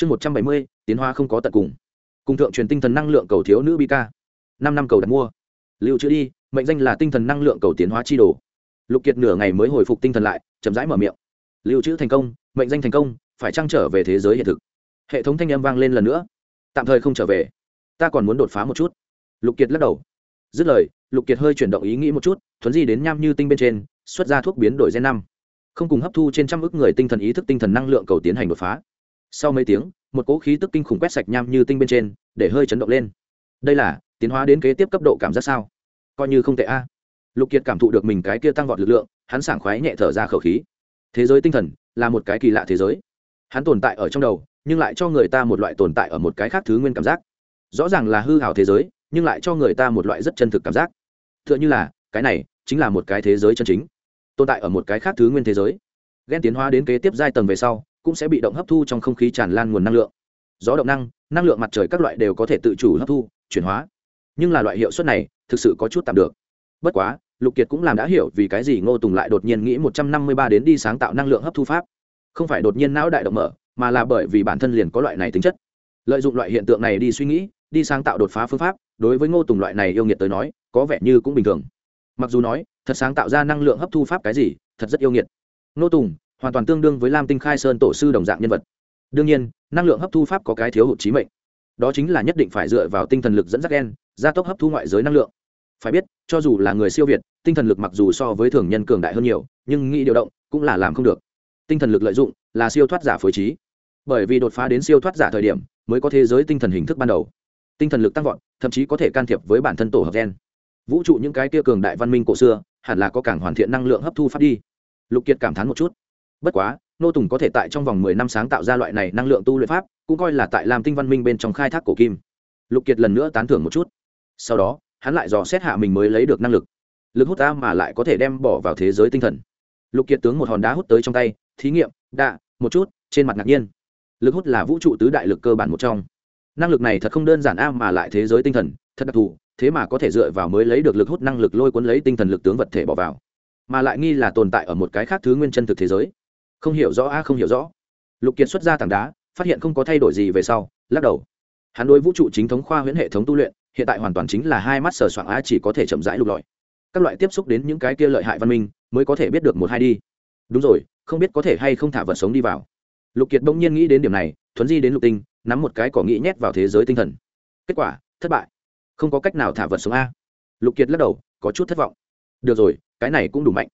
chương một trăm bảy mươi, tiến hóa không có tận cùng. Cùng thượng truyền tinh thần năng lượng cầu thiếu nữ bi ca. Năm năm cầu đặt mua. Lưu trữ đi, mệnh danh là tinh thần năng lượng cầu tiến hóa chi đồ. Lục kiệt nửa ngày mới hồi phục tinh thần lại, chậm rãi mở miệng. Lưu trữ thành công, mệnh danh thành công, phải trăng trở về thế giới hiện thực? Hệ thống thanh âm vang lên lần nữa. Tạm thời không trở về. Ta còn muốn đột phá một chút. Lục kiệt lắc đầu. Dứt lời, lục kiệt hơi chuyển động ý nghĩ một chút, thuấn di đến nham như tinh bên trên, xuất ra thuốc biến đổi gen năm. Không cùng hấp thu trên trăm ước người tinh thần ý thức tinh thần năng lượng cầu tiến hành đột phá sau mấy tiếng, một cỗ khí tức kinh khủng quét sạch nham như tinh bên trên, để hơi chấn động lên. Đây là, tiến hóa đến kế tiếp cấp độ cảm giác sao? Coi như không tệ a. Lục kiệt cảm thụ được mình cái kia tăng vọt lực lượng, hắn sảng khoái nhẹ thở ra khẩu khí. Thế giới tinh thần, là một cái kỳ lạ thế giới. Hắn tồn tại ở trong đầu, nhưng lại cho người ta một loại tồn tại ở một cái khác thứ nguyên cảm giác. Rõ ràng là hư hào thế giới, nhưng lại cho người ta một loại rất chân thực cảm giác. T h ư ợ n h ư là, cái này chính là một cái thế giới chân chính, tồn tại ở một cái khác thứ nguyên thế giới. Ghen tiến hóa đến kế tiếp giai tầng về sau cũng sẽ bị động hấp thu trong không khí tràn lan nguồn năng lượng. Gió động năng năng lượng mặt trời các loại đều có thể tự chủ hấp thu, chuyển hóa. Nhưng là loại hiệu suất này, thực sự có chút tạm được. Bất quá, lục kiệt cũng làm đã hiểu vì cái gì ngô tùng lại đột nhiên nghĩ một trăm năm mươi ba đến đi sáng tạo năng lượng hấp thu pháp. Không phải đột nhiên não đại động mở, mà là bởi vì bản thân liền có loại này tính chất. Lợi dụng loại hiện tượng này đi suy nghĩ, đi sáng tạo đột phá phương pháp, đối với ngô tùng loại này yêu nghiệt tới nói, có vẻ như cũng bình thường. Mặc dù nói, thật sáng tạo ra năng lượng hấp thu pháp cái gì, thật rất yêu nghiệt. Ngô tùng hoàn toàn tương đương với lam tinh khai sơn tổ sư đồng dạng nhân vật. Đương nhiên, năng lượng hấp thu pháp có cái thiếu hụt trí mệnh. Đó chính là nhất định phải dựa vào tinh thần lực dẫn dắt đen gia tốc hấp thu ngoại giới năng lượng. Phải biết, cho dù là người siêu việt, tinh thần lực mặc dù so với thường nhân cường đại hơn nhiều, nhưng nghĩ điều động cũng là làm không được. Tinh thần lực lợi dụng là siêu thoát giả phối trí. Bởi vì đột phá đến siêu thoát giả thời điểm mới có thế giới tinh thần hình thức ban đầu. Tinh thần lực tăng vọt, thậm chí có thể can thiệp với bản thân tổ hợp gen. Vũ trụ những cái kia cường đại văn minh cổ xưa, hẳn là có cảng hoàn thiện năng lượng hấp thu phát đi. Lục kiệt cảm thán một chút bất quá, nô tùng có thể tại trong vòng mười năm sáng tạo ra loại này năng lượng tu luyện pháp, cũng coi là tại làm tinh văn minh bên trong khai thác cổ kim. Lục kiệt lần nữa tán thưởng một chút. Sau đó, hắn lại dò xét hạ mình mới lấy được năng lực. Lực hút ta mà lại có thể đem bỏ vào thế giới tinh thần. Lục kiệt tướng một hòn đá hút tới trong tay, thí nghiệm, đạ, một chút, trên mặt ngạc nhiên. Lực hút là vũ trụ tứ đại lực cơ bản một trong. Năng lực này thật không đơn giản a mà lại thế giới tinh thần, thật đặc thù, thế mà có thể dựa vào mới lấy được lực hút năng lực lôi cuốn lấy tinh thần lực tướng vật thể bỏ vào. Mà lại nghi là tồn tại ở một cái khác thứ nguyên chân thực thế giới không hiểu rõ, a, không hiểu rõ. Lục kiệt xuất ra tảng đá, phát hiện không có thay đổi gì về sau, lắc đầu. Hắn đối vũ trụ chính thống khoa huyễn hệ thống tu luyện, hiện tại hoàn toàn chính là hai mắt sờ soạng, a, chỉ có thể chậm rãi lục lọi. Các loại tiếp xúc đến những cái kia lợi hại văn minh, mới có thể biết được một hai đi. Đúng rồi, không biết có thể hay không thả vật sống đi vào. Lục kiệt bỗng nhiên nghĩ đến điểm này, thuấn di đến lục tinh, nắm một cái cỏ nghĩ nhét vào thế giới tinh thần. Kết quả, thất bại. Không có cách nào thả vật sống, a. Lục kiệt lắc đầu, có chút thất vọng. Được rồi, cái này cũng đủ mạnh.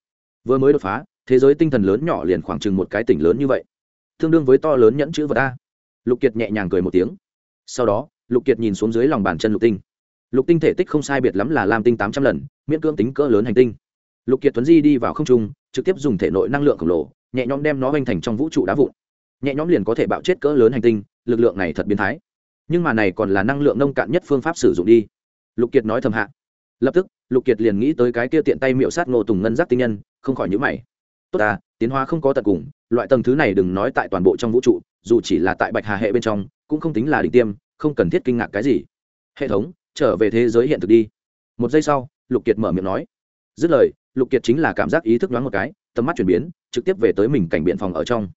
Vừa mới đột phá thế giới tinh thần lớn nhỏ liền khoảng chừng một cái tỉnh lớn như vậy. Tương đương với to lớn nhẫn chữ vật a. Lục kiệt nhẹ nhàng cười một tiếng. Sau đó, lục kiệt nhìn xuống dưới lòng bàn chân lục tinh. Lục tinh thể tích không sai biệt lắm là lam tinh tám trăm lần, miễn cưỡng tính cỡ lớn hành tinh. Lục kiệt tuấn di đi vào không trung, trực tiếp dùng thể nội năng lượng khổng lồ, nhẹ nhõm đem nó hoành thành trong vũ trụ đá vụn. Nhẹ nhõm liền có thể bạo chết cỡ lớn hành tinh, lực lượng này thật biến thái. Nhưng mà này còn là năng lượng nông cạn nhất phương pháp sử dụng đi. Lục kiệt nói thầm hạ. Lập tức, lục kiệt liền nghĩ tới cái kia tiện tay miệu sát ngô tùng ngân giác tinh nhân, không khỏi nhữ mày tốt ta, tiến hóa không có tận cùng, loại tầng thứ này đừng nói tại toàn bộ trong vũ trụ, dù chỉ là tại bạch hà hệ bên trong, cũng không tính là đỉnh tiêm, không cần thiết kinh ngạc cái gì. Hệ thống, trở về thế giới hiện thực đi. Một giây sau, lục kiệt mở miệng nói. Dứt lời, lục kiệt chính là cảm giác ý thức đoán một cái, tầm mắt chuyển biến, trực tiếp về tới mình cảnh biện phòng ở trong.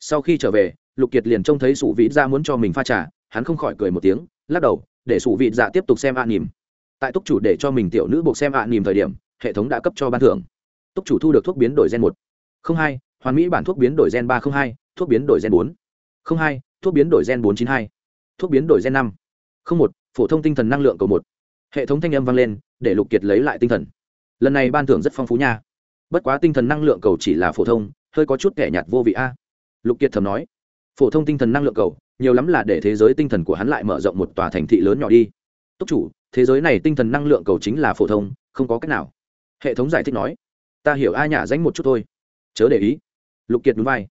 Sau khi trở về, lục kiệt liền trông thấy sủ vị ra dạ muốn cho mình pha trà, hắn không khỏi cười một tiếng, lắc đầu, để sủ vị dạ tiếp tục xem ạ à nỉm. Tại túc chủ để cho mình tiểu nữ buộc xem ạ à nỉm thời điểm, hệ thống đã cấp cho ban thưởng. Túc chủ thu được thuốc biến đổi gen một hai, hoàn mỹ bản thuốc biến đổi gen ba không hai, thuốc biến đổi gen bốn. Không hai, thuốc biến đổi gen bốn chín hai, thuốc biến đổi gen năm. Không một, phổ thông tinh thần năng lượng cầu một. Hệ thống thanh âm vang lên, để lục kiệt lấy lại tinh thần. Lần này ban thưởng rất phong phú nha. Bất quá tinh thần năng lượng cầu chỉ là phổ thông, hơi có chút kẻ nhạt vô vị a. Lục kiệt thầm nói, phổ thông tinh thần năng lượng cầu, nhiều lắm là để thế giới tinh thần của hắn lại mở rộng một tòa thành thị lớn nhỏ đi. Túc chủ, thế giới này tinh thần năng lượng cầu chính là phổ thông, không có cách nào. Hệ thống giải thích nói, ta hiểu a nhả danh một chút thôi chớ để ý. Lục kiệt núi vai.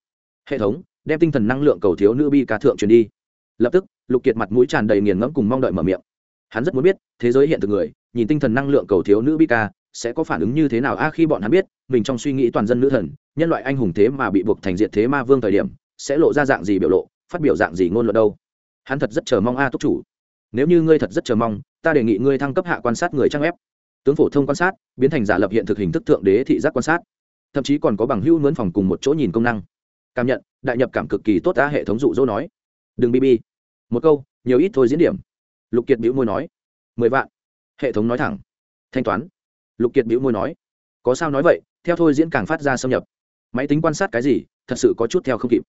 Hệ thống, đem tinh thần năng lượng cầu thiếu nữ bi ca thượng truyền đi. Lập tức, lục kiệt mặt mũi tràn đầy nghiền ngẫm cùng mong đợi mở miệng. Hắn rất muốn biết, thế giới hiện thực người, nhìn tinh thần năng lượng cầu thiếu nữ bi ca, sẽ có phản ứng như thế nào? A, khi bọn hắn biết, mình trong suy nghĩ toàn dân nữ thần, nhân loại anh hùng thế mà bị buộc thành diệt thế ma vương thời điểm, sẽ lộ ra dạng gì biểu lộ, phát biểu dạng gì ngôn luận đâu? Hắn thật rất chờ mong a túc chủ. Nếu như ngươi thật rất chờ mong, ta đề nghị ngươi thăng cấp hạ quan sát người trang ép tướng phổ thông quan sát, biến thành giả lập hiện thực hình thức thượng đế thị giác quan sát thậm chí còn có bằng hữu mướn phòng cùng một chỗ nhìn công năng. Cảm nhận, đại nhập cảm cực kỳ tốt ta hệ thống dụ dỗ nói. Đừng bb một câu, nhiều ít thôi diễn điểm. Lục kiệt bĩu môi nói. Mười vạn. Hệ thống nói thẳng. Thanh toán. Lục kiệt bĩu môi nói. Có sao nói vậy, theo thôi diễn càng phát ra xâm nhập. Máy tính quan sát cái gì, thật sự có chút theo không kịp.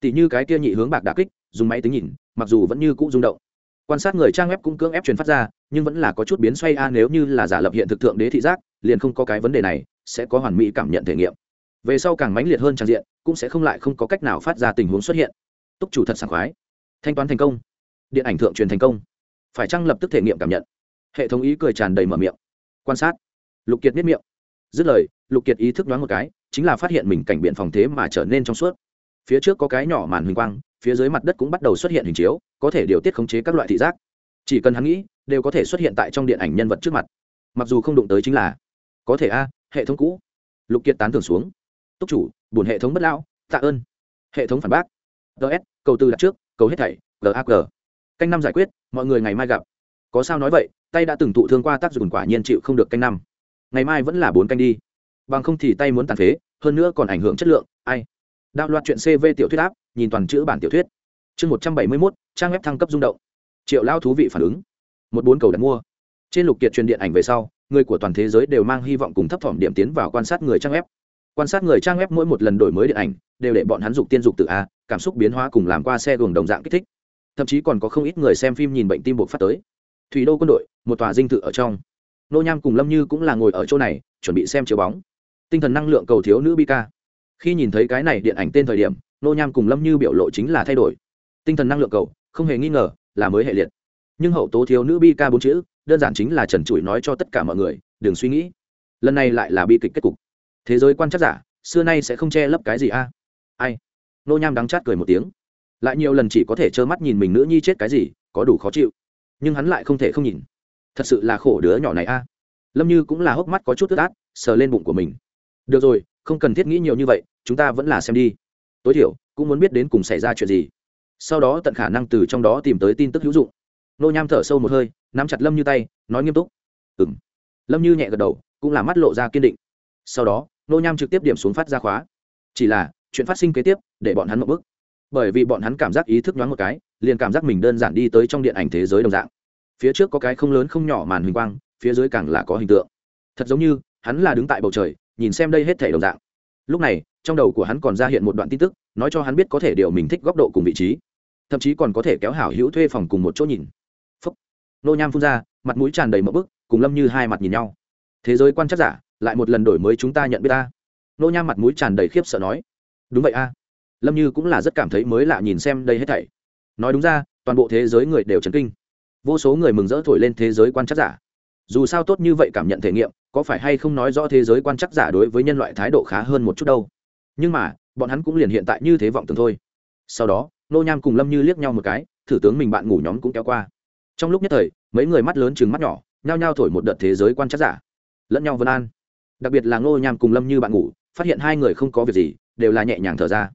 Tỷ như cái kia nhị hướng bạc đà kích, dùng máy tính nhìn, mặc dù vẫn như cũ rung động. Quan sát người trang web cũng cưỡng ép truyền phát ra, nhưng vẫn là có chút biến xoay a, nếu như là giả lập hiện thực thượng đế thị giác, liền không có cái vấn đề này sẽ có hoàn mỹ cảm nhận thể nghiệm. Về sau càng mãnh liệt hơn trang diện, cũng sẽ không lại không có cách nào phát ra tình huống xuất hiện. Túc chủ thật sảng khoái. Thanh toán thành công. Điện ảnh thượng truyền thành công. Phải chăng lập tức thể nghiệm cảm nhận? Hệ thống ý cười tràn đầy mở miệng. Quan sát. Lục kiệt biết miệng. Dứt lời, lục kiệt ý thức đoán một cái, chính là phát hiện mình cảnh biện phòng thế mà trở nên trong suốt. Phía trước có cái nhỏ màn huỳnh quang, phía dưới mặt đất cũng bắt đầu xuất hiện hình chiếu, có thể điều tiết khống chế các loại thị giác. Chỉ cần hắn nghĩ, đều có thể xuất hiện tại trong điện ảnh nhân vật trước mặt. Mặc dù không đụng tới chính là, có thể a hệ thống cũ. Lục kiệt tán thưởng xuống. Túc chủ, bổn hệ thống bất lao tạ ơn. Hệ thống phản bác. Ts cầu tư đặt trước, cầu hết thảy gag canh năm giải quyết, mọi người ngày mai gặp. Có sao nói vậy, tay đã từng thụ thương qua tác dụng quả nhiên chịu không được canh năm. Ngày mai vẫn là bốn canh đi. Bằng không thì tay muốn tàn phế, hơn nữa còn ảnh hưởng chất lượng, ai? Đạo loạt chuyện cv tiểu thuyết áp, nhìn toàn chữ bản tiểu thuyết. Chương một trăm bảy mươi mốt, trang web thăng cấp rung động. Triệu lao thú vị phản ứng. Một bốn cầu đặt mua. Trên lục kiệt truyền điện ảnh về sau người của toàn thế giới đều mang hy vọng cùng thấp thỏm điểm tiến vào quan sát người trang web. Quan sát người trang web mỗi một lần đổi mới điện ảnh, đều để bọn hắn dục tiên dục tự a, cảm xúc biến hóa cùng làm qua xe gồm đồng dạng kích thích. Thậm chí còn có không ít người xem phim nhìn bệnh tim buộc phát tới. Thủy đô quân đội, một tòa dinh thự ở trong. Nô nham cùng lâm như cũng là ngồi ở chỗ này, chuẩn bị xem chiếu bóng. Tinh thần năng lượng cầu thiếu nữ bi khi nhìn thấy cái này điện ảnh tên thời điểm, nô nham cùng lâm như biểu lộ chính là thay đổi. Tinh thần năng lượng cầu, không hề nghi ngờ, là mới hệ liệt. Nhưng hậu tố thiếu nữ bi bốn chữ đơn giản chính là trần trụi nói cho tất cả mọi người, đừng suy nghĩ. Lần này lại là bi kịch kết cục. Thế giới quan chắc giả, xưa nay sẽ không che lấp cái gì a? Ai? Nô nham đắng chát cười một tiếng. Lại nhiều lần chỉ có thể trơ mắt nhìn mình nữ nhi chết cái gì, có đủ khó chịu. Nhưng hắn lại không thể không nhìn. Thật sự là khổ đứa nhỏ này a. Lâm như cũng là hốc mắt có chút tức át, sờ lên bụng của mình. Được rồi, không cần thiết nghĩ nhiều như vậy, chúng ta vẫn là xem đi. Tối thiểu, cũng muốn biết đến cùng xảy ra chuyện gì. Sau đó tận khả năng từ trong đó tìm tới tin tức hữu dụng nô nham thở sâu một hơi, nắm chặt lâm như tay, nói nghiêm túc. Ừ m lâm như nhẹ gật đầu, cũng là mắt lộ ra kiên định. Sau đó, nô nham trực tiếp điểm xuống phát ra khóa. Chỉ là, chuyện phát sinh kế tiếp, để bọn hắn một bước. Bởi vì bọn hắn cảm giác ý thức nhoáng một cái, liền cảm giác mình đơn giản đi tới trong điện ảnh thế giới đồng dạng. Phía trước có cái không lớn không nhỏ màn hình quang, phía dưới càng là có hình tượng. Thật giống như, hắn là đứng tại bầu trời, nhìn xem đây hết thể đồng dạng. Lúc này, trong đầu của hắn còn ra hiện một đoạn tin tức, nói cho hắn biết có thể điều mình thích góc độ cùng vị trí. Thậm chí còn có thể kéo hảo hữu thuê phòng cùng một chỗ nhìn nô nham phun ra, mặt mũi tràn đầy mỡ bức, cùng lâm như hai mặt nhìn nhau. Thế giới quan chắc giả, lại một lần đổi mới chúng ta nhận biết ta. Nô nham mặt mũi tràn đầy khiếp sợ nói. Đúng vậy a. Lâm như cũng là rất cảm thấy mới lạ nhìn xem đây hết thảy. Nói đúng ra, toàn bộ thế giới người đều chấn kinh. Vô số người mừng rỡ thổi lên thế giới quan chắc giả. Dù sao tốt như vậy cảm nhận thể nghiệm, có phải hay không nói rõ thế giới quan chắc giả đối với nhân loại thái độ khá hơn một chút đâu. Nhưng mà, bọn hắn cũng liền hiện tại như thế vọng tưởng thôi. Sau đó, nô nham cùng lâm như liếc nhau một cái, thử tướng mình bạn ngủ nhóm cũng kéo qua trong lúc nhất thời, mấy người mắt lớn chừng mắt nhỏ, nhao nhao thổi một đợt thế giới quan chắc giả. Lẫn nhau vân an. Đặc biệt là ngô nham cùng lâm như bạn ngủ, phát hiện hai người không có việc gì, đều là nhẹ nhàng thở ra.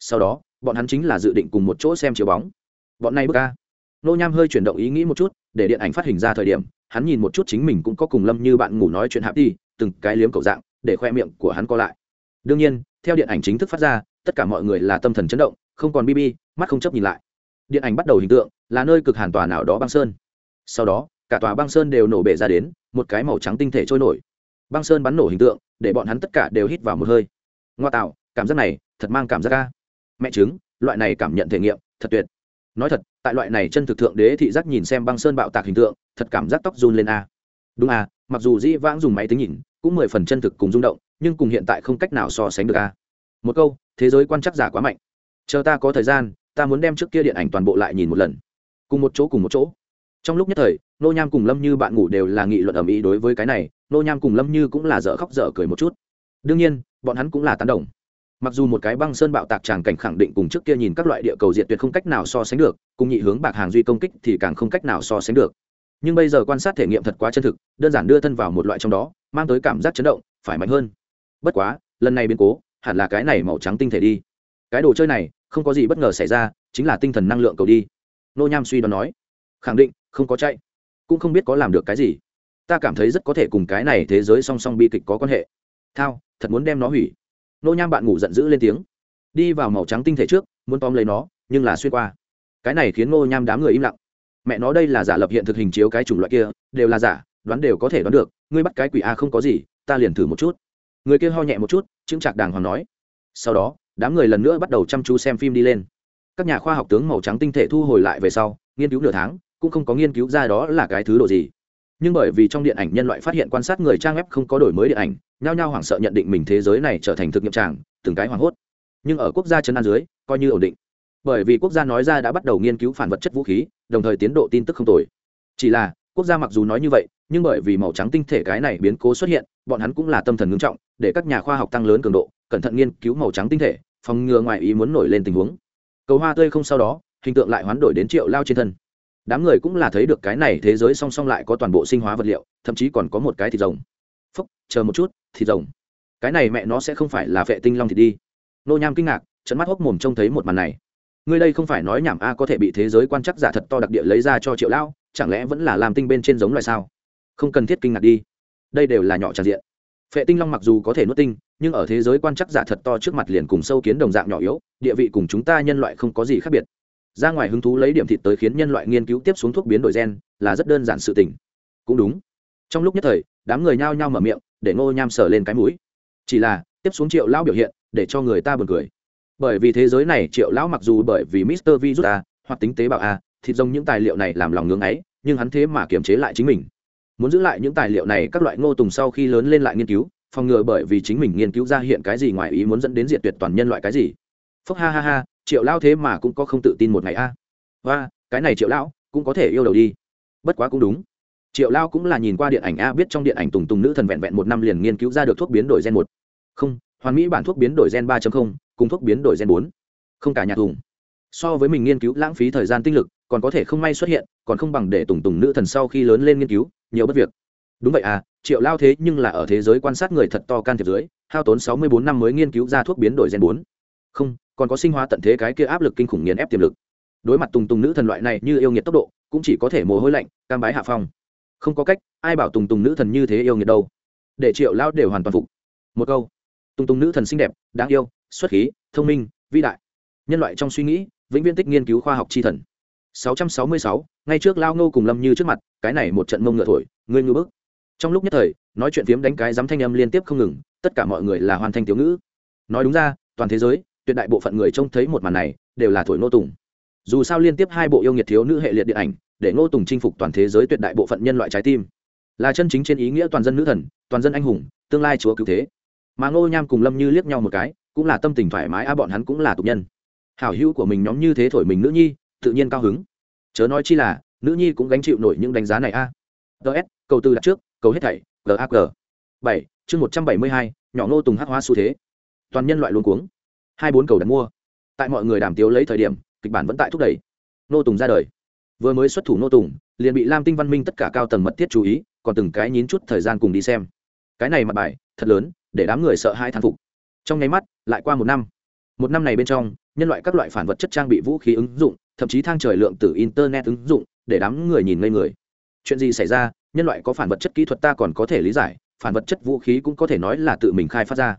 Sau đó, bọn hắn chính là dự định cùng một chỗ xem chiếu bóng. Bọn này bước ca Ngô nham hơi chuyển động ý nghĩ một chút, để điện ảnh phát hình ra thời điểm, hắn nhìn một chút chính mình cũng có cùng lâm như bạn ngủ nói chuyện hạp đi, từng cái liếm cầu dạng, để khoe miệng của hắn co lại. Đương nhiên, theo điện ảnh chính thức phát ra, tất cả mọi người là tâm thần chấn động, không còn bb mắt không chấp nhìn lại điện ảnh bắt đầu hình tượng là nơi cực hàn tòa nào đó băng sơn. Sau đó, cả tòa băng sơn đều nổ bể ra đến, một cái màu trắng tinh thể trôi nổi. Băng sơn bắn nổ hình tượng, để bọn hắn tất cả đều hít vào một hơi. Ngoa tạo, cảm giác này thật mang cảm giác ca mẹ chứng loại này cảm nhận thể nghiệm, thật tuyệt. Nói thật, tại loại này chân thực thượng đế thị giác nhìn xem băng sơn bạo tạc hình tượng, thật cảm giác tóc run lên a. Đúng a, mặc dù dĩ vãng dùng máy tính nhìn, cũng mười phần chân thực cùng rung động, nhưng cùng hiện tại không cách nào so sánh được a. Một câu, thế giới quan chắc giả quá mạnh. Chờ ta có thời gian ta muốn đem trước kia điện ảnh toàn bộ lại nhìn một lần. Cùng một chỗ, cùng một chỗ. Trong lúc nhất thời, nô nham cùng lâm như bạn ngủ đều là nghị luận ầm ĩ đối với cái này, nô nham cùng lâm như cũng là dở khóc dở cười một chút. Đương nhiên, bọn hắn cũng là tán đồng. Mặc dù một cái băng sơn bạo tạc tràng cảnh khẳng định cùng trước kia nhìn các loại địa cầu diệt tuyệt không cách nào so sánh được, cùng nhị hướng bạc hàng duy công kích thì càng không cách nào so sánh được. Nhưng bây giờ quan sát thể nghiệm thật quá chân thực, đơn giản đưa thân vào một loại trong đó, mang tới cảm giác chấn động, phải mạnh hơn. Bất quá, lần này biến cố, hẳn là cái này màu trắng tinh thể đi. Cái đồ chơi này không có gì bất ngờ xảy ra, chính là tinh thần năng lượng cầu đi. Nô nham suy đoán nói, khẳng định, không có chạy, cũng không biết có làm được cái gì. Ta cảm thấy rất có thể cùng cái này thế giới song song bi kịch có quan hệ. Thao, thật muốn đem nó hủy. Nô nham bạn ngủ giận dữ lên tiếng. Đi vào màu trắng tinh thể trước, muốn tóm lấy nó, nhưng là xuyên qua. Cái này khiến nô nham đám người im lặng. Mẹ nó đây là giả lập hiện thực hình chiếu cái chủng loại kia, đều là giả, đoán đều có thể đoán được, ngươi bắt cái quỷ a không có gì, ta liền thử một chút. Người kia ho nhẹ một chút, chững chạc đàng hoàng nói. Sau đó đám người lần nữa bắt đầu chăm chú xem phim đi lên. Các nhà khoa học tướng màu trắng tinh thể thu hồi lại về sau, nghiên cứu nửa tháng, cũng không có nghiên cứu ra đó là cái thứ đồ gì. Nhưng bởi vì trong điện ảnh nhân loại phát hiện quan sát người trang web không có đổi mới điện ảnh, nhao nhao hoảng sợ nhận định mình thế giới này trở thành thực nghiệm tràng, từng cái hoảng hốt. Nhưng ở quốc gia chân an dưới, coi như ổn định. Bởi vì quốc gia nói ra đã bắt đầu nghiên cứu phản vật chất vũ khí, đồng thời tiến độ tin tức không tồi. Chỉ là, quốc gia mặc dù nói như vậy, nhưng bởi vì màu trắng tinh thể cái này biến cố xuất hiện, bọn hắn cũng là tâm thần ngưng trọng, để các nhà khoa học tăng lớn cường độ, cẩn thận nghiên cứu màu trắng tinh thể phòng ngừa ngoài ý muốn nổi lên tình huống. Cầu hoa tươi không sau đó, hình tượng lại hoán đổi đến triệu lao trên thân. Đám người cũng là thấy được cái này thế giới song song lại có toàn bộ sinh hóa vật liệu, thậm chí còn có một cái thịt rồng. Phúc, chờ một chút, thịt rồng. Cái này mẹ nó sẽ không phải là vệ tinh long thịt đi. Nô nham kinh ngạc trận mắt hốc mồm trông thấy một màn này. Ngươi đây không phải nói nhảm a, có thể bị thế giới quan chắc giả thật to đặc địa lấy ra cho triệu lao, chẳng lẽ vẫn là làm tinh bên trên giống loài sao? Không cần thiết kinh ngạc đi. Đây đều là nhỏ tràn diện phệ tinh long mặc dù có thể nuốt tinh, nhưng ở thế giới quan chắc giả thật to trước mặt liền cùng sâu kiến đồng dạng nhỏ yếu, địa vị cùng chúng ta nhân loại không có gì khác biệt. Ra ngoài hứng thú lấy điểm thịt tới khiến nhân loại nghiên cứu tiếp xuống thuốc biến đổi gen, là rất đơn giản sự tình. Cũng đúng. Trong lúc nhất thời, đám người nhao nhao mở miệng, để ngô nham sờ lên cái mũi. Chỉ là, tiếp xuống triệu lão biểu hiện, để cho người ta buồn cười. Bởi vì thế giới này, triệu lão mặc dù bởi vì mister virus a, hoặc tính tế bào a, thịt giống những tài liệu này làm lòng ngưng ấy, nhưng hắn thế mà kiềm chế lại chính mình muốn giữ lại những tài liệu này các loại ngô tùng sau khi lớn lên lại nghiên cứu, phòng ngừa bởi vì chính mình nghiên cứu ra hiện cái gì ngoài ý muốn dẫn đến diệt tuyệt toàn nhân loại cái gì. Phúc ha ha ha, triệu lao thế mà cũng có không tự tin một ngày a. Và cái này triệu lão cũng có thể yêu đầu đi. Bất quá cũng đúng. Triệu lao cũng là nhìn qua điện ảnh a, biết trong điện ảnh tùng tùng nữ thần vẹn vẹn một năm liền nghiên cứu ra được thuốc biến đổi gen một. Không, hoàn mỹ bản thuốc biến đổi gen ba cùng thuốc biến đổi gen bốn. Không cả nhà thùng so với mình nghiên cứu lãng phí thời gian tinh lực, còn có thể không may xuất hiện, còn không bằng để tùng tùng nữ thần sau khi lớn lên nghiên cứu nhiều bất việc. Đúng vậy à triệu lao thế nhưng là ở thế giới quan sát người thật to can thiệp dưới, hao tốn sáu mươi bốn năm mới nghiên cứu ra thuốc biến đổi gen bốn. Không, còn có sinh hóa tận thế cái kia áp lực kinh khủng nghiền ép tiềm lực. Đối mặt tùng tùng nữ thần loại này như yêu nghiệt tốc độ, cũng chỉ có thể mồ hôi lạnh, cam bái hạ phong. Không có cách, ai bảo tùng tùng nữ thần như thế yêu nghiệt đâu? Để triệu lao đều hoàn toàn phục. Một câu. Tùng tùng nữ thần xinh đẹp, đáng yêu, xuất khí, thông minh, vĩ đại. Nhân loại trong suy nghĩ, vĩnh viễn tích nghiên cứu khoa học tri thần. 666, ngay trước lao ngô cùng lâm như trước mặt cái này một trận mông ngựa thổi ngươi ngư bức. Trong lúc nhất thời nói chuyện phiếm đánh cái dám thanh âm liên tiếp không ngừng tất cả mọi người là hoàn thành tiểu ngữ. Nói đúng ra toàn thế giới tuyệt đại bộ phận người trông thấy một màn này đều là thổi nô tùng. Dù sao liên tiếp hai bộ yêu nghiệt thiếu nữ hệ liệt điện ảnh để ngô tùng chinh phục toàn thế giới tuyệt đại bộ phận nhân loại trái tim. Là chân chính trên ý nghĩa toàn dân nữ thần toàn dân anh hùng tương lai chúa cứu thế. Mà ngô nham cùng lâm như liếc nhau một cái cũng là tâm tình thoải mái a bọn hắn cũng là tục nhân. Hảo hữu của mình nhóm như thế thổi mình nữ nhi tự nhiên cao hứng. Chớ nói chi là, nữ nhi cũng gánh chịu nổi những đánh giá này a. Ts cầu từ đặt trước, cầu hết thảy gag bảy, chương một trăm bảy mươi hai, nhỏ ngô tùng hắc hóa xu thế. Toàn nhân loại luôn cuống. Hai bốn cầu đặt mua. Tại mọi người đàm tiếu lấy thời điểm, kịch bản vẫn tại thúc đẩy. Nô tùng ra đời. Vừa mới xuất thủ nô tùng, liền bị lam tinh văn minh tất cả cao tầng mật thiết chú ý, còn từng cái nhín chút thời gian cùng đi xem. Cái này mặt bài, thật lớn, để đám người sợ hai thán phục. Trong nháy mắt, lại qua một năm. Một năm này bên trong, nhân loại các loại phản vật chất trang bị vũ khí ứng dụng thậm chí thang trời lượng từ internet ứng dụng để đám người nhìn ngây người. Chuyện gì xảy ra, nhân loại có phản vật chất kỹ thuật ta còn có thể lý giải, phản vật chất vũ khí cũng có thể nói là tự mình khai phát ra.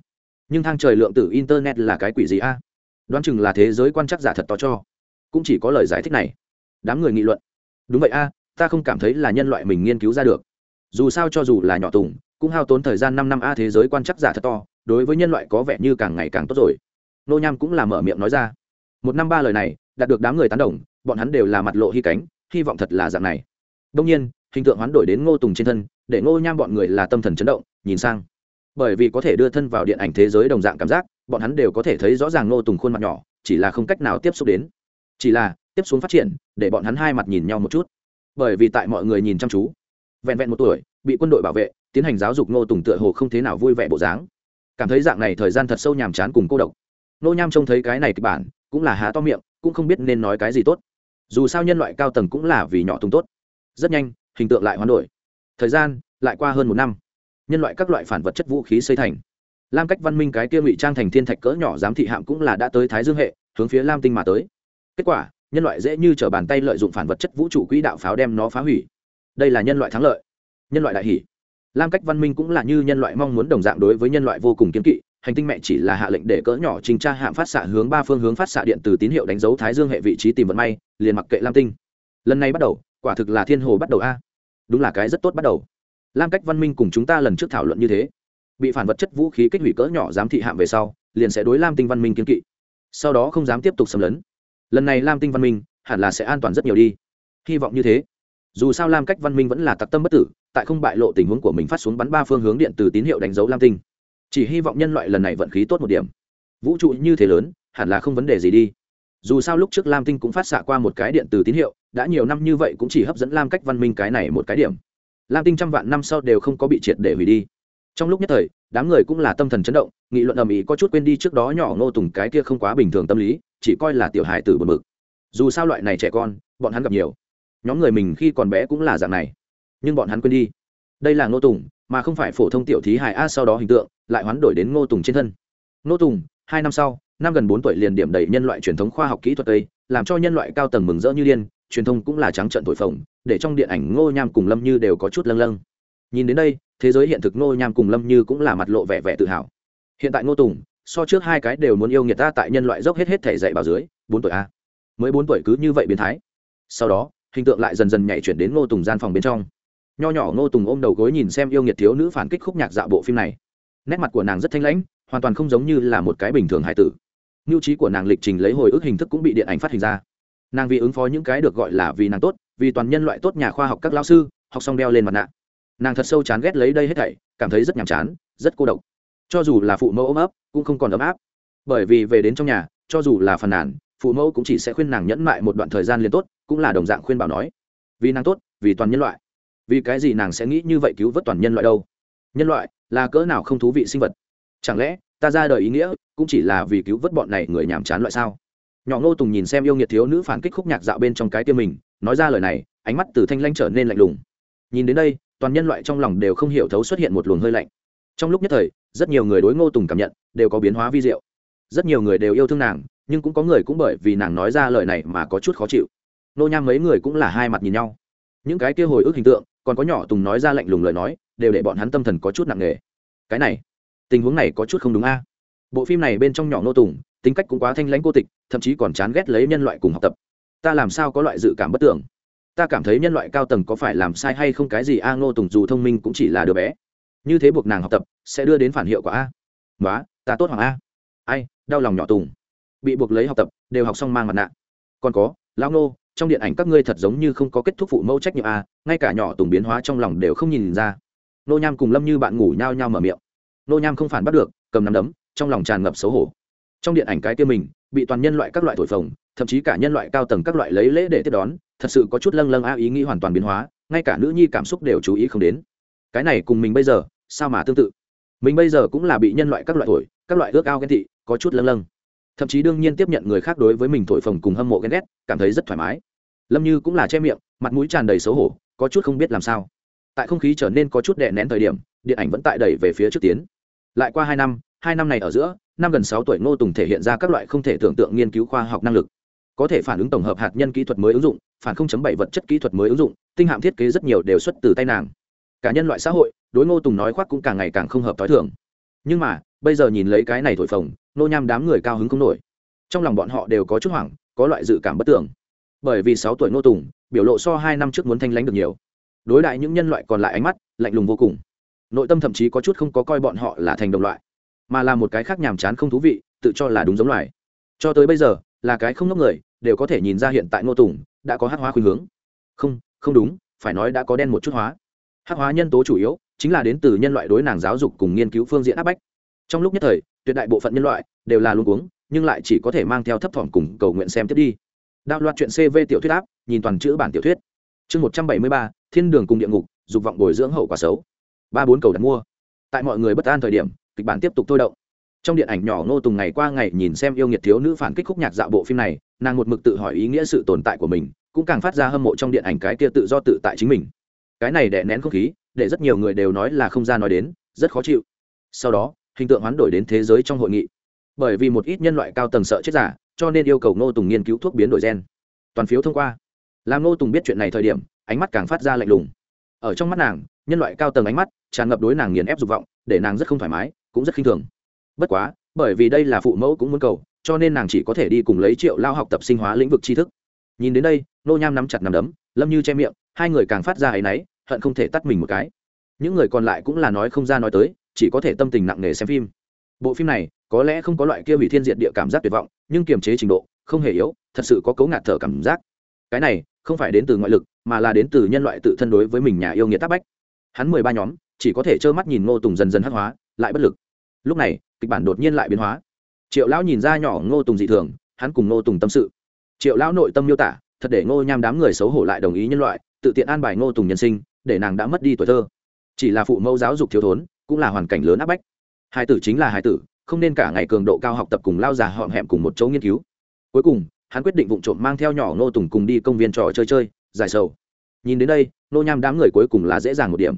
Nhưng thang trời lượng tử internet là cái quỷ gì a? Đoán chừng là thế giới quan chắc giả thật to cho. Cũng chỉ có lời giải thích này. Đám người nghị luận. Đúng vậy a, ta không cảm thấy là nhân loại mình nghiên cứu ra được. Dù sao cho dù là nhỏ tùng, cũng hao tốn thời gian năm năm a thế giới quan chắc giả thật to, đối với nhân loại có vẻ như càng ngày càng tốt rồi. Nô nham cũng là mở miệng nói ra. Một năm ba lời này đạt được đám người tán đồng, bọn hắn đều là mặt lộ hy cánh, hy vọng thật là dạng này. Đông nhiên, hình tượng hoán đổi đến ngô tùng trên thân, để ngô nham bọn người là tâm thần chấn động, nhìn sang. Bởi vì có thể đưa thân vào điện ảnh thế giới đồng dạng cảm giác, bọn hắn đều có thể thấy rõ ràng ngô tùng khuôn mặt nhỏ, chỉ là không cách nào tiếp xúc đến. Chỉ là, tiếp xuống phát triển, để bọn hắn hai mặt nhìn nhau một chút. Bởi vì tại mọi người nhìn chăm chú, vẹn vẹn một tuổi, bị quân đội bảo vệ, tiến hành giáo dục ngô tùng tựa hồ không thế nào vui vẻ bộ dáng. Cảm thấy dạng này thời gian thật sâu nhàm chán cùng cô độc. Nô nham trông thấy cái này kịch bản, cũng là há to miệng cũng không biết nên nói cái gì tốt. Dù sao nhân loại cao tầng cũng là vì nhỏ tung tốt. Rất nhanh, hình tượng lại hoán đổi. Thời gian, lại qua hơn một năm. Nhân loại các loại phản vật chất vũ khí xây thành. Lam cách văn minh cái kia ngụy trang thành thiên thạch cỡ nhỏ giám thị hạm cũng là đã tới thái dương hệ, hướng phía lam tinh mà tới. Kết quả, nhân loại dễ như t r ở bàn tay lợi dụng phản vật chất vũ trụ quỹ đạo pháo đem nó phá hủy. Đây là nhân loại thắng lợi. Nhân loại đại hỷ lam cách văn minh cũng là như nhân loại mong muốn đồng dạng đối với nhân loại vô cùng kiếm kỵ hành tinh mẹ chỉ là hạ lệnh để cỡ nhỏ trình tra hạm phát xạ hướng ba phương hướng phát xạ điện từ tín hiệu đánh dấu thái dương hệ vị trí tìm vận may, liền mặc kệ lam tinh. Lần này bắt đầu, quả thực là thiên hồ bắt đầu a. Đúng là cái rất tốt bắt đầu. Lam cách văn minh cùng chúng ta lần trước thảo luận như thế. Bị phản vật chất vũ khí kích hủy cỡ nhỏ giám thị hạm về sau, liền sẽ đối lam tinh văn minh kiên kỵ. Sau đó không dám tiếp tục xâm lấn. Lần này lam tinh văn minh hẳn là sẽ an toàn rất nhiều đi. Hy vọng như thế. Dù sao lam cách văn minh vẫn là tặc tâm bất tử, tại không bại lộ tình huống của mình phát xuống bắn ba phương hướng điện từ tín hiệu đánh dấu lam tinh chỉ hy vọng nhân loại lần này vận khí tốt một điểm. Vũ trụ như thế lớn, hẳn là không vấn đề gì đi. Dù sao lúc trước lam tinh cũng phát xạ qua một cái điện từ tín hiệu, đã nhiều năm như vậy cũng chỉ hấp dẫn lam cách văn minh cái này một cái điểm. Lam tinh trăm vạn năm sau đều không có bị triệt để hủy đi. Trong lúc nhất thời, đám người cũng là tâm thần chấn động, nghị luận ầm ĩ có chút quên đi trước đó nhỏ ngô tùng cái kia không quá bình thường tâm lý, chỉ coi là tiểu hài tử bật mực dù sao loại này trẻ con, bọn hắn gặp nhiều. Nhóm người mình khi còn bé cũng là dạng này. Nhưng bọn hắn quên đi. Đây là ngô tùng mà không phải phổ thông tiểu thí hài a sau đó hình tượng, lại hoán đổi đến ngô tùng trên thân. Ngô tùng, hai năm sau, năm gần bốn tuổi liền điểm đầy nhân loại truyền thống khoa học kỹ thuật tây, làm cho nhân loại cao tầng mừng rỡ như điên, truyền thông cũng là trắng trận thổi phồng, để trong điện ảnh ngô nham cùng lâm như đều có chút lâng lâng. Nhìn đến đây, thế giới hiện thực ngô nham cùng lâm như cũng là mặt lộ vẻ vẻ tự hào. Hiện tại ngô tùng, so trước hai cái đều muốn yêu nghiệt ta tại nhân loại dốc hết hết thể dạy bảo dưới, bốn tuổi a. Mới bốn tuổi cứ như vậy biến thái. Sau đó, hình tượng lại dần dần nhảy chuyển đến ngô tùng gian phòng bên trong nho nhỏ ngô tùng ôm đầu gối nhìn xem yêu nghiệt thiếu nữ phản kích khúc nhạc dạo bộ phim này. Nét mặt của nàng rất thanh lãnh, hoàn toàn không giống như là một cái bình thường hải tử. Mưu trí của nàng lịch trình lấy hồi ức hình thức cũng bị điện ảnh phát hình ra. Nàng vì ứng phó những cái được gọi là vì nàng tốt, vì toàn nhân loại tốt nhà khoa học các lao sư, học xong đeo lên mặt nạ. Nàng thật sâu chán ghét lấy đây hết thảy, cảm thấy rất nhàm chán, rất cô độc. Cho dù là phụ mẫu ôm ấp, cũng không còn ấm áp. Bởi vì về đến trong nhà, cho dù là phàn nàn, phụ mẫu cũng chỉ sẽ khuyên nàng nhẫn mại một đoạn thời gian liền tốt, cũng là đồng dạng khuyên bảo nói. Vì nàng tốt, vì toàn nhân loại vì cái gì nàng sẽ nghĩ như vậy cứu vớt toàn nhân loại đâu? Nhân loại là cỡ nào không thú vị sinh vật? Chẳng lẽ ta ra đời ý nghĩa cũng chỉ là vì cứu vớt bọn này người nhàm chán loại sao? Nhỏ ngô tùng nhìn xem yêu nghiệt thiếu nữ phản kích khúc nhạc dạo bên trong cái tiêu mình, nói ra lời này, ánh mắt từ thanh lanh trở nên lạnh lùng. Nhìn đến đây, toàn nhân loại trong lòng đều không hiểu thấu xuất hiện một luồng hơi lạnh. Trong lúc nhất thời, rất nhiều người đối ngô tùng cảm nhận đều có biến hóa vi diệu. Rất nhiều người đều yêu thương nàng, nhưng cũng có người cũng bởi vì nàng nói ra lời này mà có chút khó chịu. Nô nham mấy người cũng là hai mặt nhìn nhau. Những cái kia hồi ức hình tượng còn có nhỏ tùng nói ra lạnh lùng lời nói, đều để bọn hắn tâm thần có chút nặng nề. Cái này, tình huống này có chút không đúng a. Bộ phim này bên trong nhỏ nô tùng, tính cách cũng quá thanh lãnh cô tịch, thậm chí còn chán ghét lấy nhân loại cùng học tập. Ta làm sao có loại dự cảm bất tưởng? Ta cảm thấy nhân loại cao tầng có phải làm sai hay không cái gì a, ngô tùng dù thông minh cũng chỉ là đứa bé. Như thế buộc nàng học tập, sẽ đưa đến phản hiệu của a. Nói ta tốt hoàng a. Ai, đau lòng nhỏ tùng. Bị buộc lấy học tập, đều học xong mang mặt nạ. Còn có, lão nô trong điện ảnh các ngươi thật giống như không có kết thúc phụ mẫu trách nhiệm a, ngay cả nhỏ tùng biến hóa trong lòng đều không nhìn ra. Nô nham cùng lâm như bạn ngủ nhao nhao mở miệng. Nô nham không phản bắt được, cầm nắm đấm, trong lòng tràn ngập xấu hổ. Trong điện ảnh cái kia mình, bị toàn nhân loại các loại thổi phồng, thậm chí cả nhân loại cao tầng các loại lấy lễ để tiếp đón, thật sự có chút lâng lâng a ý nghĩ hoàn toàn biến hóa, ngay cả nữ nhi cảm xúc đều chú ý không đến. Cái này cùng mình bây giờ, sao mà tương tự? Mình bây giờ cũng là bị nhân loại các loại thổi, các loại ước ao ghen thị có chút lâng lâng. Thậm chí đương nhiên tiếp nhận người khác đối với mình thổi phồng cùng hâm mộ ghen ghét, cảm thấy rất thoải mái lâm như cũng là che miệng, mặt mũi tràn đầy xấu hổ, có chút không biết làm sao. Tại không khí trở nên có chút đè nén thời điểm, điện ảnh vẫn tại đẩy về phía trước tiến. Lại qua hai năm hai năm này ở giữa, năm gần sáu tuổi ngô tùng thể hiện ra các loại không thể tưởng tượng nghiên cứu khoa học năng lực. Có thể phản ứng tổng hợp hạt nhân kỹ thuật mới ứng dụng, phản 0.7 vật chất kỹ thuật mới ứng dụng, tinh hạm thiết kế rất nhiều đều xuất từ tay nàng. Cả nhân loại xã hội, đối ngô tùng nói khoác cũng càng ngày càng không hợp t h o i thường. Nhưng mà, bây giờ nhìn lấy cái này thổi phồng, nô nham đám người cao hứng không nổi. Trong lòng bọn họ đều có chút hoảng, có loại dự cảm bất tưởng bởi vì sáu tuổi ngô tùng, biểu lộ so hai năm trước muốn thanh lãnh được nhiều. Đối đại những nhân loại còn lại ánh mắt, lạnh lùng vô cùng. Nội tâm thậm chí có chút không có coi bọn họ là thành đồng loại, mà là một cái khác nhàm chán không thú vị, tự cho là đúng giống loài. Cho tới bây giờ, là cái không ngốc người, đều có thể nhìn ra hiện tại ngô tùng đã có hát hóa khuynh hướng. Không không đúng, phải nói đã có đen một chút hóa. Hát hóa nhân tố chủ yếu chính là đến từ nhân loại đối nàng giáo dục cùng nghiên cứu phương diện áp bách. Trong lúc nhất thời, tuyệt đại bộ phận nhân loại đều là luôn uống nhưng lại chỉ có thể mang theo thấp thỏm cùng cầu nguyện xem tiếp đi đạo loạt chuyện cv tiểu thuyết áp, nhìn toàn chữ bản tiểu thuyết. Chương một trăm bảy mươi ba, thiên đường cùng địa ngục, dục vọng bồi dưỡng hậu quả xấu. Ba bốn cầu đặt mua. Tại mọi người bất an thời điểm, kịch bản tiếp tục thôi động. Trong điện ảnh nhỏ ngô tùng ngày qua ngày nhìn xem yêu nghiệt thiếu nữ phản kích khúc nhạc dạo bộ phim này, nàng một mực tự hỏi ý nghĩa sự tồn tại của mình, cũng càng phát ra hâm mộ trong điện ảnh cái kia tự do tự tại chính mình. Cái này đè nén không khí, để rất nhiều người đều nói là không ra nói đến, rất khó chịu. Sau đó, hình tượng hoán đổi đến thế giới trong hội nghị. Bởi vì một ít nhân loại cao tầng sợ chết giả cho nên yêu cầu ngô tùng nghiên cứu thuốc biến đổi gen. Toàn phiếu thông qua. Làm ngô tùng biết chuyện này thời điểm, ánh mắt càng phát ra lạnh lùng. Ở trong mắt nàng, nhân loại cao tầng ánh mắt tràn ngập đối nàng nghiền ép dục vọng, để nàng rất không thoải mái, cũng rất khinh thường. Bất quá, bởi vì đây là phụ mẫu cũng muốn cầu, cho nên nàng chỉ có thể đi cùng lấy triệu lao học tập sinh hóa lĩnh vực tri thức. Nhìn đến đây nô nham nắm chặt nằm đấm, lâm như che miệng, hai người càng phát ra áy náy, hận không thể tắt mình một cái. Những người còn lại cũng là nói không ra nói tới, chỉ có thể tâm tình nặng nề xem phim. Bộ phim này, có lẽ không có loại kia hủy thiên diệt địa cảm giác tuyệt vọng nhưng kiềm chế trình độ không hề yếu, thật sự có cấu ngạt thở cảm giác. Cái này không phải đến từ ngoại lực, mà là đến từ nhân loại tự thân đối với mình nhà yêu nghĩa tác bách. Hắn mười ba nhóm, chỉ có thể trơ mắt nhìn ngô tùng dần dần hắc hóa, lại bất lực. Lúc này, kịch bản đột nhiên lại biến hóa. Triệu lão nhìn ra nhỏ ngô tùng dị thường, hắn cùng ngô tùng tâm sự. Triệu lão nội tâm miêu tả, thật để ngô nham đám người xấu hổ lại đồng ý nhân loại, tự tiện an bài ngô tùng nhân sinh, để nàng đã mất đi tuổi thơ. Chỉ là phụ mẫu giáo dục thiếu thốn, cũng là hoàn cảnh lớn áp bách. Hai tử chính là hai tử không nên cả ngày cường độ cao học tập cùng lao già họm hẹm cùng một chỗ nghiên cứu. Cuối cùng, hắn quyết định vụ trộm mang theo nhỏ ngô tùng cùng đi công viên trò chơi chơi, giải sầu. Nhìn đến đây nô nham đám người cuối cùng là dễ dàng một điểm.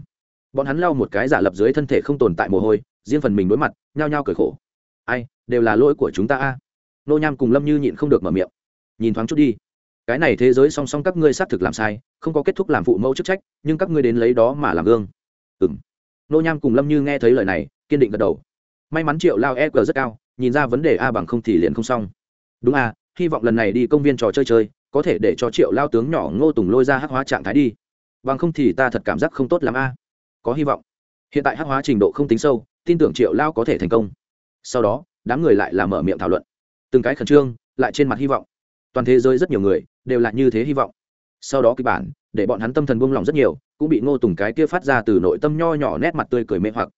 Bọn hắn lau một cái giả lập dưới thân thể không tồn tại mồ hôi, riêng phần mình đối mặt, nhao nhao cởi khổ. Ai, đều là lỗi của chúng ta a. Nô nham cùng lâm như nhịn không được mở miệng. Nhìn thoáng chút đi. Cái này thế giới song song các ngươi xác thực làm sai, không có kết thúc làm phụ mẫu chức trách, nhưng các ngươi đến lấy đó mà làm gương. Ừ m nô nham cùng lâm như nghe thấy lời này, kiên định gật đầu may mắn triệu lao e g rất cao, nhìn ra vấn đề a bằng không thì liền không xong. Đúng a hy vọng lần này đi công viên trò chơi chơi, có thể để cho triệu lao tướng nhỏ ngô tùng lôi ra hắc hóa trạng thái đi. Bằng không thì ta thật cảm giác không tốt l ắ m a. Có hy vọng. Hiện tại hắc hóa trình độ không tính sâu, tin tưởng triệu lao có thể thành công. Sau đó, đám người lại làm mở miệng thảo luận. Từng cái khẩn trương, lại trên mặt hy vọng. Toàn thế giới rất nhiều người đều là như thế hy vọng. Sau đó kịch bản, để bọn hắn tâm thần buông lỏng rất nhiều, cũng bị ngô tùng cái kia phát ra từ nội tâm nho nhỏ nét mặt tươi cười mê hoặc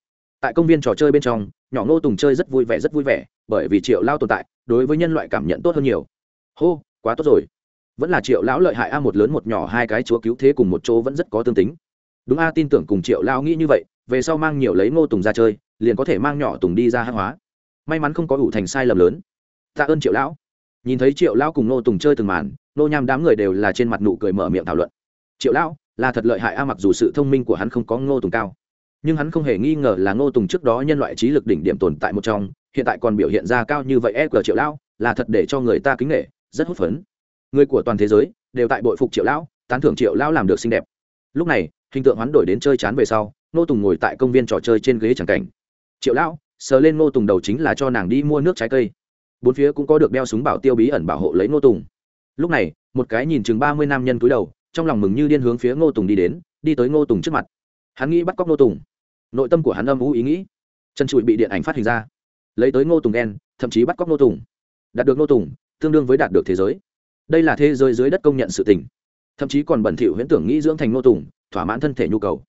tại công viên trò chơi bên trong, nhỏ ngô tùng chơi rất vui vẻ, rất vui vẻ, bởi vì triệu lao tồn tại, đối với nhân loại cảm nhận tốt hơn nhiều. Hô, quá tốt rồi. Vẫn là triệu lão lợi hại a một lớn một nhỏ, hai cái chúa cứu thế cùng một chỗ vẫn rất có tương tính. Đúng a, tin tưởng cùng triệu lão nghĩ như vậy, về sau mang nhiều lấy ngô tùng ra chơi, liền có thể mang nhỏ tùng đi ra hát hóa. May mắn không có ủ thành sai lầm lớn. Tạ ơn triệu lão. Nhìn thấy triệu lão cùng ngô tùng chơi từng màn nô nham đám người đều là trên mặt nụ cười mở miệng thảo luận. Triệu lão, là thật lợi hại a, mặc dù sự thông minh của hắn không có ngô tùng cao nhưng hắn không hề nghi ngờ là ngô tùng trước đó nhân loại trí lực đỉnh điểm tồn tại một trong, hiện tại còn biểu hiện ra cao như vậy e của triệu lão, là thật để cho người ta kính nghệ rất hút phấn. Người của toàn thế giới, đều tại bội phục triệu lão, tán thưởng triệu lão làm được xinh đẹp. Lúc này, hình tượng hoán đổi đến chơi chán về sau, ngô tùng ngồi tại công viên trò chơi trên ghế c cảnh. Triệu lão, sờ lên ngô tùng đầu chính là cho nàng đi mua nước trái cây. Bốn phía cũng có được đeo súng bảo tiêu bí ẩn bảo hộ lấy ngô tùng. Lúc này, một cái nhìn chừng ba mươi nam nhân cúi đầu, trong lòng mừng như điên hướng phía ngô tùng đi đến, đi tới ngô tùng trước mặt. Hắn nghĩ bắt cóc ngô tùng nội tâm của hắn âm ú ý nghĩ. Chân trụi bị điện ảnh phát hình ra. Lấy tới ngô tùng đen thậm chí bắt cóc ngô tùng. Đạt được ngô tùng, tương đương với đạt được thế giới. Đây là thế giới dưới đất công nhận sự tình. Thậm chí còn bẩn thỉu huyễn tưởng nghĩ dưỡng thành ngô tùng, thỏa mãn thân thể nhu cầu.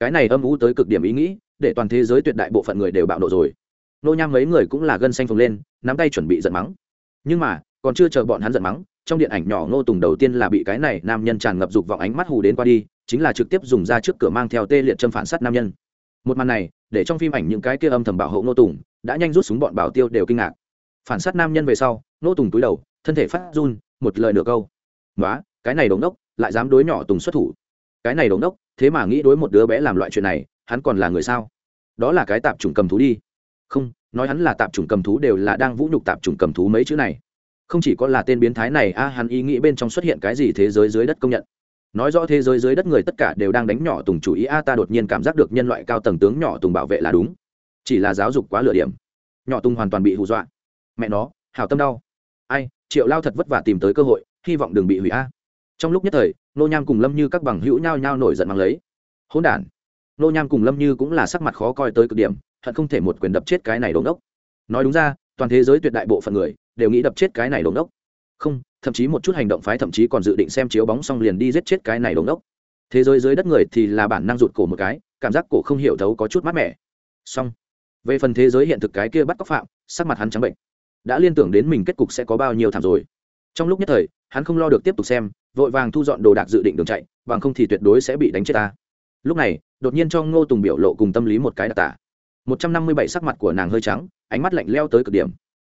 Cái này âm ú tới cực điểm ý nghĩ, để toàn thế giới tuyệt đại bộ phận người đều bạo nộ rồi. Nô nham mấy người cũng là gân xanh phồng lên, nắm tay chuẩn bị giận mắng. Nhưng mà, còn chưa chờ bọn hắn giận mắng, trong điện ảnh nhỏ ngô tùng đầu tiên là bị cái này nam nhân tràn ngập dục vọng ánh mắt hù đến qua đi, chính là trực tiếp dùng ra trước cửa mang theo tê liệt châm phản sát nam nhân một màn này, để trong phim ảnh những cái kia âm thầm bảo hộ nô tùng, đã nhanh rút súng bọn bảo tiêu đều kinh ngạc. Phản sát nam nhân về sau nô tùng túi đầu, thân thể phát run, một lời nửa câu. Nói cái này đống đốc, lại dám đối nhỏ tùng xuất thủ. Cái này đống đốc, thế mà nghĩ đối một đứa bé làm loại chuyện này, hắn còn là người sao? Đó là cái tạp chủng cầm thú đi. Không, nói hắn là tạp chủng cầm thú đều là đang vũ nhục tạp chủng cầm thú mấy chữ này. Không chỉ có là tên biến thái này, a, hắn ý nghĩ bên trong xuất hiện cái gì thế giới dưới đất công nhận nói rõ thế giới dưới đất người tất cả đều đang đánh nhỏ tùng chủ ý, a, ta đột nhiên cảm giác được nhân loại cao tầng tướng nhỏ tùng bảo vệ là đúng. Chỉ là giáo dục quá lựa điểm. Nhỏ tùng hoàn toàn bị hù dọa. Mẹ nó hào tâm đau. Ai, triệu lao thật vất vả tìm tới cơ hội, hy vọng đừng bị hủy, a. Trong lúc nhất thời, nô nham cùng lâm như các bằng hữu nhao nhao nổi giận mang lấy. Hỗn đản. Nô nham cùng lâm như cũng là sắc mặt khó coi tới cực điểm, hận không thể một quyền đập chết cái này đống đốc. Nói đúng ra, toàn thế giới tuyệt đại bộ phận người đều nghĩ đập chết cái này đống đốc. Không thậm chí một chút hành động phái thậm chí còn dự định xem chiếu bóng xong liền đi giết chết cái này đống đốc. Thế giới dưới đất người thì là bản năng rụt cổ một cái, cảm giác cổ không hiểu thấu có chút mát mẻ. Xong. Về phần thế giới hiện thực cái kia bắt cóc phạm, sắc mặt hắn trắng bệnh. Đã liên tưởng đến mình kết cục sẽ có bao nhiêu thảm rồi. Trong lúc nhất thời, hắn không lo được tiếp tục xem, vội vàng thu dọn đồ đạc dự định đường chạy, bằng không thì tuyệt đối sẽ bị đánh chết ta. Lúc này, đột nhiên cho ngô tùng biểu lộ cùng tâm lý một cái đặc tả. Một trăm năm mươi bảy sắc mặt của nàng hơi trắng, ánh mắt lạnh leo tới cực điểm.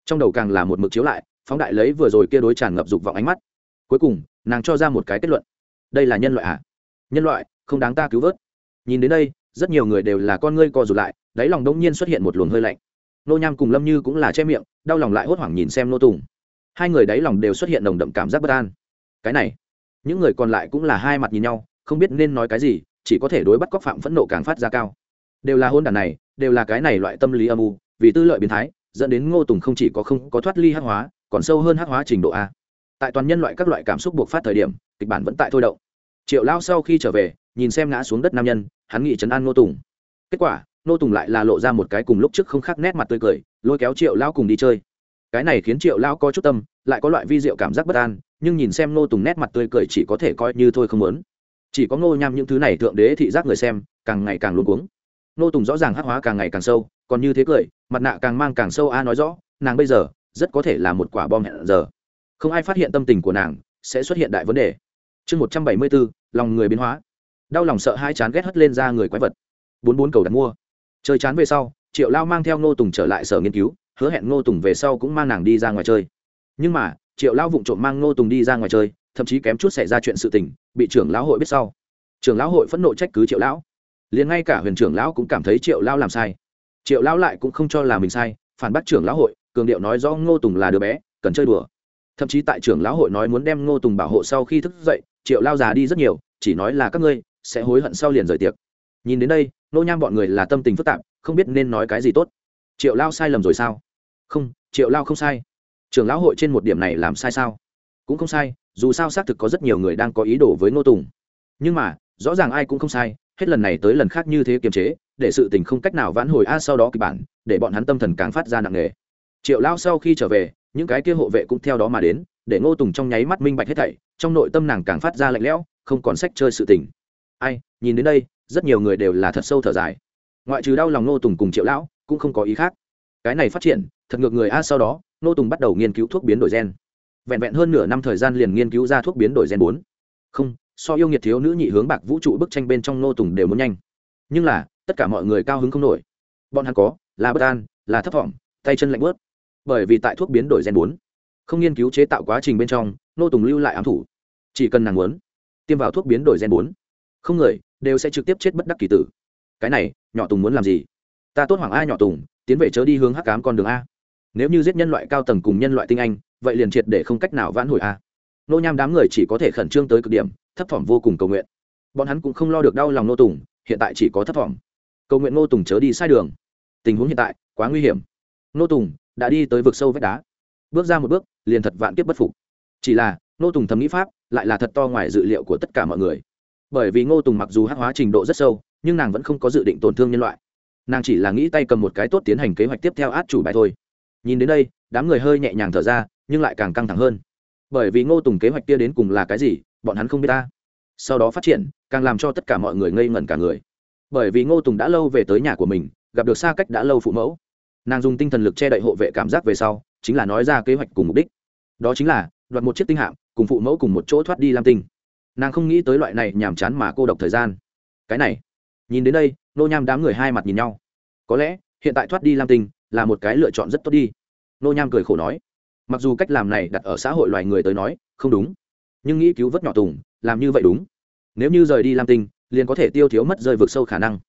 Trong đầu càng là một mực chiếu lại phóng đại lấy vừa rồi kia đối tràn ngập dục vọng ánh mắt. Cuối cùng, nàng cho ra một cái kết luận. Đây là nhân loại à? Nhân loại, không đáng ta cứu vớt. Nhìn đến đây, rất nhiều người đều là con ngươi co rụt lại, đáy lòng đông nhiên xuất hiện một luồng hơi lạnh. Nô nham cùng lâm như cũng là che miệng, đau lòng lại hốt hoảng nhìn xem nô tùng. Hai người đáy lòng đều xuất hiện đồng đậm cảm giác bất an. Cái này, những người còn lại cũng là hai mặt nhìn nhau, không biết nên nói cái gì, chỉ có thể đối bắt cóc phạm phẫn nộ càng phát ra cao. Đều là hôn đàn này, đều là cái này loại tâm lý âm u, vì tư lợi biến thái, dẫn đến ngô tùng không chỉ có không có thoát ly hắc hóa còn sâu hơn hắc hóa trình độ a. Tại toàn nhân loại các loại cảm xúc buộc phát thời điểm, kịch bản vẫn tại thôi động. Triệu lao sau khi trở về, nhìn xem ngã xuống đất nam nhân, hắn nghĩ chấn an ngô tùng. Kết quả, ngô tùng lại là lộ ra một cái cùng lúc trước không khác nét mặt tươi cười, lôi kéo triệu lao cùng đi chơi. Cái này khiến triệu lao có chút tâm, lại có loại vi diệu cảm giác bất an, nhưng nhìn xem ngô tùng nét mặt tươi cười chỉ có thể coi như thôi không muốn. Chỉ có ngô nham những thứ này thượng đế thị giác người xem, càng ngày càng luôn cuống. Ngô tùng rõ ràng hắc hóa càng ngày càng sâu, còn như thế cười, mặt nạ càng mang càng sâu a nói rõ, nàng bây giờ rất có thể là một quả bom hẹn giờ. Không ai phát hiện tâm tình của nàng, sẽ xuất hiện đại vấn đề. Chương một trăm bảy mươi bốn lòng người biến hóa. Đau lòng sợ hai chán ghét hất lên ra người quái vật. Bốn bốn cầu đặt mua. Chơi chán về sau, triệu lao mang theo ngô tùng trở lại sở nghiên cứu, hứa hẹn ngô tùng về sau cũng mang nàng đi ra ngoài chơi. Nhưng mà, triệu lao vụng trộm mang ngô tùng đi ra ngoài chơi, thậm chí kém chút xảy ra chuyện sự tình, bị trưởng lão hội biết sau. Trưởng lão hội phẫn nộ trách cứ triệu lão. Liền ngay cả huyền trưởng lão cũng cảm thấy triệu lao làm sai. Triệu lão lại cũng không cho là mình sai, phản bác trưởng lão hội cường điệu nói rõ ngô tùng là đứa bé, cần chơi đùa. Thậm chí tại trưởng lão hội nói muốn đem ngô tùng bảo hộ sau khi thức dậy, triệu lao già đi rất nhiều, chỉ nói là các ngươi sẽ hối hận sau liền rời tiệc. Nhìn đến đây nô nham bọn người là tâm tình phức tạp, không biết nên nói cái gì tốt. Triệu lao sai lầm rồi sao? Không, triệu lao không sai. Trưởng lão hội trên một điểm này làm sai sao? Cũng không sai, dù sao xác thực có rất nhiều người đang có ý đồ với ngô tùng. Nhưng mà, rõ ràng ai cũng không sai, hết lần này tới lần khác như thế kiềm chế, để sự tình không cách nào vãn hồi. A, sau đó kịch bản, để bọn hắn tâm thần càng phát ra nặng nề triệu lao sau khi trở về, những cái kia hộ vệ cũng theo đó mà đến, để ngô tùng trong nháy mắt minh bạch hết thảy, trong nội tâm nàng càng phát ra lạnh lẽo, không còn sách chơi sự tình. Ai, nhìn đến đây, rất nhiều người đều là thật sâu thở dài. Ngoại trừ đau lòng ngô tùng cùng triệu lão, cũng không có ý khác. Cái này phát triển, thật ngược người a, sau đó, ngô tùng bắt đầu nghiên cứu thuốc biến đổi gen. Vẹn vẹn hơn nửa năm thời gian liền nghiên cứu ra thuốc biến đổi gen bốn. Không, so yêu nghiệt thiếu nữ nhị hướng bạc vũ trụ bức tranh bên trong ngô tùng đều muốn nhanh. Nhưng là, tất cả mọi người cao hứng không nổi. Bọn hắn có, là bất an, là thấp thỏm tay chân lạnh bớt bởi vì tại thuốc biến đổi gen bốn, không nghiên cứu chế tạo quá trình bên trong nô tùng lưu lại ám thủ. Chỉ cần nàng muốn tiêm vào thuốc biến đổi gen bốn, không người đều sẽ trực tiếp chết bất đắc kỳ tử. Cái này, nhỏ tùng muốn làm gì? Ta tốt hoàng a nhỏ tùng, tiến về chớ đi hướng hắc cám con đường a. Nếu như giết nhân loại cao tầng cùng nhân loại tinh anh, vậy liền triệt để không cách nào vãn hồi a. Nô nham đám người chỉ có thể khẩn trương tới cực điểm, thấp thỏm vô cùng cầu nguyện. Bọn hắn cũng không lo được đau lòng nô tùng, hiện tại chỉ có thấp thỏm. Cầu nguyện nô tùng chớ đi sai đường. Tình huống hiện tại quá nguy hiểm. Nô tùng đã đi tới vực sâu vách đá. Bước ra một bước, liền thật vạn kiếp bất phục. Chỉ là nô tùng thầm nghĩ pháp, lại là thật to ngoài dự liệu của tất cả mọi người. Bởi vì ngô tùng mặc dù hắc hóa trình độ rất sâu, nhưng nàng vẫn không có dự định tổn thương nhân loại. Nàng chỉ là nghĩ tay cầm một cái tốt tiến hành kế hoạch tiếp theo át chủ bài thôi. Nhìn đến đây, đám người hơi nhẹ nhàng thở ra, nhưng lại càng căng thẳng hơn. Bởi vì ngô tùng kế hoạch kia đến cùng là cái gì, bọn hắn không biết ta. Sau đó phát triển, càng làm cho tất cả mọi người ngây ngẩn cả người. Bởi vì ngô tùng đã lâu về tới nhà của mình, gặp được xa cách đã lâu phụ mẫu nàng dùng tinh thần lực che đậy hộ vệ cảm giác về sau, chính là nói ra kế hoạch cùng mục đích. Đó chính là, đoạt một chiếc tinh hạm, cùng phụ mẫu cùng một chỗ thoát đi lam tinh. Nàng không nghĩ tới loại này nhàm chán mà cô độc thời gian. Cái này, nhìn đến đây, nô nham đám người hai mặt nhìn nhau. Có lẽ, hiện tại thoát đi lam tinh là một cái lựa chọn rất tốt đi. Nô nham cười khổ nói. Mặc dù cách làm này đặt ở xã hội loài người tới nói, không đúng. Nhưng nghĩ cứu vớt nhỏ tùng, làm như vậy đúng. Nếu như rời đi lam tinh, liền có thể tiêu thiếu mất rơi vực sâu khả năng.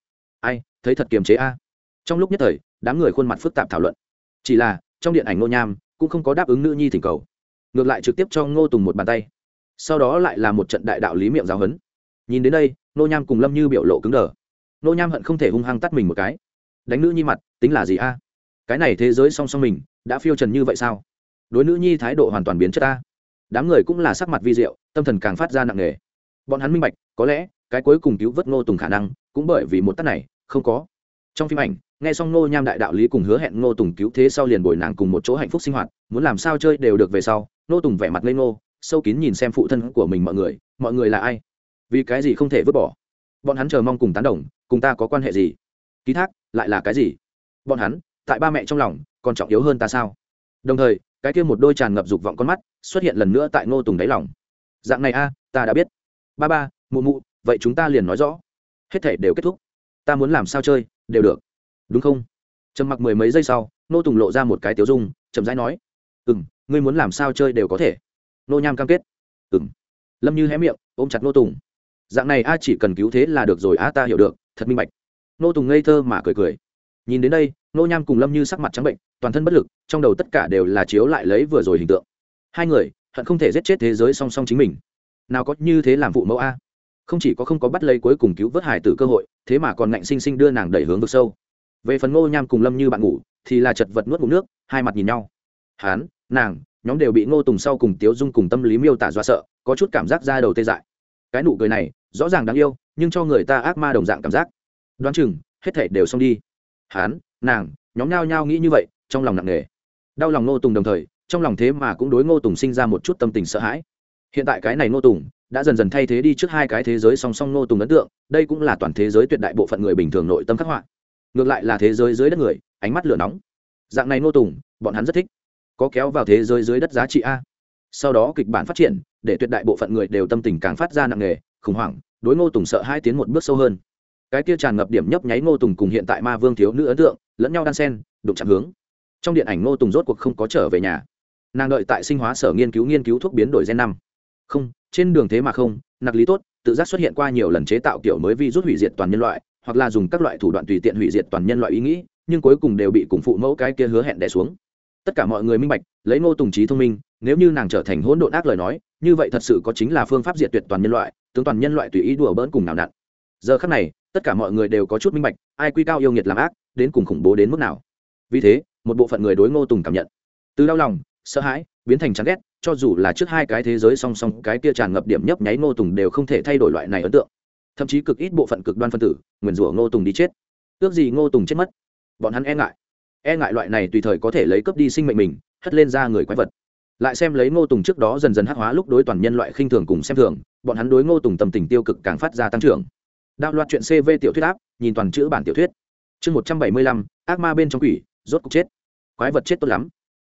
Ai, thấy thật kiềm chế a. Trong lúc nhất thời đám người khuôn mặt phức tạp thảo luận. Chỉ là, trong điện ảnh ngô nham cũng không có đáp ứng nữ nhi thỉnh cầu. Ngược lại trực tiếp cho ngô tùng một bàn tay. Sau đó lại là một trận đại đạo lý miệng giáo huấn. Nhìn đến đây, ngô nham cùng lâm như biểu lộ cứng đờ. Ngô nham hận không thể hung hăng tắt mình một cái. Đánh nữ nhi mặt, tính là gì a? Cái này thế giới song song mình, đã phiêu trần như vậy sao? Đối nữ nhi thái độ hoàn toàn biến chất ta. Đám người cũng là sắc mặt vi diệu, tâm thần càng phát ra nặng nề. Bọn hắn minh bạch, có lẽ cái cuối cùng cứu vớt ngô tùng khả năng cũng bởi vì một tắt này, không có. Trong phim ảnh nghe xong ngô nham đại đạo lý cùng hứa hẹn ngô tùng cứu thế sau liền bồi nàng cùng một chỗ hạnh phúc sinh hoạt, muốn làm sao chơi đều được về sau, ngô tùng vẻ mặt lên ngô, sâu kín nhìn xem phụ thân của mình mọi người mọi người là ai? Vì cái gì không thể vứt bỏ? Bọn hắn chờ mong cùng tán đồng, cùng ta có quan hệ gì? Ký thác, lại là cái gì? Bọn hắn, tại ba mẹ trong lòng, còn trọng yếu hơn ta sao? Đồng thời, cái kia một đôi tràn ngập dục vọng con mắt, xuất hiện lần nữa tại ngô tùng đáy lòng. Dạng này a, ta đã biết. Ba ba, mụ mụ, vậy chúng ta liền nói rõ. Hết thể đều kết thúc. Ta muốn làm sao chơi, đều được đúng không? Trầm mặc mười mấy giây sau, nô tùng lộ ra một cái tiếu dung, chậm rãi nói ừ m ngươi muốn làm sao chơi đều có thể. Nô nham cam kết ừ m lâm như hé miệng, ôm chặt nô tùng. Dạng này a, chỉ cần cứu thế là được rồi a, ta hiểu được, thật minh bạch. Nô tùng ngây thơ mà cười cười. Nhìn đến đây, nô nham cùng lâm như sắc mặt trắng bệnh, toàn thân bất lực, trong đầu tất cả đều là chiếu lại lấy vừa rồi hình tượng. Hai người, hận không thể giết chết thế giới song song chính mình. Nào có như thế làm vụ mẫu a? Không chỉ có không có bắt lấy cuối cùng cứu vớt hải tử cơ hội, thế mà còn ngạnh sinh sinh đưa nàng đẩy hướng vực sâu về phần ngô nham cùng lâm như bạn ngủ, thì là chật vật nuốt ngủ nước, hai mặt nhìn nhau. Hán, nàng, nhóm đều bị ngô tùng sau cùng tiếu dung cùng tâm lý miêu tả do sợ, có chút cảm giác ra đầu tê dại. Cái nụ cười này, rõ ràng đáng yêu, nhưng cho người ta ác ma đồng dạng cảm giác. Đoán chừng, hết thể đều xong đi. Hán, nàng, nhóm nhao nhao nghĩ như vậy, trong lòng nặng nề. Đau lòng ngô tùng đồng thời, trong lòng thế mà cũng đối ngô tùng sinh ra một chút tâm tình sợ hãi. Hiện tại cái này ngô tùng, đã dần dần thay thế đi trước hai cái thế giới song song ngô tùng ấn tượng, đây cũng là toàn thế giới tuyệt đại bộ phận người bình thường nội tâm khắc họa ngược lại là thế giới dưới đất người, ánh mắt lửa nóng. Dạng này ngô tùng, bọn hắn rất thích. Có kéo vào thế giới dưới đất giá trị a. Sau đó kịch bản phát triển, để tuyệt đại bộ phận người đều tâm tình càng phát ra nặng nề, khủng hoảng, đối ngô tùng sợ hai tiến một bước sâu hơn. Cái kia tràn ngập điểm nhấp nháy ngô tùng cùng hiện tại ma vương thiếu nữ ấn tượng, lẫn nhau đan sen đụng chạm hướng. Trong điện ảnh ngô tùng rốt cuộc không có trở về nhà. Nàng đợi tại sinh hóa sở nghiên cứu nghiên cứu thuốc biến đổi gen năm. Không, trên đường thế mà không, nặc lý tốt, tự giác xuất hiện qua nhiều lần chế tạo kiểu mới vi rút hủy diệt toàn nhân loại hoặc là dùng các loại thủ đoạn tùy tiện hủy diệt toàn nhân loại ý nghĩ, nhưng cuối cùng đều bị cùng phụ mẫu cái kia hứa hẹn đẻ xuống. Tất cả mọi người minh bạch, lấy ngô tùng trí thông minh, nếu như nàng trở thành hỗn độn ác lời nói, như vậy thật sự có chính là phương pháp diệt tuyệt toàn nhân loại, tướng toàn nhân loại tùy ý đùa bỡn cùng nào nặn. Giờ khắc này, tất cả mọi người đều có chút minh bạch, ai quy cao yêu nghiệt làm ác, đến cùng khủng bố đến mức nào. Vì thế, một bộ phận người đối ngô tùng cảm nhận. Từ đau lòng, sợ hãi, biến thành chán ghét, cho dù là trước hai cái thế giới song song, cái kia tràn ngập điểm nhấp nháy ngô tùng đều không thể thay đổi loại này ấn tượng thậm chí cực ít bộ phận cực đoan phân tử, nguyền rủa ngô tùng đi chết. Ước gì ngô tùng chết mất, bọn hắn e ngại. E ngại loại này tùy thời có thể lấy cướp đi sinh mệnh mình, hất lên ra người quái vật. Lại xem lấy ngô tùng trước đó dần dần hắc hóa lúc đối toàn nhân loại khinh thường cùng xem thường, bọn hắn đối ngô tùng tầm tình tiêu cực càng phát ra tăng trưởng. Đạo loạt chuyện cv tiểu thuyết áp, nhìn toàn chữ bản tiểu thuyết. Chương một trăm bảy mươi lăm, ác ma bên trong quỷ, rốt cục chết. Quái vật chết tốt lắm.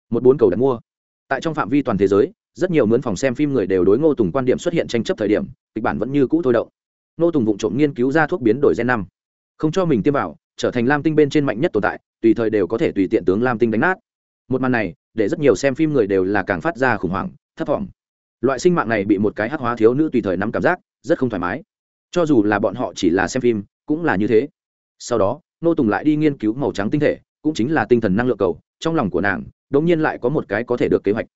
Một bốn cầu đặt mua. Tại trong phạm vi toàn thế giới, rất nhiều mướn phòng xem phim người đều đối ngô tùng quan điểm xuất hiện tranh chấp thời điểm, kịch bản vẫn như cũ thôi động. Nô tùng vụng trộm nghiên cứu ra thuốc biến đổi gen năm. Không cho mình tiêm vào, trở thành lam tinh bên trên mạnh nhất tồn tại, tùy thời đều có thể tùy tiện tướng lam tinh đánh nát. Một màn này, để rất nhiều xem phim người đều là càng phát ra khủng hoảng, thấp thỏm. Loại sinh mạng này bị một cái hắc hóa thiếu nữ tùy thời nắm cảm giác, rất không thoải mái. Cho dù là bọn họ chỉ là xem phim, cũng là như thế. Sau đó, nô tùng lại đi nghiên cứu màu trắng tinh thể, cũng chính là tinh thần năng lượng cầu, trong lòng của nàng đ ỗ n g nhiên lại có một cái có thể được kế hoạch.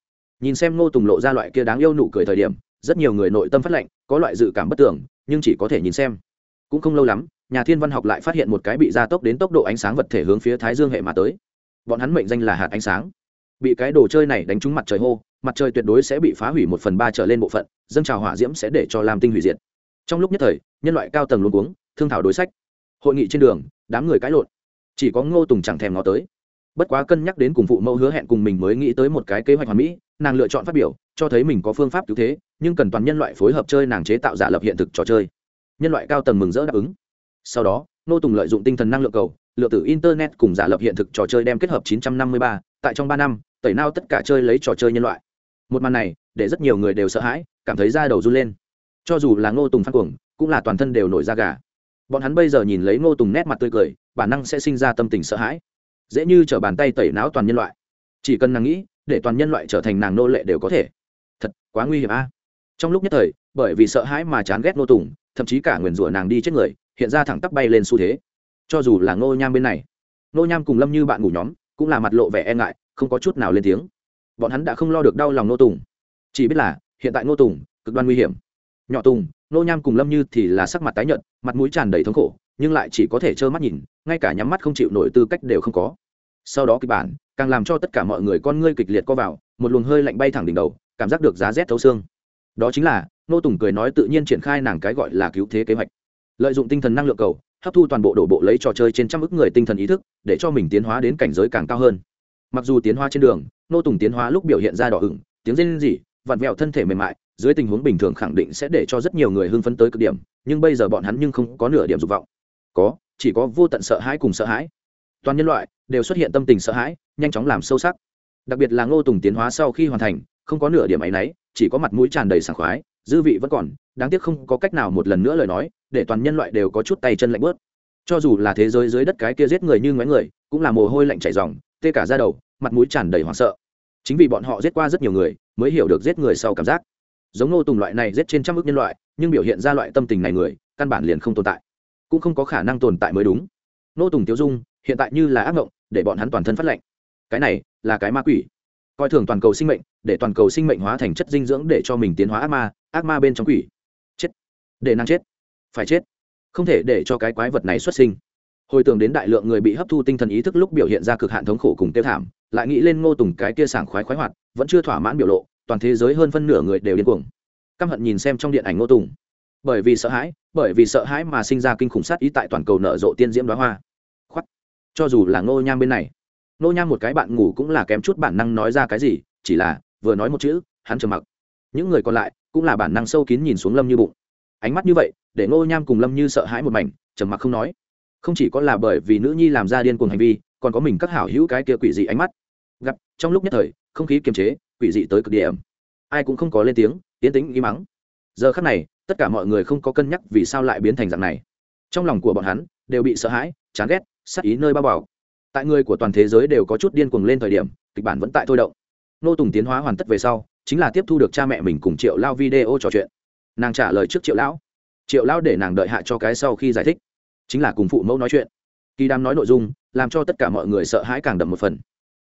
Nhìn xem nô tùng lộ ra loại kia đáng yêu nụ cười thời điểm rất nhiều người nội tâm phát lệnh, có loại dự cảm bất tưởng nhưng chỉ có thể nhìn xem. Cũng không lâu lắm, nhà thiên văn học lại phát hiện một cái bị gia tốc đến tốc độ ánh sáng vật thể hướng phía thái dương hệ mà tới. Bọn hắn mệnh danh là hạt ánh sáng. Bị cái đồ chơi này đánh trúng mặt trời hô, mặt trời tuyệt đối sẽ bị phá hủy một phần ba trở lên bộ phận, dâng trào hỏa diễm sẽ để cho làm tinh hủy diệt. Trong lúc nhất thời, nhân loại cao tầng luôn cuống, thương thảo đối sách. Hội nghị trên đường, đám người cãi lộn. Chỉ có ngô tùng chẳng thèm ngó tới bất quá cân nhắc đến cùng phụ mẫu hứa hẹn cùng mình mới nghĩ tới một cái kế hoạch hoàn mỹ nàng lựa chọn phát biểu cho thấy mình có phương pháp cứu thế nhưng cần toàn nhân loại phối hợp chơi nàng chế tạo giả lập hiện thực trò chơi. Nhân loại cao tầng mừng rỡ đáp ứng. Sau đó ngô tùng lợi dụng tinh thần năng lượng cầu lựa tử internet cùng giả lập hiện thực trò chơi đem kết hợp 953, tại trong ba năm tẩy nao tất cả chơi lấy trò chơi nhân loại. Một màn này để rất nhiều người đều sợ hãi cảm thấy da đầu run lên. Cho dù là ngô tùng phát cuồng cũng là toàn thân đều nổi da gà. Bọn hắn bây giờ nhìn lấy ngô tùng nét mặt tươi cười bản năng sẽ sinh ra tâm tình sợ hãi dễ như t r ở bàn tay tẩy não toàn nhân loại. Chỉ cần nàng nghĩ, để toàn nhân loại trở thành nàng nô lệ đều có thể. Thật, quá nguy hiểm a. Trong lúc nhất thời, bởi vì sợ hãi mà chán ghét nô tùng, thậm chí cả nguyền rủa nàng đi chết người, hiện ra thẳng tắp bay lên xu thế. Cho dù là ngô nham bên này, ngô nham cùng lâm như bạn ngủ nhóm, cũng là mặt lộ vẻ e ngại, không có chút nào lên tiếng. Bọn hắn đã không lo được đau lòng nô tùng. Chỉ biết là, hiện tại nô tùng, cực đoan nguy hiểm. Nhỏ tùng nô nham cùng lâm như thì là sắc mặt tái nhợt, mặt mũi tràn đầy thống khổ nhưng lại chỉ có thể trơ mắt nhìn, ngay cả nhắm mắt không chịu nổi tư cách đều không có. Sau đó kịch bản, càng làm cho tất cả mọi người con ngươi kịch liệt co vào, một luồng hơi lạnh bay thẳng đỉnh đầu, cảm giác được giá rét thấu xương. Đó chính là, nô tùng cười nói tự nhiên triển khai nàng cái gọi là cứu thế kế hoạch. Lợi dụng tinh thần năng lượng cầu, hấp thu toàn bộ đổ bộ lấy trò chơi trên trăm ức người tinh thần ý thức, để cho mình tiến hóa đến cảnh giới càng cao hơn. Mặc dù tiến hóa trên đường, nô tùng tiến hóa lúc biểu hiện ra đỏ ửng, tiếng rên rỉ, vặn vẹo thân thể mềm mại, dưới tình huống bình thường khẳng định sẽ để cho rất nhiều người hưng phấn tới cực điểm, nhưng bây giờ bọn hắn nhưng không có nửa điểm dục vọng có, chỉ có vô tận sợ hãi cùng sợ hãi. Toàn nhân loại đều xuất hiện tâm tình sợ hãi, nhanh chóng làm sâu sắc. Đặc biệt là ngô tùng tiến hóa sau khi hoàn thành, không có nửa điểm áy náy, chỉ có mặt mũi tràn đầy sảng khoái, dư vị vẫn còn, đáng tiếc không có cách nào một lần nữa lời nói, để toàn nhân loại đều có chút tay chân lạnh bớt. Cho dù là thế giới dưới đất cái kia giết người như ngoái người, cũng là mồ hôi lạnh chảy dòng tê cả ra đầu, mặt mũi tràn đầy hoảng sợ. Chính vì bọn họ giết qua rất nhiều người, mới hiểu được giết người sau cảm giác. Giống ngô tùng loại này giết trên trăm ước nhân loại, nhưng biểu hiện ra loại tâm tình này người, căn bản liền không tồn tại cũng không có khả năng tồn tại mới đúng. Nô tùng tiêu dung, hiện tại như là ác mộng để bọn hắn toàn thân phát lệnh cái này, là cái ma quỷ. Coi thường toàn cầu sinh mệnh, để toàn cầu sinh mệnh hóa thành chất dinh dưỡng để cho mình tiến hóa ác ma ác ma bên trong quỷ. Chết. Để năng chết. Phải chết. Không thể để cho cái quái vật này xuất sinh. Hồi tưởng đến đại lượng người bị hấp thu tinh thần ý thức lúc biểu hiện ra cực hạn thống khổ cùng tiêu thảm, lại nghĩ lên ngô tùng cái kia sảng khoái khoái hoạt, vẫn chưa thỏa mãn biểu lộ, toàn thế giới hơn phân nửa người đều điên cuồng. Căm hận nhìn xem trong điện ảnh ngô tùng bởi vì sợ hãi, bởi vì sợ hãi mà sinh ra kinh khủng sát ý tại toàn cầu nở rộ tiên diễm đoá hoa. Khoắt cho dù là ngô nham bên này. Ngô nham một cái bạn ngủ cũng là kém chút bản năng nói ra cái gì, chỉ là vừa nói một chữ, hắn trầm mặc. Những người còn lại cũng là bản năng sâu kín nhìn xuống lâm như bụng. Ánh mắt như vậy, để ngô nham cùng lâm như sợ hãi một mảnh, trầm mặc không nói. Không chỉ có là bởi vì nữ nhi làm ra điên cuồng hành vi, còn có mình các hảo hữu cái kia quỷ dị ánh mắt. Gặp, trong lúc nhất thời, không khí kiềm chế, quỷ dị tới cực điểm. Ai cũng không có lên tiếng tiến tính im mắng. Giờ khắc này tất cả mọi người không có cân nhắc vì sao lại biến thành dạng này. Trong lòng của bọn hắn, đều bị sợ hãi, chán ghét, sát ý nơi bao bọc. Tại người của toàn thế giới đều có chút điên cuồng lên thời điểm, kịch bản vẫn tại thôi động. Nô tùng tiến hóa hoàn tất về sau, chính là tiếp thu được cha mẹ mình cùng triệu lao video trò chuyện. Nàng trả lời trước triệu lão. Triệu lão để nàng đợi hạ cho cái sau khi giải thích. Chính là cùng phụ mẫu nói chuyện. Kỳ đam nói nội dung, làm cho tất cả mọi người sợ hãi càng đậm một phần.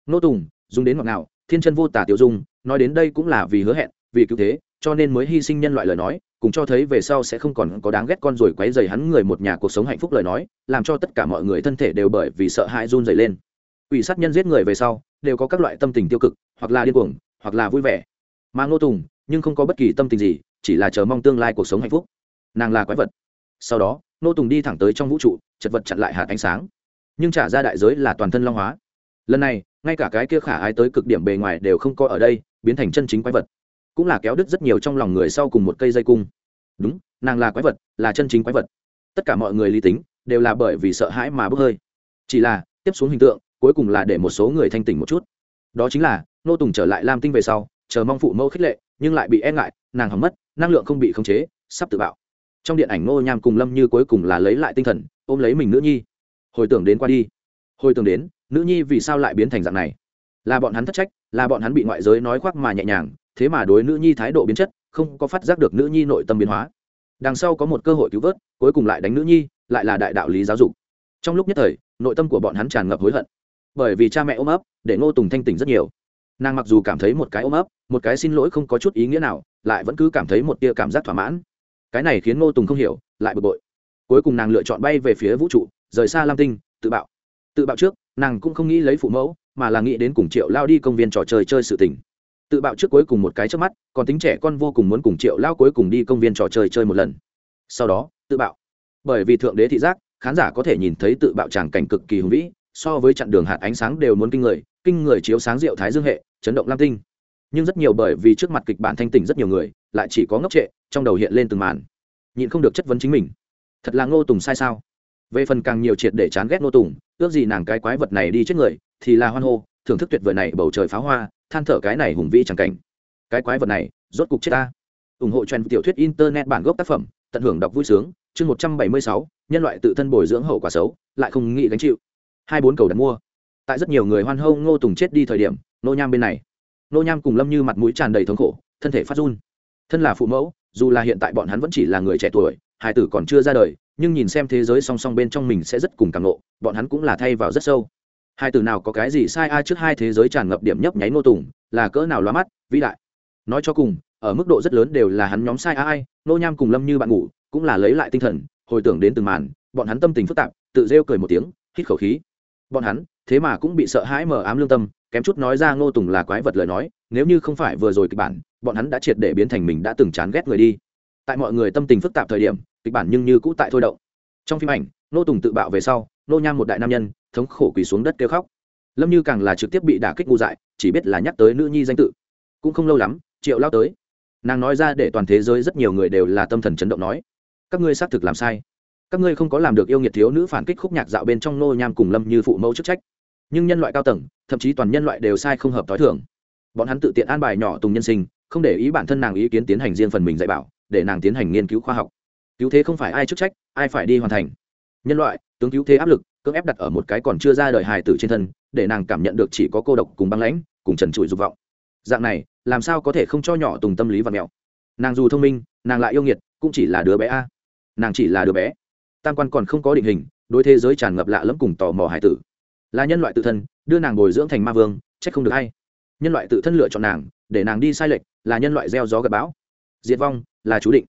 Nô tùng, dùng đến ngọt ngào, thiên chân vô tả tiểu dung, nói đến đây cũng là vì hứa hẹn, vì cứu thế, cho nên mới hy sinh nhân loại lời nói cùng cho thấy về sau sẽ không còn có đáng ghét con rồi quấy dày hắn người một nhà cuộc sống hạnh phúc lời nói, làm cho tất cả mọi người thân thể đều bởi vì sợ hãi run dày lên. Ủy sát nhân giết người về sau, đều có các loại tâm tình tiêu cực, hoặc là điên cuồng, hoặc là vui vẻ. Mà ngô tùng, nhưng không có bất kỳ tâm tình gì, chỉ là chờ mong tương lai cuộc sống hạnh phúc. Nàng là quái vật. Sau đó, ngô tùng đi thẳng tới trong vũ trụ, chật vật chặn lại hạt ánh sáng. Nhưng trả ra đại giới là toàn thân long hóa. Lần này, ngay cả cái kia khả ai tới cực điểm bề ngoài đều không có ở đây, biến thành chân chính quái vật cũng là kéo đứt rất nhiều trong lòng người sau cùng một cây dây cung. Đúng, nàng là quái vật, là chân chính quái vật. Tất cả mọi người lý tính, đều là bởi vì sợ hãi mà bốc hơi. Chỉ là, tiếp xuống hình tượng, cuối cùng là để một số người thanh tỉnh một chút. Đó chính là, nô tùng trở lại lam tinh về sau, chờ mong phụ mẫu khích lệ, nhưng lại bị e ngại, nàng hỏng mất, năng lượng không bị khống chế, sắp tự bạo. Trong điện ảnh nô nham cùng lâm như cuối cùng là lấy lại tinh thần, ôm lấy mình nữ nhi. Hồi tưởng đến qua đi. Hồi tưởng đến, nữ nhi vì sao lại biến thành dạng này? Là bọn hắn thất trách, là bọn hắn bị ngoại giới nói khoác mà nhẹ nhàng thế mà đối nữ nhi thái độ biến chất, không có phát giác được nữ nhi nội tâm biến hóa. Đằng sau có một cơ hội cứu vớt, cuối cùng lại đánh nữ nhi, lại là đại đạo lý giáo dục. Trong lúc nhất thời, nội tâm của bọn hắn tràn ngập hối hận. Bởi vì cha mẹ ôm ấp, để ngô tùng thanh tỉnh rất nhiều. Nàng mặc dù cảm thấy một cái ôm ấp, một cái xin lỗi không có chút ý nghĩa nào, lại vẫn cứ cảm thấy một tia cảm giác thỏa mãn. Cái này khiến ngô tùng không hiểu, lại bực bội. Cuối cùng nàng lựa chọn bay về phía vũ trụ, rời xa lam tinh, tự bạo. Tự bạo trước, nàng cũng không nghĩ lấy phụ mẫu, mà là nghĩ đến cùng triệu lao đi công viên trò chơi chơi sự tình tự bạo trước cuối cùng một cái trước mắt, còn tính trẻ con vô cùng muốn cùng triệu lao cuối cùng đi công viên trò chơi chơi một lần. Sau đó, tự bạo. Bởi vì thượng đế thị giác, khán giả có thể nhìn thấy tự bạo tràng cảnh cực kỳ hùng vĩ, so với chặn đường hạt ánh sáng đều muốn kinh người kinh người chiếu sáng rượu thái dương hệ, chấn động lam tinh. Nhưng rất nhiều bởi vì trước mặt kịch bản thanh tỉnh rất nhiều người, lại chỉ có ngốc trệ, trong đầu hiện lên từng màn. Nhịn không được chất vấn chính mình. Thật là ngô tùng sai sao? Về phần càng nhiều triệt để chán ghét ngô tùng, ước gì nàng cái quái vật này đi chết người, thì là hoan hô, thưởng thức tuyệt vời này bầu trời pháo hoa than thở cái này hùng vĩ chẳng cảnh. Cái quái vật này, rốt cục chết ta. Ủng hộ trend tiểu thuyết internet bản gốc tác phẩm, tận hưởng đọc vui sướng, chương một trăm bảy mươi sáu, nhân loại tự thân bồi dưỡng hậu quả xấu, lại không nghĩ gánh chịu. Hai bốn cầu đặt mua. Tại rất nhiều người hoan hô ngô tùng chết đi thời điểm, nô nham bên này. Nô nham cùng lâm như mặt mũi tràn đầy thống khổ, thân thể phát run. Thân là phụ mẫu, dù là hiện tại bọn hắn vẫn chỉ là người trẻ tuổi hải tử còn chưa ra đời, nhưng nhìn xem thế giới song song bên trong mình sẽ rất cùng càng nộ bọn hắn cũng là thay vào rất sâu hai từ nào có cái gì sai ai trước hai thế giới tràn ngập điểm nhấp nháy nô tùng, là cỡ nào loa mắt, vĩ đại. Nói cho cùng, ở mức độ rất lớn đều là hắn nhóm sai ai, nô nham cùng lâm như bạn ngủ, cũng là lấy lại tinh thần, hồi tưởng đến từng màn, bọn hắn tâm tình phức tạp, tự rêu cười một tiếng, hít khẩu khí. Bọn hắn, thế mà cũng bị sợ hãi mờ ám lương tâm, kém chút nói ra ngô tùng là quái vật lời nói, nếu như không phải vừa rồi kịch bản, bọn hắn đã triệt để biến thành mình đã từng chán ghét người đi. Tại mọi người tâm tình phức tạp thời điểm, kịch bản nhưng như cũ tại thôi động. Trong phim ảnh, ngô tùng tự bạo về sau, nô nham một đại nam nhân thống khổ quỳ xuống đất kêu khóc. Lâm như càng là trực tiếp bị đả kích ngu dại, chỉ biết là nhắc tới nữ nhi danh tự. Cũng không lâu lắm, triệu lao tới. Nàng nói ra để toàn thế giới rất nhiều người đều là tâm thần chấn động nói, các ngươi xác thực làm sai. Các ngươi không có làm được yêu nghiệt thiếu nữ phản kích khúc nhạc dạo bên trong nô nham cùng lâm như phụ mẫu chức trách. Nhưng nhân loại cao tầng, thậm chí toàn nhân loại đều sai không hợp t h o i thường. Bọn hắn tự tiện an bài nhỏ tùng nhân sinh, không để ý bản thân nàng ý kiến tiến hành riêng phần mình dạy bảo, để nàng tiến hành nghiên cứu khoa học. Cứu thế không phải ai chức trách, ai phải đi hoàn thành. Nhân loại, tướng cứu thế áp lực cưỡng ép đặt ở một cái còn chưa ra đời hài tử trên thân, để nàng cảm nhận được chỉ có cô độc cùng băng lãnh, cùng trần trụi dục vọng. Dạng này, làm sao có thể không cho nhỏ tùng tâm lý và mẹo? Nàng dù thông minh, nàng lại yêu nghiệt, cũng chỉ là đứa bé a. Nàng chỉ là đứa bé. Tam quan còn không có định hình, đối thế giới tràn ngập lạ lẫm cùng tò mò hải tử. Là nhân loại tự thân, đưa nàng bồi dưỡng thành ma vương, trách không được hay nhân loại tự thân lựa chọn nàng, để nàng đi sai lệch, là nhân loại gieo gió gặp bão. Diệt vong, là chú định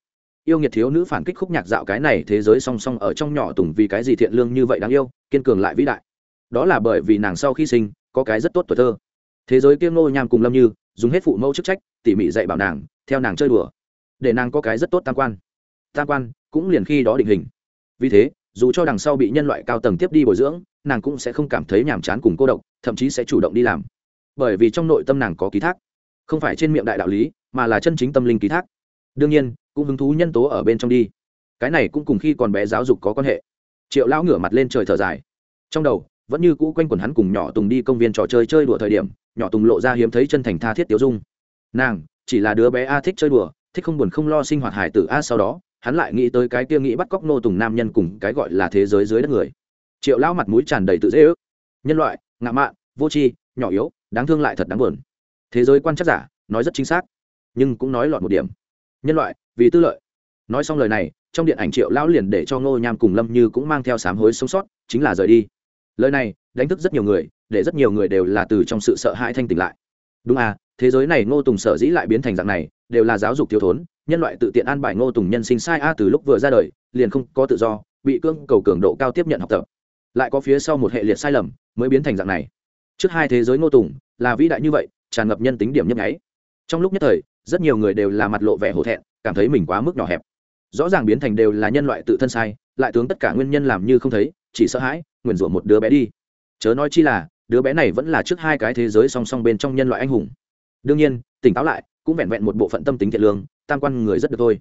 yêu nghiệt thiếu nữ phản kích khúc nhạc dạo cái này thế giới song song ở trong nhỏ tùng vì cái gì thiện lương như vậy đáng yêu, kiên cường lại vĩ đại. Đó là bởi vì nàng sau khi sinh, có cái rất tốt tuổi thơ. Thế giới kiêng nô nham cùng lâm như, dùng hết phụ mẫu chức trách, tỉ mỉ dạy bảo nàng, theo nàng chơi đùa. Để nàng có cái rất tốt tam quan. Tam quan cũng liền khi đó định hình. Vì thế, dù cho đằng sau bị nhân loại cao tầng tiếp đi bồi dưỡng, nàng cũng sẽ không cảm thấy nhàm chán cùng cô độc, thậm chí sẽ chủ động đi làm. Bởi vì trong nội tâm nàng có ký thác. Không phải trên miệng đại đạo lý, mà là chân chính tâm linh ký thác. Đương nhiên cũng hứng thú nhân tố ở bên trong đi. Cái này cũng cùng khi còn bé giáo dục có quan hệ. Triệu lão ngửa mặt lên trời thở dài. Trong đầu, vẫn như cũ quanh quẩn hắn cùng nhỏ tùng đi công viên trò chơi chơi đùa thời điểm, nhỏ tùng lộ ra hiếm thấy chân thành tha thiết tiêu dung. Nàng, chỉ là đứa bé a thích chơi đùa, thích không buồn không lo sinh hoạt hải tử a sau đó, hắn lại nghĩ tới cái kia nghĩ bắt cóc nô tùng nam nhân cùng cái gọi là thế giới dưới đất người. Triệu lão mặt mũi tràn đầy tự dễ ước. Nhân loại ngạ mạn, vô tri, nhỏ yếu, đáng thương lại thật đáng buồn. Thế giới quan chắc giả, nói rất chính xác, nhưng cũng nói lọt một điểm. Nhân loại vì tư lợi. Nói xong lời này, trong điện ảnh triệu lão liền để cho ngô nham cùng lâm như cũng mang theo sám hối sống sót, chính là rời đi. Lời này, đánh thức rất nhiều người, để rất nhiều người đều là từ trong sự sợ hãi thanh tỉnh lại. Đúng à thế giới này ngô tùng sở dĩ lại biến thành dạng này, đều là giáo dục thiếu thốn, nhân loại tự tiện an bài ngô tùng nhân sinh sai a từ lúc vừa ra đời, liền không có tự do, bị cương cầu cường độ cao tiếp nhận học tập. Lại có phía sau một hệ liệt sai lầm, mới biến thành dạng này. Trước hai thế giới ngô tùng, là vĩ đại như vậy, tràn ngập nhân tính điểm nhấp nháy. Trong lúc nhất thời rất nhiều người đều là mặt lộ vẻ hổ thẹn, cảm thấy mình quá mức nhỏ hẹp. Rõ ràng biến thành đều là nhân loại tự thân sai, lại tướng tất cả nguyên nhân làm như không thấy, chỉ sợ hãi, nguyền rủa một đứa bé đi. Chớ nói chi là, đứa bé này vẫn là trước hai cái thế giới song song bên trong nhân loại anh hùng. Đương nhiên, tỉnh táo lại, cũng vẹn vẹn một bộ phận tâm tính thiện lương, tam quan người rất được thôi.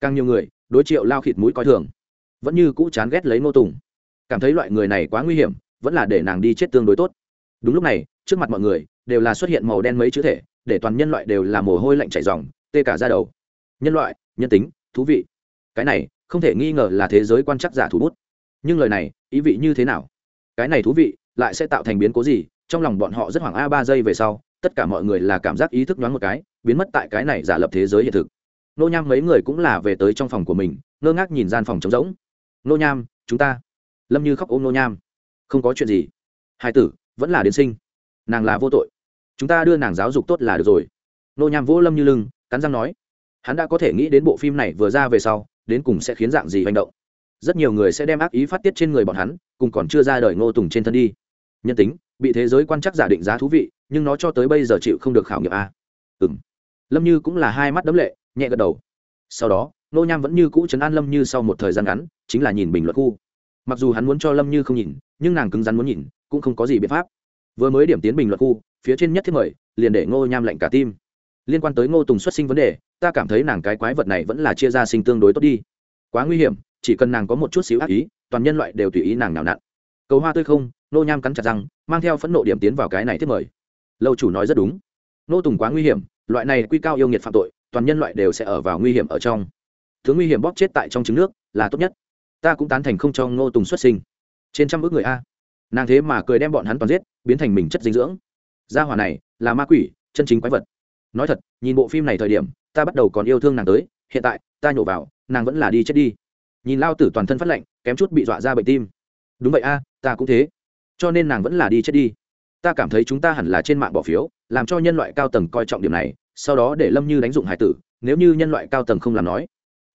Càng nhiều người, đối triệu lao khịt mũi coi thường. Vẫn như cũ chán ghét lấy ngô tùng. Cảm thấy loại người này quá nguy hiểm, vẫn là để nàng đi chết tương đối tốt. Đúng lúc này, trước mặt mọi người, đều là xuất hiện màu đen mấy chữ thể để toàn nhân loại đều là mồ hôi lạnh chảy ròng, tê cả ra đầu. Nhân loại nhân tính thú vị. Cái này không thể nghi ngờ là thế giới quan chắc giả thủ bút. Nhưng lời này ý vị như thế nào? Cái này thú vị lại sẽ tạo thành biến cố gì? Trong lòng bọn họ rất hoảng a ba giây về sau tất cả mọi người là cảm giác ý thức nhoáng một cái biến mất tại cái này giả lập thế giới hiện thực. Nô nham mấy người cũng là về tới trong phòng của mình ngơ ngác nhìn gian phòng trống rỗng. Nô nham chúng ta. Lâm như khóc ôm nô nham. Không có chuyện gì. Hai tử vẫn là đến sinh. Nàng là vô tội chúng ta đưa nàng giáo dục tốt là được rồi. Nô nham vỗ lâm như lưng, cắn răng nói, hắn đã có thể nghĩ đến bộ phim này vừa ra về sau, đến cùng sẽ khiến dạng gì hành động. Rất nhiều người sẽ đem ác ý phát tiết trên người bọn hắn, cùng còn chưa ra đời ngô tùng trên thân đi. Nhân tính, bị thế giới quan chắc giả định giá thú vị, nhưng nó cho tới bây giờ chịu không được khảo nghiệm a. Ừ m lâm như cũng là hai mắt đấm lệ, nhẹ gật đầu. Sau đó, nô nham vẫn như cũ chấn an lâm như sau một thời gian ngắn, chính là nhìn bình luận khu. Mặc dù hắn muốn cho lâm như không nhìn, nhưng nàng cứng rắn muốn nhìn, cũng không có gì biện pháp. Vừa mới điểm tiến bình luận khu phía trên nhất thiết mời, liền để ngô nham lạnh cả tim. Liên quan tới ngô tùng xuất sinh vấn đề, ta cảm thấy nàng cái quái vật này vẫn là chia ra sinh tương đối tốt đi. Quá nguy hiểm, chỉ cần nàng có một chút xíu ác ý, toàn nhân loại đều tùy ý nàng nào nặn. Cầu hoa tươi không nô nham cắn chặt răng, mang theo phẫn nộ điểm tiến vào cái này thiết mời. Lâu chủ nói rất đúng. Nô tùng quá nguy hiểm, loại này quy cao yêu nghiệt phạm tội, toàn nhân loại đều sẽ ở vào nguy hiểm ở trong. Thứ nguy hiểm bóp chết tại trong trứng nước, là tốt nhất. Ta cũng tán thành không cho ngô tùng xuất sinh. Trên trăm ước người a. Nàng thế mà cười đem bọn hắn toàn giết, biến thành mình chất dinh dưỡng gia hỏa này là ma quỷ, chân chính quái vật. Nói thật, nhìn bộ phim này thời điểm, ta bắt đầu còn yêu thương nàng tới, hiện tại, ta nhổ vào, nàng vẫn là đi chết đi. Nhìn lao tử toàn thân phát lạnh, kém chút bị dọa ra bệnh tim. Đúng vậy a, ta cũng thế. Cho nên nàng vẫn là đi chết đi. Ta cảm thấy chúng ta hẳn là trên mạng bỏ phiếu, làm cho nhân loại cao tầng coi trọng điểm này, sau đó để lâm như đánh dụng hải tử, nếu như nhân loại cao tầng không làm nói.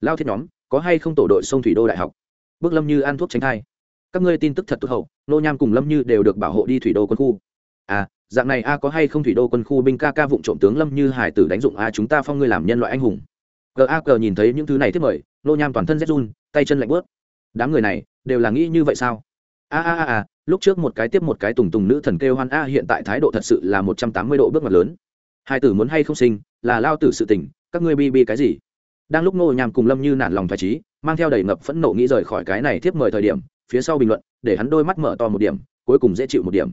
Lao thiết nhóm, có hay không tổ đội sông thủy đô đại học? Bước lâm như ăn thuốc tránh thai. Các ngươi tin tức thật tốt hậu, nô nham cùng lâm như đều được bảo hộ đi thủy đô quân khu. À dạng này a có hay không thủy đô quân khu binh ca ca vụng trộm tướng lâm như hải tử đánh dụng a chúng ta phong ngươi làm nhân loại anh hùng. G a g nhìn thấy những thứ này thiết mời, nô nham toàn thân rét run, tay chân lạnh bớt đám người này đều là nghĩ như vậy sao? A a a a, lúc trước một cái tiếp một cái tùng tùng nữ thần kêu hoan a, hiện tại thái độ thật sự là một trăm tám mươi độ bước ngoặt lớn. Hai tử muốn hay không sinh, là lao tử sự tình, các ngươi bi bi cái gì? Đang lúc nô nham cùng lâm như nản lòng phải trí, mang theo đầy ngập phẫn nộ nghĩ rời khỏi cái này tiếp mời thời điểm, phía sau bình luận, để hắn đôi mắt mở to một điểm, cuối cùng dễ chịu một điểm.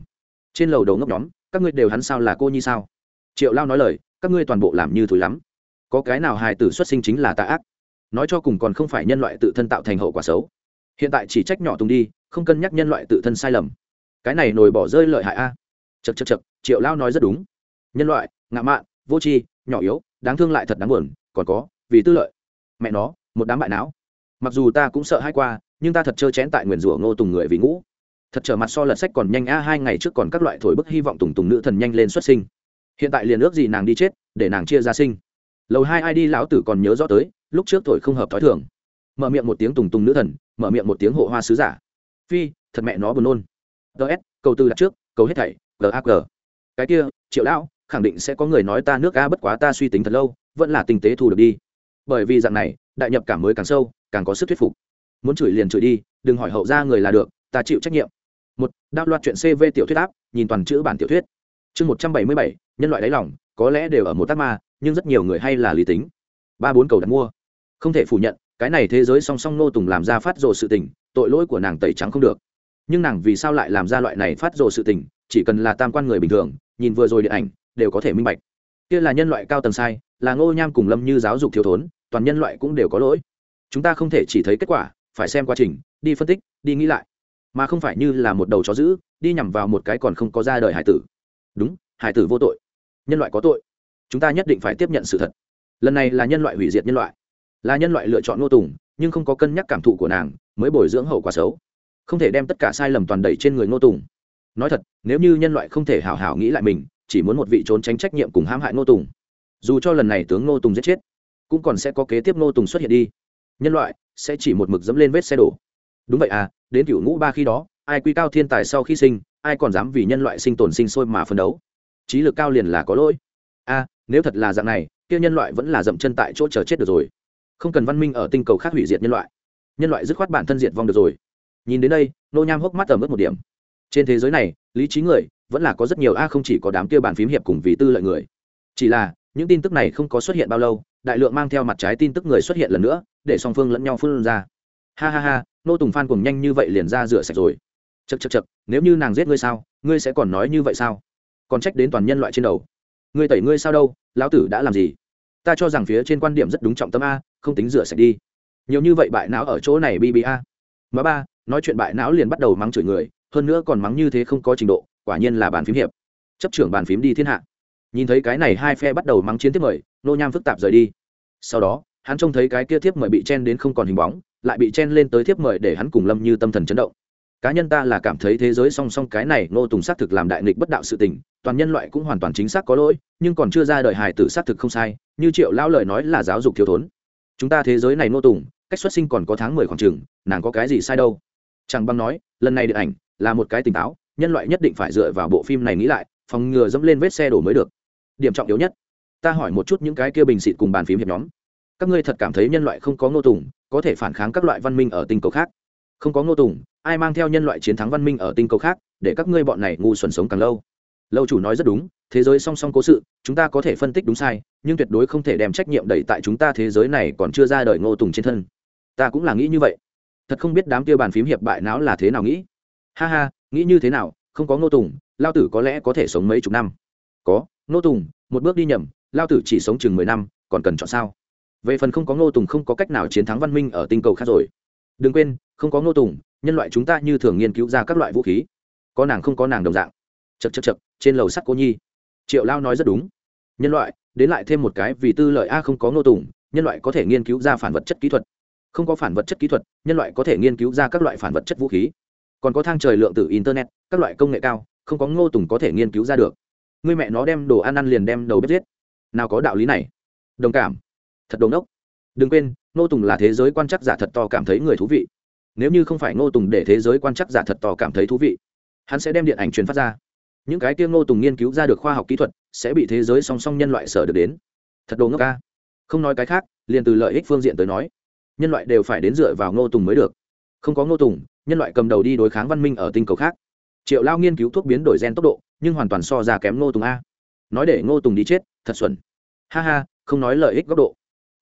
Trên lầu đầu ngốc nhóm các ngươi đều hắn sao là cô nhi sao? Triệu lao nói lời, các ngươi toàn bộ làm như thối lắm. Có cái nào hài tử xuất sinh chính là tà ác. Nói cho cùng còn không phải nhân loại tự thân tạo thành hậu quả xấu. Hiện tại chỉ trách nhỏ tùng đi, không cân nhắc nhân loại tự thân sai lầm. Cái này nổi bỏ rơi lợi hại a. Chật chật chật triệu lao nói rất đúng. Nhân loại ngạ mạn, vô tri, nhỏ yếu, đáng thương lại thật đáng buồn, còn có, vì tư lợi. Mẹ nó, một đám bại não. Mặc dù ta cũng sợ hai qua, nhưng ta thật trơ chén tại nguyền rủa ngô tùng người vì ngũ thật trở mặt so lật sách còn nhanh a, hai ngày trước còn các loại thổi bức hy vọng tùng tùng nữ thần nhanh lên xuất sinh. Hiện tại liền ước gì nàng đi chết, để nàng chia ra sinh. Lầu hai ai đi, lão tử còn nhớ rõ tới, lúc trước thổi không hợp thói thường. Mở miệng một tiếng tùng tùng nữ thần, mở miệng một tiếng hộ hoa sứ giả. Phi, thật mẹ nó buồn nôn. Ts cầu tư đặt trước, cầu hết thảy gag cái kia, triệu lão, khẳng định sẽ có người nói ta nước a bất quá ta suy tính thật lâu, vẫn là tinh tế thu được đi. Bởi vì dạng này, đại nhập cảm mới càng sâu, càng có sức thuyết phục. Muốn chửi liền chửi đi, đừng hỏi hậu ra người là được, ta chịu trách nhiệm một đao loạt chuyện cv tiểu thuyết áp, nhìn toàn chữ bản tiểu thuyết. Chương một trăm bảy mươi bảy, nhân loại đáy lòng, có lẽ đều ở một tác ma, nhưng rất nhiều người hay là lý tính. Ba bốn cầu đặt mua. Không thể phủ nhận, cái này thế giới song song nô tùng làm ra phát rồ sự tình, tội lỗi của nàng tẩy trắng không được. Nhưng nàng vì sao lại làm ra loại này phát rồ sự tình, chỉ cần là tam quan người bình thường, nhìn vừa rồi điện ảnh, đều có thể minh bạch. Kia là nhân loại cao tầng sai, là ngô nham cùng lâm như giáo dục thiếu thốn, toàn nhân loại cũng đều có lỗi. Chúng ta không thể chỉ thấy kết quả, phải xem quá trình, đi phân tích, đi nghĩ lại mà không phải như là một đầu chó giữ đi nhằm vào một cái còn không có ra đời hải tử. Đúng, hải tử vô tội. Nhân loại có tội. Chúng ta nhất định phải tiếp nhận sự thật. Lần này là nhân loại hủy diệt nhân loại. Là nhân loại lựa chọn ngô tùng, nhưng không có cân nhắc cảm thụ của nàng, mới bồi dưỡng hậu quả xấu. Không thể đem tất cả sai lầm toàn đầy trên người ngô tùng. Nói thật, nếu như nhân loại không thể hào hào nghĩ lại mình, chỉ muốn một vị trốn tránh trách nhiệm cùng hãm hại ngô tùng, dù cho lần này tướng ngô tùng giết chết, cũng còn sẽ có kế tiếp ngô tùng xuất hiện đi. Nhân loại sẽ chỉ một mực dẫm lên vết xe đổ đúng vậy à đến cựu ngũ ba khi đó ai quy cao thiên tài sau khi sinh ai còn dám vì nhân loại sinh tồn sinh sôi mà phấn đấu. Trí lực cao liền là có lỗi. A à, nếu thật là dạng này kia nhân loại vẫn là dậm chân tại chỗ chờ chết được rồi. Không cần văn minh ở tinh cầu khác hủy diệt nhân loại. Nhân loại dứt khoát bản thân diệt vong được rồi. Nhìn đến đây nô nham hốc mắt ở mức một điểm. Trên thế giới này lý trí người vẫn là có rất nhiều a không chỉ có đám kia bàn phím hiệp cùng vì tư lợi người. Chỉ là những tin tức này không có xuất hiện bao lâu đại lượng mang theo mặt trái tin tức người xuất hiện lần nữa để song phương lẫn nhau phương ra ha ha ha, nô tùng phan cùng nhanh như vậy liền ra rửa sạch rồi. Chật chật chật nếu như nàng giết ngươi sao, ngươi sẽ còn nói như vậy sao? Còn trách đến toàn nhân loại trên đầu. Ngươi tẩy ngươi sao đâu, lão tử đã làm gì? Ta cho rằng phía trên quan điểm rất đúng trọng tâm a, không tính rửa sạch đi. Nhiều như vậy bại não ở chỗ này bba mà ba, nói chuyện bại não liền bắt đầu mắng chửi người, hơn nữa còn mắng như thế không có trình độ, quả nhiên là bàn phím hiệp. Chấp trưởng bàn phím đi thiên hạ. Nhìn thấy cái này hai phe bắt đầu mắng chiến tiếp mời, nô nham phức tạp rời đi. Sau đó, hắn trông thấy cái kia tiếp mời bị chen đến không còn hình bóng lại bị chen lên tới thiếp mời để hắn cùng lâm như tâm thần chấn động. Cá nhân ta là cảm thấy thế giới song song cái này nô tùng xác thực làm đại nghịch bất đạo sự tình, toàn nhân loại cũng hoàn toàn chính xác có lỗi, nhưng còn chưa ra đời hài tử xác thực không sai, như triệu lão lời nói là giáo dục thiếu thốn. Chúng ta thế giới này nô tùng, cách xuất sinh còn có tháng mười khoảng chừng, nàng có cái gì sai đâu? Chẳng băng nói, lần này điện ảnh là một cái tỉnh táo, nhân loại nhất định phải dựa vào bộ phim này nghĩ lại, phòng ngừa dẫm lên vết xe đổ mới được. Điểm trọng yếu nhất, ta hỏi một chút những cái kia bình xịt cùng bàn phím hiệp nhóm. Các ngươi thật cảm thấy nhân loại không có ngô tùng có thể phản kháng các loại văn minh ở tinh cầu khác. Không có ngô tùng, ai mang theo nhân loại chiến thắng văn minh ở tinh cầu khác, để các ngươi bọn này ngu xuẩn sống càng lâu? Lâu chủ nói rất đúng, thế giới song song cố sự, chúng ta có thể phân tích đúng sai, nhưng tuyệt đối không thể đem trách nhiệm đẩy tại chúng ta thế giới này còn chưa ra đời ngô tùng trên thân. Ta cũng là nghĩ như vậy. Thật không biết đám kia bàn phím hiệp bại não là thế nào nghĩ. Ha ha, nghĩ như thế nào, không có ngô tùng, lao tử có lẽ có thể sống mấy chục năm. Có, ngô tùng, một bước đi nhầm, lao tử chỉ sống chừng mười năm, còn cần chọn sao? Về phần không có ngô tùng không có cách nào chiến thắng văn minh ở tinh cầu khác rồi. Đừng quên, không có ngô tùng, nhân loại chúng ta như thường nghiên cứu ra các loại vũ khí. Có nàng không có nàng đồng dạng. Chật chật chật trên lầu sắt cô nhi. Triệu lao nói rất đúng. Nhân loại, đến lại thêm một cái, vì tư lợi a không có ngô tùng, nhân loại có thể nghiên cứu ra phản vật chất kỹ thuật. Không có phản vật chất kỹ thuật, nhân loại có thể nghiên cứu ra các loại phản vật chất vũ khí. Còn có thang trời lượng tử internet, các loại công nghệ cao, không có ngô tùng có thể nghiên cứu ra được. Người mẹ nó đem đồ ăn ăn liền đem đầu bếp giết. Nào có đạo lý này. Đồng cảm thật đồn đốc đừng quên, ngô tùng là thế giới quan chắc giả thật to cảm thấy người thú vị. Nếu như không phải ngô tùng để thế giới quan chắc giả thật to cảm thấy thú vị, hắn sẽ đem điện ảnh truyền phát ra. Những cái kia ngô tùng nghiên cứu ra được khoa học kỹ thuật sẽ bị thế giới song song nhân loại sở được đến. Thật đồ ngốc ca không nói cái khác, liền từ lợi ích phương diện tới nói, nhân loại đều phải đến dựa vào ngô tùng mới được. Không có ngô tùng, nhân loại cầm đầu đi đối kháng văn minh ở tinh cầu khác. Triệu lao nghiên cứu thuốc biến đổi gen tốc độ, nhưng hoàn toàn so ra kém ngô tùng a. Nói để ngô tùng đi chết, thật xuẩn. Ha ha, không nói lợi ích góc độ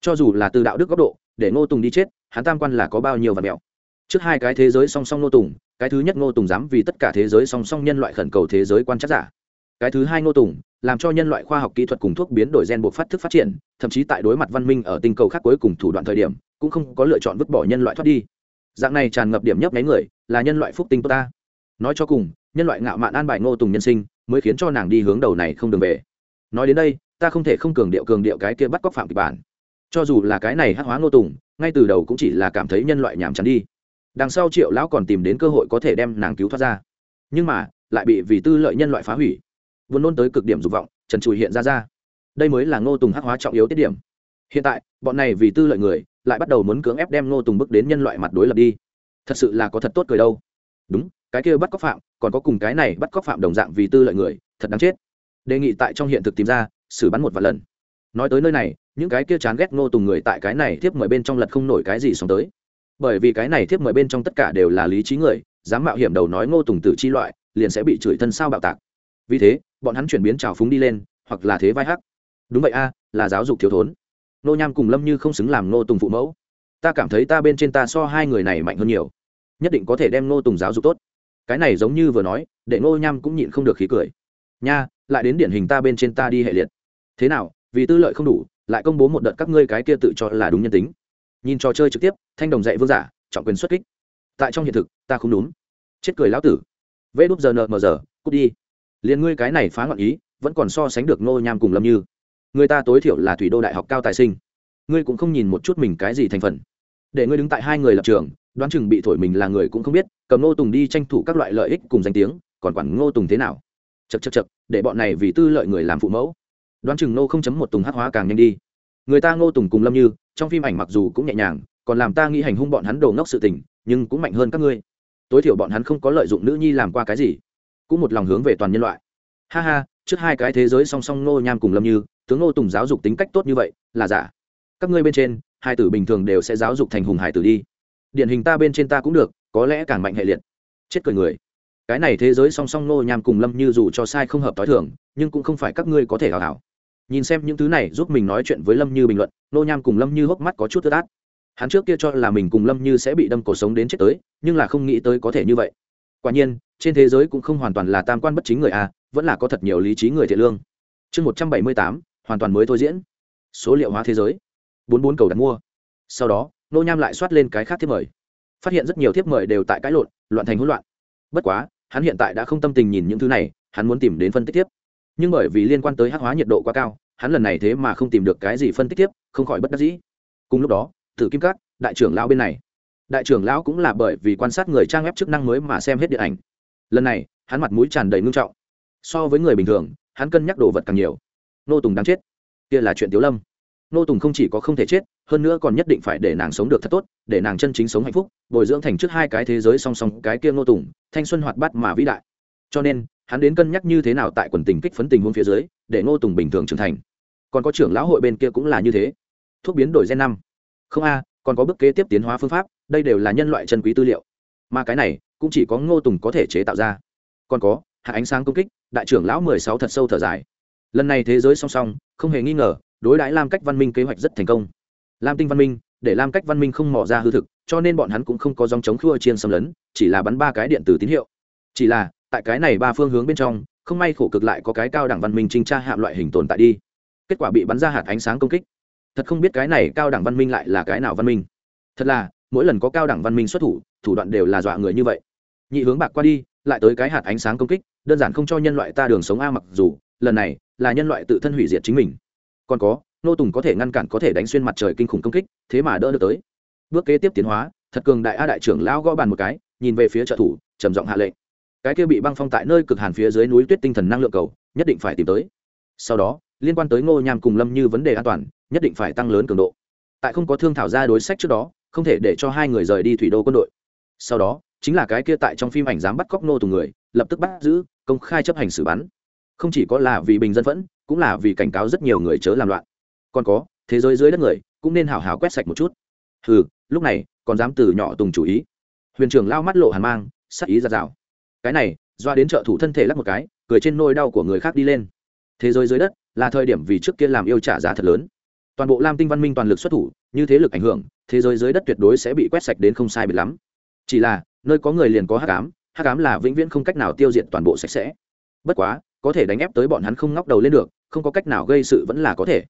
cho dù là từ đạo đức góc độ, để ngô tùng đi chết, hắn tam quan là có bao nhiêu và mẹo. Trước hai cái thế giới song song ngô tùng, cái thứ nhất ngô tùng dám vì tất cả thế giới song song nhân loại khẩn cầu thế giới quan chắc giả. Cái thứ hai ngô tùng, làm cho nhân loại khoa học kỹ thuật cùng thuốc biến đổi gen buộc phát thức phát triển, thậm chí tại đối mặt văn minh ở tinh cầu khác cuối cùng thủ đoạn thời điểm, cũng không có lựa chọn vứt bỏ nhân loại thoát đi. Dạng này tràn ngập điểm nhấp nháy người, là nhân loại phúc tinh tốt ta. Nói cho cùng, nhân loại ngạo mạn an bài ngô tùng nhân sinh, mới khiến cho nàng đi hướng đầu này không đường về. Nói đến đây, ta không thể không cường điệu cường điệu cái kia bắt cóc phạm kịch bản cho dù là cái này hắc hóa ngô tùng, ngay từ đầu cũng chỉ là cảm thấy nhân loại nhàm chán đi. Đằng sau triệu lão còn tìm đến cơ hội có thể đem nàng cứu thoát ra. Nhưng mà, lại bị vì tư lợi nhân loại phá hủy. Vốn nôn tới cực điểm dục vọng, trần trụi hiện ra ra. Đây mới là ngô tùng hắc hóa trọng yếu tiết điểm. Hiện tại, bọn này vì tư lợi người, lại bắt đầu muốn cưỡng ép đem ngô tùng bước đến nhân loại mặt đối lập đi. Thật sự là có thật tốt cười đâu. Đúng, cái kia bắt cóc phạm, còn có cùng cái này bắt cóc phạm đồng dạng vì tư lợi người, thật đáng chết. Đề nghị tại trong hiện thực tìm ra, xử bắn một vài lần. Nói tới nơi này những cái kia chán ghét ngô tùng người tại cái này tiếp mời bên trong lật không nổi cái gì sống tới. Bởi vì cái này tiếp mời bên trong tất cả đều là lý trí người, dám mạo hiểm đầu nói ngô tùng tử chi loại, liền sẽ bị chửi thân sao bạo tạc. Vì thế, bọn hắn chuyển biến trào phúng đi lên, hoặc là thế vai hắc. Đúng vậy a, là giáo dục thiếu thốn. Nô nham cùng lâm như không xứng làm nô tùng phụ mẫu. Ta cảm thấy ta bên trên ta so hai người này mạnh hơn nhiều. Nhất định có thể đem nô tùng giáo dục tốt. Cái này giống như vừa nói, để nô nham cũng nhịn không được khí cười. Nha, lại đến điển hình ta bên trên ta đi hệ liệt. Thế nào, vì tư lợi không đủ lại công bố một đợt các ngươi cái kia tự cho là đúng nhân tính. Nhìn trò chơi trực tiếp, thanh đồng dạy vương giả, trọng quyền xuất kích. Tại trong hiện thực, ta không đúng. Chết cười lão tử. Vê đúp giờ nợ mờ giờ, cút đi. Liền ngươi cái này phá ngọn ý, vẫn còn so sánh được nô nham cùng lâm như. Người ta tối thiểu là thủy đô đại học cao tài sinh. Ngươi cũng không nhìn một chút mình cái gì thành phần. Để ngươi đứng tại hai người lập trường, đoán chừng bị thổi mình là người cũng không biết, cầm ngô tùng đi tranh thủ các loại lợi ích cùng danh tiếng, còn quản ngô tùng thế nào? Chật chật chật để bọn này vì tư lợi người làm phụ mẫu đoán chừng nô không chấm một tùng hát hóa càng nhanh đi. Người ta ngô tùng cùng lâm như, trong phim ảnh mặc dù cũng nhẹ nhàng, còn làm ta nghĩ hành hung bọn hắn đồ ngốc sự tình, nhưng cũng mạnh hơn các ngươi. Tối thiểu bọn hắn không có lợi dụng nữ nhi làm qua cái gì. Cũng một lòng hướng về toàn nhân loại. Ha ha, trước hai cái thế giới song song ngô nham cùng lâm như, tướng ngô tùng giáo dục tính cách tốt như vậy, là giả. Các ngươi bên trên, hai tử bình thường đều sẽ giáo dục thành hùng hải tử đi. Điển hình ta bên trên ta cũng được, có lẽ càng mạnh hệ liệt. Chết cười người. Cái này thế giới song song ngô nham cùng lâm như dù cho sai không hợp t h i thường, nhưng cũng không phải các ngươi có thể hào hảo nhìn xem những thứ này giúp mình nói chuyện với lâm như bình luận, nô nham cùng lâm như hốc mắt có chút tức át. Hắn trước kia cho là mình cùng lâm như sẽ bị đâm cổ sống đến chết tới, nhưng là không nghĩ tới có thể như vậy. Quả nhiên, trên thế giới cũng không hoàn toàn là tam quan bất chính người a, vẫn là có thật nhiều lý trí người thiện lương. Chương một trăm bảy mươi tám, hoàn toàn mới thôi diễn. Số liệu hóa thế giới. Bốn bốn cầu đặt mua. Sau đó, nô nham lại soát lên cái khác thiếp mời. Phát hiện rất nhiều thiếp mời đều tại cãi lộn, loạn thành hỗn loạn. Bất quá, hắn hiện tại đã không tâm tình nhìn những thứ này, hắn muốn tìm đến phân tích tiếp nhưng bởi vì liên quan tới hắc hóa nhiệt độ quá cao, hắn lần này thế mà không tìm được cái gì phân tích tiếp, không khỏi bất đắc dĩ. Cùng lúc đó thử kim cát đại trưởng lão bên này. Đại trưởng lão cũng là bởi vì quan sát người trang web chức năng mới mà xem hết điện ảnh. Lần này, hắn mặt mũi tràn đầy ngưng trọng. So với người bình thường, hắn cân nhắc đồ vật càng nhiều. Nô tùng đáng chết. Kia là chuyện tiếu lâm. Nô tùng không chỉ có không thể chết, hơn nữa còn nhất định phải để nàng sống được thật tốt, để nàng chân chính sống hạnh phúc, bồi dưỡng thành trước hai cái thế giới song song cái kia nô tùng, thanh xuân hoạt bát mà vĩ đại. Cho nên hắn đến cân nhắc như thế nào tại quần tình kích phấn tình huống phía dưới, để Ngô tùng bình thường trưởng thành. Còn có trưởng lão hội bên kia cũng là như thế. Thuốc biến đổi gen năm. Không a, còn có bước kế tiếp tiến hóa phương pháp, đây đều là nhân loại chân quý tư liệu. Mà cái này, cũng chỉ có ngô tùng có thể chế tạo ra. Còn có hạt ánh sáng công kích, đại trưởng lão mười sáu thật sâu thở dài. Lần này thế giới song song, không hề nghi ngờ, đối đãi lam cách văn minh kế hoạch rất thành công. Lam tinh văn minh, để lam cách văn minh không mò ra hư thực, cho nên bọn hắn cũng không có dòng chống khua chiên xâm lấn, chỉ là bắn ba cái điện tử tín hiệu. Chỉ là tại cái này ba phương hướng bên trong, không may khổ cực lại có cái cao đẳng văn minh trinh tra hạm loại hình tồn tại đi. Kết quả bị bắn ra hạt ánh sáng công kích. Thật không biết cái này cao đẳng văn minh lại là cái nào văn minh. Thật là, mỗi lần có cao đẳng văn minh xuất thủ thủ đoạn đều là dọa người như vậy. Nhị hướng bạc qua đi, lại tới cái hạt ánh sáng công kích, đơn giản không cho nhân loại ta đường sống a mặc dù, lần này là nhân loại tự thân hủy diệt chính mình. Còn có, nô tùng có thể ngăn cản, có thể đánh xuyên mặt trời kinh khủng công kích, thế mà đỡ được tới. Bước kế tiếp tiến hóa, thật cường đại a đại trưởng lão gõ bàn một cái, nhìn về phía trợ thủ, trầm giọng hạ lệnh cái kia bị băng phong tại nơi cực hàn phía dưới núi tuyết tinh thần năng lượng cầu, nhất định phải tìm tới. Sau đó, liên quan tới ngô nham cùng lâm như vấn đề an toàn, nhất định phải tăng lớn cường độ. Tại không có thương thảo ra đối sách trước đó, không thể để cho hai người rời đi thủy đô quân đội. Sau đó, chính là cái kia tại trong phim ảnh dám bắt cóc nô tùng người, lập tức bắt giữ, công khai chấp hành xử bắn. Không chỉ có là vì bình dân phẫn, cũng là vì cảnh cáo rất nhiều người chớ làm loạn. Còn có, thế giới dưới đất người, cũng nên hào hào quét sạch một chút. Hừ, lúc này, còn dám từ nhỏ tùng chủ ý. Huyền trưởng lao mắt lộ hàn mang, sắc ý ra rào cái này, doa đến trợ thủ thân thể lắc một cái, cười trên nôi đau của người khác đi lên. Thế giới dưới đất, là thời điểm vì trước kia làm yêu trả giá thật lớn. Toàn bộ lam tinh văn minh toàn lực xuất thủ, như thế lực ảnh hưởng, thế giới dưới đất tuyệt đối sẽ bị quét sạch đến không sai biệt lắm. Chỉ là, nơi có người liền có hắc ám hắc ám là vĩnh viễn không cách nào tiêu diệt toàn bộ sạch sẽ. Bất quá, có thể đánh ép tới bọn hắn không ngóc đầu lên được, không có cách nào gây sự vẫn là có thể.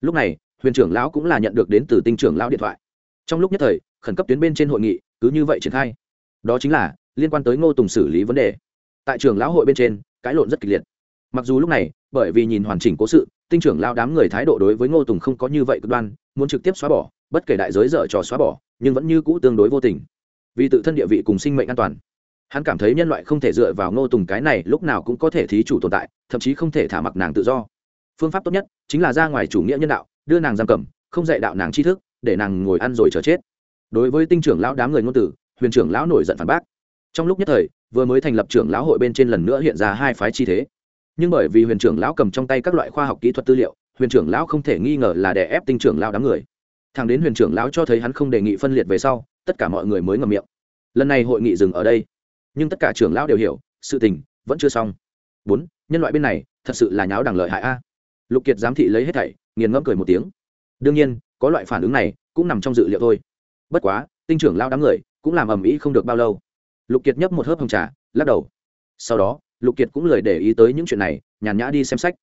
Lúc này, huyền trưởng lão cũng là nhận được đến từ tinh trưởng lão điện thoại. Trong lúc nhất thời, khẩn cấp tuyến bên trên hội nghị, cứ như vậy triển khai. Đó chính là liên quan tới ngô tùng xử lý vấn đề. Tại trường lão hội bên trên, cãi lộn rất kịch liệt. Mặc dù lúc này, bởi vì nhìn hoàn chỉnh cố sự, tinh trưởng lao đám người thái độ đối với ngô tùng không có như vậy cực đoan, muốn trực tiếp xóa bỏ, bất kể đại giới dở trò xóa bỏ, nhưng vẫn như cũ tương đối vô tình. Vì tự thân địa vị cùng sinh mệnh an toàn, hắn cảm thấy nhân loại không thể dựa vào ngô tùng cái này lúc nào cũng có thể thí chủ tồn tại, thậm chí không thể thả mặc nàng tự do. Phương pháp tốt nhất chính là ra ngoài chủ nghĩa nhân đạo, đưa nàng giam cầm, không dạy đạo nàng tri thức, để nàng ngồi ăn rồi chờ chết. Đối với tinh trưởng lão đám người ngôn tử, huyền trưởng lão nổi giận phản bác trong lúc nhất thời, vừa mới thành lập trưởng lão hội bên trên lần nữa hiện ra hai phái chi thế. Nhưng bởi vì huyền trưởng lão cầm trong tay các loại khoa học kỹ thuật tư liệu, huyền trưởng lão không thể nghi ngờ là đè ép tinh trưởng lão đám người. Thằng đến huyền trưởng lão cho thấy hắn không đề nghị phân liệt về sau, tất cả mọi người mới ngầm miệng. Lần này hội nghị dừng ở đây. Nhưng tất cả trưởng lão đều hiểu, sự tình vẫn chưa xong. Bốn, nhân loại bên này, thật sự là nháo đằng lợi hại a. Lục kiệt giám thị lấy hết thảy, nghiền ngẫm cười một tiếng. Đương nhiên, có loại phản ứng này cũng nằm trong dự liệu thôi. Bất quá, tinh trưởng lão đám người cũng làm ầm ĩ không được bao lâu lục kiệt nhấp một hớp hồng trà, lắc đầu. Sau đó, lục kiệt cũng lời để ý tới những chuyện này, nhàn nhã đi xem sách.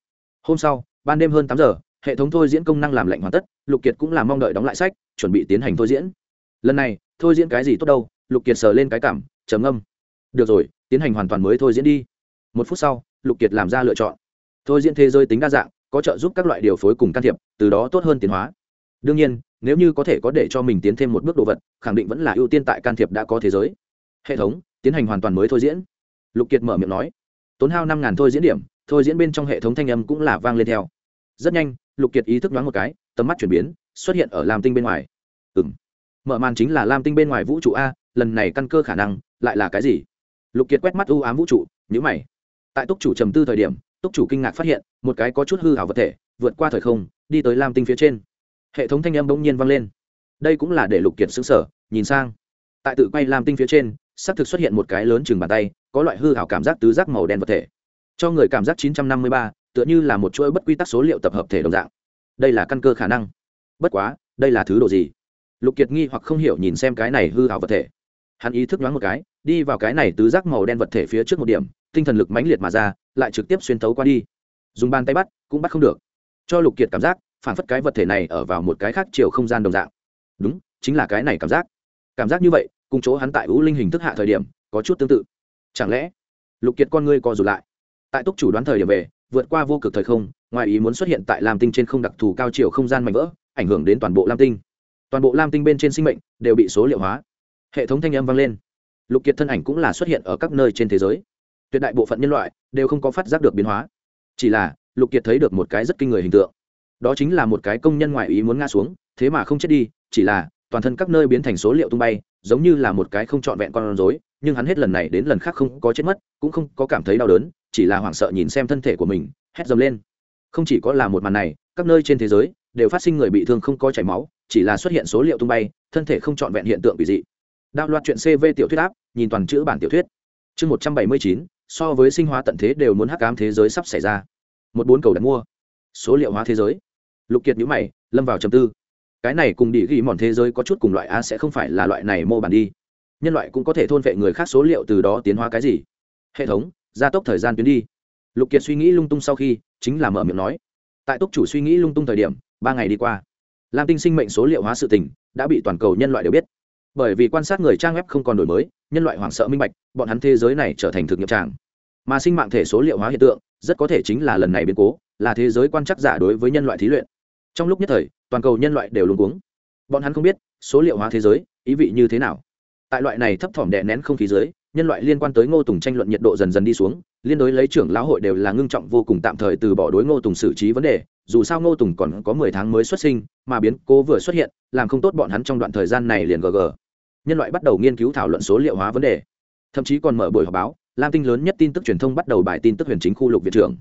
Hôm sau, ban đêm hơn tám giờ, hệ thống thôi diễn công năng làm lạnh hoàn tất, lục kiệt cũng làm mong đợi đóng lại sách, chuẩn bị tiến hành thôi diễn. Lần này, thôi diễn cái gì tốt đâu, lục kiệt sờ lên cái cảm, trầm âm được rồi, tiến hành hoàn toàn mới thôi diễn đi. Một phút sau, lục kiệt làm ra lựa chọn. Thôi diễn thế giới tính đa dạng, có trợ giúp các loại điều phối cùng can thiệp, từ đó tốt hơn tiến hóa. Đương nhiên, nếu như có thể có để cho mình tiến thêm một bước đồ vật, khẳng định vẫn là ưu tiên tại can thiệp đã có thế giới hệ thống, tiến hành hoàn toàn mới thôi diễn. Lục kiệt mở miệng nói. Tốn hao năm ngàn thôi diễn điểm, thôi diễn bên trong hệ thống thanh âm cũng là vang lên theo. Rất nhanh, lục kiệt ý thức đoán một cái, tầm mắt chuyển biến, xuất hiện ở lam tinh bên ngoài. Ừ m mở màn chính là lam tinh bên ngoài vũ trụ a, lần này căn cơ khả năng lại là cái gì? Lục kiệt quét mắt ưu ám vũ trụ nhữ mày. Tại túc chủ trầm tư thời điểm, túc chủ kinh ngạc phát hiện, một cái có chút hư hảo vật thể, vượt qua thời không, đi tới lam tinh phía trên. Hệ thống thanh âm bỗng nhiên vang lên. Đây cũng là để lục kiệt xứng sở nhìn sang. Tại tự quay lam tinh phía trên xác thực xuất hiện một cái lớn chừng bàn tay có loại hư hảo cảm giác tứ giác màu đen vật thể. Cho người cảm giác 953, tựa như là một chuỗi bất quy tắc số liệu tập hợp thể đồng dạng. Đây là căn cơ khả năng. Bất quá đây là thứ đồ gì? Lục kiệt nghi hoặc không hiểu nhìn xem cái này hư hảo vật thể. Hắn ý thức đoán một cái đi vào cái này tứ giác màu đen vật thể phía trước một điểm tinh thần lực mãnh liệt mà ra lại trực tiếp xuyên tấu qua đi. Dùng bàn tay bắt cũng bắt không được. Cho lục kiệt cảm giác phản phất cái vật thể này ở vào một cái khác chiều không gian đồng dạng. Đúng chính là cái này cảm giác. Cảm giác như vậy cùng chỗ hắn tại ưu linh hình thức hạ thời điểm, có chút tương tự. Chẳng lẽ, lục kiệt con ngươi co rụt lại? Tại túc chủ đoán thời điểm về, vượt qua vô cực thời không, ngoài ý muốn xuất hiện tại lam tinh trên không đặc thù cao chiều không gian mạnh vỡ, ảnh hưởng đến toàn bộ lam tinh. Toàn bộ lam tinh bên trên sinh mệnh đều bị số liệu hóa. Hệ thống thanh âm vang lên. Lục kiệt thân ảnh cũng là xuất hiện ở các nơi trên thế giới. Tuyệt đại bộ phận nhân loại đều không có phát giác được biến hóa. Chỉ là, lục kiệt thấy được một cái rất kinh người hình tượng. Đó chính là một cái công nhân ngoại ý muốn ngã xuống, thế mà không chết đi, chỉ là toàn thân các nơi biến thành số liệu tung bay, giống như là một cái không trọn vẹn con rối, nhưng hắn hết lần này đến lần khác không có chết mất, cũng không có cảm thấy đau đớn, chỉ là hoảng sợ nhìn xem thân thể của mình, hét dầm lên. Không chỉ có là một màn này, các nơi trên thế giới đều phát sinh người bị thương không có chảy máu, chỉ là xuất hiện số liệu tung bay, thân thể không trọn vẹn hiện tượng bị dị. Đạo loạt chuyện cv tiểu thuyết áp, nhìn toàn chữ bản tiểu thuyết. Chương một trăm bảy mươi chín, so với sinh hóa tận thế đều muốn hắc ám thế giới sắp xảy ra. Một bốn cầu đặt mua. Số liệu hóa thế giới. Lục kiệt nhữ mày, lâm vào trầm tư cái này cùng đi ghi mòn thế giới có chút cùng loại a sẽ không phải là loại này mô bản đi. Nhân loại cũng có thể thôn vệ người khác số liệu từ đó tiến hóa cái gì. Hệ thống, gia tốc thời gian tuyến đi. Lục kiệt suy nghĩ lung tung sau khi, chính là mở miệng nói. Tại túc chủ suy nghĩ lung tung thời điểm, ba ngày đi qua, lam tinh sinh mệnh số liệu hóa sự tình đã bị toàn cầu nhân loại đều biết. Bởi vì quan sát người trang web không còn đổi mới, nhân loại hoảng sợ minh bạch, bọn hắn thế giới này trở thành thực nghiệm tràng. Mà sinh mạng thể số liệu hóa hiện tượng, rất có thể chính là lần này biến cố, là thế giới quan chắc giả đối với nhân loại thí luyện trong lúc nhất thời, toàn cầu nhân loại đều luống cuống. Bọn hắn không biết, số liệu hóa thế giới, ý vị như thế nào. Tại loại này thấp thỏm đè nén không khí giới nhân loại liên quan tới ngô tùng tranh luận nhiệt độ dần dần đi xuống, liên đối lấy trưởng lão hội đều là ngưng trọng vô cùng tạm thời từ bỏ đối ngô tùng xử trí vấn đề, dù sao ngô tùng còn có mười tháng mới xuất sinh, mà biến cố vừa xuất hiện, làm không tốt bọn hắn trong đoạn thời gian này liền gg nhân loại bắt đầu nghiên cứu thảo luận số liệu hóa vấn đề. Thậm chí còn mở buổi họp báo, lam tinh lớn nhất tin tức truyền thông bắt đầu bài tin tức huyền chính khu lục viện trưởng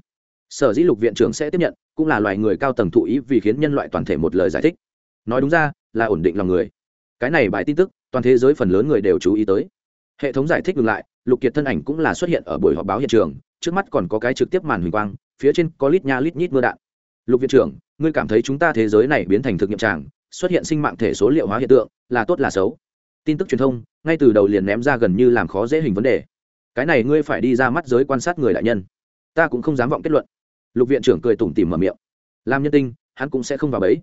sở dĩ lục viện trưởng sẽ tiếp nhận, cũng là loài người cao tầng thụ ý vì khiến nhân loại toàn thể một lời giải thích. Nói đúng ra, là ổn định lòng người. Cái này bài tin tức, toàn thế giới phần lớn người đều chú ý tới. Hệ thống giải thích ngược lại, lục kiệt thân ảnh cũng là xuất hiện ở buổi họp báo hiện trường, trước mắt còn có cái trực tiếp màn huỳnh quang, phía trên có lít nha lít nhít mưa đạn. Lục viện trưởng, ngươi cảm thấy chúng ta thế giới này biến thành thực nghiệm tràng, xuất hiện sinh mạng thể số liệu hóa hiện tượng, là tốt là xấu? Tin tức truyền thông, ngay từ đầu liền ném ra gần như làm khó dễ hình vấn đề. Cái này ngươi phải đi ra mắt giới quan sát người đại nhân ta cũng không dám vọng kết luận. Lục viện trưởng cười tủm tỉm mở miệng. Làm nhân tinh hắn cũng sẽ không vào bẫy.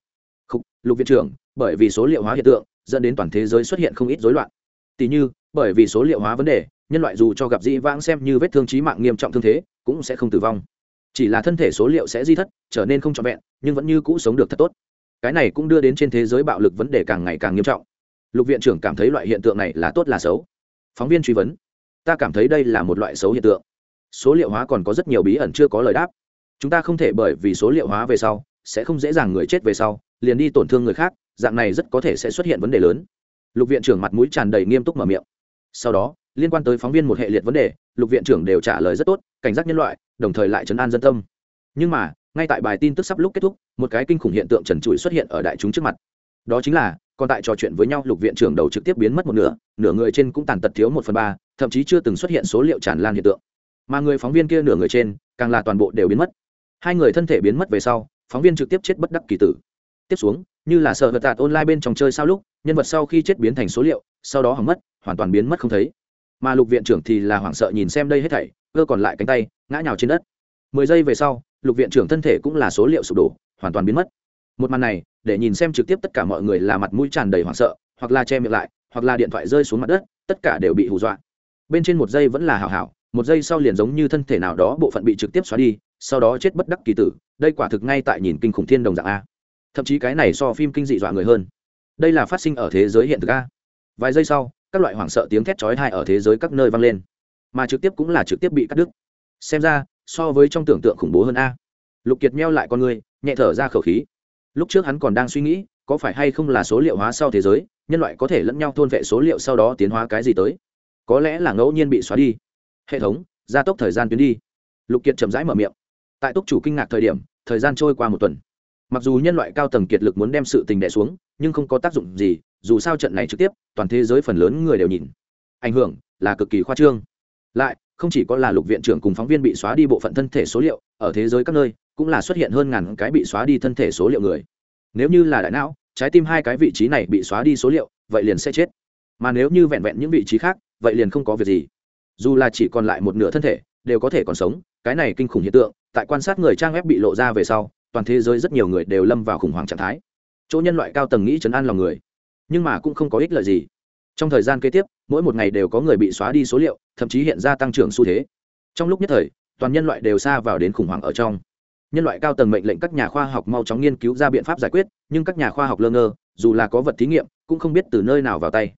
Khúc, lục viện trưởng bởi vì số liệu hóa hiện tượng dẫn đến toàn thế giới xuất hiện không ít rối loạn. Tỷ như bởi vì số liệu hóa vấn đề nhân loại dù cho gặp dĩ vãng xem như vết thương trí mạng nghiêm trọng thương thế cũng sẽ không tử vong. Chỉ là thân thể số liệu sẽ di thất trở nên không trọn vẹn nhưng vẫn như cũ sống được thật tốt. Cái này cũng đưa đến trên thế giới bạo lực vấn đề càng ngày càng nghiêm trọng. Lục viện trưởng cảm thấy loại hiện tượng này là tốt là xấu. Phóng viên truy vấn. Ta cảm thấy đây là một loại xấu hiện tượng số liệu hóa còn có rất nhiều bí ẩn chưa có lời đáp. Chúng ta không thể bởi vì số liệu hóa về sau, sẽ không dễ dàng người chết về sau, liền đi tổn thương người khác, dạng này rất có thể sẽ xuất hiện vấn đề lớn. Lục viện trưởng mặt mũi tràn đầy nghiêm túc mở miệng. Sau đó, liên quan tới phóng viên một hệ liệt vấn đề, lục viện trưởng đều trả lời rất tốt, cảnh giác nhân loại, đồng thời lại chấn an dân tâm. Nhưng mà, ngay tại bài tin tức sắp lúc kết thúc, một cái kinh khủng hiện tượng trần trụi xuất hiện ở đại chúng trước mặt. Đó chính là, còn tại trò chuyện với nhau, lục viện trưởng đầu trực tiếp biến mất một nửa nửa người trên cũng tàn tật thiếu một phần ba, thậm chí chưa từng xuất hiện số liệu tràn lan hiện tượng mà người phóng viên kia nửa người trên, càng là toàn bộ đều biến mất. Hai người thân thể biến mất về sau, phóng viên trực tiếp chết bất đắc kỳ tử. Tiếp xuống, như là sợ vật tạt online bên trong chơi sau lúc, nhân vật sau khi chết biến thành số liệu, sau đó hỏng mất, hoàn toàn biến mất không thấy. Mà lục viện trưởng thì là hoảng sợ nhìn xem đây hết thảy, cơ còn lại cánh tay, ngã nhào trên đất. Mười giây về sau, lục viện trưởng thân thể cũng là số liệu sụp đổ, hoàn toàn biến mất. Một màn này, để nhìn xem trực tiếp tất cả mọi người là mặt mũi tràn đầy hoảng sợ, hoặc là che miệng lại, hoặc là điện thoại rơi xuống mặt đất, tất cả đều bị hù dọa. Bên trên một giây vẫn là hảo hảo một giây sau liền giống như thân thể nào đó bộ phận bị trực tiếp xóa đi, sau đó chết bất đắc kỳ tử, đây quả thực ngay tại nhìn kinh khủng thiên đồng dạng a. Thậm chí cái này so phim kinh dị dọa người hơn. Đây là phát sinh ở thế giới hiện thực a. Vài giây sau, các loại hoảng sợ tiếng thét chói tai ở thế giới các nơi vang lên. Mà trực tiếp cũng là trực tiếp bị cắt đứt. Xem ra, so với trong tưởng tượng khủng bố hơn a. Lục kiệt meo lại con người, nhẹ thở ra khẩu khí. Lúc trước hắn còn đang suy nghĩ, có phải hay không là số liệu hóa sau thế giới, nhân loại có thể lẫn nhau thôn vệ số liệu sau đó tiến hóa cái gì tới. Có lẽ là ngẫu nhiên bị xóa đi hệ thống, gia tốc thời gian tuyến đi. Lục kiệt chậm rãi mở miệng. Tại túc chủ kinh ngạc thời điểm, thời gian trôi qua một tuần. Mặc dù nhân loại cao tầng kiệt lực muốn đem sự tình đẻ xuống, nhưng không có tác dụng gì, dù sao trận này trực tiếp, toàn thế giới phần lớn người đều nhìn. Ảnh hưởng là cực kỳ khoa trương. Lại, không chỉ có là lục viện trưởng cùng phóng viên bị xóa đi bộ phận thân thể số liệu, ở thế giới các nơi, cũng là xuất hiện hơn ngàn cái bị xóa đi thân thể số liệu người. Nếu như là đại não, trái tim hai cái vị trí này bị xóa đi số liệu, vậy liền sẽ chết. Mà nếu như vẹn vẹn những vị trí khác, vậy liền không có việc gì dù là chỉ còn lại một nửa thân thể, đều có thể còn sống. Cái này kinh khủng hiện tượng, tại quan sát người trang web bị lộ ra về sau, toàn thế giới rất nhiều người đều lâm vào khủng hoảng trạng thái. Chỗ nhân loại cao tầng nghĩ chấn an lòng người, nhưng mà cũng không có ích lợi gì. Trong thời gian kế tiếp, mỗi một ngày đều có người bị xóa đi số liệu, thậm chí hiện ra tăng trưởng xu thế. Trong lúc nhất thời, toàn nhân loại đều xa vào đến khủng hoảng ở trong. Nhân loại cao tầng mệnh lệnh các nhà khoa học mau chóng nghiên cứu ra biện pháp giải quyết, nhưng các nhà khoa học lơ ngơ, dù là có vật thí nghiệm, cũng không biết từ nơi nào vào tay.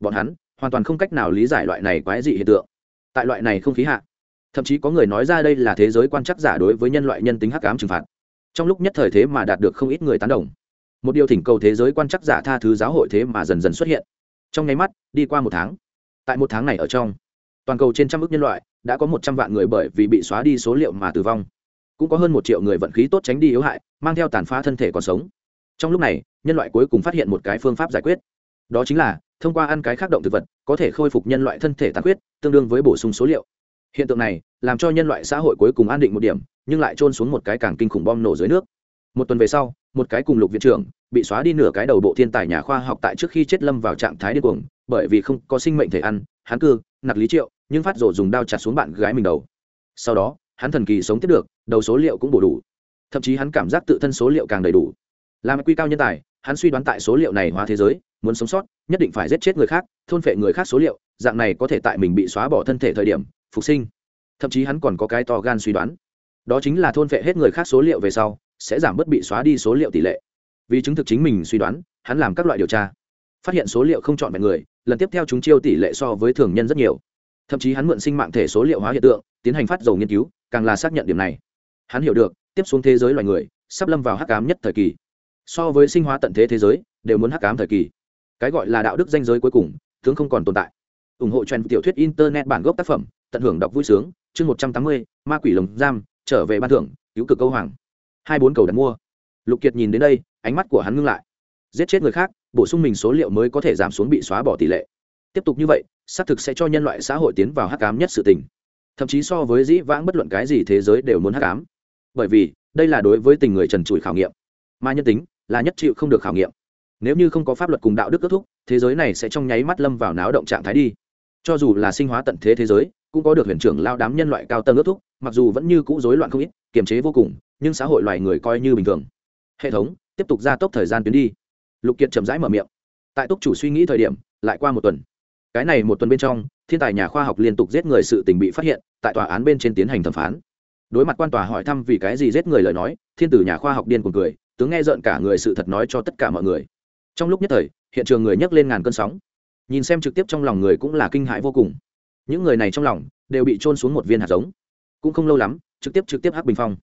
Bọn hắn hoàn toàn không cách nào lý giải loại này quái dị hiện tượng tại loại này không khí hạ, thậm chí có người nói ra đây là thế giới quan chắc giả đối với nhân loại nhân tính hắc ám trừng phạt. Trong lúc nhất thời thế mà đạt được không ít người tán đồng. Một điều thỉnh cầu thế giới quan chắc giả tha thứ giáo hội thế mà dần dần xuất hiện. Trong nháy mắt, đi qua một tháng, tại một tháng này ở trong, toàn cầu trên trăm ước nhân loại đã có một trăm vạn người bởi vì bị xóa đi số liệu mà tử vong. Cũng có hơn một triệu người vận khí tốt tránh đi yếu hại, mang theo tàn phá thân thể còn sống. Trong lúc này, nhân loại cuối cùng phát hiện một cái phương pháp giải quyết. Đó chính là thông qua ăn cái khác động thực vật, có thể khôi phục nhân loại thân thể tàn huyết tương đương với bổ sung số liệu. Hiện tượng này, làm cho nhân loại xã hội cuối cùng an định một điểm, nhưng lại trôn xuống một cái càng kinh khủng bom nổ dưới nước. Một tuần về sau, một cái cùng lục viện trưởng bị xóa đi nửa cái đầu bộ thiên tài nhà khoa học tại trước khi chết lâm vào trạng thái điên cuồng, bởi vì không có sinh mệnh thể ăn, hắn cư, nặc lý triệu, nhưng phát rổ dùng đao chặt xuống bạn gái mình đầu. Sau đó, hắn thần kỳ sống tiếp được, đầu số liệu cũng bổ đủ. Thậm chí hắn cảm giác tự thân số liệu càng đầy đủ. Làm quy cao nhân tài hắn suy đoán tại số liệu này hóa thế giới, muốn sống sót, nhất định phải giết chết người khác, thôn phệ người khác số liệu, dạng này có thể tại mình bị xóa bỏ thân thể thời điểm, phục sinh. Thậm chí hắn còn có cái to gan suy đoán. Đó chính là thôn phệ hết người khác số liệu về sau, sẽ giảm bớt bị xóa đi số liệu tỷ lệ. Vì chứng thực chính mình suy đoán, hắn làm các loại điều tra. Phát hiện số liệu không chọn vẹn người, lần tiếp theo chúng chiêu tỷ lệ so với thường nhân rất nhiều. Thậm chí hắn mượn sinh mạng thể số liệu hóa hiện tượng, tiến hành phát dầu nghiên cứu, càng là xác nhận điểm này. Hắn hiểu được, tiếp xuống thế giới loài người, sắp lâm vào hắc ám nhất thời kỳ so với sinh hóa tận thế thế giới, đều muốn hắc cám thời kỳ. Cái gọi là đạo đức danh giới cuối cùng, tướng không còn tồn tại. Ủng hộ trend tiểu thuyết internet bản gốc tác phẩm, tận hưởng đọc vui sướng, chương một trăm tám mươi, ma quỷ lồng giam, trở về ban thưởng, cứu cực câu hoàng. Hai bốn cầu đặt mua. Lục kiệt nhìn đến đây, ánh mắt của hắn ngưng lại. Giết chết người khác, bổ sung mình số liệu mới có thể giảm xuống bị xóa bỏ tỷ lệ. Tiếp tục như vậy, xác thực sẽ cho nhân loại xã hội tiến vào hắc cám nhất sự tình. Thậm chí so với dĩ vãng bất luận cái gì thế giới đều muốn hắc ám. Bởi vì, đây là đối với tình người trần trụi khảo nghiệm. Mà nhân tính là nhất chịu không được khảo nghiệm. Nếu như không có pháp luật cùng đạo đức kết thúc, thế giới này sẽ trong nháy mắt lâm vào náo động trạng thái đi. Cho dù là sinh hóa tận thế thế giới, cũng có được huyền trưởng lao đám nhân loại cao tầng ước thúc, mặc dù vẫn như cũ rối loạn không ít, kiềm chế vô cùng, nhưng xã hội loài người coi như bình thường. Hệ thống, tiếp tục gia tốc thời gian tuyến đi. Lục kiệt chậm rãi mở miệng. Tại túc chủ suy nghĩ thời điểm, lại qua một tuần. Cái này một tuần bên trong, thiên tài nhà khoa học liên tục giết người sự tình bị phát hiện, tại tòa án bên trên tiến hành thẩm phán. Đối mặt quan tòa hỏi thăm vì cái gì giết người lời nói, thiên tử nhà khoa học điên cuồng cười tướng nghe rợn cả người sự thật nói cho tất cả mọi người. Trong lúc nhất thời, hiện trường người nhấc lên ngàn cơn sóng. Nhìn xem trực tiếp trong lòng người cũng là kinh hãi vô cùng. Những người này trong lòng đều bị trôn xuống một viên hạt giống. Cũng không lâu lắm, trực tiếp trực tiếp hắc bình phong.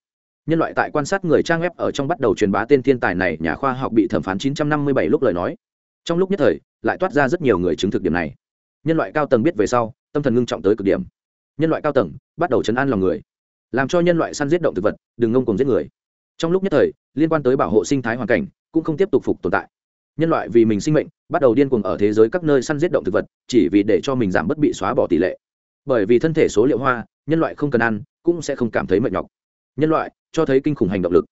Nhân loại tại quan sát người trang web ở trong bắt đầu truyền bá tên thiên tài này, nhà khoa học bị thẩm phán 957 lúc lời nói. Trong lúc nhất thời, lại toát ra rất nhiều người chứng thực điểm này. Nhân loại cao tầng biết về sau, tâm thần ngưng trọng tới cực điểm. Nhân loại cao tầng bắt đầu chấn an lòng người. Làm cho nhân loại săn giết động thực vật, đừng ngông cùng giết người trong lúc nhất thời, liên quan tới bảo hộ sinh thái hoàn cảnh, cũng không tiếp tục phục tồn tại. Nhân loại vì mình sinh mệnh, bắt đầu điên cuồng ở thế giới các nơi săn giết động thực vật, chỉ vì để cho mình giảm bất bị xóa bỏ tỷ lệ. Bởi vì thân thể số liệu hoa, nhân loại không cần ăn, cũng sẽ không cảm thấy mệt nhọc. Nhân loại, cho thấy kinh khủng hành động lực.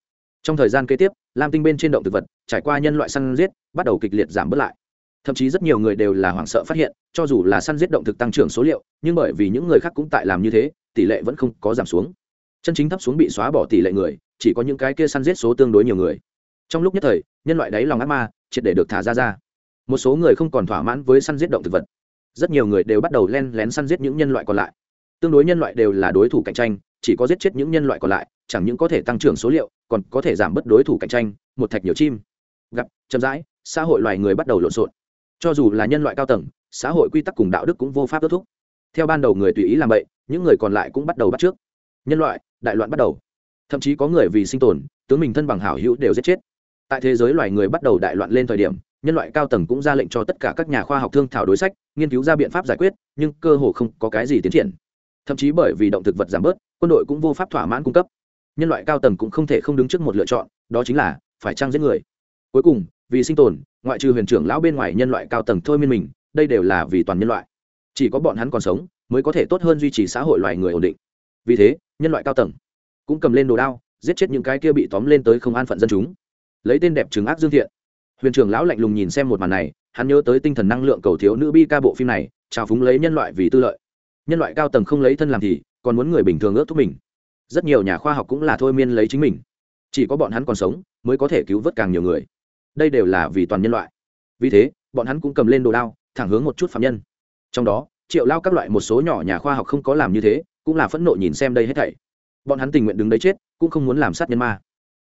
Trong thời gian kế tiếp, lam tinh bên trên động thực vật, trải qua nhân loại săn giết, bắt đầu kịch liệt giảm bớt lại. Thậm chí rất nhiều người đều là hoảng sợ phát hiện, cho dù là săn giết động thực tăng trưởng số liệu, nhưng bởi vì những người khác cũng tại làm như thế, tỷ lệ vẫn không có giảm xuống. Chân chính thấp xuống bị xóa bỏ tỷ lệ người chỉ có những cái kia săn giết số tương đối nhiều người. Trong lúc nhất thời, nhân loại đáy lòng ác ma, triệt để được thả ra ra. Một số người không còn thỏa mãn với săn giết động thực vật. Rất nhiều người đều bắt đầu len lén săn giết những nhân loại còn lại. Tương đối nhân loại đều là đối thủ cạnh tranh, chỉ có giết chết những nhân loại còn lại, chẳng những có thể tăng trưởng số liệu, còn có thể giảm bớt đối thủ cạnh tranh, một thạch nhiều chim. Gặp, chậm rãi, xã hội loài người bắt đầu lộn xộn. Cho dù là nhân loại cao tầng, xã hội quy tắc cùng đạo đức cũng vô pháp kết thúc. Theo ban đầu người tùy ý làm vậy những người còn lại cũng bắt đầu bắt trước. Nhân loại, đại loạn bắt đầu thậm chí có người vì sinh tồn, tướng mình thân bằng hảo hữu đều giết chết. Tại thế giới loài người bắt đầu đại loạn lên thời điểm, nhân loại cao tầng cũng ra lệnh cho tất cả các nhà khoa học thương thảo đối sách, nghiên cứu ra biện pháp giải quyết, nhưng cơ hồ không có cái gì tiến triển. Thậm chí bởi vì động thực vật giảm bớt, quân đội cũng vô pháp thỏa mãn cung cấp. Nhân loại cao tầng cũng không thể không đứng trước một lựa chọn, đó chính là phải trang giết người. Cuối cùng, vì sinh tồn, ngoại trừ huyền trưởng lão bên ngoài nhân loại cao tầng thôi miên mình, đây đều là vì toàn nhân loại. Chỉ có bọn hắn còn sống, mới có thể tốt hơn duy trì xã hội loài người ổn định. Vì thế, nhân loại cao tầng cũng cầm lên đồ đao, giết chết những cái kia bị tóm lên tới không an phận dân chúng. Lấy tên đẹp trừng ác dương thiện. Huyền trưởng lão lạnh lùng nhìn xem một màn này, hắn nhớ tới tinh thần năng lượng cầu thiếu nữ bi ca bộ phim này, trào phúng lấy nhân loại vì tư lợi. Nhân loại cao tầng không lấy thân làm thì, còn muốn người bình thường ước thúc mình. Rất nhiều nhà khoa học cũng là thôi miên lấy chính mình. Chỉ có bọn hắn còn sống, mới có thể cứu vớt càng nhiều người. Đây đều là vì toàn nhân loại. Vì thế, bọn hắn cũng cầm lên đồ đao, thẳng hướng một chút phạm nhân. Trong đó, triệu lao các loại một số nhỏ nhà khoa học không có làm như thế, cũng là phẫn nộ nhìn xem đây hết thảy bọn hắn tình nguyện đứng đấy chết, cũng không muốn làm sát nhân ma.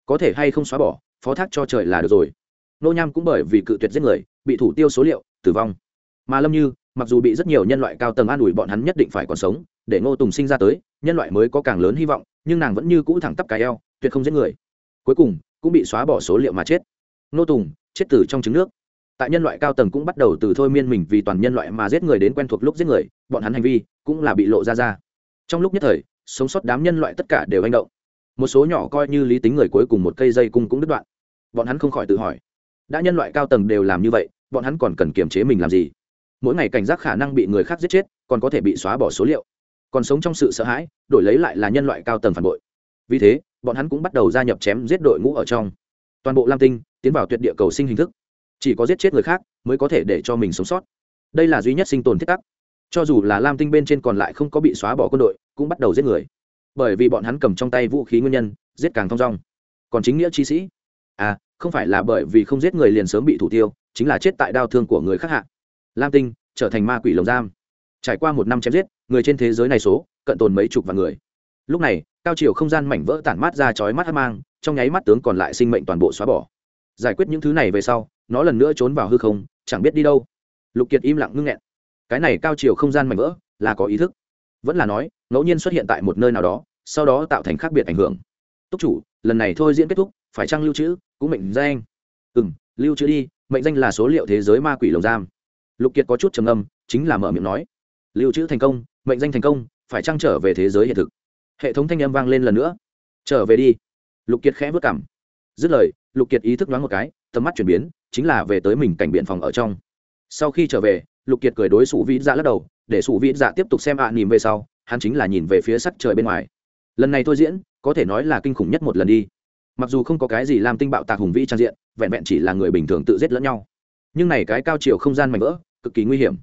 Có thể hay không xóa bỏ, phó thác cho trời là được rồi. Nô nham cũng bởi vì cự tuyệt giết người, bị thủ tiêu số liệu, tử vong. Mà lâm như, mặc dù bị rất nhiều nhân loại cao tầng an ủi bọn hắn nhất định phải còn sống, để ngô tùng sinh ra tới, nhân loại mới có càng lớn hy vọng, nhưng nàng vẫn như cũ thẳng tắp cái eo, tuyệt không giết người. Cuối cùng, cũng bị xóa bỏ số liệu mà chết. Ngô tùng, chết tử trong trứng nước. Tại nhân loại cao tầng cũng bắt đầu từ thôi miên mình vì toàn nhân loại mà giết người đến quen thuộc lúc giết người, bọn hắn hành vi cũng là bị lộ ra ra. Trong lúc nhất thời sống sót đám nhân loại tất cả đều hành động. Một số nhỏ coi như lý tính người cuối cùng một cây dây cung cũng đứt đoạn. Bọn hắn không khỏi tự hỏi, đã nhân loại cao tầng đều làm như vậy, bọn hắn còn cần kiềm chế mình làm gì? Mỗi ngày cảnh giác khả năng bị người khác giết chết, còn có thể bị xóa bỏ số liệu. Còn sống trong sự sợ hãi, đổi lấy lại là nhân loại cao tầng phản bội. Vì thế, bọn hắn cũng bắt đầu gia nhập chém giết đội ngũ ở trong. Toàn bộ lam tinh tiến vào tuyệt địa cầu sinh hình thức. Chỉ có giết chết người khác mới có thể để cho mình sống sót. Đây là duy nhất sinh tồn thiết tắc cho dù là lam tinh bên trên còn lại không có bị xóa bỏ quân đội, cũng bắt đầu giết người. Bởi vì bọn hắn cầm trong tay vũ khí nguyên nhân, giết càng thong dong. Còn chính nghĩa chi sĩ? À không phải là bởi vì không giết người liền sớm bị thủ tiêu, chính là chết tại đau thương của người khác hạ. Lam tinh, trở thành ma quỷ lồng giam. Trải qua một năm chém giết, người trên thế giới này số, cận tồn mấy chục vạn người. Lúc này, cao chiều không gian mảnh vỡ tản mát ra chói mắt hát mang, trong nháy mắt tướng còn lại sinh mệnh toàn bộ xóa bỏ. Giải quyết những thứ này về sau, nó lần nữa trốn vào hư không, chẳng biết đi đâu. Lục kiệt im lặng ngưng nghẹn cái này cao chiều không gian mảnh vỡ là có ý thức. Vẫn là nói, ngẫu nhiên xuất hiện tại một nơi nào đó, sau đó tạo thành khác biệt ảnh hưởng. Túc chủ, lần này thôi diễn kết thúc, phải chăng lưu trữ, cũng mệnh danh. Ừ m lưu trữ đi, mệnh danh là số liệu thế giới ma quỷ lồng giam. Lục kiệt có chút trầm âm chính là mở miệng nói. Lưu trữ thành công, mệnh danh thành công, phải trăng trở về thế giới hiện thực? Hệ thống thanh âm vang lên lần nữa. Trở về đi. Lục kiệt khẽ vất cảm dứt lời, lục kiệt ý thức đoán một cái, tầm mắt chuyển biến, chính là về tới mình cảnh biện phòng ở trong. Sau khi trở về lục kiệt cười đối sủ vĩ dạ lắc đầu để sủ vĩ dạ tiếp tục xem ạ à, nhìn về sau hắn chính là nhìn về phía sắc trời bên ngoài. Lần này thôi diễn có thể nói là kinh khủng nhất một lần đi. Mặc dù không có cái gì làm tinh bạo tạc hùng vĩ trang diện vẹn vẹn chỉ là người bình thường tự giết lẫn nhau. Nhưng này cái cao chiều không gian mạnh vỡ cực kỳ nguy hiểm.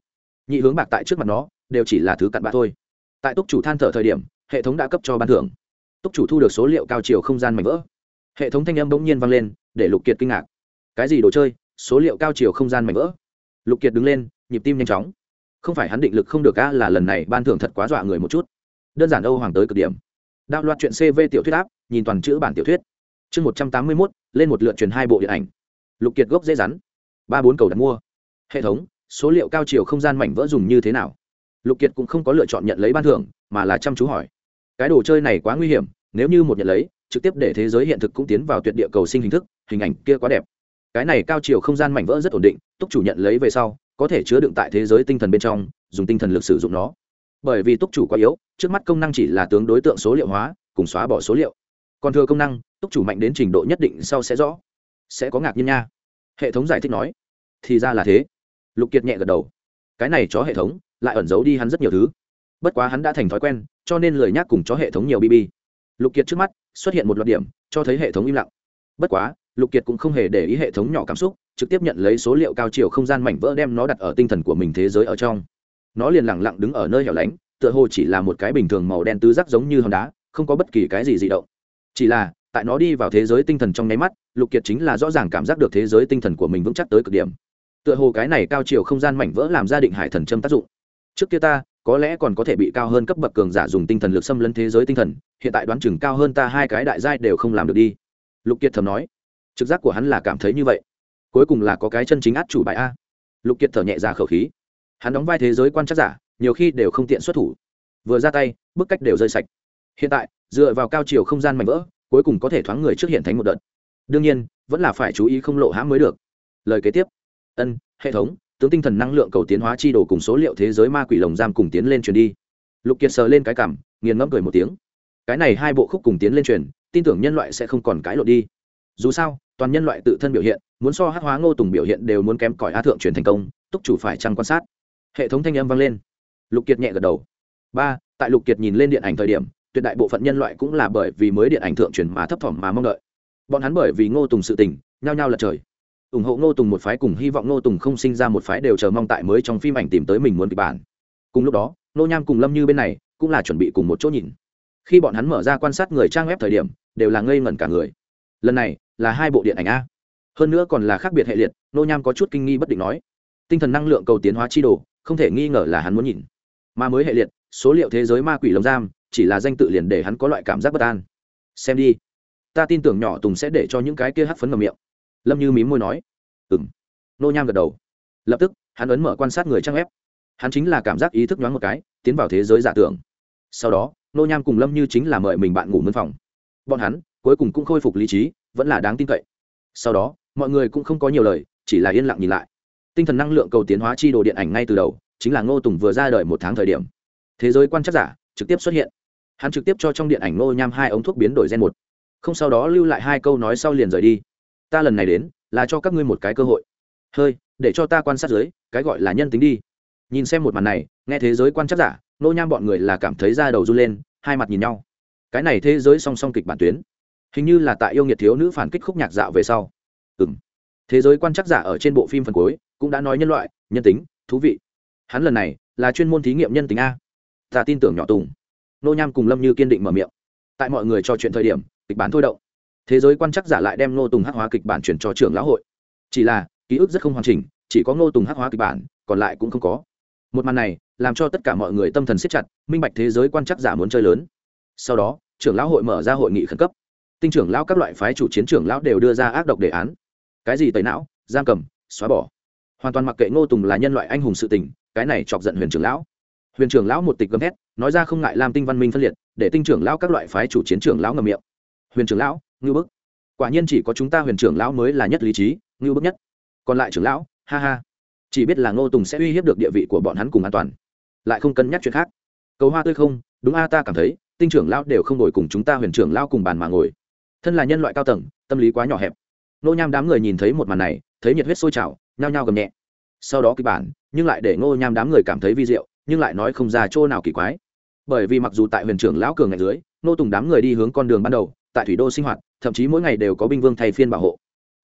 Nhị hướng bạc tại trước mặt nó đều chỉ là thứ cặn bã thôi. Tại túc chủ than thở thời điểm hệ thống đã cấp cho ban thưởng. Túc chủ thu được số liệu cao chiều không gian mạnh vỡ. Hệ thống thanh âm bỗng nhiên vang lên để lục kiệt kinh ngạc. Cái gì đồ chơi? Số liệu cao chiều không gian mạnh vỡ. Lục kiệt đứng lên nhịp tim nhanh chóng. Không phải hắn định lực không được a là lần này ban thưởng thật quá dọa người một chút. Đơn giản âu hoàng tới cực điểm. Đạo loạt chuyện cv tiểu thuyết áp, nhìn toàn chữ bản tiểu thuyết. Chương một trăm tám mươi mốt, lên một lượt truyền hai bộ điện ảnh. Lục kiệt gốc dễ rắn ba bốn cầu đặt mua. Hệ thống, số liệu cao chiều không gian mảnh vỡ dùng như thế nào? Lục kiệt cũng không có lựa chọn nhận lấy ban thưởng, mà là chăm chú hỏi. Cái đồ chơi này quá nguy hiểm, nếu như một nhận lấy, trực tiếp để thế giới hiện thực cũng tiến vào tuyệt địa cầu sinh hình thức, hình ảnh kia quá đẹp cái này cao chiều không gian mảnh vỡ rất ổn định, túc chủ nhận lấy về sau, có thể chứa đựng tại thế giới tinh thần bên trong, dùng tinh thần lực sử dụng nó. Bởi vì túc chủ quá yếu, trước mắt công năng chỉ là tướng đối tượng số liệu hóa, cùng xóa bỏ số liệu. Còn thừa công năng, túc chủ mạnh đến trình độ nhất định sau sẽ rõ. Sẽ có ngạc nhiên nha. Hệ thống giải thích nói. Thì ra là thế. Lục kiệt nhẹ gật đầu. Cái này chó hệ thống, lại ẩn giấu đi hắn rất nhiều thứ. Bất quá hắn đã thành thói quen, cho nên lời nhắc cùng chó hệ thống nhiều bb lục kiệt trước mắt, xuất hiện một loạt điểm, cho thấy hệ thống im lặng. Bất quá lục kiệt cũng không hề để ý hệ thống nhỏ cảm xúc, trực tiếp nhận lấy số liệu cao chiều không gian mảnh vỡ đem nó đặt ở tinh thần của mình thế giới ở trong. Nó liền lẳng lặng đứng ở nơi hẻo lánh, tựa hồ chỉ là một cái bình thường màu đen tứ giác giống như hòn đá, không có bất kỳ cái gì di động. Chỉ là, tại nó đi vào thế giới tinh thần trong nháy mắt, lục kiệt chính là rõ ràng cảm giác được thế giới tinh thần của mình vững chắc tới cực điểm. Tựa hồ cái này cao chiều không gian mảnh vỡ làm gia định hải thần châm tác dụng. Trước kia ta, có lẽ còn có thể bị cao hơn cấp bậc cường giả dùng tinh thần lực xâm lấn thế giới tinh thần, hiện tại đoán chừng cao hơn ta hai cái đại giai đều không làm được đi. Lục kiệt thầm nói trực giác của hắn là cảm thấy như vậy. Cuối cùng là có cái chân chính át chủ bài a. Lục kiệt thở nhẹ ra khẩu khí. Hắn đóng vai thế giới quan trắc giả, nhiều khi đều không tiện xuất thủ. Vừa ra tay, bức cách đều rơi sạch. Hiện tại, dựa vào cao chiều không gian mạnh vỡ, cuối cùng có thể thoáng người trước hiện thánh một đợt. Đương nhiên, vẫn là phải chú ý không lộ hãm mới được. Lời kế tiếp. Ân, hệ thống, tướng tinh thần năng lượng cầu tiến hóa chi đồ cùng số liệu thế giới ma quỷ lồng giam cùng tiến lên truyền đi. Lục kiệt sờ lên cái cảm, nghiền ngẫm cười một tiếng. Cái này hai bộ khúc cùng tiến lên truyền, tin tưởng nhân loại sẽ không còn cãi lộn đi dù sao, toàn nhân loại tự thân biểu hiện, muốn so hát hóa ngô tùng biểu hiện đều muốn kém cỏi a thượng truyền thành công, túc chủ phải chăng quan sát. Hệ thống thanh âm vang lên. Lục kiệt nhẹ gật đầu. Ba, tại lục kiệt nhìn lên điện ảnh thời điểm, tuyệt đại bộ phận nhân loại cũng là bởi vì mới điện ảnh thượng truyền mà thấp thỏm mà mong đợi. Bọn hắn bởi vì ngô tùng sự tình, nhao nhao lật trời. Ủng hộ ngô tùng một phái cùng hy vọng ngô tùng không sinh ra một phái đều chờ mong tại mới trong phim ảnh tìm tới mình muốn kịch bản. Cùng lúc đó, nô nham cùng lâm như bên này cũng là chuẩn bị cùng một chỗ nhìn. Khi bọn hắn mở ra quan sát người trang web thời điểm, đều là ngây ngẩn cả người. Lần này là hai bộ điện ảnh a. Hơn nữa còn là khác biệt hệ liệt, nô nham có chút kinh nghi bất định nói. Tinh thần năng lượng cầu tiến hóa chi đồ, không thể nghi ngờ là hắn muốn nhìn. Mà mới hệ liệt, số liệu thế giới ma quỷ lồng giam, chỉ là danh tự liền để hắn có loại cảm giác bất an. Xem đi. Ta tin tưởng nhỏ tùng sẽ để cho những cái kia hắt phấn ngầm miệng. Lâm như mím môi nói. Ừng nô nham gật đầu. Lập tức, hắn ấn mở quan sát người trang ép hắn chính là cảm giác ý thức nhoáng một cái, tiến vào thế giới giả tưởng. Sau đó, nô nham cùng lâm như chính là mời mình bạn ngủ mân phòng. Bọn hắn cuối cùng cũng khôi phục lý trí vẫn là đáng tin cậy. Sau đó, mọi người cũng không có nhiều lời, chỉ là yên lặng nhìn lại. Tinh thần năng lượng cầu tiến hóa chi đồ điện ảnh ngay từ đầu, chính là ngô tùng vừa ra đời một tháng thời điểm. Thế giới quan trắc giả trực tiếp xuất hiện. Hắn trực tiếp cho trong điện ảnh ngô nham hai ống thuốc biến đổi gen một. Không sau đó lưu lại hai câu nói sau liền rời đi. Ta lần này đến, là cho các ngươi một cái cơ hội. Hơi, để cho ta quan sát dưới cái gọi là nhân tính đi. Nhìn xem một màn này, nghe thế giới quan trắc giả, ngô nham bọn người là cảm thấy da đầu run lên, hai mặt nhìn nhau. Cái này thế giới song song kịch bản tuyến hình như là tại yêu nghiệt thiếu nữ phản kích khúc nhạc dạo về sau. Ừng thế giới quan trắc giả ở trên bộ phim phần cuối cũng đã nói nhân loại, nhân tính, thú vị. Hắn lần này là chuyên môn thí nghiệm nhân tính a. Ta tin tưởng nhỏ tùng. Nô nham cùng lâm như kiên định mở miệng. Tại mọi người trò chuyện thời điểm, kịch bản thôi động. Thế giới quan chắc giả lại đem nô tùng hắc hóa kịch bản chuyển cho trưởng lão hội. Chỉ là, ký ức rất không hoàn chỉnh, chỉ có nô tùng hắc hóa kịch bản, còn lại cũng không có. Một màn này làm cho tất cả mọi người tâm thần siết chặt, minh bạch thế giới quan chắc giả muốn chơi lớn. Sau đó, trưởng lão hội mở ra hội nghị khẩn cấp tinh trưởng lão các loại phái chủ chiến trưởng lão đều đưa ra ác độc đề án. Cái gì tẩy não, giam cầm, xóa bỏ. Hoàn toàn mặc kệ ngô tùng là nhân loại anh hùng sự tình, cái này chọc giận huyền trưởng lão. Huyền trưởng lão một tịch gầm thét, nói ra không ngại làm tinh văn minh phân liệt, để tinh trưởng lão các loại phái chủ chiến trưởng lão ngầm miệng. Huyền trưởng lão, ngưu bức. Quả nhiên chỉ có chúng ta huyền trưởng lão mới là nhất lý trí, ngưu bức nhất. Còn lại trưởng lão, ha ha. Chỉ biết là ngô tùng sẽ uy hiếp được địa vị của bọn hắn cùng an toàn. Lại không cân nhắc chuyện khác. Cầu hoa tươi không, đúng a, ta cảm thấy, tinh trưởng lão đều không ngồi cùng chúng ta huyền trưởng lão cùng bàn mà ngồi thân là nhân loại cao tầng, tâm lý quá nhỏ hẹp. Nô nham đám người nhìn thấy một màn này, thấy nhiệt huyết sôi trào, nhao nhao gầm nhẹ. Sau đó kịch bản, nhưng lại để ngô nham đám người cảm thấy vi diệu, nhưng lại nói không ra chỗ nào kỳ quái. Bởi vì mặc dù tại huyền trưởng lão cường ngạch dưới, nô tùng đám người đi hướng con đường ban đầu, tại thủy đô sinh hoạt, thậm chí mỗi ngày đều có binh vương thay phiên bảo hộ.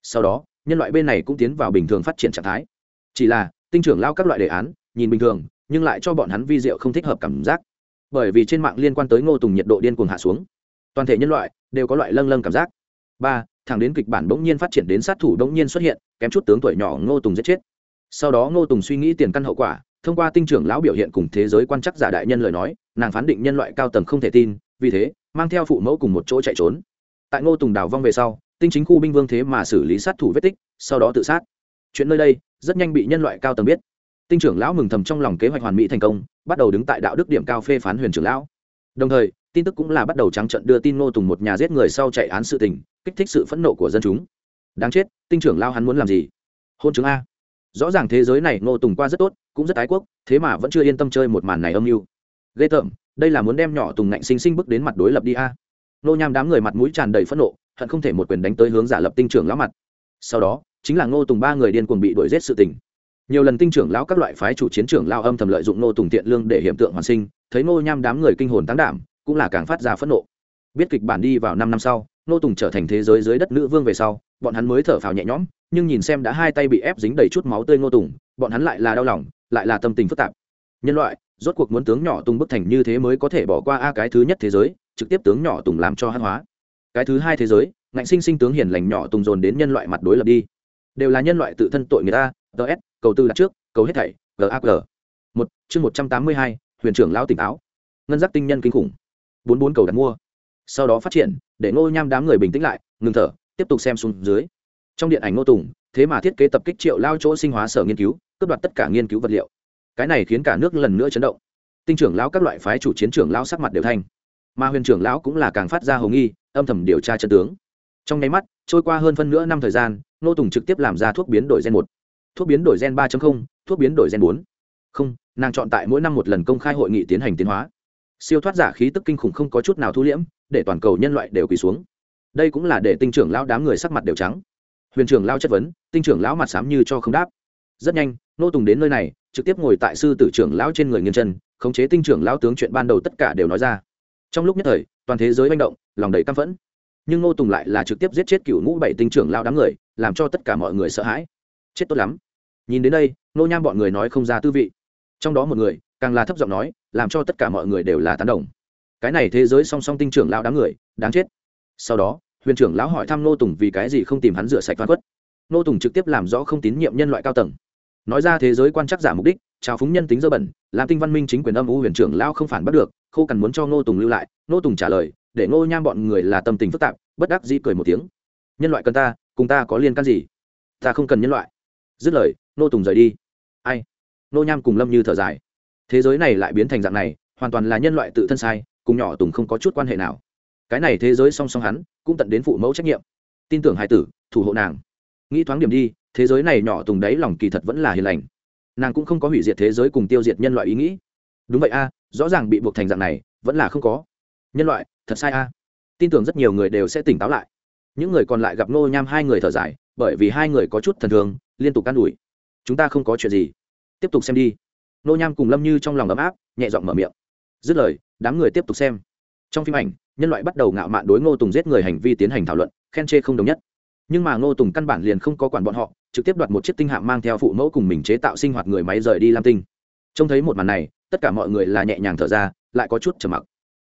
Sau đó, nhân loại bên này cũng tiến vào bình thường phát triển trạng thái. Chỉ là, tinh trưởng lao các loại đề án, nhìn bình thường, nhưng lại cho bọn hắn vi diệu không thích hợp cảm giác. Bởi vì trên mạng liên quan tới ngô tùng nhiệt độ điên cuồng hạ xuống toàn thể nhân loại đều có loại lâng lâng cảm giác. Ba, thẳng đến kịch bản bỗng nhiên phát triển đến sát thủ bỗng nhiên xuất hiện, kém chút tướng tuổi nhỏ ngô tùng giết chết. Sau đó ngô tùng suy nghĩ tiền căn hậu quả, thông qua tinh trưởng lão biểu hiện cùng thế giới quan chắc giả đại nhân lời nói, nàng phán định nhân loại cao tầng không thể tin, vì thế, mang theo phụ mẫu cùng một chỗ chạy trốn. Tại ngô tùng đào vong về sau, tinh chính khu binh vương thế mà xử lý sát thủ vết tích, sau đó tự sát. Chuyện nơi đây, rất nhanh bị nhân loại cao tầng biết. Tinh trưởng lão mừng thầm trong lòng kế hoạch hoàn mỹ thành công, bắt đầu đứng tại đạo đức điểm cao phê phán huyền trưởng lão. Đồng thời tin tức cũng là bắt đầu trắng trận đưa tin ngô tùng một nhà giết người sau chạy án sự tình, kích thích sự phẫn nộ của dân chúng. Đáng chết, tinh trưởng lao hắn muốn làm gì? Hôn chứng a. Rõ ràng thế giới này ngô tùng qua rất tốt, cũng rất ái quốc, thế mà vẫn chưa yên tâm chơi một màn này âm mưu. Ghê tởm, đây là muốn đem nhỏ tùng ngạnh sinh sinh bước đến mặt đối lập đi a. Nô nham đám người mặt mũi tràn đầy phẫn nộ, hận không thể một quyền đánh tới hướng giả lập tinh trưởng lão mặt. Sau đó, chính là ngô tùng ba người điên cuồng bị đuổi giết sự tình. Nhiều lần tinh trưởng lão các loại phái chủ chiến trưởng lao âm thầm lợi dụng ngô tùng tiện lương để hiểm tượng hoàn sinh, thấy ngô nham đám người kinh hồn tán đảm cũng là càng phát ra phẫn nộ. Biết kịch bản đi vào năm năm sau ngô tùng trở thành thế giới dưới đất nữ vương về sau, bọn hắn mới thở phào nhẹ nhõm, nhưng nhìn xem đã hai tay bị ép dính đầy chút máu tươi ngô tùng, bọn hắn lại là đau lòng, lại là tâm tình phức tạp. Nhân loại, rốt cuộc muốn tướng nhỏ tùng bức thành như thế mới có thể bỏ qua a cái thứ nhất thế giới, trực tiếp tướng nhỏ tùng làm cho hát hóa. Cái thứ hai thế giới, ngạnh sinh sinh tướng hiền lành nhỏ tùng dồn đến nhân loại mặt đối lập đi. Đều là nhân loại tự thân tội người ta ts cầu tư đặt trước, cầu hết thảy gag một, chương một trăm tám mươi hai, huyền trưởng lão tỉnh táo. Ngân giác tinh nhân kinh khủng bốn bốn cầu đặt mua. Sau đó phát triển, để ngô nham đám người bình tĩnh lại, ngừng thở, tiếp tục xem xuống dưới. Trong điện ảnh ngô tùng, thế mà thiết kế tập kích triệu lao chỗ sinh hóa sở nghiên cứu, cướp đoạt tất cả nghiên cứu vật liệu. Cái này khiến cả nước lần nữa chấn động. Tinh trưởng lão các loại phái chủ chiến trưởng lão sắc mặt đều thanh. Mà huyền trưởng lão cũng là càng phát ra hồng nghi, âm thầm điều tra chân tướng. Trong nháy mắt, trôi qua hơn phân nửa năm thời gian nô tùng trực tiếp làm ra thuốc biến đổi gen một. Thuốc biến đổi gen ba thuốc biến đổi gen bốn. Không, nàng chọn tại mỗi năm một lần công khai hội nghị tiến hành tiến hóa siêu thoát giả khí tức kinh khủng không có chút nào thu liễm, để toàn cầu nhân loại đều quỳ xuống. Đây cũng là để tinh trưởng lão đám người sắc mặt đều trắng. Huyền trưởng lao chất vấn, tinh trưởng lão mặt xám như cho không đáp. Rất nhanh, nô tùng đến nơi này, trực tiếp ngồi tại sư tử trưởng lão trên người nghiêng chân, khống chế tinh trưởng lão tướng chuyện ban đầu tất cả đều nói ra. Trong lúc nhất thời, toàn thế giới manh động, lòng đầy căm phẫn. Nhưng nô tùng lại là trực tiếp giết chết cựu ngũ bảy tinh trưởng lão đám người, làm cho tất cả mọi người sợ hãi. Chết tốt lắm. Nhìn đến đây, nô nham bọn người nói không ra tư vị. Trong đó một người, càng là thấp giọng nói làm cho tất cả mọi người đều là tán đồng. Cái này thế giới song song tinh trưởng lão đám người, đáng chết. Sau đó, huyền trưởng lão hỏi thăm nô tùng vì cái gì không tìm hắn rửa sạch văn quất. Nô tùng trực tiếp làm rõ không tín nhiệm nhân loại cao tầng. Nói ra thế giới quan trắc giả mục đích trào phúng nhân tính dơ bẩn, làm tinh văn minh chính quyền âm u huyền trưởng lão không phản bắt được, khô cần muốn cho nô tùng lưu lại. Nô tùng trả lời, để nô nham bọn người là tâm tình phức tạp, bất đắc dĩ cười một tiếng. Nhân loại cần ta, cùng ta có liên can gì? Ta không cần nhân loại. Dứt lời, nô tùng rời đi. Ai? Nô nham cùng lâm như thở dài thế giới này lại biến thành dạng này, hoàn toàn là nhân loại tự thân sai, cùng nhỏ tùng không có chút quan hệ nào. Cái này thế giới song song hắn, cũng tận đến phụ mẫu trách nhiệm. Tin tưởng hai tử, thủ hộ nàng. Nghĩ thoáng điểm đi, thế giới này nhỏ tùng đấy lòng kỳ thật vẫn là hiền lành. Nàng cũng không có hủy diệt thế giới cùng tiêu diệt nhân loại ý nghĩ. Đúng vậy a, rõ ràng bị buộc thành dạng này, vẫn là không có. Nhân loại, thật sai a. Tin tưởng rất nhiều người đều sẽ tỉnh táo lại. Những người còn lại gặp nô nham hai người thở dài, bởi vì hai người có chút thần thường liên tục can đuổi chúng ta không có chuyện gì. Tiếp tục xem đi nô nham cùng lâm như trong lòng ấm áp, nhẹ giọng mở miệng. Dứt lời, đám người tiếp tục xem. Trong phim ảnh, nhân loại bắt đầu ngạo mạn đối ngô tùng giết người hành vi tiến hành thảo luận, khen chê không đồng nhất. Nhưng mà ngô tùng căn bản liền không có quản bọn họ, trực tiếp đoạt một chiếc tinh hạm mang theo phụ mẫu cùng mình chế tạo sinh hoạt người máy rời đi lam tinh. Trông thấy một màn này, tất cả mọi người là nhẹ nhàng thở ra, lại có chút trầm mặc.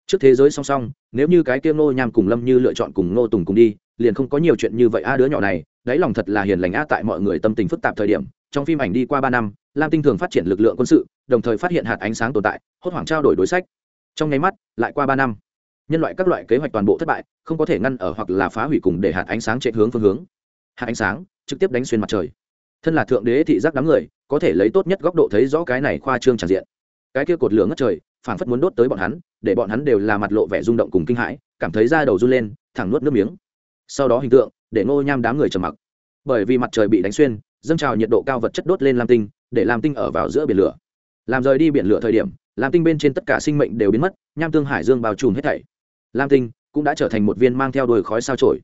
Trước thế giới song song, nếu như cái kia ngô nham cùng lâm như lựa chọn cùng ngô tùng cùng đi, liền không có nhiều chuyện như vậy. A, đứa nhỏ này, đáy lòng thật là hiền lành a tại mọi người tâm tình phức tạp thời điểm. Trong phim ảnh đi qua ba năm lam tinh thường phát triển lực lượng quân sự, đồng thời phát hiện hạt ánh sáng tồn tại, hốt hoảng trao đổi đối sách. Trong nháy mắt, lại qua ba năm, nhân loại các loại kế hoạch toàn bộ thất bại, không có thể ngăn ở hoặc là phá hủy cùng để hạt ánh sáng chạy hướng phương hướng. Hạt ánh sáng trực tiếp đánh xuyên mặt trời. Thân là thượng đế thị giác đám người, có thể lấy tốt nhất góc độ thấy rõ cái này khoa trương tràn diện. Cái kia cột lửa ngất trời, phảng phất muốn đốt tới bọn hắn, để bọn hắn đều là mặt lộ vẻ rung động cùng kinh hãi, cảm thấy da đầu run lên, thẳng nuốt nước miếng. Sau đó hình tượng, để ngô nham đám người trầm mặc. Bởi vì mặt trời bị đánh xuyên, dâng trào nhiệt độ cao vật chất đốt lên lam tinh để làm tinh ở vào giữa biển lửa. Làm rời đi biển lửa thời điểm, làm tinh bên trên tất cả sinh mệnh đều biến mất, nham tương hải dương bao trùm hết thảy. Lam tinh cũng đã trở thành một viên mang theo đồi khói sao trổi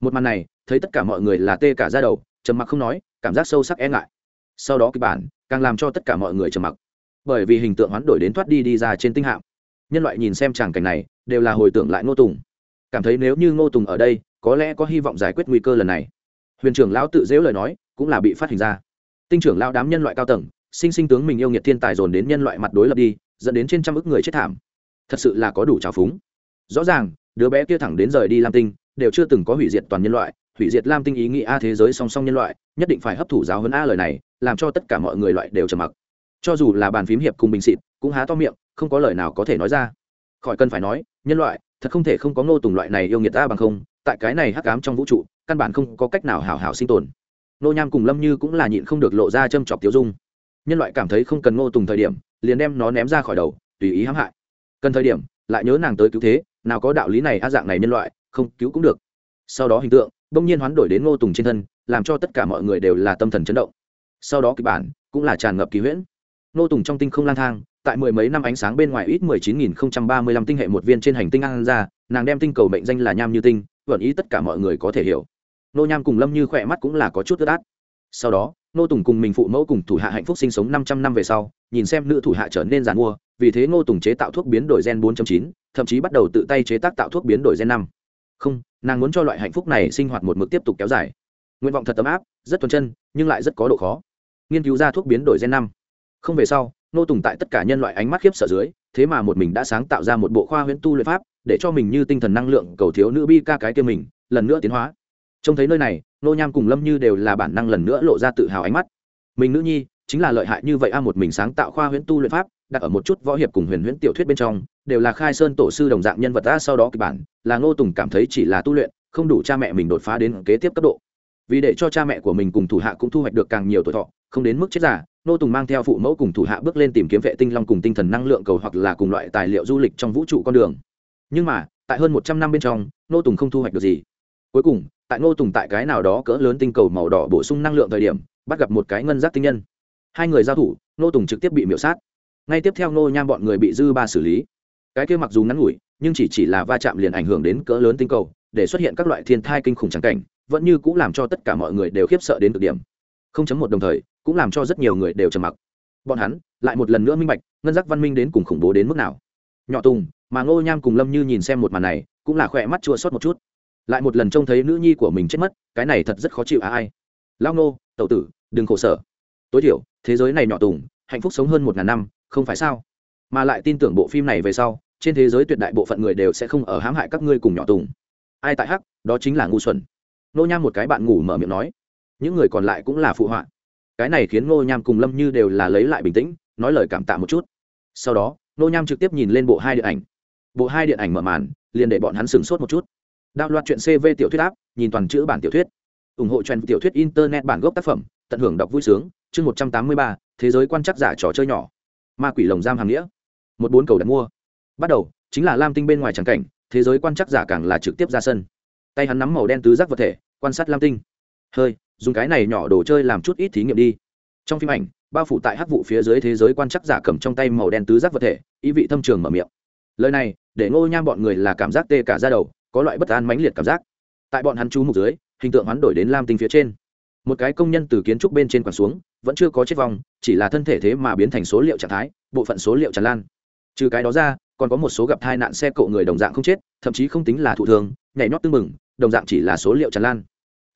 một màn này, thấy tất cả mọi người là tê cả ra đầu, trầm mặc không nói, cảm giác sâu sắc e ngại. Sau đó kịch bản càng làm cho tất cả mọi người trầm mặc. Bởi vì hình tượng hoán đổi đến thoát đi đi ra trên tinh hạm. Nhân loại nhìn xem tràng cảnh này, đều là hồi tưởng lại ngô tùng. Cảm thấy nếu như ngô tùng ở đây, có lẽ có hy vọng giải quyết nguy cơ lần này. Huyền trưởng lão tự dễu lời nói, cũng là bị phát hình ra tinh trưởng lão đám nhân loại cao tầng, sinh sinh tướng mình yêu nghiệt thiên tài dồn đến nhân loại mặt đối lập đi, dẫn đến trên trăm ức người chết thảm. Thật sự là có đủ trào phúng. Rõ ràng, đứa bé kia thẳng đến rời đi lam tinh, đều chưa từng có hủy diệt toàn nhân loại, hủy diệt lam tinh ý nghĩ a thế giới song song nhân loại, nhất định phải hấp thụ giáo hơn a lời này, làm cho tất cả mọi người loại đều trầm mặc. Cho dù là bàn phím hiệp cùng bình xịt, cũng há to miệng, không có lời nào có thể nói ra. Khỏi cần phải nói, nhân loại, thật không thể không có ngô tùng loại này yêu nghiệt ta bằng không, tại cái này hắc ám trong vũ trụ, căn bản không có cách nào hảo hảo sinh tồn nô nham cùng lâm như cũng là nhịn không được lộ ra châm chọc tiêu dung. Nhân loại cảm thấy không cần ngô tùng thời điểm, liền đem nó ném ra khỏi đầu, tùy ý hãm hại. Cần thời điểm, lại nhớ nàng tới cứu thế, nào có đạo lý này a dạng này nhân loại, không cứu cũng được. Sau đó hình tượng, bỗng nhiên hoán đổi đến ngô tùng trên thân, làm cho tất cả mọi người đều là tâm thần chấn động. Sau đó kịch bản, cũng là tràn ngập kỳ huyễn. Ngô tùng trong tinh không lang thang, tại mười mấy năm ánh sáng bên ngoài ít mười chín nghìn không trăm ba mươi lăm tinh hệ một viên trên hành tinh an ra, nàng đem tinh cầu mệnh danh là nham như tinh vận ý tất cả mọi người có thể hiểu nô nham cùng lâm như khỏe mắt cũng là có chút ướt át. Sau đó nô tùng cùng mình phụ mẫu cùng thủ hạ hạnh phúc sinh sống năm trăm năm về sau nhìn xem nữ thủ hạ trở nên giàn mua vì thế ngô tùng chế tạo thuốc biến đổi gen 4.9, thậm chí bắt đầu tự tay chế tác tạo thuốc biến đổi gen năm. Không nàng muốn cho loại hạnh phúc này sinh hoạt một mực tiếp tục kéo dài. Nguyện vọng thật ấm áp rất thuần chân nhưng lại rất có độ khó. Nghiên cứu ra thuốc biến đổi gen năm. Không về sau nô tùng tại tất cả nhân loại ánh mắt khiếp sợ dưới thế mà một mình đã sáng tạo ra một bộ khoa huyễn tu luyện pháp để cho mình như tinh thần năng lượng cầu thiếu nữ bi ca cái kia mình lần nữa tiến hóa trông thấy nơi này, nô nham cùng lâm như đều là bản năng lần nữa lộ ra tự hào ánh mắt. Mình nữ nhi, chính là lợi hại như vậy a, một mình sáng tạo khoa huyễn tu luyện pháp, đặt ở một chút võ hiệp cùng huyền huyễn tiểu thuyết bên trong, đều là khai sơn tổ sư đồng dạng nhân vật ta sau đó kịch bản, là ngô tùng cảm thấy chỉ là tu luyện, không đủ cha mẹ mình đột phá đến kế tiếp cấp độ. Vì để cho cha mẹ của mình cùng thủ hạ cũng thu hoạch được càng nhiều tuổi thọ, không đến mức chết giả ngô tùng mang theo phụ mẫu cùng thủ hạ bước lên tìm kiếm vệ tinh long cùng tinh thần năng lượng cầu hoặc là cùng loại tài liệu du lịch trong vũ trụ con đường. Nhưng mà, tại hơn một trăm năm bên trong, ngô tùng không thu hoạch được gì cuối cùng, tại ngô tùng tại cái nào đó cỡ lớn tinh cầu màu đỏ bổ sung năng lượng thời điểm, bắt gặp một cái ngân giác tinh nhân. Hai người giao thủ, ngô tùng trực tiếp bị miễu sát. Ngay tiếp theo ngô nham bọn người bị dư ba xử lý. Cái kia mặc dù ngắn ngủi, nhưng chỉ chỉ là va chạm liền ảnh hưởng đến cỡ lớn tinh cầu, để xuất hiện các loại thiên thai kinh khủng trắng cảnh, vẫn như cũng làm cho tất cả mọi người đều khiếp sợ đến cực điểm. Không chấm một đồng thời, cũng làm cho rất nhiều người đều trầm mặc. Bọn hắn lại một lần nữa minh bạch, ngân giác văn minh đến cùng khủng bố đến mức nào. Nhỏ tùng, mà ngô nham cùng lâm như nhìn xem một màn này, cũng là khỏe mắt chua sót một chút lại một lần trông thấy nữ nhi của mình chết mất, cái này thật rất khó chịu à ai. Lao nô tậu tử, đừng khổ sở. Tối thiểu, thế giới này nhỏ tùng, hạnh phúc sống hơn một ngàn năm, không phải sao? Mà lại tin tưởng bộ phim này về sau, trên thế giới tuyệt đại bộ phận người đều sẽ không ở hãm hại các ngươi cùng nhỏ tùng. Ai tại hắc, đó chính là ngu xuẩn. Nô nham một cái bạn ngủ mở miệng nói. Những người còn lại cũng là phụ họa. Cái này khiến ngô nham cùng lâm như đều là lấy lại bình tĩnh, nói lời cảm tạ một chút. Sau đó ngô nham trực tiếp nhìn lên bộ hai điện ảnh. Bộ hai điện ảnh mở màn, liền để bọn hắn sửng sốt một chút đạo loạt chuyện cv tiểu thuyết áp, nhìn toàn chữ bản tiểu thuyết. Ủng hộ trend tiểu thuyết internet bản gốc tác phẩm, tận hưởng đọc vui sướng. Chương một trăm tám mươi ba, thế giới quan chắc giả trò chơi nhỏ. Ma quỷ lồng giam hàng nghĩa. Một bốn cầu đặt mua. Bắt đầu, chính là lam tinh bên ngoài tràng cảnh, thế giới quan chắc giả càng là trực tiếp ra sân. Tay hắn nắm màu đen tứ giác vật thể, quan sát lam tinh. Hơi, dùng cái này nhỏ đồ chơi làm chút ít thí nghiệm đi. Trong phim ảnh, bao phủ tại hắc vụ phía dưới thế giới quan chắc giả cầm trong tay màu đen tứ giác vật thể, ý vị thâm trường mở miệng. Lời này, để ngô nham bọn người là cảm giác tê cả ra đầu có loại bất an mãnh liệt cảm giác. Tại bọn hắn chú mục dưới, hình tượng hoán đổi đến lam tinh phía trên. Một cái công nhân từ kiến trúc bên trên quẳng xuống, vẫn chưa có chết vong, chỉ là thân thể thế mà biến thành số liệu trạng thái, bộ phận số liệu tràn lan. Trừ cái đó ra, còn có một số gặp tai nạn xe cộ người đồng dạng không chết, thậm chí không tính là thụ thường nhảy nhót tưng mừng đồng dạng chỉ là số liệu tràn lan.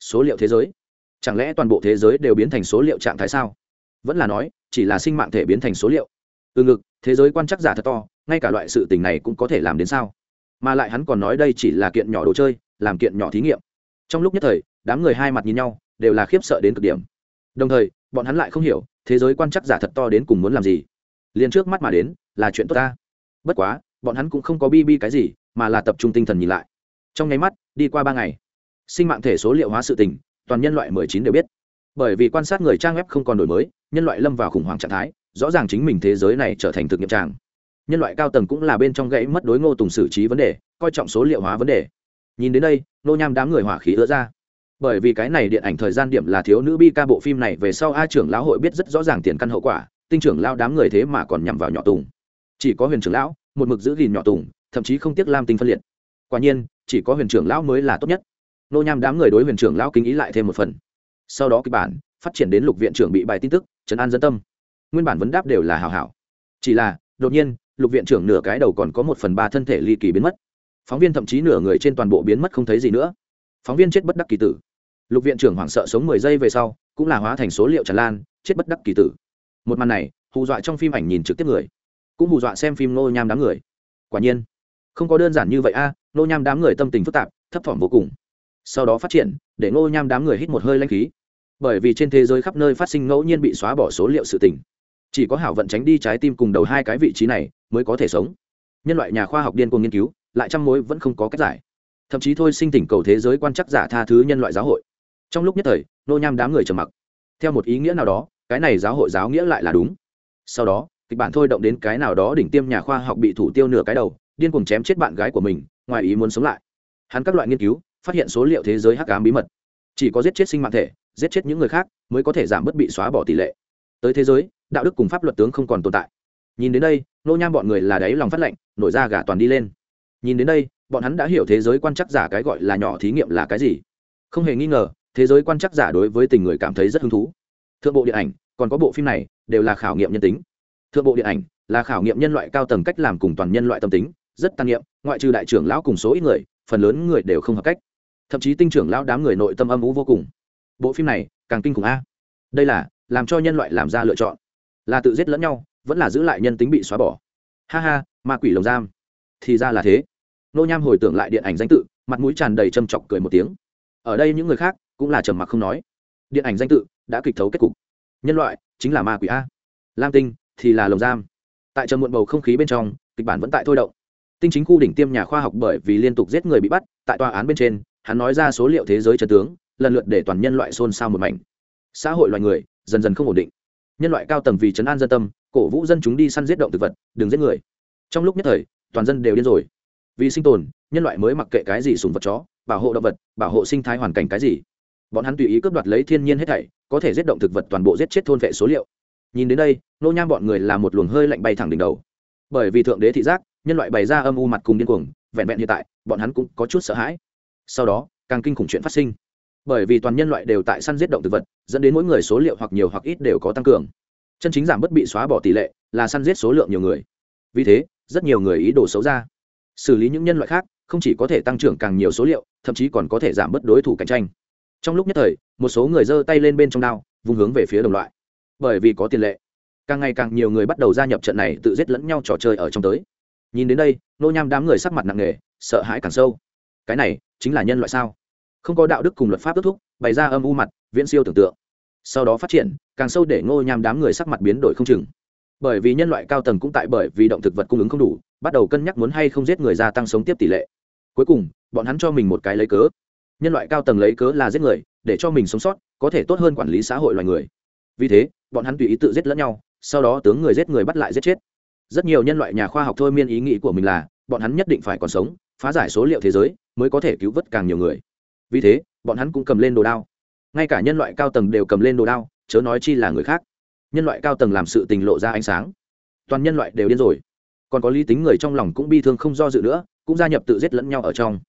Số liệu thế giới? Chẳng lẽ toàn bộ thế giới đều biến thành số liệu trạng thái sao? Vẫn là nói, chỉ là sinh mạng thể biến thành số liệu. Từ ngực, thế giới quan chắc giả thật to, ngay cả loại sự tình này cũng có thể làm đến sao? Mà lại hắn còn nói đây chỉ là kiện nhỏ đồ chơi, làm kiện nhỏ thí nghiệm. Trong lúc nhất thời, đám người hai mặt nhìn nhau, đều là khiếp sợ đến cực điểm. Đồng thời, bọn hắn lại không hiểu, thế giới quan chắc giả thật to đến cùng muốn làm gì. Liền trước mắt mà đến, là chuyện tốt ta. Bất quá, bọn hắn cũng không có bi bi cái gì, mà là tập trung tinh thần nhìn lại. Trong nháy mắt, đi qua ba ngày, sinh mạng thể số liệu hóa sự tình, toàn nhân loại mười chín đều biết. Bởi vì quan sát người trang web không còn đổi mới, nhân loại lâm vào khủng hoảng trạng thái, rõ ràng chính mình thế giới này trở thành thực nghiệm tràng nhân loại cao tầng cũng là bên trong gãy mất đối ngô tùng xử trí vấn đề, coi trọng số liệu hóa vấn đề. Nhìn đến đây, nô nham đám người hỏa khí ứa ra. Bởi vì cái này điện ảnh thời gian điểm là thiếu nữ bi ca bộ phim này về sau a trưởng lão hội biết rất rõ ràng tiền căn hậu quả, tinh trưởng lao đám người thế mà còn nhằm vào nhỏ tùng. Chỉ có huyền trưởng lão, một mực giữ gìn nhỏ tùng, thậm chí không tiếc lam tinh phân liệt. Quả nhiên, chỉ có huyền trưởng lão mới là tốt nhất. Nô nham đám người đối huyền trưởng lão kinh ý lại thêm một phần. Sau đó kịch bản, phát triển đến lục viện trưởng bị bài tin tức, trấn an dân tâm. Nguyên bản vấn đáp đều là hào hảo. Chỉ là, đột nhiên lục viện trưởng nửa cái đầu còn có một phần ba thân thể ly kỳ biến mất. Phóng viên thậm chí nửa người trên toàn bộ biến mất không thấy gì nữa. Phóng viên chết bất đắc kỳ tử. Lục viện trưởng hoảng sợ sống mười giây về sau, cũng là hóa thành số liệu tràn lan, chết bất đắc kỳ tử. Một màn này, hù dọa trong phim ảnh nhìn trực tiếp người, cũng hù dọa xem phim nô nham đám người. Quả nhiên, không có đơn giản như vậy a nô nham đám người tâm tình phức tạp, thấp thỏm vô cùng. Sau đó phát triển, để nô nham đám người hít một hơi lanh khí. Bởi vì trên thế giới khắp nơi phát sinh ngẫu nhiên bị xóa bỏ số liệu sự tình. Chỉ có hảo vận tránh đi trái tim cùng đầu hai cái vị trí này mới có thể sống. Nhân loại nhà khoa học điên cuồng nghiên cứu, lại trăm mối vẫn không có cách giải. Thậm chí thôi sinh tỉnh cầu thế giới quan chắc giả tha thứ nhân loại giáo hội. Trong lúc nhất thời, nô nham đám người trầm mặc. Theo một ý nghĩa nào đó, cái này giáo hội giáo nghĩa lại là đúng. Sau đó, kịch bản thôi động đến cái nào đó đỉnh tiêm nhà khoa học bị thủ tiêu nửa cái đầu, điên cuồng chém chết bạn gái của mình, ngoài ý muốn sống lại. Hắn các loại nghiên cứu, phát hiện số liệu thế giới hắc ám bí mật. Chỉ có giết chết sinh mạng thể, giết chết những người khác mới có thể giảm bớt bị xóa bỏ tỷ lệ. Tới thế giới, đạo đức cùng pháp luật tướng không còn tồn tại. Nhìn đến đây nô nham bọn người là đáy lòng phát lệnh, nổi ra gà toàn đi lên. Nhìn đến đây, bọn hắn đã hiểu thế giới quan chắc giả cái gọi là nhỏ thí nghiệm là cái gì. Không hề nghi ngờ, thế giới quan chắc giả đối với tình người cảm thấy rất hứng thú. Thượng bộ điện ảnh, còn có bộ phim này, đều là khảo nghiệm nhân tính. Thượng bộ điện ảnh, là khảo nghiệm nhân loại cao tầng cách làm cùng toàn nhân loại tâm tính, rất tăng nghiệm ngoại trừ đại trưởng lão cùng số ít người, phần lớn người đều không hợp cách. Thậm chí tinh trưởng lão đám người nội tâm âm ú vô cùng. Bộ phim này, càng kinh khủng a. Đây là, làm cho nhân loại làm ra lựa chọn. Là tự giết lẫn nhau vẫn là giữ lại nhân tính bị xóa bỏ. Ha ha, ma quỷ lồng giam. Thì ra là thế. Nô nham hồi tưởng lại điện ảnh danh tự, mặt mũi tràn đầy châm chọc cười một tiếng. Ở đây những người khác cũng là trầm mặc không nói. Điện ảnh danh tự đã kịch thấu kết cục. Nhân loại chính là ma quỷ a. Lam tinh thì là lồng giam. Tại trầm muộn bầu không khí bên trong, kịch bản vẫn tại thôi động. Tinh chính khu đỉnh tiêm nhà khoa học bởi vì liên tục giết người bị bắt, tại tòa án bên trên, hắn nói ra số liệu thế giới trần tướng, lần lượt để toàn nhân loại xôn xao một mảnh. Xã hội loài người dần dần không ổn định. Nhân loại cao tầng vì chấn an dân tâm cổ vũ dân chúng đi săn giết động thực vật, đừng giết người. Trong lúc nhất thời, toàn dân đều điên rồi. Vì sinh tồn, nhân loại mới mặc kệ cái gì sùng vật chó, bảo hộ động vật, bảo hộ sinh thái hoàn cảnh cái gì. Bọn hắn tùy ý cướp đoạt lấy thiên nhiên hết thảy, có thể giết động thực vật toàn bộ giết chết thôn vệ số liệu. Nhìn đến đây, nô nham bọn người là một luồng hơi lạnh bay thẳng đỉnh đầu. Bởi vì thượng đế thị giác, nhân loại bày ra âm u mặt cùng điên cuồng, vẹn vẹn hiện tại, bọn hắn cũng có chút sợ hãi. Sau đó, càng kinh khủng chuyện phát sinh. Bởi vì toàn nhân loại đều tại săn giết động thực vật, dẫn đến mỗi người số liệu hoặc nhiều hoặc ít đều có tăng cường chân chính giảm bất bị xóa bỏ tỷ lệ là săn giết số lượng nhiều người. Vì thế, rất nhiều người ý đồ xấu ra. Xử lý những nhân loại khác không chỉ có thể tăng trưởng càng nhiều số liệu, thậm chí còn có thể giảm bớt đối thủ cạnh tranh. Trong lúc nhất thời, một số người giơ tay lên bên trong đao vùng hướng về phía đồng loại. Bởi vì có tiền lệ, càng ngày càng nhiều người bắt đầu gia nhập trận này tự giết lẫn nhau trò chơi ở trong tới. Nhìn đến đây, nô nham đám người sắc mặt nặng nề, sợ hãi càng sâu. Cái này chính là nhân loại sao? Không có đạo đức cùng luật pháp ước thúc, bày ra âm u mặt, viễn siêu tưởng tượng sau đó phát triển, càng sâu để ngô nham đám người sắc mặt biến đổi không chừng. Bởi vì nhân loại cao tầng cũng tại bởi vì động thực vật cung ứng không đủ, bắt đầu cân nhắc muốn hay không giết người gia tăng sống tiếp tỷ lệ. Cuối cùng, bọn hắn cho mình một cái lấy cớ. Nhân loại cao tầng lấy cớ là giết người, để cho mình sống sót, có thể tốt hơn quản lý xã hội loài người. Vì thế, bọn hắn tùy ý tự giết lẫn nhau, sau đó tướng người giết người bắt lại giết chết. Rất nhiều nhân loại nhà khoa học thôi miên ý nghĩ của mình là, bọn hắn nhất định phải còn sống, phá giải số liệu thế giới, mới có thể cứu vớt càng nhiều người. Vì thế, bọn hắn cũng cầm lên đồ đao ngay cả nhân loại cao tầng đều cầm lên đồ đao, chớ nói chi là người khác. Nhân loại cao tầng làm sự tình lộ ra ánh sáng. Toàn nhân loại đều điên rồi. Còn có lý tính người trong lòng cũng bi thương không do dự nữa, cũng gia nhập tự giết lẫn nhau ở trong.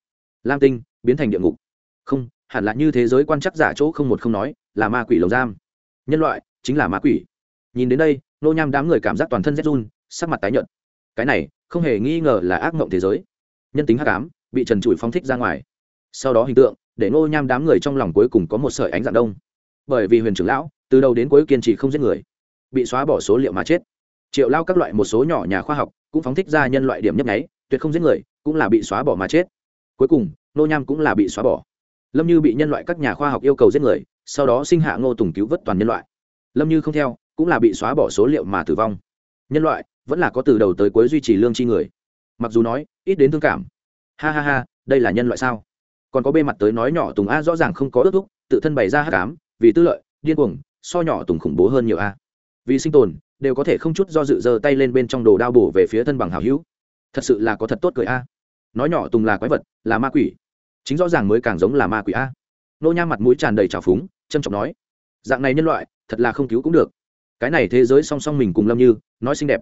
Lam tinh, biến thành địa ngục. Không, hẳn là như thế giới quan chắc giả chỗ không một không nói, là ma quỷ lồng giam. Nhân loại, chính là ma quỷ. Nhìn đến đây, nô nham đám người cảm giác toàn thân rét run, sắc mặt tái nhợt. Cái này, không hề nghi ngờ là ác mộng thế giới. Nhân tính hắc ám, bị trần trụi phóng thích ra ngoài. Sau đó hình tượng để Ngô nham đám người trong lòng cuối cùng có một sợi ánh dạng đông. Bởi vì huyền trưởng lão, từ đầu đến cuối kiên trì không giết người, bị xóa bỏ số liệu mà chết. Triệu lao các loại một số nhỏ nhà khoa học cũng phóng thích ra nhân loại điểm nhấp nháy, tuyệt không giết người, cũng là bị xóa bỏ mà chết. Cuối cùng, Ngô nham cũng là bị xóa bỏ. Lâm như bị nhân loại các nhà khoa học yêu cầu giết người, sau đó sinh hạ ngô tùng cứu vớt toàn nhân loại. Lâm như không theo, cũng là bị xóa bỏ số liệu mà tử vong. Nhân loại vẫn là có từ đầu tới cuối duy trì lương chi người. Mặc dù nói, ít đến thương cảm. Ha ha ha, đây là nhân loại sao? Còn có bề mặt tới nói nhỏ tùng a rõ ràng không có ước thúc, tự thân bày ra hát cám, vì tư lợi, điên cuồng, so nhỏ tùng khủng bố hơn nhiều a. Vì sinh tồn, đều có thể không chút do dự giơ tay lên bên trong đồ đao bổ về phía thân bằng hào hữu. Thật sự là có thật tốt cười a. Nói nhỏ tùng là quái vật, là ma quỷ. Chính rõ ràng mới càng giống là ma quỷ a. Nô nham mặt mũi tràn đầy trào phúng trâm trọng nói, dạng này nhân loại, thật là không cứu cũng được. Cái này thế giới song song mình cùng lâm như, nói xinh đẹp.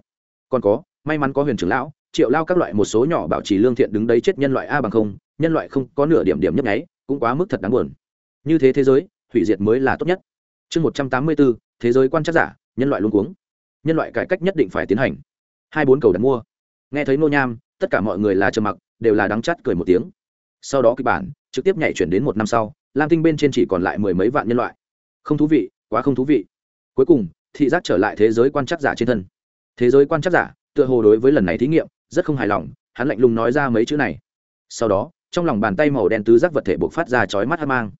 Còn có, may mắn có huyền trưởng lão, triệu lao các loại một số nhỏ bảo trì lương thiện đứng đấy chết nhân loại a bằng không nhân loại không có nửa điểm điểm nhấp nháy, cũng quá mức thật đáng buồn. Như thế thế giới, hủy diệt mới là tốt nhất. Chương một trăm tám mươi bốn, thế giới quan trắc giả, nhân loại luôn cuống. Nhân loại cải cách nhất định phải tiến hành. Hai bốn cầu đặt mua. Nghe thấy nô nham, tất cả mọi người là trầm mặc, đều là đắng chắt cười một tiếng. Sau đó kịch bản, trực tiếp nhảy chuyển đến một năm sau, lam tinh bên trên chỉ còn lại mười mấy vạn nhân loại. Không thú vị, quá không thú vị. Cuối cùng, thị giác trở lại thế giới quan trắc giả trên thân. Thế giới quan trắc giả, tựa hồ đối với lần này thí nghiệm, rất không hài lòng, hắn lạnh lùng nói ra mấy chữ này. Sau đó trong lòng bàn tay màu đen tứ giác vật thể buộc phát ra chói mắt hắc mang.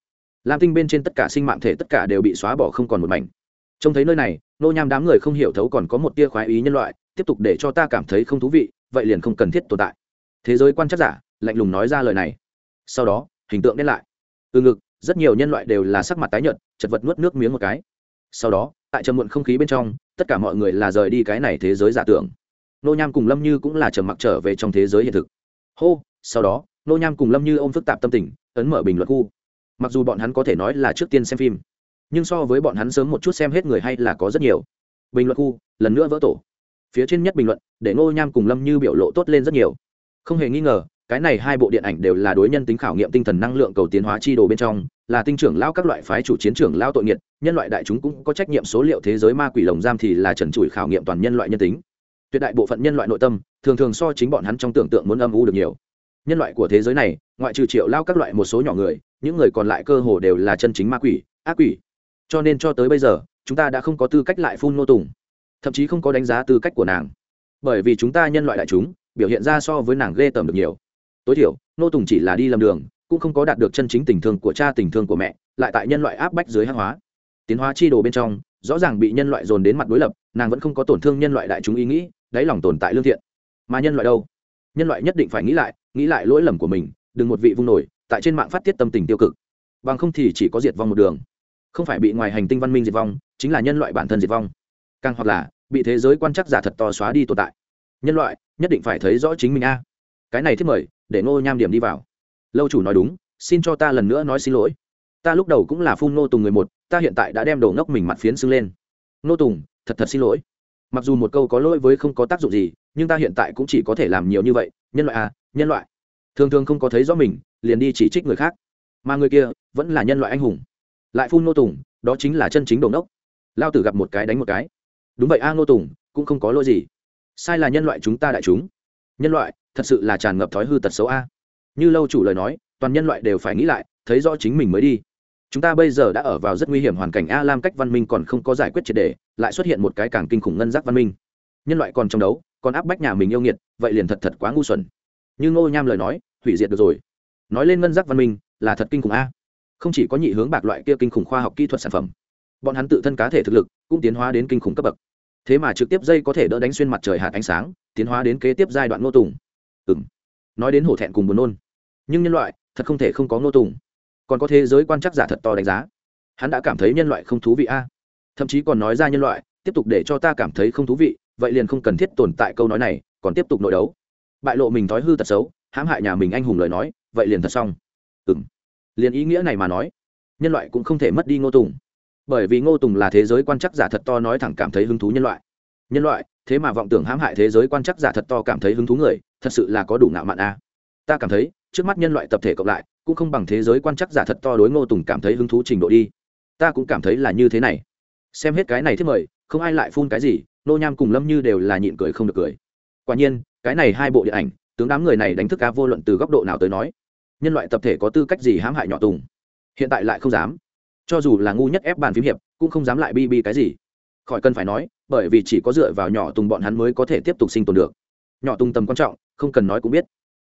Lam tinh bên trên tất cả sinh mạng thể tất cả đều bị xóa bỏ không còn một mảnh. Trông thấy nơi này, nô nham đám người không hiểu thấu còn có một tia khoái ý nhân loại, tiếp tục để cho ta cảm thấy không thú vị, vậy liền không cần thiết tồn tại. Thế giới quan chắc giả, lạnh lùng nói ra lời này. Sau đó, hình tượng đen lại. Từ ngực, rất nhiều nhân loại đều là sắc mặt tái nhợt, chật vật nuốt nước miếng một cái. Sau đó, tại trầm muộn không khí bên trong, tất cả mọi người là rời đi cái này thế giới giả tưởng. Nô nham cùng lâm như cũng là trầm mặc trở về trong thế giới hiện thực. Hô, sau đó nô nham cùng lâm như ôm phức tạp tâm tình, ấn mở bình luận khu. Mặc dù bọn hắn có thể nói là trước tiên xem phim, nhưng so với bọn hắn sớm một chút xem hết người hay là có rất nhiều. Bình luận khu, lần nữa vỡ tổ. Phía trên nhất bình luận, để nô nham cùng lâm như biểu lộ tốt lên rất nhiều. Không hề nghi ngờ, cái này hai bộ điện ảnh đều là đối nhân tính khảo nghiệm tinh thần năng lượng cầu tiến hóa chi đồ bên trong, là tinh trưởng lao các loại phái chủ chiến trưởng lao tội nghiệt, nhân loại đại chúng cũng có trách nhiệm số liệu thế giới ma quỷ lồng giam thì là trần trụi khảo nghiệm toàn nhân loại nhân tính. Tuyệt đại bộ phận nhân loại nội tâm, thường thường so chính bọn hắn trong tưởng tượng muốn âm u được nhiều nhân loại của thế giới này, ngoại trừ triệu lao các loại một số nhỏ người, những người còn lại cơ hồ đều là chân chính ma quỷ, ác quỷ. Cho nên cho tới bây giờ, chúng ta đã không có tư cách lại phun nô tùng, thậm chí không có đánh giá tư cách của nàng. Bởi vì chúng ta nhân loại đại chúng, biểu hiện ra so với nàng ghê tởm được nhiều. Tối thiểu, nô tùng chỉ là đi lầm đường, cũng không có đạt được chân chính tình thương của cha, tình thương của mẹ, lại tại nhân loại áp bách dưới hàng hóa. Tiến hóa chi đồ bên trong, rõ ràng bị nhân loại dồn đến mặt đối lập, nàng vẫn không có tổn thương nhân loại đại chúng ý nghĩ, đáy lòng tồn tại lương thiện. Mà nhân loại đâu? Nhân loại nhất định phải nghĩ lại nghĩ lại lỗi lầm của mình, đừng một vị vung nổi, tại trên mạng phát tiết tâm tình tiêu cực. Bằng không thì chỉ có diệt vong một đường. Không phải bị ngoài hành tinh văn minh diệt vong, chính là nhân loại bản thân diệt vong. Càng hoặc là, bị thế giới quan chắc giả thật to xóa đi tồn tại. Nhân loại, nhất định phải thấy rõ chính mình a. Cái này thiết mời, để ngô nham điểm đi vào. Lâu chủ nói đúng, xin cho ta lần nữa nói xin lỗi. Ta lúc đầu cũng là phun nô tùng người một, ta hiện tại đã đem đồ ngốc mình mặt phiến xưng lên. Nô tùng, thật thật xin lỗi. Mặc dù một câu có lỗi với không có tác dụng gì nhưng ta hiện tại cũng chỉ có thể làm nhiều như vậy, nhân loại à nhân loại. Thường thường không có thấy rõ mình, liền đi chỉ trích người khác. Mà người kia vẫn là nhân loại anh hùng. Lại phun ngô tùng, đó chính là chân chính đồ đốc. Lao tử gặp một cái đánh một cái. Đúng vậy a, ngô tùng, cũng không có lỗi gì. Sai là nhân loại chúng ta đại chúng. Nhân loại, thật sự là tràn ngập thói hư tật xấu a. Như lâu chủ lời nói, toàn nhân loại đều phải nghĩ lại, thấy rõ chính mình mới đi. Chúng ta bây giờ đã ở vào rất nguy hiểm hoàn cảnh a, lam cách văn minh còn không có giải quyết triệt đề lại xuất hiện một cái càng kinh khủng ngân giác văn minh nhân loại còn trong đấu, còn áp bách nhà mình yêu nghiệt, vậy liền thật thật quá ngu xuẩn. Như ngô nham lời nói, hủy diệt được rồi. Nói lên ngân giác văn minh, là thật kinh khủng a. Không chỉ có nhị hướng bạc loại kia kinh khủng khoa học kỹ thuật sản phẩm, bọn hắn tự thân cá thể thực lực cũng tiến hóa đến kinh khủng cấp bậc. Thế mà trực tiếp dây có thể đỡ đánh xuyên mặt trời hạt ánh sáng, tiến hóa đến kế tiếp giai đoạn ngô tùng. Ừ m nói đến hổ thẹn cùng buồn nôn. Nhưng nhân loại thật không thể không có ngô tùng. Còn có thế giới quan chắc giả thật to đánh giá. Hắn đã cảm thấy nhân loại không thú vị a. Thậm chí còn nói ra nhân loại, tiếp tục để cho ta cảm thấy không thú vị vậy liền không cần thiết tồn tại câu nói này, còn tiếp tục nội đấu. Bại lộ mình thói hư tật xấu, hãm hại nhà mình anh hùng lời nói, vậy liền thật xong. Ừ m liền ý nghĩa này mà nói, nhân loại cũng không thể mất đi ngô tùng. Bởi vì ngô tùng là thế giới quan chắc giả thật to nói thẳng cảm thấy hứng thú nhân loại. Nhân loại, thế mà vọng tưởng hãm hại thế giới quan chắc giả thật to cảm thấy hứng thú người, thật sự là có đủ ngạo mạn a. Ta cảm thấy, trước mắt nhân loại tập thể cộng lại, cũng không bằng thế giới quan chắc giả thật to đối ngô tùng cảm thấy hứng thú trình độ đi. Ta cũng cảm thấy là như thế này. Xem hết cái này thiết mời, không ai lại phun cái gì nô nham cùng lâm như đều là nhịn cười không được cười. Quả nhiên, cái này hai bộ điện ảnh, tướng đám người này đánh thức cá vô luận từ góc độ nào tới nói, nhân loại tập thể có tư cách gì hãm hại nhỏ tùng. Hiện tại lại không dám. Cho dù là ngu nhất ép bàn phím hiệp, cũng không dám lại bi bi cái gì. Khỏi cần phải nói, bởi vì chỉ có dựa vào nhỏ tùng bọn hắn mới có thể tiếp tục sinh tồn được. Nhỏ tùng tầm quan trọng, không cần nói cũng biết.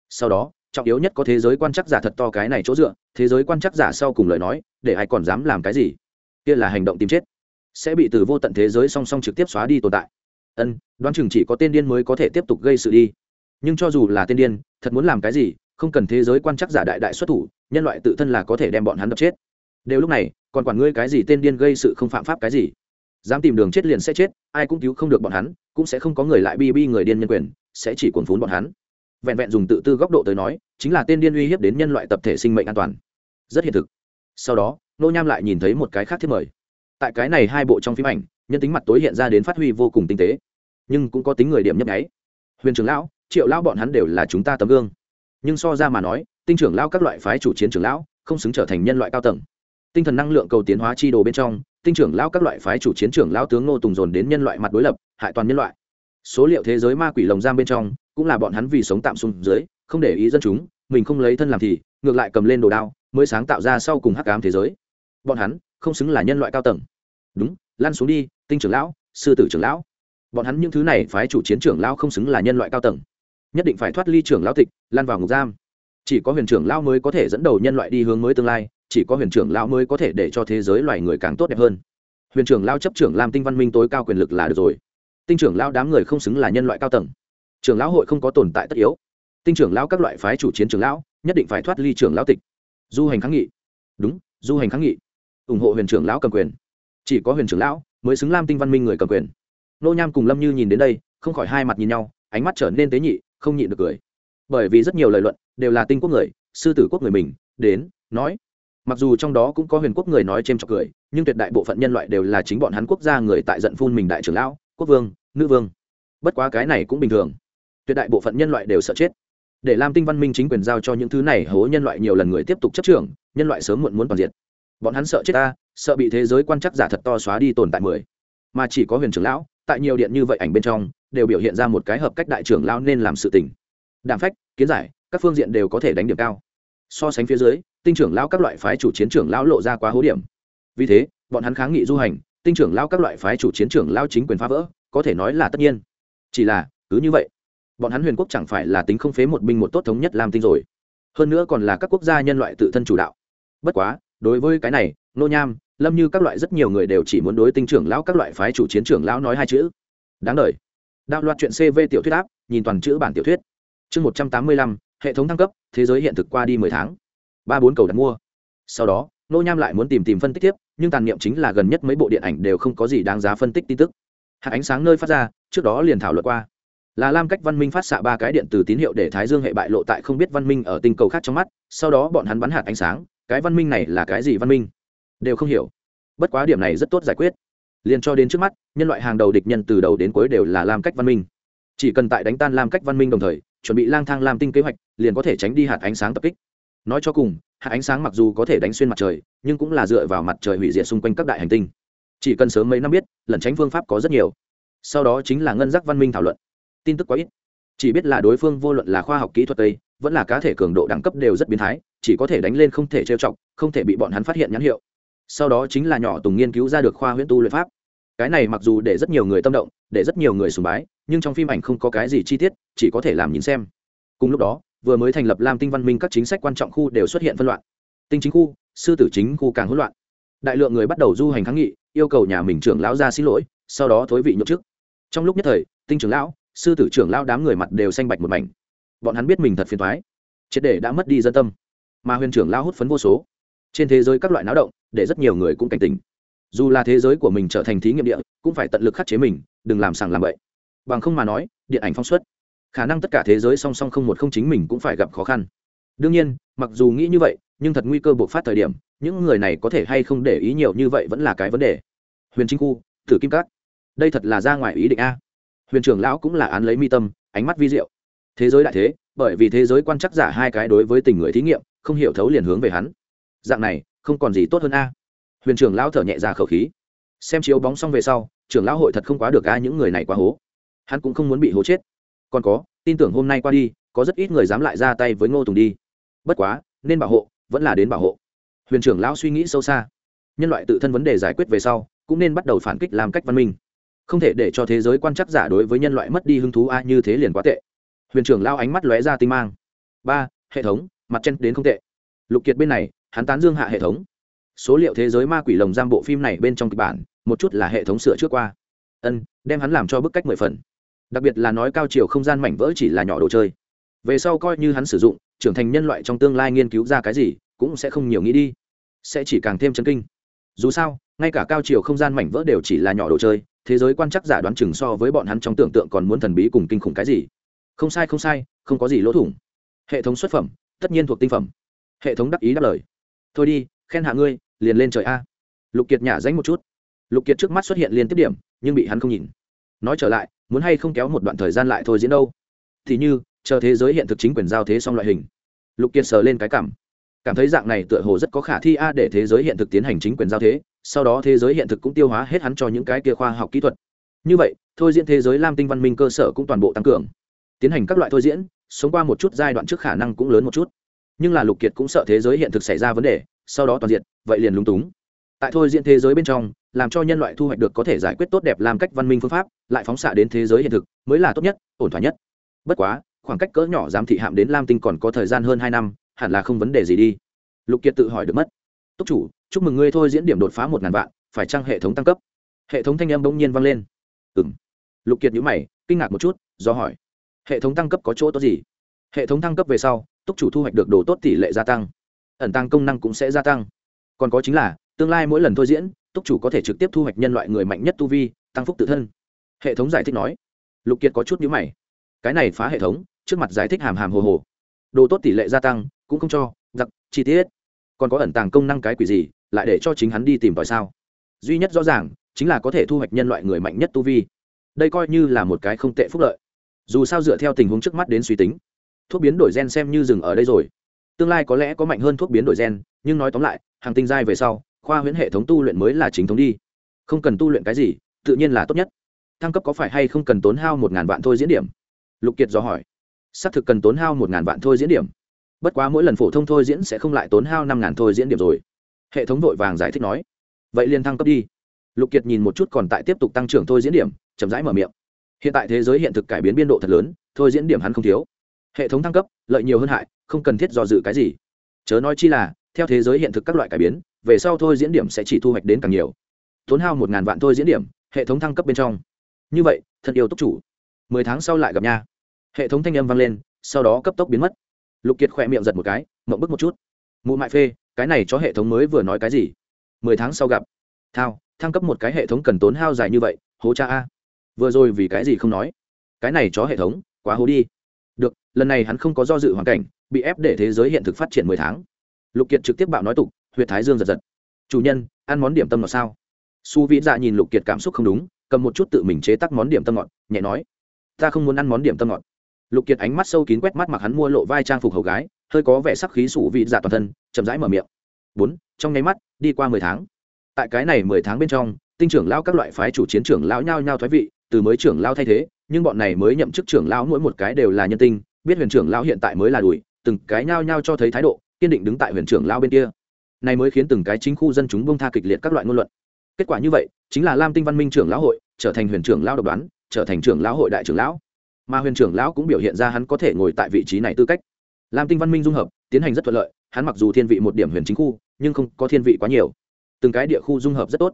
Sau đó, trọng yếu nhất có thế giới quan chắc giả thật to cái này chỗ dựa, thế giới quan chắc giả sau cùng lời nói, để ai còn dám làm cái gì? Kia là hành động tìm chết sẽ bị từ vô tận thế giới song song trực tiếp xóa đi tồn tại. Ân, đoán chừng chỉ có tên điên mới có thể tiếp tục gây sự đi. Nhưng cho dù là tên điên, thật muốn làm cái gì, không cần thế giới quan chắc giả đại đại xuất thủ, nhân loại tự thân là có thể đem bọn hắn đập chết. Đều lúc này, còn quản ngươi cái gì tên điên gây sự không phạm pháp cái gì. Dám tìm đường chết liền sẽ chết, ai cũng cứu không được bọn hắn, cũng sẽ không có người lại bi bi người điên nhân quyền, sẽ chỉ cuồn phún bọn hắn. Vẹn vẹn dùng tự tư góc độ tới nói, chính là tên điên uy hiếp đến nhân loại tập thể sinh mệnh an toàn. Rất hiện thực. Sau đó, nô nham lại nhìn thấy một cái khác thiết mời tại cái này hai bộ trong phim ảnh, nhân tính mặt tối hiện ra đến phát huy vô cùng tinh tế. Nhưng cũng có tính người điểm nhấp nháy. Huyền trưởng lão, triệu lão bọn hắn đều là chúng ta tấm gương. Nhưng so ra mà nói, tinh trưởng lão các loại phái chủ chiến trưởng lão, không xứng trở thành nhân loại cao tầng. Tinh thần năng lượng cầu tiến hóa chi đồ bên trong, tinh trưởng lão các loại phái chủ chiến trưởng lão tướng ngô tùng dồn đến nhân loại mặt đối lập, hại toàn nhân loại. Số liệu thế giới ma quỷ lồng giam bên trong, cũng là bọn hắn vì sống tạm xuống dưới, không để ý dân chúng, mình không lấy thân làm thì, ngược lại cầm lên đồ đao, mới sáng tạo ra sau cùng hắc ám thế giới. Bọn hắn không xứng là nhân loại cao tầng. Đúng, lăn xuống đi, tinh trưởng lão, sư tử trưởng lão. Bọn hắn những thứ này phái chủ chiến trưởng lão không xứng là nhân loại cao tầng. Nhất định phải thoát ly trưởng lão tịch lan vào ngục giam. Chỉ có huyền trưởng lão mới có thể dẫn đầu nhân loại đi hướng mới tương lai, chỉ có huyền trưởng lão mới có thể để cho thế giới loài người càng tốt đẹp hơn. Huyền trưởng lão chấp trưởng làm tinh văn minh tối cao quyền lực là được rồi. Tinh trưởng lão đám người không xứng là nhân loại cao tầng. Trưởng lão hội không có tồn tại tất yếu. Tinh trưởng lão các loại phái chủ chiến trưởng lão, nhất định phải thoát ly trưởng lão tịch. Du hành kháng nghị. Đúng, du hành kháng nghị ủng hộ huyền trưởng lão cầm quyền. Chỉ có huyền trưởng lão mới xứng lam tinh văn minh người cầm quyền. Nô nham cùng lâm như nhìn đến đây, không khỏi hai mặt nhìn nhau, ánh mắt trở nên tế nhị, không nhịn được cười. Bởi vì rất nhiều lời luận đều là tinh quốc người, sư tử quốc người mình, đến, nói. Mặc dù trong đó cũng có huyền quốc người nói c h trọc cười, nhưng tuyệt đại bộ phận nhân loại đều là chính bọn hắn quốc gia người tại giận phun mình đại trưởng lão, quốc vương, nữ vương. Bất quá cái này cũng bình thường. Tuyệt đại bộ phận nhân loại đều sợ chết. Để làm tinh văn minh chính quyền giao cho những thứ này hố nhân loại nhiều lần người tiếp tục chấp trưởng, nhân loại sớm muộn muốn toàn diện bọn hắn sợ chết ta, sợ bị thế giới quan chắc giả thật to xóa đi tồn tại mười. Mà chỉ có huyền trưởng lão, tại nhiều điện như vậy ảnh bên trong, đều biểu hiện ra một cái hợp cách đại trưởng lão nên làm sự tình. Đạm phách, kiến giải, các phương diện đều có thể đánh điểm cao. So sánh phía dưới, tinh trưởng lão các loại phái chủ chiến trưởng lão lộ ra quá hố điểm. Vì thế, bọn hắn kháng nghị du hành, tinh trưởng lão các loại phái chủ chiến trưởng lão chính quyền phá vỡ, có thể nói là tất nhiên. Chỉ là, cứ như vậy, bọn hắn huyền quốc chẳng phải là tính không phế một binh một tốt thống nhất làm tinh rồi. Hơn nữa còn là các quốc gia nhân loại tự thân chủ đạo. Bất quá đối với cái này, nô nham, lâm như các loại rất nhiều người đều chỉ muốn đối tinh trưởng lão các loại phái chủ chiến trưởng lão nói hai chữ. Đáng đ đạo loạt chuyện cv tiểu thuyết áp, nhìn toàn chữ bản tiểu thuyết. Chương một trăm tám mươi lăm, hệ thống thăng cấp, thế giới hiện thực qua đi mười tháng. Ba bốn cầu đặt mua. Sau đó, nô nham lại muốn tìm tìm phân tích tiếp, nhưng tàn niệm chính là gần nhất mấy bộ điện ảnh đều không có gì đáng giá phân tích tin tức. Hạt ánh sáng nơi phát ra, trước đó liền thảo luận qua. Là lam cách văn minh phát xạ ba cái điện từ tín hiệu để thái dương hệ bại lộ tại không biết văn minh ở tinh cầu khác trong mắt, sau đó bọn hắn bắn hạt ánh sáng cái văn minh này là cái gì văn minh? Đều không hiểu. Bất quá điểm này rất tốt giải quyết. Liền cho đến trước mắt, nhân loại hàng đầu địch nhân từ đầu đến cuối đều là lam cách văn minh. Chỉ cần tại đánh tan lam cách văn minh đồng thời, chuẩn bị lang thang làm tinh kế hoạch, liền có thể tránh đi hạt ánh sáng tập kích. Nói cho cùng, hạt ánh sáng mặc dù có thể đánh xuyên mặt trời, nhưng cũng là dựa vào mặt trời hủy diệt xung quanh các đại hành tinh. Chỉ cần sớm mấy năm biết, lẩn tránh phương pháp có rất nhiều. Sau đó chính là ngân giác văn minh thảo luận. Tin tức quá ít. Chỉ biết là đối phương vô luận là khoa học kỹ thuật tây, vẫn là cá thể cường độ đẳng cấp đều rất biến thái chỉ có thể đánh lên không thể trêu chọc, không thể bị bọn hắn phát hiện nhãn hiệu. Sau đó chính là nhỏ tùng nghiên cứu ra được khoa huyễn tu luyện pháp. Cái này mặc dù để rất nhiều người tâm động, để rất nhiều người sùng bái, nhưng trong phim ảnh không có cái gì chi tiết, chỉ có thể làm nhìn xem. Cùng lúc đó, vừa mới thành lập lam tinh văn minh các chính sách quan trọng khu đều xuất hiện phân loạn. Tinh chính khu, sư tử chính khu càng hỗn loạn. Đại lượng người bắt đầu du hành kháng nghị, yêu cầu nhà mình trưởng lão ra xin lỗi, sau đó thối vị nhậm chức. Trong lúc nhất thời, tinh trưởng lão, sư tử trưởng lão đám người mặt đều xanh bạch một mảnh. Bọn hắn biết mình thật phiền thoái triệt để đã mất đi dân tâm mà huyền trưởng lao hút phấn vô số. Trên thế giới các loại náo động để rất nhiều người cũng cảnh tỉnh. Dù là thế giới của mình trở thành thí nghiệm địa cũng phải tận lực khắc chế mình đừng làm sàng làm bậy. Bằng không mà nói điện ảnh phóng xuất, khả năng tất cả thế giới song song không một không chính mình cũng phải gặp khó khăn. Đương nhiên mặc dù nghĩ như vậy nhưng thật nguy cơ bộc phát thời điểm những người này có thể hay không để ý nhiều như vậy vẫn là cái vấn đề. Huyền chính khu thử kim cát. Đây thật là ra ngoài ý định a. Huyền trưởng lão cũng là án lấy mi tâm ánh mắt vi diệu. Thế giới đại thế bởi vì thế giới quan chắc giả hai cái đối với tình người thí nghiệm không hiểu thấu liền hướng về hắn. Dạng này, không còn gì tốt hơn a. Huyền trưởng lão thở nhẹ ra khẩu khí. Xem chiếu bóng xong về sau, trưởng lão hội thật không quá được a những người này quá hố. Hắn cũng không muốn bị hố chết. Còn có, tin tưởng hôm nay qua đi, có rất ít người dám lại ra tay với ngô tùng đi. Bất quá, nên bảo hộ, vẫn là đến bảo hộ. Huyền trưởng lão suy nghĩ sâu xa. Nhân loại tự thân vấn đề giải quyết về sau, cũng nên bắt đầu phản kích làm cách văn minh. Không thể để cho thế giới quan chắc giả đối với nhân loại mất đi hứng thú a, như thế liền quá tệ. Huyền trưởng lao ánh mắt lóe ra tinh mang. Ba, hệ thống mặt chân đến không tệ. Lục kiệt bên này, hắn tán dương hạ hệ thống. Số liệu thế giới ma quỷ lồng giam bộ phim này bên trong kịch bản, một chút là hệ thống sửa trước qua. Ân, đem hắn làm cho bức cách mười phần. Đặc biệt là nói cao chiều không gian mảnh vỡ chỉ là nhỏ đồ chơi. Về sau coi như hắn sử dụng, trưởng thành nhân loại trong tương lai nghiên cứu ra cái gì, cũng sẽ không nhiều nghĩ đi. Sẽ chỉ càng thêm chấn kinh. Dù sao, ngay cả cao chiều không gian mảnh vỡ đều chỉ là nhỏ đồ chơi, thế giới quan chắc giả đoán chừng so với bọn hắn trong tưởng tượng còn muốn thần bí cùng kinh khủng cái gì. Không sai không sai, không có gì lỗ thủng. Hệ thống xuất phẩm tất nhiên thuộc tinh phẩm. Hệ thống đắc ý đáp lời. Thôi đi, khen hạ ngươi, liền lên trời a. Lục kiệt nhả dánh một chút. Lục kiệt trước mắt xuất hiện liên tiếp điểm, nhưng bị hắn không nhìn. Nói trở lại, muốn hay không kéo một đoạn thời gian lại thôi diễn đâu? Thì như, chờ thế giới hiện thực chính quyền giao thế xong loại hình. Lục kiệt sờ lên cái cảm. Cảm thấy dạng này tựa hồ rất có khả thi a, để thế giới hiện thực tiến hành chính quyền giao thế, sau đó thế giới hiện thực cũng tiêu hóa hết hắn cho những cái kia khoa học kỹ thuật. Như vậy, thôi diễn thế giới lam tinh văn minh cơ sở cũng toàn bộ tăng cường. Tiến hành các loại thôi diễn sống qua một chút giai đoạn trước khả năng cũng lớn một chút. Nhưng là lục kiệt cũng sợ thế giới hiện thực xảy ra vấn đề, sau đó toàn diện, vậy liền lúng túng. Tại thôi diễn thế giới bên trong, làm cho nhân loại thu hoạch được có thể giải quyết tốt đẹp làm cách văn minh phương pháp, lại phóng xạ đến thế giới hiện thực, mới là tốt nhất, ổn thỏa nhất. Bất quá, khoảng cách cỡ nhỏ giám thị hạm đến lam tinh còn có thời gian hơn hai năm, hẳn là không vấn đề gì đi. Lục kiệt tự hỏi được mất. Túc chủ, chúc mừng ngươi thôi diễn điểm đột phá một ngàn vạn, phải chăng hệ thống tăng cấp? Hệ thống thanh âm bỗng nhiên vang lên. Ừ m lục kiệt nhữ mày, kinh ngạc một chút, do hỏi hệ thống tăng cấp có chỗ tốt gì? Hệ thống thăng cấp về sau, túc chủ thu hoạch được đồ tốt tỷ lệ gia tăng, ẩn tăng công năng cũng sẽ gia tăng. Còn có chính là, tương lai mỗi lần thôi diễn, túc chủ có thể trực tiếp thu hoạch nhân loại người mạnh nhất tu vi, tăng phúc tự thân. Hệ thống giải thích nói, lục kiệt có chút nhữ mày. Cái này phá hệ thống, trước mặt giải thích hàm hàm hồ hồ. Đồ tốt tỷ lệ gia tăng, cũng không cho, giặc, chi tiết. Còn có ẩn tàng công năng cái quỷ gì, lại để cho chính hắn đi tìm tòi sao? Duy nhất rõ ràng, chính là có thể thu hoạch nhân loại người mạnh nhất tu vi. Đây coi như là một cái không tệ phúc lợi dù sao dựa theo tình huống trước mắt đến suy tính, thuốc biến đổi gen xem như dừng ở đây rồi. Tương lai có lẽ có mạnh hơn thuốc biến đổi gen, nhưng nói tóm lại, hàng tinh giai về sau, khoa huyễn hệ thống tu luyện mới là chính thống đi. Không cần tu luyện cái gì, tự nhiên là tốt nhất. Thăng cấp có phải hay không cần tốn hao một ngàn vạn thôi diễn điểm? Lục kiệt do hỏi. Xác thực cần tốn hao một ngàn vạn thôi diễn điểm. Bất quá mỗi lần phổ thông thôi diễn sẽ không lại tốn hao năm ngàn thôi diễn điểm rồi. Hệ thống vội vàng giải thích nói. Vậy liền thăng cấp đi. Lục kiệt nhìn một chút còn tại tiếp tục tăng trưởng thôi diễn điểm, chậm rãi mở miệng hiện tại thế giới hiện thực cải biến biên độ thật lớn, thôi diễn điểm hắn không thiếu. Hệ thống thăng cấp, lợi nhiều hơn hại, không cần thiết do dự cái gì. Chớ nói chi là, theo thế giới hiện thực các loại cải biến, về sau thôi diễn điểm sẽ chỉ thu hoạch đến càng nhiều. Tốn hao một ngàn vạn thôi diễn điểm, hệ thống thăng cấp bên trong. Như vậy thân yêu túc chủ. Mười tháng sau lại gặp nha. Hệ thống thanh âm vang lên, sau đó cấp tốc biến mất. Lục kiệt khỏe miệng giật một cái, mộng bức một chút. Mụ mại phê, cái này cho hệ thống mới vừa nói cái gì? Mười tháng sau gặp. Thao, thăng cấp một cái hệ thống cần tốn hao dài như vậy, hố cha a vừa rồi vì cái gì không nói? Cái này cho hệ thống, quá hố đi. Được, lần này hắn không có do dự hoàn cảnh, bị ép để thế giới hiện thực phát triển mười tháng. Lục kiệt trực tiếp bạo nói tục huyện thái dương giật giật. Chủ nhân, ăn món điểm tâm ngọt sao? Su vĩ dạ nhìn lục kiệt cảm xúc không đúng, cầm một chút tự mình chế tắc món điểm tâm ngọt, nhẹ nói. Ta không muốn ăn món điểm tâm ngọt. Lục kiệt ánh mắt sâu kín quét mắt mặc hắn mua lộ vai trang phục hầu gái, hơi có vẻ sắc khí sủ vị dạ toàn thân, chậm rãi mở miệng. Bốn, trong nháy mắt, đi qua mười tháng. Tại cái này mười tháng bên trong, tinh trưởng lao các loại phái chủ chiến trưởng lão nhao nhao thoái vị từ mới trưởng lao thay thế, nhưng bọn này mới nhậm chức trưởng lão mỗi một cái đều là nhân tinh, biết huyền trưởng lão hiện tại mới là đùi, từng cái nhao nhao cho thấy thái độ, kiên định đứng tại huyền trưởng lao bên kia. Này mới khiến từng cái chính khu dân chúng bông tha kịch liệt các loại ngôn luận. Kết quả như vậy, chính là lam tinh văn minh trưởng lão hội trở thành huyền trưởng lao độc đoán, trở thành trưởng lão hội đại trưởng lão. Mà huyền trưởng lão cũng biểu hiện ra hắn có thể ngồi tại vị trí này tư cách. Lam tinh văn minh dung hợp, tiến hành rất thuận lợi, hắn mặc dù thiên vị một điểm huyền chính khu, nhưng không có thiên vị quá nhiều. Từng cái địa khu dung hợp rất tốt.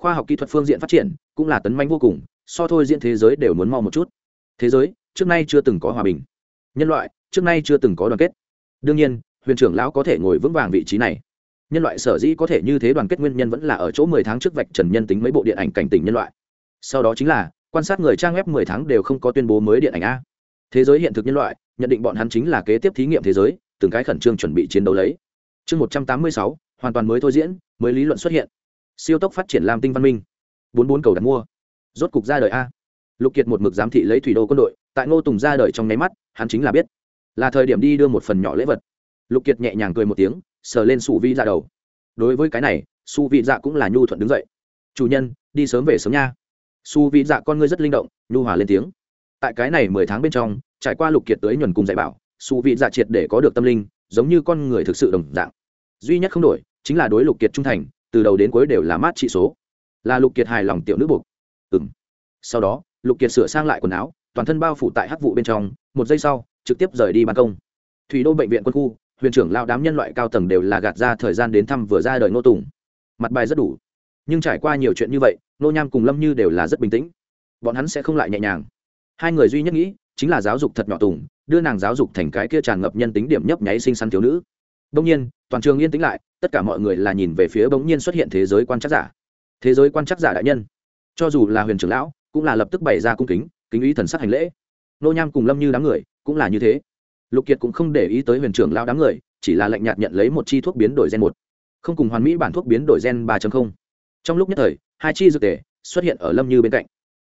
Khoa học kỹ thuật phương diện phát triển cũng là tấn manh vô cùng so thôi diễn thế giới đều muốn mau một chút. Thế giới, trước nay chưa từng có hòa bình. Nhân loại, trước nay chưa từng có đoàn kết. Đương nhiên, huyền trưởng lão có thể ngồi vững vàng vị trí này. Nhân loại sở dĩ có thể như thế đoàn kết nguyên nhân vẫn là ở chỗ mười tháng trước vạch trần nhân tính mấy bộ điện ảnh cảnh tỉnh nhân loại. Sau đó chính là, quan sát người trang web mười tháng đều không có tuyên bố mới điện ảnh a. Thế giới hiện thực nhân loại, nhận định bọn hắn chính là kế tiếp thí nghiệm thế giới, từng cái khẩn trương chuẩn bị chiến đấu lấy. Chương một trăm tám mươi sáu, hoàn toàn mới thôi diễn, mới lý luận xuất hiện. Siêu tốc phát triển làm tinh văn minh. Bốn bốn cầu đặt mua rốt cục ra đời a. Lục kiệt một mực giám thị lấy thủy đô quân đội, tại ngô tùng ra đời trong nháy mắt, hắn chính là biết. Là thời điểm đi đưa một phần nhỏ lễ vật. Lục kiệt nhẹ nhàng cười một tiếng, sờ lên sủ vi ra đầu. Đối với cái này, su vị dạ cũng là nhu thuận đứng dậy. Chủ nhân, đi sớm về sớm nha. Su vị dạ con ngươi rất linh động, nhu hòa lên tiếng. Tại cái này mười tháng bên trong, trải qua lục kiệt tới nhuần cùng dạy bảo, su vị dạ triệt để có được tâm linh, giống như con người thực sự đồng dạng. Duy nhất không đổi, chính là đối lục kiệt trung thành, từ đầu đến cuối đều là mát trị số. Là lục kiệt hài lòng tiểu nữ buộc ừng sau đó, lục kiệt sửa sang lại quần áo, toàn thân bao phủ tại hắc vụ bên trong, một giây sau, trực tiếp rời đi ban công. Thủy đô bệnh viện quân khu, huyền trưởng lao đám nhân loại cao tầng đều là gạt ra thời gian đến thăm vừa ra đời nô tùng. Mặt bài rất đủ. Nhưng trải qua nhiều chuyện như vậy nô nham cùng lâm như đều là rất bình tĩnh. Bọn hắn sẽ không lại nhẹ nhàng. Hai người duy nhất nghĩ, chính là giáo dục thật nhỏ tùng, đưa nàng giáo dục thành cái kia tràn ngập nhân tính điểm nhấp nháy sinh săn thiếu nữ. Đông nhiên, toàn trường yên tĩnh lại, tất cả mọi người là nhìn về phía bỗng nhiên xuất hiện thế giới quan trắc giả. Thế giới quan trắc giả đại nhân cho dù là huyền trưởng lão, cũng là lập tức bày ra cung kính kính ý thần sắc hành lễ. Nô nham cùng lâm như đám người, cũng là như thế. Lục kiệt cũng không để ý tới huyền trưởng lao đám người, chỉ là lệnh nhạt nhận lấy một chi thuốc biến đổi gen một. Không cùng hoàn mỹ bản thuốc biến đổi gen ba trong lúc nhất thời, hai chi dược tề xuất hiện ở lâm như bên cạnh.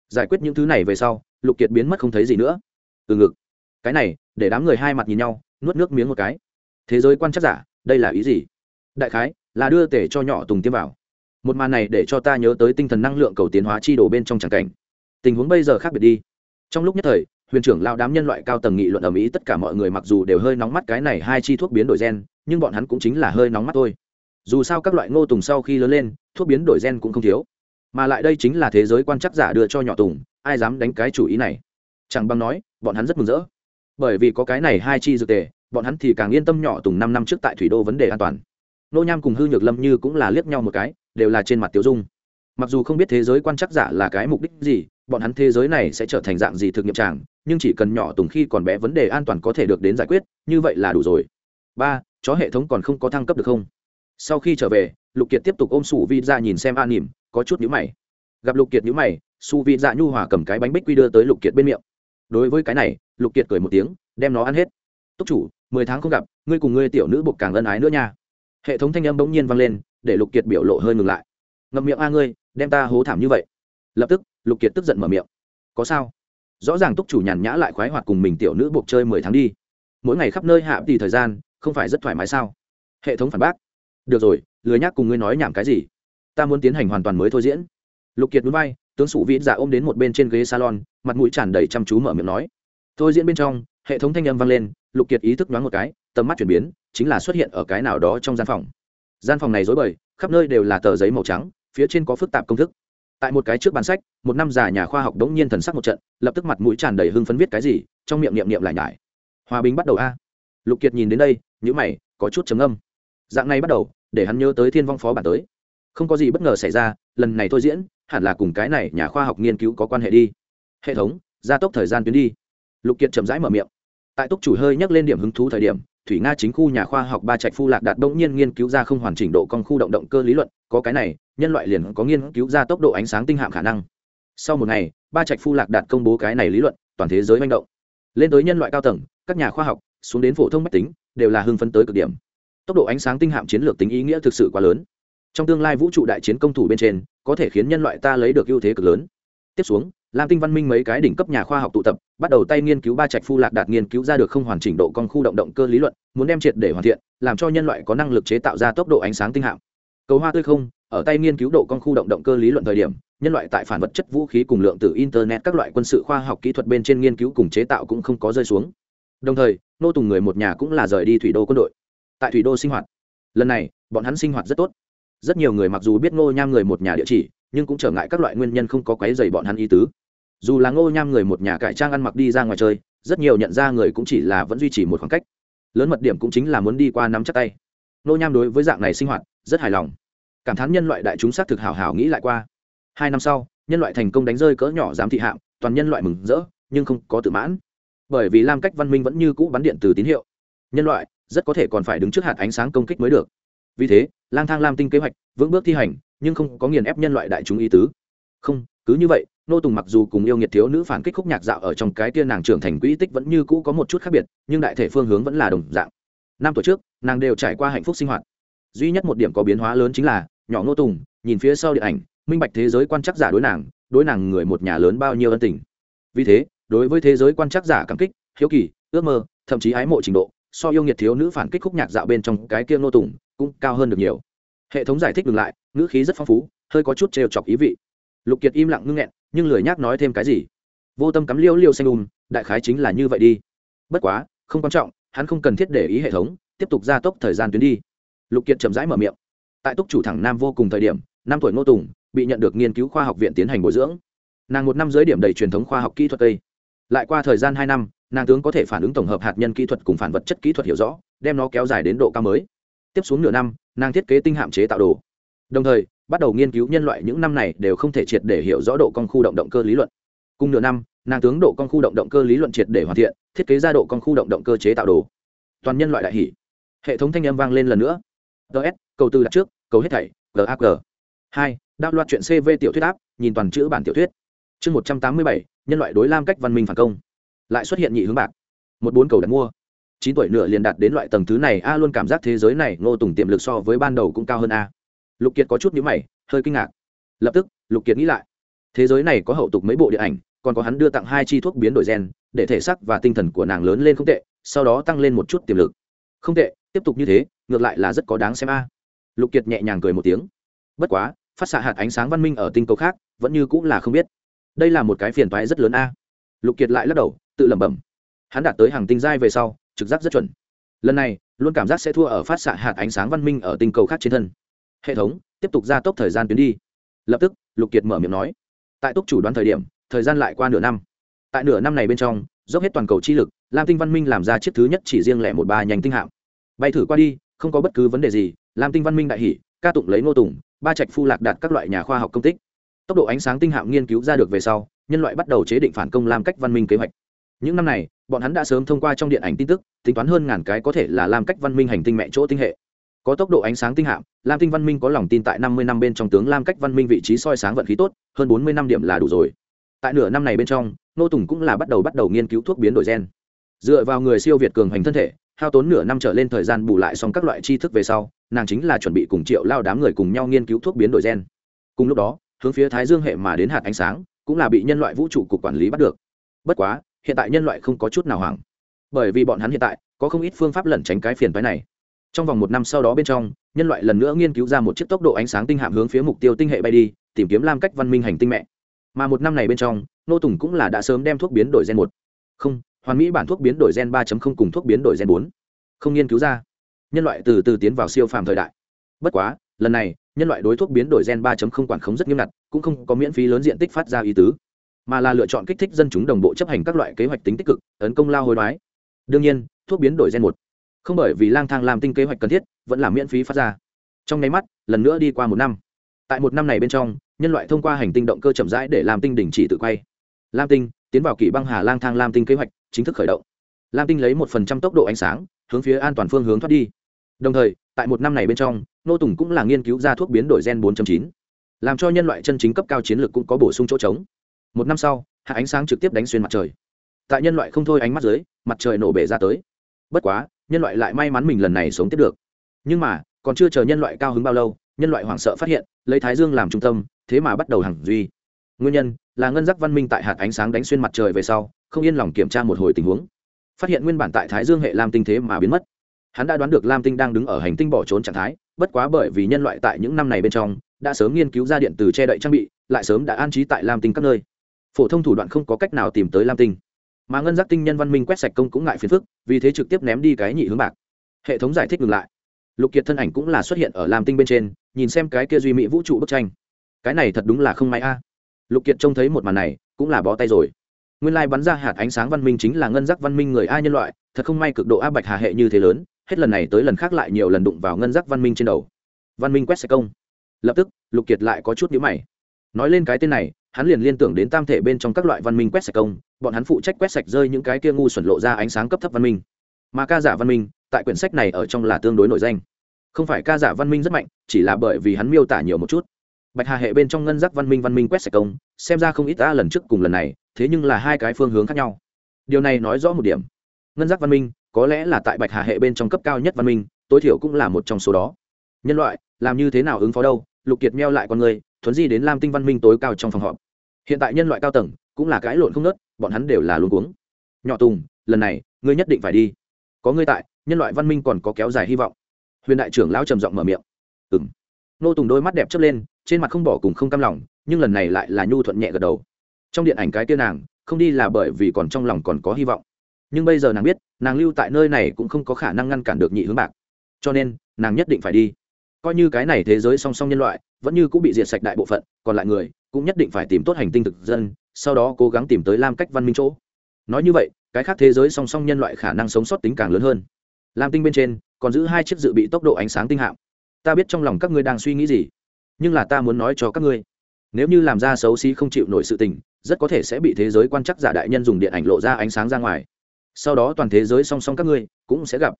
Giải quyết những thứ này về sau, lục kiệt biến mất không thấy gì nữa. Từ ngực. Cái này, để đám người hai mặt nhìn nhau, nuốt nước miếng một cái. Thế giới quan chắc giả, đây là ý gì? Đại khái, là đưa tể cho nhỏ tùng tiêm vào một màn này để cho ta nhớ tới tinh thần năng lượng cầu tiến hóa chi đồ bên trong tràng cảnh. Tình huống bây giờ khác biệt đi. Trong lúc nhất thời, huyền trưởng lao đám nhân loại cao tầng nghị luận ở mỹ tất cả mọi người mặc dù đều hơi nóng mắt cái này hai chi thuốc biến đổi gen, nhưng bọn hắn cũng chính là hơi nóng mắt thôi. Dù sao các loại ngô tùng sau khi lớn lên, thuốc biến đổi gen cũng không thiếu. Mà lại đây chính là thế giới quan chắc giả đưa cho nhỏ tùng, ai dám đánh cái chủ ý này? Chẳng bằng nói, bọn hắn rất mừng rỡ. Bởi vì có cái này hai chi dược tề, bọn hắn thì càng yên tâm nhỏ tùng năm năm trước tại thủy đô vấn đề an toàn. Nô nham cùng hư nhược lâm như cũng là liếc nhau một cái đều là trên mặt tiêu dung. Mặc dù không biết thế giới quan chắc giả là cái mục đích gì, bọn hắn thế giới này sẽ trở thành dạng gì thực nghiệm tràng, nhưng chỉ cần nhỏ tùng khi còn bé vấn đề an toàn có thể được đến giải quyết, như vậy là đủ rồi. Ba, chó hệ thống còn không có thăng cấp được không? Sau khi trở về, lục kiệt tiếp tục ôm sủ vi ra dạ nhìn xem an nỉm có chút nhữ mày. Gặp lục kiệt nhữ mày su vi dạ nhu hòa cầm cái bánh bích quy đưa tới lục kiệt bên miệng. Đối với cái này, lục kiệt cười một tiếng, đem nó ăn hết. Túc chủ, mười tháng không gặp, ngươi cùng ngươi tiểu nữ buộc càng ân ái nữa nha. Hệ thống thanh âm bỗng nhiên vang lên để lục kiệt biểu lộ hơi ngừng lại. Ngậm miệng a ngươi, đem ta hố thảm như vậy. Lập tức, lục kiệt tức giận mở miệng. Có sao? Rõ ràng túc chủ nhàn nhã lại khoái hoạt cùng mình tiểu nữ buộc chơi mười tháng đi. Mỗi ngày khắp nơi hạ thì thời gian, không phải rất thoải mái sao? Hệ thống phản bác. Được rồi, lười nhác cùng ngươi nói nhảm cái gì? Ta muốn tiến hành hoàn toàn mới thôi diễn. Lục kiệt núi bay tướng sủ vĩ dạ ôm đến một bên trên ghế salon, mặt mũi tràn đầy chăm chú mở miệng nói. Thôi diễn bên trong, hệ thống thanh âm vang lên, lục kiệt ý thức đoán một cái, tầm mắt chuyển biến, chính là xuất hiện ở cái nào đó trong gian phòng gian phòng này dối bời, khắp nơi đều là tờ giấy màu trắng, phía trên có phức tạp công thức. Tại một cái trước bàn sách, một năm già nhà khoa học đống nhiên thần sắc một trận, lập tức mặt mũi tràn đầy hưng phấn viết cái gì, trong miệng niệm niệm lại nhải. Hòa bình bắt đầu a. Lục kiệt nhìn đến đây nhữ mày, có chút chấm âm dạng này bắt đầu, để hắn nhớ tới thiên vong phó bản tới. Không có gì bất ngờ xảy ra, lần này tôi diễn, hẳn là cùng cái này nhà khoa học nghiên cứu có quan hệ đi. Hệ thống, gia tốc thời gian tuyến đi. Lục kiệt chậm rãi mở miệng. Tại túc chủ hơi nhắc lên điểm hứng thú thời điểm thủy nga chính khu nhà khoa học ba trạch phu lạc đạt bỗng nhiên nghiên cứu ra không hoàn chỉnh độ con khu động động cơ lý luận, có cái này, nhân loại liền có nghiên cứu ra tốc độ ánh sáng tinh hạm khả năng. Sau một ngày, ba trạch phu lạc đạt công bố cái này lý luận, toàn thế giới manh động. Lên tới nhân loại cao tầng, các nhà khoa học, xuống đến phổ thông mách tính, đều là hưng phấn tới cực điểm. Tốc độ ánh sáng tinh hạm chiến lược tính ý nghĩa thực sự quá lớn. Trong tương lai vũ trụ đại chiến công thủ bên trên, có thể khiến nhân loại ta lấy được ưu thế cực lớn tiếp xuống, lam tinh văn minh mấy cái đỉnh cấp nhà khoa học tụ tập, bắt đầu tay nghiên cứu ba trạch phu lạc đạt nghiên cứu ra được không hoàn chỉnh độ con khu động động cơ lý luận, muốn đem triệt để hoàn thiện, làm cho nhân loại có năng lực chế tạo ra tốc độ ánh sáng tinh hạng cầu hoa tươi không, ở tay nghiên cứu độ con khu động động cơ lý luận thời điểm, nhân loại tại phản vật chất vũ khí cùng lượng từ internet các loại quân sự khoa học kỹ thuật bên trên nghiên cứu cùng chế tạo cũng không có rơi xuống. Đồng thời, nô tùng người một nhà cũng là rời đi thủy đô quân đội. Tại thủy đô sinh hoạt, lần này, bọn hắn sinh hoạt rất tốt. Rất nhiều người mặc dù biết ngô nham người một nhà địa chỉ nhưng cũng trở ngại các loại nguyên nhân không có quấy dày bọn hắn ý tứ. Dù là ngô nham người một nhà cải trang ăn mặc đi ra ngoài chơi, rất nhiều nhận ra người cũng chỉ là vẫn duy trì một khoảng cách. Lớn mật điểm cũng chính là muốn đi qua nắm chắc tay. Ngô nham đối với dạng này sinh hoạt, rất hài lòng. Cảm thán nhân loại đại chúng xác thực hào hào nghĩ lại qua. Hai năm sau, nhân loại thành công đánh rơi cỡ nhỏ giám thị hạm toàn nhân loại mừng rỡ, nhưng không có tự mãn. Bởi vì lam cách văn minh vẫn như cũ bắn điện từ tín hiệu. Nhân loại rất có thể còn phải đứng trước hạt ánh sáng công kích mới được. Vì thế, lang thang lam tinh kế hoạch vững bước thi hành nhưng không có nghiền ép nhân loại đại chúng ý tứ. Không, cứ như vậy, nô tùng mặc dù cùng yêu nghiệt thiếu nữ phản kích khúc nhạc dạo ở trong cái tia nàng trưởng thành quỹ tích vẫn như cũ có một chút khác biệt, nhưng đại thể phương hướng vẫn là đồng dạng. Năm tuổi trước, nàng đều trải qua hạnh phúc sinh hoạt. Duy nhất một điểm có biến hóa lớn chính là, nhỏ nô tùng, nhìn phía sau điện ảnh, minh bạch thế giới quan chắc giả đối nàng đối nàng người một nhà lớn bao nhiêu ân tình. Vì thế, đối với thế giới quan chắc giả cảm kích, hiếu kỳ, ước mơ, thậm chí ái mộ trình độ, so yêu nghiệt thiếu nữ phản kích khúc nhạc dạo bên trong cái kia nô tùng cũng cao hơn được nhiều. Hệ thống giải thích ngừng lại ngữ khí rất phong phú, hơi có chút trêu chọc ý vị. Lục kiệt im lặng ngưng nghẹn, nhưng lười nhác nói thêm cái gì. Vô tâm cắm liêu liêu xanh ùm đại khái chính là như vậy đi. Bất quá, không quan trọng, hắn không cần thiết để ý hệ thống, tiếp tục gia tốc thời gian tuyến đi. Lục kiệt chậm rãi mở miệng. Tại túc chủ thẳng nam vô cùng thời điểm, năm tuổi ngô tùng bị nhận được nghiên cứu khoa học viện tiến hành bồi dưỡng. Nàng một năm dưới điểm đầy truyền thống khoa học kỹ thuật tây. Lại qua thời gian hai năm, nàng tướng có thể phản ứng tổng hợp hạt nhân kỹ thuật cùng phản vật chất kỹ thuật hiểu rõ, đem nó kéo dài đến độ cao mới. Tiếp xuống nửa năm, nàng thiết kế tinh hạm chế tạo đồ đồng thời, bắt đầu nghiên cứu nhân loại những năm này đều không thể triệt để hiểu rõ độ con khu động động cơ lý luận. Cùng nửa năm, nàng tướng độ con khu động động cơ lý luận triệt để hoàn thiện, thiết kế ra độ con khu động động cơ chế tạo đồ. Toàn nhân loại đại hỷ hệ thống thanh âm vang lên lần nữa. Ts cầu tư đặt trước, cầu hết thảy gag hai đạo loạt chuyện cv tiểu thuyết áp, nhìn toàn chữ bản tiểu thuyết. Chương một trăm tám mươi bảy, nhân loại đối lam cách văn minh phản công. Lại xuất hiện nhị hướng bạc. Một bốn cầu đặt mua. Chín tuổi nửa liền đạt đến loại tầng thứ này, a luôn cảm giác thế giới này ngô tùng tiềm lực so với ban đầu cũng cao hơn a lục kiệt có chút nhữ mày, hơi kinh ngạc. Lập tức, lục kiệt nghĩ lại. Thế giới này có hậu tục mấy bộ điện ảnh, còn có hắn đưa tặng hai chi thuốc biến đổi gen, để thể xác và tinh thần của nàng lớn lên không tệ, sau đó tăng lên một chút tiềm lực. Không tệ, tiếp tục như thế, ngược lại là rất có đáng xem a. Lục kiệt nhẹ nhàng cười một tiếng. Bất quá, phát xạ hạt ánh sáng văn minh ở tinh cầu khác, vẫn như cũng là không biết. Đây là một cái phiền toái rất lớn a. Lục kiệt lại lắc đầu, tự lẩm bẩm. Hắn đạt tới hàng tinh giai về sau, trực giác rất chuẩn. Lần này, luôn cảm giác sẽ thua ở phát xạ hạt ánh sáng văn minh ở tinh cầu khác trên thân hệ thống, tiếp tục gia tốc thời gian tuyến đi. Lập tức, lục kiệt mở miệng nói. Tại túc chủ đoán thời điểm, thời gian lại qua nửa năm. Tại nửa năm này bên trong, dốc hết toàn cầu chi lực, lam tinh văn minh làm ra chiếc thứ nhất chỉ riêng lẻ một ba nhánh tinh hạm. Bay thử qua đi, không có bất cứ vấn đề gì, lam tinh văn minh đại hỷ ca tụng lấy ngô tùng, ba trạch phu lạc đạt các loại nhà khoa học công tích. Tốc độ ánh sáng tinh hạm nghiên cứu ra được về sau, nhân loại bắt đầu chế định phản công lam cách văn minh kế hoạch. Những năm này, bọn hắn đã sớm thông qua trong điện ảnh tin tức, tính toán hơn ngàn cái có thể là lam cách văn minh hành tinh mẹ chỗ tinh hệ có tốc độ ánh sáng tinh hạm, lam tinh văn minh có lòng tin tại năm mươi năm bên trong tướng lam cách văn minh vị trí soi sáng vận khí tốt, hơn bốn mươi năm điểm là đủ rồi. Tại nửa năm này bên trong, nô tùng cũng là bắt đầu bắt đầu nghiên cứu thuốc biến đổi gen. Dựa vào người siêu việt cường hành thân thể, hao tốn nửa năm trở lên thời gian bù lại xong các loại tri thức về sau, nàng chính là chuẩn bị cùng triệu lao đám người cùng nhau nghiên cứu thuốc biến đổi gen. Cùng lúc đó, hướng phía thái dương hệ mà đến hạt ánh sáng, cũng là bị nhân loại vũ trụ cục quản lý bắt được. Bất quá, hiện tại nhân loại không có chút nào hoảng. Bởi vì bọn hắn hiện tại có không ít phương pháp lẩn tránh cái phiền phái này trong vòng một năm sau đó bên trong, nhân loại lần nữa nghiên cứu ra một chiếc tốc độ ánh sáng tinh hạm hướng phía mục tiêu tinh hệ bay đi, tìm kiếm lam cách văn minh hành tinh mẹ. Mà một năm này bên trong, nô tùng cũng là đã sớm đem thuốc biến đổi gen một. Không, hoàn mỹ bản thuốc biến đổi gen ba cùng thuốc biến đổi gen bốn. Không nghiên cứu ra. Nhân loại từ từ tiến vào siêu phàm thời đại. Bất quá, lần này, nhân loại đối thuốc biến đổi gen ba quản khống rất nghiêm ngặt, cũng không có miễn phí lớn diện tích phát ra ý tứ, mà là lựa chọn kích thích dân chúng đồng bộ chấp hành các loại kế hoạch tính tích cực, tấn công lao hối đoái. Đương nhiên, thuốc biến đổi gen một không bởi vì lang thang làm tinh kế hoạch cần thiết vẫn là miễn phí phát ra. Trong nháy mắt lần nữa đi qua một năm. Tại một năm này bên trong nhân loại thông qua hành tinh động cơ chậm rãi để làm tinh đình chỉ tự quay. Lam tinh tiến vào kỷ băng hà lang thang lam tinh kế hoạch chính thức khởi động. Lam tinh lấy một phần trăm tốc độ ánh sáng hướng phía an toàn phương hướng thoát đi. Đồng thời tại một năm này bên trong nô tùng cũng là nghiên cứu ra thuốc biến đổi gen 4.9, làm cho nhân loại chân chính cấp cao chiến lược cũng có bổ sung chỗ trống. Một năm sau hạ ánh sáng trực tiếp đánh xuyên mặt trời. Tại nhân loại không thôi ánh mắt dưới mặt trời nổ bể ra tới. Bất quá nhân loại lại may mắn mình lần này sống tiếp được. Nhưng mà, còn chưa chờ nhân loại cao hứng bao lâu, nhân loại hoảng sợ phát hiện, lấy thái dương làm trung tâm, thế mà bắt đầu hàng duy. Nguyên nhân là ngân giác văn minh tại hạt ánh sáng đánh xuyên mặt trời về sau, không yên lòng kiểm tra một hồi tình huống. Phát hiện nguyên bản tại thái dương hệ lam tinh thế mà biến mất. Hắn đã đoán được lam tinh đang đứng ở hành tinh bỏ trốn trạng thái, bất quá bởi vì nhân loại tại những năm này bên trong, đã sớm nghiên cứu ra điện từ che đậy trang bị, lại sớm đã an trí tại lam tinh các nơi. Phổ thông thủ đoạn không có cách nào tìm tới lam tinh mà ngân giác tinh nhân văn minh quét sạch công cũng ngại phiền phức, vì thế trực tiếp ném đi cái nhị hướng bạc. Hệ thống giải thích ngừng lại. Lục kiệt thân ảnh cũng là xuất hiện ở lam tinh bên trên, nhìn xem cái kia duy mỹ vũ trụ bức tranh. Cái này thật đúng là không may a. Lục kiệt trông thấy một màn này, cũng là bó tay rồi. Nguyên lai bắn ra hạt ánh sáng văn minh chính là ngân giác văn minh người a nhân loại, thật không may cực độ áp bạch hà hệ như thế lớn, hết lần này tới lần khác lại nhiều lần đụng vào ngân giác văn minh trên đầu. Văn minh quét sạch công. Lập tức, lục kiệt lại có chút nhữ mày. Nói lên cái tên này hắn liền liên tưởng đến tam thể bên trong các loại văn minh quét sạch công, bọn hắn phụ trách quét sạch rơi những cái kia ngu xuẩn lộ ra ánh sáng cấp thấp văn minh. Mà ca giả văn minh, tại quyển sách này ở trong là tương đối nổi danh. Không phải ca giả văn minh rất mạnh, chỉ là bởi vì hắn miêu tả nhiều một chút. Bạch hà hệ bên trong ngân giác văn minh văn minh quét sạch công, xem ra không ít ta lần trước cùng lần này, thế nhưng là hai cái phương hướng khác nhau. Điều này nói rõ một điểm. Ngân giác văn minh, có lẽ là tại bạch hà hệ bên trong cấp cao nhất văn minh, tối thiểu cũng là một trong số đó. Nhân loại, làm như thế nào ứng phó đâu? Lục kiệt meo lại con người, thuấn di đến lam tinh văn minh tối cao trong phòng họp hiện tại nhân loại cao tầng cũng là cái lộn không nớt bọn hắn đều là luôn cuống. Nhỏ tùng, lần này, ngươi nhất định phải đi. Có ngươi tại, nhân loại văn minh còn có kéo dài hy vọng. Huyền đại trưởng lão trầm giọng mở miệng. Ừng nô tùng đôi mắt đẹp chớp lên, trên mặt không bỏ cùng không cam lòng, nhưng lần này lại là nhu thuận nhẹ gật đầu. Trong điện ảnh cái tiên nàng, không đi là bởi vì còn trong lòng còn có hy vọng. Nhưng bây giờ nàng biết, nàng lưu tại nơi này cũng không có khả năng ngăn cản được nhị hướng bạc. Cho nên, nàng nhất định phải đi. Coi như cái này thế giới song song nhân loại, vẫn như cũng bị diệt sạch đại bộ phận, còn lại người cũng nhất định phải tìm tốt hành tinh thực dân, sau đó cố gắng tìm tới lam cách văn minh chỗ. Nói như vậy, cái khác thế giới song song nhân loại khả năng sống sót tính càng lớn hơn. Lam tinh bên trên, còn giữ hai chiếc dự bị tốc độ ánh sáng tinh hạm. Ta biết trong lòng các ngươi đang suy nghĩ gì, nhưng là ta muốn nói cho các ngươi, nếu như làm ra xấu xí không chịu nổi sự tình, rất có thể sẽ bị thế giới quan chắc giả đại nhân dùng điện ảnh lộ ra ánh sáng ra ngoài. Sau đó toàn thế giới song song các ngươi cũng sẽ gặp.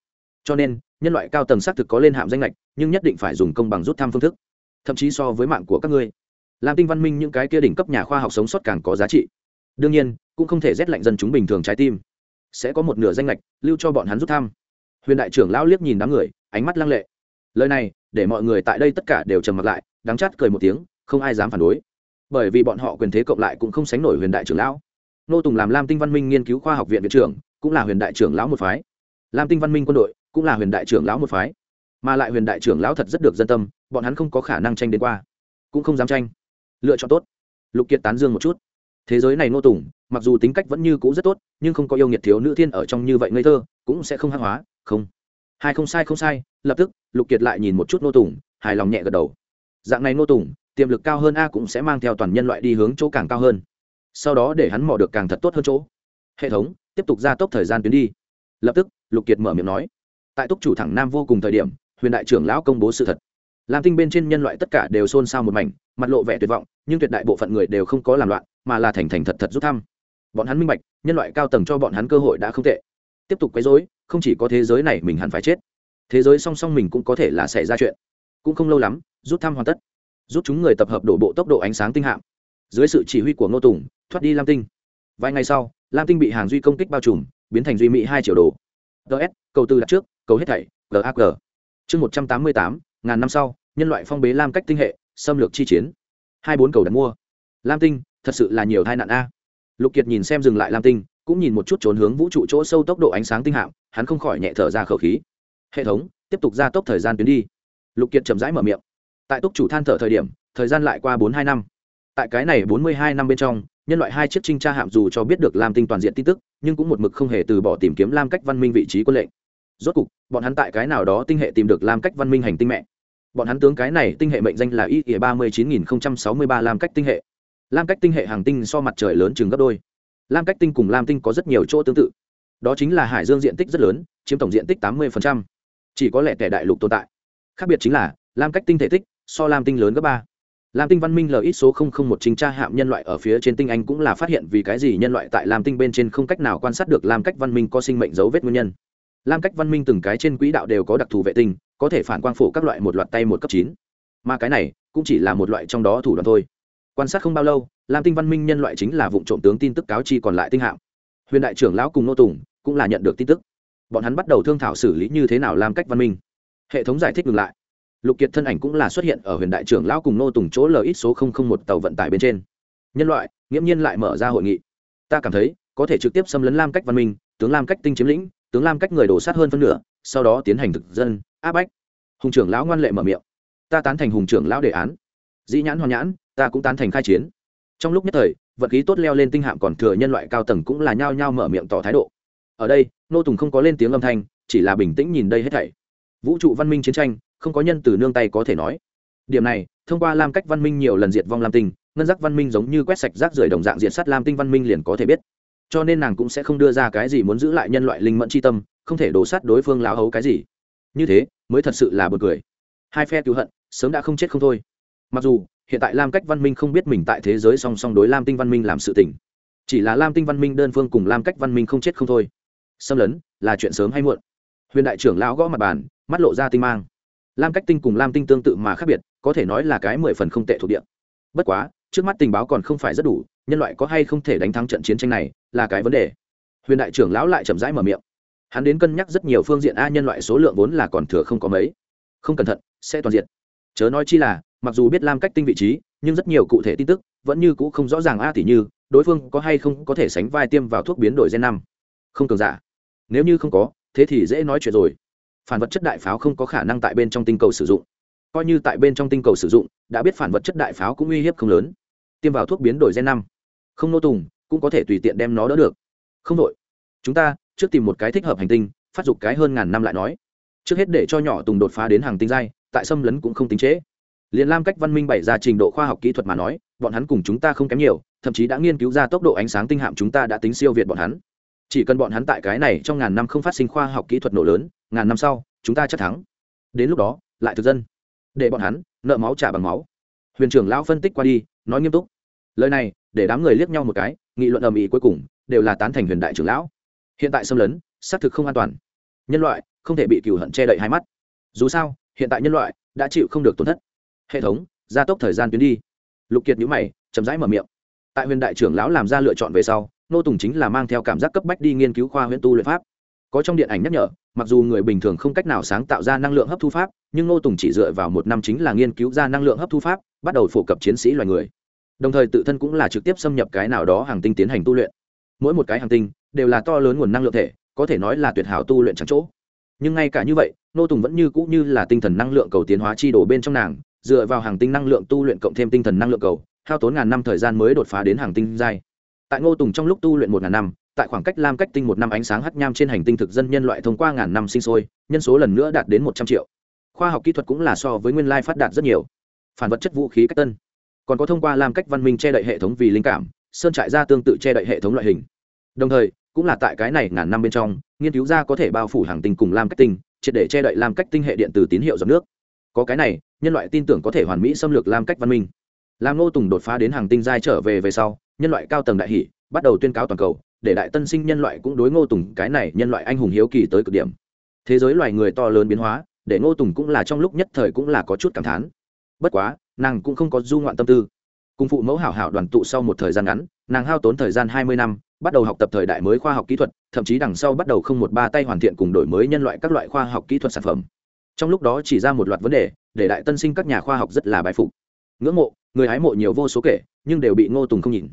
Cho nên, nhân loại cao tầng xác thực có lên hạm danh lệch nhưng nhất định phải dùng công bằng rút thăm phương thức, thậm chí so với mạng của các ngươi làm tinh văn minh những cái kia đỉnh cấp nhà khoa học sống sót càng có giá trị. Đương nhiên, cũng không thể rét lạnh dân chúng bình thường trái tim. Sẽ có một nửa danh lệch lưu cho bọn hắn rút thăm. Huyền đại trưởng lão liếc nhìn đám người, ánh mắt lăng lệ. Lời này, để mọi người tại đây tất cả đều trầm mặt lại, đắng chát cười một tiếng, không ai dám phản đối. Bởi vì bọn họ quyền thế cộng lại cũng không sánh nổi huyền đại trưởng lão. Nô tùng làm lam tinh văn minh nghiên cứu khoa học viện viện trưởng, cũng là huyền đại trưởng lão một phái. Lam tinh văn minh quân đội, cũng là huyền đại trưởng lão một phái. Mà lại huyền đại trưởng lão thật rất được dân tâm, bọn hắn không có khả năng tranh đến qua, cũng không dám tranh lựa chọn tốt. Lục kiệt tán dương một chút. Thế giới này nô tùng, mặc dù tính cách vẫn như cũ rất tốt, nhưng không có yêu nghiệt thiếu nữ thiên ở trong như vậy ngây thơ, cũng sẽ không hăng hóa, không. Hai không sai không sai, lập tức, lục kiệt lại nhìn một chút nô tùng, hài lòng nhẹ gật đầu. Dạng này nô tùng, tiềm lực cao hơn a cũng sẽ mang theo toàn nhân loại đi hướng chỗ càng cao hơn. Sau đó để hắn mò được càng thật tốt hơn chỗ. Hệ thống, tiếp tục gia tốc thời gian tuyến đi. Lập tức, lục kiệt mở miệng nói. Tại túc chủ thẳng nam vô cùng thời điểm, huyền đại trưởng lão công bố sự thật lam tinh bên trên nhân loại tất cả đều xôn xao một mảnh, mặt lộ vẻ tuyệt vọng, nhưng tuyệt đại bộ phận người đều không có làm loạn, mà là thành thành thật thật rút thăm. Bọn hắn minh bạch, nhân loại cao tầng cho bọn hắn cơ hội đã không tệ. Tiếp tục quấy rối, không chỉ có thế giới này mình hẳn phải chết. Thế giới song song mình cũng có thể là xảy ra chuyện. Cũng không lâu lắm, rút thăm hoàn tất. Rút chúng người tập hợp đổ bộ tốc độ ánh sáng tinh hạm. Dưới sự chỉ huy của ngô tùng, thoát đi lam tinh. Vài ngày sau, lam tinh bị hàng duy công kích bao trùm, biến thành duy mỹ hai triệu đồ. Ts cầu tư đặt trước, cầu hết thảy gag chương một trăm tám mươi tám ngàn năm sau, nhân loại phong bế lam cách tinh hệ, xâm lược chi chiến. Hai bốn cầu đặt mua. Lam tinh, thật sự là nhiều tai nạn a. Lục kiệt nhìn xem dừng lại lam tinh, cũng nhìn một chút trốn hướng vũ trụ chỗ sâu tốc độ ánh sáng tinh hạm, hắn không khỏi nhẹ thở ra khẩu khí. Hệ thống, tiếp tục gia tốc thời gian tuyến đi. Lục kiệt chậm rãi mở miệng. Tại túc chủ than thở thời điểm, thời gian lại qua bốn hai năm. Tại cái này bốn mươi hai năm bên trong, nhân loại hai chiếc trinh tra hạm dù cho biết được lam tinh toàn diện tin tức, nhưng cũng một mực không hề từ bỏ tìm kiếm lam cách văn minh vị trí quân lệnh. Rốt cục, bọn hắn tại cái nào đó tinh hệ tìm được lam cách văn minh hành tinh mẹ bọn hắn tướng cái này tinh hệ mệnh danh là y ỉa ba mươi chín nghìn sáu mươi ba lam cách tinh hệ. Lam cách tinh hệ hàng tinh so mặt trời lớn chừng gấp đôi. Lam cách tinh cùng lam tinh có rất nhiều chỗ tương tự. Đó chính là hải dương diện tích rất lớn, chiếm tổng diện tích tám mươi chỉ có lẻ tẻ đại lục tồn tại. Khác biệt chính là, lam cách tinh thể tích so lam tinh lớn gấp ba. Lam tinh văn minh l ít số không không một chính tra hạm nhân loại ở phía trên tinh anh cũng là phát hiện vì cái gì nhân loại tại lam tinh bên trên không cách nào quan sát được lam cách văn minh có sinh mệnh dấu vết nguyên nhân lam cách văn minh từng cái trên quỹ đạo đều có đặc thù vệ tinh, có thể phản quang phổ các loại một loạt tay một cấp chín. Mà cái này, cũng chỉ là một loại trong đó thủ đoạn thôi. Quan sát không bao lâu, lam tinh văn minh nhân loại chính là vụ trộm tướng tin tức cáo chi còn lại tinh hạng huyền đại trưởng lão cùng nô tùng cũng là nhận được tin tức. Bọn hắn bắt đầu thương thảo xử lý như thế nào làm cách văn minh. Hệ thống giải thích ngược lại. Lục kiệt thân ảnh cũng là xuất hiện ở huyền đại trưởng lão cùng nô tùng chỗ l ít số một tàu vận tải bên trên. Nhân loại, nghiễm nhiên lại mở ra hội nghị. Ta cảm thấy, có thể trực tiếp xâm lấn lam cách văn minh, tướng lam cách tinh chiếm lĩnh tướng lam cách người đổ sát hơn phân nửa, sau đó tiến hành thực dân, áp bách. Hùng trưởng lão ngoan lệ mở miệng. Ta tán thành hùng trưởng lão đề án. Dĩ nhãn hoàn nhãn, ta cũng tán thành khai chiến. Trong lúc nhất thời, vật khí tốt leo lên tinh hạm còn thừa nhân loại cao tầng cũng là nhao nhao mở miệng tỏ thái độ. Ở đây, nô tùng không có lên tiếng âm thanh, chỉ là bình tĩnh nhìn đây hết thảy. Vũ trụ văn minh chiến tranh, không có nhân từ nương tay có thể nói. Điểm này, thông qua lam cách văn minh nhiều lần diệt vong lam tinh, ngân giác văn minh giống như quét sạch rác rưởi đồng dạng diệt sát lam tinh văn minh liền có thể biết cho nên nàng cũng sẽ không đưa ra cái gì muốn giữ lại nhân loại linh mẫn c tâm, không thể đổ sát đối phương lao hấu cái gì. Như thế, mới thật sự là b u ồ n cười. Hai phe cứu hận, sớm đã không chết không thôi. Mặc dù, hiện tại lam cách văn minh không biết mình tại thế giới song song đối lam tinh văn minh làm sự tỉnh chỉ là lam tinh văn minh đơn phương cùng lam cách văn minh không chết không thôi. Xâm lấn, là chuyện sớm hay muộn. Huyền đại trưởng lão gõ mặt bàn, mắt lộ ra tinh mang. Lam cách tinh cùng lam tinh tương tự mà khác biệt, có thể nói là cái mười phần không tệ thuộc địa. Bất quá, trước mắt tình báo còn không phải rất đủ nhân loại có hay không thể đánh thắng trận chiến tranh này là cái vấn đề. Huyền đại trưởng lão lại chậm rãi mở miệng. Hắn đến cân nhắc rất nhiều phương diện a nhân loại số lượng vốn là còn thừa không có mấy. Không cẩn thận, sẽ toàn diện. Chớ nói chi là, mặc dù biết lam cách tinh vị trí, nhưng rất nhiều cụ thể tin tức vẫn như cũ không rõ ràng a tỷ như, đối phương có hay không có thể sánh vai tiêm vào thuốc biến đổi gen năm. Không cường giả. Nếu như không có, thế thì dễ nói chuyện rồi. Phản vật chất đại pháo không có khả năng tại bên trong tinh cầu sử dụng. Coi như tại bên trong tinh cầu sử dụng, đã biết phản vật chất đại pháo cũng uy hiếp không lớn. Tiêm vào thuốc biến đổi gen năm không nô tùng, cũng có thể tùy tiện đem nó đỡ được. Không đội. Chúng ta, trước tìm một cái thích hợp hành tinh, phát dục cái hơn ngàn năm lại nói. Trước hết để cho nhỏ tùng đột phá đến hàng tinh giai, tại xâm lấn cũng không tính chế liền lam cách văn minh bày ra trình độ khoa học kỹ thuật mà nói, bọn hắn cùng chúng ta không kém nhiều, thậm chí đã nghiên cứu ra tốc độ ánh sáng tinh hạm chúng ta đã tính siêu việt bọn hắn. Chỉ cần bọn hắn tại cái này trong ngàn năm không phát sinh khoa học kỹ thuật nổ lớn, ngàn năm sau, chúng ta chắc thắng. Đến lúc đó, lại thực dân. Để bọn hắn, nợ máu trả bằng máu. Huyền trưởng lão phân tích qua đi, nói nghiêm túc lời này, để đám người liếc nhau một cái, nghị luận ầm ĩ cuối cùng, đều là tán thành huyền đại trưởng lão. Hiện tại xâm lấn, xác thực không an toàn. Nhân loại, không thể bị cừu hận che đậy hai mắt. Dù sao, hiện tại nhân loại đã chịu không được tổn thất. Hệ thống, gia tốc thời gian tuyến đi. Lục kiệt nhũ mày, chậm rãi mở miệng. Tại huyền đại trưởng lão làm ra lựa chọn về sau, nô tùng chính là mang theo cảm giác cấp bách đi nghiên cứu khoa huyện tu luyện pháp. Có trong điện ảnh nhắc nhở, mặc dù người bình thường không cách nào sáng tạo ra năng lượng hấp thu pháp, nhưng nô tùng chỉ dựa vào một năm chính là nghiên cứu ra năng lượng hấp thu pháp, bắt đầu phổ cập chiến sĩ loài người đồng thời tự thân cũng là trực tiếp xâm nhập cái nào đó hàng tinh tiến hành tu luyện. Mỗi một cái hàng tinh đều là to lớn nguồn năng lượng thể, có thể nói là tuyệt hảo tu luyện trắng chỗ. Nhưng ngay cả như vậy, nô tùng vẫn như cũ như là tinh thần năng lượng cầu tiến hóa chi đổ bên trong nàng, dựa vào hàng tinh năng lượng tu luyện cộng thêm tinh thần năng lượng cầu, hao tốn ngàn năm thời gian mới đột phá đến hàng tinh giai. Tại ngô tùng trong lúc tu luyện một ngàn năm, tại khoảng cách lam cách tinh một năm ánh sáng hắt nham trên hành tinh thực dân nhân loại thông qua ngàn năm sinh sôi, nhân số lần nữa đạt đến một trăm triệu. Khoa học kỹ thuật cũng là so với nguyên lai phát đạt rất nhiều. Phản vật chất vũ khí cách tân còn có thông qua làm cách văn minh che đậy hệ thống vì linh cảm, sơn trại ra tương tự che đậy hệ thống loại hình. Đồng thời, cũng là tại cái này ngàn năm bên trong, nghiên cứu ra có thể bao phủ hàng tinh cùng làm cách tinh, triệt để che đậy làm cách tinh hệ điện từ tín hiệu dòng nước. Có cái này, nhân loại tin tưởng có thể hoàn mỹ xâm lược làm cách văn minh. Làm ngô tùng đột phá đến hàng tinh giai trở về về sau, nhân loại cao tầng đại hỷ, bắt đầu tuyên cáo toàn cầu, để đại tân sinh nhân loại cũng đối ngô tùng cái này nhân loại anh hùng hiếu kỳ tới cực điểm. Thế giới loài người to lớn biến hóa, để ngô tùng cũng là trong lúc nhất thời cũng là có chút cảm thán. Bất quá nàng cũng không có du ngoạn tâm tư. Cùng phụ mẫu hảo hảo đoàn tụ sau một thời gian ngắn, nàng hao tốn thời gian hai mươi năm, bắt đầu học tập thời đại mới khoa học kỹ thuật, thậm chí đằng sau bắt đầu không một ba tay hoàn thiện cùng đổi mới nhân loại các loại khoa học kỹ thuật sản phẩm. Trong lúc đó chỉ ra một loạt vấn đề, để đại tân sinh các nhà khoa học rất là bài phục. Ngưỡng mộ, người hái mộ nhiều vô số kể, nhưng đều bị ngô tùng không nhìn.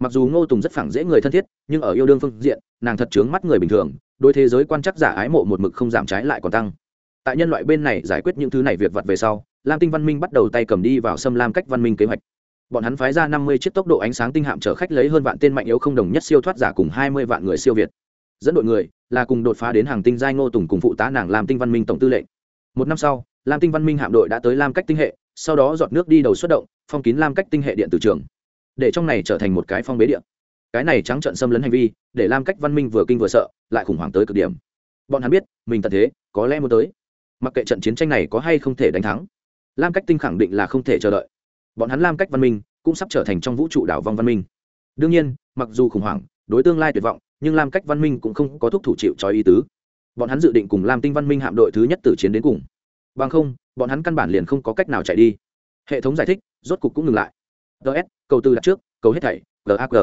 Mặc dù ngô tùng rất phẳng dễ người thân thiết, nhưng ở yêu đương phương diện, nàng thật chướng mắt người bình thường đôi thế giới quan chắc giả ái mộ một mực không giảm trái lại còn tăng. Tại nhân loại bên này giải quyết những thứ này việc vặt về sau lam tinh văn minh bắt đầu tay cầm đi vào xâm lam cách văn minh kế hoạch. Bọn hắn phái ra năm mươi chiếc tốc độ ánh sáng tinh hạm chở khách lấy hơn vạn tên mạnh yếu không đồng nhất siêu thoát giả cùng hai mươi vạn người siêu việt. Dẫn đội người là cùng đột phá đến hàng tinh giai ngô tùng cùng phụ tá nàng làm tinh văn minh tổng tư lệnh. Một năm sau, lam tinh văn minh hạm đội đã tới lam cách tinh hệ, sau đó dọn nước đi đầu xuất động, phong kín lam cách tinh hệ điện tử trường. Để trong này trở thành một cái phong bế điện cái này trắng trận xâm lấn hành vi, để lam cách văn minh vừa kinh vừa sợ, lại khủng hoảng tới cực điểm. Bọn hắn biết, mình tận thế, có lẽ muốn tới. Mặc kệ trận chiến tranh này có hay không thể đánh thắng lam cách tinh khẳng định là không thể chờ đợi. Bọn hắn lam cách văn minh cũng sắp trở thành trong vũ trụ đảo vong văn minh. Đương nhiên, mặc dù khủng hoảng, đối tương lai tuyệt vọng, nhưng lam cách văn minh cũng không có thúc thủ chịu cho ý tứ. Bọn hắn dự định cùng lam tinh văn minh hạm đội thứ nhất tử chiến đến cùng. Bằng không, bọn hắn căn bản liền không có cách nào chạy đi. Hệ thống giải thích, rốt cục cũng ngừng lại. Ts câu tư đặt trước câu hết thảy gag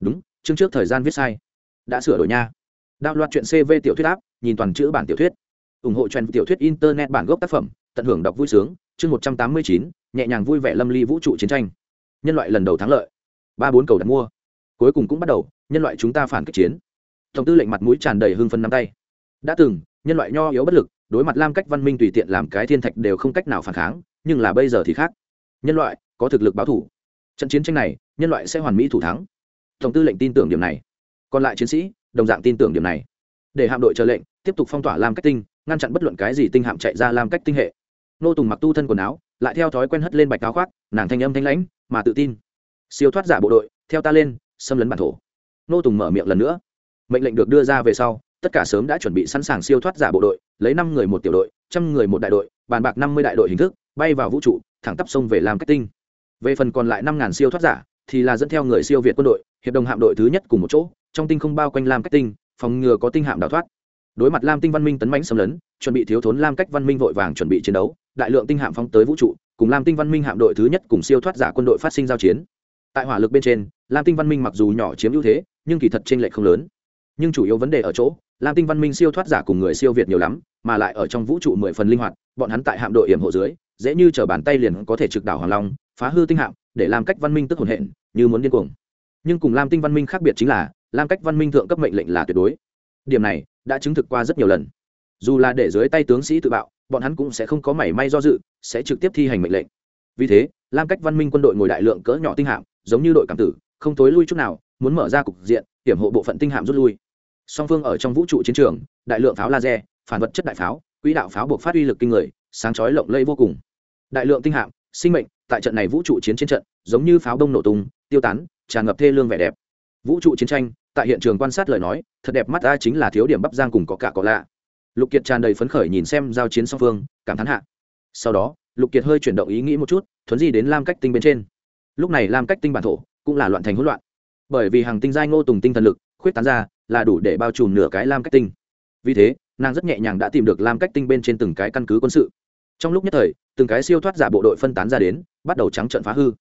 đúng, chương trước thời gian viết sai. Đã sửa đổi nha. Đạo loạt chuyện cv tiểu thuyết áp, nhìn toàn chữ bản tiểu thuyết. Ủng hộ trend tiểu thuyết internet bản gốc tác phẩm, tận hưởng đọc vui sướng chương một trăm tám mươi chín, nhẹ nhàng vui vẻ lâm ly vũ trụ chiến tranh. Nhân loại lần đầu thắng lợi. Ba bốn cầu đặt mua. Cuối cùng cũng bắt đầu, nhân loại chúng ta phản kích chiến. Tổng tư lệnh mặt mũi tràn đầy hưng phân nắm tay. Đã từng, nhân loại nho yếu bất lực, đối mặt lam cách văn minh tùy tiện làm cái thiên thạch đều không cách nào phản kháng, nhưng là bây giờ thì khác. Nhân loại, có thực lực báo thủ. Trận chiến tranh này, nhân loại sẽ hoàn mỹ thủ thắng. Tổng tư lệnh tin tưởng điểm này. Còn lại chiến sĩ, đồng dạng tin tưởng điểm này. Để hạm đội chờ lệnh, tiếp tục phong tỏa lam cách tinh, ngăn chặn bất luận cái gì tinh hạm chạy ra lam cách tinh hệ nô tùng mặc tu thân quần áo, lại theo thói quen hất lên bạch áo khoác, nàng thanh âm thanh lãnh, mà tự tin. Siêu thoát giả bộ đội, theo ta lên, xâm lấn bản thổ. Nô tùng mở miệng lần nữa. Mệnh lệnh được đưa ra về sau, tất cả sớm đã chuẩn bị sẵn sàng siêu thoát giả bộ đội, lấy năm người một tiểu đội, trăm người một đại đội, bàn bạc năm mươi đại đội hình thức, bay vào vũ trụ, thẳng tắp sông về làm cách tinh. Về phần còn lại năm ngàn siêu thoát giả, thì là dẫn theo người siêu việt quân đội, hiệp đồng hạm đội thứ nhất cùng một chỗ, trong tinh không bao quanh làm cách tinh, phòng ngừa có tinh hạm đào thoát. Đối mặt lam tinh văn minh tấn mãnh xâm lấn, chuẩn bị thiếu thốn lam cách văn minh vội vàng chuẩn bị chiến đấu đại lượng tinh hạm phóng tới vũ trụ, cùng lam tinh văn minh hạm đội thứ nhất cùng siêu thoát giả quân đội phát sinh giao chiến. Tại hỏa lực bên trên, lam tinh văn minh mặc dù nhỏ chiếm ưu thế, nhưng kỳ thật t r ê n lệch không lớn. Nhưng chủ yếu vấn đề ở chỗ, lam tinh văn minh siêu thoát giả cùng người siêu việt nhiều lắm, mà lại ở trong vũ trụ mười phần linh hoạt, bọn hắn tại hạm đội hiểm hộ dưới, dễ như chở bàn tay liền có thể trực đảo hoàng long, phá hư tinh hạm, để làm cách văn minh tức hồn hện, như muốn điên cuồng. Nhưng cùng lam tinh văn minh khác biệt chính là, lam cách văn minh thượng cấp mệnh lệnh là tuyệt đối. Điểm này, đã chứng thực qua rất nhiều lần. Dù là để dưới tay tướng sĩ tự bạo bọn hắn cũng sẽ không có mảy may do dự, sẽ trực tiếp thi hành mệnh lệnh. Vì thế, lam cách văn minh quân đội ngồi đại lượng cỡ nhỏ tinh hạm, giống như đội cảm tử, không tối lui chút nào, muốn mở ra cục diện, hiểm hộ bộ phận tinh hạm rút lui. Song phương ở trong vũ trụ chiến trường, đại lượng pháo laser, phản vật chất đại pháo, quỹ đạo pháo buộc phát uy lực kinh người, sáng chói lộng lẫy vô cùng. Đại lượng tinh hạm, sinh mệnh, tại trận này vũ trụ chiến trên trận, giống như pháo đông nổ tung, tiêu tán, tràn ngập thê lương vẻ đẹp. Vũ trụ chiến tranh, tại hiện trường quan sát lời nói, thật đẹp mắt ta chính là thiếu điểm bắp giang cùng có cả có lạ lục kiệt tràn đầy phấn khởi nhìn xem giao chiến song phương, cảm thán hạ. Sau đó, lục kiệt hơi chuyển động ý nghĩ một chút, thuấn di đến lam cách tinh bên trên. Lúc này lam cách tinh bản thổ cũng là loạn thành hỗn loạn. Bởi vì hàng tinh giai ngô tùng tinh thần lực, khuyết tán ra, là đủ để bao trùm nửa cái lam cách tinh. Vì thế, nàng rất nhẹ nhàng đã tìm được lam cách tinh bên trên từng cái căn cứ quân sự. Trong lúc nhất thời, từng cái siêu thoát giả bộ đội phân tán ra đến, bắt đầu trắng trận phá hư.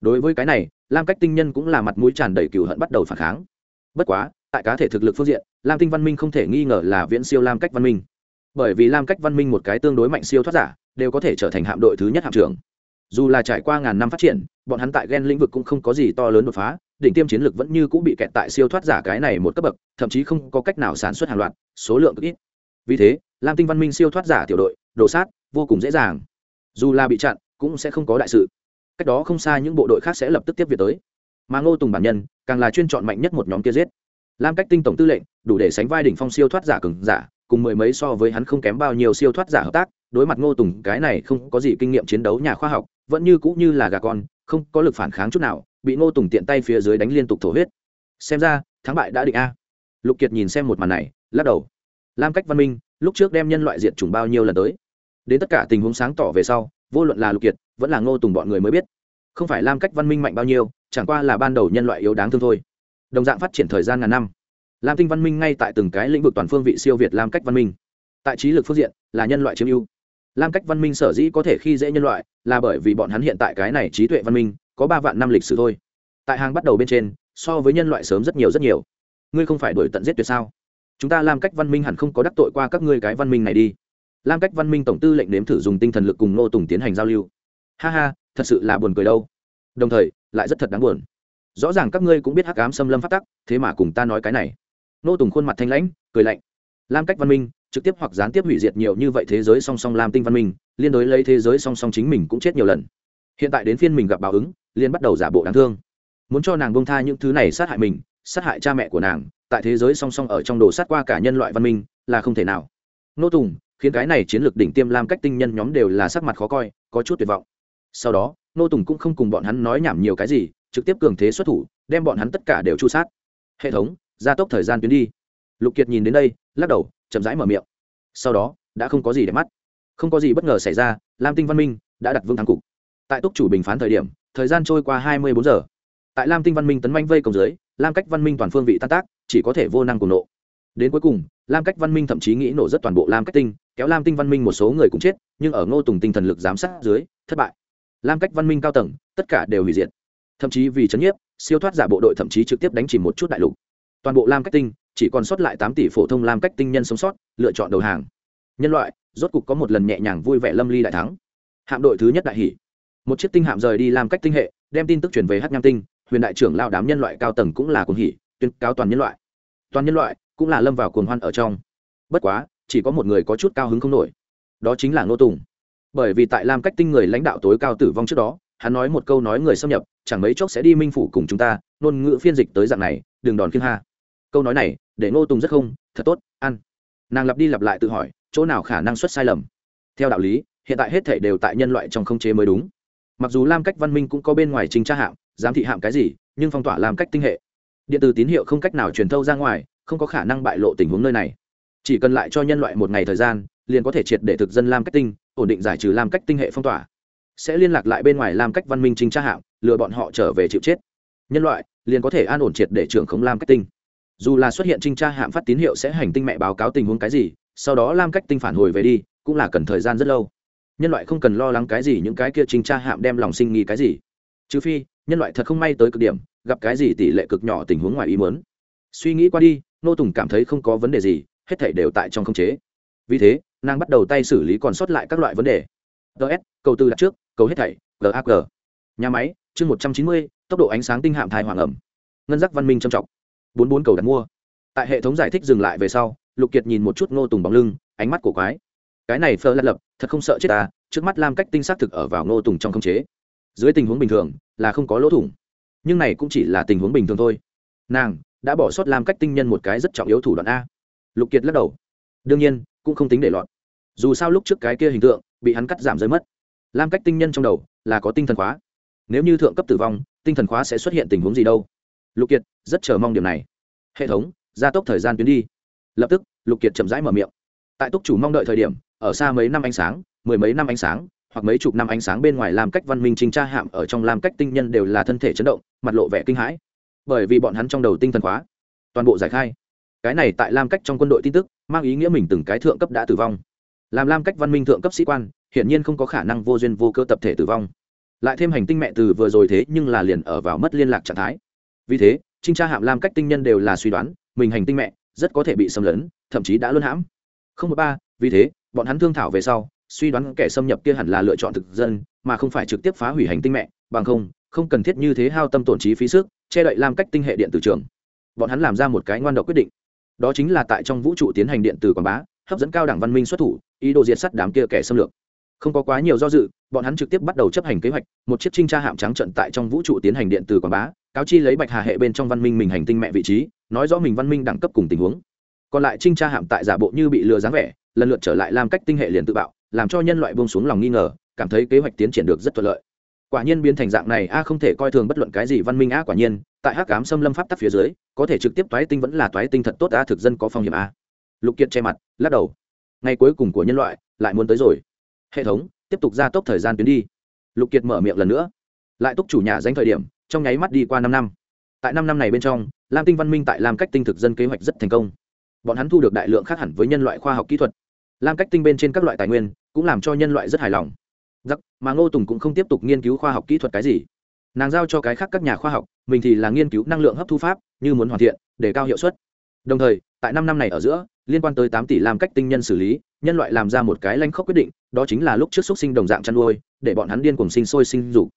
Đối với cái này, lam cách tinh nhân cũng là mặt mũi tràn đầy cừu hận bắt đầu phản kháng. Bất quá tại cá thể thực lực phương diện, lam tinh văn minh không thể nghi ngờ là viễn siêu lam cách văn minh. Bởi vì lam cách văn minh một cái tương đối mạnh siêu thoát giả, đều có thể trở thành hạm đội thứ nhất hạm trưởng. Dù là trải qua ngàn năm phát triển, bọn hắn tại gen lĩnh vực cũng không có gì to lớn đột phá, đỉnh tiêm chiến lực vẫn như cũng bị kẹt tại siêu thoát giả cái này một cấp bậc, thậm chí không có cách nào sản xuất hàng loạt, số lượng ít. Vì thế, lam tinh văn minh siêu thoát giả tiểu đội đổ sát, vô cùng dễ dàng. Dù là bị chặn, cũng sẽ không có đại sự. Cách đó không xa những bộ đội khác sẽ lập tức tiếp việc tới. Mà ngô tùng bản nhân, càng là chuyên chọn mạnh nhất một nhóm kia giết lam cách tinh tổng tư lệnh, đủ để sánh vai đỉnh phong siêu thoát giả cường giả, cùng mười mấy so với hắn không kém bao nhiêu siêu thoát giả hợp tác, đối mặt ngô tùng, cái này không có gì kinh nghiệm chiến đấu nhà khoa học, vẫn như cũ như là gà con, không có lực phản kháng chút nào, bị ngô tùng tiện tay phía dưới đánh liên tục thổ huyết. Xem ra, thắng bại đã định a. Lục kiệt nhìn xem một màn này, lắc đầu. Lam cách văn minh, lúc trước đem nhân loại diệt chủng bao nhiêu lần tới? Đến tất cả tình huống sáng tỏ về sau, vô luận là lục kiệt, vẫn là ngô tùng bọn người mới biết. Không phải lam cách văn minh mạnh bao nhiêu, chẳng qua là ban đầu nhân loại yếu đáng thương thôi đồng dạng phát triển thời gian ngàn năm. Lam tinh văn minh ngay tại từng cái lĩnh vực toàn phương vị siêu việt lam cách văn minh. Tại trí lực phương diện, là nhân loại chiếm ưu. Lam cách văn minh sở dĩ có thể khi dễ nhân loại, là bởi vì bọn hắn hiện tại cái này trí tuệ văn minh, có ba vạn năm lịch sử thôi. Tại hàng bắt đầu bên trên, so với nhân loại sớm rất nhiều rất nhiều. Ngươi không phải đổi tận giết tuyệt sao? Chúng ta làm cách văn minh hẳn không có đắc tội qua các ngươi cái văn minh này đi. Làm cách văn minh tổng tư lệnh nếm thử dùng tinh thần lực cùng ngô tùng tiến hành giao lưu. Ha ha, thật sự là buồn cười đâu. Đồng thời, lại rất thật đáng buồn rõ ràng các ngươi cũng biết hắc ám xâm lâm phát tắc, thế mà cùng ta nói cái này. Nô tùng khuôn mặt thanh lãnh, cười lạnh. Lam cách văn minh, trực tiếp hoặc gián tiếp hủy diệt nhiều như vậy thế giới song song lam tinh văn minh, liên đối lấy thế giới song song chính mình cũng chết nhiều lần. Hiện tại đến phiên mình gặp báo ứng liên bắt đầu giả bộ đáng thương. Muốn cho nàng bông tha những thứ này sát hại mình, sát hại cha mẹ của nàng, tại thế giới song song ở trong đồ sát qua cả nhân loại văn minh, là không thể nào. Nô tùng, khiến cái này chiến lược đỉnh tiêm lam cách tinh nhân nhóm đều là sắc mặt khó coi, có chút tuyệt vọng. Sau đó, nô tùng cũng không cùng bọn hắn nói nhảm nhiều cái gì trực tiếp cường thế xuất thủ, đem bọn hắn tất cả đều chu sát. Hệ thống, gia tốc thời gian tuyến đi. Lục kiệt nhìn đến đây, lắc đầu, chậm rãi mở miệng. Sau đó, đã không có gì để mắt. Không có gì bất ngờ xảy ra, lam tinh văn minh đã đặt vương thắng cục. Tại túc chủ bình phán thời điểm, thời gian trôi qua hai mươi bốn giờ. Tại lam tinh văn minh tấn manh vây công dưới, lam cách văn minh toàn phương vị tan tác, chỉ có thể vô năng cùng nộ. Đến cuối cùng, lam cách văn minh thậm chí nghĩ nổ rất toàn bộ lam cách tinh, kéo lam tinh văn minh một số người cũng chết, nhưng ở ngô tùng tinh thần lực giám sát dưới, thất bại. Lam cách văn minh cao tầng, tất cả đều hủy diệt thậm chí vì chấn nhiếp, siêu thoát giả bộ đội thậm chí trực tiếp đánh chìm một chút đại lục. Toàn bộ lam cách tinh, chỉ còn sót lại tám tỷ phổ thông lam cách tinh nhân sống sót, lựa chọn đầu hàng. Nhân loại, rốt cục có một lần nhẹ nhàng vui vẻ lâm ly đại thắng. Hạm đội thứ nhất đại hỷ một chiếc tinh hạm rời đi làm cách tinh hệ, đem tin tức truyền về hát nham tinh, huyền đại trưởng lao đám nhân loại cao tầng cũng là cuồng hỷ tuyên cáo toàn nhân loại. Toàn nhân loại cũng là lâm vào cuồng hoan ở trong. Bất quá, chỉ có một người có chút cao hứng không nổi. Đó chính là ngô tùng. Bởi vì tại lam cách tinh người lãnh đạo tối cao tử vong trước đó hắn nói một câu nói người xâm nhập, chẳng mấy chốc sẽ đi minh phủ cùng chúng ta, ngôn ngữ phiên dịch tới dạng này, đừng đòn khiêng ha. Câu nói này, để ngô tùng rất không, thật tốt, ăn. Nàng lặp đi lặp lại tự hỏi, chỗ nào khả năng xuất sai lầm? Theo đạo lý, hiện tại hết thể đều tại nhân loại trong không chế mới đúng. Mặc dù lam cách văn minh cũng có bên ngoài trình tra hạng, giám thị hạng cái gì, nhưng phong tỏa làm cách tinh hệ. Điện tử tín hiệu không cách nào truyền thâu ra ngoài, không có khả năng bại lộ tình huống nơi này. Chỉ cần lại cho nhân loại một ngày thời gian, liền có thể triệt để thực dân lam cách tinh, ổn định giải trừ lam cách tinh hệ phong tỏa sẽ liên lạc lại bên ngoài làm cách văn minh trinh tra hạng, lừa bọn họ trở về chịu chết. Nhân loại, liền có thể an ổn triệt để trưởng khống lam cách tinh. Dù là xuất hiện trinh tra hạm phát tín hiệu sẽ hành tinh mẹ báo cáo tình huống cái gì, sau đó lam cách tinh phản hồi về đi, cũng là cần thời gian rất lâu. Nhân loại không cần lo lắng cái gì những cái kia trinh tra hạm đem lòng sinh nghi cái gì. Trừ phi, nhân loại thật không may tới cực điểm, gặp cái gì tỷ lệ cực nhỏ tình huống ngoài ý muốn. Suy nghĩ qua đi, nô tùng cảm thấy không có vấn đề gì, hết thảy đều tại trong khống chế. Vì thế, nàng bắt đầu tay xử lý còn sót lại các loại vấn đề ts cầu tư đặt trước, cầu hết thảy gag nhà máy, chương một trăm chín mươi, tốc độ ánh sáng tinh hạm thai hoàng ẩm. Ngân giác văn minh trầm trọng. bốn bốn cầu đặt mua. Tại hệ thống giải thích dừng lại về sau, lục kiệt nhìn một chút ngô tùng bóng lưng, ánh mắt của quái. Cái này phơ lật lập, thật không sợ chết ta, trước mắt lam cách tinh xác thực ở vào ngô tùng trong không chế. Dưới tình huống bình thường, là không có lỗ thủng. Nhưng này cũng chỉ là tình huống bình thường thôi. Nàng, đã bỏ sót lam cách tinh nhân một cái rất trọng yếu thủ đoạn a. Lục kiệt lắc đầu. Đương nhiên, cũng không tính để lọt. Dù sao lúc trước cái kia hình tượng bị hắn cắt giảm rơi mất. Lam cách tinh nhân trong đầu là có tinh thần khóa. Nếu như thượng cấp tử vong, tinh thần khóa sẽ xuất hiện tình huống gì đâu? Lục kiệt rất chờ mong điều này. Hệ thống, gia tốc thời gian tuyến đi. Lập tức, lục kiệt chậm rãi mở miệng. Tại túc chủ mong đợi thời điểm, ở xa mấy năm ánh sáng, mười mấy năm ánh sáng, hoặc mấy chục năm ánh sáng bên ngoài làm cách văn minh trình tra hạm ở trong làm cách tinh nhân đều là thân thể chấn động, mặt lộ vẻ kinh hãi. Bởi vì bọn hắn trong đầu tinh thần khóa toàn bộ giải khai. Cái này tại lam cách trong quân đội tin tức, mang ý nghĩa mình từng cái thượng cấp đã tử vong làm lam cách văn minh thượng cấp sĩ quan, hiển nhiên không có khả năng vô duyên vô cơ tập thể tử vong. Lại thêm hành tinh mẹ từ vừa rồi thế nhưng là liền ở vào mất liên lạc trạng thái. Vì thế, trinh tra hạm lam cách tinh nhân đều là suy đoán, mình hành tinh mẹ rất có thể bị xâm lấn, thậm chí đã luân hãm. Không một ba, vì thế, bọn hắn thương thảo về sau, suy đoán kẻ xâm nhập kia hẳn là lựa chọn thực dân, mà không phải trực tiếp phá hủy hành tinh mẹ, bằng không không cần thiết như thế hao tâm tổn trí phí sức, che đậy lam cách tinh hệ điện tử trường. Bọn hắn làm ra một cái ngoan độc quyết định. Đó chính là tại trong vũ trụ tiến hành điện tử quảng bá hấp dẫn cao đẳng văn minh xuất thủ, ý đồ diệt sắt đám kia kẻ xâm lược. Không có quá nhiều do dự, bọn hắn trực tiếp bắt đầu chấp hành kế hoạch, một chiếc trinh tra hạm trắng trận tại trong vũ trụ tiến hành điện tử quảng bá, cáo chi lấy bạch hà hệ bên trong văn minh mình hành tinh mẹ vị trí, nói rõ mình văn minh đẳng cấp cùng tình huống. Còn lại trinh tra hạm tại giả bộ như bị lừa dáng vẻ, lần lượt trở lại làm cách tinh hệ liền tự bạo, làm cho nhân loại buông xuống lòng nghi ngờ, cảm thấy kế hoạch tiến triển được rất thuận lợi. Quả nhiên biến thành dạng này, a không thể coi thường bất luận cái gì văn minh a, quả nhiên, tại hắc cám xâm lâm pháp tắc phía dưới, có thể trực tiếp toái tinh vẫn là toái tinh thật tốt a, thực dân có phong hiểm a lục kiệt che mặt, lắc đầu. Ngày cuối cùng của nhân loại, lại muốn tới rồi. Hệ thống, tiếp tục gia tốc thời gian tuyến đi. Lục kiệt mở miệng lần nữa. Lại túc chủ nhà danh thời điểm, trong nháy mắt đi qua năm năm. Tại năm năm này bên trong, lam tinh văn minh tại lam cách tinh thực dân kế hoạch rất thành công. Bọn hắn thu được đại lượng khác hẳn với nhân loại khoa học kỹ thuật. Lam cách tinh bên trên các loại tài nguyên, cũng làm cho nhân loại rất hài lòng. Giặc mà ngô tùng cũng không tiếp tục nghiên cứu khoa học kỹ thuật cái gì. Nàng giao cho cái khác các nhà khoa học, mình thì là nghiên cứu năng lượng hấp thu pháp, như muốn hoàn thiện, để cao hiệu suất. Đồng thời, tại năm năm này ở giữa liên quan tới tám tỷ làm cách tinh nhân xử lý, nhân loại làm ra một cái lanh khốc quyết định, đó chính là lúc trước xúc sinh đồng dạng chăn nuôi, để bọn hắn điên cùng sinh sôi sinh dục.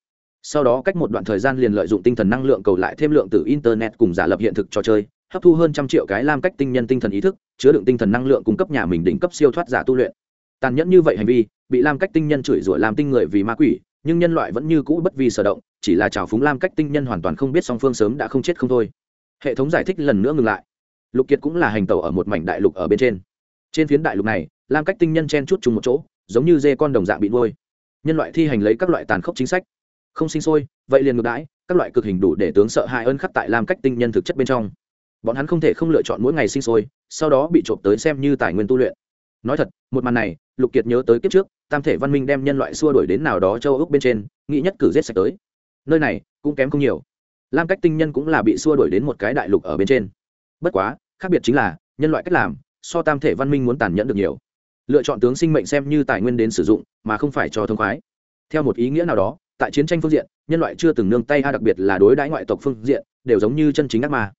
Sau đó cách một đoạn thời gian liền lợi dụng tinh thần năng lượng cầu lại thêm lượng từ internet cùng giả lập hiện thực trò chơi, hấp thu hơn trăm triệu cái lam cách tinh nhân tinh thần ý thức, chứa đựng tinh thần năng lượng cung cấp nhà mình đỉnh cấp siêu thoát giả tu luyện. Tàn nhẫn như vậy hành vi, bị lam cách tinh nhân chửi rủa làm tinh người vì ma quỷ, nhưng nhân loại vẫn như cũ bất vi sở động, chỉ là trào phúng lam cách tinh nhân hoàn toàn không biết song phương sớm đã không chết không thôi. Hệ thống giải thích lần nữa ngừng lại lục kiệt cũng là hành tàu ở một mảnh đại lục ở bên trên. Trên phiến đại lục này, lam cách tinh nhân chen chút chung một chỗ, giống như dê con đồng dạng bị nuôi. Nhân loại thi hành lấy các loại tàn khốc chính sách. Không sinh sôi, vậy liền ngược đãi, các loại cực hình đủ để tướng sợ hãi ơn khắc tại lam cách tinh nhân thực chất bên trong. Bọn hắn không thể không lựa chọn mỗi ngày sinh sôi, sau đó bị trộm tới xem như tài nguyên tu luyện. Nói thật, một màn này, lục kiệt nhớ tới kiếp trước, tam thể văn minh đem nhân loại xua đuổi đến nào đó châu ước bên trên, nghĩ nhất cử giết sạch tới. Nơi này, cũng kém không nhiều. Lam cách tinh nhân cũng là bị xua đuổi đến một cái đại lục ở bên trên bất quá, khác biệt chính là, nhân loại cách làm, so tam thể văn minh muốn tàn nhẫn được nhiều. Lựa chọn tướng sinh mệnh xem như tài nguyên đến sử dụng, mà không phải cho thông khoái. Theo một ý nghĩa nào đó, tại chiến tranh phương diện, nhân loại chưa từng nương tay a, đặc biệt là đối đãi ngoại tộc phương diện, đều giống như chân chính ác ma.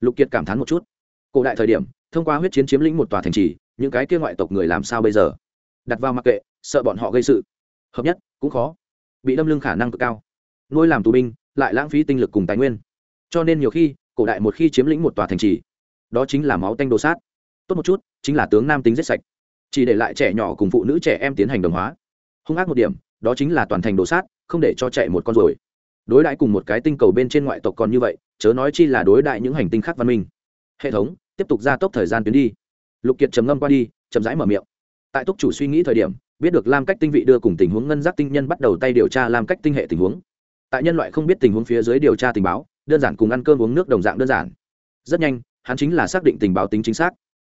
Lục kiệt cảm thán một chút. Cổ đại thời điểm, thông qua huyết chiến chiếm lĩnh một tòa thành trì, những cái kia ngoại tộc người làm sao bây giờ? Đặt vào mặc kệ, sợ bọn họ gây sự. Hợp nhất, cũng khó. Bị đâm lưng khả năng cực cao. Nuôi làm tù binh, lại lãng phí tinh lực cùng tài nguyên. Cho nên nhiều khi cổ đại một khi chiếm lĩnh một tòa thành trì, đó chính là máu tanh đồ sát. Tốt một chút, chính là tướng nam tính giết sạch. Chỉ để lại trẻ nhỏ cùng phụ nữ trẻ em tiến hành đồng hóa. Hung ác một điểm, đó chính là toàn thành đồ sát, không để cho chạy một con ruồi. Đối đãi cùng một cái tinh cầu bên trên ngoại tộc còn như vậy, chớ nói chi là đối đại những hành tinh khác văn minh. Hệ thống, tiếp tục gia tốc thời gian tuyến đi. Lục kiệt trầm ngâm qua đi, chậm rãi mở miệng. Tại túc chủ suy nghĩ thời điểm, biết được lam cách tinh vị đưa cùng tình huống ngân giác tinh nhân bắt đầu tay điều tra lam cách tinh hệ tình huống. Tại nhân loại không biết tình huống phía dưới điều tra tình báo đơn giản cùng ăn cơm uống nước đồng dạng đơn giản. Rất nhanh, hắn chính là xác định tình báo tính chính xác.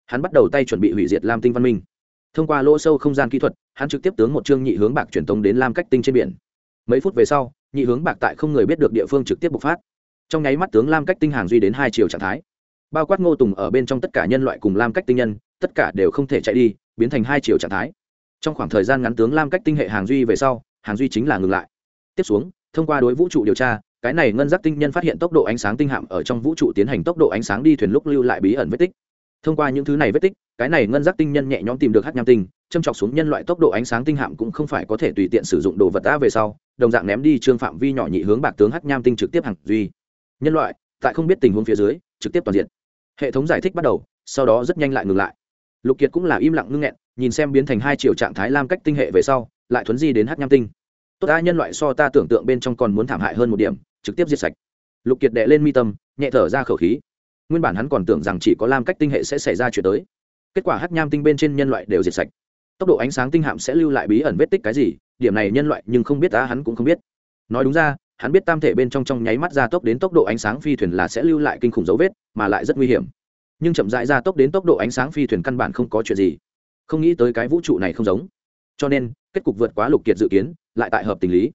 Hắn bắt đầu tay chuẩn bị hủy diệt lam tinh văn minh. Thông qua lỗ sâu không gian kỹ thuật, hắn trực tiếp tướng một chương nhị hướng bạc truyền tống đến lam cách tinh trên biển. Mấy phút về sau, nhị hướng bạc tại không người biết được địa phương trực tiếp bộc phát. Trong nháy mắt tướng lam cách tinh hàng duy đến hai chiều trạng thái. Bao quát ngô tùng ở bên trong tất cả nhân loại cùng lam cách tinh nhân, tất cả đều không thể chạy đi, biến thành hai chiều trạng thái. Trong khoảng thời gian ngắn tướng lam cách tinh hệ hàng duy về sau, hàng duy chính là ngừng lại. Tiếp xuống, thông qua đối vũ trụ điều tra cái này ngân giác tinh nhân phát hiện tốc độ ánh sáng tinh hạm ở trong vũ trụ tiến hành tốc độ ánh sáng đi thuyền lúc lưu lại bí ẩn vết tích. Thông qua những thứ này vết tích, cái này ngân giác tinh nhân nhẹ nhõm tìm được hát nham tinh, châm chọc xuống nhân loại tốc độ ánh sáng tinh hạm cũng không phải có thể tùy tiện sử dụng đồ vật đã về sau, đồng dạng ném đi trương phạm vi nhỏ nhị hướng bạc tướng hát nham tinh trực tiếp hằng duy. Nhân loại, tại không biết tình huống phía dưới, trực tiếp toàn diện. Hệ thống giải thích bắt đầu, sau đó rất nhanh lại ngừng lại. Lục kiệt cũng là im lặng ngưng nghẹn, nhìn xem biến thành hai triệu trạng thái lam cách tinh hệ về sau, lại thuấn di đến hát nham tinh. Tốt ta, nhân loại so ta tưởng tượng bên trong còn muốn thảm hại hơn một điểm trực tiếp diệt sạch. Lục kiệt đệ lên mi tâm, nhẹ thở ra khẩu khí. Nguyên bản hắn còn tưởng rằng chỉ có lam cách tinh hệ sẽ xảy ra chuyện tới. Kết quả hắc nham tinh bên trên nhân loại đều diệt sạch. Tốc độ ánh sáng tinh hạm sẽ lưu lại bí ẩn vết tích cái gì, điểm này nhân loại nhưng không biết ta hắn cũng không biết. Nói đúng ra, hắn biết tam thể bên trong trong nháy mắt gia tốc đến tốc độ ánh sáng phi thuyền là sẽ lưu lại kinh khủng dấu vết, mà lại rất nguy hiểm. Nhưng chậm rãi gia tốc đến tốc độ ánh sáng phi thuyền căn bản không có chuyện gì. Không nghĩ tới cái vũ trụ này không giống. Cho nên, kết cục vượt quá lục kiệt dự kiến, lại tại hợp tình lý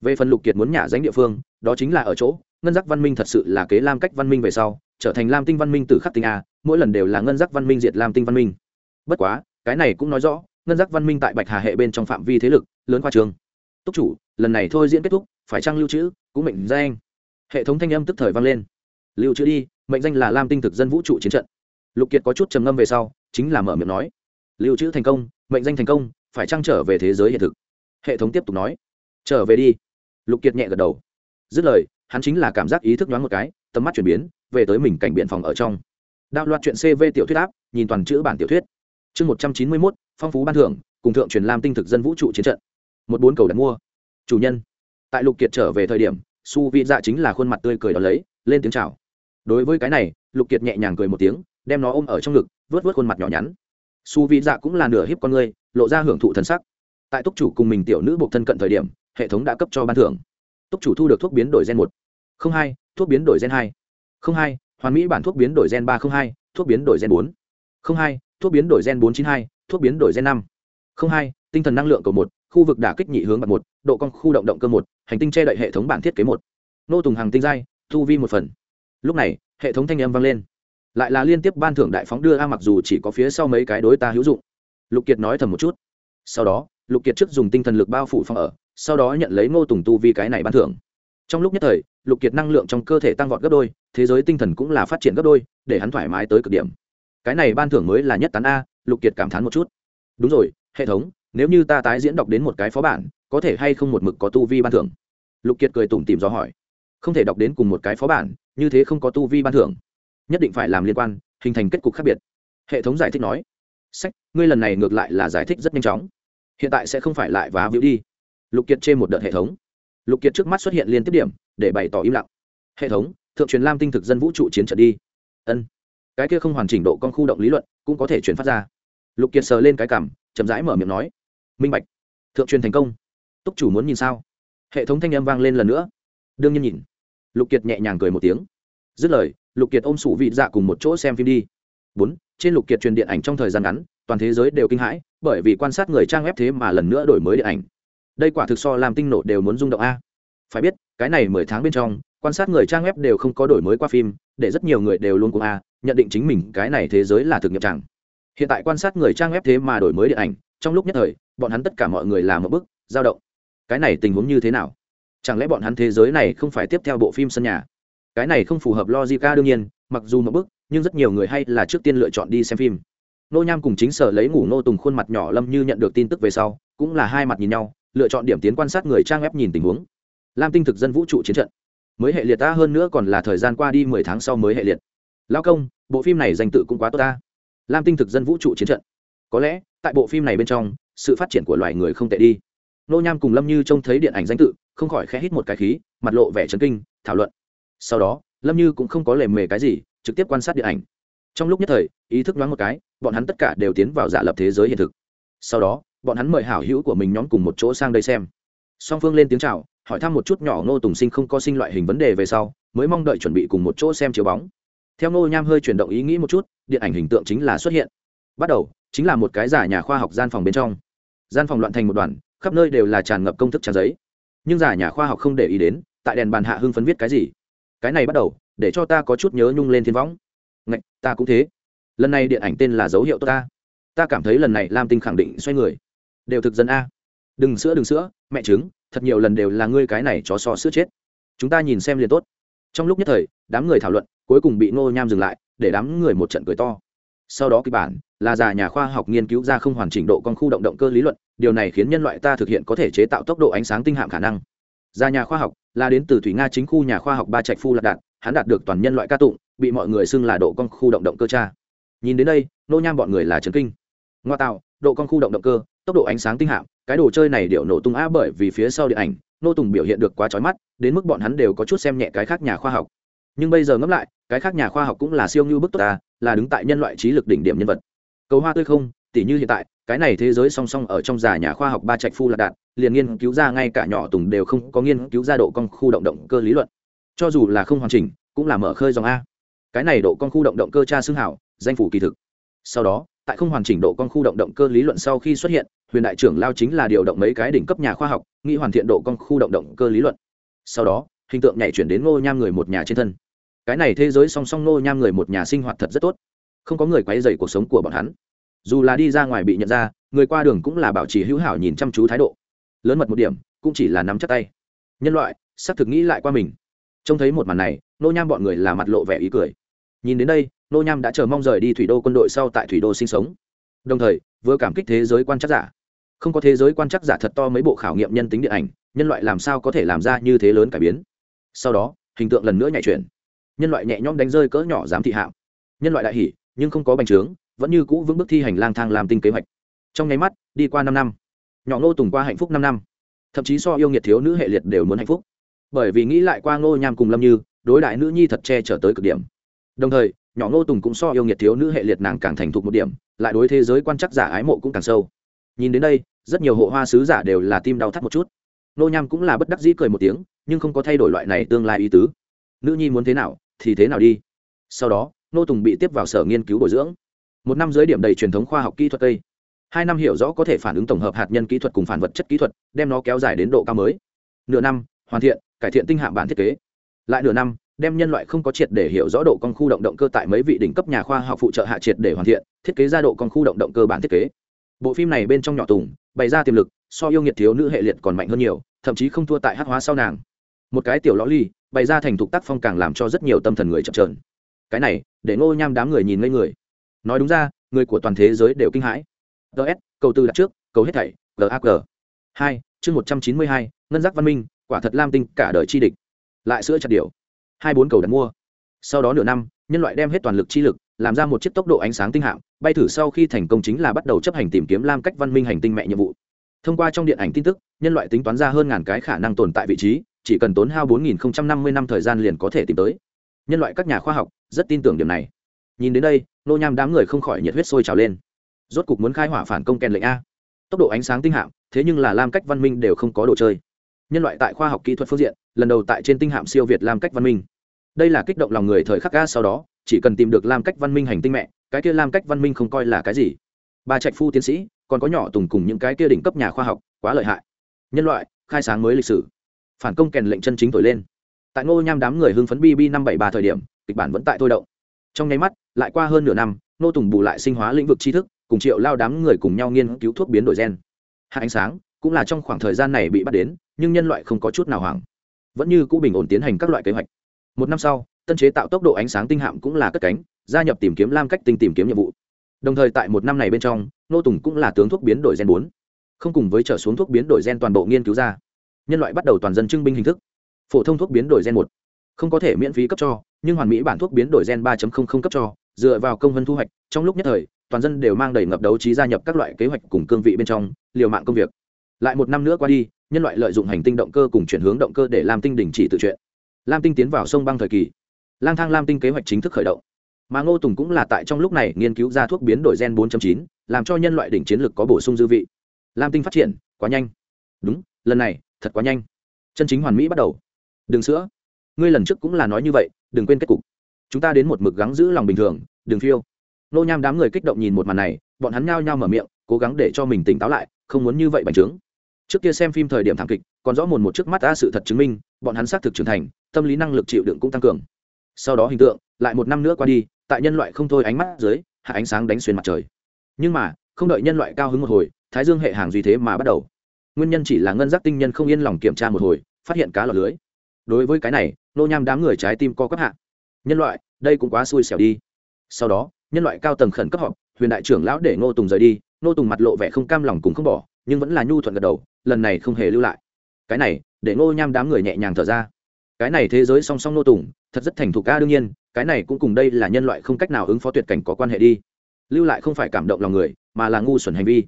về phần lục kiệt muốn nhả danh địa phương, đó chính là ở chỗ, ngân giác văn minh thật sự là kế lam cách văn minh về sau, trở thành lam tinh văn minh từ khắc tinh a, mỗi lần đều là ngân giác văn minh diệt lam tinh văn minh. Bất quá, cái này cũng nói rõ, ngân giác văn minh tại bạch hà hệ bên trong phạm vi thế lực, lớn qua trường. Túc chủ, lần này thôi diễn kết thúc, phải trăng lưu trữ, cũng mệnh danh hệ thống thanh âm tức thời vang lên. Lưu trữ đi, mệnh danh là lam tinh thực dân vũ trụ chiến trận. Lục kiệt có chút trầm ngâm về sau, chính là mở miệng nói. Lưu trữ thành công, mệnh danh thành công, phải trăng trở về thế giới hiện thực? Hệ thống tiếp tục nói. Trở về đi lục kiệt nhẹ gật đầu. Dứt lời, hắn chính là cảm giác ý thức nhoáng một cái, tầm mắt chuyển biến, về tới mình cảnh biện phòng ở trong. Đạo loạt chuyện cv tiểu thuyết áp, nhìn toàn chữ bản tiểu thuyết. Chương một trăm chín mươi mốt, phong phú ban thưởng, cùng thượng truyền lam tinh thực dân vũ trụ chiến trận. Một bốn cầu đặt mua. Chủ nhân. Tại lục kiệt trở về thời điểm, su vị dạ chính là khuôn mặt tươi cười đón lấy, lên tiếng chào. Đối với cái này, lục kiệt nhẹ nhàng cười một tiếng, đem nó ôm ở trong ngực, vớt vớt khuôn mặt nhỏ nhắn. Su vị dạ cũng là nửa hiếp con người, lộ ra hưởng thụ thần sắc. Tại túc chủ cùng mình tiểu nữ buộc thân cận thời điểm hệ thống đã cấp cho ban thưởng. Túc chủ thu được thuốc biến đổi gen một. Không hai, thuốc biến đổi gen hai. Không hai, hoàn mỹ bản thuốc biến đổi gen ba không hai, thuốc biến đổi gen bốn. Không hai, thuốc biến đổi gen bốn chín hai, thuốc biến đổi gen năm. Không hai, tinh thần năng lượng cầu một, khu vực đả kích nhị hướng bạc một, độ con khu động động cơ một, hành tinh che đậy hệ thống bản thiết kế một. Nô tùng hàng tinh giai, thu vi một phần. Lúc này, hệ thống thanh âm vang lên. Lại là liên tiếp ban thưởng đại phóng đưa a mặc dù chỉ có phía sau mấy cái đối ta hữu dụng. Lục kiệt nói thầm một chút. Sau đó, lục kiệt trước dùng tinh thần lực bao phủ phòng ở sau đó nhận lấy ngô tùng tu vi cái này ban thưởng. Trong lúc nhất thời, lục kiệt năng lượng trong cơ thể tăng vọt gấp đôi, thế giới tinh thần cũng là phát triển gấp đôi, để hắn thoải mái tới cực điểm. Cái này ban thưởng mới là nhất tán a, lục kiệt cảm thán một chút. Đúng rồi, hệ thống, nếu như ta tái diễn đọc đến một cái phó bản, có thể hay không một mực có tu vi ban thưởng? Lục kiệt cười tủm tìm do hỏi. Không thể đọc đến cùng một cái phó bản, như thế không có tu vi ban thưởng. Nhất định phải làm liên quan, hình thành kết cục khác biệt. Hệ thống giải thích nói. Sách, ngươi lần này ngược lại là giải thích rất nhanh chóng. Hiện tại sẽ không phải lại vá víu đi lục kiệt trên một đợt hệ thống. Lục kiệt trước mắt xuất hiện liên tiếp điểm, để bày tỏ im lặng. Hệ thống, thượng truyền lam tinh thực dân vũ trụ chiến trận đi. Ân. Cái kia không hoàn chỉnh độ con khu động lý luận, cũng có thể chuyển phát ra. Lục kiệt sờ lên cái cảm, chậm rãi mở miệng nói. Minh bạch. Thượng truyền thành công. Túc chủ muốn nhìn sao? Hệ thống thanh âm vang lên lần nữa. Đương nhiên nhìn. Lục kiệt nhẹ nhàng cười một tiếng. Dứt lời, lục kiệt ôm sủ vị dạ cùng một chỗ xem phim đi. Bốn, trên lục kiệt truyền điện ảnh trong thời gian ngắn, toàn thế giới đều kinh hãi, bởi vì quan sát người trang web thế mà lần nữa đổi mới điện ảnh đây quả thực so làm tinh nổ đều muốn rung động a. Phải biết, cái này mười tháng bên trong, quan sát người trang web đều không có đổi mới qua phim, để rất nhiều người đều luôn cùng a, nhận định chính mình cái này thế giới là thực nghiệm chẳng. Hiện tại quan sát người trang web thế mà đổi mới điện ảnh, trong lúc nhất thời, bọn hắn tất cả mọi người làm một bức, dao động. Cái này tình huống như thế nào? Chẳng lẽ bọn hắn thế giới này không phải tiếp theo bộ phim sân nhà? Cái này không phù hợp logic a, đương nhiên, mặc dù một bức, nhưng rất nhiều người hay là trước tiên lựa chọn đi xem phim. Nô nham cùng chính sở lấy ngủ nô tùng khuôn mặt nhỏ lâm như nhận được tin tức về sau, cũng là hai mặt nhìn nhau lựa chọn điểm tiến quan sát người trang web nhìn tình huống. Lam tinh thực dân vũ trụ chiến trận. Mới hệ liệt ta hơn nữa còn là thời gian qua đi mười tháng sau mới hệ liệt. Lao công, bộ phim này danh tự cũng quá tốt ta. Lam tinh thực dân vũ trụ chiến trận. Có lẽ, tại bộ phim này bên trong, sự phát triển của loài người không tệ đi. Nô nham cùng lâm như trông thấy điện ảnh danh tự, không khỏi khẽ hít một cái khí, mặt lộ vẻ chấn kinh, thảo luận. Sau đó, lâm như cũng không có lề mề cái gì, trực tiếp quan sát điện ảnh. Trong lúc nhất thời, ý thức đoán một cái, bọn hắn tất cả đều tiến vào giả lập thế giới hiện thực. Sau đó bọn hắn mời hảo hữu của mình nhóm cùng một chỗ sang đây xem. Song phương lên tiếng c h à o hỏi thăm một chút nhỏ ngô tùng sinh không có sinh loại hình vấn đề về sau, mới mong đợi chuẩn bị cùng một chỗ xem chiếu bóng. Theo ngô nham hơi chuyển động ý nghĩ một chút, điện ảnh hình tượng chính là xuất hiện. Bắt đầu, chính là một cái giả nhà khoa học gian phòng bên trong. Gian phòng loạn thành một đoàn, khắp nơi đều là tràn ngập công thức trang giấy. Nhưng giả nhà khoa học không để ý đến, tại đèn bàn hạ hưng phấn viết cái gì? Cái này bắt đầu, để cho ta có chút nhớ nhung lên thiên võng. Ngạch, ta cũng thế. Lần này điện ảnh tên là dấu hiệu tốt ta. Ta cảm thấy lần này lam tinh khẳng định xoay người đều thực dân a. Đừng sữa đừng sữa, mẹ trứng, thật nhiều lần đều là ngươi cái này chó so sữa chết. Chúng ta nhìn xem liền tốt. Trong lúc nhất thời, đám người thảo luận, cuối cùng bị ngô nham dừng lại, để đám người một trận cười to. Sau đó kịch bản, là già nhà khoa học nghiên cứu ra không hoàn chỉnh độ con khu động động cơ lý luận, điều này khiến nhân loại ta thực hiện có thể chế tạo tốc độ ánh sáng tinh hạm khả năng. Già nhà khoa học, là đến từ thủy nga chính khu nhà khoa học ba trạch phu lạc đạt hắn đạt được toàn nhân loại ca tụng, bị mọi người xưng là độ con khu động động cơ cha. Nhìn đến đây nô nham bọn người là trấn kinh. Ngoa tạo, độ con khu động động cơ tốc độ ánh sáng tinh hạm, cái đồ chơi này điệu nổ tung á bởi vì phía sau điện ảnh, nô tùng biểu hiện được quá trói mắt, đến mức bọn hắn đều có chút xem nhẹ cái khác nhà khoa học. Nhưng bây giờ ngẫm lại, cái khác nhà khoa học cũng là siêu như bức tốt ta, là đứng tại nhân loại trí lực đỉnh điểm nhân vật. Cầu hoa tươi không, tỉ như hiện tại, cái này thế giới song song ở trong già nhà khoa học ba trạch phu lạc đạn, liền nghiên cứu ra ngay cả nhỏ tùng đều không có nghiên cứu ra độ con khu động động cơ lý luận. Cho dù là không hoàn chỉnh, cũng là mở khơi dòng a. Cái này độ con khu động động cơ cha xương hảo, danh phủ kỳ thực. Sau đó, tại không hoàn chỉnh độ con khu động động cơ lý luận sau khi xuất hiện huyền đại trưởng lao chính là điều động mấy cái đỉnh cấp nhà khoa học, nghĩ hoàn thiện độ con khu động động cơ lý luận. Sau đó, hình tượng nhảy chuyển đến ngô nham người một nhà trên thân. Cái này thế giới song song ngô nham người một nhà sinh hoạt thật rất tốt. Không có người quấy dày cuộc sống của bọn hắn. Dù là đi ra ngoài bị nhận ra, người qua đường cũng là bảo trì hữu hảo nhìn chăm chú thái độ. Lớn mật một điểm, cũng chỉ là nắm chắc tay. Nhân loại, xác thực nghĩ lại qua mình. Trông thấy một màn này nô nham bọn người là mặt lộ vẻ ý cười. Nhìn đến đây nô nham đã chờ mong rời đi thủy đô quân đội sau tại thủy đô sinh sống. Đồng thời, vừa cảm kích thế giới quan chắc giả không có thế giới quan chắc giả thật to mấy bộ khảo nghiệm nhân tính điện ảnh, nhân loại làm sao có thể làm ra như thế lớn cải biến? Sau đó, hình tượng lần nữa nhảy chuyển. Nhân loại nhẹ nhõm đánh rơi cỡ nhỏ dám thị hạm. Nhân loại đại hỉ, nhưng không có bành trướng, vẫn như cũ vững bước thi hành lang thang làm tinh kế hoạch. Trong nháy mắt, đi qua năm năm. Nhỏ ngô tùng qua hạnh phúc năm năm. Thậm chí so yêu nghiệt thiếu nữ hệ liệt đều muốn hạnh phúc. Bởi vì nghĩ lại qua ngô nham cùng lâm như, đối đại nữ nhi thật che trở tới cực điểm. Đồng thời, nhỏ ngô tùng cũng so yêu nghiệt thiếu nữ hệ liệt nàng càng thành thục một điểm, lại đối thế giới quan chắc giả ái mộ cũng càng sâu nhìn đến đây, rất nhiều hộ hoa sứ giả đều là tim đau thắt một chút. Nô nham cũng là bất đắc dĩ cười một tiếng, nhưng không có thay đổi loại này tương lai ý tứ. Nữ nhi muốn thế nào, thì thế nào đi. Sau đó, nô tùng bị tiếp vào sở nghiên cứu bồi dưỡng. Một năm dưới điểm đầy truyền thống khoa học kỹ thuật tây. Hai năm hiểu rõ có thể phản ứng tổng hợp hạt nhân kỹ thuật cùng phản vật chất kỹ thuật, đem nó kéo dài đến độ cao mới. Nửa năm, hoàn thiện, cải thiện tinh hạng bản thiết kế. Lại nửa năm, đem nhân loại không có triệt để hiểu rõ độ con khu động động cơ tại mấy vị đỉnh cấp nhà khoa học phụ trợ hạ triệt để hoàn thiện, thiết kế ra độ con khu động động cơ bản thiết kế bộ phim này bên trong nhỏ tùng, bày ra tiềm lực, so yêu nghiệt thiếu nữ hệ liệt còn mạnh hơn nhiều, thậm chí không thua tại hát hóa sau nàng. Một cái tiểu lõ ly, bày ra thành thục tác phong càng làm cho rất nhiều tâm thần người chậm trởn cái này, để ngô nham đám người nhìn ngây người. Nói đúng ra, người của toàn thế giới đều kinh hãi. Ts cầu tư đặt trước, cầu hết thảy gag hai, chương một trăm chín mươi hai, ngân giác văn minh, quả thật lam tinh cả đời chi địch. Lại sữa chặt điều. Hai bốn cầu đặt mua. Sau đó nửa năm, nhân loại đem hết toàn lực chi lực, làm ra một chiếc tốc độ ánh sáng tinh hạng bay thử sau khi thành công chính là bắt đầu chấp hành tìm kiếm lam cách văn minh hành tinh mẹ nhiệm vụ. Thông qua trong điện ảnh tin tức, nhân loại tính toán ra hơn ngàn cái khả năng tồn tại vị trí, chỉ cần tốn hao 4050 năm thời gian liền có thể tìm tới. Nhân loại các nhà khoa học rất tin tưởng điểm này. Nhìn đến đây, nô nham đám người không khỏi nhiệt huyết sôi trào lên. Rốt cục muốn khai hỏa phản công kèn lệnh a. Tốc độ ánh sáng tinh hạm, thế nhưng là lam cách văn minh đều không có đồ chơi. Nhân loại tại khoa học kỹ thuật phương diện, lần đầu tại trên tinh hạm siêu việt lam cách văn minh đây là kích động lòng người thời khắc ga sau đó, chỉ cần tìm được lam cách văn minh hành tinh mẹ, cái kia lam cách văn minh không coi là cái gì. Ba trạch phu tiến sĩ, còn có nhỏ tùng cùng những cái kia đỉnh cấp nhà khoa học, quá lợi hại. Nhân loại, khai sáng mới lịch sử. Phản công kèn lệnh chân chính thổi lên. Tại ngô nham đám người hưng phấn bb năm bảy ba thời điểm, kịch bản vẫn tại thôi động. Trong nháy mắt, lại qua hơn nửa năm nô tùng bù lại sinh hóa lĩnh vực tri thức, cùng triệu lao đám người cùng nhau nghiên cứu thuốc biến đổi gen. Hạ ánh sáng, cũng là trong khoảng thời gian này bị bắt đến, nhưng nhân loại không có chút nào hoảng. Vẫn như cũ bình ổn tiến hành các loại kế hoạch một năm sau, tân chế tạo tốc độ ánh sáng tinh hạm cũng là cất cánh, gia nhập tìm kiếm lam cách tinh tìm kiếm nhiệm vụ. Đồng thời tại một năm này bên trong, nô tùng cũng là tướng thuốc biến đổi gen bốn. Không cùng với trở xuống thuốc biến đổi gen toàn bộ nghiên cứu ra. Nhân loại bắt đầu toàn dân trưng binh hình thức. Phổ thông thuốc biến đổi gen một. Không có thể miễn phí cấp cho, nhưng hoàn mỹ bản thuốc biến đổi gen ba cấp cho, dựa vào công vân thu hoạch, trong lúc nhất thời, toàn dân đều mang đầy ngập đấu trí gia nhập các loại kế hoạch cùng cương vị bên trong, liều mạng công việc. Lại một năm nữa qua đi, nhân loại lợi dụng hành tinh động cơ cùng chuyển hướng động cơ để làm tinh đình chỉ tự chuyện lam tinh tiến vào sông băng thời kỳ. Lang thang lam tinh kế hoạch chính thức khởi động. Mà ngô tùng cũng là tại trong lúc này nghiên cứu ra thuốc biến đổi gen 4.9, làm cho nhân loại đỉnh chiến lược có bổ sung dư vị. Lam tinh phát triển quá nhanh. Đúng lần này thật quá nhanh. Chân chính hoàn mỹ bắt đầu. Đừng sữa. Ngươi lần trước cũng là nói như vậy đừng quên kết cục. Chúng ta đến một mực gắng giữ lòng bình thường đừng phiêu. Nô nham đám người kích động nhìn một màn này bọn hắn nhao nhao mở miệng cố gắng để cho mình tỉnh táo lại không muốn như vậy bành trướng. Trước kia xem phim thời điểm thảm kịch còn rõ mồn một trước mắt ta sự thật chứng minh bọn hắn xác thực trưởng thành tâm lý năng lực chịu đựng cũng tăng cường. Sau đó hình tượng, lại một năm nữa qua đi, tại nhân loại không thôi ánh mắt dưới, hạ ánh sáng đánh xuyên mặt trời. Nhưng mà, không đợi nhân loại cao hứng một hồi, thái dương hệ hàng duy thế mà bắt đầu. Nguyên nhân chỉ là ngân giác tinh nhân không yên lòng kiểm tra một hồi, phát hiện cá lọt lưới. Đối với cái này, nô nham đám người trái tim co cấp hạ. Nhân loại, đây cũng quá xui xẻo đi. Sau đó, nhân loại cao tầng khẩn cấp họp, huyền đại trưởng lão để ngô tùng rời đi, ngô tùng mặt lộ vẻ không cam lòng cùng không bỏ, nhưng vẫn là nhu thuận gật đầu, lần này không hề lưu lại. Cái này, để ngô nham đám người nhẹ nhàng thở ra cái này thế giới song song nô tùng, thật rất thành thục ca đương nhiên, cái này cũng cùng đây là nhân loại không cách nào ứng phó tuyệt cảnh có quan hệ đi. Lưu lại không phải cảm động lòng người, mà là ngu xuẩn hành vi.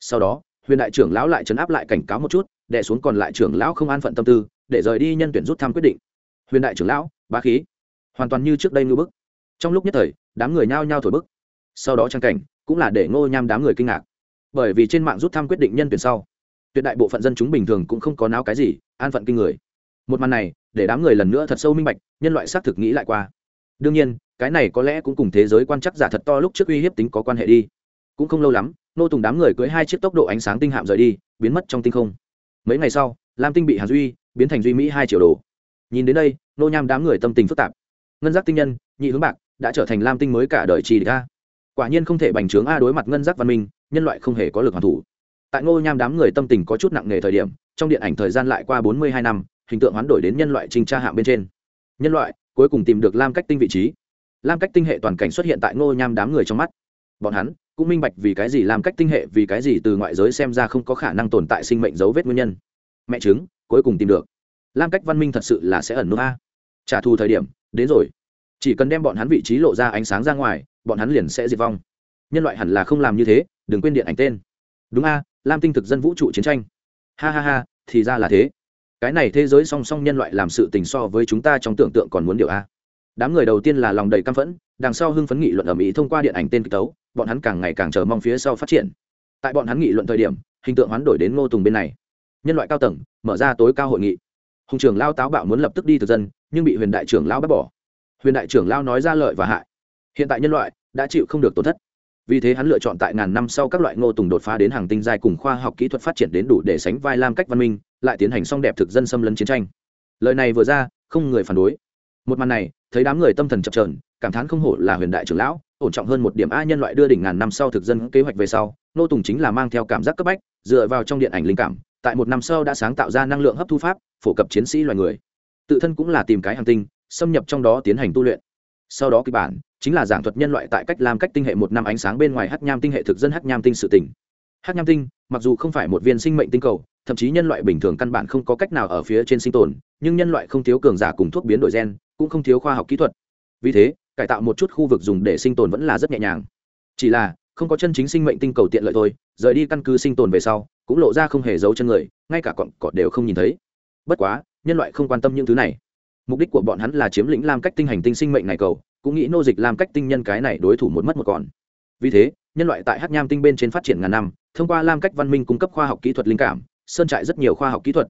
Sau đó, huyền đại trưởng lão lại chấn áp lại cảnh cáo một chút đẻ xuống còn lại trưởng lão không an phận tâm tư, để rời đi nhân tuyển rút thăm quyết định. Huyền đại trưởng lão, bá khí. Hoàn toàn như trước đây ngư bức. Trong lúc nhất thời, đám người nhao nhao thổi bức. Sau đó trang cảnh, cũng là để ngô nham đám người kinh ngạc. Bởi vì trên mạng rút thăm quyết định nhân tuyển sau, tuyệt đại bộ phận dân chúng bình thường cũng không có náo cái gì, an phận kinh người. Một màn này để đám người lần nữa thật sâu minh bạch, nhân loại xác thực nghĩ lại qua. Đương nhiên, cái này có lẽ cũng cùng thế giới quan chắc giả thật to lúc trước uy hiếp tính có quan hệ đi. Cũng không lâu lắm, nô tùng đám người cưới hai chiếc tốc độ ánh sáng tinh hạm rời đi, biến mất trong tinh không. Mấy ngày sau, lam tinh bị hàn duy biến thành duy mỹ hai triệu đồ. Nhìn đến đây, nô nham đám người tâm tình phức tạp. Ngân giác tinh nhân, nhị hướng bạc, đã trở thành lam tinh mới cả đời trì địch a. Quả nhiên không thể bành trướng a đối mặt ngân giác văn minh, nhân loại không hề có lực hoàn thủ. Tại ngô nham đám người tâm tình có chút nặng nề thời điểm, trong điện ảnh thời gian lại qua bốn mươi hai năm hình tượng hoán đổi đến nhân loại trình tra hạng bên trên. Nhân loại, cuối cùng tìm được lam cách tinh vị trí. Lam cách tinh hệ toàn cảnh xuất hiện tại ngô nham đám người trong mắt. Bọn hắn cũng minh bạch vì cái gì làm cách tinh hệ, vì cái gì từ ngoại giới xem ra không có khả năng tồn tại sinh mệnh dấu vết nguyên nhân. Mẹ chứng cuối cùng tìm được. Lam cách văn minh thật sự là sẽ ẩn nút a. Trả thù thời điểm, đến rồi. Chỉ cần đem bọn hắn vị trí lộ ra ánh sáng ra ngoài, bọn hắn liền sẽ diệt vong. Nhân loại hẳn là không làm như thế, đừng quên điện ảnh tên. Đúng a, lam tinh thực dân vũ trụ chiến tranh. Ha ha ha, thì ra là thế cái này thế giới song song nhân loại làm sự tình so với chúng ta trong tưởng tượng còn muốn điều a. Đám người đầu tiên là lòng đầy căm phẫn, đằng sau hưng phấn nghị luận ở mỹ thông qua điện ảnh tên kịch tấu, bọn hắn càng ngày càng chờ mong phía sau phát triển. Tại bọn hắn nghị luận thời điểm, hình tượng hoán đổi đến ngô tùng bên này. Nhân loại cao tầng, mở ra tối cao hội nghị. Hùng trưởng lao táo bạo muốn lập tức đi thực dân, nhưng bị huyền đại trưởng lao bắt bỏ. Huyền đại trưởng lao nói ra lợi và hại. Hiện tại nhân loại đã chịu không được tổn thất vì thế hắn lựa chọn tại ngàn năm sau các loại ngô tùng đột phá đến hàng tinh giai cùng khoa học kỹ thuật phát triển đến đủ để sánh vai lam cách văn minh, lại tiến hành xong đẹp thực dân xâm lấn chiến tranh. Lời này vừa ra, không người phản đối. Một màn này, thấy đám người tâm thần chập trờn cảm thán không hổ là huyền đại trưởng lão, ổn trọng hơn một điểm a nhân loại đưa đỉnh ngàn năm sau thực dân kế hoạch về sau, Ngô tùng chính là mang theo cảm giác cấp bách, dựa vào trong điện ảnh linh cảm, tại một năm sau đã sáng tạo ra năng lượng hấp thu pháp, phổ cập chiến sĩ loài người. Tự thân cũng là tìm cái hành tinh, xâm nhập trong đó tiến hành tu luyện. Sau đó kịch bản chính là giảng thuật nhân loại tại cách làm cách tinh hệ một năm ánh sáng bên ngoài Hắc nham tinh hệ thực dân Hắc nham tinh sự tỉnh Hắc nham tinh, mặc dù không phải một viên sinh mệnh tinh cầu, thậm thậm chí nhân loại bình thường căn bản không có cách nào ở phía trên sinh tồn, nhưng nhân loại không thiếu cường giả cùng thuốc biến đổi gen, cũng không thiếu khoa học kỹ thuật. Vì thế, cải tạo một chút khu vực dùng để sinh tồn vẫn là rất nhẹ nhàng. Chỉ là, không có chân chính sinh mệnh tinh cầu tiện lợi thôi, rời đi căn cứ sinh tồn về sau, cũng lộ ra không hề giấu chân người, ngay cả cọn cọt đều không nhìn thấy. Bất quá, nhân loại không quan tâm những thứ này. Mục đích của bọn hắn là chiếm lĩnh lam cách tinh hành tinh sinh mệnh này cầu cũng nghĩ nô dịch làm cách tinh nhân cái này đối thủ một mất một còn. Vì thế, nhân loại tại hát nham tinh bên trên phát triển ngàn năm, thông qua lam cách văn minh cung cấp khoa học kỹ thuật linh cảm, sơn trại rất nhiều khoa học kỹ thuật.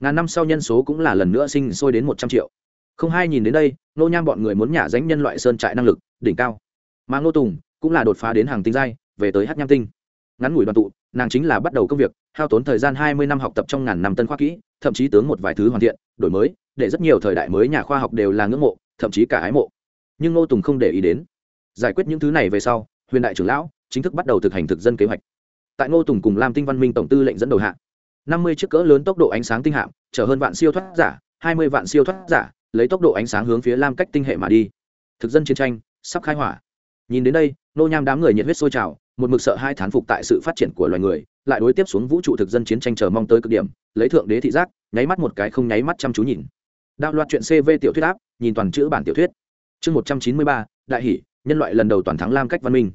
Ngàn năm sau nhân số cũng là lần nữa sinh sôi đến một trăm triệu. Không hai nhìn đến đây, nô nham bọn người muốn nhả dánh nhân loại sơn trại năng lực, đỉnh cao. Mà ngô tùng cũng là đột phá đến hàng tinh giai, về tới hát nham tinh. Ngắn ngủi đoàn tụ, nàng chính là bắt đầu công việc, hao tốn thời gian hai mươi năm học tập trong ngàn năm tân khoa kỹ, thậm chí tướng một vài thứ hoàn thiện, đổi mới, để rất nhiều thời đại mới nhà khoa học đều là ngưỡng mộ, thậm chí cả ái mộ nhưng ngô tùng không để ý đến giải quyết những thứ này về sau huyền đại trưởng lão chính thức bắt đầu thực hành thực dân kế hoạch tại ngô tùng cùng lam tinh văn minh tổng tư lệnh dẫn đầu hạ năm mươi chiếc cỡ lớn tốc độ ánh sáng tinh hạm chở hơn vạn siêu thoát giả hai mươi vạn siêu thoát giả lấy tốc độ ánh sáng hướng phía lam cách tinh hệ mà đi thực dân chiến tranh sắp khai hỏa nhìn đến đây nô nham đám người nhiệt huyết sôi trào một mực sợ hai thán phục tại sự phát triển của loài người lại đối tiếp xuống vũ trụ thực dân chiến tranh chờ mong tới cực điểm lấy thượng đế thị giác nháy mắt một cái không nháy mắt chăm chú nhìn đạo loạt chuyện cv tiểu thuyết áp, nhìn toàn chữ bản tiểu thuyết chương một trăm chín mươi ba, đại hỷ, nhân loại lần đầu toàn thắng lam cách văn minh.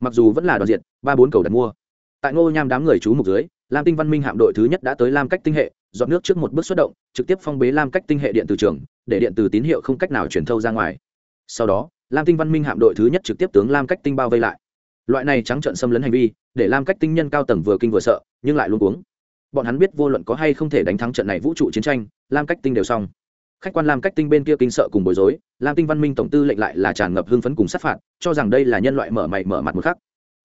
Mặc dù vẫn là đoàn diện, ba bốn cầu đặt mua. Tại ngô nham đám người chú mục dưới, lam tinh văn minh hạm đội thứ nhất đã tới lam cách tinh hệ, dọn nước trước một bước xuất động, trực tiếp phong bế lam cách tinh hệ điện từ trường, để điện từ tín hiệu không cách nào truyền thâu ra ngoài. Sau đó, lam tinh văn minh hạm đội thứ nhất trực tiếp tướng lam cách tinh bao vây lại. Loại này trắng trợn xâm lấn hành vi, để lam cách tinh nhân cao tầng vừa kinh vừa sợ, nhưng lại luôn uống bọn hắn biết vô luận có hay không thể đánh thắng trận này vũ trụ chiến tranh, lam cách tinh đều xong khách quan lam cách tinh bên kia kinh sợ cùng bối rối, lam tinh văn minh tổng tư lệnh lại là tràn ngập hưng phấn cùng sát phạt, cho rằng đây là nhân loại mở mày mở mặt một khắc.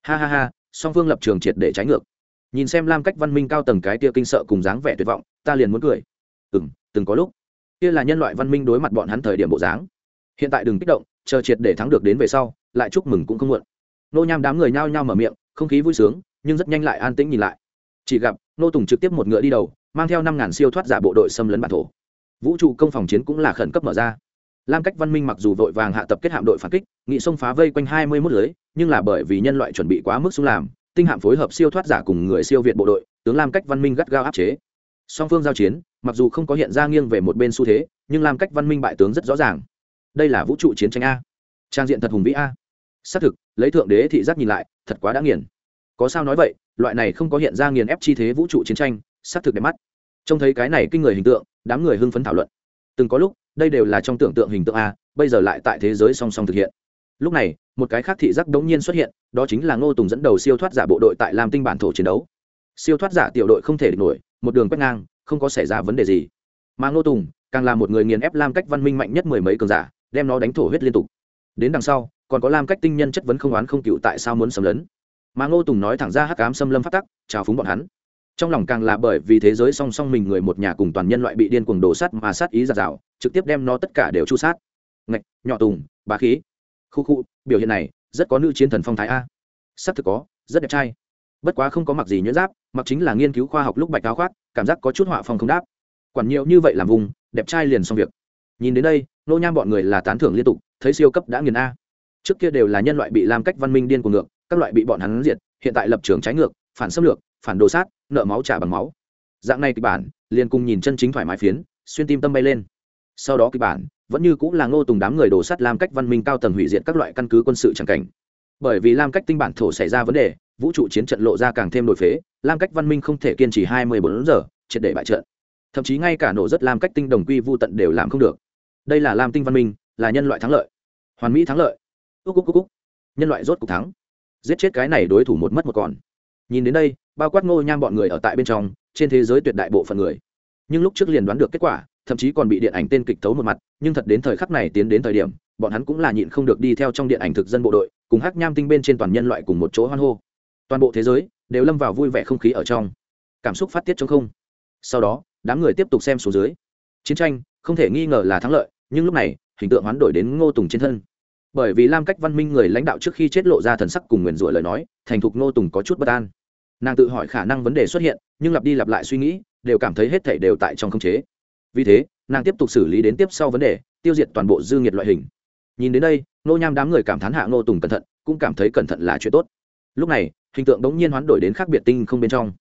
Ha ha ha, song phương lập trường triệt để trái ngược. Nhìn xem lam cách văn minh cao tầng cái kia kinh sợ cùng dáng vẻ tuyệt vọng, ta liền muốn cười. Ừ m từng có lúc, kia là nhân loại văn minh đối mặt bọn hắn thời điểm bộ dáng. Hiện tại đừng kích động, chờ triệt để thắng được đến về sau, lại chúc mừng cũng không muộn. Nô nham đám người nhao nhao mở miệng, không khí vui sướng, nhưng rất nhanh lại an tĩnh nhìn lại. Chỉ gặp nô tùng trực tiếp một ngựa đi đầu, mang theo năm ngàn siêu thoát giả bộ đội xâm lấn bản thổ vũ trụ công phòng chiến cũng là khẩn cấp mở ra. Lam cách văn minh mặc dù vội vàng hạ tập kết hạm đội phản kích, nghị xông phá vây quanh hai mươi mốt lưới, nhưng là bởi vì nhân loại chuẩn bị quá mức xuống làm, tinh hạm phối hợp siêu thoát giả cùng người siêu việt bộ đội, tướng lam cách văn minh gắt gao áp chế. Song phương giao chiến, mặc dù không có hiện ra nghiêng về một bên xu thế, nhưng lam cách văn minh bại tướng rất rõ ràng. Đây là vũ trụ chiến tranh a. Trang diện thật hùng vĩ a. Xác thực, lấy thượng đế thị giác nhìn lại, thật quá đã nghiền. Có sao nói vậy, loại này không có hiện ra nghiền ép chi thế vũ trụ chiến tranh, xác thực đẹp mắt trông thấy cái này kinh người hình tượng, đám người hưng phấn thảo luận. Từng có lúc, đây đều là trong tưởng tượng hình tượng a, bây giờ lại tại thế giới song song thực hiện. Lúc này, một cái khác thị giác đống nhiên xuất hiện, đó chính là ngô tùng dẫn đầu siêu thoát giả bộ đội tại lam tinh bản thổ chiến đấu. Siêu thoát giả tiểu đội không thể địch nổi, một đường quét ngang, không có xảy ra vấn đề gì. Mà ngô tùng, càng là một người nghiền ép lam cách văn minh mạnh nhất mười mấy cường giả, đem nó đánh thổ huyết liên tục. Đến đằng sau, còn có lam cách tinh nhân chất vấn không oán không cựu tại sao muốn xâm lấn. Mà ngô tùng nói thẳng ra hắc ám xâm lâm phát tắc trào phúng bọn hắn trong lòng càng là bởi vì thế giới song song mình người một nhà cùng toàn nhân loại bị điên cuồng đổ sắt mà sát ý giạt rào, trực tiếp đem nó tất cả đều chu sát. Ngạch, nhỏ tùng, bá khí. Khu khu, biểu hiện này, rất có nữ chiến thần phong thái a. S ắ c thực có, rất đẹp trai. Bất quá không có mặc gì nhuyễn giáp, mặc chính là nghiên cứu khoa học lúc bạch áo khoác, cảm giác có chút họa phong không đáp. Quản nhiều như vậy làm vùng, đẹp trai liền xong việc. Nhìn đến đây, nô nham bọn người là tán thưởng liên tục, thấy siêu cấp đã nghiền a. Trước kia đều là nhân loại bị làm cách văn minh điên cuồng ngược, các loại bị bọn hắn diệt hiện tại lập trường trái ngược phản xâm lược, phản đồ sát, nợ máu trả bằng máu. Dạng này kịch bản, liền cùng nhìn chân chính thoải mái phiến, xuyên tim tâm bay lên. Sau đó kịch bản, vẫn như cũng là ngô tùng đám người đổ sắt làm cách văn minh cao tầng hủy diệt các loại căn cứ quân sự tràng cảnh. Bởi vì lam cách tinh bản thổ xảy ra vấn đề, vũ trụ chiến trận lộ ra càng thêm đổi phế lam cách văn minh không thể kiên trì hai mươi bốn giờ, triệt để bại trận. Thậm chí ngay cả nổ rất lam cách tinh đồng quy vô tận đều làm không được. Đây là lam tinh văn minh, là nhân loại thắng lợi. Hoàn mỹ thắng lợi. Úc úc úc úc. Nhân loại rốt cuộc thắng. Giết chết cái này đối thủ một mất một còn nhìn đến đây, bao quát ngô nham bọn người ở tại bên trong, trên thế giới tuyệt đại bộ phận người. Nhưng lúc trước liền đoán được kết quả, thậm chí còn bị điện ảnh tên kịch tấu một mặt, nhưng thật đến thời khắc này tiến đến thời điểm, bọn hắn cũng là nhịn không được đi theo trong điện ảnh thực dân bộ đội, cùng hắc nham tinh bên trên toàn nhân loại cùng một chỗ hoan hô. Toàn bộ thế giới đều lâm vào vui vẻ không khí ở trong. Cảm xúc phát tiết trong không. Sau đó, đám người tiếp tục xem số dưới. Chiến tranh, không thể nghi ngờ là thắng lợi, nhưng lúc này, hình tượng hoán đổi đến ngô tùng trên thân. Bởi vì lam cách văn minh người lãnh đạo trước khi chết lộ ra thần sắc cùng nguyền rủa lời nói, thành thục ngô tùng có chút bất an nàng tự hỏi khả năng vấn đề xuất hiện, nhưng lặp đi lặp lại suy nghĩ, đều cảm thấy hết thảy đều tại trong khống chế. Vì thế, nàng tiếp tục xử lý đến tiếp sau vấn đề, tiêu diệt toàn bộ dư nghiệt loại hình. Nhìn đến đây nô nham đám người cảm thán hạ ngô tùng cẩn thận, cũng cảm thấy cẩn thận là chuyện tốt. Lúc này, hình tượng đống nhiên hoán đổi đến khác biệt tinh không bên trong.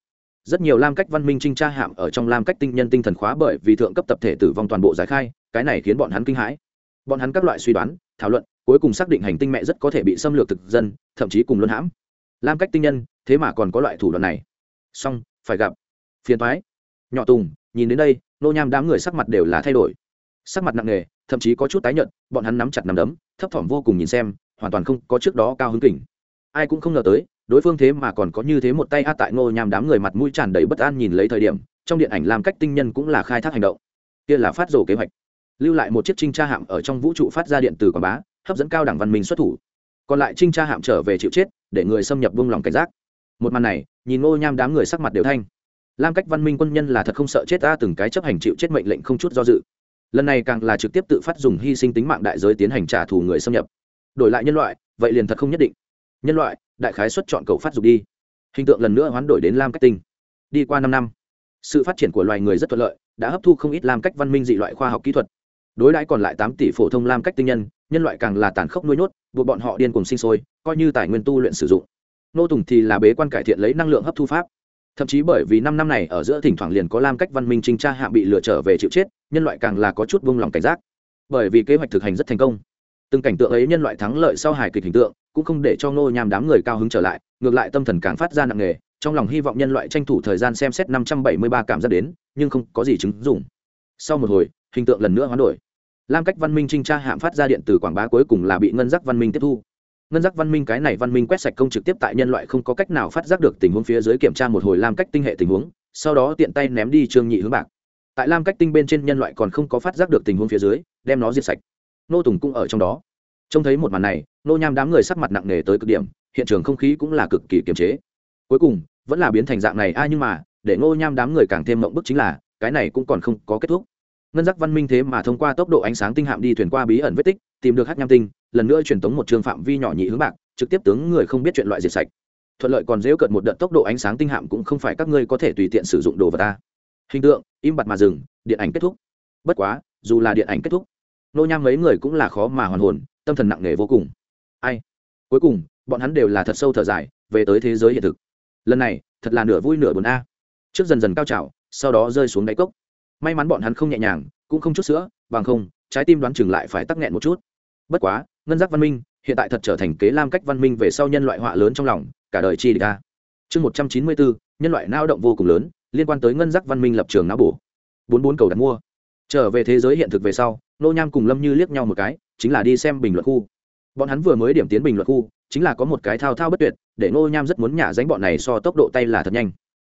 Rất nhiều lam cách văn minh trinh tra hạm ở trong lam cách tinh nhân tinh thần khóa bởi vì thượng cấp tập thể tử vong toàn bộ giải khai, cái này khiến bọn hắn kinh hãi. Bọn hắn các loại suy đoán, thảo luận, cuối cùng xác định hành tinh mẹ rất có thể bị xâm lược thực dân, thậm chí cùng luân hãm lam cách tinh nhân, thế mà còn có loại thủ đoạn này. Song phải gặp. Phiền thoái nhỏ tùng, nhìn đến đây, nô nham đám người sắc mặt đều là thay đổi. Sắc mặt nặng nề, thậm chí có chút tái nhợt, bọn hắn nắm chặt nắm đấm, thấp thỏm vô cùng nhìn xem, hoàn toàn không có trước đó cao hứng kỉnh ai cũng không ngờ tới, đối phương thế mà còn có như thế một tay a tại ngô nham đám người mặt mũi tràn đầy bất an nhìn lấy thời điểm, trong điện ảnh làm cách tinh nhân cũng là khai thác hành động. Kia là phát rồ kế hoạch. Lưu lại một chiếc trinh tra hạm ở trong vũ trụ phát ra điện từ quảng bá, hấp dẫn cao đẳng văn minh xuất thủ còn lại trinh tra hạm trở về chịu chết, để người xâm nhập vung lòng cảnh giác. Một màn này, nhìn ngô nham đám người sắc mặt đều thanh. Lam cách văn minh quân nhân là thật không sợ chết ta, từng cái chấp hành chịu chết mệnh lệnh không chút do dự. Lần này càng là trực tiếp tự phát dùng hy sinh tính mạng đại giới tiến hành trả thù người xâm nhập. Đổi lại nhân loại, vậy liền thật không nhất định. Nhân loại, đại khái xuất chọn cầu phát dục đi. Hình tượng lần nữa hoán đổi đến lam cách tinh. Đi qua năm năm, sự phát triển của loài người rất thuận lợi, đã hấp thu không ít lam cách văn minh dị loại khoa học kỹ thuật đối đãi còn lại tám tỷ phổ thông lam cách tinh nhân nhân loại càng là tàn khốc nuôi nhốt, buộc bọn họ điên cùng sinh sôi, coi như tài nguyên tu luyện sử dụng. Nô tùng thì là bế quan cải thiện lấy năng lượng hấp thu pháp. Thậm chí bởi vì năm năm này ở giữa thỉnh thoảng liền có lam cách văn minh trinh tra hạ bị lựa trở về chịu chết, nhân loại càng là có chút buông lòng cảnh giác. Bởi vì kế hoạch thực hành rất thành công. Từng cảnh tượng ấy nhân loại thắng lợi sau hài kịch hình tượng, cũng không để cho ngô nham đám người cao hứng trở lại, ngược lại tâm thần càng phát ra nặng nề, trong lòng hy vọng nhân loại tranh thủ thời gian xem xét năm trăm bảy mươi ba cảm giác đến, nhưng không có gì chứng dụng. Sau một hồi, hình tượng lần nữa hoán đổi lam cách văn minh trinh tra hạm phát ra điện từ quảng bá cuối cùng là bị ngân giác văn minh tiếp thu. Ngân giác văn minh cái này văn minh quét sạch công trực tiếp tại nhân loại không có cách nào phát giác được tình huống phía dưới kiểm tra một hồi lam cách tinh hệ tình huống, sau đó tiện tay ném đi trương nhị hướng bạc. Tại lam cách tinh bên trên nhân loại còn không có phát giác được tình huống phía dưới, đem nó diệt sạch. Nô tùng cũng ở trong đó. Trông thấy một màn này, nô nham đám người sắc mặt nặng nề tới cực điểm, hiện trường không khí cũng là cực kỳ kiềm chế. Cuối cùng, vẫn là biến thành dạng này ai nhưng mà, để Nô nham đám người càng thêm mộng bức chính là, cái này cũng còn không có kết thúc ngân giác văn minh thế mà thông qua tốc độ ánh sáng tinh hạm đi thuyền qua bí ẩn vết tích, tìm được hát nham tinh, lần nữa truyền tống một trường phạm vi nhỏ nhị hướng bạc, trực tiếp tướng người không biết chuyện loại diệt sạch. Thuận lợi còn dễu cận một đợt tốc độ ánh sáng tinh hạm cũng không phải các ngươi có thể tùy tiện sử dụng đồ vật ta. Hình tượng, im bặt mà dừng, điện ảnh kết thúc. Bất quá, dù là điện ảnh kết thúc, nô nham mấy người cũng là khó mà hoàn hồn, tâm thần nặng nề vô cùng. Ai? Cuối cùng, bọn hắn đều là thật sâu thở dài, về tới thế giới hiện thực. Lần này, thật là nửa vui nửa buồn a. Trước dần dần cao trào, sau đó rơi xuống đáy cốc may mắn bọn hắn không nhẹ nhàng, cũng không chút sữa, bằng không, trái tim đoán chừng lại phải tắc nghẹn một chút. Bất quá, ngân giác văn minh hiện tại thật trở thành kế lam cách văn minh về sau nhân loại họa lớn trong lòng, cả đời chi địch chương một trăm chín mươi bốn, nhân loại lao động vô cùng lớn, liên quan tới ngân giác văn minh lập trường não bổ. Bốn bốn cầu đặt mua. Trở về thế giới hiện thực về sau, nô nham cùng lâm như liếc nhau một cái, chính là đi xem bình luận khu. Bọn hắn vừa mới điểm tiến bình luận khu, chính là có một cái thao thao bất tuyệt, để nô nham rất muốn nhả dánh bọn này so tốc độ tay là thật nhanh.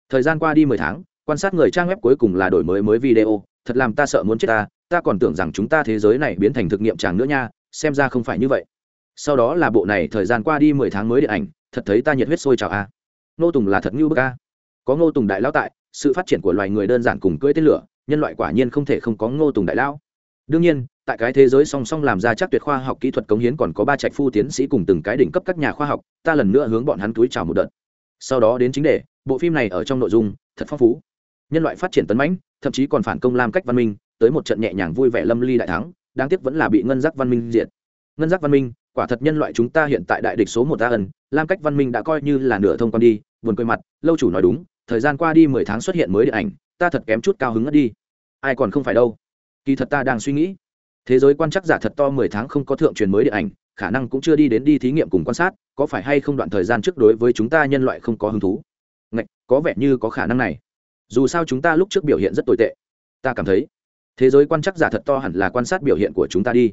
Thời gian qua đi mười tháng quan sát người trang web cuối cùng là đổi mới mới video, thật làm ta sợ muốn chết ta ta còn tưởng rằng chúng ta thế giới này biến thành thực nghiệm chàng nữa nha, xem ra không phải như vậy. Sau đó là bộ này thời gian qua đi mười tháng mới điện ảnh, thật thấy ta nhiệt huyết sôi trào a. Nô tùng là thật ngưu bức a. Có ngô tùng đại lão tại, sự phát triển của loài người đơn giản cùng cưỡi tên lửa, nhân loại quả nhiên không thể không có ngô tùng đại lão. Đương nhiên, tại cái thế giới song song làm ra chắc tuyệt khoa học kỹ thuật cống hiến còn có ba trạch phu tiến sĩ cùng từng cái đỉnh cấp các nhà khoa học, ta lần nữa hướng bọn hắn túi chào một đợt. Sau đó đến chính đề, bộ phim này ở trong nội dung, thật phong phú nhân loại phát triển tấn mãnh thậm chí còn phản công lam cách văn minh tới một trận nhẹ nhàng vui vẻ lâm ly đại thắng đáng tiếc vẫn là bị ngân giác văn minh diệt. Ngân giác văn minh quả thật nhân loại chúng ta hiện tại đại địch số một ta ẩn lam cách văn minh đã coi như là nửa thông quan đi buồn cười mặt lâu chủ nói đúng thời gian qua đi mười tháng xuất hiện mới điện ảnh ta thật kém chút cao hứng ngất đi. Ai còn không phải đâu. Kỳ thật ta đang suy nghĩ. Thế giới quan chắc giả thật to mười tháng không có thượng truyền mới điện ảnh khả năng cũng chưa đi đến đi thí nghiệm cùng quan sát có phải hay không đoạn thời gian trước đối với chúng ta nhân loại không có hứng thú? Ngạch, có vẻ như có khả năng này dù sao chúng ta lúc trước biểu hiện rất tồi tệ. Ta cảm thấy, thế giới quan chắc giả thật to hẳn là quan sát biểu hiện của chúng ta đi.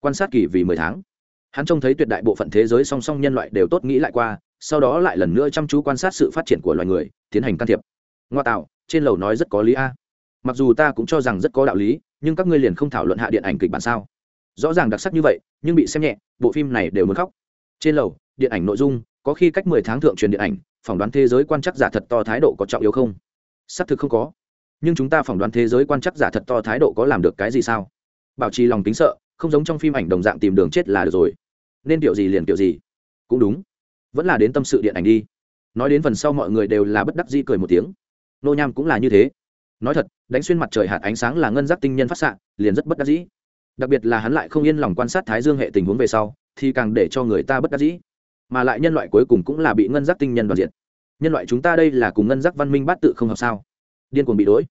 Quan sát kỳ vì mười tháng. Hắn trông thấy tuyệt đại bộ phận thế giới song song nhân loại đều tốt nghĩ lại qua, sau đó lại lần nữa chăm chú quan sát sự phát triển của loài người, tiến hành can thiệp. Ngoa tạo, trên lầu nói rất có lý a. Mặc dù ta cũng cho rằng rất có đạo lý, nhưng các ngươi liền không thảo luận hạ điện ảnh kịch bản sao? Rõ ràng đặc sắc như vậy, nhưng bị xem nhẹ, bộ phim này đều muốn khóc. Trên lầu, điện ảnh nội dung, có khi cách mười tháng thượng truyền điện ảnh, phỏng đoán thế giới quan chắc giả thật to thái độ có trọng yếu không? Xác thực không có. Nhưng chúng ta phỏng đoán thế giới quan chắc giả thật to thái độ có làm được cái gì sao? Bảo trì lòng tính sợ, không giống trong phim ảnh đồng dạng tìm đường chết là được rồi. Nên kiểu gì liền kiểu gì. Cũng đúng. Vẫn là đến tâm sự điện ảnh đi. Nói đến phần sau mọi người đều là bất đắc dĩ cười một tiếng. Nô nham cũng là như thế. Nói thật, đánh xuyên mặt trời hạt ánh sáng là ngân giác tinh nhân phát xạ, liền rất bất đắc dĩ. Đặc biệt là hắn lại không yên lòng quan sát thái dương hệ tình huống về sau, thì càng để cho người ta bất đắc dĩ. Mà lại nhân loại cuối cùng cũng là bị ngân giác tinh nhân đoạt diện nhân loại chúng ta đây là cùng ngân giác văn minh bát tự không hợp sao? Điên cuồng bị đ ố i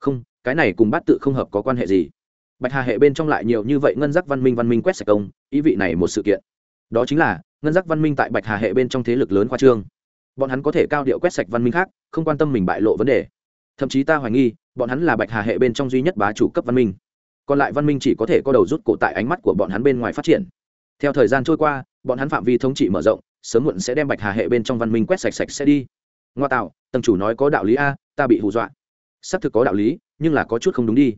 không, cái này cùng bát tự không hợp có quan hệ gì? Bạch hà hệ bên trong lại nhiều như vậy ngân giác văn minh văn minh quét sạch công ý vị này một sự kiện. Đó chính là, ngân giác văn minh tại bạch hà hệ bên trong thế lực lớn khoa trương. Bọn hắn có thể cao điệu quét sạch văn minh khác, không quan tâm mình bại lộ vấn đề. Thậm chí ta hoài nghi, bọn hắn là bạch hà hệ bên trong duy nhất bá chủ cấp văn minh. Còn lại văn minh chỉ có thể có đầu rút cổ tại ánh mắt của bọn hắn bên ngoài phát triển. Theo thời gian trôi qua, bọn hắn phạm vi thống trị mở rộng sớm muộn sẽ đem bạch hà hệ bên trong văn minh quét sạch sạch sẽ đi. Ngoa tạo tầng chủ nói có đạo lý a ta bị hù dọa. Xác thực có đạo lý nhưng là có chút không đúng đi.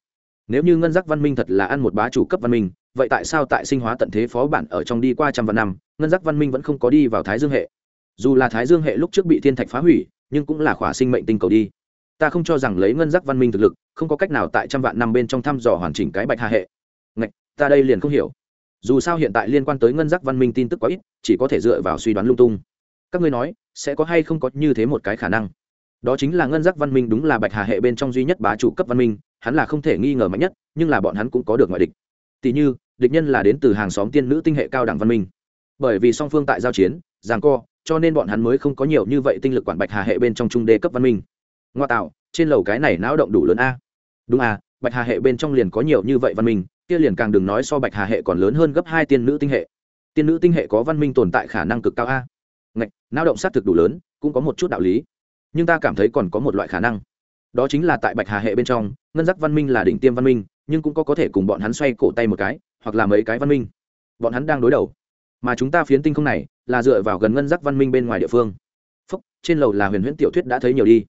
Nếu như ngân giác văn minh thật là ăn một bá chủ cấp văn minh vậy tại sao tại sinh hóa tận thế phó bản ở trong đi qua trăm vạn năm ngân giác văn minh vẫn không có đi vào thái dương hệ? Dù là thái dương hệ lúc trước bị thiên thạch phá hủy nhưng cũng là khỏa sinh mệnh tinh cầu đi. Ta không cho rằng lấy ngân giác văn minh thực lực không có cách nào tại trăm vạn năm bên trong thăm dò hoàn chỉnh cái bạch hà hệ. Ngạch, ta đây liền không hiểu dù sao hiện tại liên quan tới ngân giác văn minh tin tức quá ít, chỉ có thể dựa vào suy đoán lung tung. Các ngươi nói, sẽ có hay không có như thế một cái khả năng? Đó chính là ngân giác văn minh đúng là bạch hà hệ bên trong duy nhất bá chủ cấp văn minh, hắn là không thể nghi ngờ mạnh nhất, nhưng là bọn hắn cũng có được ngoại địch. Tỷ như, địch nhân là đến từ hàng xóm tiên nữ tinh hệ cao đẳng văn minh. Bởi vì song phương tại giao chiến giảng co, cho nên bọn hắn mới không có nhiều như vậy tinh lực quản bạch hà hệ bên trong trung đê cấp văn minh. Ngoa tạo, trên lầu cái này não động đủ lớn a. Đúng a, bạch hà hệ bên trong liền có nhiều như vậy văn minh kia liền càng đừng nói so bạch hà hệ còn lớn hơn gấp hai tiên nữ tinh hệ. Tiên nữ tinh hệ có văn minh tồn tại khả năng cực cao a. Ngạch não động xác thực đủ lớn, cũng có một chút đạo lý. Nhưng ta cảm thấy còn có một loại khả năng. Đó chính là tại bạch hà hệ bên trong, ngân giác văn minh là đỉnh tiêm văn minh, nhưng cũng có có thể cùng bọn hắn xoay cổ tay một cái, hoặc là mấy cái văn minh. Bọn hắn đang đối đầu. Mà chúng ta phiến tinh không này, là dựa vào gần ngân giác văn minh bên ngoài địa phương. Phúc, trên lầu là huyền huyễn tiểu thuyết đã thấy nhiều đi.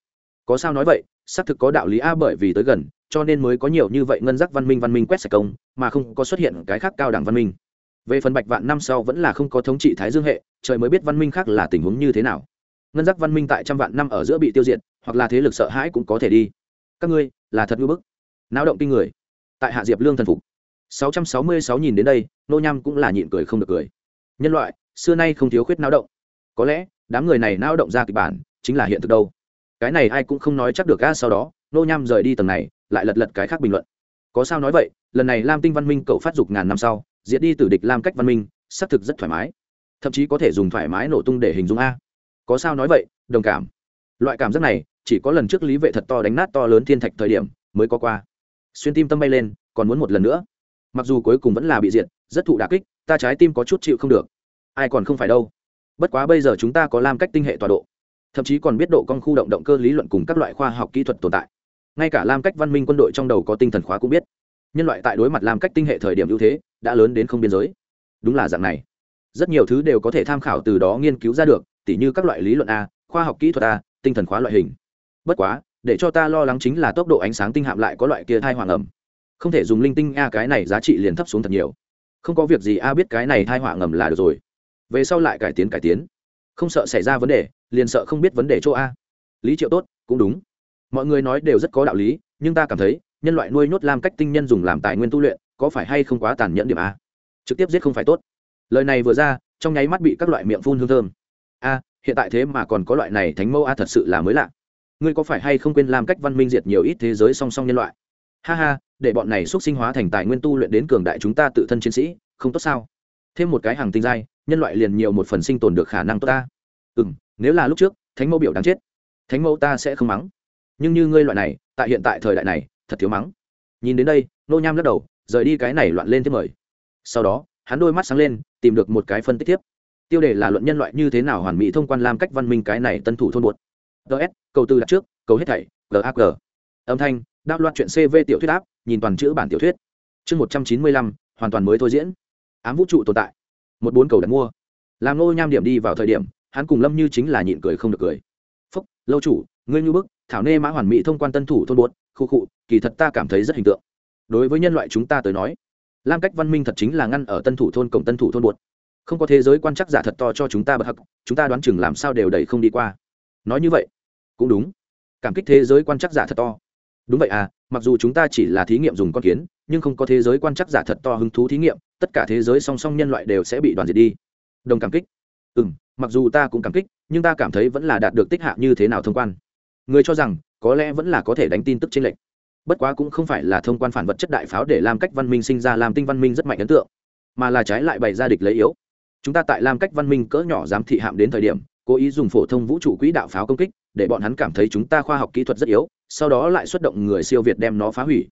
Có sao nói vậy? Xác thực có đạo lý a bởi vì tới gần cho nên mới có nhiều như vậy ngân giác văn minh văn minh quét sạch công, mà không có xuất hiện cái khác cao đẳng văn minh. Về phần bạch vạn năm sau vẫn là không có thống trị thái dương hệ, trời mới biết văn minh khác là tình huống như thế nào. Ngân giác văn minh tại trăm vạn năm ở giữa bị tiêu diệt, hoặc là thế lực sợ hãi cũng có thể đi. Các ngươi, là thật ngưỡng bức. Náo động kinh người. Tại hạ diệp lương thần phục. Sáu trăm sáu mươi sáu nhìn đến đây, nô nham cũng là nhịn cười không được cười. Nhân loại, xưa nay không thiếu khuyết náo động. Có lẽ, đám người này náo động ra kịch bản, chính là hiện thực đâu. Cái này ai cũng không nói chắc được ga sau đó, nô nham rời đi tầng này lại lật lật cái khác bình luận. Có sao nói vậy, lần này lam tinh văn minh cậu phát dục ngàn năm sau diễn đi từ địch lam cách văn minh, xác thực rất thoải mái. Thậm chí có thể dùng thoải mái nổ tung để hình dung a. Có sao nói vậy, đồng cảm. Loại cảm giác này, chỉ có lần trước lý vệ thật to đánh nát to lớn thiên thạch thời điểm mới có qua. Xuyên tim tâm bay lên, còn muốn một lần nữa. Mặc dù cuối cùng vẫn là bị diệt, rất thụ đà kích, ta trái tim có chút chịu không được. Ai còn không phải đâu. Bất quá bây giờ chúng ta có lam cách tinh hệ tọa độ. Thậm chí còn biết độ con khu động động cơ lý luận cùng các loại khoa học kỹ thuật tồn tại ngay cả lam cách văn minh quân đội trong đầu có tinh thần khóa cũng biết. Nhân loại tại đối mặt lam cách tinh hệ thời điểm ưu thế, đã lớn đến không biên giới. Đúng là dạng này. Rất nhiều thứ đều có thể tham khảo từ đó nghiên cứu ra được, tỉ như các loại lý luận a, khoa học kỹ thuật a, tinh thần khóa loại hình. Bất quá, để cho ta lo lắng chính là tốc độ ánh sáng tinh hạm lại có loại kia thai hoàng ẩm. Không thể dùng linh tinh a, cái này giá trị liền thấp xuống thật nhiều. Không có việc gì a, biết cái này thai họa ngầm là được rồi. Về sau lại cải tiến cải tiến. Không sợ xảy ra vấn đề, liền sợ không biết vấn đề chỗ a. Lý triệu tốt, cũng đúng mọi người nói đều rất có đạo lý, nhưng ta cảm thấy, nhân loại nuôi nhốt lam cách tinh nhân dùng làm tài nguyên tu luyện, có phải hay không quá tàn nhẫn điểm a? Trực tiếp giết không phải tốt. Lời này vừa ra, trong nháy mắt bị các loại miệng phun hương thơm. A, hiện tại thế mà còn có loại này thánh mẫu a thật sự là mới lạ. Ngươi có phải hay không quên làm cách văn minh diệt nhiều ít thế giới song song nhân loại? Ha ha, để bọn này xúc sinh hóa thành tài nguyên tu luyện đến cường đại chúng ta tự thân chiến sĩ, không tốt sao? Thêm một cái hàng tinh giai, nhân loại liền nhiều một phần sinh tồn được khả năng tốt ta. Ừ m nếu là lúc trước, thánh mẫu biểu đáng chết. Thánh mẫu ta sẽ không mắng nhưng như ngươi loại này, tại hiện tại thời đại này, thật thiếu mắng. Nhìn đến đây, nô nham lắc đầu, rời đi cái này loạn lên tiếp mời. Sau đó, hắn đôi mắt sáng lên, tìm được một cái phân tích tiếp. Tiêu đề là luận nhân loại như thế nào hoàn mỹ thông quan làm cách văn minh cái này tân thủ thôn bột ts câu tư đặt trước câu hết thảy gag âm thanh, đáp loạt chuyện cv tiểu thuyết áp, nhìn toàn chữ bản tiểu thuyết. Chương một trăm chín mươi lăm, hoàn toàn mới thôi diễn. Ám vũ trụ tồn tại. Một bốn cầu đặt mua. Làm nô nham điểm đi vào thời điểm, hắn cùng lâm như chính là nhịn cười không được cười. Phúc, lâu chủ, ngươi như bức thảo nê mã hoàn mỹ thông quan tân thủ thôn buốt khu cụ, kỳ thật ta cảm thấy rất hình tượng. Đối với nhân loại chúng ta tới nói lam cách văn minh thật chính là ngăn ở tân thủ thôn cổng tân thủ thôn buốt. Không có thế giới quan chắc giả thật to cho chúng ta bật hắc chúng ta đoán chừng làm sao đều đẩy không đi qua. Nói như vậy cũng đúng. Cảm kích thế giới quan chắc giả thật to. Đúng vậy à mặc dù chúng ta chỉ là thí nghiệm dùng con kiến nhưng không có thế giới quan chắc giả thật to hứng thú thí nghiệm tất cả thế giới song song nhân loại đều sẽ bị đoàn diệt đi. Đồng cảm kích. Ừ m mặc dù ta cũng cảm kích nhưng ta cảm thấy vẫn là đạt được tích hạ như thế nào thông quan người cho rằng, có lẽ vẫn là có thể đánh tin tức trên lệnh bất quá cũng không phải là thông quan phản vật chất đại pháo để làm cách văn minh sinh ra làm tinh văn minh rất mạnh ấn tượng, mà là trái lại bày ra địch lấy yếu. Chúng ta tại làm cách văn minh cỡ nhỏ giám thị hạm đến thời điểm, cố ý dùng phổ thông vũ trụ quỹ đạo pháo công kích, để bọn hắn cảm thấy chúng ta khoa học kỹ thuật rất yếu, sau đó lại xuất động người siêu việt đem nó phá hủy.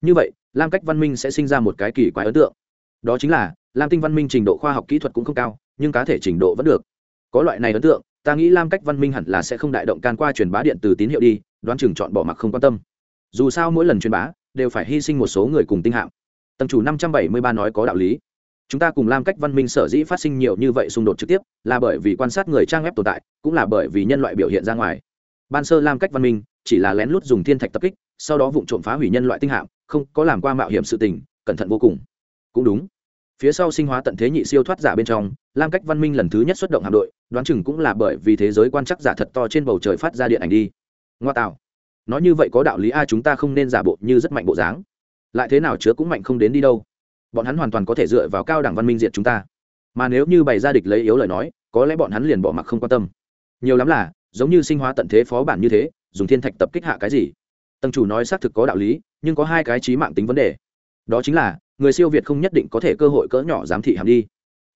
Như vậy, lam cách văn minh sẽ sinh ra một cái kỳ quái ấn tượng. Đó chính là, lam tinh văn minh trình độ khoa học kỹ thuật cũng không cao, nhưng cá thể trình độ vẫn được. Có loại này ấn tượng ta nghĩ lam cách văn minh hẳn là sẽ không đại động can qua truyền bá điện từ tín hiệu đi, đoán chừng chọn bỏ mặc không quan tâm. Dù sao mỗi lần truyền bá, đều phải hy sinh một số người cùng tinh hạng tầng chủ năm trăm bảy mươi ba nói có đạo lý. Chúng ta cùng lam cách văn minh sở dĩ phát sinh nhiều như vậy xung đột trực tiếp, là bởi vì quan sát người trang web tồn tại, cũng là bởi vì nhân loại biểu hiện ra ngoài. Ban sơ lam cách văn minh, chỉ là lén lút dùng thiên thạch tập kích, sau đó vụ trộm phá hủy nhân loại tinh hạm, không có làm qua mạo hiểm sự tình, cẩn thận vô cùng. Cũng đúng phía sau sinh hóa tận thế nhị siêu thoát giả bên trong, lam cách văn minh lần thứ nhất xuất động hạm đội, đoán chừng cũng là bởi vì thế giới quan chắc giả thật to trên bầu trời phát ra điện ảnh đi. Ngoa tạo. Nói như vậy có đạo lý a, chúng ta không nên giả bộ như rất mạnh bộ dáng. Lại thế nào chứa cũng mạnh không đến đi đâu. Bọn hắn hoàn toàn có thể dựa vào cao đẳng văn minh diệt chúng ta. Mà nếu như bày ra địch lấy yếu lời nói, có lẽ bọn hắn liền bỏ mặc không quan tâm. Nhiều lắm là, giống như sinh hóa tận thế phó bản như thế, dùng thiên thạch tập kích hạ cái gì? Tầng chủ nói xác thực có đạo lý, nhưng có hai cái trí mạng tính vấn đề. Đó chính là người siêu việt không nhất định có thể cơ hội cỡ nhỏ giám thị hàm đi.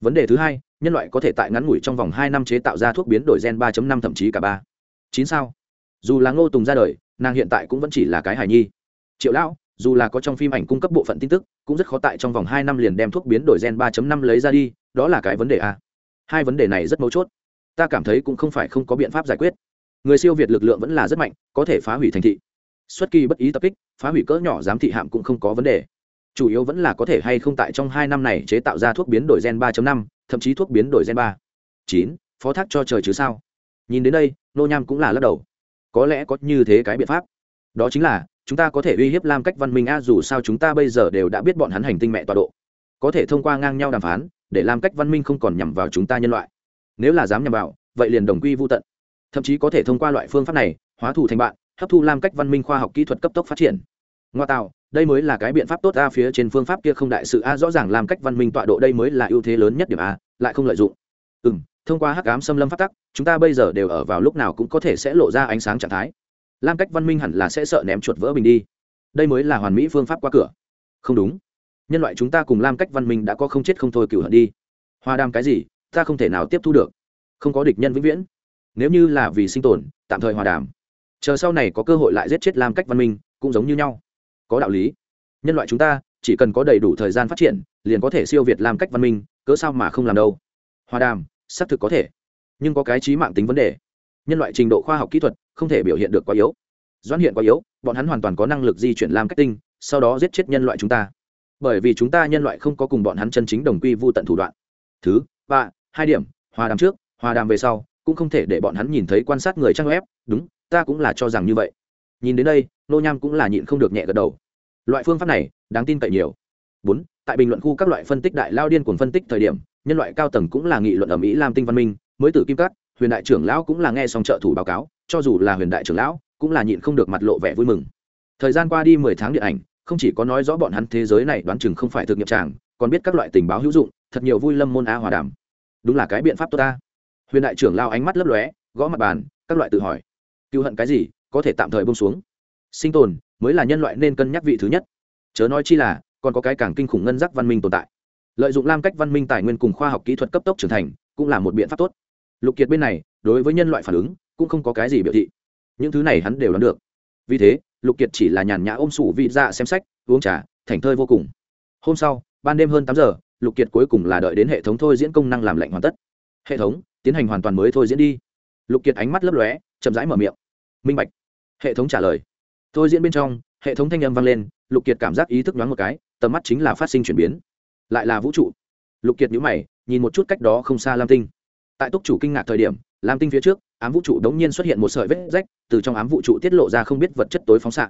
Vấn đề thứ hai, nhân loại có thể tại ngắn ngủi trong vòng hai năm chế tạo ra thuốc biến đổi gen ba năm thậm chí cả ba. Chín sao? Dù là ngô tùng ra đời, nàng hiện tại cũng vẫn chỉ là cái hài nhi. Triệu lão, dù là có trong phim ảnh cung cấp bộ phận tin tức, cũng rất khó tại trong vòng hai năm liền đem thuốc biến đổi gen ba năm lấy ra đi, đó là cái vấn đề a. Hai vấn đề này rất mấu chốt. Ta cảm thấy cũng không phải không có biện pháp giải quyết. Người siêu việt lực lượng vẫn là rất mạnh, có thể phá hủy thành thị. Xuất kỳ bất ý tập kích, phá hủy cỡ nhỏ giám thị hạm cũng không có vấn đề chủ yếu vẫn là có thể hay không tại trong hai năm này chế tạo ra thuốc biến đổi gen 3 năm, thậm chí thuốc biến đổi gen ba. Chín, phó thác cho trời chứ sao? Nhìn đến đây, nô nham cũng là lắc đầu. Có lẽ có như thế cái biện pháp. Đó chính là, chúng ta có thể uy hiếp lam cách văn minh a, dù sao chúng ta bây giờ đều đã biết bọn hắn hành tinh mẹ tọa độ. Có thể thông qua ngang nhau đàm phán, để làm cách văn minh không còn nhằm vào chúng ta nhân loại. Nếu là dám nhằm vào, vậy liền đồng quy vô tận. Thậm chí có thể thông qua loại phương pháp này, hóa thù thành bạn, hấp thu làm cách văn minh khoa học kỹ thuật cấp tốc phát triển. Ngoa tạo đây mới là cái biện pháp tốt a, phía trên phương pháp kia không đại sự a, rõ ràng làm cách văn minh tọa độ đây mới là ưu thế lớn nhất điểm a, lại không lợi dụng. Ừ m thông qua hắc ám xâm lâm phát tắc, chúng ta bây giờ đều ở vào lúc nào cũng có thể sẽ lộ ra ánh sáng trạng thái. Lam cách văn minh hẳn là sẽ sợ ném chuột vỡ bình đi. Đây mới là hoàn mỹ phương pháp qua cửa. Không đúng. Nhân loại chúng ta cùng lam cách văn minh đã có không chết không thôi cửu hận đi. Hòa đam cái gì, ta không thể nào tiếp thu được. Không có địch nhân vĩnh viễn. Nếu như là vì sinh tồn, tạm thời hòa đàm. Chờ sau này có cơ hội lại giết chết lam cách văn minh, cũng giống như nhau có đạo lý. Nhân loại chúng ta, chỉ cần có đầy đủ thời gian phát triển, liền có thể siêu việt làm cách văn minh, cớ sao mà không làm đâu? Hòa đàm, xác thực có thể. Nhưng có cái trí mạng tính vấn đề. Nhân loại trình độ khoa học kỹ thuật, không thể biểu hiện được quá yếu. Doãn hiện quá yếu, bọn hắn hoàn toàn có năng lực di chuyển làm cách tinh, sau đó giết chết nhân loại chúng ta. Bởi vì chúng ta nhân loại không có cùng bọn hắn chân chính đồng quy vô tận thủ đoạn. Thứ, ba, hai điểm, hòa đàm trước, hòa đàm về sau, cũng không thể để bọn hắn nhìn thấy quan sát người trang web. Đúng, ta cũng là cho rằng như vậy nhìn đến đây, nô nham cũng là nhịn không được nhẹ gật đầu. Loại phương pháp này, đáng tin cậy nhiều. Bốn, tại bình luận khu các loại phân tích đại lao điên cuồng phân tích thời điểm, nhân loại cao tầng cũng là nghị luận ở mỹ lam tinh văn minh, mới tử kim cát, huyền đại trưởng lão cũng là nghe xong trợ thủ báo cáo, cho dù là huyền đại trưởng lão, cũng là nhịn không được mặt lộ vẻ vui mừng. Thời gian qua đi mười tháng điện ảnh, không chỉ có nói rõ bọn hắn thế giới này đoán chừng không phải thực nghiệp tràng, còn biết các loại tình báo hữu dụng, thật nhiều vui lâm môn a hòa đàm. Đúng là cái biện pháp tốt ta. Huyền đại trưởng lao ánh mắt lấp lóe, gõ mặt bàn, các loại tự hỏi. Cựu hận cái gì? Có thể tạm thời bông xuống. Sinh tồn mới là nhân loại nên cân nhắc vị thứ nhất. Chớ nói chi là, còn có cái càng kinh khủng ngân giác văn minh tồn tại. Lợi dụng lam cách văn minh tài nguyên cùng khoa học kỹ thuật cấp tốc trưởng thành, cũng là một biện pháp tốt. Lục kiệt bên này, đối với nhân loại phản ứng, cũng không có cái gì biểu thị. Những thứ này hắn đều đoán được. Vì thế, lục kiệt chỉ là nhàn nhã ôm sủ vị ra dạ xem sách, uống trà thành thơi vô cùng. Hôm sau, ban đêm hơn tám giờ, lục kiệt cuối cùng là đợi đến hệ thống thôi diễn công năng làm lạnh hoàn tất. Hệ thống, tiến hành hoàn toàn mới thôi diễn đi. Lục kiệt ánh mắt lấp lóe, chậm rãi mở miệng. Minh bạch hệ thống trả lời. Thôi diễn bên trong, hệ thống thanh âm vang lên, lục kiệt cảm giác ý thức nhoáng một cái, tầm mắt chính là phát sinh chuyển biến. Lại là vũ trụ. Lục kiệt nhữ mày, nhìn một chút cách đó không xa lam tinh. Tại túc chủ kinh ngạc thời điểm, lam tinh phía trước, ám vũ trụ đống nhiên xuất hiện một sợi vết rách, từ trong ám vũ trụ tiết lộ ra không biết vật chất tối phóng xạ.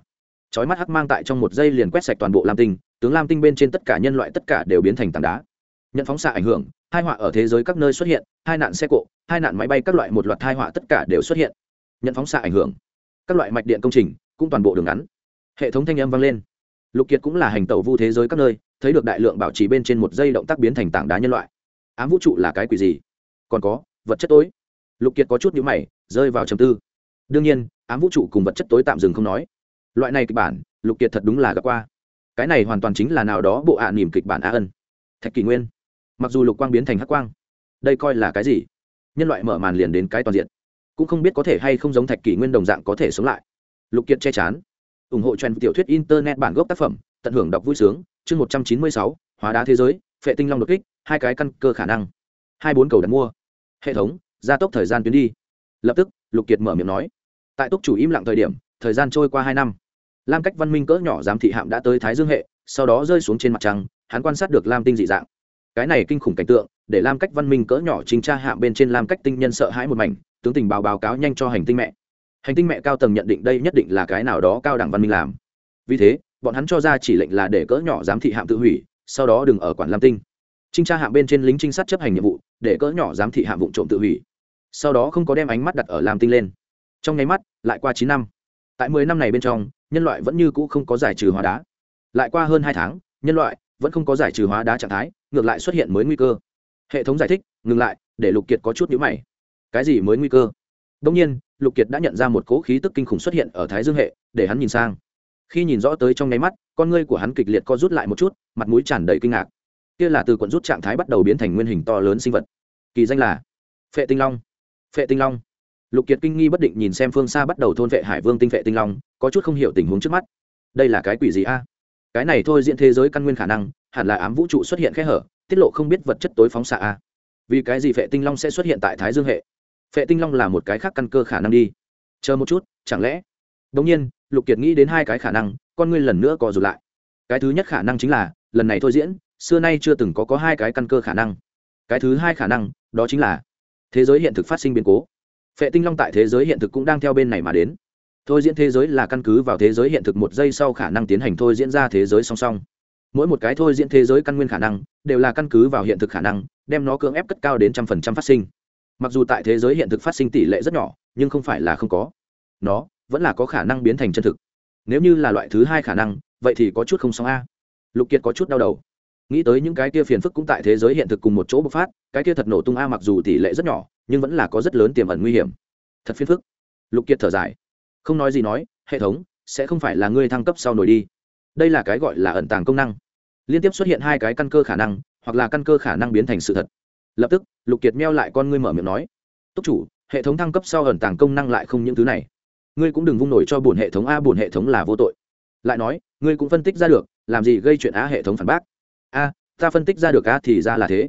Chói mắt hắc mang tại trong một giây liền quét sạch toàn bộ lam tinh, tướng lam tinh bên trên tất cả nhân loại tất cả đều biến thành tảng đá. Nhận phóng xạ ảnh hưởng hai họa ở thế giới các nơi xuất hiện, hai nạn xe cộ, hai nạn máy bay các loại một loạt hai họa tất cả đều xuất hiện. Nhận phóng xạ ảnh hưởng các loại mạch điện công trình cũng toàn bộ đường ngắn. Hệ thống thanh âm vang lên. Lục kiệt cũng là hành tẩu vu thế giới các nơi, thấy được đại lượng bảo trì bên trên một dây động tác biến thành tảng đá nhân loại. Ám vũ trụ là cái quỷ gì? Còn có, vật chất tối. Lục kiệt có chút nhữ mày, rơi vào trầm tư. Đương nhiên, ám vũ trụ cùng vật chất tối tạm dừng không nói. Loại này kịch bản, lục kiệt thật đúng là gặp qua. Cái này hoàn toàn chính là nào đó bộ ạ à nỉm kịch bản a ân. Thạch kỷ nguyên. Mặc dù lục quang biến thành hắc quang, đây coi là cái gì? Nhân loại mở màn liền đến cái toàn diện cũng không biết có thể hay không giống thạch kỷ nguyên đồng dạng có thể sống lại. Lục kiệt che chán. Ủng hộ trend tiểu thuyết internet bản gốc tác phẩm, tận hưởng đọc vui sướng, chương một trăm chín mươi sáu, hóa đá thế giới, phệ tinh long đột kích, hai cái căn cơ khả năng. Hai bốn cầu đặt mua. Hệ thống, gia tốc thời gian tuyến đi. Lập tức, lục kiệt mở miệng nói. Tại túc chủ im lặng thời điểm, thời gian trôi qua hai năm. Lam cách văn minh cỡ nhỏ giám thị hạm đã tới thái dương hệ, sau đó rơi xuống trên mặt trăng, hắn quan sát được lam tinh dị dạng. Cái này kinh khủng cảnh tượng, để lam cách văn minh cỡ nhỏ chính tra hạm bên trên lam cách tinh nhân sợ hãi một mảnh tướng tình báo báo cáo nhanh cho hành tinh mẹ. Hành tinh mẹ cao tầng nhận định đây nhất định là cái nào đó cao đẳng văn minh làm. Vì thế, bọn hắn cho ra chỉ lệnh là để cỡ nhỏ giám thị hạm tự hủy, sau đó đừng ở quản lam tinh. Trinh tra hạm bên trên lính trinh sát chấp hành nhiệm vụ, để cỡ nhỏ giám thị hạm vụ trộm tự hủy. Sau đó không có đem ánh mắt đặt ở lam tinh lên. Trong nháy mắt, lại qua chín năm. Tại mười năm này bên trong, nhân loại vẫn như cũ không có giải trừ hóa đá. Lại qua hơn hai tháng, nhân loại vẫn không có giải trừ hóa đá trạng thái, ngược lại xuất hiện mới nguy cơ. Hệ thống giải thích, ngừng lại, để lục kiệt có chút nhữ mày cái gì mới nguy cơ? Đông nhiên, lục kiệt đã nhận ra một cỗ khí tức kinh khủng xuất hiện ở thái dương hệ, để hắn nhìn sang. Khi nhìn rõ tới trong nháy mắt, con ngươi của hắn kịch liệt co rút lại một chút, mặt mũi tràn đầy kinh ngạc. Kia là từ quận rút trạng thái bắt đầu biến thành nguyên hình to lớn sinh vật. Kỳ danh là phệ tinh long. Phệ tinh long. Lục kiệt kinh nghi bất định nhìn xem phương xa bắt đầu thôn vệ hải vương tinh phệ tinh long, có chút không hiểu tình huống trước mắt. Đây là cái quỷ gì a? Cái này thôi diễn thế giới căn nguyên khả năng, hẳn là ám vũ trụ xuất hiện khe hở, tiết lộ không biết vật chất tối phóng xạ a. Vì cái gì phệ tinh long sẽ xuất hiện tại thái dương hệ? Phệ tinh long là một cái khác căn cơ khả năng đi. Chờ một chút, chẳng lẽ? Đống nhiên, lục kiệt nghĩ đến hai cái khả năng, con ngươi lần nữa co rụt lại. Cái thứ nhất khả năng chính là, lần này thôi diễn, xưa nay chưa từng có có hai cái căn cơ khả năng. Cái thứ hai khả năng, đó chính là, thế giới hiện thực phát sinh biến cố. Phệ tinh long tại thế giới hiện thực cũng đang theo bên này mà đến. Thôi diễn thế giới là căn cứ vào thế giới hiện thực một giây sau khả năng tiến hành thôi diễn ra thế giới song song. Mỗi một cái thôi diễn thế giới căn nguyên khả năng, đều là căn cứ vào hiện thực khả năng, đem nó cưỡng ép cất cao đến trăm phần trăm phát sinh mặc dù tại thế giới hiện thực phát sinh tỷ lệ rất nhỏ, nhưng không phải là không có. Nó vẫn là có khả năng biến thành chân thực. Nếu như là loại thứ hai khả năng, vậy thì có chút không xong a. Lục kiệt có chút đau đầu. Nghĩ tới những cái kia phiền phức cũng tại thế giới hiện thực cùng một chỗ bộc phát, cái kia thật nổ tung a, mặc dù tỷ lệ rất nhỏ, nhưng vẫn là có rất lớn tiềm ẩn nguy hiểm. Thật phiền phức. Lục kiệt thở dài. Không nói gì nói, hệ thống, sẽ không phải là ngươi thăng cấp sau nổi đi. Đây là cái gọi là ẩn tàng công năng. Liên tiếp xuất hiện hai cái căn cơ khả năng, hoặc là căn cơ khả năng biến thành sự thật lập tức, lục kiệt meo lại con ngươi mở miệng nói, túc chủ, hệ thống thăng cấp sau ẩn tàng công năng lại không những thứ này. Ngươi cũng đừng vung nổi cho bổn hệ thống a, bổn hệ thống là vô tội. Lại nói, ngươi cũng phân tích ra được, làm gì gây chuyện á hệ thống phản bác? A, ta phân tích ra được a thì ra là thế.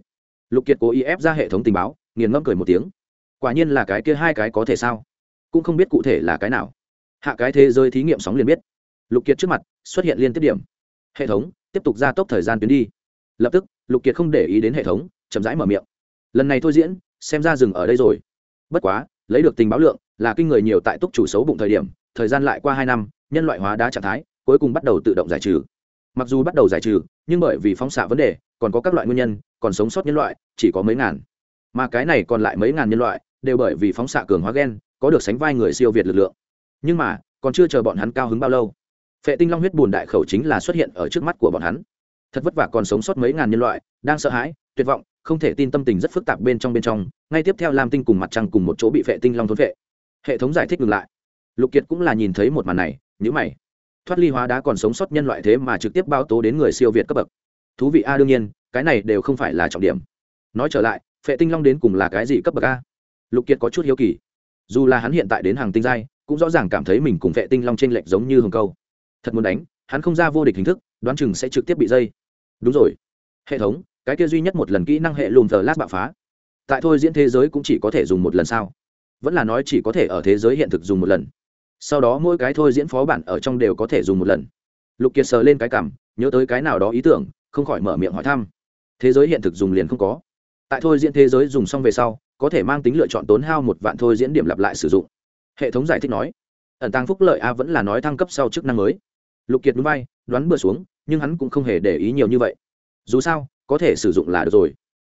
Lục kiệt cố ý ép ra hệ thống tình báo, nghiền ngẫm cười một tiếng. Quả nhiên là cái kia hai cái có thể sao? Cũng không biết cụ thể là cái nào. Hạ cái thế giới thí nghiệm sóng liền biết. Lục kiệt trước mặt xuất hiện liên tiếp điểm. Hệ thống, tiếp tục gia tốc thời gian tuyến đi. Lập tức, lục kiệt không để ý đến hệ thống, chậm rãi mở miệng lần này thôi diễn, xem ra dừng ở đây rồi. Bất quá, lấy được tình báo lượng, là kinh người nhiều tại túc chủ xấu bụng thời điểm, thời gian lại qua hai năm, nhân loại hóa đá trạng thái, cuối cùng bắt đầu tự động giải trừ. Mặc dù bắt đầu giải trừ, nhưng bởi vì phóng xạ vấn đề, còn có các loại nguyên nhân, còn sống sót nhân loại, chỉ có mấy ngàn. Mà cái này còn lại mấy ngàn nhân loại, đều bởi vì phóng xạ cường hóa gen, có được sánh vai người siêu việt lực lượng. Nhưng mà, còn chưa chờ bọn hắn cao hứng bao lâu, phệ tinh long huyết bùn đại khẩu chính là xuất hiện ở trước mắt của bọn hắn. Thật vất vả còn sống sót mấy ngàn nhân loại, đang sợ hãi, tuyệt vọng không thể tin tâm tình rất phức tạp bên trong bên trong, ngay tiếp theo lam tinh cùng mặt trăng cùng một chỗ bị vệ tinh long thốn vệ. hệ thống giải thích ngược lại. Lục kiệt cũng là nhìn thấy một màn này nhữ mày. Thoát ly hóa đá còn sống sót nhân loại thế mà trực tiếp bao tố đến người siêu việt cấp bậc. Thú vị a, đương nhiên, cái này đều không phải là trọng điểm. Nói trở lại, phệ tinh long đến cùng là cái gì cấp bậc a? Lục kiệt có chút hiếu kỳ. Dù là hắn hiện tại đến hàng tinh giai, cũng rõ ràng cảm thấy mình cùng phệ tinh long t r ê n lệch giống như hồng câu. Thật muốn đánh, hắn không ra vô địch hình thức, đoán chừng sẽ trực tiếp bị dây. Đúng rồi. Hệ thống cái kia duy nhất một lần kỹ năng hệ lùm thờ lát bạo phá. Tại thôi diễn thế giới cũng chỉ có thể dùng một lần sao? Vẫn là nói chỉ có thể ở thế giới hiện thực dùng một lần. Sau đó mỗi cái thôi diễn phó bản ở trong đều có thể dùng một lần. Lục kiệt sờ lên cái cảm, nhớ tới cái nào đó ý tưởng, không khỏi mở miệng hỏi thăm. Thế giới hiện thực dùng liền không có. Tại thôi diễn thế giới dùng xong về sau, có thể mang tính lựa chọn tốn hao một vạn thôi diễn điểm lặp lại sử dụng. Hệ thống giải thích nói, ẩn tăng phúc lợi a vẫn là nói thăng cấp sau chức năng mới. Lục kiệt núi bay, đoán bừa xuống, nhưng hắn cũng không hề để ý nhiều như vậy. Dù sao có thể sử dụng là được rồi.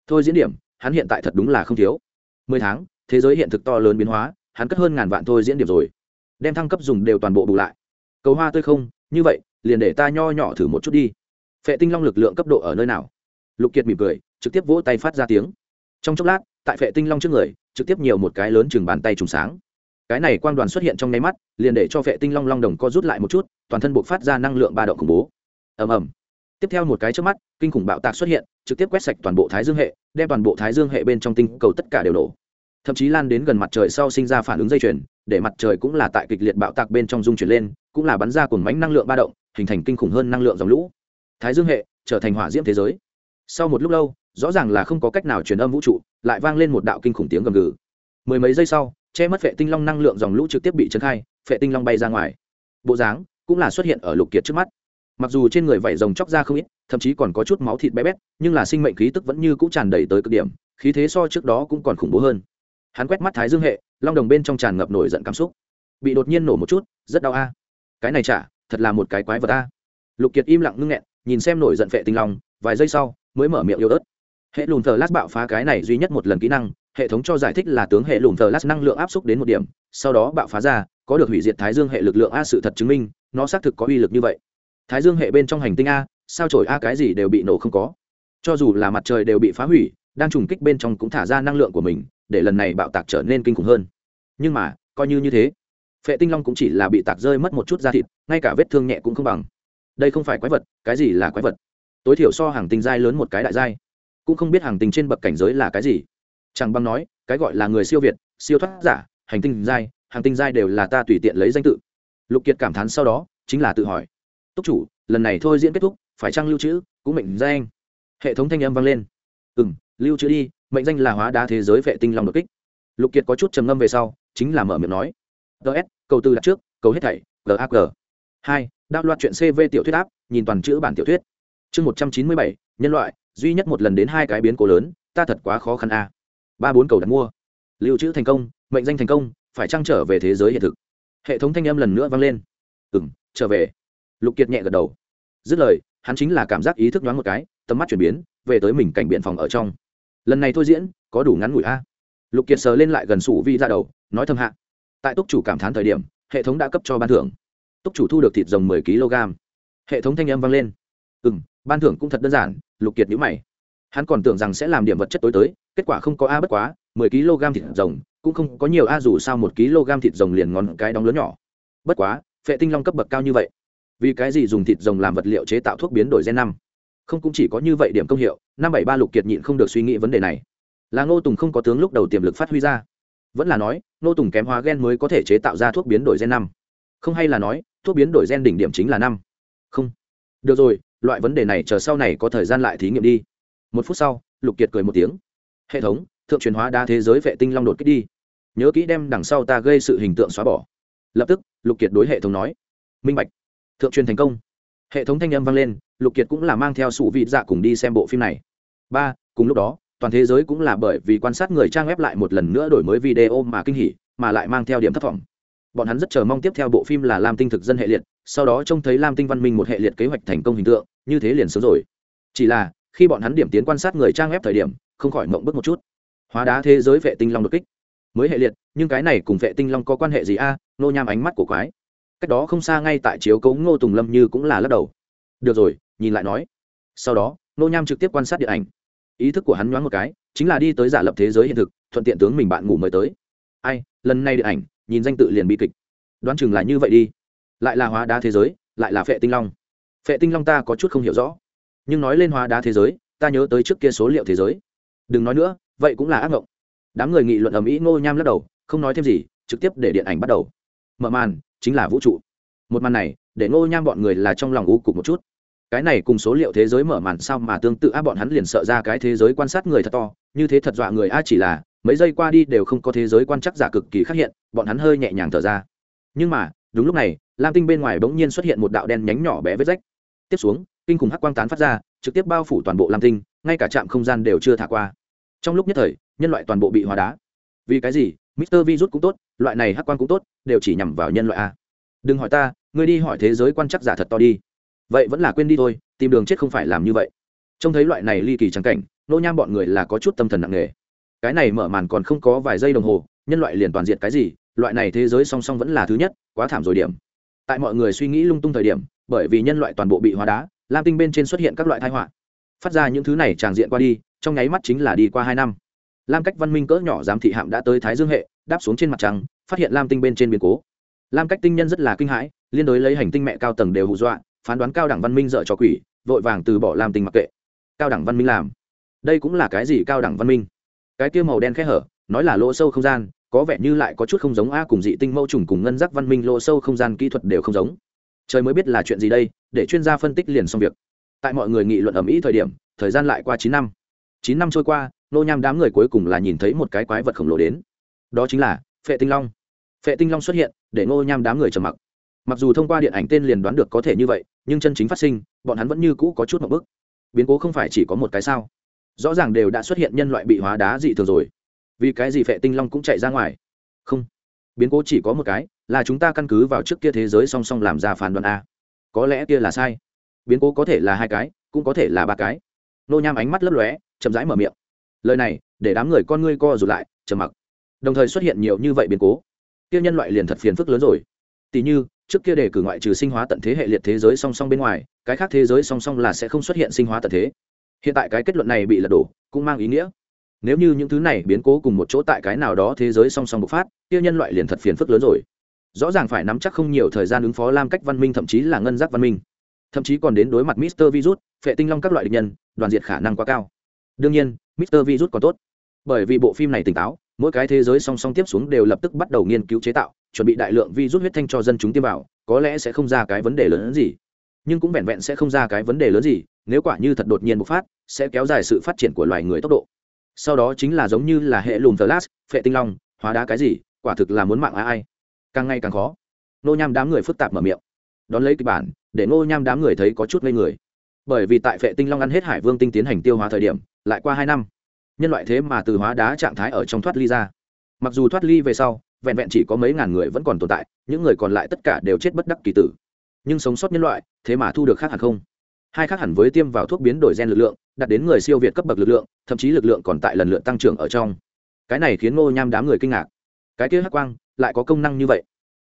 Thôi diễn điểm, hắn hiện tại thật đúng là không thiếu. Mười tháng, thế giới hiện thực to lớn biến hóa, hắn cất hơn ngàn vạn thôi diễn điểm rồi. Đem thăng cấp dùng đều toàn bộ bù lại. Cầu hoa tươi không, như vậy, liền để ta nho nhỏ thử một chút đi. Phệ tinh long lực lượng cấp độ ở nơi nào? Lục kiệt mỉm cười, trực tiếp vỗ tay phát ra tiếng. Trong chốc lát, tại phệ tinh long trước người, trực tiếp nhiều một cái lớn chừng bàn tay trùng sáng. Cái này quang đoàn xuất hiện trong nháy mắt, liền để cho phệ tinh long long đồng co rút lại một chút, toàn thân buộc phát ra năng lượng ba động khủng bố. Ầm ầm tiếp theo một cái trước mắt, kinh khủng bạo tạc xuất hiện, trực tiếp quét sạch toàn bộ thái dương hệ, đem toàn bộ thái dương hệ bên trong tinh cầu tất cả đều nổ. Thậm chí lan đến gần mặt trời sau sinh ra phản ứng dây chuyền, để mặt trời cũng là tại kịch liệt bạo tạc bên trong dung chuyển lên, cũng là bắn ra cồn mánh năng lượng ba động, hình thành kinh khủng hơn năng lượng dòng lũ. Thái dương hệ trở thành hỏa diễm thế giới. Sau một lúc lâu, rõ ràng là không có cách nào truyền âm vũ trụ, lại vang lên một đạo kinh khủng tiếng gầm gừ. Mười mấy giây sau, che mất vệ tinh long năng lượng dòng lũ trực tiếp bị trấn khai vệ tinh long bay ra ngoài. Bộ dáng cũng là xuất hiện ở lục kiệt trước mắt mặc dù trên người vảy rồng chóc ra không ít, thậm chí còn có chút máu thịt bé bét, nhưng là sinh mệnh khí tức vẫn như cũng tràn đầy tới cực điểm, khí thế so trước đó cũng còn khủng bố hơn. Hắn quét mắt thái dương hệ, long đồng bên trong tràn ngập nổi giận cảm xúc. Bị đột nhiên nổ một chút, rất đau a. Cái này chả, thật là một cái quái vật a. Lục kiệt im lặng ngưng nghẹn, nhìn xem nổi giận phệ tinh long, vài giây sau, mới mở miệng yêu ớt. Hệ lùn thờ lát bạo phá cái này duy nhất một lần kỹ năng, hệ thống cho giải thích là tướng hệ lùn thờ lát năng lượng áp xúc đến một điểm, sau đó bạo phá ra, có được hủy diệt thái dương hệ lực lượng a sự thật chứng minh, nó xác thực có uy lực như vậy thái dương hệ bên trong hành tinh a, sao trổi a cái gì đều bị nổ không có? Cho dù là mặt trời đều bị phá hủy, đang trùng kích bên trong cũng thả ra năng lượng của mình, để lần này bạo tạc trở nên kinh khủng hơn. Nhưng mà, coi như như thế, phệ tinh long cũng chỉ là bị tạc rơi mất một chút da thịt, ngay cả vết thương nhẹ cũng không bằng. Đây không phải quái vật, cái gì là quái vật? Tối thiểu so hàng tinh giai lớn một cái đại giai. Cũng không biết hàng tinh trên bậc cảnh giới là cái gì. Chẳng băng nói, cái gọi là người siêu việt, siêu thoát giả, hành tinh giai, hàng tinh giai đều là ta tùy tiện lấy danh tự. Lục kiệt cảm thán sau đó, chính là tự hỏi túc chủ, lần này thôi diễn kết thúc, phải trăng lưu trữ, cũng mệnh danh. Hệ thống thanh âm vang lên. Ừ m lưu trữ đi, mệnh danh là hóa đá thế giới vệ tinh lòng đột kích. Lục kiệt có chút trầm ngâm về sau, chính là mở miệng nói. Ts câu tư đặt trước câu hết thảy gag hai đạo loạt chuyện cv tiểu thuyết áp, nhìn toàn chữ bản tiểu thuyết. Chương một trăm chín mươi bảy, nhân loại, duy nhất một lần đến hai cái biến cố lớn, ta thật quá khó khăn a. Ba bốn cầu đặt mua. Lưu trữ thành công, mệnh danh thành công, phải trăng trở về thế giới hiện thực? Hệ thống thanh âm lần nữa vang lên. Ừ m trở về lục kiệt nhẹ gật đầu. Dứt lời, hắn chính là cảm giác ý thức nhoáng một cái, tầm mắt chuyển biến, về tới mình cảnh biện phòng ở trong. Lần này thôi diễn, có đủ ngắn ngủi a. Lục kiệt sờ lên lại gần sủ vi ra đầu, nói thâm hạ. Tại túc chủ cảm thán thời điểm, hệ thống đã cấp cho ban thưởng. Túc chủ thu được thịt rồng mười kg. Hệ thống thanh âm vang lên. Ừ m ban thưởng cũng thật đơn giản, lục kiệt nhữ mày. Hắn còn tưởng rằng sẽ làm điểm vật chất tối tới, kết quả không có a bất quá, mười kg thịt rồng, cũng không có nhiều a dù sao một kg thịt rồng liền ngón cái đóng lớn nhỏ. Bất quá, phệ tinh long cấp bậc cao như vậy vì cái gì dùng thịt rồng làm vật liệu chế tạo thuốc biến đổi gen năm? Không cũng chỉ có như vậy điểm công hiệu, năm bảy ba lục kiệt nhịn không được suy nghĩ vấn đề này. Là ngô tùng không có tướng lúc đầu tiềm lực phát huy ra. Vẫn là nói, ngô tùng kém hóa gen mới có thể chế tạo ra thuốc biến đổi gen năm. Không hay là nói, thuốc biến đổi gen đỉnh điểm chính là năm. Không. Được rồi, loại vấn đề này chờ sau này có thời gian lại thí nghiệm đi. Một phút sau, lục kiệt cười một tiếng. Hệ thống, thượng truyền hóa đa thế giới vệ tinh long đột kích đi. Nhớ kỹ đem đằng sau ta gây sự hình tượng xóa bỏ. Lập tức, lục kiệt đối hệ thống nói. Minh bạch thượng truyền thành công. Hệ thống thanh âm vang lên, lục kiệt cũng là mang theo sủ vị dạ cùng đi xem bộ phim này. Ba, cùng lúc đó, toàn thế giới cũng là bởi vì quan sát người trang web lại một lần nữa đổi mới video mà kinh hỉ, mà lại mang theo điểm thất vọng. Bọn hắn rất chờ mong tiếp theo bộ phim là lam tinh thực dân hệ liệt, sau đó trông thấy lam tinh văn minh một hệ liệt kế hoạch thành công hình tượng, như thế liền sớm rồi. Chỉ là, khi bọn hắn điểm tiến quan sát người trang web thời điểm, không khỏi mộng bức một chút. Hóa đá thế giới vệ tinh long đột kích. Mới hệ liệt, nhưng cái này cùng vệ tinh long có quan hệ gì a? Nô nham ánh mắt của quái cách đó không xa ngay tại chiếu cấu ngô tùng lâm như cũng là lắc đầu. Được rồi, nhìn lại nói. Sau đó nô nham trực tiếp quan sát điện ảnh. Ý thức của hắn nhoáng một cái, chính là đi tới giả lập thế giới hiện thực, thuận tiện tướng mình bạn ngủ mời tới. Ai, lần này điện ảnh, nhìn danh tự liền bi kịch. Đoán chừng là như vậy đi. Lại là hóa đá thế giới, lại là phệ tinh long. Phệ tinh long ta có chút không hiểu rõ. Nhưng nói lên hóa đá thế giới, ta nhớ tới trước kia số liệu thế giới. Đừng nói nữa, vậy cũng là ác mộng đám người nghị luận ầm ĩ ngô nham lắc đầu, không nói thêm gì, trực tiếp để điện ảnh bắt đầu. Mở màn chính là vũ trụ. Một màn này, để ngô nham bọn người là trong lòng u cục một chút. Cái này cùng số liệu thế giới mở màn sao mà tương tự a bọn hắn liền sợ ra cái thế giới quan sát người thật to, như thế thật dọa người a chỉ là, mấy giây qua đi đều không có thế giới quan chắc giả cực kỳ khắc hiện, bọn hắn hơi nhẹ nhàng thở ra. Nhưng mà, đúng lúc này, lam tinh bên ngoài bỗng nhiên xuất hiện một đạo đen nhánh nhỏ bé vết rách. Tiếp xuống, kinh khủng hắc quang tán phát ra, trực tiếp bao phủ toàn bộ lam tinh, ngay cả trạm không gian đều chưa thả qua. Trong lúc nhất thời, nhân loại toàn bộ bị hóa đá. Vì cái gì? Mister virus cũng tốt, loại này hắc quan cũng tốt, đều chỉ nhằm vào nhân loại a. Đừng hỏi ta, ngươi đi hỏi thế giới quan chắc giả thật to đi. Vậy vẫn là quên đi thôi, tìm đường chết không phải làm như vậy. Trông thấy loại này ly kỳ chẳng cảnh, nô nham bọn người là có chút tâm thần nặng nề. Cái này mở màn còn không có vài giây đồng hồ, nhân loại liền toàn diện cái gì, loại này thế giới song song vẫn là thứ nhất, quá thảm rồi điểm. Tại mọi người suy nghĩ lung tung thời điểm, bởi vì nhân loại toàn bộ bị hóa đá, lam tinh bên trên xuất hiện các loại tai họa. Phát ra những thứ này tràn diện qua đi, trong nháy mắt chính là đi qua hai năm lam cách văn minh cỡ nhỏ giám thị hạm đã tới thái dương hệ, đáp xuống trên mặt trăng, phát hiện lam tinh bên trên biến cố. Lam cách tinh nhân rất là kinh hãi, liên đối lấy hành tinh mẹ cao tầng đều hù dọa, phán đoán cao đẳng văn minh dợ cho quỷ, vội vàng từ bỏ lam tinh mặc kệ. Cao đẳng văn minh làm. Đây cũng là cái gì cao đẳng văn minh? Cái kia màu đen khẽ hở, nói là lỗ sâu không gian, có vẻ như lại có chút không giống a cùng dị tinh mẫu trùng cùng ngân giác văn minh lỗ sâu không gian kỹ thuật đều không giống. Trời mới biết là chuyện gì đây, để chuyên gia phân tích liền xong việc. Tại mọi người nghị luận ẩm ý thời điểm, thời gian lại qua chín năm. Chín năm trôi qua nô nham đám người cuối cùng là nhìn thấy một cái quái vật khổng lồ đến. Đó chính là phệ tinh long. Phệ tinh long xuất hiện, để nô nham đám người trầm mặc. Mặc dù thông qua điện ảnh tên liền đoán được có thể như vậy, nhưng chân chính phát sinh, bọn hắn vẫn như cũ có chút một bức biến cố không phải chỉ có một cái sao. Rõ ràng đều đã xuất hiện nhân loại bị hóa đá dị thường rồi. Vì cái gì phệ tinh long cũng chạy ra ngoài? Không. Biến cố chỉ có một cái, là chúng ta căn cứ vào trước kia thế giới song song làm ra phán đoán a. Có lẽ kia là sai. Biến cố có thể là hai cái, cũng có thể là ba cái. Nô nham ánh mắt lấp lóe, chậm rãi mở miệng lời này, để đám người con ngươi co rụt lại, trầm mặc. Đồng thời xuất hiện nhiều như vậy biến cố. Kia nhân loại liền thật phiền phức lớn rồi. Tỷ như, trước kia đề cử ngoại trừ sinh hóa tận thế hệ liệt thế giới song song bên ngoài, cái khác thế giới song song là sẽ không xuất hiện sinh hóa tận thế. Hiện tại cái kết luận này bị lật đổ, cũng mang ý nghĩa. Nếu như những thứ này biến cố cùng một chỗ tại cái nào đó thế giới song song bộc phát, kia nhân loại liền thật phiền phức lớn rồi. Rõ ràng phải nắm chắc không nhiều thời gian ứng phó lam cách văn minh, thậm chí là ngân giác văn minh. Thậm chí còn đến đối mặt mister virus, phệ tinh long các loại địch nhân, đoàn diệt khả năng quá cao đương nhiên, mister virus còn tốt. Bởi vì bộ phim này tỉnh táo, mỗi cái thế giới song song tiếp xuống đều lập tức bắt đầu nghiên cứu chế tạo, chuẩn bị đại lượng virus huyết thanh cho dân chúng tiêm vào, có lẽ sẽ không ra cái vấn đề lớn hơn gì. Nhưng cũng vẹn vẹn sẽ không ra cái vấn đề lớn gì, nếu quả như thật đột nhiên bộc phát, sẽ kéo dài sự phát triển của loài người tốc độ. Sau đó chính là giống như là hệ lùm thờ lát, phệ tinh long, hóa đá cái gì, quả thực là muốn mạng ai. Càng ngày càng khó. Nô nham đám người phức tạp mở miệng. Đón lấy kịch bản, để nô nham đám người thấy có chút ngây người bởi vì tại phệ tinh long ăn hết hải vương tinh tiến hành tiêu hóa thời điểm, lại qua hai năm, nhân loại thế mà từ hóa đá trạng thái ở trong thoát ly ra. Mặc dù thoát ly về sau, vẹn vẹn chỉ có mấy ngàn người vẫn còn tồn tại, những người còn lại tất cả đều chết bất đắc kỳ tử. Nhưng sống sót nhân loại, thế mà thu được khác hẳn không. Hai khác hẳn với tiêm vào thuốc biến đổi gen lực lượng, đạt đến người siêu việt cấp bậc lực lượng, thậm chí lực lượng còn tại lần lượt tăng trưởng ở trong. Cái này khiến ngô nham đám người kinh ngạc. Cái kia hắc quang, lại có công năng như vậy.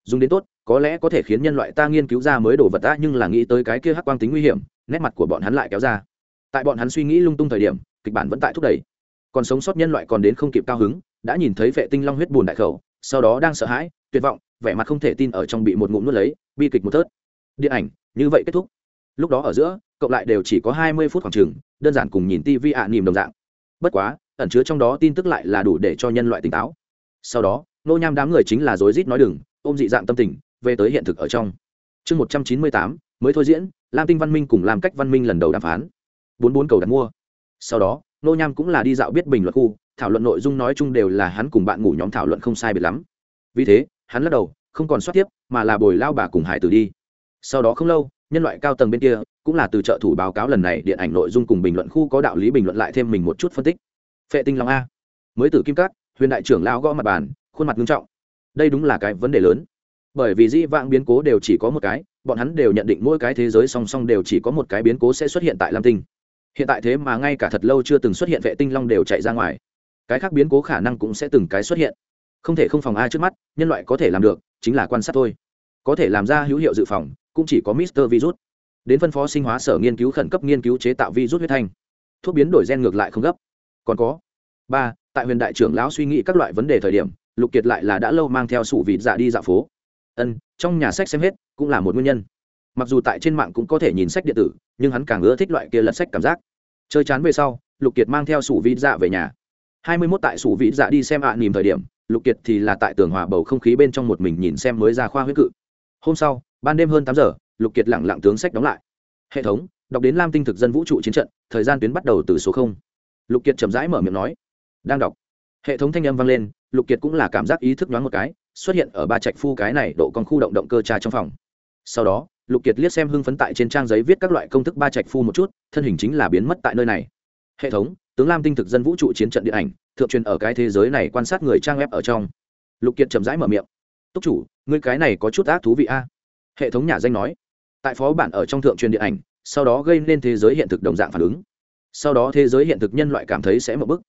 Dùng đến tốt, có lẽ có thể khiến nhân loại ta nghiên cứu ra mới đổ vật ta, nhưng là nghĩ tới cái kia hắc quang tính nguy hiểm nét mặt của bọn hắn lại kéo ra. Tại bọn hắn suy nghĩ lung tung thời điểm, kịch bản vẫn tại thúc đẩy. Còn sống sót nhân loại còn đến không kịp cao hứng, đã nhìn thấy vệ tinh long huyết bùn đại khẩu, sau đó đang sợ hãi, tuyệt vọng, vẻ mặt không thể tin ở trong bị một ngụm nuốt lấy, bi kịch một thớt. Điện ảnh, như vậy kết thúc. Lúc đó ở giữa, cộng lại đều chỉ có hai mươi phút khoảng chừng, đơn giản cùng nhìn tv ạ à nìm đồng dạng. Bất quá, ẩn chứa trong đó tin tức lại là đủ để cho nhân loại tỉnh táo. Sau đó, nô nham đám người chính là rối rít nói đừng, ôm dị dạng tâm tình, về tới hiện thực ở trong. Chương một trăm chín mươi tám, mới thôi diễn lam tinh văn minh cùng làm cách văn minh lần đầu đàm phán. Bốn bốn cầu đặt mua. Sau đó, nô nham cũng là đi dạo biết bình luận khu, thảo luận nội dung nói chung đều là hắn cùng bạn ngủ nhóm thảo luận không sai biệt lắm. Vì thế, hắn lắc đầu, không còn soát tiếp, mà là bồi lao bà cùng hải tử đi. Sau đó không lâu, nhân loại cao tầng bên kia, cũng là từ trợ thủ báo cáo lần này điện ảnh nội dung cùng bình luận khu có đạo lý bình luận lại thêm mình một chút phân tích. Phệ tinh long a. Mới từ kim cát, huyền đại trưởng lao gõ mặt bàn, khuôn mặt nghiêm trọng. Đây đúng là cái vấn đề lớn. Bởi vì dĩ vãng biến cố đều chỉ có một cái bọn hắn đều nhận định mỗi cái thế giới song song đều chỉ có một cái biến cố sẽ xuất hiện tại lam tinh. Hiện tại thế mà ngay cả thật lâu chưa từng xuất hiện vệ tinh long đều chạy ra ngoài. Cái khác biến cố khả năng cũng sẽ từng cái xuất hiện. Không thể không phòng ai trước mắt, nhân loại có thể làm được, chính là quan sát thôi. Có thể làm ra hữu hiệu dự phòng, cũng chỉ có mister virus. Đến phân phó sinh hóa sở nghiên cứu khẩn cấp nghiên cứu chế tạo virus huyết thanh. Thuốc biến đổi gen ngược lại không gấp. Còn có, ba, tại huyền đại trưởng lão suy nghĩ các loại vấn đề thời điểm, lục kiệt lại là đã lâu mang theo sủ vịt dạ đi dạo phố ân, trong nhà sách xem hết cũng là một nguyên nhân. Mặc dù tại trên mạng cũng có thể nhìn sách điện tử, nhưng hắn càng ưa thích loại kia lật sách cảm giác. Chơi chán về sau, lục kiệt mang theo sủ vị dạ về nhà. Hai mươi mốt tại sủ vị dạ đi xem ạ à nìm thời điểm, lục kiệt thì là tại tường hòa bầu không khí bên trong một mình nhìn xem mới ra khoa huyết cự. Hôm sau, ban đêm hơn tám giờ, lục kiệt lẳng lặng tướng sách đóng lại. Hệ thống, đọc đến lam tinh thực dân vũ trụ chiến trận, thời gian tuyến bắt đầu từ số không. Lục kiệt chậm rãi mở miệng nói, đang đọc. Hệ thống thanh âm vang lên, lục kiệt cũng là cảm giác ý thức nhoáng một cái xuất hiện ở ba trạch phu cái này độ con khu động động cơ trà trong phòng. Sau đó, lục kiệt liếc xem hưng phấn tại trên trang giấy viết các loại công thức ba trạch phu một chút, thân hình chính là biến mất tại nơi này. Hệ thống, tướng lam tinh thực dân vũ trụ chiến trận điện ảnh, thượng truyền ở cái thế giới này quan sát người trang web ở trong. Lục kiệt chậm rãi mở miệng. Túc chủ người cái này có chút ác thú vị a. Hệ thống nhà danh nói. Tại phó bản ở trong thượng truyền điện ảnh, sau đó gây nên thế giới hiện thực đồng dạng phản ứng. Sau đó thế giới hiện thực nhân loại cảm thấy sẽ mở bức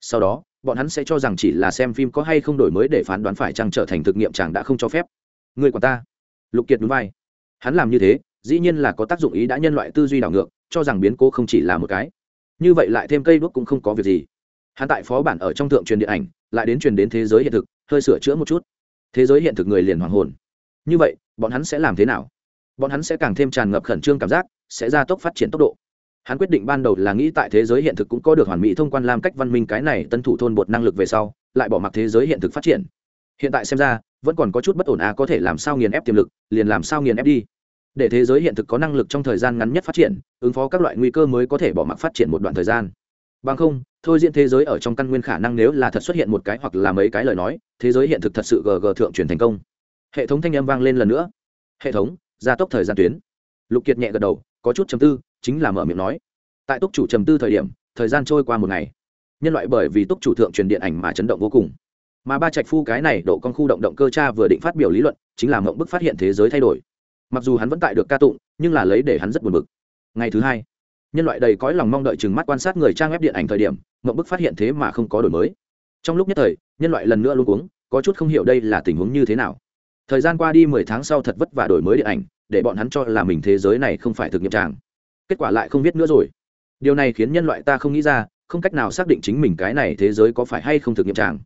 sau đó bọn hắn sẽ cho rằng chỉ là xem phim có hay không đổi mới để phán đoán phải chăng trở thành thực nghiệm chàng đã không cho phép. Người quản ta. Lục kiệt núi vai. Hắn làm như thế, dĩ nhiên là có tác dụng ý đã nhân loại tư duy đảo ngược, cho rằng biến cố không chỉ là một cái. Như vậy lại thêm cây đuốc cũng không có việc gì. Hắn tại phó bản ở trong thượng truyền điện ảnh, lại đến truyền đến thế giới hiện thực, hơi sửa chữa một chút. Thế giới hiện thực người liền hoàng hồn. Như vậy, bọn hắn sẽ làm thế nào? Bọn hắn sẽ càng thêm tràn ngập khẩn trương cảm giác, sẽ gia tốc phát triển tốc độ hắn quyết định ban đầu là nghĩ tại thế giới hiện thực cũng có được hoàn mỹ thông quan làm cách văn minh cái này tân thủ thôn bột năng lực về sau, lại bỏ mặc thế giới hiện thực phát triển. Hiện tại xem ra, vẫn còn có chút bất ổn à có thể làm sao nghiền ép tiềm lực, liền làm sao nghiền ép đi. Để thế giới hiện thực có năng lực trong thời gian ngắn nhất phát triển, ứng phó các loại nguy cơ mới có thể bỏ mặc phát triển một đoạn thời gian. Bằng không, thôi diễn thế giới ở trong căn nguyên khả năng nếu là thật xuất hiện một cái hoặc là mấy cái lời nói, thế giới hiện thực thật sự gg thượng truyền thành công. Hệ thống thanh âm vang lên lần nữa. Hệ thống, gia tốc thời gian tuyến. Lục kiệt nhẹ gật đầu, có chút chầm tư chính là mở miệng nói. Tại túc chủ trầm tư thời điểm, thời gian trôi qua một ngày. Nhân loại bởi vì túc chủ thượng truyền điện ảnh mà chấn động vô cùng. Mà ba trạch phu cái này độ con khu động động cơ cha vừa định phát biểu lý luận, chính là mộng bức phát hiện thế giới thay đổi. Mặc dù hắn vẫn tại được ca tụng, nhưng là lấy để hắn rất buồn bực. Ngày thứ hai, nhân loại đầy cõi lòng mong đợi chừng mắt quan sát người trang web điện ảnh thời điểm, mộng bức phát hiện thế mà không có đổi mới. Trong lúc nhất thời, nhân loại lần nữa luôn uống có chút không hiểu đây là tình huống như thế nào. Thời gian qua đi mười tháng sau thật vất vả đổi mới điện ảnh, để bọn hắn cho là mình thế giới này không phải thực nghiệm tràng kết quả lại không biết nữa rồi. Điều này khiến nhân loại ta không nghĩ ra, không cách nào xác định chính mình cái này thế giới có phải hay không thực nghiệm tràng.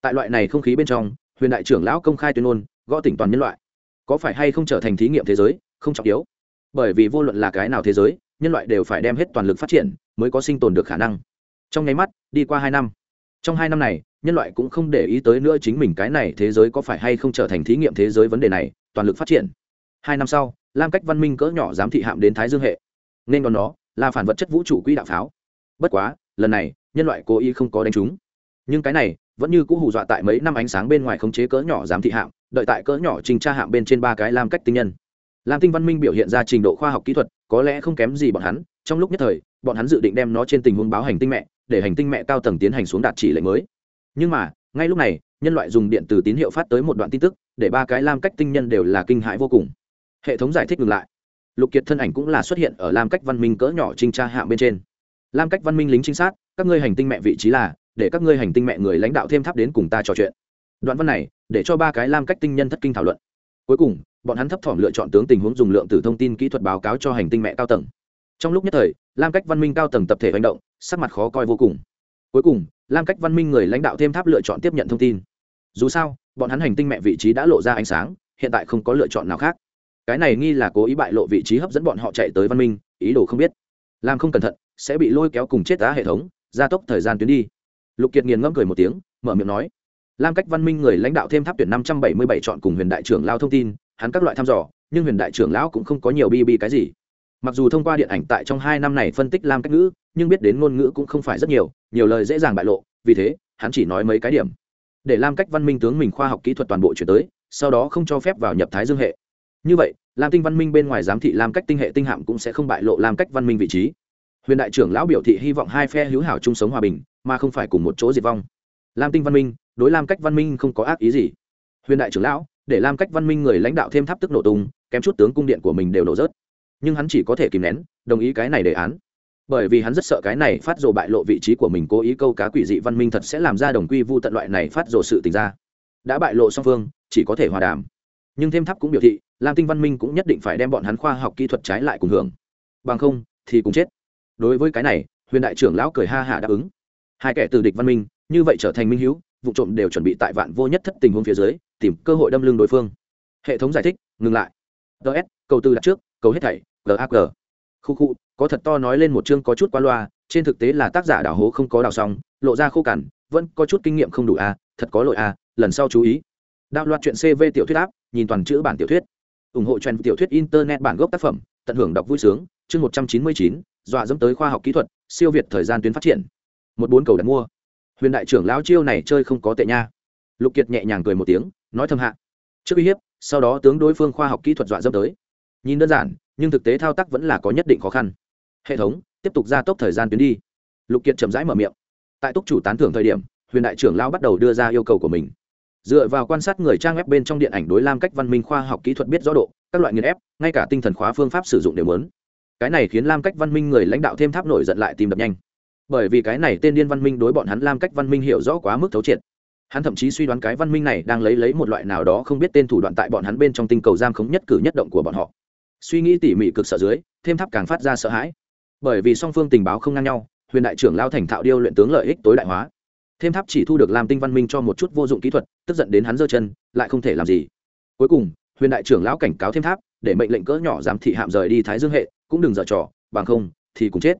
Tại loại này không khí bên trong, huyền đại trưởng lão công khai tuyên ngôn, gõ tỉnh toàn nhân loại. Có phải hay không trở thành thí nghiệm thế giới, không trọng yếu. Bởi vì vô luận là cái nào thế giới, nhân loại đều phải đem hết toàn lực phát triển mới có sinh tồn được khả năng. Trong nháy mắt, đi qua hai năm. Trong hai năm này, nhân loại cũng không để ý tới nữa chính mình cái này thế giới có phải hay không trở thành thí nghiệm thế giới vấn đề này, toàn lực phát triển. Hai năm sau, lam cách văn minh cỡ nhỏ giám thị hạm đến thái dương hệ nên còn nó là phản vật chất vũ trụ quỹ đạo pháo. Bất quá, lần này, nhân loại cố ý không có đánh chúng. Nhưng cái này, vẫn như cũ hù dọa tại mấy năm ánh sáng bên ngoài khống chế cỡ nhỏ giám thị hạm, đợi tại cỡ nhỏ trình tra hạm bên trên ba cái lam cách tinh nhân. Lam tinh văn minh biểu hiện ra trình độ khoa học kỹ thuật, có lẽ không kém gì bọn hắn, trong lúc nhất thời, bọn hắn dự định đem nó trên tình huống báo hành tinh mẹ, để hành tinh mẹ cao tầng tiến hành xuống đạt chỉ lệnh mới. Nhưng mà, ngay lúc này, nhân loại dùng điện từ tín hiệu phát tới một đoạn tin tức, để ba cái lam cách tinh nhân đều là kinh hãi vô cùng. Hệ thống giải thích ngừng lại lục kiệt thân ảnh cũng là xuất hiện ở lam cách văn minh cỡ nhỏ trinh tra hạng bên trên. Lam cách văn minh lính chính xác các ngươi hành tinh mẹ vị trí là, để các ngươi hành tinh mẹ người lãnh đạo thêm tháp đến cùng ta trò chuyện. Đoạn văn này, để cho ba cái lam cách tinh nhân thất kinh thảo luận. Cuối cùng, bọn hắn thấp thỏm lựa chọn tướng tình huống dùng lượng từ thông tin kỹ thuật báo cáo cho hành tinh mẹ cao tầng. Trong lúc nhất thời, lam cách văn minh cao tầng tập thể hành động, sắc mặt khó coi vô cùng. Cuối cùng, lam cách văn minh người lãnh đạo thêm tháp lựa chọn tiếp nhận thông tin. Dù sao, bọn hắn hành tinh mẹ vị trí đã lộ ra ánh sáng, hiện tại không có lựa chọn nào khác cái này nghi là cố ý bại lộ vị trí hấp dẫn bọn họ chạy tới văn minh, ý đồ không biết. Làm không cẩn thận, sẽ bị lôi kéo cùng chết đá hệ thống, gia tốc thời gian tuyến đi. Lục kiệt nghiền ngẫm cười một tiếng, mở miệng nói. Lam cách văn minh người lãnh đạo thêm tháp tuyển năm trăm bảy mươi bảy chọn cùng huyền đại trưởng lao thông tin, hắn các loại thăm dò, nhưng huyền đại trưởng lão cũng không có nhiều bi bi cái gì. Mặc dù thông qua điện ảnh tại trong hai năm này phân tích lam cách ngữ, nhưng biết đến ngôn ngữ cũng không phải rất nhiều nhiều lời dễ dàng bại lộ, vì thế, hắn chỉ nói mấy cái điểm. Để lam cách văn minh tướng mình khoa học kỹ thuật toàn bộ chuyển tới, sau đó không cho phép vào nhập thái dương hệ như vậy, lam tinh văn minh bên ngoài giám thị lam cách tinh hệ tinh hạm cũng sẽ không bại lộ lam cách văn minh vị trí. Huyền đại trưởng lão biểu thị hy vọng hai phe hữu hảo chung sống hòa bình, mà không phải cùng một chỗ diệt vong. Lam tinh văn minh, đối lam cách văn minh không có ác ý gì. Huyền đại trưởng lão, để lam cách văn minh người lãnh đạo thêm tháp tức nổ tung, kém chút tướng cung điện của mình đều nổ rớt. Nhưng hắn chỉ có thể kìm nén, đồng ý cái này đề án. Bởi vì hắn rất sợ cái này phát rồ bại lộ vị trí của mình cố ý câu cá quỷ dị văn minh thật sẽ làm ra đồng quy vu tận loại này phát rồ sự tình ra. Đã bại lộ song phương, chỉ có thể hòa đàm. Nhưng thêm tháp cũng biểu thị lam tinh văn minh cũng nhất định phải đem bọn hắn khoa học kỹ thuật trái lại cùng hưởng. Bằng không thì cùng chết. Đối với cái này huyền đại trưởng lão cười ha hạ đáp ứng. Hai kẻ từ địch văn minh như vậy trở thành minh hữu vụ trộm đều chuẩn bị tại vạn vô nhất thất tình huống phía dưới tìm cơ hội đâm lưng đối phương. Hệ thống giải thích ngừng lại. Ts cầu tư đặt trước cầu hết thảy gag khu khu có thật to nói lên một chương có chút qua loa trên thực tế là tác giả đảo hố không có đào xong lộ ra khô cằn vẫn có chút kinh nghiệm không đủ a à, thật có lỗi a à, lần sau chú ý. Đạo loạt chuyện cv tiểu thuyết áp nhìn toàn chữ bản tiểu thuyết ủng hộ trend tiểu thuyết internet bản gốc tác phẩm, tận hưởng đọc vui sướng, chương một trăm chín mươi chín, dọa dẫm tới khoa học kỹ thuật, siêu việt thời gian tuyến phát triển. Một bốn cầu đặt mua. Huyền đại trưởng lão chiêu này chơi không có tệ nha. Lục kiệt nhẹ nhàng cười một tiếng, nói thâm hạ. Trước uy hiếp, sau đó tướng đối phương khoa học kỹ thuật dọa dẫm tới. Nhìn đơn giản, nhưng thực tế thao tác vẫn là có nhất định khó khăn. Hệ thống, tiếp tục gia tốc thời gian tuyến đi. Lục kiệt chậm rãi mở miệng. Tại túc chủ tán thưởng thời điểm, huyền đại trưởng lão bắt đầu đưa ra yêu cầu của mình dựa vào quan sát người trang web bên trong điện ảnh đối lam cách văn minh khoa học kỹ thuật biết rõ độ, các loại nghiên ép, ngay cả tinh thần khóa phương pháp sử dụng đều lớn cái này khiến lam cách văn minh người lãnh đạo thêm tháp nổi giận lại tìm đập nhanh. Bởi vì cái này tên điên văn minh đối bọn hắn lam cách văn minh hiểu rõ quá mức thấu triệt. Hắn thậm chí suy đoán cái văn minh này đang lấy lấy một loại nào đó không biết tên thủ đoạn tại bọn hắn bên trong tinh cầu giam khống nhất cử nhất động của bọn họ. Suy nghĩ tỉ mỉ cực sợ dưới, thêm tháp càng phát ra sợ hãi. Bởi vì song phương tình báo không ngang nhau, huyền đại trưởng lao thành thạo điêu luyện tướng lợi ích tối đại hóa thêm tháp chỉ thu được làm tinh văn minh cho một chút vô dụng kỹ thuật, tức giận đến hắn giơ chân, lại không thể làm gì. Cuối cùng, huyền đại trưởng lão cảnh cáo thêm tháp, để mệnh lệnh cỡ nhỏ giám thị hạm rời đi thái dương hệ, cũng đừng dở trò, bằng không thì cũng chết.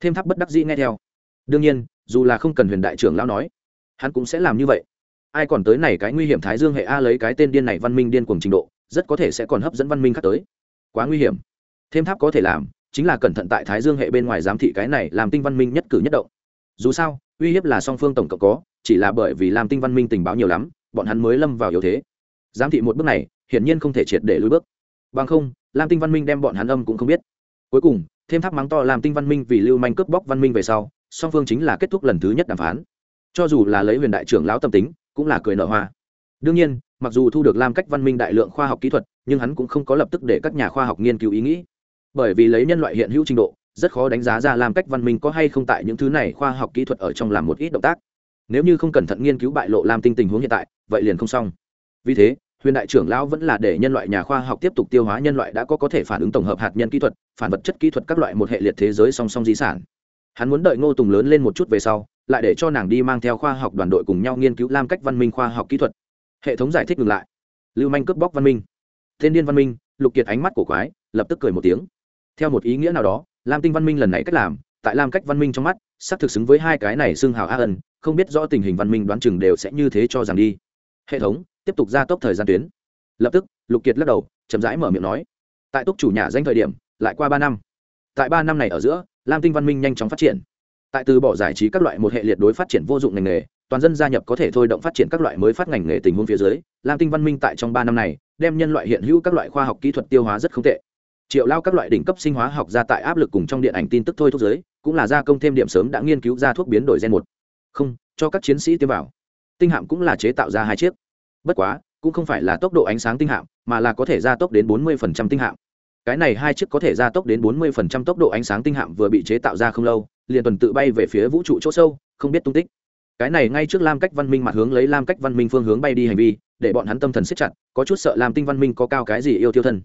Thêm tháp bất đắc dĩ nghe theo. Đương nhiên, dù là không cần huyền đại trưởng lão nói, hắn cũng sẽ làm như vậy. Ai còn tới này cái nguy hiểm thái dương hệ a lấy cái tên điên này văn minh điên cuồng trình độ, rất có thể sẽ còn hấp dẫn văn minh khác tới. Quá nguy hiểm. Thêm tháp có thể làm, chính là cẩn thận tại thái dương hệ bên ngoài giám thị cái này làm tinh văn minh nhất cử nhất động. Dù sao uy hiếp là song phương tổng cộng có, chỉ là bởi vì làm tinh văn minh tình báo nhiều lắm, bọn hắn mới lâm vào yếu thế. Giám thị một bước này, hiển nhiên không thể triệt để lùi bước. Bằng không, lam tinh văn minh đem bọn hắn âm cũng không biết. Cuối cùng, thêm tháp mắng to làm tinh văn minh vì lưu manh cướp bóc văn minh về sau, song phương chính là kết thúc lần thứ nhất đàm phán. Cho dù là lấy huyền đại trưởng lão tâm tính, cũng là cười nở hoa. Đương nhiên, mặc dù thu được lam cách văn minh đại lượng khoa học kỹ thuật, nhưng hắn cũng không có lập tức để các nhà khoa học nghiên cứu ý nghĩ. Bởi vì lấy nhân loại hiện hữu trình độ rất khó đánh giá ra làm cách văn minh có hay không tại những thứ này khoa học kỹ thuật ở trong làm một ít động tác. Nếu như không cẩn thận nghiên cứu bại lộ lam tinh tình huống hiện tại, vậy liền không xong. Vì thế, huyền đại trưởng lão vẫn là để nhân loại nhà khoa học tiếp tục tiêu hóa nhân loại đã có có thể phản ứng tổng hợp hạt nhân kỹ thuật, phản vật chất kỹ thuật các loại một hệ liệt thế giới song song di sản. Hắn muốn đợi ngô tùng lớn lên một chút về sau, lại để cho nàng đi mang theo khoa học đoàn đội cùng nhau nghiên cứu lam cách văn minh khoa học kỹ thuật. Hệ thống giải thích ngừng lại. Lưu manh cướp bóc văn minh. Thiên điên văn minh, lục kiệt ánh mắt của quái, lập tức cười một tiếng. Theo một ý nghĩa nào đó lam tinh văn minh lần này cách làm, tại lam cách văn minh trong mắt, xác thực xứng với hai cái này xưng hào a ân, không biết rõ tình hình văn minh đoán chừng đều sẽ như thế cho rằng đi. Hệ thống, tiếp tục gia tốc thời gian tuyến. Lập tức, lục kiệt lắc đầu, chậm rãi mở miệng nói. Tại túc chủ nhà danh thời điểm, lại qua ba năm. Tại ba năm này ở giữa, lam tinh văn minh nhanh chóng phát triển. Tại từ bỏ giải trí các loại một hệ liệt đối phát triển vô dụng ngành nghề, toàn dân gia nhập có thể thôi động phát triển các loại mới phát ngành nghề tình huống phía dưới, lam tinh văn minh tại trong ba năm này, đem nhân loại hiện hữu các loại khoa học kỹ thuật tiêu hóa rất không tệ triệu lao các loại đỉnh cấp sinh hóa học ra tại áp lực cùng trong điện ảnh tin tức thôi thuốc giới, cũng là gia công thêm điểm sớm đã nghiên cứu ra thuốc biến đổi gen một. Không, cho các chiến sĩ tiêm vào. Tinh hạm cũng là chế tạo ra hai chiếc. Bất quá, cũng không phải là tốc độ ánh sáng tinh hạm, mà là có thể gia tốc đến 40% tinh hạm. Cái này hai chiếc có thể gia tốc đến 40% tốc độ ánh sáng tinh hạm vừa bị chế tạo ra không lâu, liền tuần tự bay về phía vũ trụ chỗ sâu, không biết tung tích. Cái này ngay trước lam cách văn minh mặt hướng lấy lam cách văn minh phương hướng bay đi hành vi, để bọn hắn tâm thần siết chặt, có chút sợ lam tinh văn minh có cao cái gì yêu tiêu thân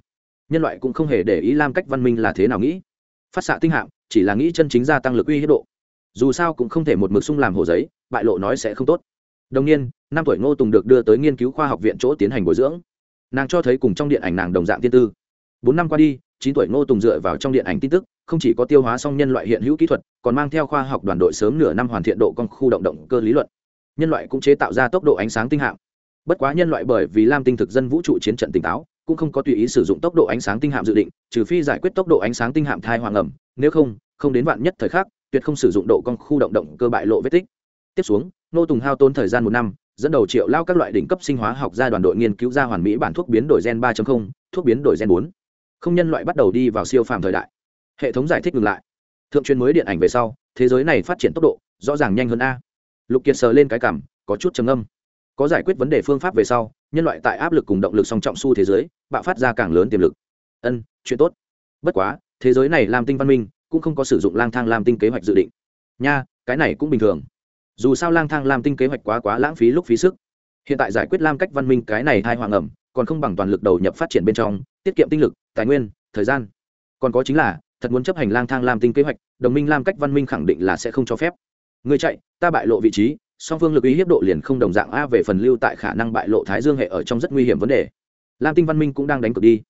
nhân loại cũng không hề để ý lam cách văn minh là thế nào nghĩ. Phát xạ tinh hạm, chỉ là nghĩ chân chính gia tăng lực uy hiếp độ. Dù sao cũng không thể một mực sung làm hồ giấy, bại lộ nói sẽ không tốt. Đồng nhiên, năm tuổi ngô tùng được đưa tới nghiên cứu khoa học viện chỗ tiến hành bồi dưỡng. Nàng cho thấy cùng trong điện ảnh nàng đồng dạng tiên tư. Bốn năm qua đi, chín tuổi ngô tùng dựa vào trong điện ảnh tin tức, không chỉ có tiêu hóa song nhân loại hiện hữu kỹ thuật, còn mang theo khoa học đoàn đội sớm nửa năm hoàn thiện độ con khu động động cơ lý luận. Nhân loại cũng chế tạo ra tốc độ ánh sáng tinh hạm. Bất quá nhân loại bởi vì lam tinh thực dân vũ trụ chiến trận tỉnh táo cũng không có tùy ý sử dụng tốc độ ánh sáng tinh hạm dự định, trừ phi giải quyết tốc độ ánh sáng tinh hạm thai hoàng ẩm, nếu không không đến vạn nhất thời khắc, tuyệt không sử dụng độ con khu động động cơ bại lộ vết tích. Tiếp xuống nô tùng hao tốn thời gian một năm, dẫn đầu triệu lao các loại đỉnh cấp sinh hóa học ra đoàn đội nghiên cứu ra hoàn mỹ bản thuốc biến đổi gen 3 thuốc biến đổi gen 4 không nhân loại bắt đầu đi vào siêu phàm thời đại. Hệ thống giải thích ngừng lại. Thượng truyền mới điện ảnh về sau, thế giới này phát triển tốc độ, rõ ràng nhanh hơn a. Lục kiệt sờ lên cái cảm, có chút trầm âm có giải quyết vấn đề phương pháp về sau nhân loại tại áp lực cùng động lực song trọng su thế giới, bạo phát ra càng lớn tiềm lực. Ân, chuyện tốt. Bất quá, thế giới này làm tinh văn minh, cũng không có sử dụng lang thang làm tinh kế hoạch dự định. Nha, cái này cũng bình thường. Dù sao lang thang làm tinh kế hoạch quá quá lãng phí lúc phí sức. Hiện tại giải quyết lam cách văn minh cái này hai hoàng ẩm, còn không bằng toàn lực đầu nhập phát triển bên trong, tiết kiệm tinh lực, tài nguyên, thời gian. Còn có chính là, thật muốn chấp hành lang thang làm tinh kế hoạch, đồng minh lam cách văn minh khẳng định là sẽ không cho phép. Người chạy, ta bại lộ vị trí song phương lực ý hiếp độ liền không đồng dạng a về phần lưu tại khả năng bại lộ thái dương hệ ở trong rất nguy hiểm vấn đề. Lam tinh văn minh cũng đang đánh cực đi.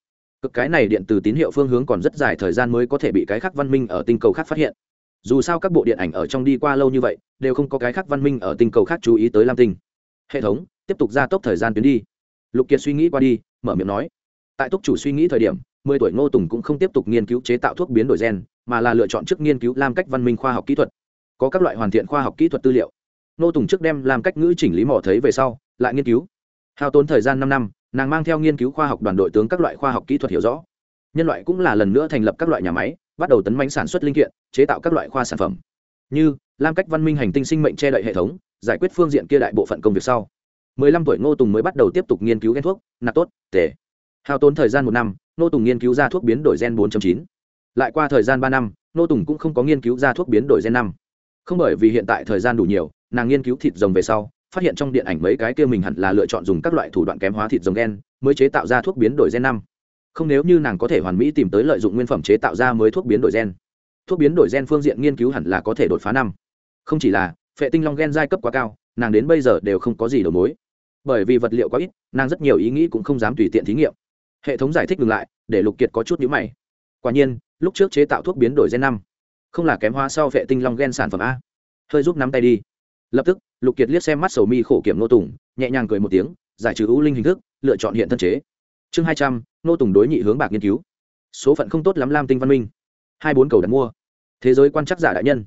Cực cái này điện từ tín hiệu phương hướng còn rất dài thời gian mới có thể bị cái khác văn minh ở tinh cầu khác phát hiện. Dù sao các bộ điện ảnh ở trong đi qua lâu như vậy, đều không có cái khác văn minh ở tinh cầu khác chú ý tới lam tinh. Hệ thống, tiếp tục gia tốc thời gian tuyến đi. Lục kiệt suy nghĩ qua đi, mở miệng nói. Tại túc chủ suy nghĩ thời điểm, mười tuổi ngô tùng cũng không tiếp tục nghiên cứu chế tạo thuốc biến đổi gen, mà là lựa chọn trước nghiên cứu lam cách văn minh khoa học kỹ thuật. Có các loại hoàn thiện khoa học kỹ thuật tư liệu Nô tùng trước đem làm cách ngữ chỉnh lý mỏ thấy về sau, lại nghiên cứu. Hao tốn thời gian năm năm, nàng mang theo nghiên cứu khoa học đoàn đội tướng các loại khoa học kỹ thuật hiểu rõ. Nhân loại cũng là lần nữa thành lập các loại nhà máy, bắt đầu tấn bánh sản xuất linh kiện, chế tạo các loại khoa sản phẩm. Như lam cách văn minh hành tinh sinh mệnh che đậy hệ thống, giải quyết phương diện kia đại bộ phận công việc sau. Mười lăm tuổi ngô tùng mới bắt đầu tiếp tục nghiên cứu gen thuốc, nạp tốt, tề. Hao tốn thời gian một năm, ngô tùng nghiên cứu ra thuốc biến đổi gen 4 chín. Lại qua thời gian ba năm, ngô tùng cũng không có nghiên cứu ra thuốc biến đổi gen năm. Không bởi vì hiện tại thời gian đủ nhiều nàng nghiên cứu thịt rồng về sau, phát hiện trong điện ảnh mấy cái kia mình hẳn là lựa chọn dùng các loại thủ đoạn kém hóa thịt rồng gen, mới chế tạo ra thuốc biến đổi gen năm. Không nếu như nàng có thể hoàn mỹ tìm tới lợi dụng nguyên phẩm chế tạo ra mới thuốc biến đổi gen. Thuốc biến đổi gen phương diện nghiên cứu hẳn là có thể đột phá năm. Không chỉ là, phệ tinh long gen giai cấp quá cao, nàng đến bây giờ đều không có gì đầu mối. Bởi vì vật liệu quá ít, nàng rất nhiều ý nghĩ cũng không dám tùy tiện thí nghiệm. Hệ thống giải thích ngừng lại, để lục kiệt có chút nhữ mày. Quả nhiên, lúc trước chế tạo thuốc biến đổi gen năm, không là kém hóa sau vệ tinh long gen sản phẩm a. Hơi giúp nắm tay đi lập tức, lục kiệt liếc xem mắt sầu mi khổ kiểm nô tùng, nhẹ nhàng cười một tiếng, giải trừ ưu linh hình thức, lựa chọn hiện thân chế. Chương hai trăm nô tùng đối nhị hướng bạc nghiên cứu. Số phận không tốt lắm lam tinh văn minh. Hai bốn cầu đặt mua. Thế giới quan chắc giả đại nhân.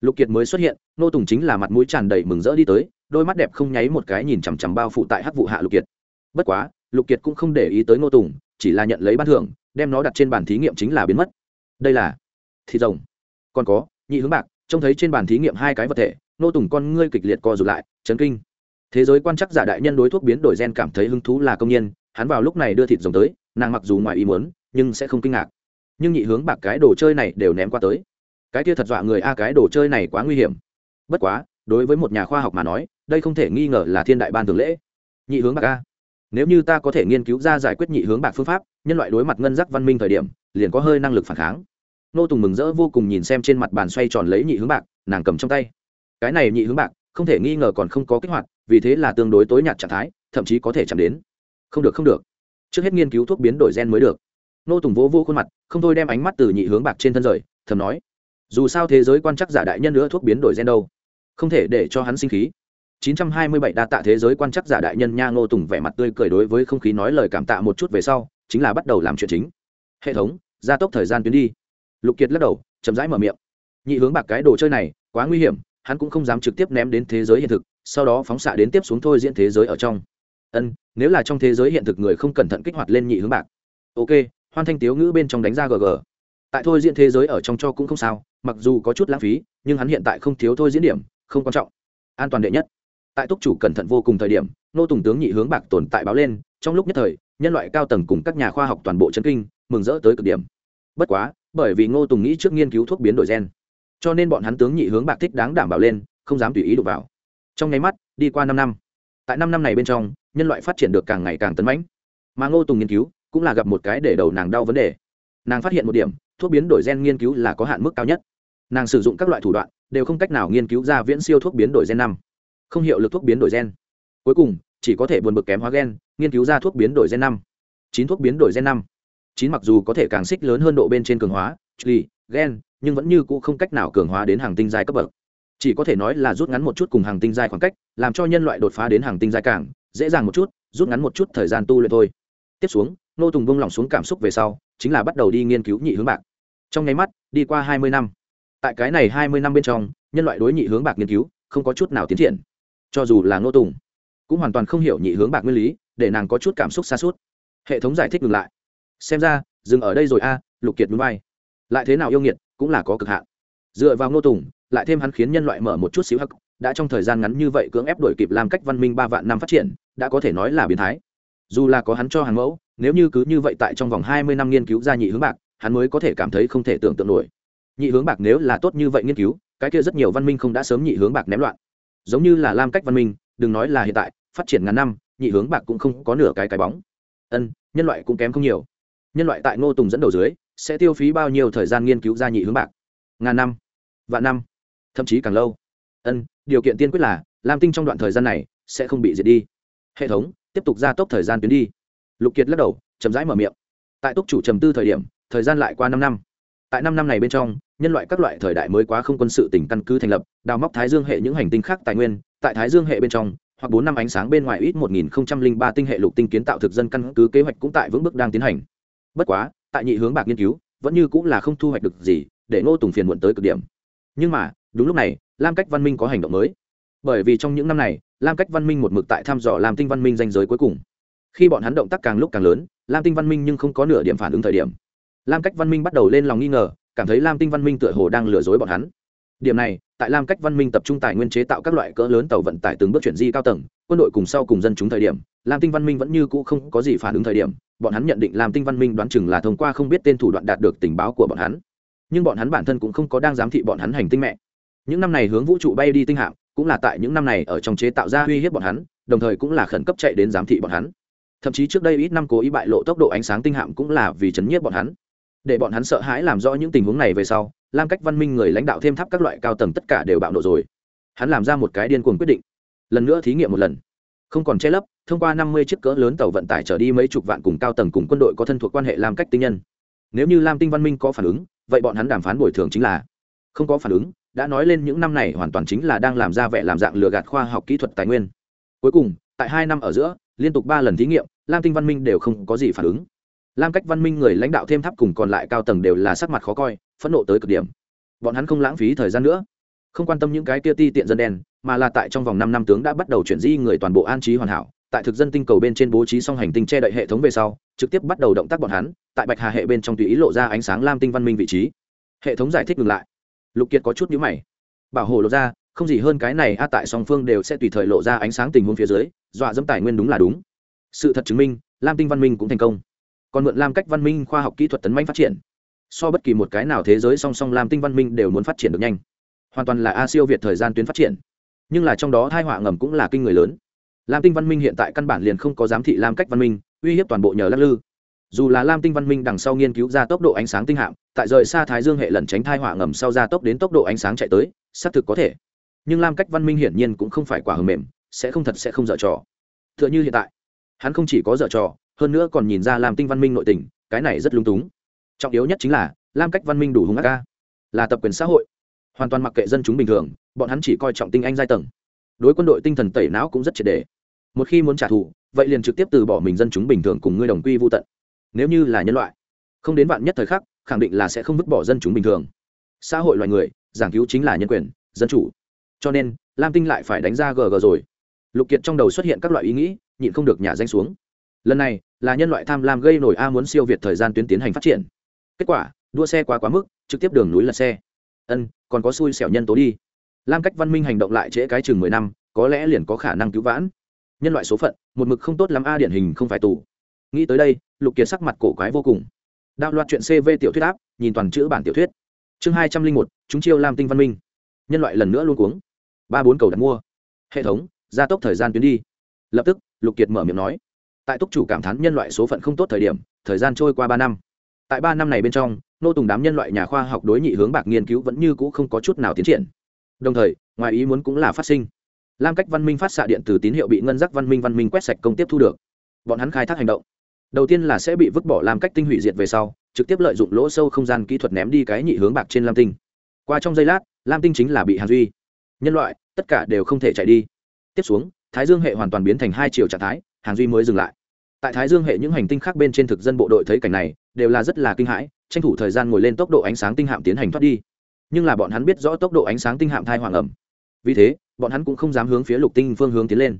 Lục kiệt mới xuất hiện nô tùng chính là mặt mũi tràn đầy mừng rỡ đi tới, đôi mắt đẹp không nháy một cái nhìn chằm chằm bao phụ tại hắc vụ hạ lục kiệt. Bất quá, lục kiệt cũng không để ý tới nô tùng, chỉ là nhận lấy ban thưởng, đem nó đặt trên bàn thí nghiệm chính là biến mất. Đây là thịt rồng. Còn có, nhị hướng bạc, trông thấy trên bàn thí nghiệm hai cái vật thể nô tùng con ngươi kịch liệt co rụt lại, chấn kinh. Thế giới quan chắc giả đại nhân đối thuốc biến đổi gen cảm thấy hứng thú là công nhân hắn vào lúc này đưa thịt rồng tới, nàng mặc dù ngoài ý muốn, nhưng sẽ không kinh ngạc. Nhưng nhị hướng bạc cái đồ chơi này đều ném qua tới. Cái kia thật dọa người a, cái đồ chơi này quá nguy hiểm. Bất quá, đối với một nhà khoa học mà nói, đây không thể nghi ngờ là thiên đại ban thường lễ. Nhị hướng bạc a. Nếu như ta có thể nghiên cứu ra giải quyết nhị hướng bạc phương pháp, nhân loại đối mặt ngân giác văn minh thời điểm, liền có hơi năng lực phản kháng. Nô tùng mừng rỡ vô cùng nhìn xem trên mặt bàn xoay tròn lấy nhị hướng bạc, nàng cầm trong tay cái này nhị hướng bạc, không thể nghi ngờ còn không có kích hoạt, vì thế là tương đối tối nhạt trạng thái, thậm chí có thể chạm đến. Không được không được. Trước hết nghiên cứu thuốc biến đổi gen mới được. Nô tùng vỗ vô khuôn mặt, không thôi đem ánh mắt từ nhị hướng bạc trên thân rời, thầm nói, dù sao thế giới quan chắc giả đại nhân nữa thuốc biến đổi gen đâu? Không thể để cho hắn sinh khí. 927 đa tạ thế giới quan chắc giả đại nhân nha ngô tùng vẻ mặt tươi cười đối với không khí nói lời cảm tạ một chút về sau, chính là bắt đầu làm chuyện chính. Hệ thống, gia tốc thời gian tuyến đi. Lục kiệt lắc đầu, chậm rãi mở miệng. Nhị hướng bạc cái đồ chơi này, quá nguy hiểm hắn cũng không dám trực tiếp ném đến thế giới hiện thực, sau đó phóng xạ đến tiếp xuống thôi diễn thế giới ở trong. Ân, nếu là trong thế giới hiện thực người không cẩn thận kích hoạt lên nhị hướng bạc. Ok, hoan thanh tiếu ngữ bên trong đánh ra gg. Tại thôi diễn thế giới ở trong cho cũng không sao, mặc dù có chút lãng phí, nhưng hắn hiện tại không thiếu thôi diễn điểm, không quan trọng. An toàn đệ nhất. Tại túc chủ cẩn thận vô cùng thời điểm, nô tùng tướng nhị hướng bạc tồn tại báo lên, trong lúc nhất thời, nhân loại cao tầng cùng các nhà khoa học toàn bộ chấn kinh, mừng rỡ tới cực điểm. Bất quá, bởi vì ngô tùng nghĩ trước nghiên cứu thuốc biến đổi gen cho nên bọn hắn tướng nhị hướng bạc thích đáng đảm bảo lên, không dám tùy ý đụng vào. Trong nháy mắt, đi qua năm năm. Tại năm năm này bên trong, nhân loại phát triển được càng ngày càng tấn mãnh. Mà ngô tùng nghiên cứu cũng là gặp một cái để đầu nàng đau vấn đề. Nàng phát hiện một điểm, thuốc biến đổi gen nghiên cứu là có hạn mức cao nhất. Nàng sử dụng các loại thủ đoạn, đều không cách nào nghiên cứu ra viễn siêu thuốc biến đổi gen năm. Không hiệu lực thuốc biến đổi gen. Cuối cùng, chỉ có thể buồn bực kém hóa gen, nghiên cứu ra thuốc biến đổi gen năm. Chín thuốc biến đổi gen năm. Chín mặc dù có thể càng xích lớn hơn độ bên trên cường hóa lì gen nhưng vẫn như cũ không cách nào cường hóa đến hàng tinh giai cấp bậc. Chỉ có thể nói là rút ngắn một chút cùng hàng tinh giai khoảng cách, làm cho nhân loại đột phá đến hàng tinh giai càng dễ dàng một chút, rút ngắn một chút thời gian tu luyện thôi. Tiếp xuống nô tùng bông lỏng xuống cảm xúc về sau, chính là bắt đầu đi nghiên cứu nhị hướng bạc. Trong nháy mắt, đi qua hai mươi năm. Tại cái này hai mươi năm bên trong, nhân loại đối nhị hướng bạc nghiên cứu không có chút nào tiến triển. Cho dù là nô tùng, cũng hoàn toàn không hiểu nhị hướng bạc nguyên lý, để nàng có chút cảm xúc xa suốt. Hệ thống giải thích ngừng lại. Xem ra, dừng ở đây rồi a, lục kiệt núi bay lại thế nào yêu nghiệt cũng là có cực hạn. Dựa vào Ngô tùng, lại thêm hắn khiến nhân loại mở một chút xíu hắc, đã trong thời gian ngắn như vậy cưỡng ép đổi kịp làm cách văn minh ba vạn năm phát triển, đã có thể nói là biến thái. Dù là có hắn cho hàng mẫu, nếu như cứ như vậy tại trong vòng hai mươi năm nghiên cứu ra nhị hướng bạc, hắn mới có thể cảm thấy không thể tưởng tượng nổi. Nhị hướng bạc nếu là tốt như vậy nghiên cứu, cái kia rất nhiều văn minh không đã sớm nhị hướng bạc ném loạn. Giống như là lam cách văn minh, đừng nói là hiện tại, phát triển ngàn năm, nhị hướng bạc cũng không có nửa cái cái bóng. Ân, nhân loại cũng kém không nhiều. Nhân loại tại ngô tùng dẫn đầu dưới sẽ tiêu phí bao nhiêu thời gian nghiên cứu ra nhị hướng bạc? Ngàn năm, vạn năm, thậm chí càng lâu. Ân, điều kiện tiên quyết là, lam tinh trong đoạn thời gian này sẽ không bị diệt đi. Hệ thống, tiếp tục gia tốc thời gian tuyến đi. Lục kiệt lắc đầu, chậm rãi mở miệng. Tại túc chủ trầm tư thời điểm, thời gian lại qua năm năm. Tại năm năm này bên trong, nhân loại các loại thời đại mới quá không quân sự tỉnh căn cứ thành lập, đào móc thái dương hệ những hành tinh khác tài nguyên. Tại thái dương hệ bên trong, hoặc bốn năm ánh sáng bên ngoài ít một nghìn ba tinh hệ lục tinh kiến tạo thực dân căn cứ kế hoạch cũng tại vững bước đang tiến hành. Bất quá tại nhị hướng bạc nghiên cứu, vẫn như cũng là không thu hoạch được gì, để ngô tùng phiền muộn tới cực điểm. Nhưng mà, đúng lúc này, lam cách văn minh có hành động mới. Bởi vì trong những năm này, lam cách văn minh một mực tại thăm dò làm tinh văn minh danh giới cuối cùng. Khi bọn hắn động tác càng lúc càng lớn, lam tinh văn minh nhưng không có nửa điểm phản ứng thời điểm. Lam cách văn minh bắt đầu lên lòng nghi ngờ, cảm thấy lam tinh văn minh tựa hồ đang lừa dối bọn hắn điểm này, tại lam cách văn minh tập trung tài nguyên chế tạo các loại cỡ lớn tàu vận tải từng bước chuyển di cao tầng, quân đội cùng sau cùng dân chúng thời điểm, lam tinh văn minh vẫn như cũ không có gì phản ứng thời điểm, bọn hắn nhận định lam tinh văn minh đoán chừng là thông qua không biết tên thủ đoạn đạt được tình báo của bọn hắn. Nhưng bọn hắn bản thân cũng không có đang giám thị bọn hắn hành tinh mẹ. Những năm này hướng vũ trụ bay đi tinh hạm, cũng là tại những năm này ở trong chế tạo ra uy hiếp bọn hắn, đồng thời cũng là khẩn cấp chạy đến giám thị bọn hắn. Thậm chí trước đây ít năm cố ý bại lộ tốc độ ánh sáng tinh hạm cũng là vì chấn nhiếp bọn hắn để bọn hắn sợ hãi làm rõ những tình huống này về sau, lam cách văn minh người lãnh đạo thêm tháp các loại cao tầng tất cả đều bạo nộ rồi. Hắn làm ra một cái điên cuồng quyết định. Lần nữa thí nghiệm một lần. Không còn che lấp, thông qua năm mươi chiếc cỡ lớn tàu vận tải trở đi mấy chục vạn cùng cao tầng cùng quân đội có thân thuộc quan hệ lam cách tinh nhân. Nếu như lam tinh văn minh có phản ứng, vậy bọn hắn đàm phán bồi thường chính là không có phản ứng, đã nói lên những năm này hoàn toàn chính là đang làm ra vẻ làm dạng lừa gạt khoa học kỹ thuật tài nguyên. Cuối cùng, tại hai năm ở giữa, liên tục ba lần thí nghiệm, lam tinh văn minh đều không có gì phản ứng lam cách văn minh người lãnh đạo thêm tháp cùng còn lại cao tầng đều là sắc mặt khó coi, phẫn nộ tới cực điểm. Bọn hắn không lãng phí thời gian nữa. Không quan tâm những cái tia ti tiện dân đen, mà là tại trong vòng năm năm tướng đã bắt đầu chuyển di người toàn bộ an trí hoàn hảo, tại thực dân tinh cầu bên trên bố trí song hành tinh che đậy hệ thống về sau, trực tiếp bắt đầu động tác bọn hắn, tại bạch hà hệ bên trong tùy ý lộ ra ánh sáng lam tinh văn minh vị trí. Hệ thống giải thích ngừng lại. Lục kiệt có chút nhữ mày. Bảo hộ lộ ra, không gì hơn cái này, a, tại song phương đều sẽ tùy thời lộ ra ánh sáng tình huống phía dưới, dọa dẫm tài nguyên đúng là đúng. Sự thật chứng minh, lam tinh văn minh cũng thành công còn mượn lam cách văn minh khoa học kỹ thuật tấn manh phát triển. So bất kỳ một cái nào thế giới song song lam tinh văn minh đều muốn phát triển được nhanh. Hoàn toàn là a siêu việt thời gian tuyến phát triển. Nhưng là trong đó thai họa ngầm cũng là kinh người lớn. Lam tinh văn minh hiện tại căn bản liền không có giám thị lam cách văn minh, uy hiếp toàn bộ nhờ lắc lư. Dù là lam tinh văn minh đằng sau nghiên cứu ra tốc độ ánh sáng tinh hạm, tại rời xa thái dương hệ lần tránh thai họa ngầm sau ra tốc đến tốc độ ánh sáng chạy tới, xác thực có thể. Nhưng lam cách văn minh hiển nhiên cũng không phải quả hầm mềm, sẽ không thật sẽ không dở trò. T h ư ợ n h ư hiện tại, hắn không chỉ có dở trò hơn nữa còn nhìn ra làm tinh văn minh nội tình, cái này rất lung túng. Trọng yếu nhất chính là, lam cách văn minh đủ hung ác ca. Là tập quyền xã hội. Hoàn toàn mặc kệ dân chúng bình thường, bọn hắn chỉ coi trọng tinh anh giai tầng. Đối quân đội tinh thần tẩy não cũng rất triệt đề. Một khi muốn trả thù, vậy liền trực tiếp từ bỏ mình dân chúng bình thường cùng ngươi đồng quy vô tận. Nếu như là nhân loại, không đến vạn nhất thời khắc, khẳng định là sẽ không vứt bỏ dân chúng bình thường. Xã hội loài người, giảng cứu chính là nhân quyền, dân chủ. Cho nên, lam tinh lại phải đánh ra gg rồi. Lục kiệt trong đầu xuất hiện các loại ý nghĩ, nhịn không được nhả danh xuống lần này, là nhân loại tham lam gây nổi a muốn siêu việt thời gian tuyến tiến hành phát triển. Kết quả, đua xe quá quá mức, trực tiếp đường núi lật xe. Ân, còn có xui xẻo nhân tố đi. Lam cách văn minh hành động lại trễ cái chừng mười năm, có lẽ liền có khả năng cứu vãn. Nhân loại số phận, một mực không tốt lắm a điển hình không phải tù. Nghĩ tới đây, lục kiệt sắc mặt cổ quái vô cùng. Đạo loạt chuyện cv tiểu thuyết áp, nhìn toàn chữ bản tiểu thuyết. Chương hai trăm linh một, chúng chiêu lam tinh văn minh. Nhân loại lần nữa luôn cuống. Ba bốn cầu đặt mua. Hệ thống, gia tốc thời gian tuyến đi. Lập tức, lục kiệt mở miệng nói tại túc chủ cảm thán nhân loại số phận không tốt thời điểm, thời gian trôi qua ba năm. Tại ba năm này bên trong, nô tùng đám nhân loại nhà khoa học đối nhị hướng bạc nghiên cứu vẫn như c ũ không có chút nào tiến triển. Đồng thời, ngoài ý muốn cũng là phát sinh. Lam cách văn minh phát xạ điện từ tín hiệu bị ngân giác văn minh văn minh quét sạch công tiếp thu được. Bọn hắn khai thác hành động. Đầu tiên là sẽ bị vứt bỏ làm cách tinh hủy diệt về sau, trực tiếp lợi dụng lỗ sâu không gian kỹ thuật ném đi cái nhị hướng bạc trên lam tinh. Qua trong giây lát, lam tinh chính là bị hàn duy. Nhân loại, tất cả đều không thể chạy đi. Tiếp xuống, thái dương hệ hoàn toàn biến thành hai chiều trạng thái, hàn duy mới dừng lại tại thái dương hệ những hành tinh khác bên trên thực dân bộ đội thấy cảnh này, đều là rất là kinh hãi, tranh thủ thời gian ngồi lên tốc độ ánh sáng tinh hạm tiến hành thoát đi. Nhưng là bọn hắn biết rõ tốc độ ánh sáng tinh hạm thai hoàng ẩm. Vì thế, bọn hắn cũng không dám hướng phía lục tinh phương hướng tiến lên.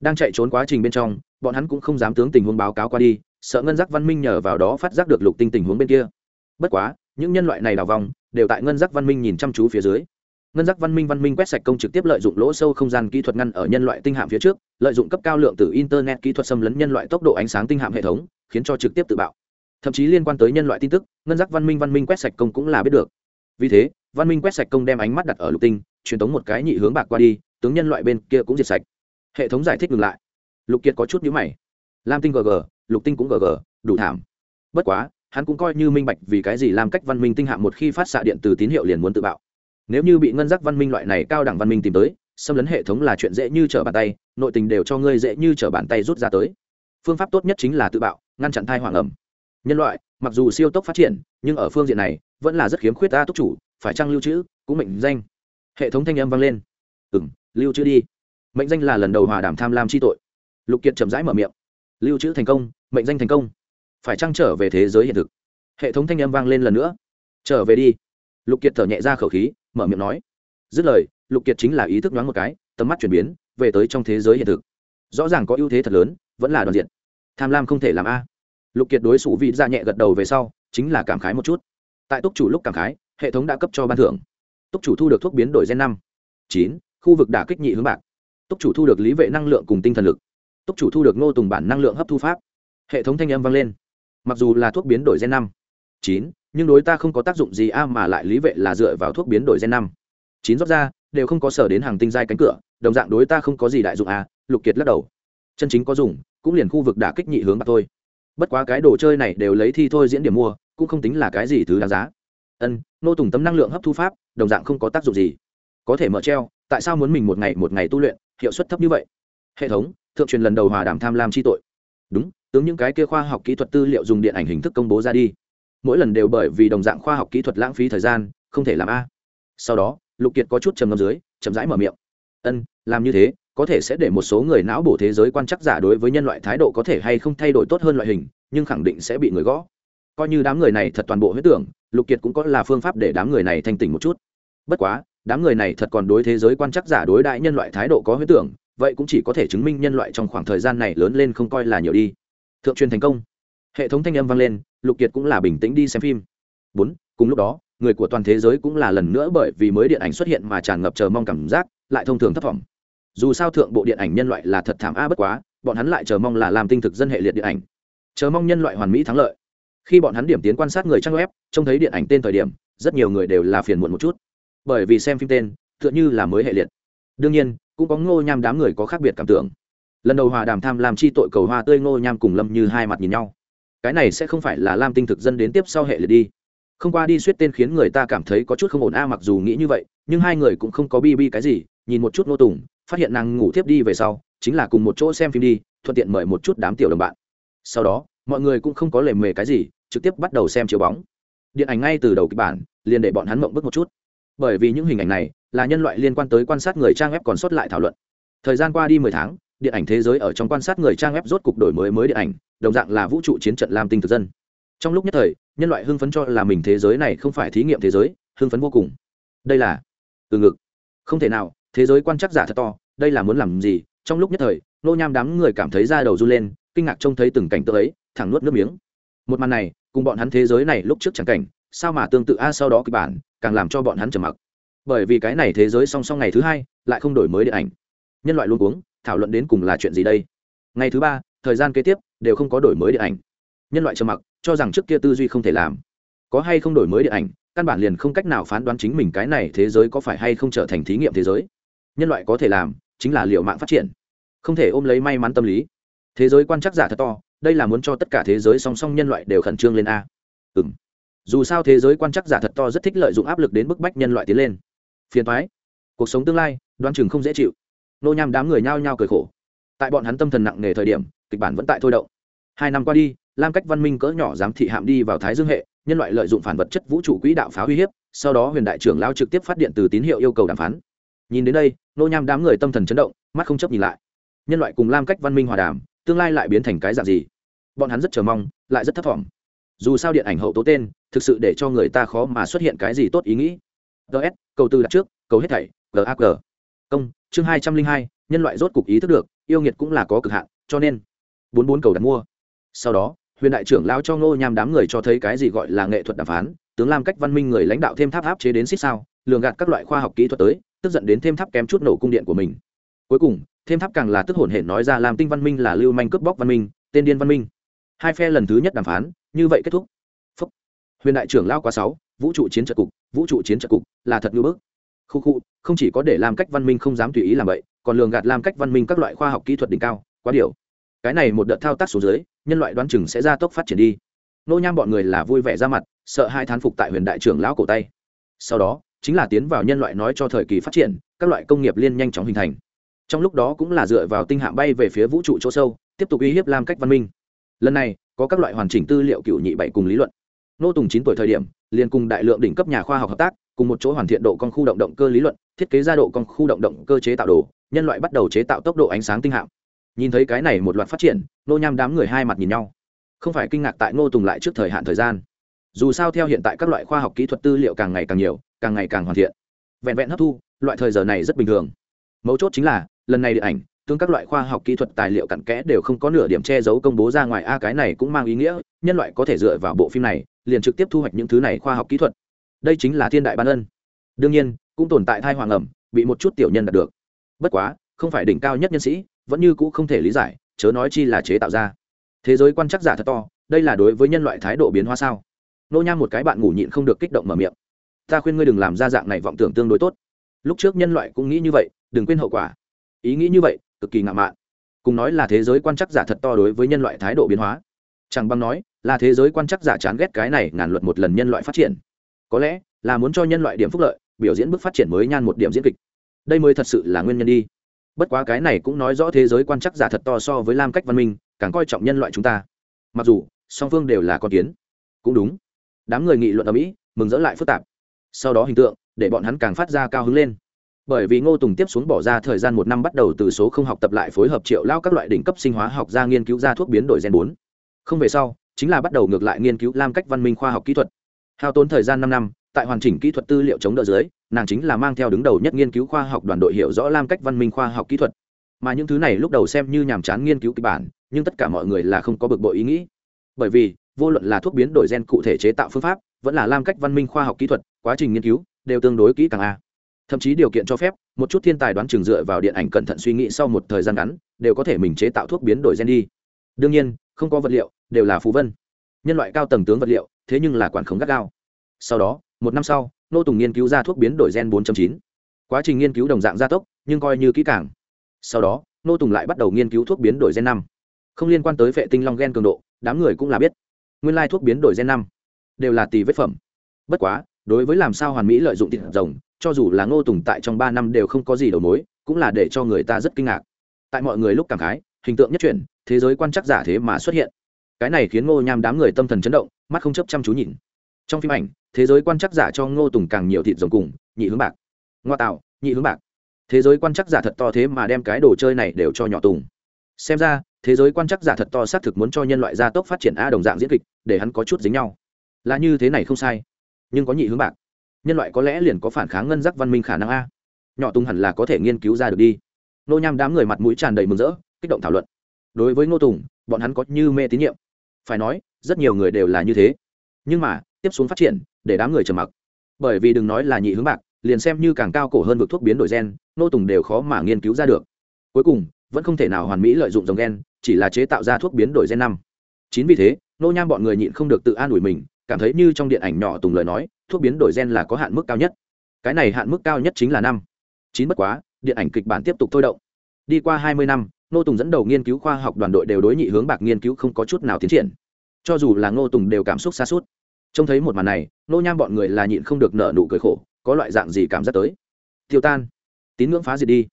Đang chạy trốn quá trình bên trong, bọn hắn cũng không dám tướng tình huống báo cáo qua đi, sợ ngân giác văn minh nhờ vào đó phát giác được lục tinh tình huống bên kia. Bất quá, những nhân loại này đào vòng, đều tại ngân giác văn minh nhìn chăm chú phía dưới ngân giác văn minh văn minh quét sạch công trực tiếp lợi dụng lỗ sâu không gian kỹ thuật ngăn ở nhân loại tinh hạm phía trước, lợi dụng cấp cao lượng từ internet kỹ thuật xâm lấn nhân loại tốc độ ánh sáng tinh hạm hệ thống, khiến cho trực tiếp tự bạo. Thậm chí liên quan tới nhân loại tin tức, ngân giác văn minh văn minh quét sạch công cũng là biết được. Vì thế, văn minh quét sạch công đem ánh mắt đặt ở lục tinh, truyền tống một cái nhị hướng bạc qua đi, tướng nhân loại bên kia cũng diệt sạch. Hệ thống giải thích ngừng lại. Lục kiệt có chút nhữ mày. Lam tinh gg lục tinh cũng gg đủ thảm. Bất quá, hắn cũng coi như minh bạch vì cái gì làm cách văn minh tinh hạng một khi phát xạ điện từ tín hiệu liền muốn tự bạo nếu như bị ngân giác văn minh loại này cao đẳng văn minh tìm tới, xâm lấn hệ thống là chuyện dễ như trở bàn tay, nội tình đều cho ngươi dễ như trở bàn tay rút ra tới. Phương pháp tốt nhất chính là tự bạo, ngăn chặn thai hoàng ẩm. Nhân loại, mặc dù siêu tốc phát triển, nhưng ở phương diện này, vẫn là rất khiếm khuyết ta túc chủ, phải trăng lưu trữ, cũng mệnh danh. Hệ thống thanh âm vang lên. Ừ m lưu trữ đi. Mệnh danh là lần đầu hòa đàm tham lam chi tội. Lục kiệt chậm rãi mở miệng. Lưu trữ thành công, mệnh danh thành công. Phải trăng trở về thế giới hiện thực? Hệ thống thanh âm vang lên lần nữa. Trở về đi. Lục kiệt thở nhẹ ra khẩu khí mở miệng nói. Dứt lời, lục kiệt chính là ý thức nhoáng một cái, tầm mắt chuyển biến, về tới trong thế giới hiện thực. Rõ ràng có ưu thế thật lớn, vẫn là đoàn diện. Tham lam không thể làm a. Lục kiệt đối xử vị ra nhẹ gật đầu về sau, chính là cảm khái một chút. Tại túc chủ lúc cảm khái, hệ thống đã cấp cho ban thưởng. Túc chủ thu được thuốc biến đổi gen năm, chín, khu vực đả kích nhị hướng bạc. Túc chủ thu được lý vệ năng lượng cùng tinh thần lực. Túc chủ thu được ngô tùng bản năng lượng hấp thu pháp. Hệ thống thanh âm vang lên. Mặc dù là thuốc biến đổi gen năm, chín nhưng đối ta không có tác dụng gì, a, mà lại lý vệ là dựa vào thuốc biến đổi gen năm. Chín rót ra, đều không có sở đến hàng tinh giai cánh cửa, đồng dạng đối ta không có gì đại dụng, a, lục kiệt lắc đầu. Chân chính có dùng, cũng liền khu vực đả kích nhị hướng bạc thôi. Bất quá cái đồ chơi này đều lấy thi thôi diễn điểm mua, cũng không tính là cái gì thứ đáng giá. Ân, nô tùng tấm năng lượng hấp thu pháp, đồng dạng không có tác dụng gì. Có thể mở treo, tại sao muốn mình một ngày một ngày tu luyện, hiệu suất thấp như vậy? Hệ thống, thượng truyền lần đầu hòa đàm tham lam chi tội. Đúng, tướng những cái kia khoa học kỹ thuật tư liệu dùng điện ảnh hình thức công bố ra đi mỗi lần đều bởi vì đồng dạng khoa học kỹ thuật lãng phí thời gian, không thể làm a. Sau đó, lục kiệt có chút trầm ngâm dưới, chậm rãi mở miệng. Ân, làm như thế, có thể sẽ để một số người não bổ thế giới quan chắc giả đối với nhân loại thái độ có thể hay không thay đổi tốt hơn loại hình, nhưng khẳng định sẽ bị người gõ. Coi như đám người này thật toàn bộ huyết tưởng, lục kiệt cũng có là phương pháp để đám người này thanh tỉnh một chút. Bất quá, đám người này thật còn đối thế giới quan chắc giả đối đại nhân loại thái độ có huyết tưởng, vậy cũng chỉ có thể chứng minh nhân loại trong khoảng thời gian này lớn lên không coi là nhiều đi. Thượng truyền thành công hệ thống thanh âm vang lên, lục kiệt cũng là bình tĩnh đi xem phim. Bốn, cùng lúc đó, người của toàn thế giới cũng là lần nữa bởi vì mới điện ảnh xuất hiện mà tràn ngập chờ mong cảm giác, lại thông thường thất vọng dù sao thượng bộ điện ảnh nhân loại là thật thảm a bất quá, bọn hắn lại chờ mong là làm tinh thực dân hệ liệt điện ảnh. Chờ mong nhân loại hoàn mỹ thắng lợi. Khi bọn hắn điểm tiến quan sát người trang web, trông thấy điện ảnh tên thời điểm, rất nhiều người đều là phiền muộn một chút. Bởi vì xem phim tên, tựa như là mới hệ liệt. Đương nhiên, cũng có ngô nham đám người có khác biệt cảm tưởng. Lần đầu hòa đàm tham làm chi tội cầu hoa tươi ngô nham cùng lâm như hai mặt nhìn nhau cái này sẽ không phải là lam tinh thực dân đến tiếp sau hệ liệt đi. Không qua đi suýt tên khiến người ta cảm thấy có chút không ổn a, mặc dù nghĩ như vậy, nhưng hai người cũng không có bi bi cái gì, nhìn một chút nô tùng, phát hiện nàng ngủ thiếp đi về sau, chính là cùng một chỗ xem phim đi, thuận tiện mời một chút đám tiểu đồng bạn. Sau đó, mọi người cũng không có lề mề cái gì, trực tiếp bắt đầu xem chiếu bóng. Điện ảnh ngay từ đầu kịch bản, liền để bọn hắn mộng bức một chút. Bởi vì những hình ảnh này là nhân loại liên quan tới quan sát người trang web còn sót lại thảo luận. Thời gian qua đi mười tháng, điện ảnh thế giới ở trong quan sát người trang web rốt cục đổi mới mới điện ảnh đồng dạng là vũ trụ chiến trận lam tinh thực dân. Trong lúc nhất thời, nhân loại hưng phấn cho là mình thế giới này không phải thí nghiệm thế giới, hưng phấn vô cùng. Đây là từ ngực. Không thể nào, thế giới quan chắc giả thật to, đây là muốn làm gì? Trong lúc nhất thời, nô nham đám người cảm thấy da đầu run lên, kinh ngạc trông thấy từng cảnh tượng ấy, thẳng nuốt nước miếng. Một màn này, cùng bọn hắn thế giới này lúc trước chẳng cảnh, sao mà tương tự? A, sau đó kịch bản, càng làm cho bọn hắn trầm mặc. Bởi vì cái này thế giới song song ngày thứ hai, lại không đổi mới điện ảnh. Nhân loại luôn uống thảo luận đến cùng là chuyện gì đây? Ngày thứ ba thời gian kế tiếp đều không có đổi mới điện ảnh. Nhân loại trầm mặc, cho rằng trước kia tư duy không thể làm. Có hay không đổi mới điện ảnh, căn bản liền không cách nào phán đoán chính mình cái này thế giới có phải hay không trở thành thí nghiệm thế giới. Nhân loại có thể làm, chính là liệu mạng phát triển. Không thể ôm lấy may mắn tâm lý. Thế giới quan chắc giả thật to, đây là muốn cho tất cả thế giới song song nhân loại đều khẩn trương lên a. Ừ m dù sao thế giới quan chắc giả thật to rất thích lợi dụng áp lực đến bức bách nhân loại tiến lên. Phiền thoái cuộc sống tương lai, đoan chừng không dễ chịu. Nô nham đám người nhao nhao cười khổ tại bọn hắn tâm thần nặng nề thời điểm, kịch bản vẫn tại thôi động. Hai năm qua đi, lam cách văn minh cỡ nhỏ giám thị hạm đi vào thái dương hệ, nhân loại lợi dụng phản vật chất vũ trụ quỹ đạo phá uy hiếp, sau đó huyền đại trưởng lao trực tiếp phát điện từ tín hiệu yêu cầu đàm phán. Nhìn đến đây, nô nham đám người tâm thần chấn động, mắt không chấp nhìn lại. Nhân loại cùng lam cách văn minh hòa đàm, tương lai lại biến thành cái dạng gì? Bọn hắn rất chờ mong, lại rất thấp t dù sao điện ảnh hậu tố tên, thực sự để cho người ta khó mà xuất hiện cái gì tốt ý nghĩ. Ts cầu tư đặt trước, cầu hết thảy gag công, chương hai trăm linh hai, nhân loại rốt cục ý thức được yêu nghiệt cũng là có cực hạn, cho nên bốn bốn cầu đặt mua. Sau đó, huyền đại trưởng lao cho ngô nham đám người cho thấy cái gì gọi là nghệ thuật đàm phán, tướng làm cách văn minh người lãnh đạo thêm tháp áp chế đến xích sao, lường gạt các loại khoa học kỹ thuật tới, tức giận đến thêm tháp kém chút nổ cung điện của mình. Cuối cùng, thêm tháp càng là tức hổn hển nói ra làm tinh văn minh là lưu manh cướp bóc văn minh, tên điên văn minh. Hai phe lần thứ nhất đàm phán, như vậy kết thúc. Phúc. huyền đại trưởng lao quá sáu, vũ trụ chiến trợ cục, vũ trụ chiến trợ cục là thật ngưỡng bức khu khu, không chỉ có để làm cách văn minh không dám tùy ý làm vậy, còn lường gạt làm cách văn minh các loại khoa học kỹ thuật đỉnh cao, quá điều. Cái này một đợt thao tác xuống dưới, nhân loại đoán chừng sẽ ra tốc phát triển đi. Nô nham bọn người là vui vẻ ra mặt, sợ hai thán phục tại huyền đại trưởng lão cổ tay. Sau đó, chính là tiến vào nhân loại nói cho thời kỳ phát triển, các loại công nghiệp liên nhanh chóng hình thành. Trong lúc đó cũng là dựa vào tinh hạm bay về phía vũ trụ chỗ sâu, tiếp tục uy hiếp làm cách văn minh. Lần này, có các loại hoàn chỉnh tư liệu cựu nhị bảy cùng lý luận. Nô tùng chín tuổi thời điểm, liền cùng đại lượng đỉnh cấp nhà khoa học hợp tác cùng một chỗ hoàn thiện độ con khu động động cơ lý luận, thiết kế ra độ con khu động động cơ chế tạo đồ, nhân loại bắt đầu chế tạo tốc độ ánh sáng tinh hạm. Nhìn thấy cái này một loạt phát triển, nô nham đám người hai mặt nhìn nhau. Không phải kinh ngạc tại ngô tùng lại trước thời hạn thời gian. Dù sao theo hiện tại các loại khoa học kỹ thuật tư liệu càng ngày càng nhiều, càng ngày càng hoàn thiện. Vẹn vẹn hấp thu, loại thời giờ này rất bình thường. Mấu chốt chính là, lần này điện ảnh, tương các loại khoa học kỹ thuật tài liệu cặn kẽ đều không có nửa điểm che giấu công bố ra ngoài, a, cái này cũng mang ý nghĩa, nhân loại có thể dựa vào bộ phim này, liền trực tiếp thu hoạch những thứ này khoa học kỹ thuật đây chính là thiên đại ban ân. Đương nhiên, cũng tồn tại thai hoàng ẩm, bị một chút tiểu nhân đạt được. Bất quá, không phải đỉnh cao nhất nhân sĩ, vẫn như cũ không thể lý giải, chớ nói chi là chế tạo ra. Thế giới quan chắc giả thật to, đây là đối với nhân loại thái độ biến hóa sao? Nô nham một cái bạn ngủ nhịn không được kích động mở miệng. Ta khuyên ngươi đừng làm ra dạng này vọng tưởng tương đối tốt. Lúc trước nhân loại cũng nghĩ như vậy, đừng quên hậu quả. Ý nghĩ như vậy, cực kỳ ngạo mạn. Cùng nói là thế giới quan chắc giả thật to đối với nhân loại thái độ biến hóa. Chẳng bằng nói, là thế giới quan chắc giả chán ghét cái này ngàn luật một lần nhân loại phát triển có lẽ là muốn cho nhân loại điểm phúc lợi, biểu diễn bước phát triển mới nhan một điểm diễn kịch. Đây mới thật sự là nguyên nhân đi. Bất quá cái này cũng nói rõ thế giới quan chắc giả thật to so với lam cách văn minh, càng coi trọng nhân loại chúng ta. Mặc dù, song phương đều là con kiến. Cũng đúng. Đám người nghị luận ở mỹ, mừng dỡ lại phức tạp. Sau đó hình tượng, để bọn hắn càng phát ra cao hứng lên. Bởi vì ngô tùng tiếp xuống bỏ ra thời gian một năm bắt đầu từ số không học tập lại phối hợp triệu lao các loại đỉnh cấp sinh hóa học ra nghiên cứu ra thuốc biến đổi gen bốn. Không về sau, chính là bắt đầu ngược lại nghiên cứu lam cách văn minh khoa học kỹ thuật hao tốn thời gian năm năm, tại hoàn chỉnh kỹ thuật tư liệu chống đỡ dưới, nàng chính là mang theo đứng đầu nhất nghiên cứu khoa học đoàn đội hiểu rõ lam cách văn minh khoa học kỹ thuật. Mà những thứ này lúc đầu xem như nhàm chán nghiên cứu kịch bản, nhưng tất cả mọi người là không có bực bội ý nghĩ. Bởi vì, vô luận là thuốc biến đổi gen cụ thể chế tạo phương pháp, vẫn là lam cách văn minh khoa học kỹ thuật, quá trình nghiên cứu, đều tương đối kỹ càng a. Thậm chí điều kiện cho phép, một chút thiên tài đoán chừng dựa vào điện ảnh cẩn thận suy nghĩ sau một thời gian ngắn, đều có thể mình chế tạo thuốc biến đổi gen đi. Đương nhiên, không có vật liệu, đều là phú vân. Nhân loại cao tầng tướng vật liệu thế nhưng là quản khống gắt gao. Sau đó, một năm sau, nô tùng nghiên cứu ra thuốc biến đổi gen 4.9. quá trình nghiên cứu đồng dạng gia tốc, nhưng coi như kỹ càng. Sau đó, nô tùng lại bắt đầu nghiên cứu thuốc biến đổi gen năm. Không liên quan tới vệ tinh long gen cường độ, đám người cũng là biết. Nguyên lai thuốc biến đổi gen năm đều là tỷ vết phẩm. Bất quá, đối với làm sao hoàn mỹ lợi dụng thịt rồng, cho dù là ngô tùng tại trong ba năm đều không có gì đầu mối, cũng là để cho người ta rất kinh ngạc. Tại mọi người lúc cảm khái, hình tượng nhất chuyển, thế giới quan chắc giả thế mà xuất hiện cái này khiến ngô nham đám người tâm thần chấn động, mắt không chấp chăm chú nhìn. Trong phim ảnh, thế giới quan chắc giả cho ngô tùng càng nhiều thịt rồng cùng, nhị hướng bạc. Ngoa tạo, nhị hướng bạc. Thế giới quan chắc giả thật to thế mà đem cái đồ chơi này đều cho nhỏ tùng. Xem ra, thế giới quan chắc giả thật to xác thực muốn cho nhân loại gia tốc phát triển a đồng dạng diễn kịch, để hắn có chút dính nhau. Là như thế này không sai. Nhưng có nhị hướng bạc. Nhân loại có lẽ liền có phản kháng ngân giác văn minh khả năng a. Nhỏ tùng hẳn là có thể nghiên cứu ra được đi. Nô nham đám người mặt mũi tràn đầy mừng rỡ, kích động thảo luận. Đối với ngô tùng, bọn hắn có như mê tín nhiệm phải nói, rất nhiều người đều là như thế. Nhưng mà, tiếp xuống phát triển, để đám người trầm mặc. Bởi vì đừng nói là nhị hướng bạc, liền xem như càng cao cổ hơn vực thuốc biến đổi gen, nô tùng đều khó mà nghiên cứu ra được. Cuối cùng, vẫn không thể nào hoàn mỹ lợi dụng dòng gen, chỉ là chế tạo ra thuốc biến đổi gen năm. Chính vì thế, nô nham bọn người nhịn không được tự an ủi mình, cảm thấy như trong điện ảnh nhỏ tùng lời nói, thuốc biến đổi gen là có hạn mức cao nhất. Cái này hạn mức cao nhất chính là năm. Chín bất quá, điện ảnh kịch bản tiếp tục thôi động. Đi qua hai mươi năm nô tùng dẫn đầu nghiên cứu khoa học đoàn đội đều đối nhị hướng bạc nghiên cứu không có chút nào tiến triển. Cho dù là ngô tùng đều cảm xúc xa suốt trông thấy một màn này nô nham bọn người là nhịn không được nợ nụ cười khổ, có loại dạng gì cảm giác tới? Tiêu tan. Tín ngưỡng phá diệt đi.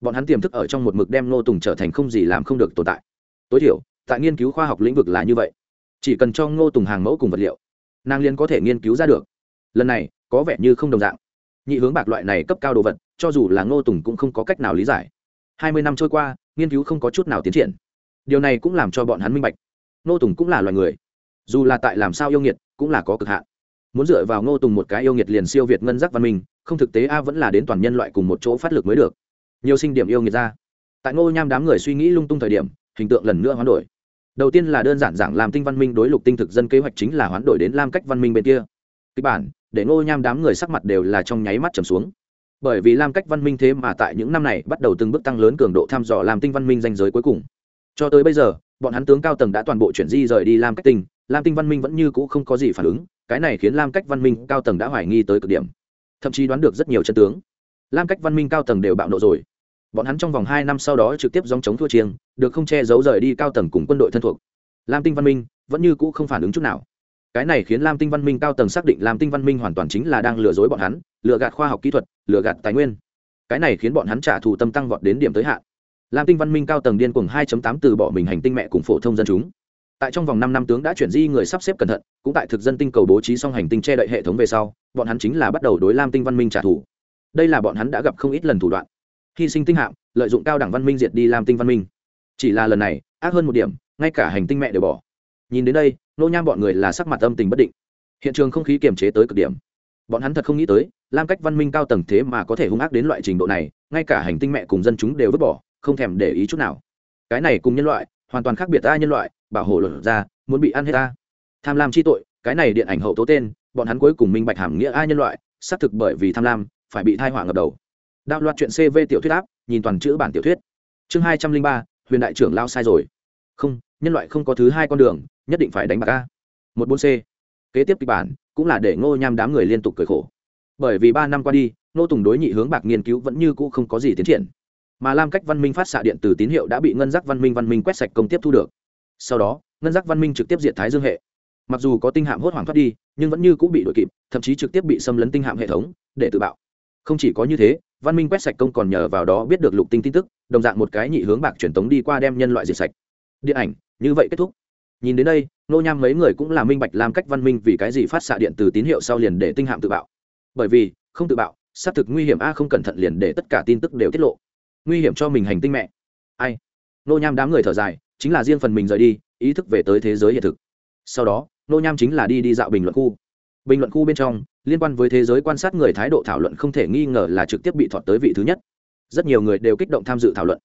Bọn hắn tiềm thức ở trong một mực đem ngô tùng trở thành không gì làm không được tồn tại. Tối thiểu, tại nghiên cứu khoa học lĩnh vực là như vậy. Chỉ cần cho ngô tùng hàng mẫu cùng vật liệu, nàng liên có thể nghiên cứu ra được. Lần này, có vẻ như không đồng dạng. Nhị hướng bạc loại này cấp cao đồ vật, cho dù là ngô tùng cũng không có cách nào lý giải. Hai mươi năm trôi qua nghiên cứu không có chút nào tiến triển. Điều này cũng làm cho bọn hắn minh bạch. Ngô tùng cũng là loài người. Dù là tại làm sao yêu nghiệt, cũng là có cực hạn. Muốn dựa vào ngô tùng một cái yêu nghiệt liền siêu việt ngân giác văn minh, không thực tế a vẫn là đến toàn nhân loại cùng một chỗ phát lực mới được. Nhiều sinh điểm yêu nghiệt ra. Tại ngô nham đám người suy nghĩ lung tung thời điểm, hình tượng lần nữa hoán đổi. Đầu tiên là đơn giản giảng làm tinh văn minh đối lục tinh thực dân kế hoạch chính là hoán đổi đến lam cách văn minh bên kia. Kịch bản, để ngô nham đám người sắc mặt đều là trong nháy mắt trầm xuống bởi vì lam cách văn minh thế mà tại những năm này bắt đầu từng bước tăng lớn cường độ thăm dò làm tinh văn minh danh giới cuối cùng. Cho tới bây giờ, bọn hắn tướng cao tầng đã toàn bộ chuyển di rời đi lam cách tinh, lam tinh văn minh vẫn như c ũ không có gì phản ứng, cái này khiến lam cách văn minh cao tầng đã hoài nghi tới cực điểm. Thậm chí đoán được rất nhiều chân tướng. Lam cách văn minh cao tầng đều bạo nộ rồi. Bọn hắn trong vòng hai năm sau đó trực tiếp dòng chống thua chiêng, được không che giấu rời đi cao tầng cùng quân đội thân thuộc. Lam tinh văn minh vẫn như cũ không phản ứng chút nào. Cái này khiến lam tinh văn minh cao tầng xác định lam tinh văn minh hoàn toàn chính là đang lừa dối bọn hắn, lừa gạt khoa học kỹ thuật lừa gạt tài nguyên. Cái này khiến bọn hắn trả thù tâm tăng vọt đến điểm tới hạn. Lam tinh văn minh cao tầng điên cuồng 2.8 từ bỏ mình hành tinh mẹ cùng phổ thông dân chúng. Tại trong vòng năm năm tướng đã chuyển di người sắp xếp cẩn thận cũng tại thực dân tinh cầu bố trí xong hành tinh che đậy hệ thống về sau bọn hắn chính là bắt đầu đối lam tinh văn minh trả thù. Đây là bọn hắn đã gặp không ít lần thủ đoạn. Hy sinh tinh hạm, lợi dụng cao đẳng văn minh diệt đi lam tinh văn minh. Chỉ là lần này ác hơn một điểm ngay cả hành tinh mẹ đều bỏ. Nhìn đến đây nô nham bọn người là sắc mặt âm tình bất định. Hiện trường không khí kiềm chế tới cực điểm. Bọn hắn thật không nghĩ tới lam cách văn minh cao tầng thế mà có thể hung ác đến loại trình độ này, ngay cả hành tinh mẹ cùng dân chúng đều vứt bỏ, không thèm để ý chút nào. Cái này cùng nhân loại, hoàn toàn khác biệt ta nhân loại, bảo hộ luật ra, muốn bị ăn hết ta. Tham lam chi tội, cái này điện ảnh hậu tố tên, bọn hắn cuối cùng minh bạch hàm nghĩa ai nhân loại, xác thực bởi vì tham lam, phải bị thai họa ngập đầu. Đạo loạt chuyện cv tiểu thuyết áp, nhìn toàn chữ bản tiểu thuyết. Chương hai trăm linh ba, huyền đại trưởng lao sai rồi. Không, nhân loại không có thứ hai con đường, nhất định phải đánh bạc a. Một bốn c. Kế tiếp kịch bản, cũng là để ngô nham đám người liên tục cười khổ bởi vì ba năm qua đi, nô tùng đối nhị hướng bạc nghiên cứu vẫn như cũ không có gì tiến triển. Mà lam cách văn minh phát xạ điện từ tín hiệu đã bị ngân giác văn minh văn minh quét sạch công tiếp thu được. Sau đó, ngân giác văn minh trực tiếp diệt thái dương hệ. Mặc dù có tinh hạm hốt hoảng thoát đi, nhưng vẫn như cũng bị đội kịp, thậm chí trực tiếp bị xâm lấn tinh hạm hệ thống, để tự bạo. Không chỉ có như thế, văn minh quét sạch công còn nhờ vào đó biết được lục tinh tin tức, đồng dạng một cái nhị hướng bạc truyền tống đi qua đem nhân loại diệt sạch. Điện ảnh, như vậy kết thúc. Nhìn đến đây, nô nham mấy người cũng là minh bạch làm cách văn minh vì cái gì phát xạ điện từ tín hiệu sau liền để tinh hạm tự bạo bởi vì, không tự bạo, xác thực nguy hiểm a, không cẩn thận liền để tất cả tin tức đều tiết lộ. Nguy hiểm cho mình hành tinh mẹ. Ai? Nô nham đám người thở dài, chính là riêng phần mình rời đi, ý thức về tới thế giới hiện thực. Sau đó, nô nham chính là đi đi dạo bình luận khu. Bình luận khu bên trong, liên quan với thế giới quan sát người thái độ thảo luận không thể nghi ngờ là trực tiếp bị thọt tới vị thứ nhất. Rất nhiều người đều kích động tham dự thảo luận.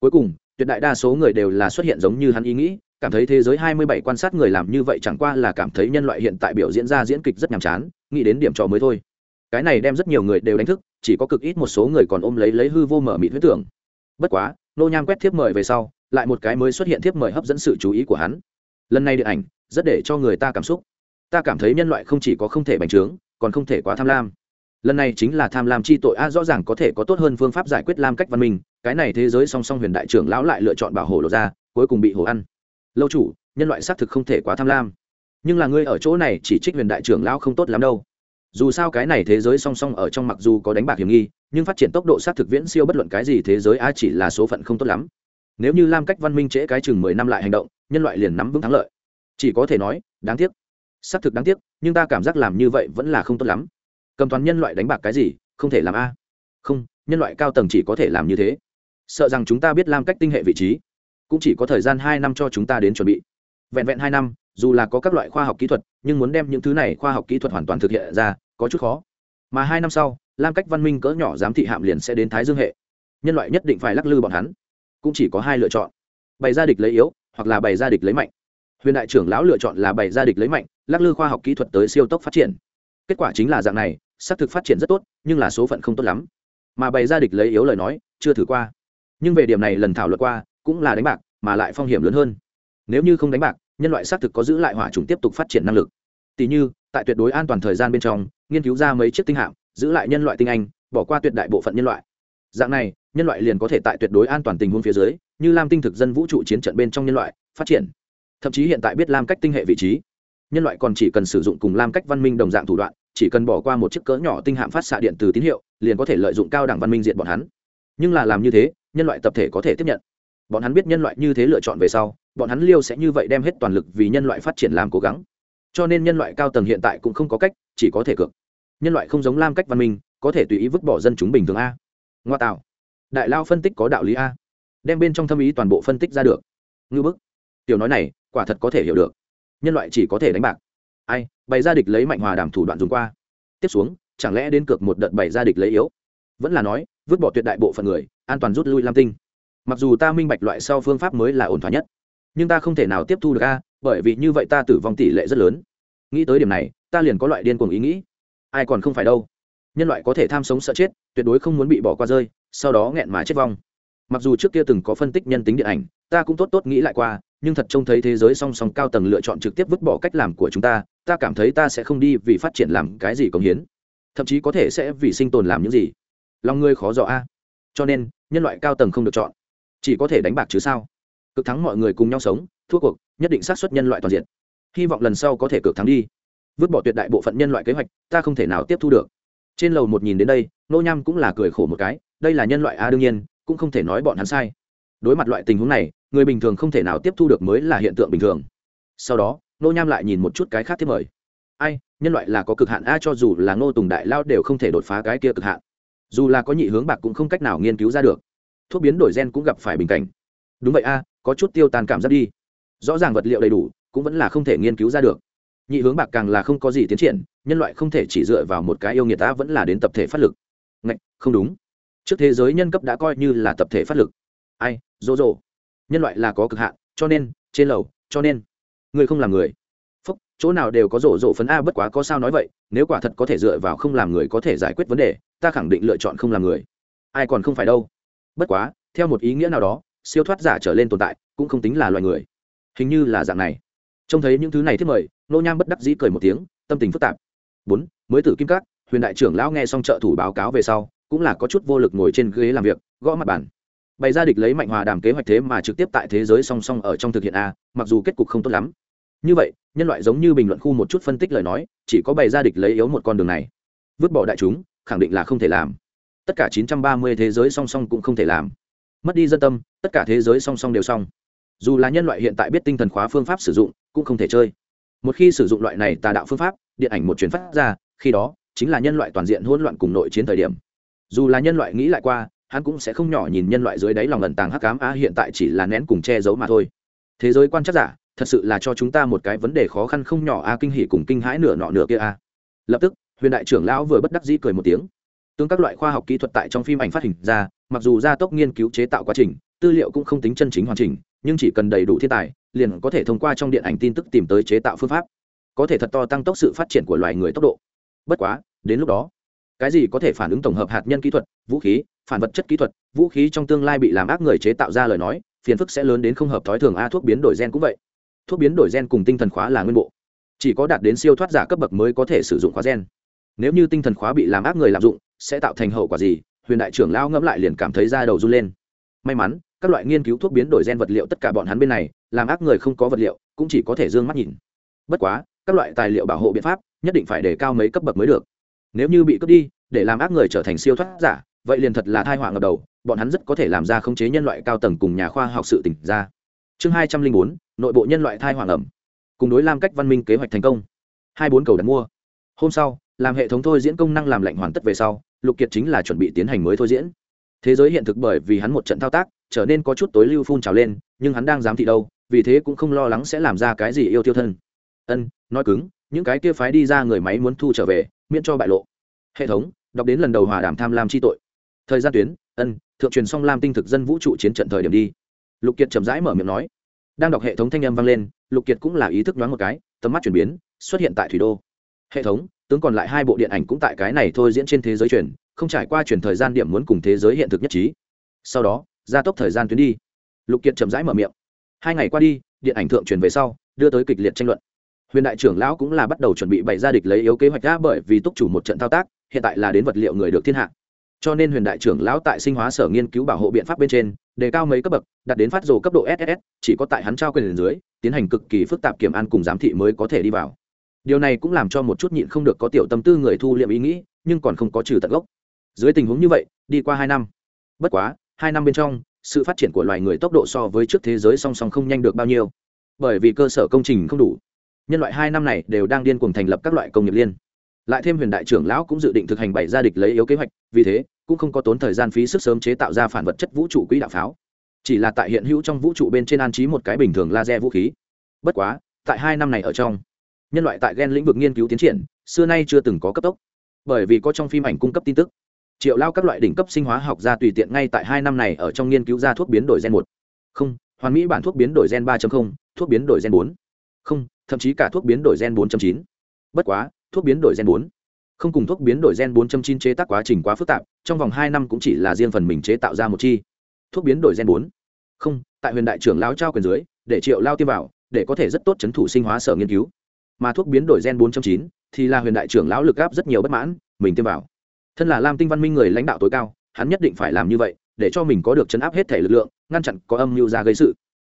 Cuối cùng, tuyệt đại đa số người đều là xuất hiện giống như hắn ý nghĩ, cảm thấy thế giới 27 quan sát người làm như vậy chẳng qua là cảm thấy nhân loại hiện tại biểu diễn ra diễn kịch rất nhàm chán, nghĩ đến điểm trò mới thôi cái này đem rất nhiều người đều đánh thức, chỉ có cực ít một số người còn ôm lấy lấy hư vô mở mịt huyết tưởng. Bất quá, nô nham quét thiếp mời về sau, lại một cái mới xuất hiện thiếp mời hấp dẫn sự chú ý của hắn. Lần này điện ảnh, rất để cho người ta cảm xúc. Ta cảm thấy nhân loại không chỉ có không thể bành trướng, còn không thể quá tham lam. Lần này chính là tham lam chi tội, a, rõ ràng có thể có tốt hơn phương pháp giải quyết lam cách văn minh, cái này thế giới song song huyền đại trưởng lão lại lựa chọn bảo hộ lộ ra, cuối cùng bị hổ ăn. Lâu chủ, nhân loại xác thực không thể quá tham lam. Nhưng là ngươi ở chỗ này chỉ trích huyền đại trưởng lão không tốt lắm đâu dù sao cái này thế giới song song ở trong mặc dù có đánh bạc hiểm nghi, nhưng phát triển tốc độ sát thực viễn siêu bất luận cái gì thế giới, a, chỉ là số phận không tốt lắm. Nếu như lam cách văn minh trễ cái chừng mười năm lại hành động, nhân loại liền nắm vững thắng lợi. Chỉ có thể nói, đáng tiếc. Xác thực đáng tiếc, nhưng ta cảm giác làm như vậy vẫn là không tốt lắm. Cầm toán nhân loại đánh bạc cái gì, không thể làm, a. Không, nhân loại cao tầng chỉ có thể làm như thế. Sợ rằng chúng ta biết lam cách tinh hệ vị trí, cũng chỉ có thời gian hai năm cho chúng ta đến chuẩn bị. Vẹn vẹn hai năm, dù là có các loại khoa học kỹ thuật, nhưng muốn đem những thứ này khoa học kỹ thuật hoàn toàn thực hiện ra có chút khó. Mà hai năm sau, lam cách văn minh cỡ nhỏ giám thị hạm liền sẽ đến thái dương hệ. Nhân loại nhất định phải lắc lư bọn hắn. Cũng chỉ có hai lựa chọn. Bày ra địch lấy yếu, hoặc là bày ra địch lấy mạnh. Huyền đại trưởng lão lựa chọn là bày ra địch lấy mạnh, lắc lư khoa học kỹ thuật tới siêu tốc phát triển. Kết quả chính là dạng này, xác thực phát triển rất tốt, nhưng là số phận không tốt lắm. Mà bày ra địch lấy yếu lời nói, chưa thử qua. Nhưng về điểm này lần thảo luận qua, cũng là đánh bạc, mà lại phong hiểm lớn hơn. Nếu như không đánh bạc, nhân loại xác thực có giữ lại hỏa trùng tiếp tục phát triển năng lực. Tỷ như, tại tuyệt đối an toàn thời gian bên trong nghiên cứu ra mấy chiếc tinh hạm, giữ lại nhân loại tinh anh, bỏ qua tuyệt đại bộ phận nhân loại. Dạng này, nhân loại liền có thể tại tuyệt đối an toàn tình huống phía dưới, như lam tinh thực dân vũ trụ chiến trận bên trong nhân loại, phát triển. Thậm chí hiện tại biết lam cách tinh hệ vị trí, nhân loại còn chỉ cần sử dụng cùng lam cách văn minh đồng dạng thủ đoạn, chỉ cần bỏ qua một chiếc cỡ nhỏ tinh hạm phát xạ điện từ tín hiệu, liền có thể lợi dụng cao đẳng văn minh diện bọn hắn. Nhưng là làm như thế, nhân loại tập thể có thể tiếp nhận. Bọn hắn biết nhân loại như thế lựa chọn về sau, bọn hắn liêu sẽ như vậy đem hết toàn lực vì nhân loại phát triển làm cố gắng cho nên nhân loại cao tầng hiện tại cũng không có cách, chỉ có thể cược. Nhân loại không giống lam cách văn minh, có thể tùy ý vứt bỏ dân chúng bình thường a. Ngoa tạo. Đại lao phân tích có đạo lý a. Đem bên trong thâm ý toàn bộ phân tích ra được. Ngư bức. Tiểu nói này, quả thật có thể hiểu được. Nhân loại chỉ có thể đánh bạc. Ai, bày ra địch lấy mạnh hòa đàm thủ đoạn dùng qua. Tiếp xuống, chẳng lẽ đến cược một đợt bày ra địch lấy yếu? Vẫn là nói, vứt bỏ tuyệt đại bộ phận người, an toàn rút lui lam tinh. Mặc dù ta minh bạch loại sau phương pháp mới là ổn thỏa nhất, nhưng ta không thể nào tiếp thu được a bởi vì như vậy ta tử vong tỷ lệ rất lớn. Nghĩ tới điểm này, ta liền có loại điên cuồng ý nghĩ. Ai còn không phải đâu. Nhân loại có thể tham sống sợ chết, tuyệt đối không muốn bị bỏ qua rơi, sau đó nghẹn mà chết vong. Mặc dù trước kia từng có phân tích nhân tính điện ảnh, ta cũng tốt tốt nghĩ lại qua, nhưng thật trông thấy thế giới song song cao tầng lựa chọn trực tiếp vứt bỏ cách làm của chúng ta ta cảm thấy ta sẽ không đi vì phát triển làm cái gì cống hiến. Thậm chí có thể sẽ vì sinh tồn làm những gì. Lòng ngươi khó dò a. Cho nên, nhân loại cao tầng không được chọn. Chỉ có thể đánh bạc chứ sao? Cực thắng mọi người cùng nhau sống thua cuộc, nhất định sát xuất nhân loại toàn diện. Hy vọng lần sau có thể cược thắng đi. Vứt bỏ tuyệt đại bộ phận nhân loại kế hoạch, ta không thể nào tiếp thu được. Trên lầu một nhìn đến đây, nô nham cũng là cười khổ một cái, đây là nhân loại a, đương nhiên, cũng không thể nói bọn hắn sai. Đối mặt loại tình huống này, người bình thường không thể nào tiếp thu được mới là hiện tượng bình thường. Sau đó, nô nham lại nhìn một chút cái khác tiếp mời. Ai, nhân loại là có cực hạn a, cho dù là ngô tùng đại lao đều không thể đột phá cái kia cực hạn. Dù là có nhị hướng bạc cũng không cách nào nghiên cứu ra được. Thuốc biến đổi gen cũng gặp phải bình cảnh. Đúng vậy a, có chút tiêu tan cảm giác đi rõ ràng vật liệu đầy đủ cũng vẫn là không thể nghiên cứu ra được. Nhị hướng bạc càng là không có gì tiến triển nhân loại không thể chỉ dựa vào một cái yêu nghiệt ta vẫn là đến tập thể phát lực. Ngạch, không đúng. Trước thế giới nhân cấp đã coi như là tập thể phát lực. Ai dỗ dỗ nhân loại là có cực hạn cho nên trên lầu cho nên. Người không làm người. Phúc chỗ nào đều có rổ rổ phấn a bất quá có sao nói vậy nếu quả thật có thể dựa vào không làm người có thể giải quyết vấn đề ta khẳng định lựa chọn không làm người. Ai còn không phải đâu. Bất quá theo một ý nghĩa nào đó siêu thoát giả trở lên tồn tại cũng không tính là loài người hình như là dạng này. Trông thấy những thứ này thiết mời, nô nham bất đắc dĩ cười một tiếng, tâm tình phức tạp. Bốn, mới tử kim cát huyền đại trưởng lão nghe xong trợ thủ báo cáo về sau, cũng là có chút vô lực ngồi trên ghế làm việc, gõ mặt bàn. Bày ra địch lấy mạnh hòa đàm kế hoạch thế mà trực tiếp tại thế giới song song ở trong thực hiện a, mặc dù kết cục không tốt lắm. Như vậy, nhân loại giống như bình luận khu một chút phân tích lời nói, chỉ có bày ra địch lấy yếu một con đường này. Vứt bỏ đại chúng, khẳng định là không thể làm. Tất cả 930 thế giới song song cũng không thể làm. Mất đi dân tâm, tất cả thế giới song song đều xong dù là nhân loại hiện tại biết tinh thần khóa phương pháp sử dụng, cũng không thể chơi. Một khi sử dụng loại này tà đạo phương pháp, điện ảnh một chuyến phát ra, khi đó, chính là nhân loại toàn diện hỗn loạn cùng nội chiến thời điểm. Dù là nhân loại nghĩ lại qua, hắn cũng sẽ không nhỏ nhìn nhân loại dưới đáy lòng ẩn tàng hắc cám a hiện tại chỉ là nén cùng che giấu mà thôi. Thế giới quan chắc giả, thật sự là cho chúng ta một cái vấn đề khó khăn không nhỏ a kinh hỉ cùng kinh hãi nửa nọ nửa kia a lập tức, huyền đại trưởng lão vừa bất đắc dĩ cười một tiếng. Tương các loại khoa học kỹ thuật tại trong phim ảnh phát hình ra, mặc dù gia tốc nghiên cứu chế tạo quá trình, tư liệu cũng không tính chân chính hoàn chỉnh nhưng chỉ cần đầy đủ thiên tài, liền có thể thông qua trong điện ảnh tin tức tìm tới chế tạo phương pháp. Có thể thật to tăng tốc sự phát triển của loài người tốc độ. Bất quá, đến lúc đó, cái gì có thể phản ứng tổng hợp hạt nhân kỹ thuật, vũ khí, phản vật chất kỹ thuật, vũ khí trong tương lai bị làm ác người chế tạo ra lời nói, phiền phức sẽ lớn đến không hợp thói thường. A, thuốc biến đổi gen cũng vậy. Thuốc biến đổi gen cùng tinh thần khóa là nguyên bộ. Chỉ có đạt đến siêu thoát giả cấp bậc mới có thể sử dụng khóa gen. Nếu như tinh thần khóa bị làm ác người lạm dụng, sẽ tạo thành hậu quả gì? Huyền đại trưởng lao ngẫm lại liền cảm thấy da đầu run lên may mắn, các loại nghiên cứu thuốc biến đổi gen vật liệu tất cả bọn hắn bên này, làm ác người không có vật liệu, cũng chỉ có thể d ư ơ n g mắt nhìn. Bất quá, các loại tài liệu bảo hộ biện pháp, nhất định phải để cao mấy cấp bậc mới được. Nếu như bị cướp đi, để làm ác người trở thành siêu thoát giả, vậy liền thật là thai họa ngập đầu, bọn hắn rất có thể làm ra khống chế nhân loại cao tầng cùng nhà khoa học sự tỉnh ra. Chương hai trăm linh bốn, nội bộ nhân loại thai họa ẩm cùng đối làm cách văn minh kế hoạch thành công. Hai bốn cầu đặt mua. Hôm sau, làm hệ thống thôi diễn công năng làm lạnh hoàn tất về sau, lục kiệt chính là chuẩn bị tiến hành mới thôi diễn thế giới hiện thực bởi vì hắn một trận thao tác, trở nên có chút tối lưu phun trào lên, nhưng hắn đang dám thị đâu, vì thế cũng không lo lắng sẽ làm ra cái gì yêu tiêu thân. Ân, nói cứng, những cái kia phái đi ra người máy muốn thu trở về, miễn cho bại lộ. Hệ thống, đọc đến lần đầu hòa đàm tham lam chi tội. Thời gian tuyến, ân, thượng truyền song lam tinh thực dân vũ trụ chiến trận thời điểm đi. Lục kiệt chậm rãi mở miệng nói. Đang đọc hệ thống thanh âm vang lên, lục kiệt cũng là ý thức đoán một cái, tầm mắt chuyển biến, xuất hiện tại thủy đô. Hệ thống, tướng còn lại hai bộ điện ảnh cũng tại cái này thôi diễn trên thế giới truyền không trải qua chuyển thời gian điểm muốn cùng thế giới hiện thực nhất trí. Sau đó, gia tốc thời gian tuyến đi. Lục kiệt chậm rãi mở miệng. Hai ngày qua đi, điện ảnh thượng truyền về sau, đưa tới kịch liệt tranh luận. Huyền đại trưởng lão cũng là bắt đầu chuẩn bị bày ra địch lấy yếu kế hoạch đã bởi vì túc chủ một trận thao tác, hiện tại là đến vật liệu người được thiên hạ. Cho nên huyền đại trưởng lão tại sinh hóa sở nghiên cứu bảo hộ biện pháp bên trên, đề cao mấy cấp bậc, đặt đến phát rồ cấp độ ss chỉ có tại hắn trao quyền dưới, tiến hành cực kỳ phức tạp kiểm an cùng giám thị mới có thể đi vào. Điều này cũng làm cho một chút nhịn không được có tiểu tâm tư người thu liệm ý nghĩ, nhưng còn không có trừ tận gốc dưới tình huống như vậy, đi qua hai năm. Bất quá, hai năm bên trong, sự phát triển của loài người tốc độ so với trước thế giới song song không nhanh được bao nhiêu. Bởi vì cơ sở công trình không đủ, nhân loại hai năm này đều đang điên cuồng thành lập các loại công nghiệp liên. Lại thêm huyền đại trưởng lão cũng dự định thực hành bảy gia địch lấy yếu kế hoạch, vì thế, cũng không có tốn thời gian phí sức sớm chế tạo ra phản vật chất vũ trụ quỹ đạo pháo. Chỉ là tại hiện hữu trong vũ trụ bên trên an trí một cái bình thường laser vũ khí. Bất quá, tại hai năm này ở trong, nhân loại tại gen lĩnh vực nghiên cứu tiến triển, xưa nay chưa từng có cấp tốc. Bởi vì có trong phim ảnh cung cấp tin tức triệu lao các loại đỉnh cấp sinh hóa học ra tùy tiện ngay tại hai năm này ở trong nghiên cứu ra thuốc biến đổi gen một. Không hoàn mỹ bản thuốc biến đổi gen ba thuốc biến đổi gen bốn. Không thậm chí cả thuốc biến đổi gen 4.9. bất quá thuốc biến đổi gen bốn, không cùng thuốc biến đổi gen 4.9 chế tác quá trình quá phức tạp trong vòng hai năm cũng chỉ là riêng phần mình chế tạo ra một chi. Thuốc biến đổi gen 4 không tại huyền đại trưởng lao trao quyền dưới để triệu lao tiêm vào để có thể rất tốt chấn thủ sinh hóa sở nghiên cứu. Mà thuốc biến đổi gen 4.9 thì là huyền đại trưởng lão lực áp rất nhiều bất mãn mình tiêm vào thân là lam tinh văn minh người lãnh đạo tối cao, hắn nhất định phải làm như vậy, để cho mình có được chấn áp hết thể lực lượng, ngăn chặn có âm mưu ra gây sự.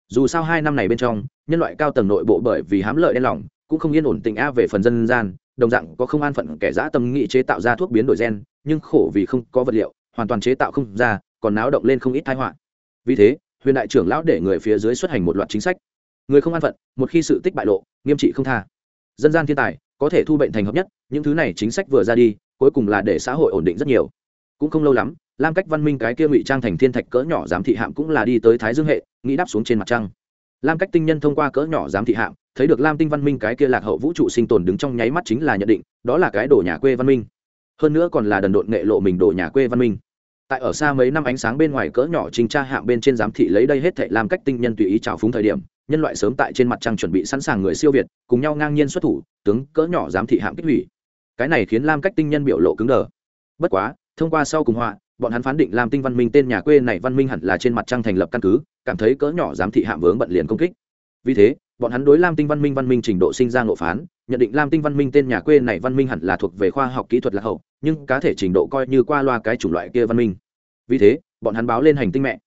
Dù sao hai năm này bên trong, nhân loại cao tầng nội bộ bởi vì hám lợi đen lòng, cũng không yên ổn tình a về phần dân gian, đồng dạng có không an phận kẻ giã tâm nghị chế tạo ra thuốc biến đổi gen, nhưng khổ vì không có vật liệu, hoàn toàn chế tạo không ra, còn náo động lên không ít thái họa. Vì thế, huyền đại trưởng lão để người phía dưới xuất hành một loạt chính sách. Người không an phận, một khi sự tích bại lộ, nghiêm trị không tha. Dân gian thiên tài, có thể thu bệnh thành hợp nhất, những thứ này chính sách vừa ra đi cuối cùng là để xã hội ổn định rất nhiều. Cũng không lâu lắm, lam cách văn minh cái kia ngụy trang thành thiên thạch cỡ nhỏ giám thị hạm cũng là đi tới thái dương hệ, nghĩ đáp xuống trên mặt trăng. Lam cách tinh nhân thông qua cỡ nhỏ giám thị hạm, thấy được lam tinh văn minh cái kia lạc hậu vũ trụ sinh tồn đứng trong nháy mắt chính là nhận định, đó là cái đồ nhà quê văn minh. Hơn nữa còn là đần độn nghệ lộ mình đồ nhà quê văn minh. Tại ở xa mấy năm ánh sáng bên ngoài cỡ nhỏ trình tra hạm bên trên giám thị lấy đây hết thệ lam cách tinh nhân tùy ý trào phúng thời điểm, nhân loại sớm tại trên mặt trăng chuẩn bị sẵn sàng người siêu việt, cùng nhau ngang nhiên xuất thủ, tướng cỡ nhỏ giám thị hạm kích hủy cái này khiến lam cách tinh nhân biểu lộ cứng đờ. Bất quá, thông qua sau cùng họa, bọn hắn phán định lam tinh văn minh tên nhà quê này văn minh hẳn là trên mặt trăng thành lập căn cứ, cảm thấy cỡ nhỏ giám thị hạm vướng bận liền công kích. Vì thế, bọn hắn đối lam tinh văn minh văn minh trình độ sinh ra ngộ phán, nhận định lam tinh văn minh tên nhà quê này văn minh hẳn là thuộc về khoa học kỹ thuật lạc hậu, nhưng cá thể trình độ coi như qua loa cái chủng loại kia văn minh. Vì thế, bọn hắn báo lên hành tinh mẹ.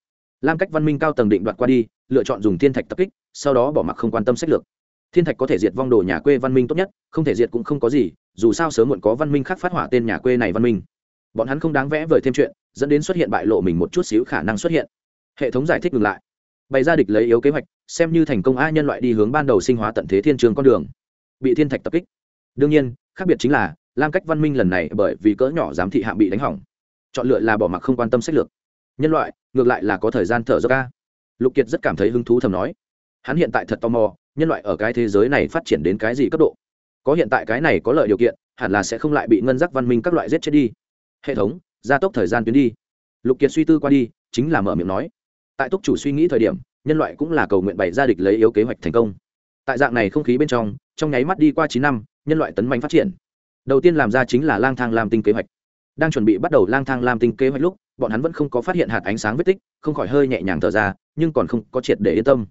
Lam cách văn minh cao tầng định đoạt qua đi, lựa chọn dùng thiên thạch tập kích, sau đó bỏ mặc không quan tâm sách lược. Thiên thạch có thể diệt vong đồ nhà quê văn minh tốt nhất, không thể diệt cũng không có gì dù sao sớm muộn có văn minh khác phát hỏa tên nhà quê này văn minh. Bọn hắn không đáng vẽ vời thêm chuyện, dẫn đến xuất hiện bại lộ mình một chút xíu khả năng xuất hiện. Hệ thống giải thích ngừng lại. Bày ra địch lấy yếu kế hoạch, xem như thành công a nhân loại đi hướng ban đầu sinh hóa tận thế thiên trường con đường. Bị thiên thạch tập kích. Đương nhiên, khác biệt chính là, lam cách văn minh lần này bởi vì cỡ nhỏ giám thị hạm bị đánh hỏng. Chọn lựa là bỏ mặc không quan tâm sách lược. Nhân loại, ngược lại là có thời gian thở dốc ca lục kiệt rất cảm thấy hứng thú thầm nói. Hắn hiện tại thật tò mò, nhân loại ở cái thế giới này phát triển đến cái gì cấp độ? Có hiện tại cái này có lợi điều kiện, hẳn là sẽ không lại bị ngân giác văn minh các loại giết chết đi. Hệ thống, gia tốc thời gian tuyến đi. Lục kiệt suy tư qua đi, chính là mở miệng nói. Tại túc chủ suy nghĩ thời điểm, nhân loại cũng là cầu nguyện bày ra địch lấy yếu kế hoạch thành công. Tại dạng này không khí bên trong trong nháy mắt đi qua chín năm, nhân loại tấn mạnh phát triển. Đầu tiên làm ra chính là lang thang lam tinh kế hoạch. Đang chuẩn bị bắt đầu lang thang lam tinh kế hoạch lúc, bọn hắn vẫn không có phát hiện hạt ánh sáng vết tích, không khỏi hơi nhẹ nhàng thở ra, nhưng còn không có triệt để yên tâm.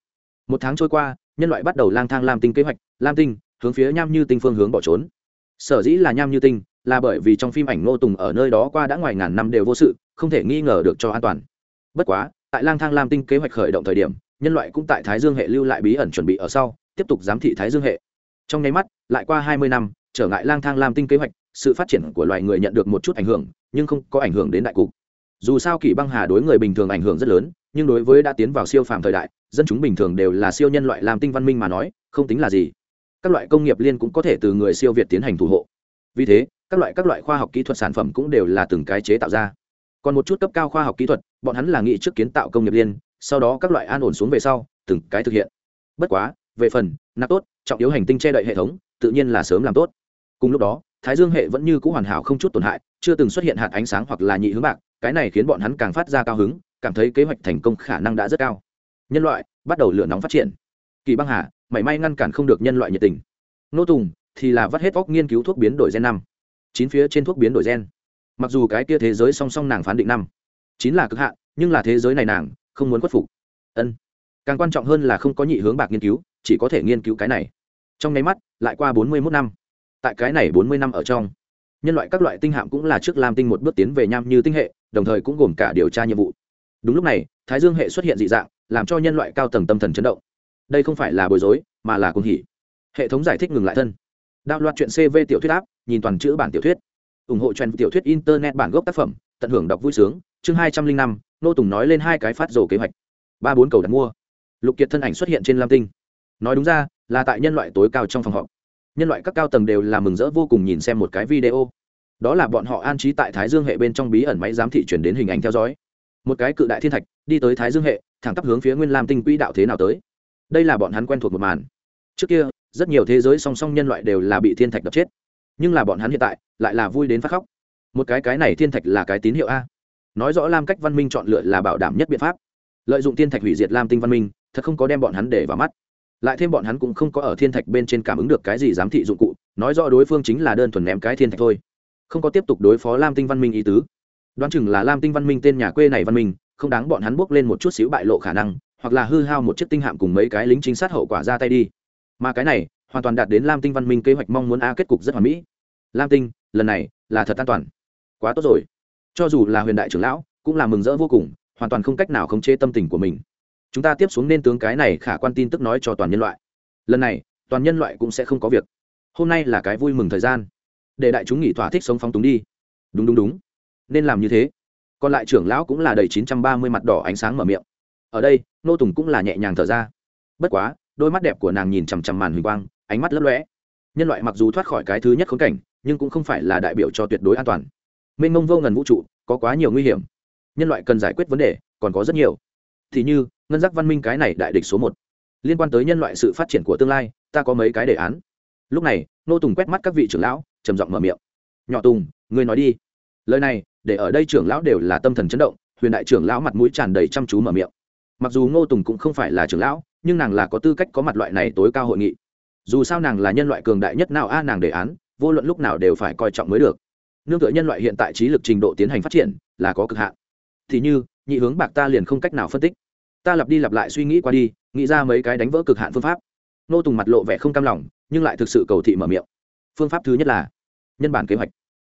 Một tháng trôi qua, nhân loại bắt đầu lang thang lam tinh kế hoạch, lam tinh hướng phía nham như tinh phương hướng bỏ trốn. Sở dĩ là nham như tinh, là bởi vì trong phim ảnh ngô tùng ở nơi đó qua đã ngoài ngàn năm đều vô sự, không thể nghi ngờ được cho an toàn. Bất quá, tại lang thang lam tinh kế hoạch khởi động thời điểm, nhân loại cũng tại thái dương hệ lưu lại bí ẩn chuẩn bị ở sau, tiếp tục giám thị thái dương hệ. Trong nháy mắt, lại qua hai mươi năm, trở ngại lang thang lam tinh kế hoạch, sự phát triển của loài người nhận được một chút ảnh hưởng, nhưng không có ảnh hưởng đến đại cục. Dù sao kỷ băng hà đối người bình thường ảnh hưởng rất lớn, nhưng đối với đã tiến vào siêu phàm thời đại, dân chúng bình thường đều là siêu nhân loại làm tinh văn minh mà nói, không tính là gì các loại công nghiệp liên cũng có thể từ người siêu việt tiến hành thủ hộ. Vì thế, các loại các loại khoa học kỹ thuật sản phẩm cũng đều là từng cái chế tạo ra. Còn một chút cấp cao khoa học kỹ thuật, bọn hắn là nghĩ trước kiến tạo công nghiệp liên, sau đó các loại an ổn xuống về sau, từng cái thực hiện. Bất quá, về phần, nạp tốt, trọng yếu hành tinh che đậy hệ thống, tự nhiên là sớm làm tốt. Cùng lúc đó, thái dương hệ vẫn như c ũ hoàn hảo không chút tổn hại, chưa từng xuất hiện hạt ánh sáng hoặc là nhị hướng bạc, cái này khiến bọn hắn càng phát ra cao hứng, cảm thấy kế hoạch thành công khả năng đã rất cao. Nhân loại, bắt đầu lửa nóng phát triển. Kỳ băng hà mảy may ngăn cản không được nhân loại nhiệt tình. Nô tùng thì là vắt hết vóc nghiên cứu thuốc biến đổi gen năm. Chín phía trên thuốc biến đổi gen. Mặc dù cái kia thế giới song song nàng phán định năm. Chín là cực hạn, nhưng là thế giới này nàng không muốn khuất phục. Ân. Càng quan trọng hơn là không có nhị hướng bạc nghiên cứu, chỉ có thể nghiên cứu cái này. Trong nháy mắt, lại qua bốn mươi mốt năm. Tại cái này bốn mươi năm ở trong, nhân loại các loại tinh hạm cũng là trước lam tinh một bước tiến về nham như tinh hệ, đồng thời cũng gồm cả điều tra nhiệm vụ. Đúng lúc này, thái dương hệ xuất hiện dị dạng, làm cho nhân loại cao tầng tâm thần chấn động đây không phải là bối rối, mà là cuồng hỉ. Hệ thống giải thích ngừng lại thân. Đạo loạt chuyện cv tiểu thuyết áp, nhìn toàn chữ bản tiểu thuyết. Ủng hộ trend tiểu thuyết internet bản gốc tác phẩm, tận hưởng đọc vui sướng. Chương hai trăm linh năm, nô tùng nói lên hai cái phát rồ kế hoạch. Ba bốn cầu đặt mua. Lục kiệt thân ảnh xuất hiện trên lam tinh. Nói đúng ra, là tại nhân loại tối cao trong phòng họp. Nhân loại các cao tầng đều là mừng rỡ vô cùng nhìn xem một cái video. Đó là bọn họ an trí tại thái dương hệ bên trong bí ẩn máy giám thị chuyển đến hình ảnh theo dõi. Một cái cự đại thiên thạch, đi tới thái dương hệ, thẳng tắp hướng phía nguyên lam tinh quỹ đạo thế nào tới đây là bọn hắn quen thuộc một màn. Trước kia, rất nhiều thế giới song song nhân loại đều là bị thiên thạch đập chết. Nhưng là bọn hắn hiện tại, lại là vui đến phát khóc. Một cái cái này thiên thạch là cái tín hiệu a. Nói rõ lam cách văn minh chọn lựa là bảo đảm nhất biện pháp. Lợi dụng thiên thạch hủy diệt lam tinh văn minh, thật không có đem bọn hắn để vào mắt. Lại thêm bọn hắn cũng không có ở thiên thạch bên trên cảm ứng được cái gì giám thị dụng cụ, nói rõ đối phương chính là đơn thuần ném cái thiên thạch thôi. Không có tiếp tục đối phó lam tinh văn minh ý tứ. Đoán chừng là lam tinh văn minh tên nhà quê này văn minh, không đáng bọn hắn bước lên một chút xíu bại lộ khả năng hoặc là hư hao một chiếc tinh hạm cùng mấy cái lính chính sát hậu quả ra tay đi. Mà cái này, hoàn toàn đạt đến lam tinh văn minh kế hoạch mong muốn a kết cục rất hoàn mỹ. Lam tinh, lần này là thật an toàn. Quá tốt rồi. Cho dù là huyền đại trưởng lão, cũng là mừng rỡ vô cùng, hoàn toàn không cách nào khống chế tâm tình của mình. Chúng ta tiếp xuống nên tướng cái này khả quan tin tức nói cho toàn nhân loại. Lần này, toàn nhân loại cũng sẽ không có việc. Hôm nay là cái vui mừng thời gian. Để đại chúng nghỉ thỏa thích sống phóng túng đi. Đúng đúng đúng. Nên làm như thế. Còn lại trưởng lão cũng là đầy chín trăm ba mươi mặt đỏ ánh sáng mở miệng ở đây, nô tùng cũng là nhẹ nhàng thở ra. Bất quá, đôi mắt đẹp của nàng nhìn chằm chằm màn huỳnh quang, ánh mắt lấp lõe nhân loại mặc dù thoát khỏi cái thứ nhất khốn cảnh, nhưng cũng không phải là đại biểu cho tuyệt đối an toàn. Mênh mông vô ngần vũ trụ, có quá nhiều nguy hiểm. Nhân loại cần giải quyết vấn đề, còn có rất nhiều. Thì như, ngân giác văn minh cái này đại địch số một. Liên quan tới nhân loại sự phát triển của tương lai, ta có mấy cái đề án. Lúc này, nô tùng quét mắt các vị trưởng lão, trầm giọng mở miệng. Nhỏ tùng, ngươi nói đi. Lời này, để ở đây trưởng lão đều là tâm thần chấn động, huyền đại trưởng lão mặt mũi tràn đầy chăm chú mở miệng mặc dù ngô tùng cũng không phải là trưởng lão, nhưng nàng là có tư cách có mặt loại này tối cao hội nghị. Dù sao nàng là nhân loại cường đại nhất nào a, nàng đề án, vô luận lúc nào đều phải coi trọng mới được. Nương tựa nhân loại hiện tại trí lực trình độ tiến hành phát triển, là có cực hạn. Thì như, nhị hướng bạc ta liền không cách nào phân tích. Ta lặp đi lặp lại suy nghĩ qua đi, nghĩ ra mấy cái đánh vỡ cực hạn phương pháp. Nô tùng mặt lộ vẻ không cam lòng, nhưng lại thực sự cầu thị mở miệng. Phương pháp thứ nhất là nhân bản kế hoạch.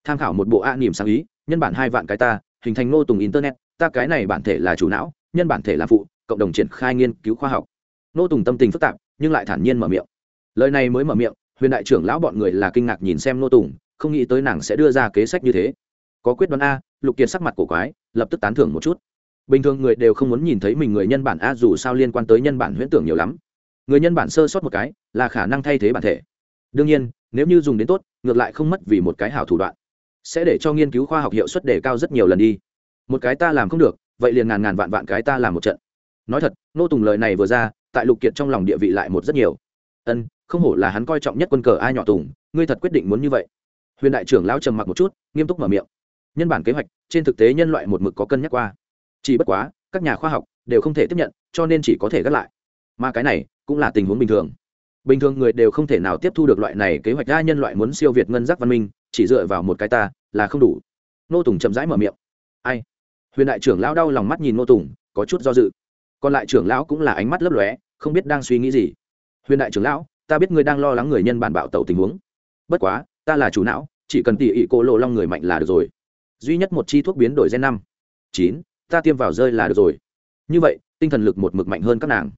Tham khảo một bộ a niềm sáng ý, nhân bản hai vạn cái ta, hình thành nô tùng internet, ta cái này bản thể là chủ não, nhân bản thể là phụ cộng đồng triển khai nghiên cứu khoa học. Nô tùng tâm tình phức tạp, nhưng lại thản nhiên mở miệng. Lời này mới mở miệng, huyền đại trưởng lão bọn người là kinh ngạc nhìn xem nô tùng, không nghĩ tới nàng sẽ đưa ra kế sách như thế. Có quyết đoán a, lục kiệt sắc mặt cổ quái, lập tức tán thưởng một chút. Bình thường người đều không muốn nhìn thấy mình người nhân bản a, dù sao liên quan tới nhân bản huyễn tưởng nhiều lắm. Người nhân bản sơ sót một cái, là khả năng thay thế bản thể. Đương nhiên, nếu như dùng đến tốt, ngược lại không mất vì một cái hảo thủ đoạn. Sẽ để cho nghiên cứu khoa học hiệu suất đề cao rất nhiều lần đi. Một cái ta làm không được, vậy liền ngàn ngàn vạn vạn cái ta làm một trận nói thật nô tùng lời này vừa ra, tại lục kiệt trong lòng địa vị lại một rất nhiều. Ân, không hổ là hắn coi trọng nhất quân cờ ai nhỏ tùng, ngươi thật quyết định muốn như vậy. Huyền đại trưởng lão trầm mặc một chút, nghiêm túc mở miệng. Nhân bản kế hoạch, trên thực tế nhân loại một mực có cân nhắc qua. Chỉ bất quá, các nhà khoa học đều không thể tiếp nhận, cho nên chỉ có thể gác lại. Mà cái này cũng là tình huống bình thường. Bình thường người đều không thể nào tiếp thu được loại này kế hoạch đa nhân loại muốn siêu việt ngân giác văn minh, chỉ dựa vào một cái ta, là không đủ. Nô tùng chậm rãi mở miệng. Ai? Huyền đại trưởng lão đau lòng mắt nhìn nô tùng, có chút do dự còn lại trưởng lão cũng là ánh mắt lấp lóe, không biết đang suy nghĩ gì. Huyền đại trưởng lão, ta biết ngươi đang lo lắng người nhân bản bạo tẩu tình huống. Bất quá, ta là chủ não, chỉ cần tỉ ỉ cô lộ long người mạnh là được rồi. Duy nhất một chi thuốc biến đổi gen năm. Chín, ta tiêm vào rơi là được rồi. Như vậy, tinh thần lực một mực mạnh hơn các nàng.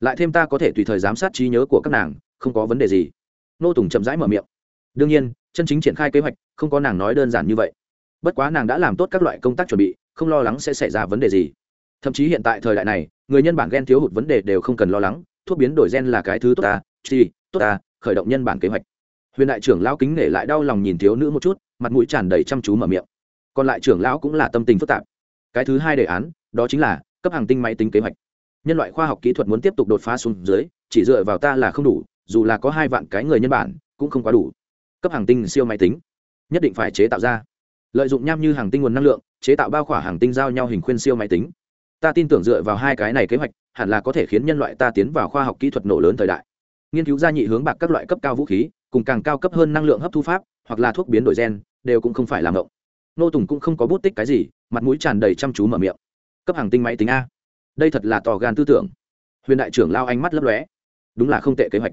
Lại thêm ta có thể tùy thời giám sát trí nhớ của các nàng, không có vấn đề gì. Nô tùng chậm rãi mở miệng. Đương nhiên, chân chính triển khai kế hoạch, không có nàng nói đơn giản như vậy. Bất quá nàng đã làm tốt các loại công tác chuẩn bị, không lo lắng sẽ xảy ra vấn đề gì. Thậm chí hiện tại thời đại này người nhân bản gen thiếu hụt vấn đề đều không cần lo lắng, thuốc biến đổi gen là cái thứ tốt ta, chi, tốt ta, khởi động nhân bản kế hoạch. Huyền đại trưởng lão kính nể lại đau lòng nhìn thiếu nữ một chút, mặt mũi tràn đầy chăm chú mở miệng. Còn lại trưởng lão cũng là tâm tình phức tạp. Cái thứ hai đề án, đó chính là cấp hàng tinh máy tính kế hoạch. Nhân loại khoa học kỹ thuật muốn tiếp tục đột phá xuống dưới, chỉ dựa vào ta là không đủ, dù là có hai vạn cái người nhân bản, cũng không quá đủ. Cấp hàng tinh siêu máy tính, nhất định phải chế tạo ra. Lợi dụng nham như hàng tinh nguồn năng lượng, chế tạo bao khỏa hàng tinh giao nhau hình khuyên siêu máy tính ta tin tưởng dựa vào hai cái này kế hoạch, hẳn là có thể khiến nhân loại ta tiến vào khoa học kỹ thuật nổ lớn thời đại. Nghiên cứu ra nhị hướng bạc các loại cấp cao vũ khí, cùng càng cao cấp hơn năng lượng hấp thu pháp, hoặc là thuốc biến đổi gen, đều cũng không phải làm ngộng. Nô tùng cũng không có bút tích cái gì, mặt mũi tràn đầy chăm chú mở miệng. Cấp hàng tinh máy tính a. Đây thật là tò gan tư tưởng. Huyền đại trưởng lao ánh mắt lấp lóe. Đúng là không tệ kế hoạch.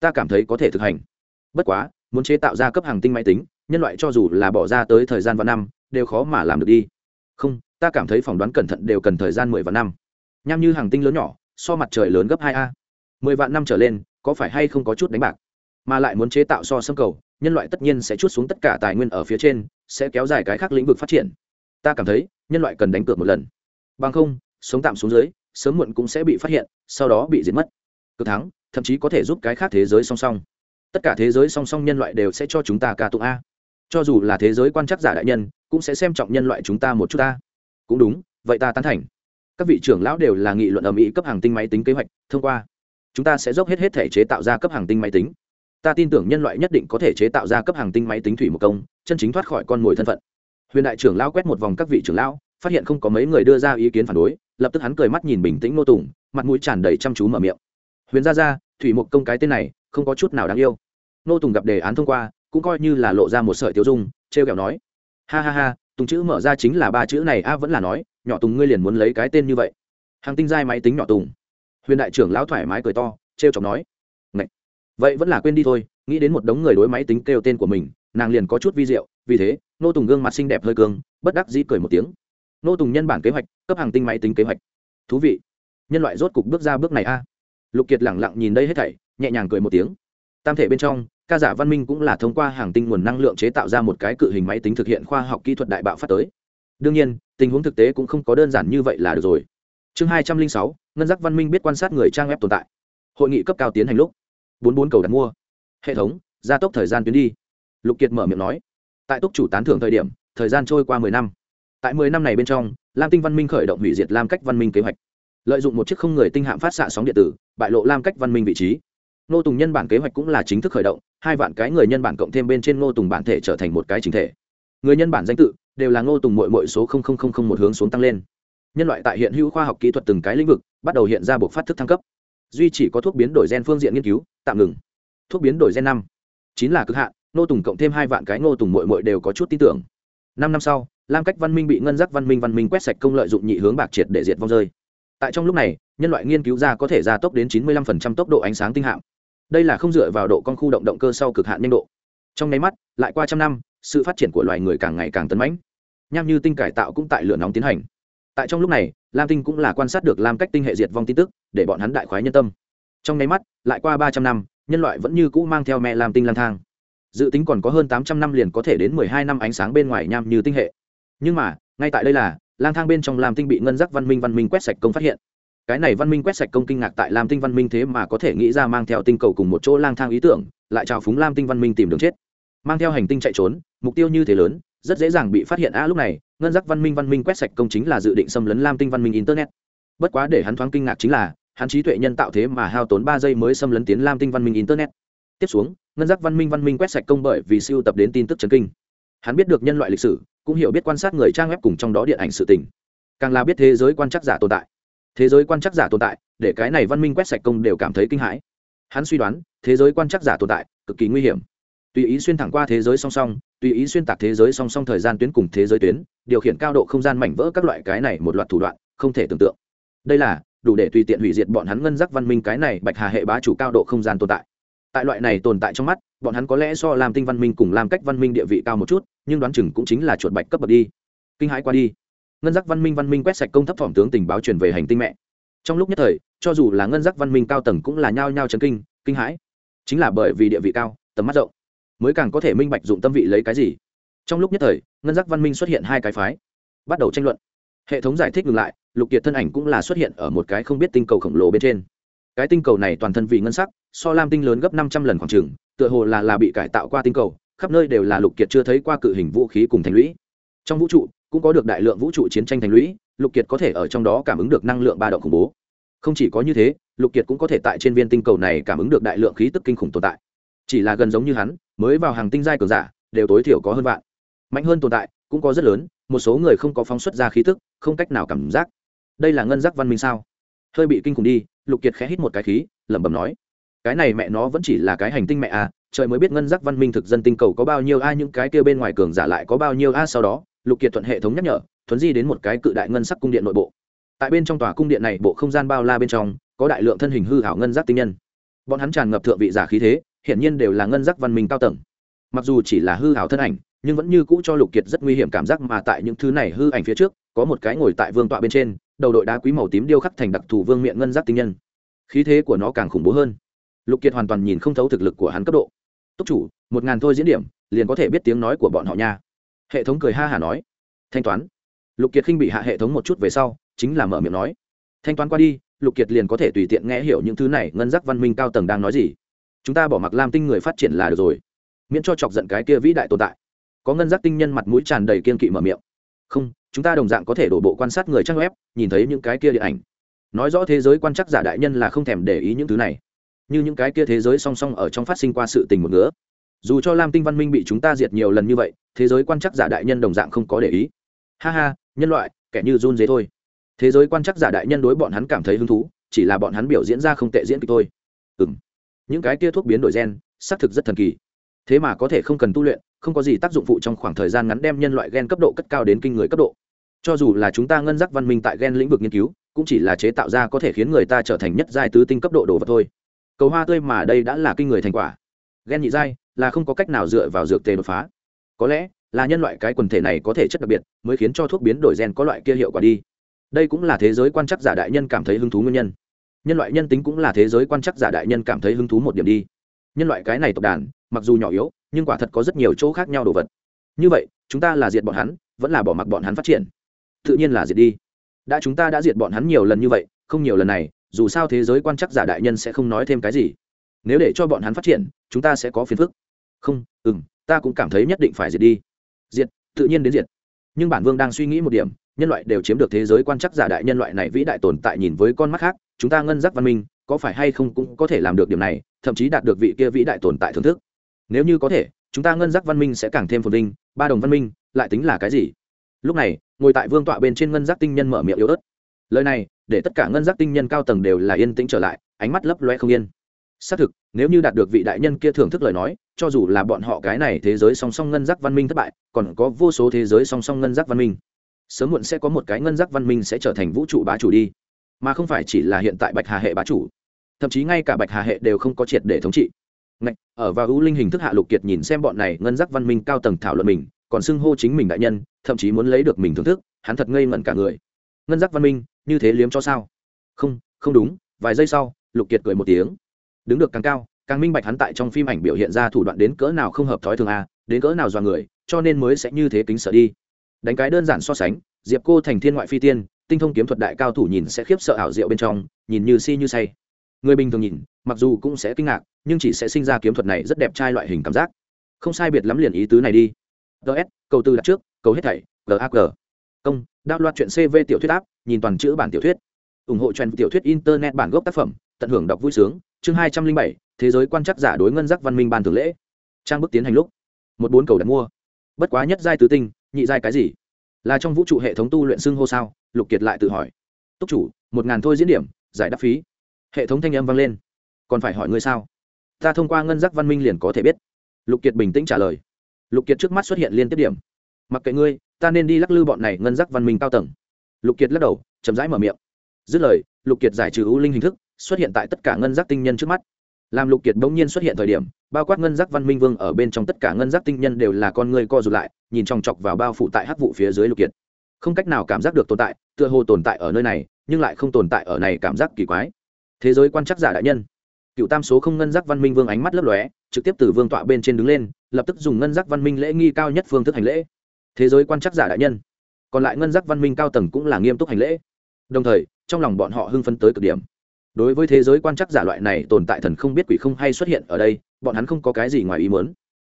Ta cảm thấy có thể thực hành. Bất quá, muốn chế tạo ra cấp hàng tinh máy tính, nhân loại cho dù là bỏ ra tới thời gian và năm, đều khó mà làm được đi. Không ta cảm thấy phỏng đoán cẩn thận đều cần thời gian mười vạn năm. Nham như hàng tinh lớn nhỏ, so mặt trời lớn gấp hai a. Mười vạn năm trở lên, có phải hay không có chút đánh bạc? Mà lại muốn chế tạo so sâm cầu, nhân loại tất nhiên sẽ chút xuống tất cả tài nguyên ở phía trên, sẽ kéo dài cái khác lĩnh vực phát triển. Ta cảm thấy, nhân loại cần đánh cược một lần. Bằng không, sống tạm xuống dưới, sớm muộn cũng sẽ bị phát hiện, sau đó bị diệt mất. Cực thắng, thậm chí có thể giúp cái khác thế giới song song. Tất cả thế giới song song nhân loại đều sẽ cho chúng ta ca tụng a. Cho dù là thế giới quan chắc giả đại nhân, cũng sẽ xem trọng nhân loại chúng ta một chút ta cũng đúng, vậy ta tán thành. Các vị trưởng lão đều là nghị luận ở mỹ cấp hàng tinh máy tính kế hoạch, thông qua. Chúng ta sẽ dốc hết hết thể chế tạo ra cấp hàng tinh máy tính. Ta tin tưởng nhân loại nhất định có thể chế tạo ra cấp hàng tinh máy tính thủy một công, chân chính thoát khỏi con mồi thân phận. Huyền đại trưởng lão quét một vòng các vị trưởng lão, phát hiện không có mấy người đưa ra ý kiến phản đối, lập tức hắn cười mắt nhìn bình tĩnh nô tùng, mặt mũi tràn đầy chăm chú mở miệng. Huyền ra ra thủy một công cái tên này, không có chút nào đáng yêu. Nô tùng gặp đề án thông qua, cũng coi như là lộ ra một sợi tiêu dung, trêu kẹo nói. Ha ha ha tùng chữ mở ra chính là ba chữ này, a vẫn là nói, nhỏ tùng ngươi liền muốn lấy cái tên như vậy? Hàng tinh giai máy tính nhỏ tùng. Huyền đại trưởng lão thoải mái cười to, trêu chọc nói Ngậy! vậy vẫn là quên đi thôi, nghĩ đến một đống người đối máy tính kêu tên của mình, nàng liền có chút vi diệu, vì thế, nô tùng gương mặt xinh đẹp hơi cương, bất đắc dĩ cười một tiếng. Nô tùng nhân bản kế hoạch, cấp hàng tinh máy tính kế hoạch. Thú vị. Nhân loại rốt cục bước ra bước này a. Lục kiệt lẳng lặng nhìn đây hết thảy, nhẹ nhàng cười một tiếng. Tam thể bên trong ca giả văn minh cũng là thông qua hàng tinh nguồn năng lượng chế tạo ra một cái cự hình máy tính thực hiện khoa học kỹ thuật đại bạo phát tới. Đương nhiên, tình huống thực tế cũng không có đơn giản như vậy là được rồi. Chương hai trăm linh sáu, ngân giác văn minh biết quan sát người trang web tồn tại. Hội nghị cấp cao tiến hành lúc, bốn bốn cầu đặt mua. Hệ thống, gia tốc thời gian tuyến đi. Lục kiệt mở miệng nói. Tại túc chủ tán thưởng thời điểm, thời gian trôi qua mười năm. Tại mười năm này bên trong, lam tinh văn minh khởi động hủy diệt lam cách văn minh kế hoạch. Lợi dụng một chiếc không người tinh hạm phát xạ sóng điện tử, bại lộ lam cách văn minh vị trí. Nô tùng nhân bản kế hoạch cũng là chính thức khởi động hai vạn cái người nhân bản cộng thêm bên trên ngô tùng bản thể trở thành một cái chính thể. Người nhân bản danh tự đều là ngô tùng mội mội số một hướng xuống tăng lên. Nhân loại tại hiện hữu khoa học kỹ thuật từng cái lĩnh vực bắt đầu hiện ra buộc phát thức thăng cấp. Duy chỉ có thuốc biến đổi gen phương diện nghiên cứu, tạm ngừng. Thuốc biến đổi gen năm, chín là cực hạn, ngô tùng cộng thêm hai vạn cái ngô tùng mội mội đều có chút tin tưởng. Năm năm sau, lam cách văn minh bị ngân giác văn minh văn minh quét sạch công lợi dụng nhị hướng bạc triệt để diệt vong rơi. Tại trong lúc này, nhân loại nghiên cứu ra có thể gia tốc đến chín mươi 95% tốc độ ánh sáng tinh hạm đây là không dựa vào độ con khu động động cơ sau cực hạn nhanh độ. Trong nháy mắt, lại qua trăm năm, sự phát triển của loài người càng ngày càng tấn mãnh. Nham như tinh cải tạo cũng tại lửa nóng tiến hành. Tại trong lúc này, lam tinh cũng là quan sát được lam cách tinh hệ diệt vong tin tức, để bọn hắn đại khoái nhân tâm. Trong nháy mắt, lại qua ba trăm năm, nhân loại vẫn như cũ mang theo mẹ lam tinh lang thang. Dự tính còn có hơn tám trăm năm liền có thể đến mười hai năm ánh sáng bên ngoài nham như tinh hệ. Nhưng mà, ngay tại đây là, lang thang bên trong lam tinh bị ngân giác văn minh văn minh quét sạch công phát hiện cái này văn minh quét sạch công kinh ngạc tại lam tinh văn minh thế mà có thể nghĩ ra mang theo tinh cầu cùng một chỗ lang thang ý tưởng, lại trào phúng lam tinh văn minh tìm đường chết. Mang theo hành tinh chạy trốn, mục tiêu như thế lớn, rất dễ dàng bị phát hiện. A lúc này, ngân giác văn minh văn minh quét sạch công chính là dự định xâm lấn lam tinh văn minh internet. Bất quá để hắn thoáng kinh ngạc chính là, hắn trí tuệ nhân tạo thế mà hao tốn ba giây mới xâm lấn tiến lam tinh văn minh internet. Tiếp xuống, ngân giác văn minh văn minh quét sạch công bởi vì siêu tập đến tin tức chấn kinh. Hắn biết được nhân loại lịch sử, cũng hiểu biết quan sát người trang web cùng trong đó điện ảnh sự tình. Càng là biết thế giới quan chắc giả tồn tại thế giới quan chắc giả tồn tại, để cái này văn minh quét sạch công đều cảm thấy kinh hãi. Hắn suy đoán, thế giới quan chắc giả tồn tại, cực kỳ nguy hiểm. Tùy ý xuyên thẳng qua thế giới song song, tùy ý xuyên tạc thế giới song song thời gian tuyến cùng thế giới tuyến, điều khiển cao độ không gian mảnh vỡ các loại cái này một loạt thủ đoạn, không thể tưởng tượng. Đây là đủ để tùy tiện hủy diệt bọn hắn ngân giác văn minh cái này bạch hà hệ bá chủ cao độ không gian tồn tại. Tại loại này tồn tại trong mắt, bọn hắn có lẽ so làm tinh văn minh cùng làm cách văn minh địa vị cao một chút, nhưng đoán chừng cũng chính là chuột bạch cấp bậc đi. Kinh hãi qua đi ngân giác văn minh văn minh quét sạch công thấp phỏng tướng tình báo truyền về hành tinh mẹ. Trong lúc nhất thời, cho dù là ngân giác văn minh cao tầng cũng là nhao nhao chấn kinh kinh hãi. Chính là bởi vì địa vị cao, tầm mắt rộng, mới càng có thể minh bạch dụng tâm vị lấy cái gì. Trong lúc nhất thời, ngân giác văn minh xuất hiện hai cái phái, bắt đầu tranh luận. Hệ thống giải thích ngược lại, lục kiệt thân ảnh cũng là xuất hiện ở một cái không biết tinh cầu khổng lồ bên trên. Cái tinh cầu này toàn thân vì ngân sắc, so lam tinh lớn gấp năm trăm lần khoảng trừng tựa hồ là là bị cải tạo qua tinh cầu, khắp nơi đều là lục kiệt chưa thấy qua cự hình vũ khí cùng thành lũy. Trong vũ trụ cũng có được đại lượng vũ trụ chiến tranh thành lũy, lục kiệt có thể ở trong đó cảm ứng được năng lượng ba động khủng bố. Không chỉ có như thế, lục kiệt cũng có thể tại trên viên tinh cầu này cảm ứng được đại lượng khí tức kinh khủng tồn tại. Chỉ là gần giống như hắn, mới vào hàng tinh giai cường giả, đều tối thiểu có hơn vạn. Mạnh hơn tồn tại, cũng có rất lớn, một số người không có phóng xuất ra khí tức, không cách nào cảm giác. Đây là ngân giác văn minh sao? Hơi bị kinh khủng đi, lục kiệt khẽ hít một cái khí, lẩm bẩm nói. Cái này mẹ nó vẫn chỉ là cái hành tinh mẹ à trời mới biết ngân giác văn minh thực dân tinh cầu có bao nhiêu a, những cái kia bên ngoài cường giả lại có bao nhiêu a sau đó lục kiệt thuận hệ thống nhắc nhở, thuấn di đến một cái cự đại ngân sắc cung điện nội bộ. Tại bên trong tòa cung điện này, bộ không gian bao la bên trong, có đại lượng thân hình hư hảo ngân giác tinh nhân. Bọn hắn tràn ngập thượng vị giả khí thế, hiển nhiên đều là ngân giác văn minh cao tầng. Mặc dù chỉ là hư hảo thân ảnh, nhưng vẫn như cũ cho lục kiệt rất nguy hiểm cảm giác mà tại những thứ này hư ảnh phía trước, có một cái ngồi tại vương tọa bên trên, đầu đội đá quý màu tím điêu khắc thành đặc thù vương miệng ngân giác tinh nhân. Khí thế của nó càng khủng bố hơn. Lục kiệt hoàn toàn nhìn không thấu thực lực của hắn cấp độ. Túc chủ, một ngàn thôi diễn điểm, liền có thể biết tiếng nói của bọn họ nha hệ thống cười ha hả nói. Thanh toán. Lục kiệt khinh bị hạ hệ thống một chút về sau, chính là mở miệng nói. Thanh toán qua đi, lục kiệt liền có thể tùy tiện nghe hiểu những thứ này, ngân giác văn minh cao tầng đang nói gì. Chúng ta bỏ mặc lam tinh người phát triển là được rồi. Miễn cho chọc giận cái kia vĩ đại tồn tại. Có ngân giác tinh nhân mặt mũi tràn đầy kiên kỵ mở miệng. Không, chúng ta đồng dạng có thể đổ bộ quan sát người trang web, nhìn thấy những cái kia điện ảnh. Nói rõ thế giới quan chắc giả đại nhân là không thèm để ý những thứ này. Như những cái kia thế giới song song ở trong phát sinh qua sự tình một nữa dù cho lam tinh văn minh bị chúng ta diệt nhiều lần như vậy, thế giới quan chắc giả đại nhân đồng dạng không có để ý. Ha ha, nhân loại, kẻ như run dế thôi. Thế giới quan chắc giả đại nhân đối bọn hắn cảm thấy hứng thú, chỉ là bọn hắn biểu diễn ra không tệ diễn kịch thôi. Ừ m những cái kia thuốc biến đổi gen, xác thực rất thần kỳ. Thế mà có thể không cần tu luyện, không có gì tác dụng phụ trong khoảng thời gian ngắn đem nhân loại gen cấp độ cất cao đến kinh người cấp độ. Cho dù là chúng ta ngân giác văn minh tại gen lĩnh vực nghiên cứu, cũng chỉ là chế tạo ra có thể khiến người ta trở thành nhất giai tứ tinh cấp độ đồ vật thôi. Cầu hoa tươi mà đây đã là kinh người thành quả. Gen nhị giai là không có cách nào dựa vào dược tề đột phá. Có lẽ, là nhân loại cái quần thể này có thể chất đặc biệt, mới khiến cho thuốc biến đổi gen có loại kia hiệu quả đi. Đây cũng là thế giới quan chắc giả đại nhân cảm thấy hứng thú nguyên nhân. Nhân loại nhân tính cũng là thế giới quan chắc giả đại nhân cảm thấy hứng thú một điểm đi. Nhân loại cái này tộc đàn, mặc dù nhỏ yếu, nhưng quả thật có rất nhiều chỗ khác nhau đồ vật. Như vậy, chúng ta là diệt bọn hắn, vẫn là bỏ mặc bọn hắn phát triển. Tự nhiên là diệt đi. Đã chúng ta đã diệt bọn hắn nhiều lần như vậy, không nhiều lần này, dù sao thế giới quan chắc giả đại nhân sẽ không nói thêm cái gì. Nếu để cho bọn hắn phát triển, chúng ta sẽ có phiền phức không ừ m ta cũng cảm thấy nhất định phải diệt đi. Diệt, tự nhiên đến diệt. Nhưng bản vương đang suy nghĩ một điểm, nhân loại đều chiếm được thế giới quan chắc giả đại nhân loại này vĩ đại tồn tại nhìn với con mắt khác, chúng ta ngân giác văn minh, có phải hay không cũng có thể làm được điểm này, thậm chí đạt được vị kia vĩ đại tồn tại thưởng thức. Nếu như có thể, chúng ta ngân giác văn minh sẽ càng thêm phồn vinh, ba đồng văn minh, lại tính là cái gì? Lúc này, ngồi tại vương tọa bên trên ngân giác tinh nhân mở miệng yếu ớt. Lời này, để tất cả ngân giác tinh nhân cao tầng đều là yên tĩnh trở lại, ánh mắt lấp loe không yên xác thực nếu như đạt được vị đại nhân kia thưởng thức lời nói cho dù là bọn họ cái này thế giới song song ngân giác văn minh thất bại còn có vô số thế giới song song ngân giác văn minh. Sớm muộn sẽ có một cái ngân giác văn minh sẽ trở thành vũ trụ bá chủ đi. Mà không phải chỉ là hiện tại bạch hà hệ bá chủ. Thậm chí ngay cả bạch hà hệ đều không có triệt để thống trị. Ngạch, ở và ưu linh hình thức hạ lục kiệt nhìn xem bọn này ngân giác văn minh cao tầng thảo luận mình còn xưng hô chính mình đại nhân thậm chí muốn lấy được mình thưởng thức hắn thật ngây ngẩn cả người. Ngân giác văn minh như thế liếm cho sao? Không không đúng vài giây sau lục kiệt cười một tiếng đứng được càng cao, càng minh bạch hắn tại trong phim ảnh biểu hiện ra thủ đoạn đến cỡ nào không hợp thói thường a, đến cỡ nào dọa người, cho nên mới sẽ như thế kính sợ đi. Đánh cái đơn giản so sánh, diệp cô thành thiên ngoại phi tiên, tinh thông kiếm thuật đại cao thủ nhìn sẽ khiếp sợ ảo diệu bên trong, nhìn như si như say. Người bình thường nhìn, mặc dù cũng sẽ kinh ngạc, nhưng chỉ sẽ sinh ra kiếm thuật này rất đẹp trai loại hình cảm giác. Không sai biệt lắm liền ý tứ này đi. Ts câu tư đặt trước câu hết thảy gag công đạo loạt chuyện cv tiểu thuyết áp, nhìn toàn chữ bản tiểu thuyết. Ủng hộ truyền tiểu thuyết internet bản gốc tác phẩm, tận hưởng đọc vui sướng chương hai trăm linh bảy, thế giới quan chắc giả đối ngân giác văn minh ban thường lễ. Trang bức tiến hành lúc, một bốn cầu đặt mua. Bất quá nhất giai tứ tinh, nhị giai cái gì? Là trong vũ trụ hệ thống tu luyện xưng hô sao? Lục kiệt lại tự hỏi. Túc chủ, một ngàn thôi diễn điểm, giải đáp phí. Hệ thống thanh âm vang lên. Còn phải hỏi ngươi sao? Ta thông qua ngân giác văn minh liền có thể biết. Lục kiệt bình tĩnh trả lời. Lục kiệt trước mắt xuất hiện liên tiếp điểm. Mặc kệ ngươi, ta nên đi lắc lư bọn này ngân giác văn minh cao tầng. Lục kiệt lắc đầu, chậm rãi mở miệng. Dứt lời, lục kiệt giải trừ ưu linh hình thức xuất hiện tại tất cả ngân giác tinh nhân trước mắt. Làm lục kiệt bỗng nhiên xuất hiện thời điểm, bao quát ngân giác văn minh vương ở bên trong tất cả ngân giác tinh nhân đều là con người co rụt lại, nhìn chòng chọc vào bao phủ tại hắc vụ phía dưới lục kiệt. Không cách nào cảm giác được tồn tại, tựa hồ tồn tại ở nơi này, nhưng lại không tồn tại ở này cảm giác kỳ quái. Thế giới quan chắc giả đại nhân. Cựu tam số không ngân giác văn minh vương ánh mắt lấp lóe, trực tiếp từ vương tọa bên trên đứng lên, lập tức dùng ngân giác văn minh lễ nghi cao nhất phương thức hành lễ. Thế giới quan chắc giả đại nhân. Còn lại ngân giác văn minh cao tầng cũng là nghiêm túc hành lễ. Đồng thời, trong lòng bọn họ hưng phấn tới cực điểm đối với thế giới quan chắc giả loại này, tồn tại thần không biết quỷ không hay xuất hiện ở đây, bọn hắn không có cái gì ngoài ý muốn.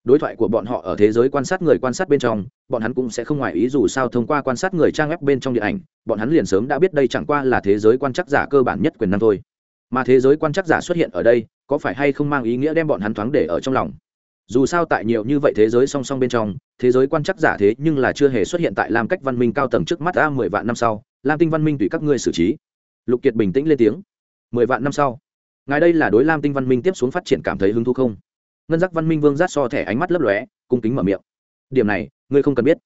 Đối thoại của bọn họ ở thế giới quan sát người quan sát bên trong, bọn hắn cũng sẽ không ngoài ý dù sao thông qua quan sát người trang web bên trong điện ảnh, bọn hắn liền sớm đã biết đây chẳng qua là thế giới quan chắc giả cơ bản nhất quyền năng thôi. Mà thế giới quan chắc giả xuất hiện ở đây, có phải hay không mang ý nghĩa đem bọn hắn thoáng để ở trong lòng? Dù sao tại nhiều như vậy thế giới song song bên trong, thế giới quan chắc giả thế nhưng là chưa hề xuất hiện tại làm cách văn minh cao tầng trước mắt a mười vạn năm sau, lam tinh văn minh tùy các ngươi xử trí. Lục kiệt bình tĩnh lên tiếng mười vạn năm sau. Ngài đây là đối lam tinh văn minh tiếp xuống phát triển cảm thấy hứng thú không? Ngân giác văn minh vương giác so thẻ ánh mắt lấp lóe, cung kính mở miệng. Điểm này, ngươi không cần biết.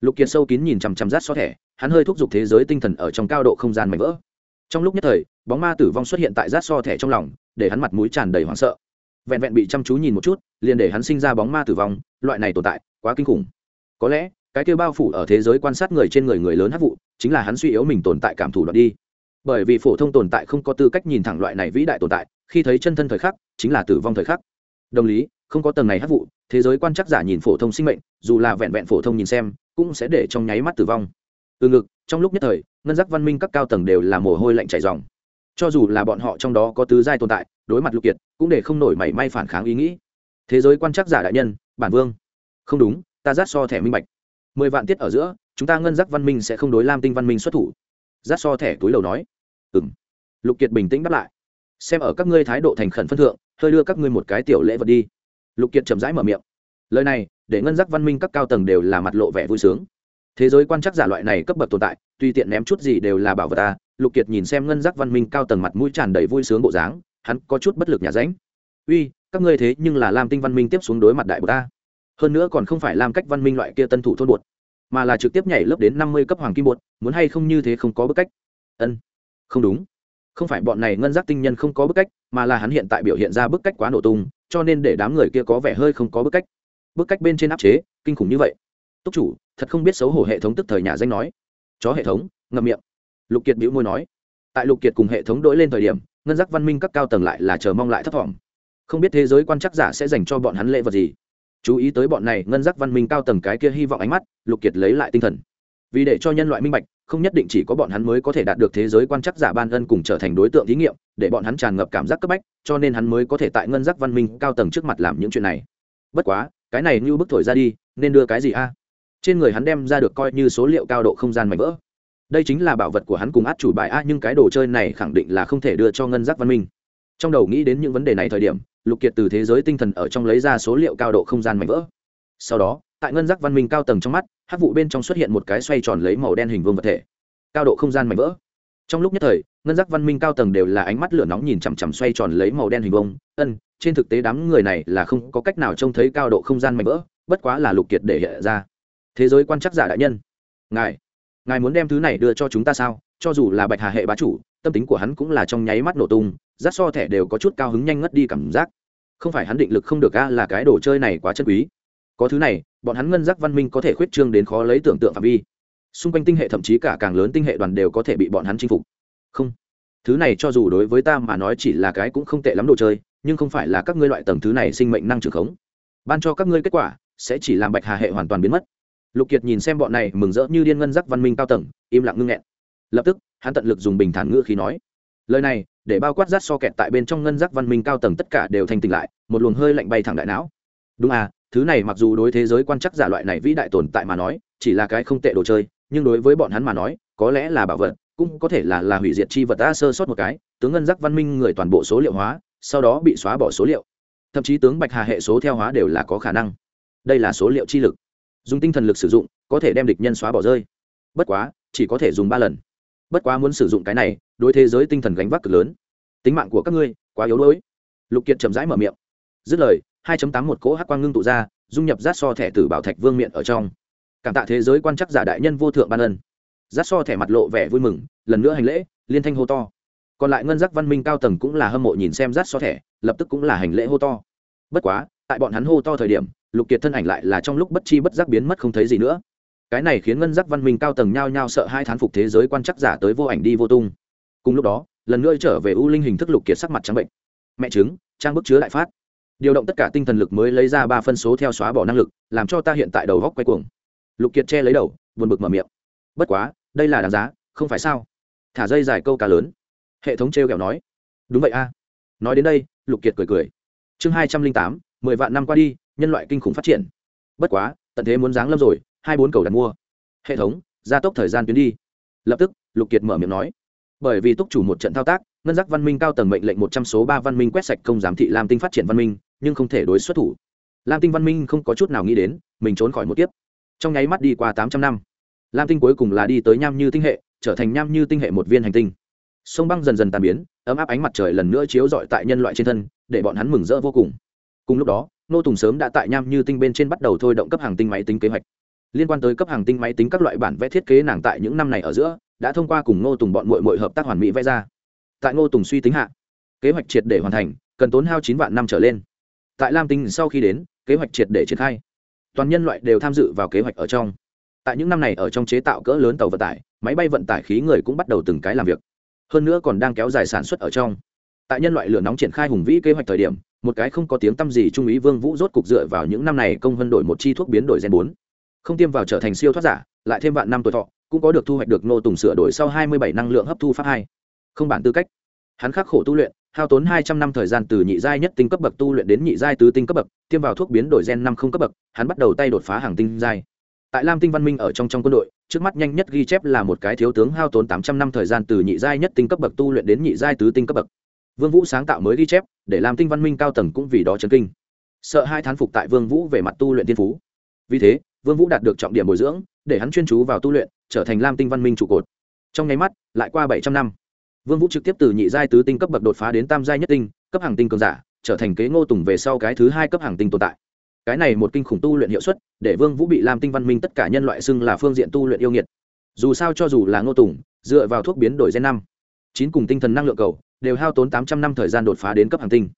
Lục kiệt sâu kín nhìn chằm chằm rát so thẻ, hắn hơi thúc giục thế giới tinh thần ở trong cao độ không gian mạnh vỡ. Trong lúc nhất thời, bóng ma tử vong xuất hiện tại rát so thẻ trong lòng, để hắn mặt mũi tràn đầy hoảng sợ. Vẹn vẹn bị chăm chú nhìn một chút, liền để hắn sinh ra bóng ma tử vong, loại này tồn tại, quá kinh khủng. Có lẽ, cái kêu bao phủ ở thế giới quan sát người trên người người lớn hát vụ, chính là hắn suy yếu mình tồn tại cảm thủ đoạn đi bởi vì phổ thông tồn tại không có tư cách nhìn thẳng loại này vĩ đại tồn tại, khi thấy chân thân thời khắc, chính là tử vong thời khắc. Đồng lý, không có tầng này hát vụ, thế giới quan chắc giả nhìn phổ thông sinh mệnh, dù là vẹn vẹn phổ thông nhìn xem, cũng sẽ để trong nháy mắt tử vong. Từ ngực, trong lúc nhất thời, ngân giác văn minh các cao tầng đều là mồ hôi lạnh chảy dòng cho dù là bọn họ trong đó có tứ giai tồn tại, đối mặt lục kiệt, cũng để không nổi mảy may phản kháng ý nghĩ. Thế giới quan chắc giả đại nhân, bản vương. Không đúng, ta giác so thẻ minh bạch. Mười vạn tiết ở giữa, chúng ta ngân giác văn minh sẽ không đối lam tinh văn minh xuất thủ. Giác so thẻ túi đầu nói ừ lục kiệt bình tĩnh đáp lại. Xem ở các ngươi thái độ thành khẩn phân thượng, hơi đưa các ngươi một cái tiểu lễ vật đi. Lục kiệt chậm rãi mở miệng. Lời này, để ngân giác văn minh các cao tầng đều là mặt lộ vẻ vui sướng. Thế giới quan chắc giả loại này cấp bậc tồn tại tùy tiện ném chút gì đều là bảo vật ta, lục kiệt nhìn xem ngân giác văn minh cao tầng mặt mũi tràn đầy vui sướng bộ dáng, hắn có chút bất lực nhà ránh. Uy, các ngươi thế nhưng là lam tinh văn minh tiếp xuống đối mặt đại bột ta. Hơn nữa còn không phải làm cách văn minh loại kia tân thủ thôn bột, mà là trực tiếp nhảy lớp đến năm mươi cấp hoàng kim bột, muốn hay không như thế không có bức cách. Ân không đúng. Không phải bọn này ngân giác tinh nhân không có bức cách mà là hắn hiện tại biểu hiện ra bức cách quá nổ tung cho nên để đám người kia có vẻ hơi không có bức cách. Bức cách bên trên áp chế kinh khủng như vậy. Túc chủ thật không biết xấu hổ hệ thống tức thời nhà danh nói. Chó hệ thống ngậm miệng. Lục kiệt bĩu môi nói. Tại lục kiệt cùng hệ thống đổi lên thời điểm ngân giác văn minh các cao tầng lại là chờ mong lại thấp vọng, không biết thế giới quan chắc giả sẽ dành cho bọn hắn lễ vật gì. Chú ý tới bọn này ngân giác văn minh cao tầng cái kia hy vọng ánh mắt lục kiệt lấy lại tinh thần vì để cho nhân loại minh bạch, không nhất định chỉ có bọn hắn mới có thể đạt được thế giới quan chắc giả ban ân cùng trở thành đối tượng thí nghiệm, để bọn hắn tràn ngập cảm giác cấp bách, cho nên hắn mới có thể tại ngân giác văn minh cao tầng trước mặt làm những chuyện này. Bất quá, cái này như bức thổi ra đi, nên đưa cái gì a? À? Trên người hắn đem ra được coi như số liệu cao độ không gian mạnh vỡ. Đây chính là bảo vật của hắn cùng át chủ bài a, nhưng cái đồ chơi này khẳng định là không thể đưa cho ngân giác văn minh. Trong đầu nghĩ đến những vấn đề này thời điểm, lục kiệt từ thế giới tinh thần ở trong lấy ra số liệu cao độ không gian mạnh vỡ. Sau đó tại ngân giác văn minh cao tầng trong mắt, hát vụ bên trong xuất hiện một cái xoay tròn lấy màu đen hình vương vật thể. Cao độ không gian mạnh vỡ. Trong lúc nhất thời, ngân giác văn minh cao tầng đều là ánh mắt lửa nóng nhìn chằm chằm xoay tròn lấy màu đen hình vông ân, trên thực tế đám người này là không có cách nào trông thấy cao độ không gian mạnh vỡ, bất quá là lục kiệt để hiện ra. Thế giới quan chắc giả đại nhân. Ngài ngài muốn đem thứ này đưa cho chúng ta sao? Cho dù là bạch hà hệ bá chủ, tâm tính của hắn cũng là trong nháy mắt nổ tung rát so thẻ đều có chút cao hứng nhanh ngất đi cảm giác. Không phải hắn định lực không được a là cái đồ chơi này quá chân quý có thứ này, bọn hắn ngân giác văn minh có thể khuyết trương đến khó lấy tưởng tượng phạm vi. Xung quanh tinh hệ thậm chí cả càng lớn tinh hệ đoàn đều có thể bị bọn hắn chinh phục. Không. Thứ này cho dù đối với ta mà nói chỉ là cái cũng không tệ lắm đồ chơi, nhưng không phải là các ngươi loại tầng thứ này sinh mệnh năng trưởng khống. Ban cho các ngươi kết quả, sẽ chỉ làm bạch hà hệ hoàn toàn biến mất. Lục kiệt nhìn xem bọn này mừng rỡ như điên ngân giác văn minh cao tầng, im lặng ngưng nghẹn. Lập tức, hắn tận lực dùng bình thản ngữ khí nói, lời này, để bao quát rát so kẹt tại bên trong ngân giác văn minh cao tầng tất cả đều thành tỉnh lại, một luồng hơi lạnh bay thẳng đại não. Đúng à thứ này mặc dù đối thế giới quan chắc giả loại này vĩ đại tồn tại mà nói, chỉ là cái không tệ đồ chơi, nhưng đối với bọn hắn mà nói, có lẽ là bảo vật, cũng có thể là là hủy diệt chi vật ta sơ sót một cái, tướng ngân giác văn minh người toàn bộ số liệu hóa, sau đó bị xóa bỏ số liệu. Thậm chí tướng bạch hà hệ số theo hóa đều là có khả năng. Đây là số liệu chi lực. Dùng tinh thần lực sử dụng, có thể đem địch nhân xóa bỏ rơi. Bất quá, chỉ có thể dùng ba lần. Bất quá muốn sử dụng cái này, đối thế giới tinh thần gánh vác cực lớn. Tính mạng của các ngươi, quá yếu đuối. Lục kiệt chậm rãi mở miệng. Dứt lời 2.8 một cỗ hắc quang ngưng tụ ra, dung nhập rát so thẻ tử bảo thạch vương miện ở trong. Cảm tạ thế giới quan chắc giả đại nhân vô thượng ban ân. Rát so thẻ mặt lộ vẻ vui mừng, lần nữa hành lễ, liên thanh hô to. Còn lại ngân giác văn minh cao tầng cũng là hâm mộ nhìn xem rát so thẻ, lập tức cũng là hành lễ hô to. Bất quá, tại bọn hắn hô to thời điểm, lục kiệt thân ảnh lại là trong lúc bất chi bất giác biến mất không thấy gì nữa. Cái này khiến ngân giác văn minh cao tầng nhao nhao sợ hai thán phục thế giới quan chắc giả tới vô ảnh đi vô tung. Cùng lúc đó, lần nữa trở về u linh hình thức lục kiệt sắc mặt trắng bệnh. Mẹ chứng trang bức chứa đại phát điều động tất cả tinh thần lực mới lấy ra ba phân số theo xóa bỏ năng lực, làm cho ta hiện tại đầu góc quay cuồng. Lục kiệt che lấy đầu, buồn bực mở miệng. Bất quá, đây là đáng giá, không phải sao? Thả dây dài câu cá lớn. Hệ thống t r e o kẹo nói. Đúng vậy a. Nói đến đây, lục kiệt cười cười. Chương hai trăm linh tám, mười vạn năm qua đi, nhân loại kinh khủng phát triển. Bất quá, tận thế muốn giáng lâm rồi, hai bốn cầu đặt mua. Hệ thống, gia tốc thời gian tuyến đi. Lập tức, lục kiệt mở miệng nói. Bởi vì túc chủ một trận thao tác ngân giác văn minh cao tầng mệnh lệnh một trăm số ba văn minh quét sạch công giám thị lam tinh phát triển văn minh, nhưng không thể đối xuất thủ. Lam tinh văn minh không có chút nào nghĩ đến, mình trốn khỏi một kiếp. Trong nháy mắt đi qua tám trăm năm, lam tinh cuối cùng là đi tới nham như tinh hệ, trở thành nham như tinh hệ một viên hành tinh. Sông băng dần dần tàn biến, ấm áp ánh mặt trời lần nữa chiếu rọi tại nhân loại trên thân, để bọn hắn mừng rỡ vô cùng. Cùng lúc đó, nô tùng sớm đã tại nham như tinh bên trên bắt đầu thôi động cấp hàng tinh máy tính kế hoạch. Liên quan tới cấp hàng tinh máy tính các loại bản vẽ thiết kế nàng tại những năm này ở giữa, đã thông qua cùng nô tùng bọn mội mội hợp tác hoàn mỹ vẽ ra tại Ngô tùng suy tính hạ, kế hoạch triệt để hoàn thành, cần tốn hao chín vạn năm trở lên. Tại lam tinh sau khi đến, kế hoạch triệt để triển khai. Toàn nhân loại đều tham dự vào kế hoạch ở trong. Tại những năm này ở trong chế tạo cỡ lớn tàu vận tải, máy bay vận tải khí người cũng bắt đầu từng cái làm việc. Hơn nữa còn đang kéo dài sản xuất ở trong. Tại nhân loại lửa nóng triển khai hùng vĩ kế hoạch thời điểm, một cái không có tiếng tăm gì trung úy vương vũ rốt cục dựa vào những năm này công vân đổi một chi thuốc biến đổi gen bốn. Không tiêm vào trở thành siêu thoát giả, lại thêm vạn năm tuổi thọ, cũng có được thu hoạch được nô tùng sửa đổi sau hai mươi bảy năng lượng hấp thu pháp hai không bản tư cách. Hắn khắc khổ tu luyện, hao tốn hai trăm năm thời gian từ nhị giai nhất tinh cấp bậc tu luyện đến nhị giai tứ tinh cấp bậc, tiêm vào thuốc biến đổi gen năm không cấp bậc, hắn bắt đầu tay đột phá hàng tinh giai. Tại lam tinh văn minh ở trong trong quân đội, trước mắt nhanh nhất ghi chép là một cái thiếu tướng hao tốn tám trăm năm thời gian từ nhị giai nhất tinh cấp bậc tu luyện đến nhị giai tứ tinh cấp bậc. Vương vũ sáng tạo mới ghi chép, để làm tinh văn minh cao tầng cũng vì đó chấn kinh. Sợ hai thán phục tại vương vũ về mặt tu luyện tiên phú. Vì thế, vương vũ đạt được trọng điểm bồi dưỡng, để hắn chuyên chú vào tu luyện, trở thành lam tinh văn minh trụ cột. Trong nháy mắt, lại qua bảy trăm năm vương vũ trực tiếp từ nhị giai tứ tinh cấp bậc đột phá đến tam giai nhất tinh, cấp hàng tinh cường giả, trở thành kế ngô tùng về sau cái thứ hai cấp hàng tinh tồn tại. Cái này một kinh khủng tu luyện hiệu suất, để vương vũ bị làm tinh văn minh tất cả nhân loại xưng là phương diện tu luyện yêu nghiệt. Dù sao cho dù là ngô tùng, dựa vào thuốc biến đổi gen năm, chín cùng tinh thần năng lượng cầu, đều hao tốn tám trăm năm thời gian đột phá đến cấp hàng tinh.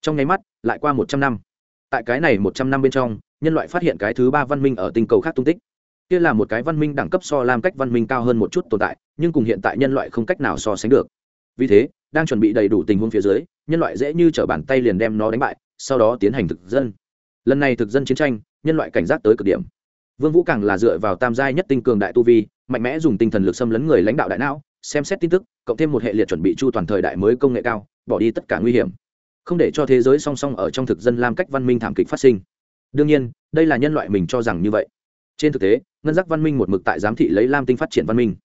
Trong nháy mắt, lại qua một trăm năm. Tại cái này một trăm năm bên trong, nhân loại phát hiện cái thứ ba văn minh ở tinh cầu khác tung tích kia là một cái văn minh đẳng cấp so làm cách văn minh cao hơn một chút tồn tại, nhưng cùng hiện tại nhân loại không cách nào so sánh được. Vì thế, đang chuẩn bị đầy đủ tình huống phía dưới, nhân loại dễ như t bàn tay liền đem nó đánh bại, sau đó tiến hành thực dân. Lần này thực dân chiến tranh, nhân loại cảnh giác tới cực điểm. Vương vũ càng là dựa vào tam giai nhất tinh cường đại tu vi, mạnh mẽ dùng tinh thần lực xâm lấn người lãnh đạo đại não, xem xét tin tức, cộng thêm một hệ liệt chuẩn bị chu toàn thời đại mới công nghệ cao, bỏ đi tất cả nguy hiểm. Không để cho thế giới song song ở trong thực dân làm cách văn minh thảm kịch phát sinh. Đương nhiên, đây là nhân loại mình cho rằng như vậy. Trên thực tế ngân giác văn minh một mực tại giám thị lấy lam tinh phát triển văn minh.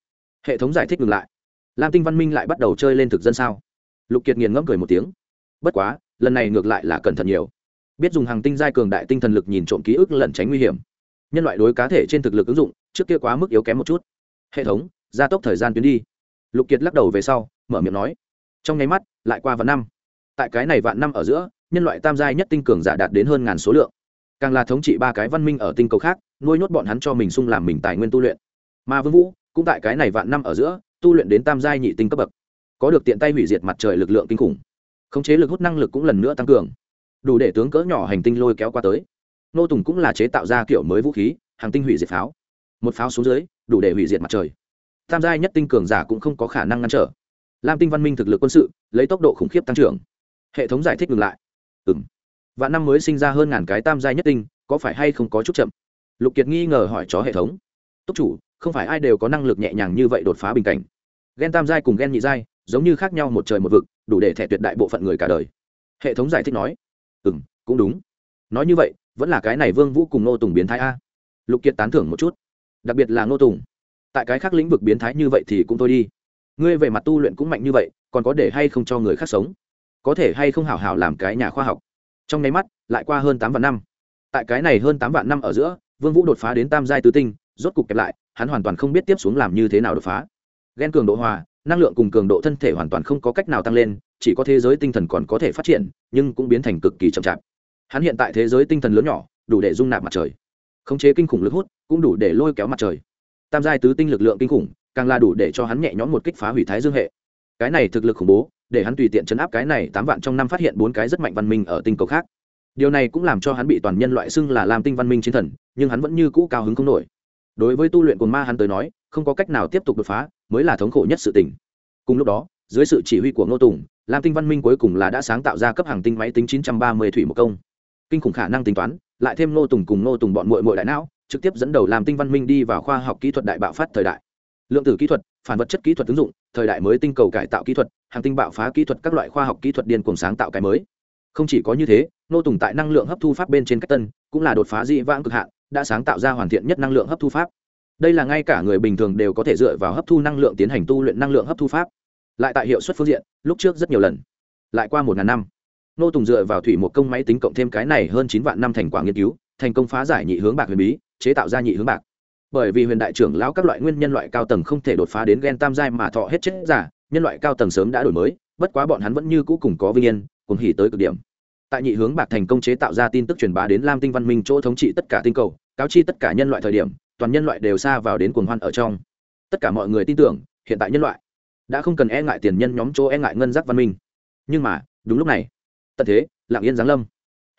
Hệ thống giải thích ngừng lại. Lam tinh văn minh lại bắt đầu chơi lên thực dân sao? Lục kiệt nghiền ngẫm cười một tiếng. Bất quá, lần này ngược lại là cẩn thận nhiều. Biết dùng hàng tinh giai cường đại tinh thần lực nhìn trộm ký ức lẩn tránh nguy hiểm. Nhân loại đối cá thể trên thực lực ứng dụng, trước kia quá mức yếu kém một chút. Hệ thống, gia tốc thời gian tuyến đi. Lục kiệt lắc đầu về sau, mở miệng nói. Trong nháy mắt, lại qua vạn năm. Tại cái này vạn năm ở giữa, nhân loại tam giai nhất tinh cường giả đạt đến hơn ngàn số lượng càng là thống trị ba cái văn minh ở tinh cầu khác, nuôi nhốt bọn hắn cho mình sung làm mình tài nguyên tu luyện. Mà vương vũ, cũng tại cái này vạn năm ở giữa, tu luyện đến tam giai nhị tinh cấp bậc. Có được tiện tay hủy diệt mặt trời lực lượng kinh khủng. Khống chế lực hút năng lực cũng lần nữa tăng cường. Đủ để tướng cỡ nhỏ hành tinh lôi kéo qua tới. Nô tùng cũng là chế tạo ra kiểu mới vũ khí, hàng tinh hủy diệt pháo. Một pháo xuống dưới, đủ để hủy diệt mặt trời. Tam giai nhất tinh cường giả cũng không có khả năng ngăn trở. Lam tinh văn minh thực lực quân sự, lấy tốc độ khủng khiếp tăng trưởng. Hệ thống giải thích ngừng lại. Ừ và vạn năm mới sinh ra hơn ngàn cái tam giai nhất tinh, có phải hay không có chút chậm? Lục kiệt nghi ngờ hỏi chó hệ thống. Túc chủ, không phải ai đều có năng lực nhẹ nhàng như vậy đột phá bình cảnh. Ghen tam giai cùng ghen nhị giai, giống như khác nhau một trời một vực, đủ để thẻ tuyệt đại bộ phận người cả đời. Hệ thống giải thích nói. Ừ m cũng đúng. Nói như vậy, vẫn là cái này vương vũ cùng nô tùng biến thái a. Lục kiệt tán thưởng một chút. Đặc biệt là nô tùng. Tại cái khác lĩnh vực biến thái như vậy thì cũng thôi đi. Ngươi về mặt tu luyện cũng mạnh như vậy, còn có để hay không cho người khác sống? Có thể hay không hảo hảo làm cái nhà khoa học? Trong nháy mắt, lại qua hơn tám vạn năm. Tại cái này hơn tám vạn năm ở giữa, vương vũ đột phá đến tam giai tứ tinh, rốt cục kẹp lại, hắn hoàn toàn không biết tiếp xuống làm như thế nào đột phá. Ghen cường độ hòa, năng lượng cùng cường độ thân thể hoàn toàn không có cách nào tăng lên, chỉ có thế giới tinh thần còn có thể phát triển, nhưng cũng biến thành cực kỳ chậm chạp. Hắn hiện tại thế giới tinh thần lớn nhỏ, đủ để dung nạp mặt trời. Khống chế kinh khủng lực hút, cũng đủ để lôi kéo mặt trời. Tam giai tứ tinh lực lượng kinh khủng, càng là đủ để cho hắn nhẹ nhõm một kích phá hủy thái dương hệ. Cái này thực lực khủng bố để hắn tùy tiện chấn áp cái này, tám vạn trong năm phát hiện bốn cái rất mạnh văn minh ở tinh cầu khác. Điều này cũng làm cho hắn bị toàn nhân loại xưng là làm tinh văn minh chiến thần, nhưng hắn vẫn như cũ cao hứng không nổi. Đối với tu luyện của ma hắn tới nói, không có cách nào tiếp tục đột phá, mới là thống khổ nhất sự tình. Cùng lúc đó, dưới sự chỉ huy của ngô tùng lam tinh văn minh cuối cùng là đã sáng tạo ra cấp hàng tinh máy tính 930 thủy một công. Kinh khủng khả năng tính toán, lại thêm ngô tùng cùng ngô tùng bọn mội mội đại não, trực tiếp dẫn đầu làm tinh văn minh đi vào khoa học kỹ thuật đại bạo phát thời đại. Lượng tử kỹ thuật phản vật chất kỹ thuật ứng dụng, thời đại mới tinh cầu cải tạo kỹ thuật, hàng tinh bạo phá kỹ thuật các loại khoa học kỹ thuật điên cùng sáng tạo cái mới. Không chỉ có như thế, nô tùng tại năng lượng hấp thu pháp bên trên cách tân, cũng là đột phá dị vãng cực hạn, đã sáng tạo ra hoàn thiện nhất năng lượng hấp thu pháp. Đây là ngay cả người bình thường đều có thể dựa vào hấp thu năng lượng tiến hành tu luyện năng lượng hấp thu pháp. Lại tại hiệu suất phương diện, lúc trước rất nhiều lần, lại qua một ngàn năm, nô tùng dựa vào thủy một công máy tính cộng thêm cái này hơn chín vạn năm thành quả nghiên cứu, thành công phá giải nhị hướng bạc huyền bí, chế tạo ra nhị hướng bạc bởi vì huyền đại trưởng lão các loại nguyên nhân loại cao tầng không thể đột phá đến gen tam giai mà thọ hết chết giả, nhân loại cao tầng sớm đã đổi mới, bất quá bọn hắn vẫn như cũ cùng có vinh yên, cùng hỉ tới cực điểm. Tại nhị hướng bạc thành công chế tạo ra tin tức truyền bá đến lam tinh văn minh chỗ thống trị tất cả tinh cầu, cáo chi tất cả nhân loại thời điểm, toàn nhân loại đều xa vào đến cuồng hoan ở trong. Tất cả mọi người tin tưởng, hiện tại nhân loại đã không cần e ngại tiền nhân nhóm chỗ e ngại ngân giác văn minh. Nhưng mà, đúng lúc này, tận thế lạng yên giáng lâm.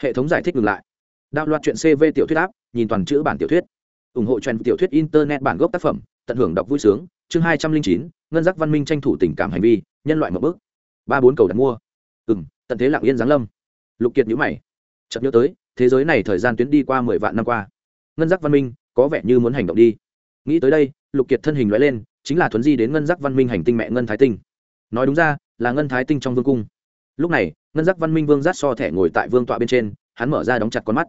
Hệ thống giải thích ngừng lại. Đạo loạt chuyện cv tiểu thuyết áp, nhìn toàn chữ bản tiểu thuyết ủng hộ trend tiểu thuyết internet bản gốc tác phẩm, tận hưởng đọc vui sướng. Chương hai trăm linh chín, ngân giác văn minh tranh thủ tình cảm hành vi, nhân loại một bước. Ba bốn cầu đặt mua. Ừ m tận thế lạng yên giáng lâm. Lục kiệt nhữ mày. Chợt nhớ tới, thế giới này thời gian tuyến đi qua mười vạn năm qua. Ngân giác văn minh có vẻ như muốn hành động đi. Nghĩ tới đây, lục kiệt thân hình loại lên, chính là thuấn di đến ngân giác văn minh hành tinh mẹ ngân thái tinh. Nói đúng ra, là ngân thái tinh trong vương cung. Lúc này, ngân giác văn minh vương giác so thẻ ngồi tại vương tọa bên trên, hắn mở ra đóng chặt con mắt.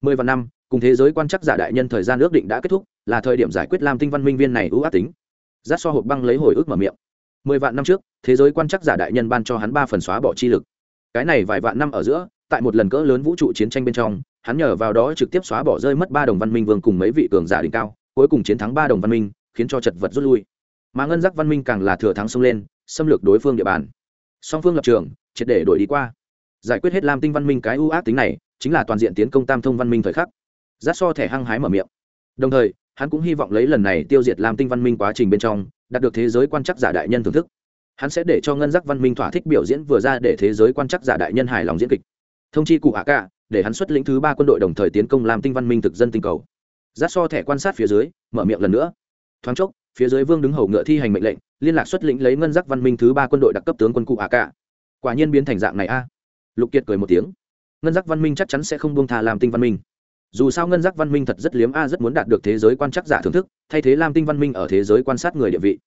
Mười vạn năm cùng thế giới quan chắc giả đại nhân thời gian ước định đã kết thúc, là thời điểm giải quyết lam tinh văn minh viên này ưu ác tính. Giác so hộp băng lấy hồi ức mở miệng. Mười vạn năm trước, thế giới quan chắc giả đại nhân ban cho hắn ba phần xóa bỏ chi lực. Cái này vài vạn năm ở giữa, tại một lần cỡ lớn vũ trụ chiến tranh bên trong, hắn nhờ vào đó trực tiếp xóa bỏ rơi mất ba đồng văn minh vương cùng mấy vị cường giả đỉnh cao, cuối cùng chiến thắng ba đồng văn minh, khiến cho chật vật rút lui. Mà ngân giác văn minh càng là thừa thắng xông lên, xâm lược đối phương địa bàn. Song phương lập trường, triệt để đổi đi qua. Giải quyết hết lam tinh văn minh cái ưu ác tính này, chính là toàn diện tiến công tam thông văn minh thời khắc giác so thẻ hăng hái mở miệng. Đồng thời, hắn cũng hy vọng lấy lần này tiêu diệt lam tinh văn minh quá trình bên trong, đạt được thế giới quan chắc giả đại nhân thưởng thức. Hắn sẽ để cho ngân giác văn minh thỏa thích biểu diễn vừa ra để thế giới quan chắc giả đại nhân hài lòng diễn kịch. Thông chi cụ hạ cả, để hắn xuất lĩnh thứ ba quân đội đồng thời tiến công làm tinh văn minh thực dân tinh cầu. Giác so thẻ quan sát phía dưới, mở miệng lần nữa. Thoáng chốc, phía dưới vương đứng hầu ngựa thi hành mệnh lệnh, liên lạc xuất lĩnh lấy ngân giác văn minh thứ ba quân đội đặc cấp tướng quân cụ hạ cả. Quả nhiên biến thành dạng này a. Lục kiệt cười một tiếng. Ngân giác văn minh chắc chắn sẽ không buông thà làm tinh văn minh dù sao ngân giác văn minh thật rất liếm a, rất muốn đạt được thế giới quan chắc giả thưởng thức, thay thế lam tinh văn minh ở thế giới quan sát người địa vị.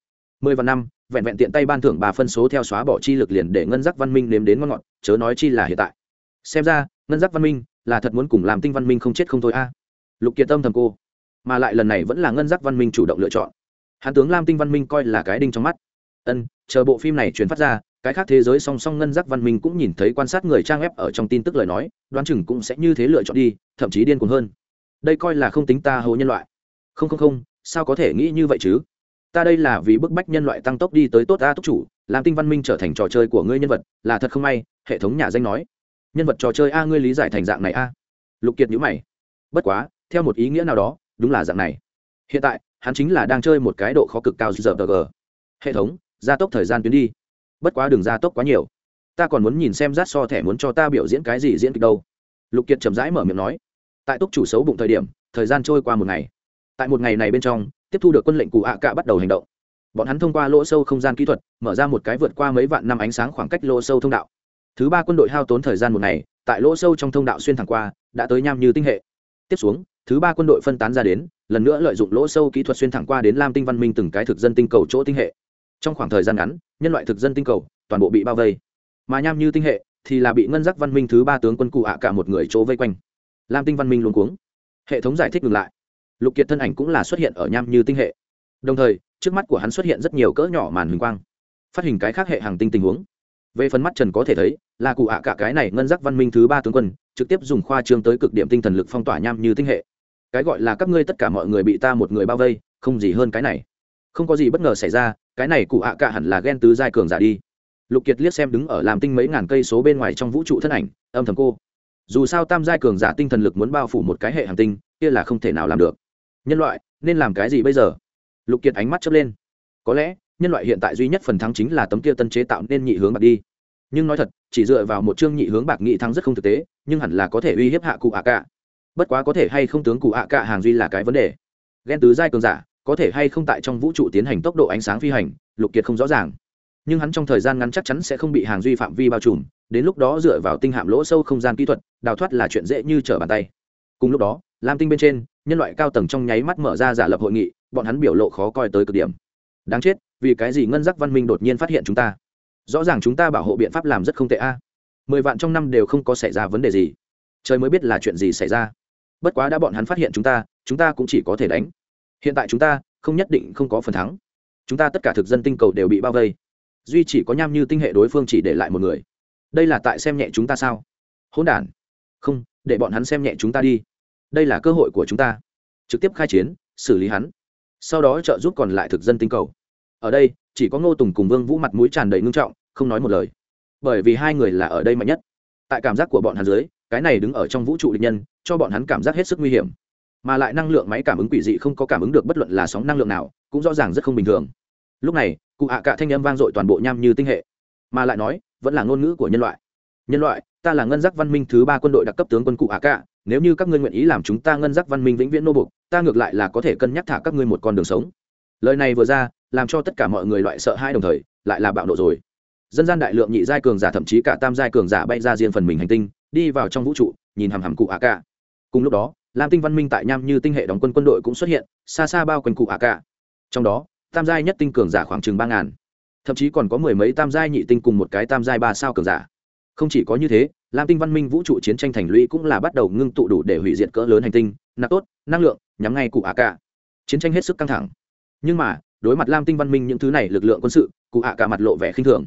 Mười vạn năm, vẹn vẹn tiện tay ban thưởng bà phân số theo xóa bỏ chi lực liền để ngân giác văn minh nếm đến ngon ngọt, chớ nói chi là hiện tại. Xem ra, ngân giác văn minh là thật muốn cùng làm tinh văn minh không chết không thôi a. Lục kiệt tâm thầm cô, mà lại lần này vẫn là ngân giác văn minh chủ động lựa chọn. Hãn tướng lam tinh văn minh coi là cái đinh trong mắt. Ân, chờ bộ phim này truyền phát ra cái khác thế giới song song ngân giác văn minh cũng nhìn thấy quan sát người trang ép ở trong tin tức lời nói, đoán chừng cũng sẽ như thế lựa chọn đi, thậm chí điên cuồng hơn. Đây coi là không tính ta hầu nhân loại. Không không không, sao có thể nghĩ như vậy chứ? Ta đây là vì bức bách nhân loại tăng tốc đi tới tốt ta túc chủ, làm tinh văn minh trở thành trò chơi của ngươi nhân vật, là thật không may, hệ thống nhà danh nói. Nhân vật trò chơi a ngươi lý giải thành dạng này a. Lục kiệt nhữ mày. Bất quá, theo một ý nghĩa nào đó, đúng là dạng này. Hiện tại, hắn chính là đang chơi một cái độ khó cực cao giờ hệ thống, gia tốc thời gian tuyến đi bất quá đường ra tốc quá nhiều. Ta còn muốn nhìn xem rát so thẻ muốn cho ta biểu diễn cái gì diễn kịch đâu. Lục kiệt chậm rãi mở miệng nói. Tại túc chủ xấu bụng thời điểm, thời gian trôi qua một ngày. Tại một ngày này bên trong, tiếp thu được quân lệnh cụ ạ cạ bắt đầu hành động. Bọn hắn thông qua lỗ sâu không gian kỹ thuật, mở ra một cái vượt qua mấy vạn năm ánh sáng khoảng cách lỗ sâu thông đạo. Thứ ba quân đội hao tốn thời gian một ngày, tại lỗ sâu trong thông đạo xuyên thẳng qua, đã tới nham như tinh hệ. Tiếp xuống, thứ ba quân đội phân tán ra đến, lần nữa lợi dụng lỗ sâu kỹ thuật xuyên thẳng qua đến lam tinh văn minh từng cái thực dân tinh cầu chỗ tinh hệ trong khoảng thời gian ngắn, nhân loại thực dân tinh cầu, toàn bộ bị bao vây. Mà nham như tinh hệ thì là bị ngân giác văn minh thứ ba tướng quân cụ ạ cả một người chỗ vây quanh. Lam tinh văn minh luôn cuống. Hệ thống giải thích ngừng lại. Lục kiệt thân ảnh cũng là xuất hiện ở nham như tinh hệ. Đồng thời, trước mắt của hắn xuất hiện rất nhiều cỡ nhỏ màn hình quang, phát hình cái khác hệ hàng tinh tình huống. Về phần mắt trần có thể thấy, là cụ ạ cả cái này ngân giác văn minh thứ ba tướng quân, trực tiếp dùng khoa trương tới cực điểm tinh thần lực phong tỏa nham như tinh hệ. Cái gọi là các ngươi tất cả mọi người bị ta một người bao vây, không gì hơn cái này. Không có gì bất ngờ xảy ra cái này cụ ạ cả hẳn là ghen tứ giai cường giả đi. Lục kiệt liếc xem đứng ở làm tinh mấy ngàn cây số bên ngoài trong vũ trụ thân ảnh, âm thầm cô. Dù sao tam giai cường giả tinh thần lực muốn bao phủ một cái hệ hành tinh, kia là không thể nào làm được. Nhân loại, nên làm cái gì bây giờ? Lục kiệt ánh mắt chớp lên. Có lẽ, nhân loại hiện tại duy nhất phần thắng chính là tấm kia tân chế tạo nên nhị hướng bạc đi. Nhưng nói thật, chỉ dựa vào một chương nhị hướng bạc nghị thắng rất không thực tế, nhưng hẳn là có thể uy hiếp hạ cụ ạ cả. Bất quá có thể hay không tướng cụ ạ cả hàng duy là cái vấn đề. Ghen tứ giai cường giả có thể hay không tại trong vũ trụ tiến hành tốc độ ánh sáng phi hành, lục kiệt không rõ ràng. Nhưng hắn trong thời gian ngắn chắc chắn sẽ không bị hàng duy phạm vi bao trùm, đến lúc đó dựa vào tinh hạm lỗ sâu không gian kỹ thuật, đào thoát là chuyện dễ như trở bàn tay. Cùng lúc đó, lam tinh bên trên, nhân loại cao tầng trong nháy mắt mở ra giả lập hội nghị, bọn hắn biểu lộ khó coi tới cực điểm. Đáng chết, vì cái gì ngân giác văn minh đột nhiên phát hiện chúng ta? Rõ ràng chúng ta bảo hộ biện pháp làm rất không tệ a. Mười vạn trong năm đều không có xảy ra vấn đề gì. Trời mới biết là chuyện gì xảy ra. Bất quá đã bọn hắn phát hiện chúng ta chúng ta cũng chỉ có thể đánh hiện tại chúng ta không nhất định không có phần thắng. Chúng ta tất cả thực dân tinh cầu đều bị bao vây. Duy chỉ có nham như tinh hệ đối phương chỉ để lại một người. Đây là tại xem nhẹ chúng ta sao? Hỗn đản. Không, để bọn hắn xem nhẹ chúng ta đi. Đây là cơ hội của chúng ta. Trực tiếp khai chiến, xử lý hắn. Sau đó trợ giúp còn lại thực dân tinh cầu. Ở đây, chỉ có ngô tùng cùng vương vũ mặt mũi tràn đầy ngưng trọng, không nói một lời. Bởi vì hai người là ở đây mạnh nhất. Tại cảm giác của bọn hắn dưới, cái này đứng ở trong vũ trụ địch nhân, cho bọn hắn cảm giác hết sức nguy hiểm mà lại năng lượng máy cảm ứng quỷ dị không có cảm ứng được bất luận là sóng năng lượng nào, cũng rõ ràng rất không bình thường. Lúc này, cụ hạ cả thanh âm vang dội toàn bộ nham như tinh hệ, mà lại nói, vẫn là ngôn ngữ của nhân loại. Nhân loại, ta là ngân giác văn minh thứ ba quân đội đặc cấp tướng quân cụ hạ cả, nếu như các ngươi nguyện ý làm chúng ta ngân giác văn minh vĩnh viễn nô bục ta ngược lại là có thể cân nhắc thả các ngươi một con đường sống. Lời này vừa ra, làm cho tất cả mọi người loại sợ hai đồng thời, lại là bạo nộ rồi. Dân gian đại lượng nhị giai cường giả thậm chí cả tam giai cường giả bay ra riêng phần mình hành tinh, đi vào trong vũ trụ, nhìn hằm hằm cụ hạ cả. Cùng lúc đó lam tinh văn minh tại nham như tinh hệ đóng quân quân đội cũng xuất hiện, xa xa bao quanh cụ ả cả. Trong đó, tam giai nhất tinh cường giả khoảng chừng ba ngàn. Thậm chí còn có mười mấy tam giai nhị tinh cùng một cái tam giai ba sao cường giả. Không chỉ có như thế, lam tinh văn minh vũ trụ chiến tranh thành lũy cũng là bắt đầu ngưng tụ đủ để hủy diệt cỡ lớn hành tinh, nạp tốt, năng lượng, nhắm ngay cụ ả cả. Chiến tranh hết sức căng thẳng. Nhưng mà, đối mặt lam tinh văn minh những thứ này lực lượng quân sự, cụ ả cả mặt lộ vẻ khinh thường.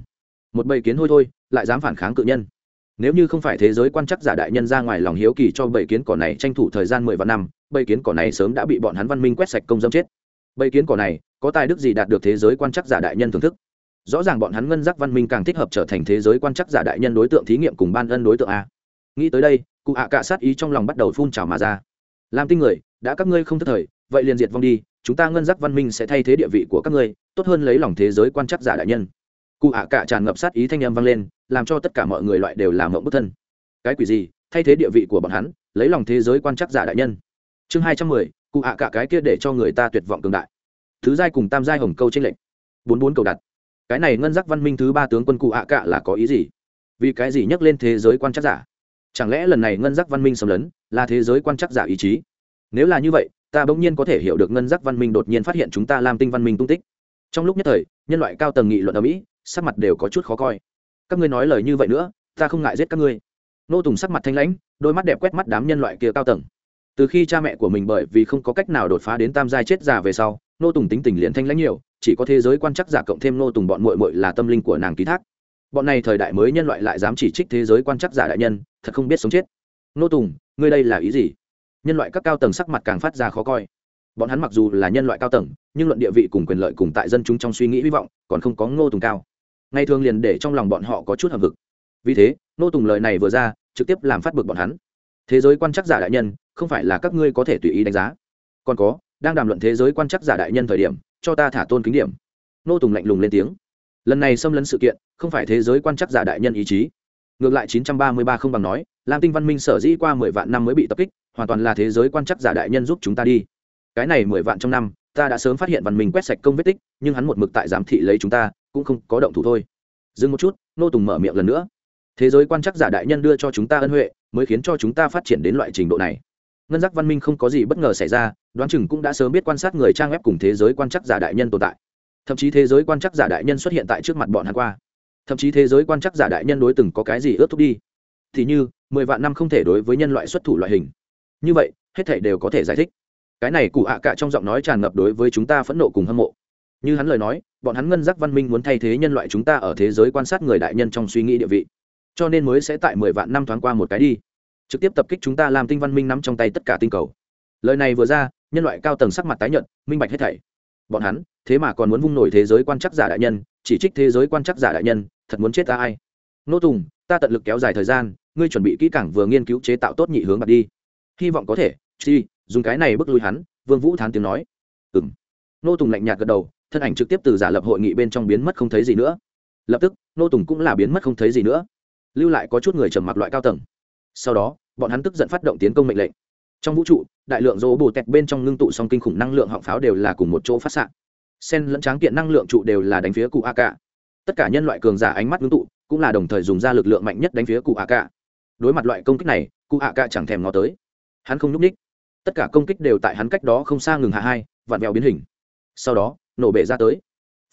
Một bầy kiến hôi thôi, lại dám phản kháng cự nhân nếu như không phải thế giới quan chắc giả đại nhân ra ngoài lòng hiếu kỳ cho bầy kiến cỏ này tranh thủ thời gian mười vạn năm, bầy kiến cỏ này sớm đã bị bọn hắn văn minh quét sạch công dâm chết. Bầy kiến cỏ này, có tài đức gì đạt được thế giới quan chắc giả đại nhân thưởng thức? Rõ ràng bọn hắn ngân giác văn minh càng thích hợp trở thành thế giới quan chắc giả đại nhân đối tượng thí nghiệm cùng ban ân đối tượng a. Nghĩ tới đây, cụ hạ cả sát ý trong lòng bắt đầu phun trào mà ra. Làm tinh người, đã các ngươi không thất thời, vậy liền diệt vong đi, chúng ta ngân giác văn minh sẽ thay thế địa vị của các ngươi, tốt hơn lấy lòng thế giới quan chắc giả đại nhân cụ hạ cả tràn ngập sát ý thanh âm vang lên, làm cho tất cả mọi người loại đều làm mộng bất thân. Cái quỷ gì? Thay thế địa vị của bọn hắn, lấy lòng thế giới quan chắc giả đại nhân. Chương hai trăm mười, cụ ạ cả cái kia để cho người ta tuyệt vọng cường đại. Thứ giai cùng tam giai hồng câu trên lệnh bốn bốn cầu đặt. Cái này ngân giác văn minh thứ ba tướng quân cụ ạ cả là có ý gì? Vì cái gì nhắc lên thế giới quan chắc giả? Chẳng lẽ lần này ngân giác văn minh xâm lấn là thế giới quan chắc giả ý chí? Nếu là như vậy, ta bỗng nhiên có thể hiểu được ngân giác văn minh đột nhiên phát hiện chúng ta làm tinh văn minh tung tích. Trong lúc nhất thời, nhân loại cao tầng nghị luận ở mỹ sắc mặt đều có chút khó coi. Các ngươi nói lời như vậy nữa, ta không ngại giết các ngươi. Nô tùng sắc mặt thanh lãnh, đôi mắt đẹp quét mắt đám nhân loại kia cao tầng. Từ khi cha mẹ của mình bởi vì không có cách nào đột phá đến tam giai chết già về sau, nô tùng tính tình liền thanh lãnh nhiều, chỉ có thế giới quan chắc giả cộng thêm nô tùng bọn mội mội là tâm linh của nàng ký thác. Bọn này thời đại mới nhân loại lại dám chỉ trích thế giới quan chắc giả đại nhân, thật không biết sống chết. Nô tùng, ngươi đây là ý gì? Nhân loại các cao tầng sắc mặt càng phát ra khó coi. Bọn hắn mặc dù là nhân loại cao tầng, nhưng luận địa vị cùng quyền lợi cùng tại dân chúng trong suy nghĩ hy vọng, còn không có ngô tùng cao ngày thường liền để trong lòng bọn họ có chút hầm vực vì thế, nô tùng lời này vừa ra, trực tiếp làm phát bực bọn hắn. Thế giới quan chắc giả đại nhân, không phải là các ngươi có thể tùy ý đánh giá. Còn có, đang đàm luận thế giới quan chắc giả đại nhân thời điểm, cho ta thả tôn kính điểm. Nô tùng lạnh lùng lên tiếng. Lần này xâm lấn sự kiện, không phải thế giới quan chắc giả đại nhân ý chí. Ngược lại 933 không bằng nói, lam tinh văn minh sở dĩ qua mười vạn năm mới bị tập kích, hoàn toàn là thế giới quan chắc giả đại nhân giúp chúng ta đi. Cái này mười vạn trong năm, ta đã sớm phát hiện văn minh quét sạch công vết tích, nhưng hắn một mực tại giám thị lấy chúng ta cũng không có động thủ thôi. Dừng một chút, nô tùng mở miệng lần nữa. Thế giới quan chắc giả đại nhân đưa cho chúng ta ân huệ, mới khiến cho chúng ta phát triển đến loại trình độ này. Ngân giác văn minh không có gì bất ngờ xảy ra, đoán chừng cũng đã sớm biết quan sát người trang web cùng thế giới quan chắc giả đại nhân tồn tại. Thậm chí thế giới quan chắc giả đại nhân xuất hiện tại trước mặt bọn hắn qua. Thậm chí thế giới quan chắc giả đại nhân đối từng có cái gì ướt thúc đi. Thì như, mười vạn năm không thể đối với nhân loại xuất thủ loại hình. Như vậy, hết thể đều có thể giải thích. Cái này cụ ạ cả trong giọng nói tràn ngập đối với chúng ta phẫn nộ cùng hâm mộ như hắn lời nói, bọn hắn ngân giác văn minh muốn thay thế nhân loại chúng ta ở thế giới quan sát người đại nhân trong suy nghĩ địa vị. Cho nên mới sẽ tại mười vạn năm thoáng qua một cái đi. Trực tiếp tập kích chúng ta làm tinh văn minh nắm trong tay tất cả tinh cầu. Lời này vừa ra, nhân loại cao tầng sắc mặt tái nhận minh bạch hết thảy. Bọn hắn, thế mà còn muốn vung nổi thế giới quan chắc giả đại nhân, chỉ trích thế giới quan chắc giả đại nhân, thật muốn chết ta ai? Nô tùng, ta tận lực kéo dài thời gian, ngươi chuẩn bị kỹ càng vừa nghiên cứu chế tạo tốt nhị hướng bạc đi. Hy vọng có thể. Chi, dùng cái này bước lui hắn, vương vũ thán tiếng nói. Ừ m nô tùng lạnh nhạt gật đầu thân ảnh trực tiếp từ giả lập hội nghị bên trong biến mất không thấy gì nữa. Lập tức, nô tùng cũng là biến mất không thấy gì nữa. Lưu lại có chút người trầm mặc loại cao tầng. Sau đó, bọn hắn tức giận phát động tiến công mệnh lệnh. Trong vũ trụ, đại lượng dỗ bồ tẹt bên trong ngưng tụ song kinh khủng năng lượng họng pháo đều là cùng một chỗ phát s sen lẫn tráng kiện năng lượng trụ đều là đánh phía cụ a cả tất cả nhân loại cường giả ánh mắt ngưng tụ, cũng là đồng thời dùng ra lực lượng mạnh nhất đánh phía cụ a cả đối mặt loại công kích này, cụ a cả chẳng thèm ngó tới. Hắn không nhúc ních tất cả công kích đều tại hắn cách đó không xa ngừng hạ hai, vặn vẹo biến hình. Sau đó nổ bể ra tới.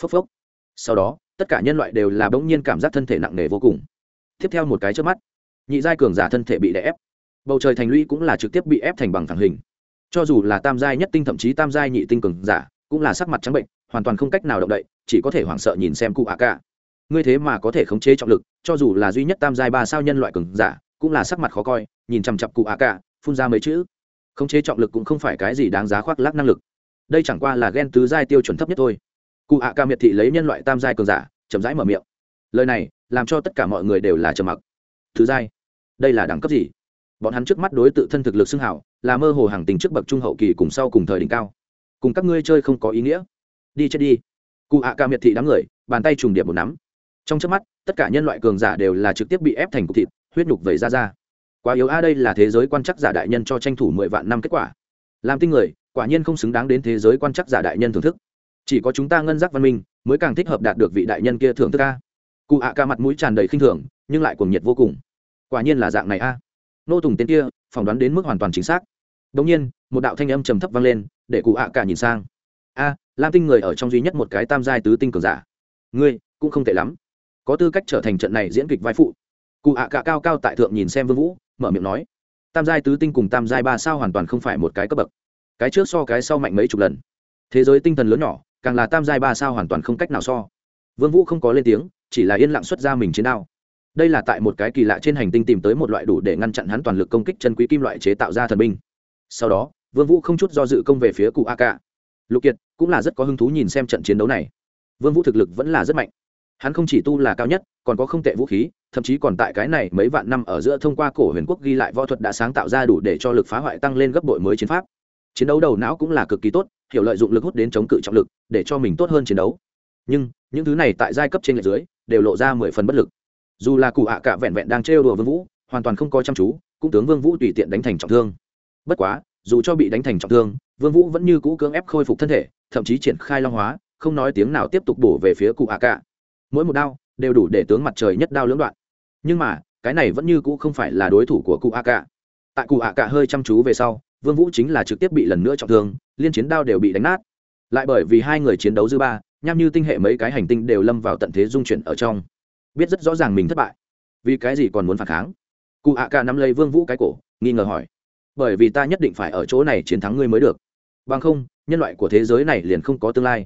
Phốc phốc. Sau đó, tất cả nhân loại đều là bỗng nhiên cảm giác thân thể nặng nề vô cùng. Tiếp theo một cái trước mắt, nhị giai cường giả thân thể bị đè ép. Bầu trời thành lũy cũng là trực tiếp bị ép thành bằng thẳng hình. Cho dù là tam giai nhất tinh thậm chí tam giai nhị tinh cường giả, cũng là sắc mặt trắng bệnh, hoàn toàn không cách nào động đậy, chỉ có thể hoảng sợ nhìn xem cụ ạ cả. Ngươi thế mà có thể khống chế trọng lực, cho dù là duy nhất tam giai ba sao nhân loại cường giả, cũng là sắc mặt khó coi, nhìn chằm chặp cụ ạ cả, phun ra mấy chữ. Khống chế trọng lực cũng không phải cái gì đáng giá khoác lác năng lực đây chẳng qua là ghen tứ giai tiêu chuẩn thấp nhất thôi. Cụ Hạ ca miệt thị lấy nhân loại tam giai cường giả, chậm rãi mở miệng. Lời này làm cho tất cả mọi người đều là trầm mặc. Thứ giai, đây là đẳng cấp gì? Bọn hắn trước mắt đối tự thân thực lực xưng hảo, là mơ hồ hàng tình trước bậc trung hậu kỳ cùng sau cùng thời đỉnh cao. Cùng các ngươi chơi không có ý nghĩa. Đi chết đi. Cụ Hạ ca miệt thị đám người, bàn tay trùng điệp một nắm. Trong trước mắt, tất cả nhân loại cường giả đều là trực tiếp bị ép thành cục thịt, huyết nhục vẩy ra ra. Quá yếu a, đây là thế giới quan chắc giả đại nhân cho tranh thủ mười vạn năm kết quả. Làm tinh người quả nhiên không xứng đáng đến thế giới quan chắc giả đại nhân thưởng thức. Chỉ có chúng ta ngân giác văn minh mới càng thích hợp đạt được vị đại nhân kia thưởng thức a. Cụ ạ ca mặt mũi tràn đầy khinh thường, nhưng lại cuồng nhiệt vô cùng. Quả nhiên là dạng này a. Nô tùng tên kia, phỏng đoán đến mức hoàn toàn chính xác. Đông nhiên, một đạo thanh âm trầm thấp vang lên, để cụ ạ cả nhìn sang. A, lam tinh người ở trong duy nhất một cái tam giai tứ tinh cường giả. Ngươi, cũng không tệ lắm. Có tư cách trở thành trận này diễn kịch vai phụ. Cụ ạ cả cao cao tại thượng nhìn xem vương vũ, mở miệng nói. Tam giai tứ tinh cùng tam giai ba sao hoàn toàn không phải một cái cấp bậc cái trước so cái sau mạnh mấy chục lần. Thế giới tinh thần lớn nhỏ, càng là tam giai ba sao hoàn toàn không cách nào so. Vương vũ không có lên tiếng, chỉ là yên lặng xuất ra mình chiến đao. Đây là tại một cái kỳ lạ trên hành tinh tìm tới một loại đủ để ngăn chặn hắn toàn lực công kích chân quý kim loại chế tạo ra thần binh. Sau đó, vương vũ không chút do dự công về phía cụ a ca lục kiệt cũng là rất có hứng thú nhìn xem trận chiến đấu này. Vương vũ thực lực vẫn là rất mạnh. Hắn không chỉ tu là cao nhất, còn có không tệ vũ khí, thậm chí còn tại cái này mấy vạn năm ở giữa thông qua cổ huyền quốc ghi lại võ thuật đã sáng tạo ra đủ để cho lực phá hoại tăng lên gấp bội mới chiến pháp chiến đấu đầu não cũng là cực kỳ tốt, hiểu lợi dụng lực hút đến chống cự trọng lực để cho mình tốt hơn chiến đấu. Nhưng, những thứ này tại giai cấp trên lệch dưới, đều lộ ra mười phần bất lực. Dù là cụ ạ cả vẹn vẹn đang trêu đùa vương vũ, hoàn toàn không coi chăm chú, cũng tướng vương vũ tùy tiện đánh thành trọng thương. Bất quá, dù cho bị đánh thành trọng thương, vương vũ vẫn như cũ cưỡng ép khôi phục thân thể, thậm chí triển khai long hóa, không nói tiếng nào tiếp tục bổ về phía cụ ạ cả. Mỗi một đao đều đủ để tướng mặt trời nhất đao lưỡng đoạn. Nhưng mà, cái này vẫn như cũ không phải là đối thủ của cụ ạ cả. Tại cụ ạ cả hơi chăm chú về sau vương vũ chính là trực tiếp bị lần nữa trọng thương, liên chiến đao đều bị đánh nát. Lại bởi vì hai người chiến đấu dư ba, nham như tinh hệ mấy cái hành tinh đều lâm vào tận thế dung chuyển ở trong. Biết rất rõ ràng mình thất bại. Vì cái gì còn muốn phản kháng? Cụ hạ ca nắm lấy vương vũ cái cổ, nghi ngờ hỏi. Bởi vì ta nhất định phải ở chỗ này chiến thắng ngươi mới được. Bằng không, nhân loại của thế giới này liền không có tương lai.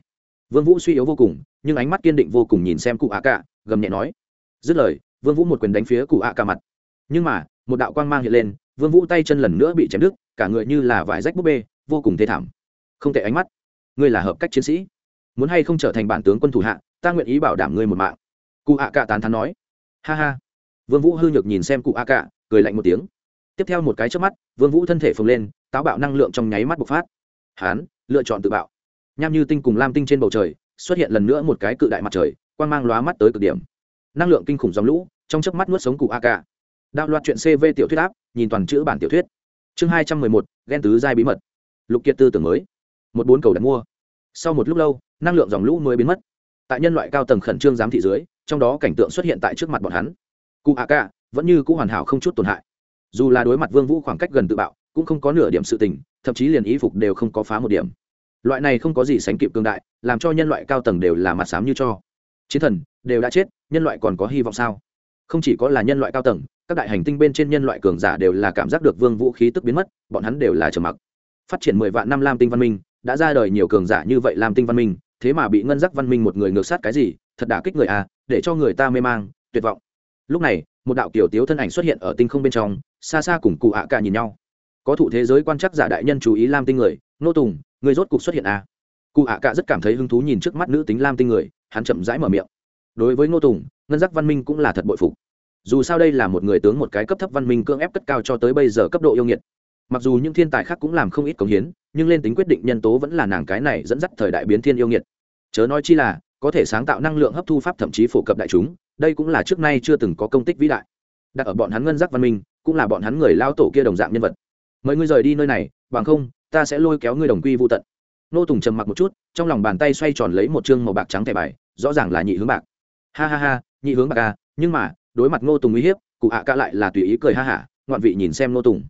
Vương vũ suy yếu vô cùng, nhưng ánh mắt kiên định vô cùng nhìn xem cụ hạ ca gầm nhẹ nói. Dứt lời, vương vũ một quyền đánh phía cụ hạ ca mặt. Nhưng mà, một đạo quang mang hiện lên vương vũ tay chân lần nữa bị chém đứt, cả người như là vải rách búp bê, vô cùng thê thảm. Không thể ánh mắt. Ngươi là hợp cách chiến sĩ. Muốn hay không trở thành bản tướng quân thủ hạ, ta nguyện ý bảo đảm ngươi một mạng. Cụ ạ cả tán thán nói. Ha ha. Vương vũ hư nhược nhìn xem cụ ạ cả cười lạnh một tiếng. Tiếp theo một cái trước mắt, vương vũ thân thể phồng lên, táo bạo năng lượng trong nháy mắt bộc phát. Hán, lựa chọn tự bạo. Nham như tinh cùng lam tinh trên bầu trời, xuất hiện lần nữa một cái cự đại mặt trời, quang mang lóa mắt tới cực điểm. Năng lượng kinh khủng dòng lũ, trong chớp mắt nuốt sống cụ a ca đạo loạt chuyện cv tiểu thuyết áp, nhìn toàn chữ bản tiểu thuyết. Chương hai trăm mười một, ghen tứ giai bí mật. Lục kiệt tư tưởng mới. Một bốn cầu đặt mua. Sau một lúc lâu, năng lượng dòng lũ mới biến mất. Tại nhân loại cao tầng khẩn trương giám thị dưới, trong đó cảnh tượng xuất hiện tại trước mặt bọn hắn. Cụ hạ ca, vẫn như cũ hoàn hảo không chút tổn hại. Dù là đối mặt vương vũ khoảng cách gần tự bạo, cũng không có nửa điểm sự tình, thậm chí liền ý phục đều không có phá một điểm. Loại này không có gì sánh kịp cương đại, làm cho nhân loại cao tầng đều là mặt sám như cho. Chiến thần, đều đã chết, nhân loại còn có hy vọng sao? Không chỉ có là nhân loại cao tầng, các đại hành tinh bên trên nhân loại cường giả đều là cảm giác được vương vũ khí tức biến mất, bọn hắn đều là trầm mặc. Phát triển mười vạn năm lam tinh văn minh, đã ra đời nhiều cường giả như vậy lam tinh văn minh, thế mà bị ngân giác văn minh một người ngược sát cái gì, thật đả kích người à để cho người ta mê mang, tuyệt vọng. Lúc này, một đạo tiểu tiếu thân ảnh xuất hiện ở tinh không bên trong, xa xa cùng cụ ạ cả nhìn nhau. Có thụ thế giới quan chắc giả đại nhân chú ý lam tinh người, nô tùng, người rốt cục xuất hiện à. cụ ạ cả rất cảm thấy hứng thú nhìn trước mắt nữ tính lam tinh người, hắn chậm rãi mở miệng. Đối với nô tùng ngân giác văn minh cũng là thật bội phục. Dù sao đây là một người tướng một cái cấp thấp văn minh cưỡng ép cất cao cho tới bây giờ cấp độ yêu nghiệt. Mặc dù những thiên tài khác cũng làm không ít công hiến, nhưng lên tính quyết định nhân tố vẫn là nàng cái này dẫn dắt thời đại biến thiên yêu nghiệt. Chớ nói chi là, có thể sáng tạo năng lượng hấp thu pháp thậm chí phổ cập đại chúng, đây cũng là trước nay chưa từng có công tích vĩ đại. Đặt ở bọn hắn ngân giác văn minh, cũng là bọn hắn người lao tổ kia đồng dạng nhân vật. Mời ngươi rời đi nơi này, bằng không, ta sẽ lôi kéo ngươi đồng quy vô tận. Nô tùng trầm mặc một chút, trong lòng bàn tay xoay tròn lấy một chương màu bạc trắng thẻ bài, rõ ràng là nhị hướng bạc. Ha ha ha nhị hướng bạc ca nhưng mà, đối mặt nô tùng uy hiếp, cụ hạ ca lại là tùy ý cười ha hả, ngoạn vị nhìn xem nô tùng.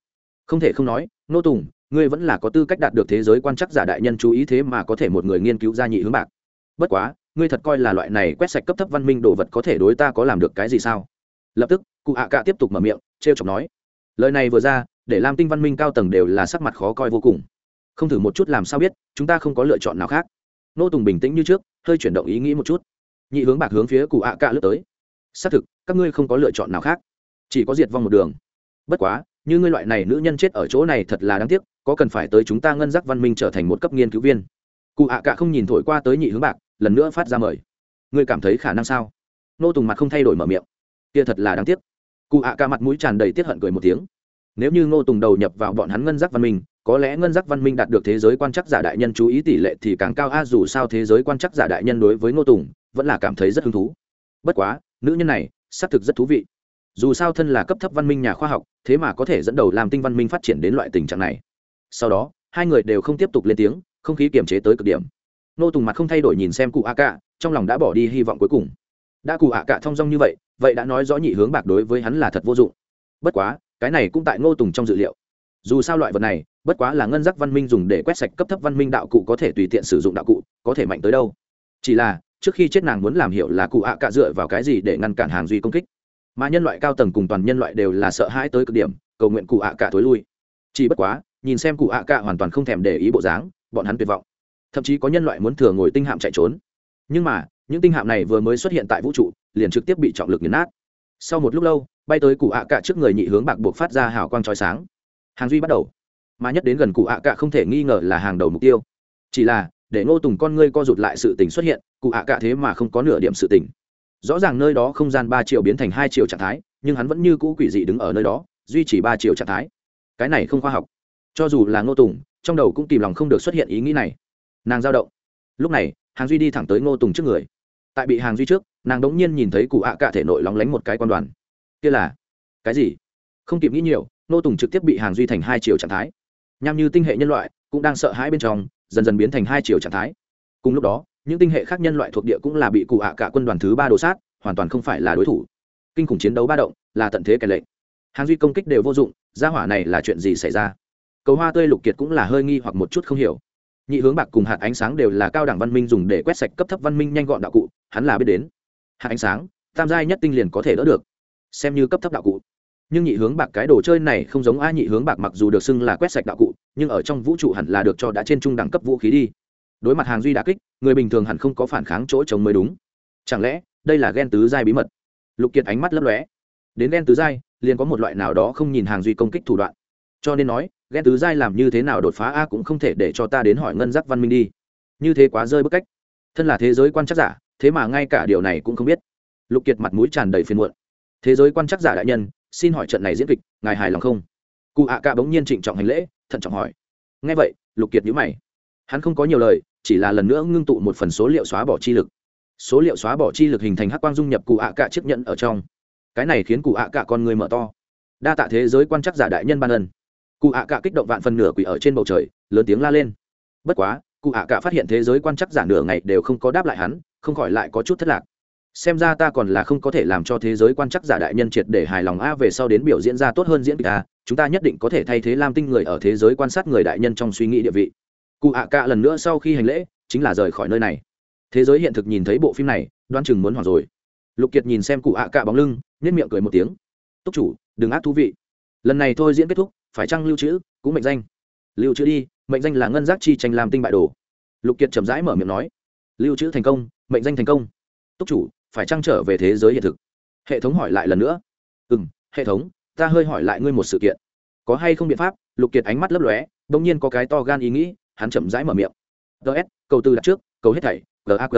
Không thể không nói nô tùng, ngươi vẫn là có tư cách đạt được thế giới quan chắc giả đại nhân chú ý thế mà có thể một người nghiên cứu ra nhị hướng bạc. Bất quá, ngươi thật coi là loại này quét sạch cấp thấp văn minh đồ vật có thể đối ta có làm được cái gì sao? Lập tức, cụ hạ cạ tiếp tục mở miệng t r e o chọc nói, lời này vừa ra, để làm tinh văn minh cao tầng đều là sắc mặt khó coi vô cùng. Không thử một chút làm sao biết, chúng ta không có lựa chọn nào khác. Nô tùng bình tĩnh như trước, hơi chuyển động ý nghĩ một chút nhị hướng bạc hướng phía cụ ạ cạ lướt tới. Xác thực, các ngươi không có lựa chọn nào khác, chỉ có diệt vong một đường. Bất quá, như ngươi loại này nữ nhân chết ở chỗ này thật là đáng tiếc, có cần phải tới chúng ta ngân giác văn minh trở thành một cấp nghiên cứu viên. Cụ ạ cạ không nhìn thổi qua tới nhị hướng bạc, lần nữa phát ra mời. Ngươi cảm thấy khả năng sao? Nô tùng mặt không thay đổi mở miệng. Kia thật là đáng tiếc. Cụ ạ cạ mặt mũi tràn đầy tiết hận cười một tiếng. Nếu như ngô tùng đầu nhập vào bọn hắn ngân giác văn minh, có lẽ ngân giác văn minh đạt được thế giới quan chắc giả đại nhân chú ý tỷ lệ thì càng cao. A, dù sao thế giới quan chắc giả đại nhân đối với ngô tùng vẫn là cảm thấy rất hứng thú. Bất quá, nữ nhân này, xác thực rất thú vị. Dù sao thân là cấp thấp văn minh nhà khoa học, thế mà có thể dẫn đầu làm tinh văn minh phát triển đến loại tình trạng này. Sau đó, hai người đều không tiếp tục lên tiếng, không khí kiềm chế tới cực điểm. Nô tùng mặt không thay đổi nhìn xem cụ a cạ, trong lòng đã bỏ đi hy vọng cuối cùng. Đã cụ a cạ thong dong như vậy vậy đã nói rõ nhị hướng bạc đối với hắn là thật vô dụng. Bất quá, cái này cũng tại ngô tùng trong dự liệu. Dù sao loại vật này, bất quá là ngân giác văn minh dùng để quét sạch cấp thấp văn minh đạo cụ có thể tùy tiện sử dụng đạo cụ, có thể mạnh tới đâu. Chỉ là trước khi chết nàng muốn làm hiểu là cụ ạ cạ dựa vào cái gì để ngăn cản hàng duy công kích. Mà nhân loại cao tầng cùng toàn nhân loại đều là sợ hãi tới cực điểm, cầu nguyện cụ ạ cạ thối lui. Chỉ bất quá, nhìn xem cụ ạ cạ hoàn toàn không thèm để ý bộ dáng, bọn hắn tuyệt vọng. Thậm chí có nhân loại muốn thừa ngồi tinh hạm chạy trốn. Nhưng mà, những tinh hạm này vừa mới xuất hiện tại vũ trụ, liền trực tiếp bị trọng lực nghiền nát. Sau một lúc lâu, bay tới cụ ạ cạ trước người nhị hướng bạc buộc phát ra hào quang trói sáng. Hàng duy bắt đầu. Mà nhất đến gần cụ ạ cạ không thể nghi ngờ là hàng đầu mục tiêu. Chỉ là để ngô tùng con ngươi co rụt lại sự tình xuất hiện, cụ ạ Cả thế mà không có nửa điểm sự tình. Rõ ràng nơi đó không gian ba triệu biến thành hai triệu trạng thái, nhưng hắn vẫn như cũ quỷ dị đứng ở nơi đó, duy trì ba triệu trạng thái. Cái này không khoa học. Cho dù là ngô tùng, trong đầu cũng kìm lòng không được xuất hiện ý nghĩ này. Nàng giao động. Lúc này, hàng duy đi thẳng tới ngô tùng trước người. Tại bị hàng duy trước, nàng đống nhiên nhìn thấy cụ ạ cả thể nội lóng lánh một cái quan đoàn. Kia là cái gì? Không kịp nghĩ nhiều, ngô tùng trực tiếp bị hàng duy thành hai triệu trạng thái. Nham như tinh hệ nhân loại cũng đang sợ hãi bên trong, dần dần biến thành hai chiều trạng thái. Cùng lúc đó, những tinh hệ khác nhân loại thuộc địa cũng là bị cụ hạ cả quân đoàn thứ ba đồ sát, hoàn toàn không phải là đối thủ. Kinh khủng chiến đấu ba động là tận thế kẻ lệnh. Hàng duy công kích đều vô dụng, gia hỏa này là chuyện gì xảy ra? Cầu hoa tươi lục kiệt cũng là hơi nghi hoặc một chút không hiểu. Nhị hướng bạc cùng hạt ánh sáng đều là cao đẳng văn minh dùng để quét sạch cấp thấp văn minh nhanh gọn đạo cụ, hắn là biết đến. Hạt ánh sáng, tam giai nhất tinh liền có thể đỡ được. Xem như cấp thấp đạo cụ. Nhưng nhị hướng bạc cái đồ chơi này không giống ai nhị hướng bạc mặc dù được xưng là quét sạch đạo cụ nhưng ở trong vũ trụ hẳn là được cho đã trên trung đẳng cấp vũ khí đi. Đối mặt hàng duy đà kích, người bình thường hẳn không có phản kháng chỗ chống mới đúng. Chẳng lẽ, đây là ghen tứ giai bí mật? Lục kiệt ánh mắt lấp lóe. Đến ghen tứ giai, liền có một loại nào đó không nhìn hàng duy công kích thủ đoạn. Cho nên nói ghen tứ giai làm như thế nào đột phá a cũng không thể để cho ta đến hỏi ngân giác văn minh đi. Như thế quá rơi bức cách. Thân là thế giới quan chắc giả, thế mà ngay cả điều này cũng không biết. Lục kiệt mặt mũi tràn đầy phiền muộn. Thế giới quan chắc giả đại nhân, xin hỏi trận này diễn kịch, ngài hài lòng không? Cụ ạ ca bỗng nhiên trịnh trọng hành lễ thận trọng hỏi. Ngay vậy, lục kiệt nhữ mày. Hắn không có nhiều lời, chỉ là lần nữa ngưng tụ một phần số liệu xóa bỏ chi lực. Số liệu xóa bỏ chi lực hình thành hắc quang dung nhập cụ ạ cả chiếc nhẫn ở trong. Cái này khiến cụ ạ cả con người mở to. Đa tạ thế giới quan chắc giả đại nhân ban ân. Cụ ạ cả kích động vạn phần nửa quỷ ở trên bầu trời, lớn tiếng la lên. Bất quá, cụ ạ cả phát hiện thế giới quan chắc giả nửa ngày đều không có đáp lại hắn, không khỏi lại có chút thất lạc. Xem ra ta còn là không có thể làm cho thế giới quan chắc giả đại nhân triệt để hài lòng a về sau đến biểu diễn ra tốt hơn diễn kịch a chúng ta nhất định có thể thay thế lam tinh người ở thế giới quan sát người đại nhân trong suy nghĩ địa vị. Cụ ạ cạ lần nữa sau khi hành lễ, chính là rời khỏi nơi này. Thế giới hiện thực nhìn thấy bộ phim này đoan chừng muốn hoảng rồi. Lục kiệt nhìn xem cụ ạ cạ bóng lưng nhất miệng cười một tiếng. Túc chủ, đừng ác thú vị. Lần này thôi diễn kết thúc, phải chăng lưu trữ cũng mệnh danh? Lưu trữ đi, mệnh danh là ngân giác chi tranh làm tinh bại đồ. Lục kiệt chậm rãi mở miệng nói. Lưu trữ thành công, mệnh danh thành công. Túc chủ, phải trăng trở về thế giới hiện thực? Hệ thống hỏi lại lần nữa. Ừ m hệ thống ta hơi hỏi lại ngươi một sự kiện. Có hay không biện pháp? Lục kiệt ánh mắt lấp lóe đ ỗ n g nhiên có cái to gan ý nghĩ, hắn chậm rãi mở miệng. Ts cầu tư đặt trước, cầu hết thảy gag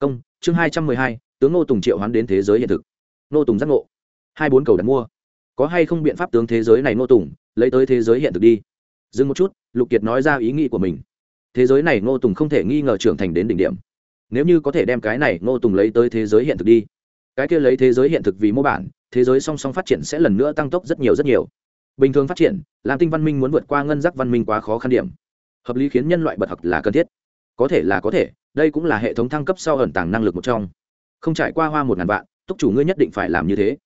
công, chương hai trăm mười hai, tướng ngô tùng triệu hắn đến thế giới hiện thực. Ngô tùng giác ngộ. Hai bốn cầu đặt mua. Có hay không biện pháp tướng thế giới này ngô tùng, lấy tới thế giới hiện thực đi? Dừng một chút, lục kiệt nói ra ý nghĩ của mình. Thế giới này ngô tùng không thể nghi ngờ trưởng thành đến đỉnh điểm. Nếu như có thể đem cái này ngô tùng lấy tới thế giới hiện thực đi. Cái kia lấy thế giới hiện thực vì mô bản thế giới song song phát triển sẽ lần nữa tăng tốc rất nhiều rất nhiều. Bình thường phát triển, làm tinh văn minh muốn vượt qua ngân giác văn minh quá khó khăn điểm. Hợp lý khiến nhân loại bật học là cần thiết. Có thể là có thể, đây cũng là hệ thống thăng cấp sau ẩn tàng năng lực một trong. Không trải qua hoa một ngàn vạn, túc chủ ngươi nhất định phải làm như thế.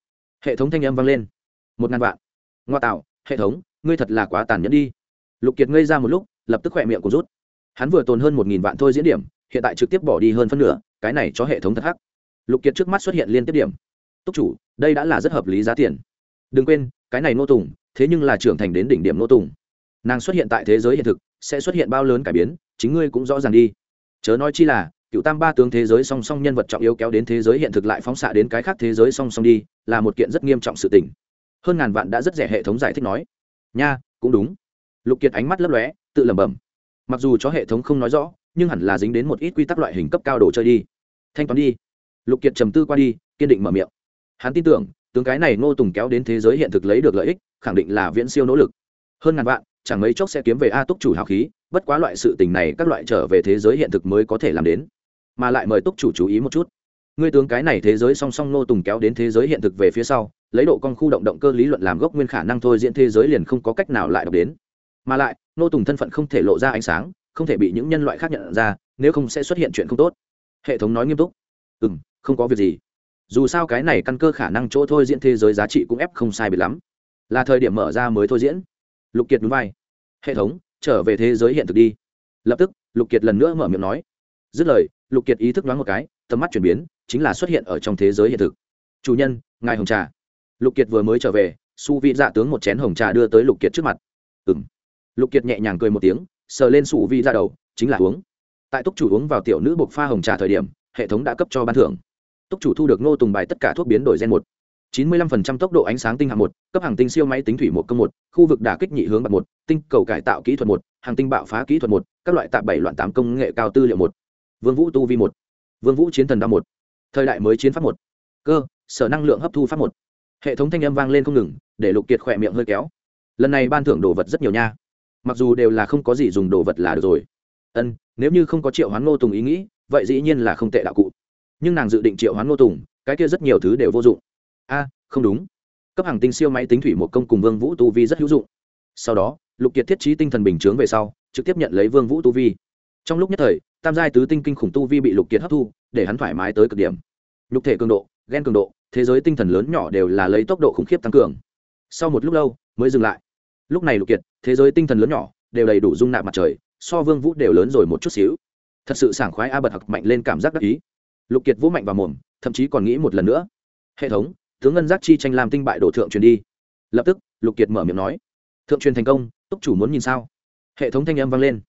Hệ thống thanh âm vang lên. Một ngàn vạn. Ngoa tạo, hệ thống, ngươi thật là quá tàn nhẫn đi. Lục kiệt ngây ra một lúc, lập tức khỏe miệng của rút. Hắn vừa tồn hơn một nghìn vạn thôi diễn điểm, hiện tại trực tiếp bỏ đi hơn phân nửa, cái này cho hệ thống thật hắc. Lục kiệt trước mắt xuất hiện liên tiếp điểm túc chủ, đây đã là rất hợp lý giá tiền. Đừng quên, cái này nô tùng, thế nhưng là trưởng thành đến đỉnh điểm nô tùng. Nàng xuất hiện tại thế giới hiện thực, sẽ xuất hiện bao lớn cải biến, chính ngươi cũng rõ ràng đi. Chớ nói chi là, cựu tam ba tướng thế giới song song nhân vật trọng yếu kéo đến thế giới hiện thực lại phóng xạ đến cái khác thế giới song song đi, là một kiện rất nghiêm trọng sự tình. Hơn ngàn vạn đã rất rẻ hệ thống giải thích nói. Nha, cũng đúng. Lục kiệt ánh mắt lấp lóe, tự lẩm bẩm. Mặc dù cho hệ thống không nói rõ, nhưng hẳn là dính đến một ít quy tắc loại hình cấp cao đồ chơi đi. Thanh toán đi. Lục kiệt trầm tư qua đi, kiên định mở miệng hắn tin tưởng, tướng cái này ngô tùng kéo đến thế giới hiện thực lấy được lợi ích, khẳng định là viễn siêu nỗ lực. Hơn ngàn vạn, chẳng mấy chốc sẽ kiếm về a túc chủ hào khí, bất quá loại sự tình này các loại trở về thế giới hiện thực mới có thể làm đến. Mà lại mời túc chủ chú ý một chút. Ngươi tướng cái này thế giới song song ngô tùng kéo đến thế giới hiện thực về phía sau, lấy độ con khu động động cơ lý luận làm gốc nguyên khả năng thôi diễn thế giới liền không có cách nào lại đọc đến. Mà lại, ngô tùng thân phận không thể lộ ra ánh sáng, không thể bị những nhân loại khác nhận ra, nếu không sẽ xuất hiện chuyện không tốt. Hệ thống nói nghiêm túc. Ừ n không có việc gì dù sao cái này căn cơ khả năng chỗ thôi diễn thế giới giá trị cũng ép không sai bị lắm. Là thời điểm mở ra mới thôi diễn. Lục kiệt núi vai. Hệ thống, trở về thế giới hiện thực đi. Lập tức, lục kiệt lần nữa mở miệng nói. Dứt lời, lục kiệt ý thức đoán một cái, tầm mắt chuyển biến, chính là xuất hiện ở trong thế giới hiện thực. Chủ nhân, ngài hồng trà. Lục kiệt vừa mới trở về, su vị dạ tướng một chén hồng trà đưa tới lục kiệt trước mặt. Ừ m lục kiệt nhẹ nhàng cười một tiếng, sờ lên su vị ra dạ đầu, chính là uống. Tại túc chủ uống vào tiểu nữ buộc pha hồng trà thời điểm, hệ thống đã cấp cho ban thưởng túc chủ thu được ngô tùng bài tất cả thuốc biến đổi gen một. Chín mươi lăm phần trăm tốc độ ánh sáng tinh hạng một, cấp hàng tinh siêu máy tính thủy một công một, khu vực đả kích nhị hướng bạc một, tinh cầu cải tạo kỹ thuật một, hàng tinh bạo phá kỹ thuật một, các loại tạp bảy loạn tám công nghệ cao tư liệu một. Vương vũ tu vi một. Vương vũ chiến thần đa một. Thời đại mới chiến pháp một. Cơ, sở năng lượng hấp thu pháp một. Hệ thống thanh âm vang lên không ngừng, để lục kiệt khỏe miệng hơi kéo. Lần này ban thưởng đồ vật rất nhiều nha. Mặc dù đều là không có gì dùng đồ vật là được rồi. Ân, nếu như không có triệu hoán ngô tùng ý nghĩ, vậy dĩ nhiên là không tệ đạo cụ nhưng nàng dự định triệu hoán ngô tùng, cái kia rất nhiều thứ đều vô dụng. A, không đúng. Cấp hàng tinh siêu máy tính thủy một công cùng vương vũ tu vi rất hữu dụng. Sau đó, lục kiệt thiết trí tinh thần bình chướng về sau, trực tiếp nhận lấy vương vũ tu vi. Trong lúc nhất thời, tam giai tứ tinh kinh khủng tu vi bị lục kiệt hấp thu, để hắn thoải mái tới cực điểm. Nhục thể cường độ ghen cường độ, thế giới tinh thần lớn nhỏ đều là lấy tốc độ khủng khiếp tăng cường. Sau một lúc lâu, mới dừng lại. Lúc này lục kiệt, thế giới tinh thần lớn nhỏ, đều đầy đủ dung nạp mặt trời, so vương vũ đều lớn rồi một chút xíu. Thật sự sảng khoái a bật học mạnh lên cảm giác đắc ý lục kiệt vũ mạnh vào mồm, thậm chí còn nghĩ một lần nữa. Hệ thống, tướng ngân giác chi tranh làm tinh bại đổ thượng truyền đi. Lập tức, lục kiệt mở miệng nói. Thượng truyền thành công, túc chủ muốn nhìn sao? Hệ thống thanh âm vang lên.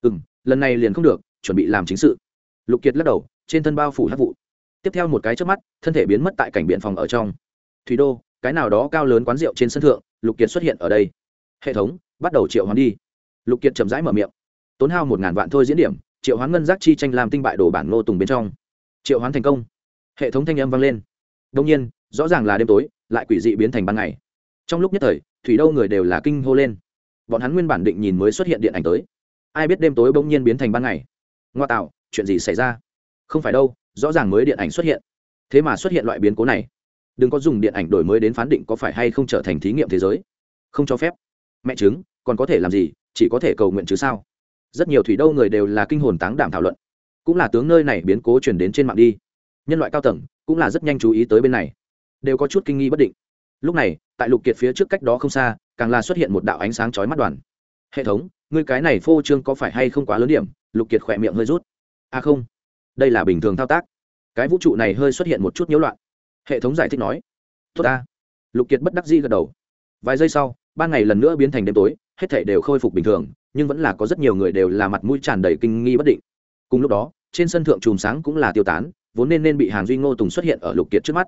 Ừ m lần này liền không được, chuẩn bị làm chính sự. Lục kiệt lắc đầu, trên thân bao phủ hát vụ. Tiếp theo một cái trước mắt, thân thể biến mất tại cảnh biện phòng ở trong. Thủy đô, cái nào đó cao lớn quán rượu trên sân thượng, lục kiệt xuất hiện ở đây. Hệ thống, bắt đầu triệu hoán đi. Lục kiệt chậm rãi mở miệng. Tốn hao một ngàn vạn thôi diễn điểm, triệu hoán ngân giác chi tranh làm tinh bại đồ bản ngô tùng bên trong triệu hoán thành công. Hệ thống thanh âm vang lên. Đông nhiên, rõ ràng là đêm tối, lại quỷ dị biến thành ban ngày. Trong lúc nhất thời, thủy đâu người đều là kinh hô lên. Bọn hắn nguyên bản định nhìn mới xuất hiện điện ảnh tới. Ai biết đêm tối bỗng nhiên biến thành ban ngày. Ngoa tạo, chuyện gì xảy ra? Không phải đâu, rõ ràng mới điện ảnh xuất hiện. Thế mà xuất hiện loại biến cố này. Đừng có dùng điện ảnh đổi mới đến phán định có phải hay không trở thành thí nghiệm thế giới. Không cho phép. Mẹ chứng còn có thể làm gì? Chỉ có thể cầu nguyện chứ sao? Rất nhiều thủy đâu người đều là kinh hồn táng đảm thảo luận cũng là tướng nơi này biến cố chuyển đến trên mạng đi. Nhân loại cao tầng cũng là rất nhanh chú ý tới bên này. Đều có chút kinh nghi bất định. Lúc này, tại lục kiệt phía trước cách đó không xa, càng là xuất hiện một đạo ánh sáng chói mắt đoàn. Hệ thống, ngươi cái này phô trương có phải hay không quá lớn điểm? Lục kiệt khỏe miệng hơi rút. À không, đây là bình thường thao tác. Cái vũ trụ này hơi xuất hiện một chút nhiễu loạn. Hệ thống giải thích nói. Tốt ta. Lục kiệt bất đắc dĩ gật đầu. Vài giây sau, ban ngày lần nữa biến thành đêm tối, hết thể đều khôi phục bình thường, nhưng vẫn là có rất nhiều người đều là mặt mũi tràn đầy kinh nghi bất định. Cùng lúc đó trên sân thượng chùm sáng cũng là tiêu tán, vốn nên nên bị hàng duy ngô tùng xuất hiện ở lục kiệt trước mắt.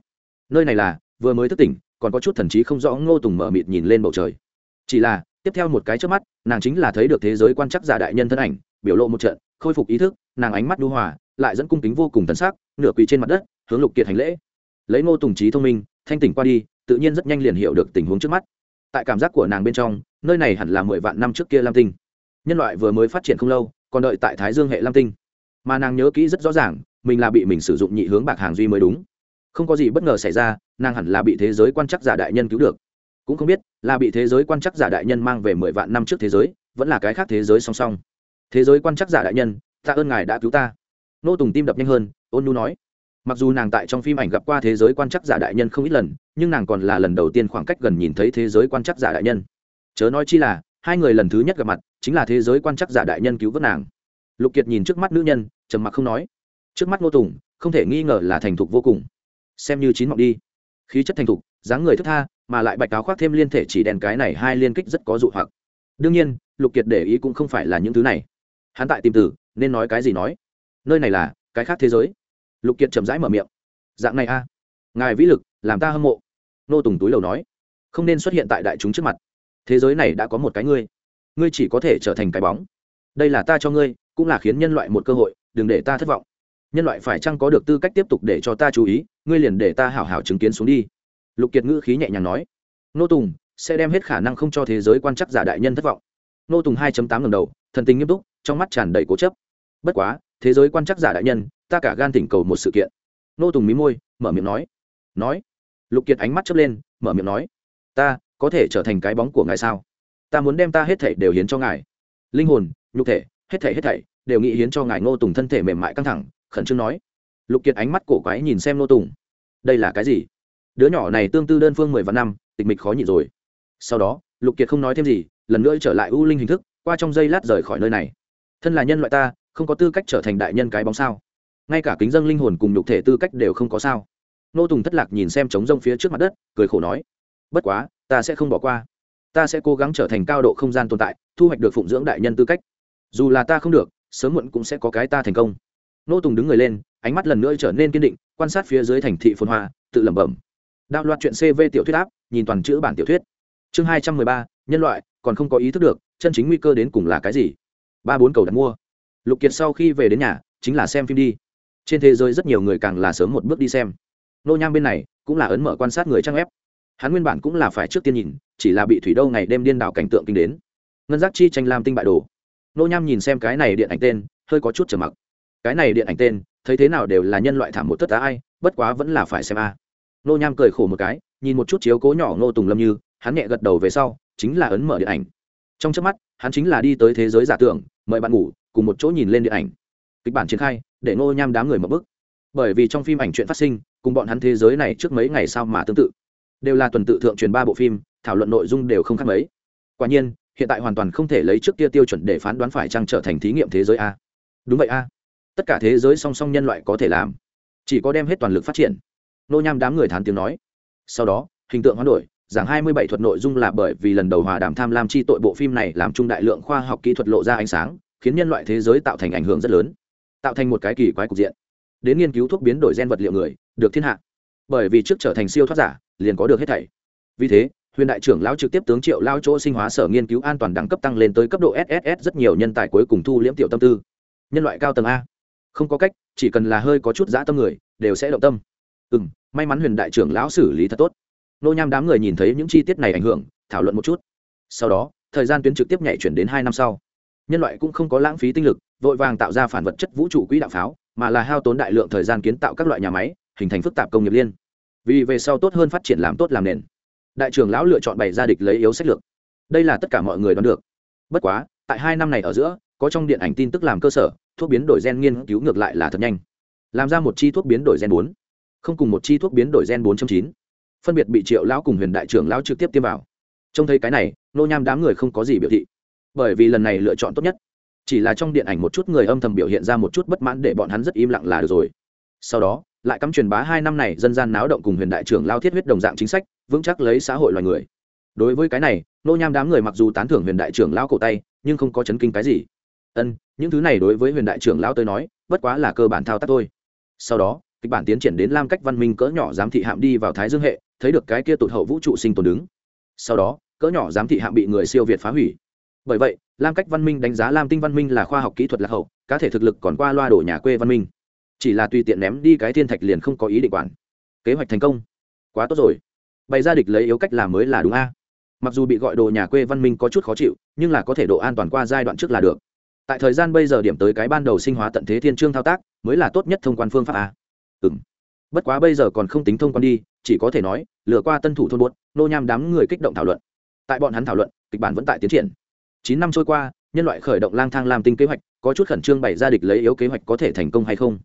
Nơi này là, vừa mới thức tỉnh, còn có chút thần trí không rõ ngô tùng mở mịt nhìn lên bầu trời. Chỉ là, tiếp theo một cái trước mắt, nàng chính là thấy được thế giới quan chắc giả đại nhân thân ảnh, biểu lộ một trận, khôi phục ý thức, nàng ánh mắt đu hòa, lại dẫn cung kính vô cùng tấn sắc, nửa quỳ trên mặt đất, hướng lục kiệt hành lễ. Lấy ngô tùng trí thông minh, thanh tỉnh qua đi, tự nhiên rất nhanh liền hiểu được tình huống trước mắt. Tại cảm giác của nàng bên trong, nơi này hẳn là mười vạn năm trước kia lam tinh. Nhân loại vừa mới phát triển không lâu, còn đợi tại thái dương hệ lam tinh mà nàng nhớ kỹ rất rõ ràng, mình là bị mình sử dụng nhị hướng bạc hàng duy mới đúng. Không có gì bất ngờ xảy ra, nàng hẳn là bị thế giới quan chắc giả đại nhân cứu được. Cũng không biết, là bị thế giới quan chắc giả đại nhân mang về mười vạn năm trước thế giới, vẫn là cái khác thế giới song song. Thế giới quan chắc giả đại nhân, tạ ơn ngài đã cứu ta. Nô tùng tim đập nhanh hơn, ôn nu nói. Mặc dù nàng tại trong phim ảnh gặp qua thế giới quan chắc giả đại nhân không ít lần, nhưng nàng còn là lần đầu tiên khoảng cách gần nhìn thấy thế giới quan chắc giả đại nhân. Chớ nói chi là, hai người lần thứ nhất gặp mặt, chính là thế giới quan chắc giả đại nhân cứu vớt nàng lục kiệt nhìn trước mắt nữ nhân, trầm mặc không nói. Trước mắt ngô tùng, không thể nghi ngờ là thành thục vô cùng. Xem như chín mọc đi. Khí chất thành thục, dáng người thức tha, mà lại bạch cáo khoác thêm liên thể chỉ đèn cái này hai liên kích rất có dụ hoặc. Đương nhiên, lục kiệt để ý cũng không phải là những thứ này. Hắn tại tìm tử, nên nói cái gì nói? Nơi này là cái khác thế giới. Lục kiệt chậm rãi mở miệng. Dạng này a. Ngài vĩ lực, làm ta hâm mộ. Nô tùng túi lầu nói. Không nên xuất hiện tại đại chúng trước mặt. Thế giới này đã có một cái ngươi. Ngươi chỉ có thể trở thành cái bóng. Đây là ta cho ngươi cũng là khiến nhân loại một cơ hội, đừng để ta thất vọng. Nhân loại phải chăng có được tư cách tiếp tục để cho ta chú ý, ngươi liền để ta hảo hảo chứng kiến xuống đi. Lục kiệt ngữ khí nhẹ nhàng nói. Nô tùng, sẽ đem hết khả năng không cho thế giới quan chắc giả đại nhân thất vọng. Nô tùng hai tám ngầm đầu, thần tình nghiêm túc, trong mắt tràn đầy cố chấp. Bất quá, thế giới quan chắc giả đại nhân, ta cả gan thỉnh cầu một sự kiện. Nô tùng mí môi, mở miệng nói. Nói. Lục kiệt ánh mắt chớp lên, mở miệng nói. Ta, có thể trở thành cái bóng của ngài sao? Ta muốn đem ta hết thể đều hiến cho ngài. Linh hồn, nhục thể hết thảy hết thảy, đều nghĩ hiến cho ngài ngô tùng thân thể mềm mại căng thẳng, khẩn trương nói. Lục kiệt ánh mắt cổ quái nhìn xem ngô tùng. Đây là cái gì? Đứa nhỏ này tương tư đơn phương mười vạn năm, tịch mịch khó nhịn rồi. Sau đó, lục kiệt không nói thêm gì, lần nữa trở lại u linh hình thức, qua trong giây lát rời khỏi nơi này. Thân là nhân loại ta, không có tư cách trở thành đại nhân cái bóng sao? Ngay cả kính dân linh hồn cùng nhục thể tư cách đều không có sao. Nô tùng thất lạc nhìn xem trống rông phía trước mặt đất, cười khổ nói. Bất quá, ta sẽ không bỏ qua. Ta sẽ cố gắng trở thành cao độ không gian tồn tại, thu hoạch được phụng dưỡng đại nhân tư cách dù là ta không được, sớm muộn cũng sẽ có cái ta thành công. Nô tùng đứng người lên, ánh mắt lần nữa trở nên kiên định, quan sát phía dưới thành thị phồn hoa, tự lẩm bẩm. Đạo loạt chuyện cv tiểu thuyết áp, nhìn toàn chữ bản tiểu thuyết. Chương hai trăm mười ba, nhân loại, còn không có ý thức được, chân chính nguy cơ đến cùng là cái gì? Ba bốn cầu đặt mua. Lục kiệt sau khi về đến nhà, chính là xem phim đi. Trên thế giới rất nhiều người càng là sớm một bước đi xem. Nô nham bên này, cũng là ấn mở quan sát người trang ép hắn nguyên bản cũng là phải trước tiên nhìn, chỉ là bị thủy đâu ngày đêm điên đảo cảnh tượng kinh đến. Ngân giác chi tranh lam tinh bại đồ nô nham nhìn xem cái này điện ảnh tên, hơi có chút trở mặc. Cái này điện ảnh tên, thấy thế nào đều là nhân loại thảm một tất tá ai, bất quá vẫn là phải xem a. Nô nham cười khổ một cái, nhìn một chút chiếu cố nhỏ nô tùng lâm như, hắn nhẹ gật đầu về sau, chính là ấn mở điện ảnh. Trong trước mắt, hắn chính là đi tới thế giới giả tưởng, mời bạn ngủ, cùng một chỗ nhìn lên điện ảnh. Kịch bản triển khai, để nô nham đám người mở bức. Bởi vì trong phim ảnh chuyện phát sinh, cùng bọn hắn thế giới này trước mấy ngày sau mà tương tự. Đều là tuần tự thượng truyền ba bộ phim, thảo luận nội dung đều không khác mấy. Quả nhiên hiện tại hoàn toàn không thể lấy trước kia tiêu chuẩn để phán đoán phải chăng trở thành thí nghiệm thế giới a. Đúng vậy a. Tất cả thế giới song song nhân loại có thể làm. Chỉ có đem hết toàn lực phát triển. Nô nham đám người thán tiếng nói. Sau đó, hình tượng hoán đổi, giảng hai mươi bảy thuật nội dung là bởi vì lần đầu hòa đàm tham lam chi tội bộ phim này làm trung đại lượng khoa học kỹ thuật lộ ra ánh sáng, khiến nhân loại thế giới tạo thành ảnh hưởng rất lớn. Tạo thành một cái kỳ quái cục diện. Đến nghiên cứu thuốc biến đổi gen vật liệu người, được thiên hạ. Bởi vì trước trở thành siêu thoát giả, liền có được hết thảy. Vì thế huyền đại trưởng lão trực tiếp tướng triệu lao chỗ sinh hóa sở nghiên cứu an toàn đẳng cấp tăng lên tới cấp độ sss rất nhiều nhân tài cuối cùng thu liễm tiểu tâm tư. Nhân loại cao tầng a. Không có cách, chỉ cần là hơi có chút dã tâm người, đều sẽ động tâm. Ừ m may mắn huyền đại trưởng lão xử lý thật tốt. Nô nham đám người nhìn thấy những chi tiết này ảnh hưởng, thảo luận một chút. Sau đó, thời gian tuyến trực tiếp nhảy chuyển đến hai năm sau. Nhân loại cũng không có lãng phí tinh lực, vội vàng tạo ra phản vật chất vũ trụ quỹ đạo pháo, mà là hao tốn đại lượng thời gian kiến tạo các loại nhà máy, hình thành phức tạp công nghiệp liên. Vì về sau tốt hơn phát triển làm tốt làm nền đại trưởng lão lựa chọn bày ra địch lấy yếu sách lược. Đây là tất cả mọi người đoán được. Bất quá, tại hai năm này ở giữa, có trong điện ảnh tin tức làm cơ sở, thuốc biến đổi gen nghiên cứu ngược lại là thật nhanh. Làm ra một chi thuốc biến đổi gen bốn, không cùng một chi thuốc biến đổi gen bốn chín. Phân biệt bị triệu lão cùng huyền đại trưởng lão trực tiếp tiêm vào. Trông thấy cái này, nô nham đám người không có gì biểu thị. Bởi vì lần này lựa chọn tốt nhất, chỉ là trong điện ảnh một chút người âm thầm biểu hiện ra một chút bất mãn để bọn hắn rất im lặng là được rồi. Sau đó lại cắm truyền bá hai năm này dân gian náo động cùng huyền đại trưởng lao thiết huyết đồng dạng chính sách, vững chắc lấy xã hội loài người. Đối với cái này, nô nham đám người mặc dù tán thưởng huyền đại trưởng lao cổ tay, nhưng không có chấn kinh cái gì. Ân, những thứ này đối với huyền đại trưởng lao tới nói, bất quá là cơ bản thao tác thôi. Sau đó, kịch bản tiến triển đến lam cách văn minh cỡ nhỏ giám thị hạm đi vào thái dương hệ, thấy được cái kia tụt hậu vũ trụ sinh tồn đứng. Sau đó, cỡ nhỏ giám thị hạm bị người siêu việt phá hủy. Bởi vậy, lam cách văn minh đánh giá lam tinh văn minh là khoa học kỹ thuật lạc hậu, cá thể thực lực còn qua loa đổ nhà quê văn minh chỉ là tùy tiện ném đi cái thiên thạch liền không có ý định quản. Kế hoạch thành công. Quá tốt rồi. Bày ra địch lấy yếu cách làm mới là đúng a. Mặc dù bị gọi đồ nhà quê văn minh có chút khó chịu, nhưng là có thể độ an toàn qua giai đoạn trước là được. Tại thời gian bây giờ điểm tới cái ban đầu sinh hóa tận thế thiên trương thao tác, mới là tốt nhất thông quan phương pháp a. Ừ m bất quá bây giờ còn không tính thông quan đi, chỉ có thể nói, lừa qua tân thủ thôn buốt, nô nham đám người kích động thảo luận. Tại bọn hắn thảo luận, kịch bản vẫn tại tiến triển. Chín năm trôi qua, nhân loại khởi động lang thang làm tinh kế hoạch, có chút khẩn trương bày ra địch lấy yếu kế hoạch có thể thành công hay không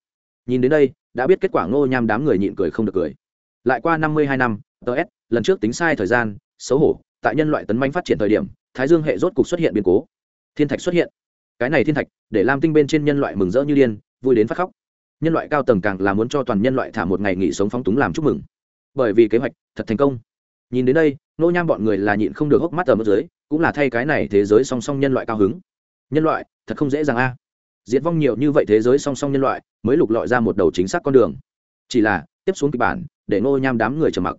nhìn đến đây, đã biết kết quả ngô nham đám người nhịn cười không được cười. Lại qua năm mươi hai năm ts lần trước tính sai thời gian, xấu hổ, tại nhân loại tấn manh phát triển thời điểm, thái dương hệ rốt cục xuất hiện biến cố. Thiên thạch xuất hiện. Cái này thiên thạch, để làm tinh bên trên nhân loại mừng rỡ như điên, vui đến phát khóc. Nhân loại cao tầng càng là muốn cho toàn nhân loại thả một ngày nghỉ sống phóng túng làm chúc mừng. Bởi vì kế hoạch, thật thành công. Nhìn đến đây nô nham bọn người là nhịn không được hốc mắt ở mức dưới, cũng là thay cái này thế giới song song nhân loại cao hứng. Nhân loại, thật không dễ dàng a. à diệt vong nhiều như vậy thế giới song song nhân loại mới lục lọi ra một đầu chính xác con đường. Chỉ là tiếp xuống kịch bản để Ngô nham đám người trầm mặc.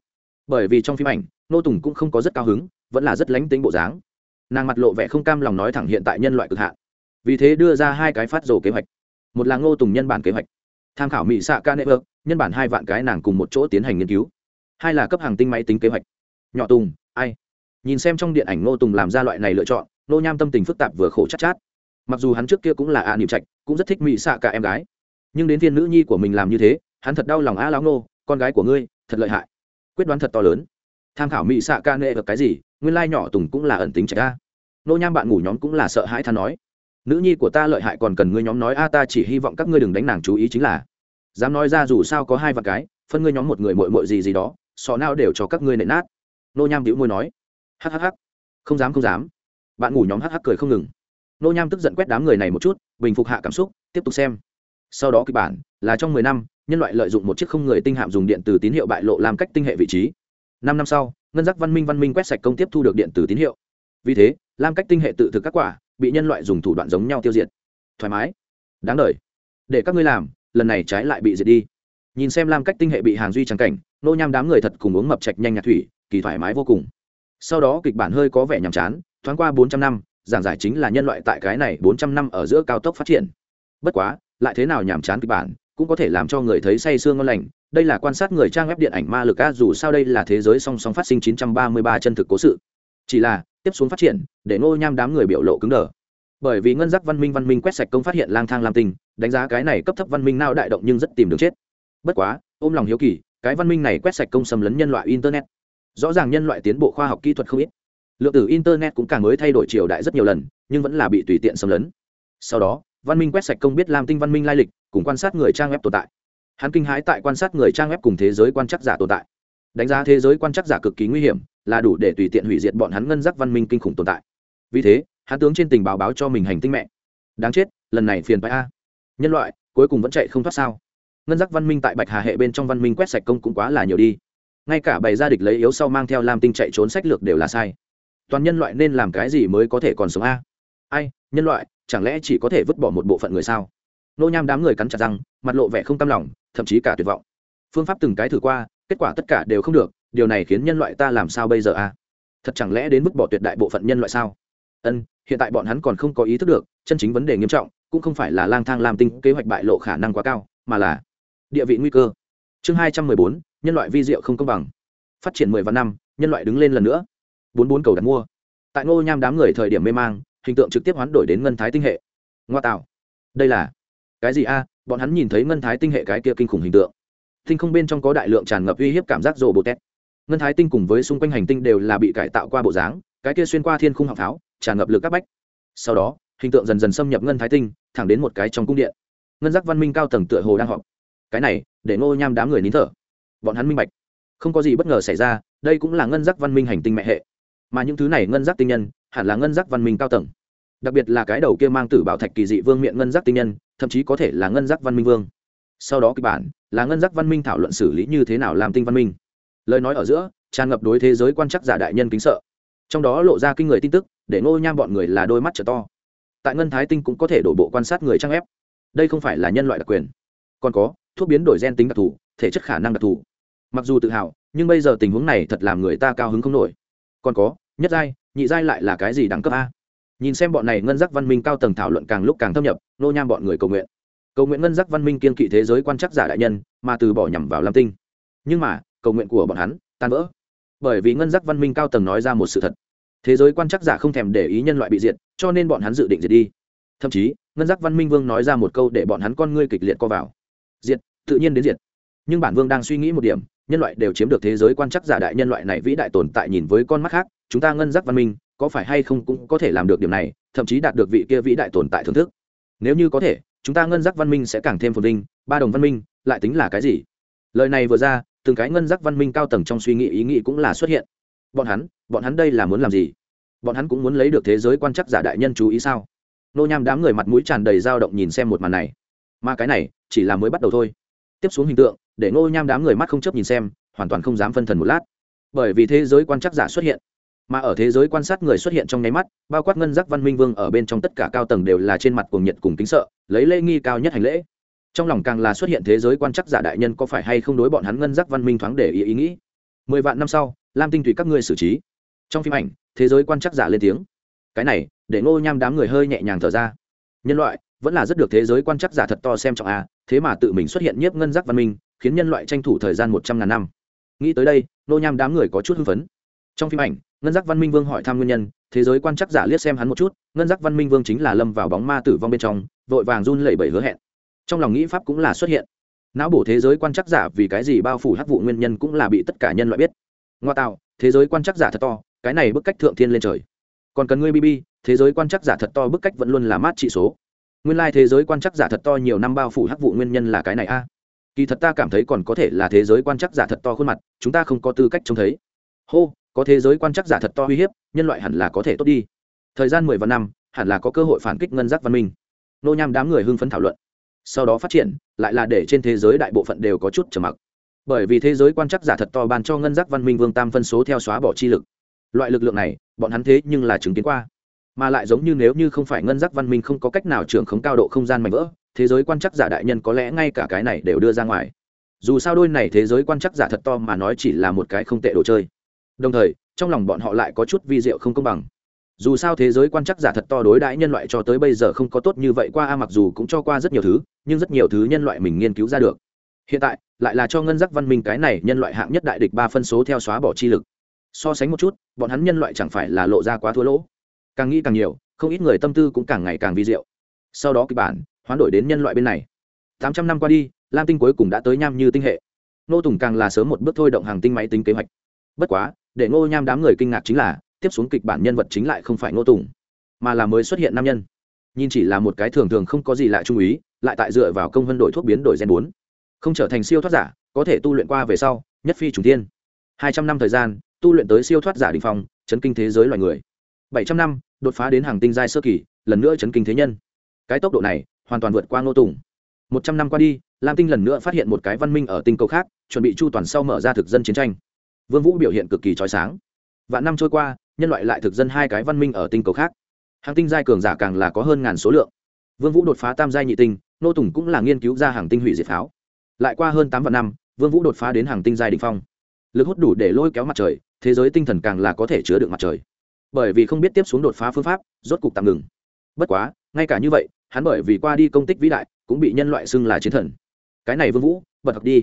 Bởi vì trong phim ảnh Ngô tùng cũng không có rất cao hứng vẫn là rất lánh tính bộ dáng. Nàng mặt lộ vẻ không cam lòng nói thẳng hiện tại nhân loại cực hạn. Vì thế đưa ra hai cái phát rồ kế hoạch. Một là ngô tùng nhân bản kế hoạch. Tham khảo mỹ xạ ca nệ vợt nhân bản hai vạn cái nàng cùng một chỗ tiến hành nghiên cứu. Hai là cấp hàng tinh máy tính kế hoạch. Nhỏ tùng ai? Nhìn xem trong điện ảnh ngô tùng làm ra loại này lựa chọn nô nham tâm tình phức tạp vừa khổ chắc chát, chát mặc dù hắn trước kia cũng là a à niệm trạch cũng rất thích mỹ xạ cả em gái. Nhưng đến viên nữ nhi của mình làm như thế hắn thật đau lòng a lão nô con gái của ngươi thật lợi hại. Quyết đoán thật to lớn. Tham khảo mỹ xạ ca nệ được cái gì nguyên lai nhỏ tùng cũng là ẩn tính trạch a. Nô nham bạn ngủ nhóm cũng là sợ hãi than nói. Nữ nhi của ta lợi hại còn cần ngươi nhóm nói a ta chỉ hy vọng các ngươi đừng đánh nàng chú ý chính là. Dám nói ra dù sao có hai vạn cái phân ngươi nhóm một người mội mội gì gì đó sọ nào đều cho các ngươi nệ nát. Nô nham đĩu môi nói. Hắc hắc hắc, không dám không dám. Bạn ngủ nhóm hắc hắc cười không ngừng nô nham tức giận quét đám người này một chút, bình phục hạ cảm xúc, tiếp tục xem. Sau đó kịch bản, là trong mười năm, nhân loại lợi dụng một chiếc không người tinh hạm dùng điện từ tín hiệu bại lộ làm cách tinh hệ vị trí. Năm năm sau, ngân giác văn minh văn minh quét sạch công tiếp thu được điện từ tín hiệu. Vì thế, làm cách tinh hệ tự thực các quả, bị nhân loại dùng thủ đoạn giống nhau tiêu diệt. Thoải mái. Đáng đ để các ngươi làm, lần này trái lại bị diệt đi. Nhìn xem làm cách tinh hệ bị hàng duy trắng cảnh, nô nham đám người thật cùng uống mập trạch nhanh nhạt thủy, kỳ thoải mái vô cùng. Sau đó kịch bản hơi có vẻ nhàm chán, thoáng qua bốn trăm năm giảng giải chính là nhân loại tại cái này bốn trăm năm ở giữa cao tốc phát triển. Bất quá, lại thế nào nhàm chán kịch bản, cũng có thể làm cho người thấy say sương ngon lành. Đây là quan sát người trang web điện ảnh ma lực a dù sao đây là thế giới song song phát sinh 933 chân thực cố sự. Chỉ là, tiếp xuống phát triển, để ngô nham đám người biểu lộ cứng đờ. Bởi vì ngân giác văn minh văn minh quét sạch công phát hiện lang thang làm tình đánh giá cái này cấp thấp văn minh nào đại động nhưng rất tìm đường chết. Bất quá, ôm lòng hiếu kỳ, cái văn minh này quét sạch công xâm lấn nhân loại internet. Rõ ràng nhân loại tiến bộ khoa học kỹ thuật không ít lượng tử internet cũng càng mới thay đổi triều đại rất nhiều lần, nhưng vẫn là bị tùy tiện xâm lấn. Sau đó, văn minh quét sạch công biết lam tinh văn minh lai lịch, cùng quan sát người trang web tồn tại. Hắn kinh hãi tại quan sát người trang web cùng thế giới quan chắc giả tồn tại. Đánh giá thế giới quan chắc giả cực kỳ nguy hiểm, là đủ để tùy tiện hủy diệt bọn hắn ngân giác văn minh kinh khủng tồn tại. Vì thế, hắn tướng trên tình báo báo cho mình hành tinh mẹ. Đáng chết, lần này phiền phải a. Nhân loại, cuối cùng vẫn chạy không thoát sao? Ngân giác văn minh tại bạch hà hệ bên trong văn minh quét sạch công cũng quá là nhiều đi. Ngay cả bày gia địch lấy yếu sau mang theo lam tinh chạy trốn sách lược đều là sai toàn nhân loại nên làm cái gì mới có thể còn sống a? Ai, nhân loại, chẳng lẽ chỉ có thể vứt bỏ một bộ phận người sao? Nô nham đám người cắn chặt răng, mặt lộ vẻ không cam lòng, thậm chí cả tuyệt vọng. Phương pháp từng cái thử qua, kết quả tất cả đều không được, điều này khiến nhân loại ta làm sao bây giờ a? Thật chẳng lẽ đến mức bỏ tuyệt đại bộ phận nhân loại sao? Ân, hiện tại bọn hắn còn không có ý thức được, chân chính vấn đề nghiêm trọng, cũng không phải là lang thang làm tinh kế hoạch bại lộ khả năng quá cao, mà là địa vị nguy cơ. Chương hai trăm mười bốn, nhân loại vi diệu không công bằng. Phát triển mười vạn năm, nhân loại đứng lên lần nữa bốn bốn cầu đặt mua. Tại ngô nham đám người thời điểm mê mang, hình tượng trực tiếp hoán đổi đến ngân thái tinh hệ. Ngoa tạo. Đây là cái gì a? Bọn hắn nhìn thấy ngân thái tinh hệ cái kia kinh khủng hình tượng. Tinh không bên trong có đại lượng tràn ngập uy hiếp cảm giác rồ bồ tét ngân thái tinh cùng với xung quanh hành tinh đều là bị cải tạo qua bộ dáng, cái kia xuyên qua thiên khung học tháo, tràn ngập lực các bách. Sau đó, hình tượng dần dần xâm nhập ngân thái tinh, thẳng đến một cái trong cung điện. Ngân giác văn minh cao tầng tựa hồ đang họp. Cái này, để ngô nham đám người nín thở. Bọn hắn minh bạch. Không có gì bất ngờ xảy ra, đây cũng là ngân giác văn minh hành tinh mẹ hệ mà những thứ này ngân giác tinh nhân hẳn là ngân giác văn minh cao tầng. Đặc biệt là cái đầu kia mang tử bảo thạch kỳ dị vương miệng ngân giác tinh nhân, thậm chí có thể là ngân giác văn minh vương. Sau đó kịch bản, là ngân giác văn minh thảo luận xử lý như thế nào làm tinh văn minh. Lời nói ở giữa, tràn ngập đối thế giới quan chắc giả đại nhân kính sợ. Trong đó lộ ra kinh người tin tức, để ngô nham bọn người là đôi mắt trở to. Tại ngân thái tinh cũng có thể đổ bộ quan sát người trang ép. Đây không phải là nhân loại đặc quyền. Còn có, thuốc biến đổi gen tính đặc thù, thể chất khả năng đặc thù. Mặc dù tự hào, nhưng bây giờ tình huống này thật làm người ta cao hứng không nổi còn có, nhất giai, nhị giai lại là cái gì đẳng cấp a? Nhìn xem bọn này ngân giác văn minh cao tầng thảo luận càng lúc càng thâm nhập, nô nham bọn người cầu nguyện. Cầu nguyện ngân giác văn minh kiên kỵ thế giới quan chắc giả đại nhân, mà từ bỏ nhằm vào lam tinh. Nhưng mà, cầu nguyện của bọn hắn, tan vỡ. Bởi vì ngân giác văn minh cao tầng nói ra một sự thật. Thế giới quan chắc giả không thèm để ý nhân loại bị diệt, cho nên bọn hắn dự định diệt đi. Thậm chí, ngân giác văn minh vương nói ra một câu để bọn hắn con ngươi kịch liệt co vào. Diệt, tự nhiên đến diệt. Nhưng bản vương đang suy nghĩ một điểm nhân loại đều chiếm được thế giới quan chắc giả đại nhân loại này vĩ đại tồn tại nhìn với con mắt khác, chúng ta ngân giác văn minh, có phải hay không cũng có thể làm được điểm này, thậm chí đạt được vị kia vĩ đại tồn tại thưởng thức. Nếu như có thể, chúng ta ngân giác văn minh sẽ càng thêm phồn vinh, ba đồng văn minh, lại tính là cái gì? Lời này vừa ra, từng cái ngân giác văn minh cao tầng trong suy nghĩ ý nghĩ cũng là xuất hiện. Bọn hắn bọn hắn đây là muốn làm gì? Bọn hắn cũng muốn lấy được thế giới quan chắc giả đại nhân chú ý sao? Nô nham đám người mặt mũi tràn đầy dao động nhìn xem một màn này. Mà cái này, chỉ là mới bắt đầu thôi tiếp xuống hình tượng, để Ngô nham đám người mắt không chấp nhìn xem, hoàn toàn không dám phân thần một lát. Bởi vì thế giới quan chắc giả xuất hiện, mà ở thế giới quan sát người xuất hiện trong nháy mắt, bao quát ngân giác văn minh vương ở bên trong tất cả cao tầng đều là trên mặt cuồng nhiệt cùng kính sợ, lấy lễ nghi cao nhất hành lễ. Trong lòng càng là xuất hiện thế giới quan chắc giả đại nhân có phải hay không đối bọn hắn ngân giác văn minh thoáng để ý ý nghĩ. Mười vạn năm sau, lam tinh tùy các ngươi xử trí. Trong phim ảnh, thế giới quan chắc giả lên tiếng. Cái này, để ngô nham đám người hơi nhẹ nhàng thở ra. Nhân loại, vẫn là rất được thế giới quan chắc giả thật to xem trọng a thế mà tự mình xuất hiện nhiếp ngân giác văn minh, khiến nhân loại tranh thủ thời gian một trăm ngàn năm. Nghĩ tới đây, nô nham đám người có chút hưng phấn. Trong phim ảnh, ngân giác văn minh vương hỏi thăm nguyên nhân, thế giới quan chắc giả liếc xem hắn một chút, ngân giác văn minh vương chính là lâm vào bóng ma tử vong bên trong, vội vàng run lẩy bẩy hứa hẹn. Trong lòng nghĩ pháp cũng là xuất hiện. Não bổ thế giới quan chắc giả vì cái gì bao phủ hắc vụ nguyên nhân cũng là bị tất cả nhân loại biết. Ngoa tạo, thế giới quan chắc giả thật to, cái này bức cách thượng thiên lên trời. Còn cần ngươi bb thế giới quan chắc giả thật to bức cách vẫn luôn là mát trị số nguyên lai thế giới quan chắc giả thật to nhiều năm bao phủ hắc vụ nguyên nhân là cái này a. Kỳ thật ta cảm thấy còn có thể là thế giới quan chắc giả thật to khuôn mặt, chúng ta không có tư cách trông thấy. Hô, có thế giới quan chắc giả thật to uy hiếp, nhân loại hẳn là có thể tốt đi. Thời gian mười vạn năm, hẳn là có cơ hội phản kích ngân giác văn minh. Nô nham đám người hưng phấn thảo luận. Sau đó phát triển, lại là để trên thế giới đại bộ phận đều có chút trầm mặc. Bởi vì thế giới quan chắc giả thật to ban cho ngân giác văn minh vương tam phân số theo xóa bỏ chi lực. Loại lực lượng này, bọn hắn thế nhưng là chứng kiến qua mà lại giống như nếu như không phải ngân giác văn minh không có cách nào trưởng khống cao độ không gian mạnh vỡ, thế giới quan chắc giả đại nhân có lẽ ngay cả cái này đều đưa ra ngoài. Dù sao đôi này thế giới quan chắc giả thật to mà nói chỉ là một cái không tệ đồ chơi. Đồng thời, trong lòng bọn họ lại có chút vi diệu không công bằng. Dù sao thế giới quan chắc giả thật to đối đãi nhân loại cho tới bây giờ không có tốt như vậy qua, a mặc dù cũng cho qua rất nhiều thứ, nhưng rất nhiều thứ nhân loại mình nghiên cứu ra được. Hiện tại, lại là cho ngân giác văn minh cái này nhân loại hạng nhất đại địch ba phân số theo xóa bỏ chi lực. So sánh một chút, bọn hắn nhân loại chẳng phải là lộ ra quá thua lỗ càng nghĩ càng nhiều không ít người tâm tư cũng càng ngày càng vi diệu. Sau đó kịch bản hoán đổi đến nhân loại bên này. Tám trăm năm qua đi lam tinh cuối cùng đã tới nham như tinh hệ. Nô tùng càng là sớm một bước thôi động hàng tinh máy tính kế hoạch. Bất quá để ngô nham đám người kinh ngạc chính là tiếp xuống kịch bản nhân vật chính lại không phải ngô tùng mà là mới xuất hiện nam nhân. Nhìn chỉ là một cái thường thường không có gì lạ trung ý, lại tại dựa vào công vân đổi thuốc biến đổi gen bốn. Không trở thành siêu thoát giả có thể tu luyện qua về sau nhất phi trùng tiên hai trăm năm thời gian tu luyện tới siêu thoát giả đình phong chấn kinh thế giới loài người bảy trăm năm, đột phá đến hàng tinh giai sơ kỳ, lần nữa chấn kinh thế nhân. Cái tốc độ này, hoàn toàn vượt qua ngô tùng. Một trăm năm qua đi, lam tinh lần nữa phát hiện một cái văn minh ở tinh cầu khác, chuẩn bị chu toàn sau mở ra thực dân chiến tranh. Vương vũ biểu hiện cực kỳ trói sáng. Vạn năm trôi qua, nhân loại lại thực dân hai cái văn minh ở tinh cầu khác. Hàng tinh giai cường giả càng là có hơn ngàn số lượng. Vương vũ đột phá tam giai nhị tinh nô tùng cũng là nghiên cứu ra hàng tinh hủy diệt pháo. Lại qua hơn tám vạn năm, vương vũ đột phá đến hàng tinh giai đỉnh phong. Lực hút đủ để lôi kéo mặt trời, thế giới tinh thần càng là có thể chứa được mặt trời bởi vì không biết tiếp xuống đột phá phương pháp, rốt cục tạm ngừng. Bất quá, ngay cả như vậy, hắn bởi vì qua đi công tích vĩ đại, cũng bị nhân loại xưng là chiến thần. Cái này vương vũ, bật học đi.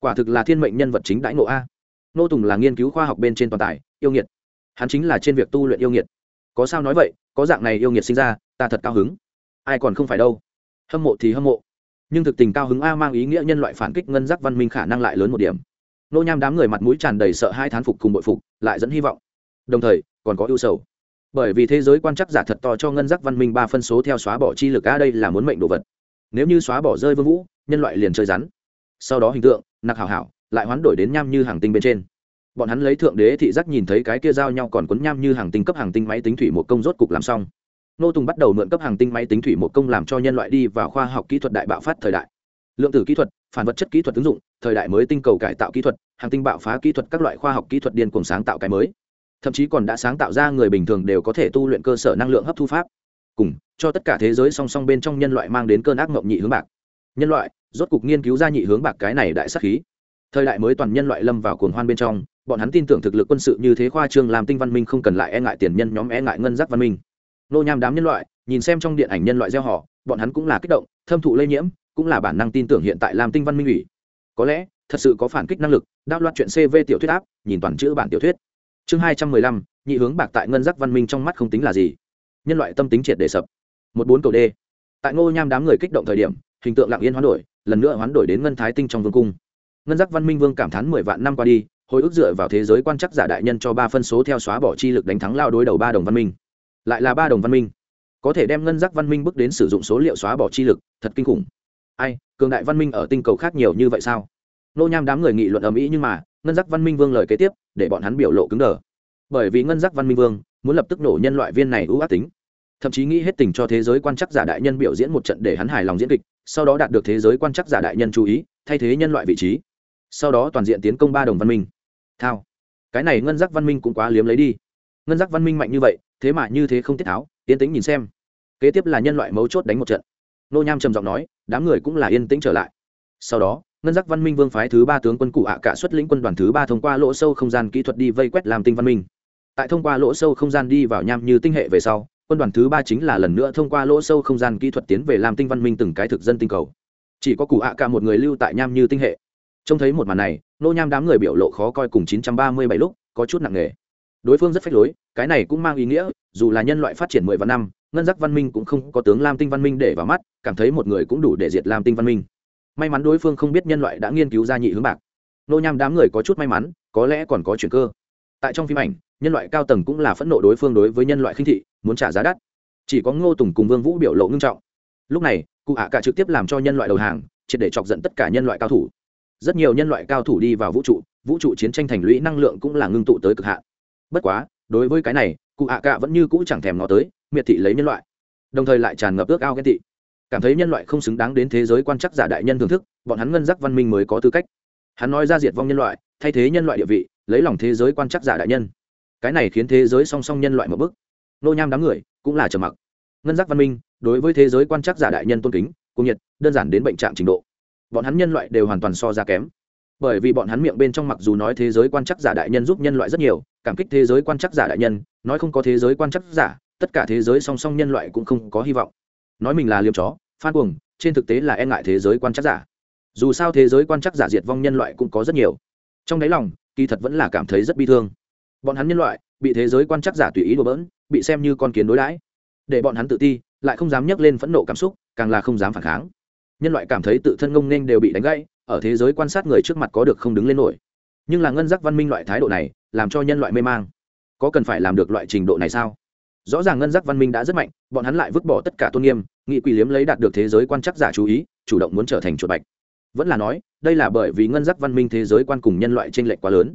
Quả thực là thiên mệnh nhân vật chính đãi ngộ a. Nô tùng là nghiên cứu khoa học bên trên toàn tài, yêu nghiệt. Hắn chính là trên việc tu luyện yêu nghiệt. Có sao nói vậy, có dạng này yêu nghiệt sinh ra, ta thật cao hứng. Ai còn không phải đâu. Hâm mộ thì hâm mộ. Nhưng thực tình cao hứng a mang ý nghĩa nhân loại phản kích ngân giác văn minh khả năng lại lớn một điểm. Nô nham đám người mặt mũi tràn đầy sợ hai thán phục cùng bội phục, lại dẫn hy vọng. Đồng thời còn có ưu sầu. Bởi vì thế giới quan chắc giả thật to cho ngân giác văn minh ba phân số theo xóa bỏ chi lực, a, đây là muốn mệnh đồ vật. Nếu như xóa bỏ rơi vương vũ, nhân loại liền chơi rắn. Sau đó hình tượng, nặc hảo hảo, lại hoán đổi đến nham như hàng tinh bên trên. Bọn hắn lấy thượng đế thị giác nhìn thấy cái kia giao nhau còn quấn nham như hàng tinh cấp hàng tinh máy tính thủy một công rốt cục làm xong. Nô tùng bắt đầu mượn cấp hàng tinh máy tính thủy một công làm cho nhân loại đi vào khoa học kỹ thuật đại bạo phát thời đại. Lượng tử kỹ thuật, phản vật chất kỹ thuật ứng dụng, thời đại mới tinh cầu cải tạo kỹ thuật, hàng tinh bạo phá kỹ thuật các loại khoa học kỹ thuật điên cùng sáng tạo cái mới thậm chí còn đã sáng tạo ra người bình thường đều có thể tu luyện cơ sở năng lượng hấp thu pháp. Cùng, cho tất cả thế giới song song bên trong nhân loại mang đến cơn ác mộng nhị hướng bạc. Nhân loại, rốt cục nghiên cứu ra nhị hướng bạc cái này đại sắc khí. Thời đại mới toàn nhân loại lâm vào cuồng hoan bên trong, bọn hắn tin tưởng thực lực quân sự như thế khoa trương làm tinh văn minh không cần lại e ngại tiền nhân nhóm e ngại ngân giác văn minh. Nô nham đám nhân loại, nhìn xem trong điện ảnh nhân loại gieo họ, bọn hắn cũng là kích động, thâm thụ lây nhiễm, cũng là bản năng tin tưởng hiện tại làm tinh văn minh ủy. Có lẽ, thật sự có phản kích năng lực, đáp loạt chuyện cv tiểu thuyết áp, nhìn toàn chữ bản tiểu thuyết chương hai trăm mười lăm, nhị hướng bạc tại ngân giác văn minh trong mắt không tính là gì. Nhân loại tâm tính triệt để sập. Một bốn cầu d tại ngô nham đám người kích động thời điểm, hình tượng lặng yên hoán đổi, lần nữa hoán đổi đến ngân thái tinh trong vương cung. Ngân giác văn minh vương cảm thán mười vạn năm qua đi, hồi ức dựa vào thế giới quan chắc giả đại nhân cho ba phân số theo xóa bỏ chi lực đánh thắng lao đối đầu ba đồng văn minh. Lại là ba đồng văn minh. Có thể đem ngân giác văn minh bước đến sử dụng số liệu xóa bỏ chi lực, thật kinh khủng. Ai, cường đại văn minh ở tinh cầu khác nhiều như vậy sao? Nô nham đám người nghị luận ầm ĩ nhưng mà ngân giác văn minh vương lời kế tiếp, để bọn hắn biểu lộ cứng đờ. Bởi vì ngân giác văn minh vương muốn lập tức nổ nhân loại viên này ưu ác tính. Thậm chí nghĩ hết tình cho thế giới quan chắc giả đại nhân biểu diễn một trận để hắn hài lòng diễn kịch, sau đó đạt được thế giới quan chắc giả đại nhân chú ý, thay thế nhân loại vị trí. Sau đó toàn diện tiến công ba đồng văn minh. Thao. Cái này ngân giác văn minh cũng quá liếm lấy đi. Ngân giác văn minh mạnh như vậy, thế mà như thế không tiết tháo, yên tĩnh nhìn xem. Kế tiếp là nhân loại mấu chốt đánh một trận. Nô nham trầm giọng nói, đám người cũng là yên tĩnh trở lại. Sau đó ngân giác văn minh vương phái thứ ba tướng quân cụ ạ cả xuất lĩnh quân đoàn thứ ba thông qua lỗ sâu không gian kỹ thuật đi vây quét làm tinh văn minh. Tại thông qua lỗ sâu không gian đi vào nham như tinh hệ về sau, quân đoàn thứ ba chính là lần nữa thông qua lỗ sâu không gian kỹ thuật tiến về làm tinh văn minh từng cái thực dân tinh cầu. Chỉ có cụ ạ cả một người lưu tại nham như tinh hệ. Trông thấy một màn này, nô nham đám người biểu lộ khó coi cùng 937 lúc, có chút nặng nề. Đối phương rất phách lối, cái này cũng mang ý nghĩa, dù là nhân loại phát triển mười vạn năm, ngân giác văn minh cũng không có tướng lam tinh văn minh để vào mắt, cảm thấy một người cũng đủ để diệt lam tinh văn minh may mắn đối phương không biết nhân loại đã nghiên cứu ra nhị hướng bạc. Nô nham đám người có chút may mắn, có lẽ còn có chuyện cơ. Tại trong phim ảnh, nhân loại cao tầng cũng là phẫn nộ đối phương đối với nhân loại khinh thị, muốn trả giá đắt. Chỉ có ngô tùng cùng vương vũ biểu lộ ngưng trọng. Lúc này, cụ hạ cả trực tiếp làm cho nhân loại đầu hàng, triệt để chọc giận tất cả nhân loại cao thủ. Rất nhiều nhân loại cao thủ đi vào vũ trụ vũ trụ chiến tranh thành lũy năng lượng cũng là ngưng tụ tới cực hạn. Bất quá, đối với cái này, cụ hạ cả vẫn như cũ chẳng thèm ngó tới, miệt thị lấy nhân loại. Đồng thời lại tràn ngập ước ao ghen tị cảm thấy nhân loại không xứng đáng đến thế giới quan chắc giả đại nhân thưởng thức, bọn hắn ngân giác văn minh mới có tư cách. Hắn nói ra diệt vong nhân loại, thay thế nhân loại địa vị, lấy lòng thế giới quan chắc giả đại nhân. Cái này khiến thế giới song song nhân loại một bức. Nô nham đám người cũng là trầm mặc. Ngân giác văn minh, đối với thế giới quan chắc giả đại nhân tôn kính cung nhiệt, đơn giản đến bệnh trạng trình độ. Bọn hắn nhân loại đều hoàn toàn so ra kém. Bởi vì bọn hắn miệng bên trong mặc dù nói thế giới quan chắc giả đại nhân giúp nhân loại rất nhiều, cảm kích thế giới quan chắc giả đại nhân, nói không có thế giới quan chắc giả, tất cả thế giới song song nhân loại cũng không có hy vọng. Nói mình là liêm chó phan cuồng, trên thực tế là e ngại thế giới quan chắc giả. Dù sao thế giới quan chắc giả diệt vong nhân loại cũng có rất nhiều. Trong đáy lòng, kỳ thật vẫn là cảm thấy rất bi thương. Bọn hắn nhân loại, bị thế giới quan chắc giả tùy ý đùa bỡn, bị xem như con kiến đối đãi. Để bọn hắn tự ti, lại không dám nhấc lên phẫn nộ cảm xúc, càng là không dám phản kháng. Nhân loại cảm thấy tự thân ngông nên đều bị đánh gãy, ở thế giới quan sát người trước mặt có được không đứng lên nổi. Nhưng là ngân giác văn minh loại thái độ này, làm cho nhân loại mê mang. Có cần phải làm được loại trình độ này sao? Rõ ràng ngân giác văn minh đã rất mạnh, bọn hắn lại vứt bỏ tất cả tôn nghiêm, nghị quỷ liếm lấy đạt được thế giới quan chắc giả chú ý, chủ động muốn trở thành chuột bạch. Vẫn là nói, đây là bởi vì ngân giác văn minh thế giới quan cùng nhân loại t r ê n lệch quá lớn.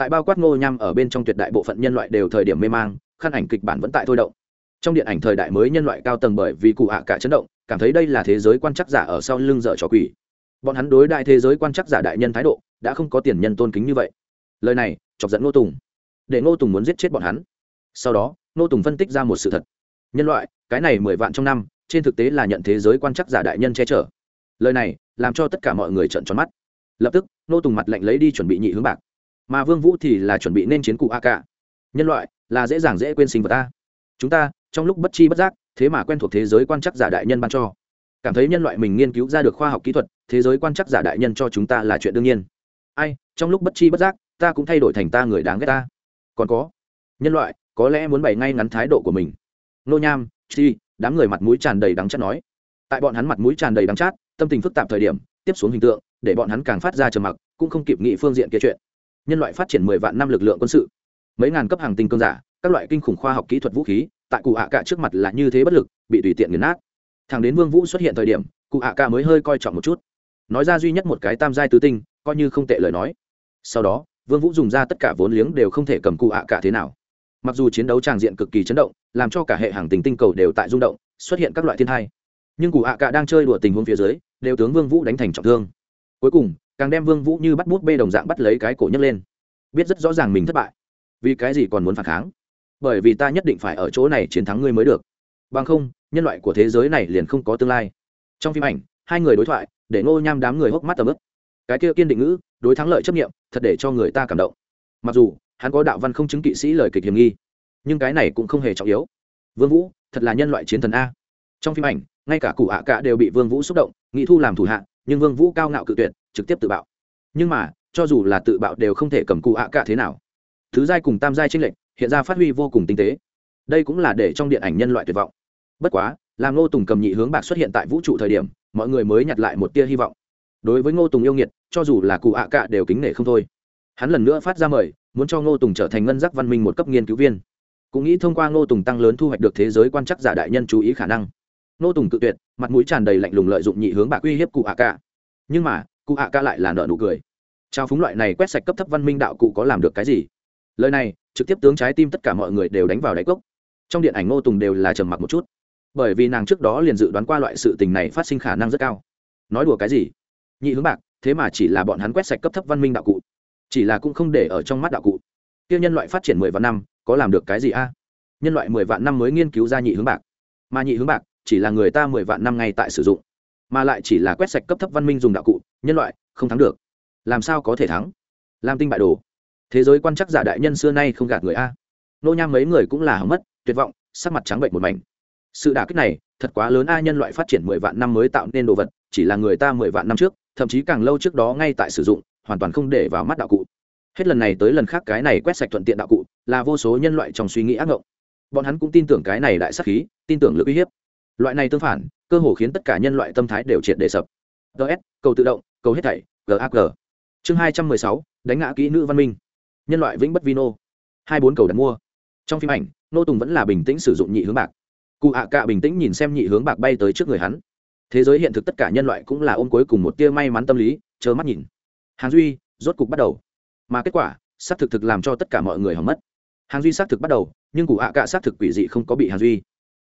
Tại bao quát ngô nham ở bên trong tuyệt đại bộ phận nhân loại đều thời điểm mê mang, khăn ảnh kịch bản vẫn tại thôi động. Trong điện ảnh thời đại mới nhân loại cao tầng bởi vì cụ hạ cả chấn động, cảm thấy đây là thế giới quan chắc giả ở sau lưng dở trò quỷ. Bọn hắn đối đại thế giới quan chắc giả đại nhân thái độ, đã không có tiền nhân tôn kính như vậy. Lời này, chọc dẫn ngô tùng. Để ngô tùng muốn giết chết bọn hắn. Sau đó Nô tùng phân tích ra một sự thật. Nhân loại, cái này mười vạn trong năm, trên thực tế là nhận thế giới quan chắc giả đại nhân che chở. Lời này, làm cho tất cả mọi người trợn tròn mắt. Lập tức, Nô tùng mặt lệnh lấy đi chuẩn bị nhị hướng bạc. Mà vương vũ thì là chuẩn bị nên chiến cụ a cả nhân loại, là dễ dàng dễ quên sinh vật ta. Chúng ta, trong lúc bất chi bất giác, thế mà quen thuộc thế giới quan chắc giả đại nhân ban cho. Cảm thấy nhân loại mình nghiên cứu ra được khoa học kỹ thuật, thế giới quan chắc giả đại nhân cho chúng ta là chuyện đương nhiên. Ai, trong lúc bất chi bất giác, ta cũng thay đổi thành ta người đáng ghét ta. Còn có, nhân loại có lẽ muốn bày ngay ngắn thái độ của mình. Nô nham, chi, đám người mặt mũi tràn đầy đắng chát nói. Tại bọn hắn mặt mũi tràn đầy đắng chát, tâm tình phức tạp thời điểm, tiếp xuống hình tượng, để bọn hắn càng phát ra trầm mặc, cũng không kịp nghị phương diện kia chuyện. Nhân loại phát triển mười vạn năm lực lượng quân sự. Mấy ngàn cấp hàng tinh cơn giả, các loại kinh khủng khoa học kỹ thuật vũ khí, tại cụ hạ cả trước mặt là như thế bất lực, bị tùy tiện nghiền nát. Thằng đến vương vũ xuất hiện thời điểm, cụ hạ cả mới hơi coi trọng một chút. Nói ra duy nhất một cái tam giai tứ tinh, coi như không tệ lời nói. Sau đó, vương vũ dùng ra tất cả vốn liếng đều không thể cầm cụ hạ cả thế nào mặc dù chiến đấu tràng diện cực kỳ chấn động, làm cho cả hệ hàng tình tinh cầu đều tại rung động, xuất hiện các loại thiên thai. Nhưng cụ hạ cả đang chơi đùa tình huống phía dưới, đều tướng vương vũ đánh thành trọng thương. Cuối cùng, càng đem vương vũ như bắt bút bê đồng dạng bắt lấy cái cổ nhấc lên. Biết rất rõ ràng mình thất bại. Vì cái gì còn muốn phản kháng? Bởi vì ta nhất định phải ở chỗ này chiến thắng ngươi mới được. Bằng không, nhân loại của thế giới này liền không có tương lai. Trong phim ảnh, hai người đối thoại, để ngô nham đám người hốc mắt tầm ức cái kia kiên định ngữ, đối thắng lợi chấp nghiệm, thật để cho người ta cảm động. Mặc dù hắn có đạo văn không chứng kỵ sĩ lời kịch hiểm nghi. Nhưng cái này cũng không hề trọng yếu. Vương vũ, thật là nhân loại chiến thần a. Trong phim ảnh, ngay cả cụ ạ cả đều bị vương vũ xúc động, nghị thu làm thủ hạ, nhưng vương vũ cao ngạo cự tuyệt, trực tiếp tự bạo. Nhưng mà, cho dù là tự bạo đều không thể cầm cụ ạ cả thế nào. Thứ giai cùng tam giai tranh lệnh hiện ra phát huy vô cùng tinh tế. Đây cũng là để trong điện ảnh nhân loại tuyệt vọng. Bất quá, làm ngô tùng cầm nhị hướng bạc xuất hiện tại vũ trụ thời điểm, mọi người mới nhặt lại một tia hy vọng. Đối với ngô tùng yêu nghiệt, cho dù là cụ ạ cả đều kính nể không thôi. Hắn lần nữa phát ra mời muốn cho ngô tùng trở thành ngân giác văn minh một cấp nghiên cứu viên. Cũng nghĩ thông qua ngô tùng tăng lớn thu hoạch được thế giới quan chắc giả đại nhân chú ý khả năng. Ngô tùng tự tuyệt mặt mũi tràn đầy lạnh lùng lợi dụng nhị hướng bạc uy hiếp cụ Hạ Ca, nhưng mà cụ Hạ Ca lại là nợ nụ cười. Trao phúng loại này quét sạch cấp thấp văn minh đạo cụ có làm được cái gì? Lời này trực tiếp tướng trái tim tất cả mọi người đều đánh vào đáy cốc. Trong điện ảnh ngô tùng đều là trầm mặc một chút. Bởi vì nàng trước đó liền dự đoán qua loại sự tình này phát sinh khả năng rất cao. Nói đùa cái gì? Nhị hướng bạc thế mà chỉ là bọn hắn quét sạch cấp thấp văn minh đạo cụ chỉ là cũng không để ở trong mắt đạo cụ. Tiêu nhân loại phát triển mười vạn năm, có làm được cái gì a? Nhân loại mười vạn năm mới nghiên cứu ra nhị hướng bạc. Mà nhị hướng bạc chỉ là người ta mười vạn năm ngay tại sử dụng, mà lại chỉ là quét sạch cấp thấp văn minh dùng đạo cụ, nhân loại không thắng được. Làm sao có thể thắng? Làm tinh bại đồ. Thế giới quan chắc giả đại nhân xưa nay không gạt người a. Nô nham mấy người cũng là hỏng mất, tuyệt vọng, sắc mặt trắng bệnh một mảnh. Sự đả kích này, thật quá lớn a, nhân loại phát triển mười vạn năm mới tạo nên đồ vật, chỉ là người ta mười vạn năm trước, thậm chí càng lâu trước đó ngay tại sử dụng hoàn toàn không để vào mắt đạo cụ. Hết lần này tới lần khác cái này quét sạch thuận tiện đạo cụ là vô số nhân loại trong suy nghĩ ác ngộng. Bọn hắn cũng tin tưởng cái này đại sắc khí, tin tưởng lực uy hiếp. Loại này tương phản, cơ hồ khiến tất cả nhân loại tâm thái đều triệt để sập. Ts cầu tự động, cầu hết thảy gag chương hai trăm mười sáu, đánh ngã kỹ nữ văn minh. Nhân loại vĩnh bất vino hai bốn cầu đặt mua. Trong phim ảnh, nô tùng vẫn là bình tĩnh sử dụng nhị hướng bạc. Cụ ạ cạ bình tĩnh nhìn xem nhị hướng bạc bay tới trước người hắn. Thế giới hiện thực tất cả nhân loại cũng là ôm cuối cùng một tia may mắn tâm lý chớ mắt nhìn hàng duy rốt cục bắt đầu. Mà kết quả, xác thực thực làm cho tất cả mọi người hỏng mất. Hàng duy xác thực bắt đầu, nhưng cụ hạ cạ xác thực quỷ dị không có bị hàng duy.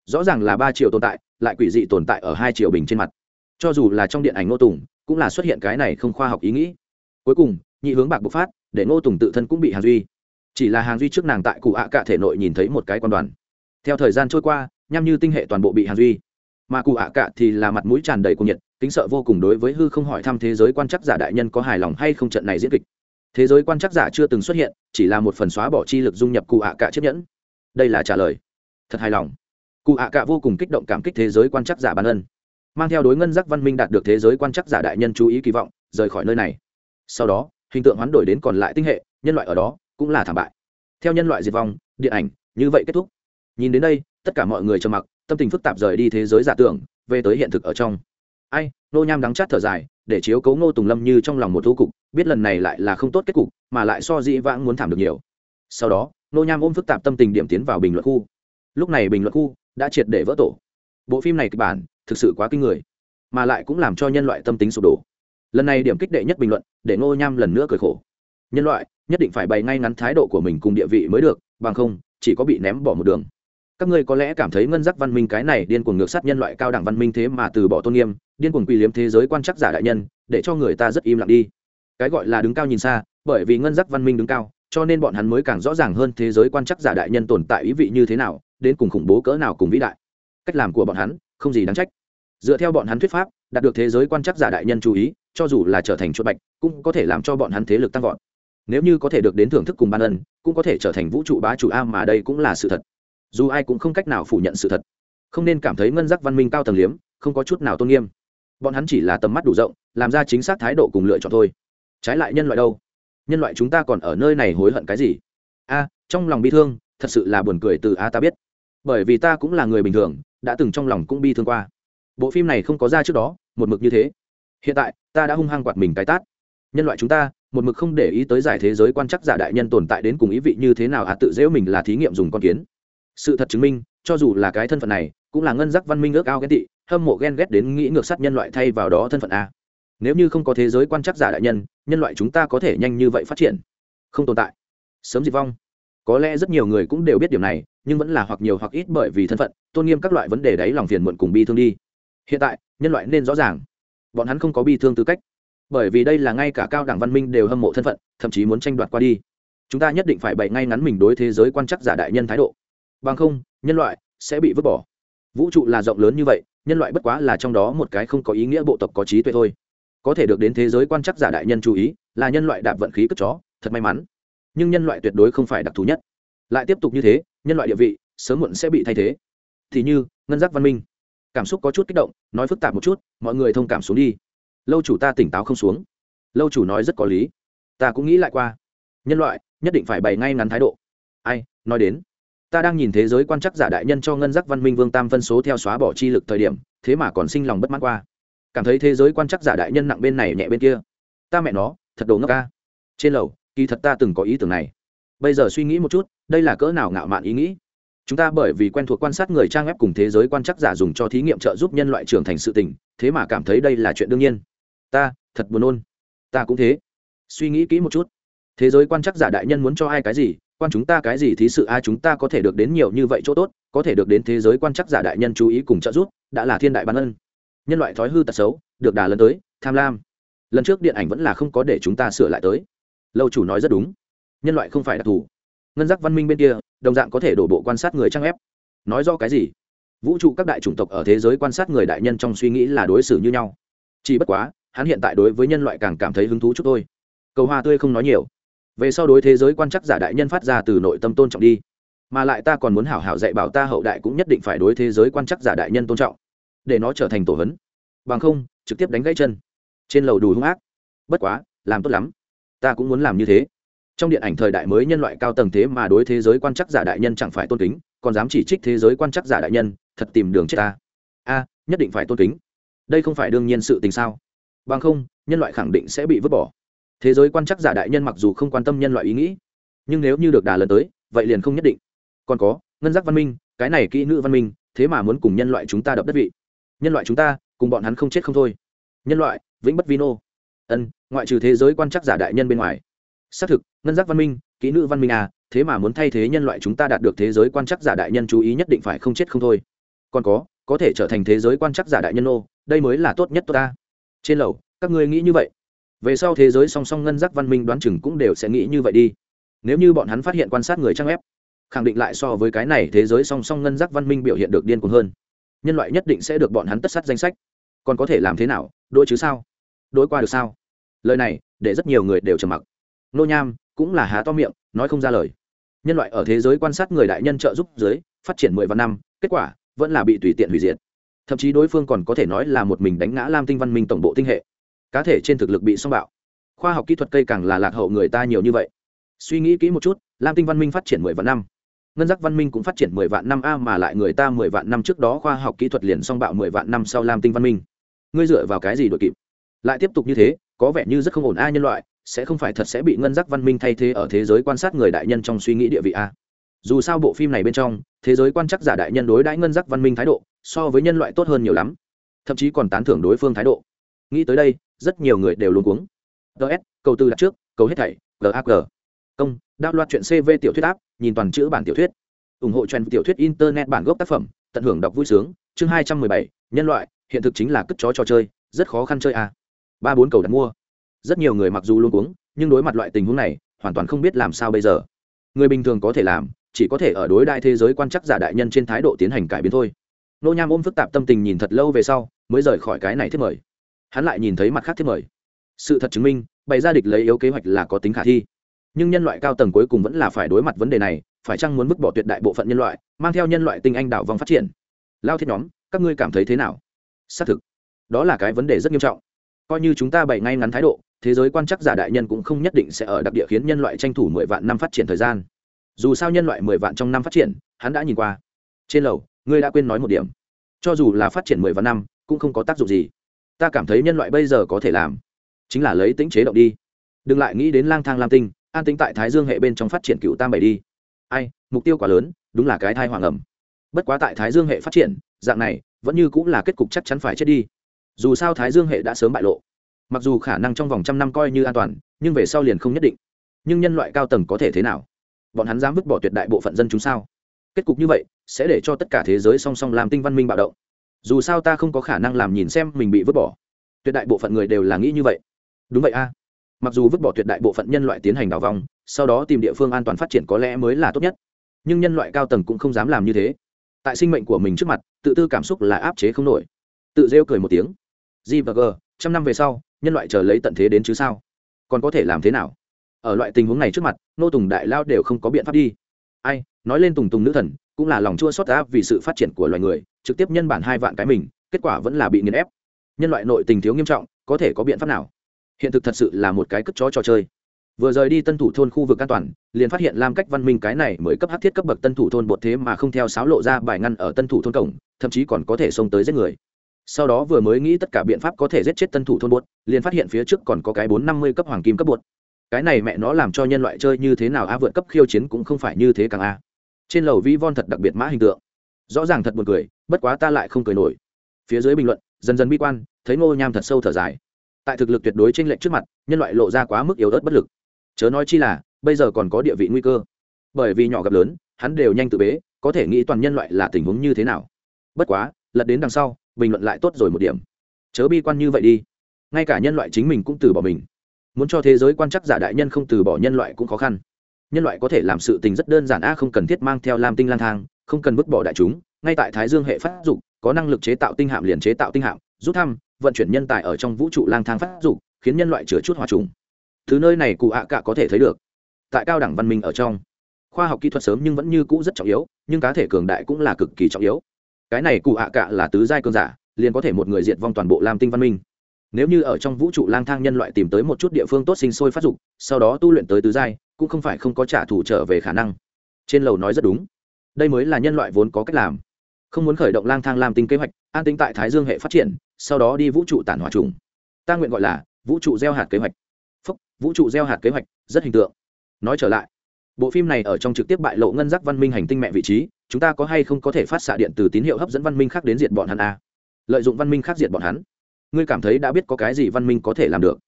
Rõ ràng là ba triệu tồn tại, lại quỷ dị tồn tại ở hai triệu bình trên mặt. Cho dù là trong điện ảnh ngô tùng, cũng là xuất hiện cái này không khoa học ý nghĩ. Cuối cùng, nhị hướng bạc bộc phát, để ngô tùng tự thân cũng bị hàng duy. Chỉ là hàng duy trước nàng tại cụ hạ cạ thể nội nhìn thấy một cái quan đoàn. Theo thời gian trôi qua nhăm như tinh hệ toàn bộ bị hàng duy. Mà cụ hạ cạ thì là mặt mũi tràn đầy cung nhiệt kính sợ vô cùng đối với hư không hỏi thăm thế giới quan chắc giả đại nhân có hài lòng hay không trận này diễn kịch. Thế giới quan chắc giả chưa từng xuất hiện, chỉ là một phần xóa bỏ chi lực dung nhập cụ ạ cạ chiếc nhẫn. Đây là trả lời. Thật hài lòng. Cụ ạ cạ vô cùng kích động cảm kích thế giới quan chắc giả ban ân. Mang theo đối ngân giác văn minh đạt được thế giới quan chắc giả đại nhân chú ý kỳ vọng, rời khỏi nơi này. Sau đó, hình tượng hoán đổi đến còn lại tinh hệ, nhân loại ở đó cũng là thảm bại. Theo nhân loại diệt vong, điện ảnh, như vậy kết thúc. Nhìn đến đây, tất cả mọi người trầm mặc, tâm tình phức tạp rời đi thế giới giả tưởng, về tới hiện thực ở trong ai nô nham đắng chát thở dài, để chiếu cấu ngô tùng lâm như trong lòng một thú cục, biết lần này lại là không tốt kết cục, mà lại so dĩ vãng muốn thảm được nhiều. Sau đó nô nham ôm phức tạp tâm tình điểm tiến vào bình luận khu. Lúc này bình luận khu đã triệt để vỡ tổ. Bộ phim này kịch bản thực sự quá kinh người, mà lại cũng làm cho nhân loại tâm tính sụp đổ. Lần này điểm kích đệ nhất bình luận, để ngô nham lần nữa cười khổ. Nhân loại nhất định phải bày ngay ngắn thái độ của mình cùng địa vị mới được, bằng không, chỉ có bị ném bỏ một đường. Các ngươi có lẽ cảm thấy ngân giác văn minh cái này điên cuồng ngược sát nhân loại cao đẳng văn minh thế mà từ bỏ tôn nghiêm điên cuồng quy liếm thế giới quan chắc giả đại nhân, để cho người ta rất im lặng đi. Cái gọi là đứng cao nhìn xa, bởi vì ngân giác văn minh đứng cao, cho nên bọn hắn mới càng rõ ràng hơn thế giới quan chắc giả đại nhân tồn tại ý vị như thế nào, đến cùng khủng bố cỡ nào cùng vĩ đại. Cách làm của bọn hắn, không gì đáng trách. Dựa theo bọn hắn thuyết pháp, đạt được thế giới quan chắc giả đại nhân chú ý, cho dù là trở thành chuột bạch, cũng có thể làm cho bọn hắn thế lực tăng vọt. Nếu như có thể được đến thưởng thức cùng ban ân, cũng có thể trở thành vũ trụ bá chủ a mà đây cũng là sự thật. Dù ai cũng không cách nào phủ nhận sự thật. Không nên cảm thấy ngân giác văn minh cao tầng liếm, không có chút nào tôn nghiêm bọn hắn chỉ là tầm mắt đủ rộng, làm ra chính xác thái độ cùng lựa chọn thôi. Trái lại nhân loại đâu? Nhân loại chúng ta còn ở nơi này hối hận cái gì? A, trong lòng bi thương, thật sự là buồn cười từ a ta biết. Bởi vì ta cũng là người bình thường, đã từng trong lòng cũng bi thương qua. Bộ phim này không có ra trước đó, một mực như thế. Hiện tại, ta đã hung hăng quạt mình cái tát. Nhân loại chúng ta, một mực không để ý tới giải thế giới quan chắc giả đại nhân tồn tại đến cùng ý vị như thế nào à tự dễu mình là thí nghiệm dùng con kiến. Sự thật chứng minh, cho dù là cái thân phận này, cũng là ngân giác văn minh ước ao ghen tị hâm mộ ghen ghét đến nghĩ ngược sát nhân loại thay vào đó thân phận a. Nếu như không có thế giới quan chắc giả đại nhân nhân loại chúng ta có thể nhanh như vậy phát triển. Không tồn tại. Sớm diệt vong. Có lẽ rất nhiều người cũng đều biết điểm này, nhưng vẫn là hoặc nhiều hoặc ít bởi vì thân phận, tôn nghiêm các loại vấn đề đấy lòng phiền muộn cùng bi thương đi. Hiện tại, nhân loại nên rõ ràng. Bọn hắn không có bi thương tư cách. Bởi vì đây là ngay cả cao đẳng văn minh đều hâm mộ thân phận, thậm chí muốn tranh đoạt qua đi. Chúng ta nhất định phải bày ngay ngắn mình đối thế giới quan chắc giả đại nhân thái độ. Bằng không, nhân loại sẽ bị vứt bỏ vũ trụ là rộng lớn như vậy, nhân loại bất quá là trong đó một cái không có ý nghĩa bộ tộc có trí tuệ thôi. Có thể được đến thế giới quan chắc giả đại nhân chú ý, là nhân loại đạp vận khí cất chó, thật may mắn. Nhưng nhân loại tuyệt đối không phải đặc thù nhất. Lại tiếp tục như thế, nhân loại địa vị, sớm muộn sẽ bị thay thế. Thì như, ngân giác văn minh. Cảm xúc có chút kích động, nói phức tạp một chút, mọi người thông cảm xuống đi. Lâu chủ ta tỉnh táo không xuống. Lâu chủ nói rất có lý. Ta cũng nghĩ lại qua. Nhân loại, nhất định phải bày ngay ngắn thái độ. Ai, nói đến ta đang nhìn thế giới quan chắc giả đại nhân cho ngân giác văn minh vương tam phân số theo xóa bỏ chi lực thời điểm, thế mà còn sinh lòng bất mãn qua. Cảm thấy thế giới quan chắc giả đại nhân nặng bên này nhẹ bên kia. Ta mẹ nó, thật đồ ngốc ca trên lầu, kỳ thật ta từng có ý tưởng này. Bây giờ suy nghĩ một chút, đây là cỡ nào ngạo mạn ý nghĩ? Chúng ta bởi vì quen thuộc quan sát người trang web cùng thế giới quan chắc giả dùng cho thí nghiệm trợ giúp nhân loại trưởng thành sự tình, thế mà cảm thấy đây là chuyện đương nhiên. Ta, thật buồn ôn. ta cũng thế. Suy nghĩ kỹ một chút. Thế giới quan chắc giả đại nhân muốn cho ai cái gì quan chúng ta cái gì thí sự ai chúng ta có thể được đến nhiều như vậy chỗ tốt, có thể được đến thế giới quan chắc giả đại nhân chú ý cùng trợ giúp, đã là thiên đại ban ân. Nhân loại thói hư tật xấu, được đà lần tới, tham lam. Lần trước điện ảnh vẫn là không có để chúng ta sửa lại tới. Lâu chủ nói rất đúng. Nhân loại không phải đặc thù. Ngân giác văn minh bên kia, đồng dạng có thể đổ bộ quan sát người trang ép. Nói do cái gì? Vũ trụ các đại chủng tộc ở thế giới quan sát người đại nhân trong suy nghĩ là đối xử như nhau. Chỉ bất quá, hắn hiện tại đối với nhân loại càng cảm thấy hứng thú chút thôi. Cầu hoa tươi không nói nhiều về sau đối thế giới quan chắc giả đại nhân phát ra từ nội tâm tôn trọng đi. Mà lại ta còn muốn hảo hảo dạy bảo ta hậu đại cũng nhất định phải đối thế giới quan chắc giả đại nhân tôn trọng, để nó trở thành tổ hấn. Bằng không, trực tiếp đánh gãy chân. Trên lầu đùi hung ác. Bất quá, làm tốt lắm. Ta cũng muốn làm như thế. Trong điện ảnh thời đại mới nhân loại cao tầng thế mà đối thế giới quan chắc giả đại nhân chẳng phải tôn kính, còn dám chỉ trích thế giới quan chắc giả đại nhân, thật tìm đường chết ta. A, nhất định phải tôn kính. Đây không phải đương nhiên sự tình sao? Bằng không, nhân loại khẳng định sẽ bị vứt bỏ thế giới quan chắc giả đại nhân mặc dù không quan tâm nhân loại ý nghĩ, nhưng nếu như được đà lần tới, vậy liền không nhất định. Còn có, ngân giác văn minh, cái này kỹ nữ văn minh, thế mà muốn cùng nhân loại chúng ta đập đất vị. Nhân loại chúng ta, cùng bọn hắn không chết không thôi. Nhân loại, vĩnh bất vino ân, ngoại trừ thế giới quan chắc giả đại nhân bên ngoài. Xác thực, ngân giác văn minh, kỹ nữ văn minh à thế mà muốn thay thế nhân loại chúng ta đạt được thế giới quan chắc giả đại nhân chú ý nhất định phải không chết không thôi. Còn có có thể trở thành thế giới quan chắc giả đại nhân ô đây mới là tốt nhất tốt ta. Trên lầu, các ngươi nghĩ như vậy về sau thế giới song song ngân giác văn minh đoán chừng cũng đều sẽ nghĩ như vậy đi. Nếu như bọn hắn phát hiện quan sát người trang ép khẳng định lại so với cái này thế giới song song ngân giác văn minh biểu hiện được điên cuồng hơn. Nhân loại nhất định sẽ được bọn hắn tất sát danh sách. Còn có thể làm thế nào, đôi chứ sao? Đôi qua được sao? Lời này, để rất nhiều người đều trầm mặc. Nô nham cũng là há to miệng, nói không ra lời. Nhân loại ở thế giới quan sát người đại nhân trợ giúp giới phát triển mười vạn năm, kết quả vẫn là bị tùy tiện hủy diệt. Thậm chí đối phương còn có thể nói là một mình đánh ngã lam tinh văn minh tổng bộ tinh hệ cá thể trên thực lực bị song bạo. Khoa học kỹ thuật cây càng là lạc hậu người ta nhiều như vậy. Suy nghĩ kỹ một chút, lam tinh văn minh phát triển mười vạn năm. Ngân giác văn minh cũng phát triển mười vạn năm a mà lại người ta mười vạn năm trước đó khoa học kỹ thuật liền song bạo mười vạn năm sau lam tinh văn minh. Ngươi dựa vào cái gì đội kịp? Lại tiếp tục như thế, có vẻ như rất không ổn a nhân loại, sẽ không phải thật sẽ bị ngân giác văn minh thay thế ở thế giới quan sát người đại nhân trong suy nghĩ địa vị a. Dù sao bộ phim này bên trong, thế giới quan chắc giả đại nhân đối đãi ngân giác văn minh thái độ, so với nhân loại tốt hơn nhiều lắm. Thậm chí còn tán thưởng đối phương thái độ. Nghĩ tới đây rất nhiều người đều luôn cuống. Ts cầu từ đặt trước, cầu hết thảy gag công đạo loạt chuyện cv tiểu thuyết áp nhìn toàn chữ bản tiểu thuyết. Ủng hộ trend tiểu thuyết internet bản gốc tác phẩm, tận hưởng đọc vui sướng. Chương hai trăm mười bảy, nhân loại, hiện thực chính là cất chó trò chơi, rất khó khăn chơi à. ba bốn cầu đặt mua. Rất nhiều người mặc dù luôn cuống, nhưng đối mặt loại tình huống này, hoàn toàn không biết làm sao bây giờ. Người bình thường có thể làm, chỉ có thể ở đối đại thế giới quan chắc giả đại nhân trên thái độ tiến hành cải biến thôi. Nô nham ôm phức tạp tâm tình nhìn thật lâu về sau, mới rời khỏi cái này thiết mời hắn lại nhìn thấy mặt khác thiết mời. Sự thật chứng minh, bày ra địch lấy yếu kế hoạch là có tính khả thi. Nhưng nhân loại cao tầng cuối cùng vẫn là phải đối mặt vấn đề này, phải chăng muốn vứt bỏ tuyệt đại bộ phận nhân loại, mang theo nhân loại tinh anh đảo vòng phát triển? Lao thiết nhóm, các ngươi cảm thấy thế nào? Xác thực, đó là cái vấn đề rất nghiêm trọng. Coi như chúng ta bày ngay ngắn thái độ, thế giới quan chắc giả đại nhân cũng không nhất định sẽ ở đặc địa khiến nhân loại tranh thủ mười vạn năm phát triển thời gian. Dù sao nhân loại mười vạn trong năm phát triển, hắn đã nhìn qua. Trên lầu, ngươi đã quên nói một điểm. Cho dù là phát triển mười vạn năm, cũng không có tác dụng gì ta cảm thấy nhân loại bây giờ có thể làm chính là lấy tính chế động đi. Đừng lại nghĩ đến lang thang lam tinh, an tính tại thái dương hệ bên trong phát triển cựu tam bảy đi. Ai, mục tiêu quá lớn, đúng là cái thai hoàng ẩm. Bất quá tại thái dương hệ phát triển, dạng này vẫn như cũng là kết cục chắc chắn phải chết đi. Dù sao thái dương hệ đã sớm bại lộ. Mặc dù khả năng trong vòng trăm năm coi như an toàn, nhưng về sau liền không nhất định. Nhưng nhân loại cao tầng có thể thế nào? Bọn hắn dám vứt bỏ tuyệt đại bộ phận dân chúng sao? Kết cục như vậy sẽ để cho tất cả thế giới song song làm tinh văn minh bạo động dù sao ta không có khả năng làm nhìn xem mình bị vứt bỏ. Tuyệt đại bộ phận người đều là nghĩ như vậy. Đúng vậy a. Mặc dù vứt bỏ tuyệt đại bộ phận nhân loại tiến hành đào vòng sau đó tìm địa phương an toàn phát triển có lẽ mới là tốt nhất. Nhưng nhân loại cao tầng cũng không dám làm như thế. Tại sinh mệnh của mình trước mặt, tự tư cảm xúc là áp chế không nổi. Tự rêu cười một tiếng. G và g, trăm năm về sau, nhân loại chờ lấy tận thế đến chứ sao? Còn có thể làm thế nào? Ở loại tình huống này trước mặt, nô tùng đại lao đều không có biện pháp đi. Ai, nói lên tùng tùng nữ thần, cũng là lòng chua xót áp vì sự phát triển của loài người trực tiếp nhân bản hai vạn cái mình, kết quả vẫn là bị nghiền ép. Nhân loại nội tình thiếu nghiêm trọng, có thể có biện pháp nào? Hiện thực thật sự là một cái cất chó trò chơi. Vừa rời đi tân thủ thôn khu vực an toàn, liền phát hiện lam cách văn minh cái này mới cấp hát thiết cấp bậc tân thủ thôn bột thế mà không theo sáo lộ ra bài ngăn ở tân thủ thôn cổng, thậm chí còn có thể xông tới giết người. Sau đó vừa mới nghĩ tất cả biện pháp có thể giết chết tân thủ thôn bột, liền phát hiện phía trước còn có cái bốn năm mươi cấp hoàng kim cấp bột. Cái này mẹ nó làm cho nhân loại chơi như thế nào, a vượt cấp khiêu chiến cũng không phải như thế càng a. Trên lầu vi von thật đặc biệt mã hình tượng rõ ràng thật buồn cười, bất quá ta lại không cười nổi. Phía dưới bình luận, dần dần bi quan, thấy ngô nham thật sâu thở dài. Tại thực lực tuyệt đối trên lệnh trước mặt, nhân loại lộ ra quá mức yếu ớt bất lực. Chớ nói chi là, bây giờ còn có địa vị nguy cơ. Bởi vì nhỏ gặp lớn, hắn đều nhanh tự bế, có thể nghĩ toàn nhân loại là tình huống như thế nào. Bất quá, lật đến đằng sau, bình luận lại tốt rồi một điểm. Chớ bi quan như vậy đi. Ngay cả nhân loại chính mình cũng từ bỏ mình. Muốn cho thế giới quan chắc giả đại nhân không từ bỏ nhân loại cũng khó khăn. Nhân loại có thể làm sự tình rất đơn giản a, không cần thiết mang theo lam tinh lang thang không cần vứt bỏ đại chúng, ngay tại thái dương hệ phát dục, có năng lực chế tạo tinh hạm liền chế tạo tinh hạm, rút thăm, vận chuyển nhân tài ở trong vũ trụ lang thang phát dục, khiến nhân loại chứa chút hòa trùng. Thứ nơi này cụ ạ cả có thể thấy được. Tại cao đẳng văn minh ở trong, khoa học kỹ thuật sớm nhưng vẫn như cũ rất trọng yếu, nhưng cá thể cường đại cũng là cực kỳ trọng yếu. Cái này cụ ạ cả là tứ giai cường giả, liền có thể một người diệt vong toàn bộ lam tinh văn minh. Nếu như ở trong vũ trụ lang thang nhân loại tìm tới một chút địa phương tốt sinh sôi phát dục, sau đó tu luyện tới tứ giai, cũng không phải không có trả thù trở về khả năng. Trên lầu nói rất đúng đây mới là nhân loại vốn có cách làm. Không muốn khởi động lang thang làm tinh kế hoạch, an tính tại thái dương hệ phát triển, sau đó đi vũ trụ tản hỏa trùng. Ta nguyện gọi là vũ trụ gieo hạt kế hoạch. Phúc, vũ trụ gieo hạt kế hoạch, rất hình tượng. Nói trở lại, bộ phim này ở trong trực tiếp bại lộ ngân giác văn minh hành tinh mẹ vị trí, chúng ta có hay không có thể phát xạ điện từ tín hiệu hấp dẫn văn minh khác đến diện bọn hắn a lợi dụng văn minh khác diện bọn hắn. Ngươi cảm thấy đã biết có cái gì văn minh có thể làm được.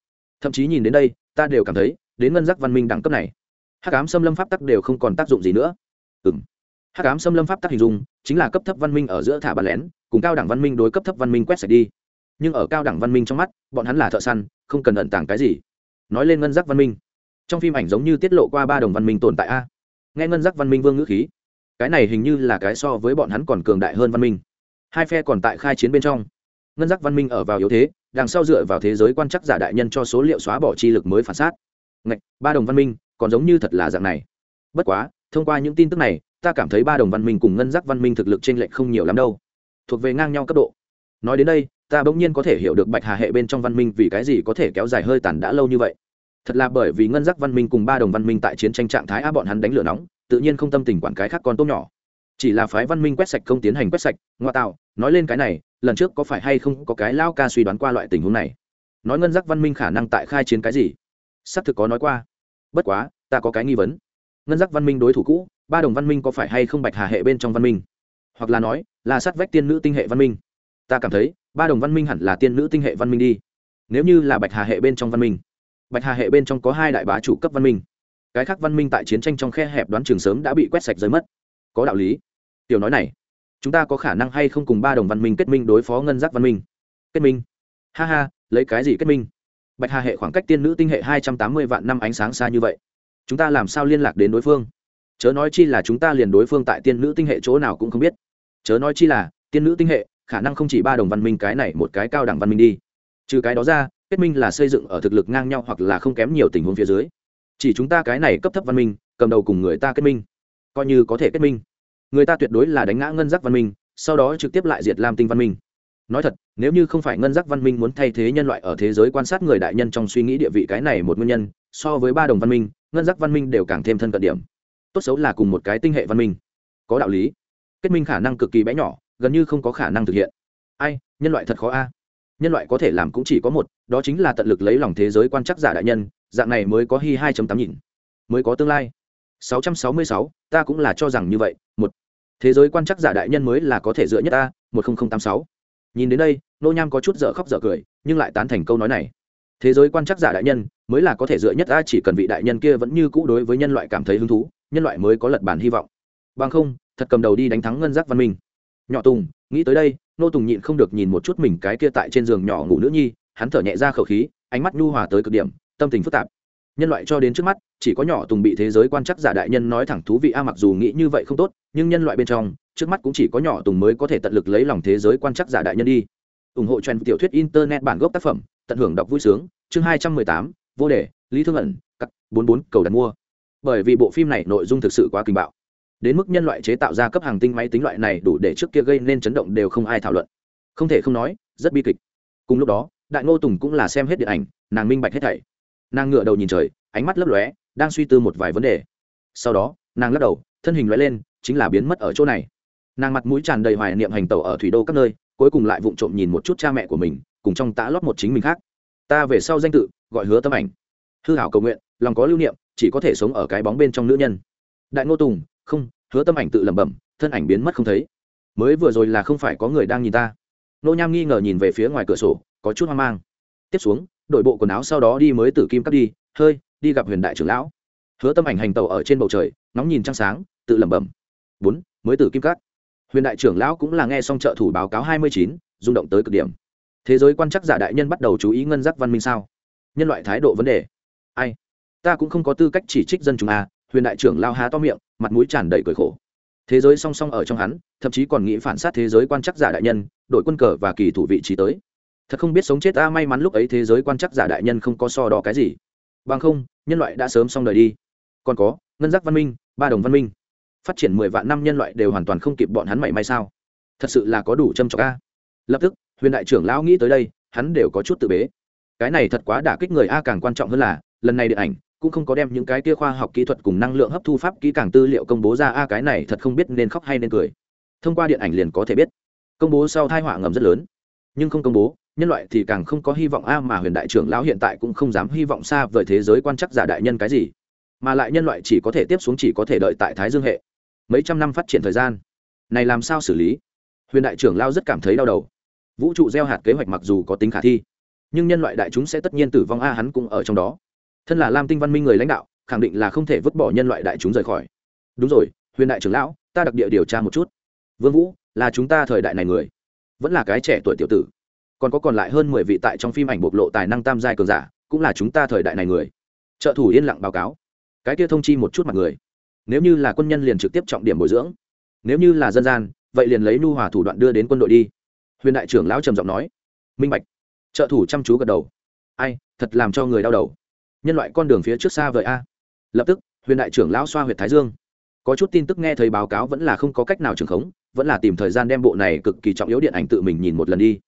Thậm chí nhìn đến đây, ta đều cảm thấy, đến ngân giác văn minh đẳng cấp này, hắc ám xâm lâm pháp tắc đều không còn tác dụng gì nữa. Ừ m hắc ám xâm lâm pháp tắc hình dung, chính là cấp thấp văn minh ở giữa thả bàn lén, cùng cao đẳng văn minh đối cấp thấp văn minh quét sạch đi. Nhưng ở cao đẳng văn minh trong mắt, bọn hắn là thợ săn, không cần ẩn tàng cái gì. Nói lên ngân giác văn minh. Trong phim ảnh giống như tiết lộ qua ba đồng văn minh tồn tại a. Nghe ngân giác văn minh vương ngữ khí, cái này hình như là cái so với bọn hắn còn cường đại hơn văn minh. Hai phe còn tại khai chiến bên trong. Ngân giác văn minh ở vào yếu thế, đằng sau dựa vào thế giới quan chắc giả đại nhân cho số liệu xóa bỏ chi lực mới phản xác. Ngạch, ba đồng văn minh, còn giống như thật là dạng này. Bất quá thông qua những tin tức này, ta cảm thấy ba đồng văn minh cùng ngân giác văn minh thực lực t r ê n lệch không nhiều lắm đâu. Thuộc về ngang nhau cấp độ. Nói đến đây, ta bỗng nhiên có thể hiểu được bạch hà hệ bên trong văn minh vì cái gì có thể kéo dài hơi tàn đã lâu như vậy. Thật là bởi vì ngân giác văn minh cùng ba đồng văn minh tại chiến tranh trạng thái á bọn hắn đánh lửa nóng, tự nhiên không tâm tình quản cái khác con tốt nhỏ. Chỉ là phái văn minh quét sạch không tiến hành quét sạch, ngoa tạo, nói lên cái này, lần trước có phải hay không có cái lao ca suy đoán qua loại tình huống này. Nói ngân giác văn minh khả năng tại khai chiến cái gì? Xác thực có nói qua. Bất quá, ta có cái nghi vấn ngân giác văn minh đối thủ cũ, ba đồng văn minh có phải hay không bạch hà hệ bên trong văn minh? Hoặc là nói, là sát vách tiên nữ tinh hệ văn minh? Ta cảm thấy, ba đồng văn minh hẳn là tiên nữ tinh hệ văn minh đi. Nếu như là bạch hà hệ bên trong văn minh, bạch hà hệ bên trong có hai đại bá chủ cấp văn minh. Cái khác văn minh tại chiến tranh trong khe hẹp đoán trường sớm đã bị quét sạch rơi mất. Có đạo lý. Tiểu nói này, chúng ta có khả năng hay không cùng ba đồng văn minh kết minh đối phó ngân giác văn minh? Kết minh. Ha ha, lấy cái gì kết minh? Bạch hà hệ khoảng cách tiên nữ tinh hệ hai trăm tám mươi vạn năm ánh sáng xa như vậy chúng ta làm sao liên lạc đến đối phương? Chớ nói chi là chúng ta liền đối phương tại tiên nữ tinh hệ chỗ nào cũng không biết. Chớ nói chi là, tiên nữ tinh hệ, khả năng không chỉ ba đồng văn minh cái này một cái cao đẳng văn minh đi. Trừ cái đó ra, kết minh là xây dựng ở thực lực ngang nhau hoặc là không kém nhiều tình huống phía dưới. Chỉ chúng ta cái này cấp thấp văn minh, cầm đầu cùng người ta kết minh, coi như có thể kết minh. Người ta tuyệt đối là đánh ngã ngân giác văn minh, sau đó trực tiếp lại diệt lam tinh văn minh. Nói thật, nếu như không phải ngân giác văn minh muốn thay thế nhân loại ở thế giới quan sát người đại nhân trong suy nghĩ địa vị cái này một nguyên nhân, so với ba đồng văn minh ngân giác văn minh đều càng thêm thân cận điểm. Tốt xấu là cùng một cái tinh hệ văn minh. Có đạo lý. Kết minh khả năng cực kỳ bé nhỏ gần như không có khả năng thực hiện. Ai nhân loại thật khó a. Nhân loại có thể làm cũng chỉ có một đó chính là tận lực lấy lòng thế giới quan chắc giả đại nhân dạng này mới có hy hai tám nghìn. Mới có tương lai. 666, ta cũng là cho rằng như vậy một. Thế giới quan chắc giả đại nhân mới là có thể dựa nhất ta một nghìn tám sáu. Nhìn đến đây nô nham có chút dở khóc dở cười nhưng lại tán thành câu nói này thế giới quan chắc giả đại nhân, mới là có thể dựa nhất ta chỉ cần vị đại nhân kia vẫn như cũ đối với nhân loại cảm thấy hứng thú, nhân loại mới có lật bản hy vọng. Bằng không, thật cầm đầu đi đánh thắng ngân giác văn minh. Nhỏ tùng, nghĩ tới đây, nô tùng nhịn không được nhìn một chút mình cái kia tại trên giường nhỏ ngủ nữ nhi, hắn thở nhẹ ra khẩu khí, ánh mắt nhu hòa tới cực điểm, tâm tình phức tạp. Nhân loại cho đến trước mắt, chỉ có nhỏ tùng bị thế giới quan chắc giả đại nhân nói thẳng thú vị a, mặc dù nghĩ như vậy không tốt, nhưng nhân loại bên trong, trước mắt cũng chỉ có nhỏ tùng mới có thể tận lực lấy lòng thế giới quan chắc giả đại nhân đi. Ủng hộ trend tiểu thuyết internet bản gốc tác phẩm tận hưởng đọc vui sướng, chương hai trăm mười tám, vô đề, lý thương ẩn, cắt, bốn bốn, cầu đặt mua. Bởi vì bộ phim này nội dung thực sự quá kinh bạo. Đến mức nhân loại chế tạo ra cấp hàng tinh máy tính loại này đủ để trước kia gây nên chấn động đều không ai thảo luận. Không thể không nói, rất bi kịch. Cùng lúc đó, đại ngô tùng cũng là xem hết điện ảnh, nàng minh bạch hết thảy. Nàng ngựa đầu nhìn trời, ánh mắt lấp lóe, đang suy tư một vài vấn đề. Sau đó, nàng lắc đầu, thân hình lóe lên, chính là biến mất ở chỗ này. Nàng mặt mũi tràn đầy hoài niệm hành tẩu ở thủy đô các nơi, cuối cùng lại vụng trộm nhìn một chút cha mẹ của mình cùng trong tã lót một chính mình khác. Ta về sau danh tự, gọi hứa tâm ảnh. Hư hảo cầu nguyện, lòng có lưu niệm, chỉ có thể sống ở cái bóng bên trong nữ nhân. Đại ngô tùng, không, hứa tâm ảnh tự lẩm bẩm, thân ảnh biến mất không thấy. Mới vừa rồi là không phải có người đang nhìn ta. Nô nham nghi ngờ nhìn về phía ngoài cửa sổ, có chút hoang mang. Tiếp xuống đội bộ quần áo sau đó đi mới tử kim cắt đi, hơi, đi gặp huyền đại trưởng lão. Hứa tâm ảnh hành tàu ở trên bầu trời nóng nhìn trăng sáng, tự lẩm bẩm, bốn, mới tử kim cắt huyền đại trưởng lão cũng là nghe xong trợ thủ báo cáo hai mươi chín, rung động tới cực điểm thế giới quan chắc giả đại nhân bắt đầu chú ý ngân giác văn minh sao? Nhân loại thái độ vấn đề. Ai? Ta cũng không có tư cách chỉ trích dân chúng à huyền đại trưởng lao há to miệng, mặt mũi tràn đầy cười khổ. Thế giới song song ở trong hắn, thậm chí còn nghĩ phản sát thế giới quan chắc giả đại nhân, đội quân cờ và kỳ thủ vị trí tới. Thật không biết sống chết ta may mắn lúc ấy thế giới quan chắc giả đại nhân không có so đo cái gì. Bằng không, nhân loại đã sớm xong đời đi. Còn có, ngân giác văn minh, ba đồng văn minh. Phát triển mười vạn năm nhân loại đều hoàn toàn không kịp bọn hắn mảy may sao? Thật sự là có đủ châm trọc a. Lập tức huyền đại trưởng lão nghĩ tới đây, hắn đều có chút tự bế. Cái này thật quá đả kích người a càng quan trọng hơn là, lần này điện ảnh, cũng không có đem những cái kia khoa học kỹ thuật cùng năng lượng hấp thu pháp kỹ càng tư liệu công bố ra a cái này thật không biết nên khóc hay nên cười. Thông qua điện ảnh liền có thể biết, công bố sau thai họa ngầm rất lớn. Nhưng không công bố, nhân loại thì càng không có hy vọng a mà huyền đại trưởng lão hiện tại cũng không dám hy vọng xa vời thế giới quan chắc giả đại nhân cái gì. Mà lại nhân loại chỉ có thể tiếp xuống chỉ có thể đợi tại thái dương hệ. Mấy trăm năm phát triển thời gian. Này làm sao xử lý? Huyền đại trưởng lao rất cảm thấy đau đầu vũ trụ gieo hạt kế hoạch mặc dù có tính khả thi, nhưng nhân loại đại chúng sẽ tất nhiên tử vong, a, hắn cũng ở trong đó. Thân là lam tinh văn minh người lãnh đạo, khẳng định là không thể vứt bỏ nhân loại đại chúng rời khỏi. Đúng rồi, huyền đại trưởng lão, ta đặc địa điều tra một chút. Vương vũ, là chúng ta thời đại này người, vẫn là cái trẻ tuổi tiểu tử. Còn có còn lại hơn mười vị tại trong phim ảnh bộc lộ tài năng tam giai cường giả, cũng là chúng ta thời đại này người. Trợ thủ yên lặng báo cáo. Cái kia thông chi một chút mặt người. Nếu như là quân nhân liền trực tiếp trọng điểm bồi dưỡng. Nếu như là dân gian, vậy liền lấy nu hòa thủ đoạn đưa đến quân đội đi huyền đại trưởng lão trầm giọng nói, minh bạch. Trợ thủ chăm chú gật đầu. Ai, thật làm cho người đau đầu. Nhân loại con đường phía trước xa vời a. Lập tức, huyền đại trưởng lão xoa huyệt thái dương. Có chút tin tức nghe thấy báo cáo vẫn là không có cách nào trường khống, vẫn là tìm thời gian đem bộ này cực kỳ trọng yếu điện ảnh tự mình nhìn một lần đi.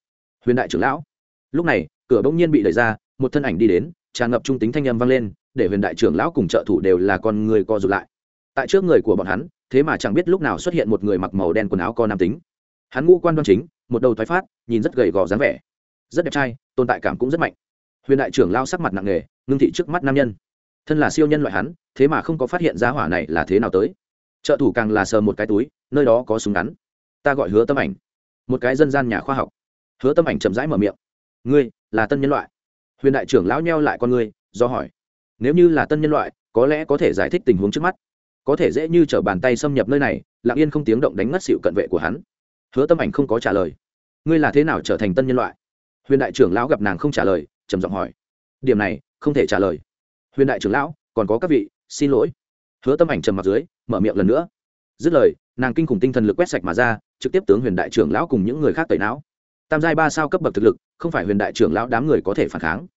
Huyền đại trưởng lão. Lúc này, cửa bỗng nhiên bị đẩy ra, một thân ảnh đi đến, tràn ngập trung tính thanh âm vang lên, để huyền đại trưởng lão cùng trợ thủ đều là con người co rụt lại. Tại trước người của bọn hắn, thế mà chẳng biết lúc nào xuất hiện một người mặc màu đen quần áo co nam tính hắn ngũ quan đoan chính, một đầu thoái phát, nhìn rất gầy gò dáng vẻ. Rất đẹp trai, tồn tại cảm cũng rất mạnh. Huyền đại trưởng lao sắc mặt nặng nề, ngưng thị trước mắt nam nhân. Thân là siêu nhân loại hắn, thế mà không có phát hiện ra hỏa này là thế nào tới. Trợ thủ càng là sờ một cái túi, nơi đó có súng ngắn. Ta gọi hứa tâm ảnh. Một cái dân gian nhà khoa học. Hứa tâm ảnh chậm rãi mở miệng. Ngươi, là tân nhân loại. Huyền đại trưởng lão nheo lại con ngươi, do hỏi. Nếu như là tân nhân loại, có lẽ có thể giải thích tình huống trước mắt. Có thể dễ như t r ở bàn tay xâm nhập nơi này, lặng yên không tiếng động đánh ngất xịu cận vệ của hắn hứa tâm ảnh không có trả lời. Ngươi là thế nào trở thành tân nhân loại? Huyền đại trưởng lão gặp nàng không trả lời, trầm giọng hỏi. Điểm này, không thể trả lời. Huyền đại trưởng lão, còn có các vị, xin lỗi. Hứa tâm ảnh trầm mặt dưới, mở miệng lần nữa. Dứt lời, nàng kinh khủng tinh thần lực quét sạch mà ra, trực tiếp tướng huyền đại trưởng lão cùng những người khác tẩy não. Tam giai ba sao cấp bậc thực lực, không phải huyền đại trưởng lão đám người có thể phản kháng.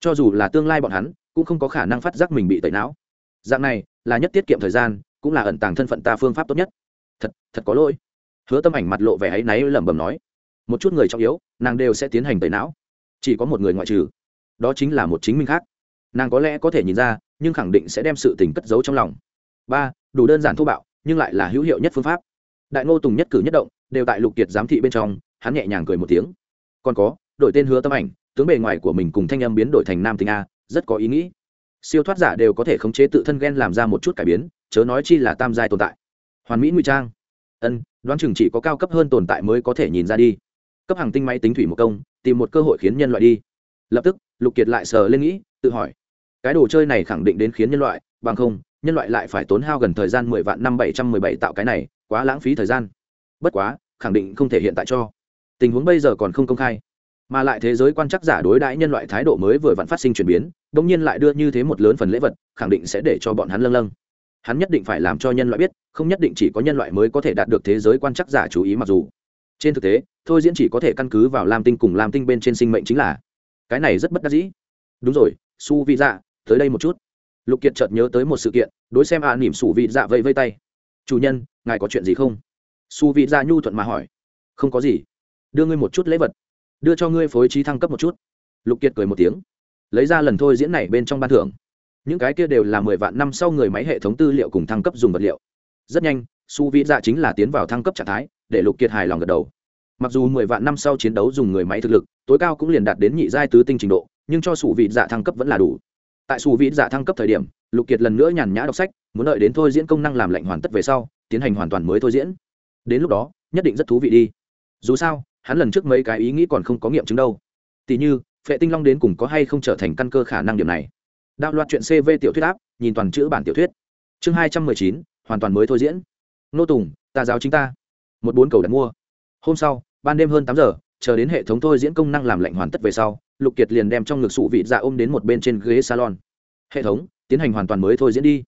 Cho dù là tương lai bọn hắn, cũng không có khả năng phát giác mình bị tẩy não. Dạng này, là nhất tiết kiệm thời gian, cũng là ẩn tàng thân phận ta phương pháp tốt nhất. Thật thật có lỗi hứa tâm ảnh mặt lộ vẻ áy náy lẩm bẩm nói, một chút người trọng yếu, nàng đều sẽ tiến hành tẩy não. Chỉ có một người ngoại trừ. Đó chính là một chính mình khác. Nàng có lẽ có thể nhìn ra, nhưng khẳng định sẽ đem sự tình cất giấu trong lòng. Ba, đủ đơn giản thô bạo, nhưng lại là hữu hiệu nhất phương pháp. Đại ngô tùng nhất cử nhất động, đều tại lục kiệt giám thị bên trong, hắn nhẹ nhàng cười một tiếng. Còn có, đổi tên hứa tâm ảnh, tướng bề ngoài của mình cùng thanh âm biến đổi thành nam tính a, rất có ý nghĩ. Siêu thoát giả đều có thể khống chế tự thân ghen làm ra một chút cải biến, chớ nói chi là tam giai tồn tại. Hoàn mỹ ngụy trang. Ân đoán chừng chỉ có cao cấp hơn tồn tại mới có thể nhìn ra đi. Cấp hàng tinh máy tính thủy một công, tìm một cơ hội khiến nhân loại đi. Lập tức, lục kiệt lại sờ lên nghĩ, tự hỏi. Cái đồ chơi này khẳng định đến khiến nhân loại, bằng không, nhân loại lại phải tốn hao gần thời gian mười vạn năm bảy trăm mười bảy tạo cái này, quá lãng phí thời gian. Bất quá, khẳng định không thể hiện tại cho. Tình huống bây giờ còn không công khai. Mà lại thế giới quan chắc giả đối đãi nhân loại thái độ mới vừa vặn phát sinh chuyển biến đông nhiên lại đưa như thế một lớn phần lễ vật, khẳng định sẽ để cho bọn hắn lâng lâng hắn nhất định phải làm cho nhân loại biết không nhất định chỉ có nhân loại mới có thể đạt được thế giới quan chắc giả chú ý mặc dù. Trên thực tế thôi diễn chỉ có thể căn cứ vào lam tinh cùng lam tinh bên trên sinh mệnh chính là. Cái này rất bất đắc dĩ. Đúng rồi su vị dạ tới đây một chút. Lục kiệt chợt nhớ tới một sự kiện đối xem à, nỉm sủ vị dạ vây vây tay. Chủ nhân ngài có chuyện gì không? Su vị dạ nhu thuận mà hỏi. Không có gì. Đưa ngươi một chút lễ vật. Đưa cho ngươi phối trí thăng cấp một chút. Lục kiệt cười một tiếng. Lấy ra lần thôi diễn này bên trong ban thưởng những cái kia đều là mười vạn năm sau người máy hệ thống tư liệu cùng thăng cấp dùng vật liệu. Rất nhanh, su vĩ dạ chính là tiến vào thăng cấp trạng thái, để lục kiệt hài lòng gật đầu. Mặc dù mười vạn năm sau chiến đấu dùng người máy thực lực, tối cao cũng liền đạt đến nhị giai tứ tinh trình độ, nhưng cho su vĩ dạ thăng cấp vẫn là đủ. Tại su vĩ dạ thăng cấp thời điểm, lục kiệt lần nữa nhàn nhã đọc sách, muốn đợi đến thôi diễn công năng làm lệnh hoàn tất về sau, tiến hành hoàn toàn mới thôi diễn. Đến lúc đó, nhất định rất thú vị đi. Dù sao, hắn lần trước mấy cái ý nghĩ còn không có nghiệm chứng đâu. Tỉ như, phệ tinh long đến cùng có hay không trở thành căn cơ khả năng điểm này? Đạo loạt chuyện cv tiểu thuyết áp, nhìn toàn chữ bản tiểu thuyết. Chương hai trăm mười chín, hoàn toàn mới thôi diễn. Nô tùng, ta giáo chính ta. Một bốn cầu đặt mua. Hôm sau, ban đêm hơn tám giờ, chờ đến hệ thống thôi diễn công năng làm lạnh hoàn tất về sau, lục kiệt liền đem trong ngực sụ vị dạ ôm đến một bên trên ghế salon. Hệ thống, tiến hành hoàn toàn mới thôi diễn đi.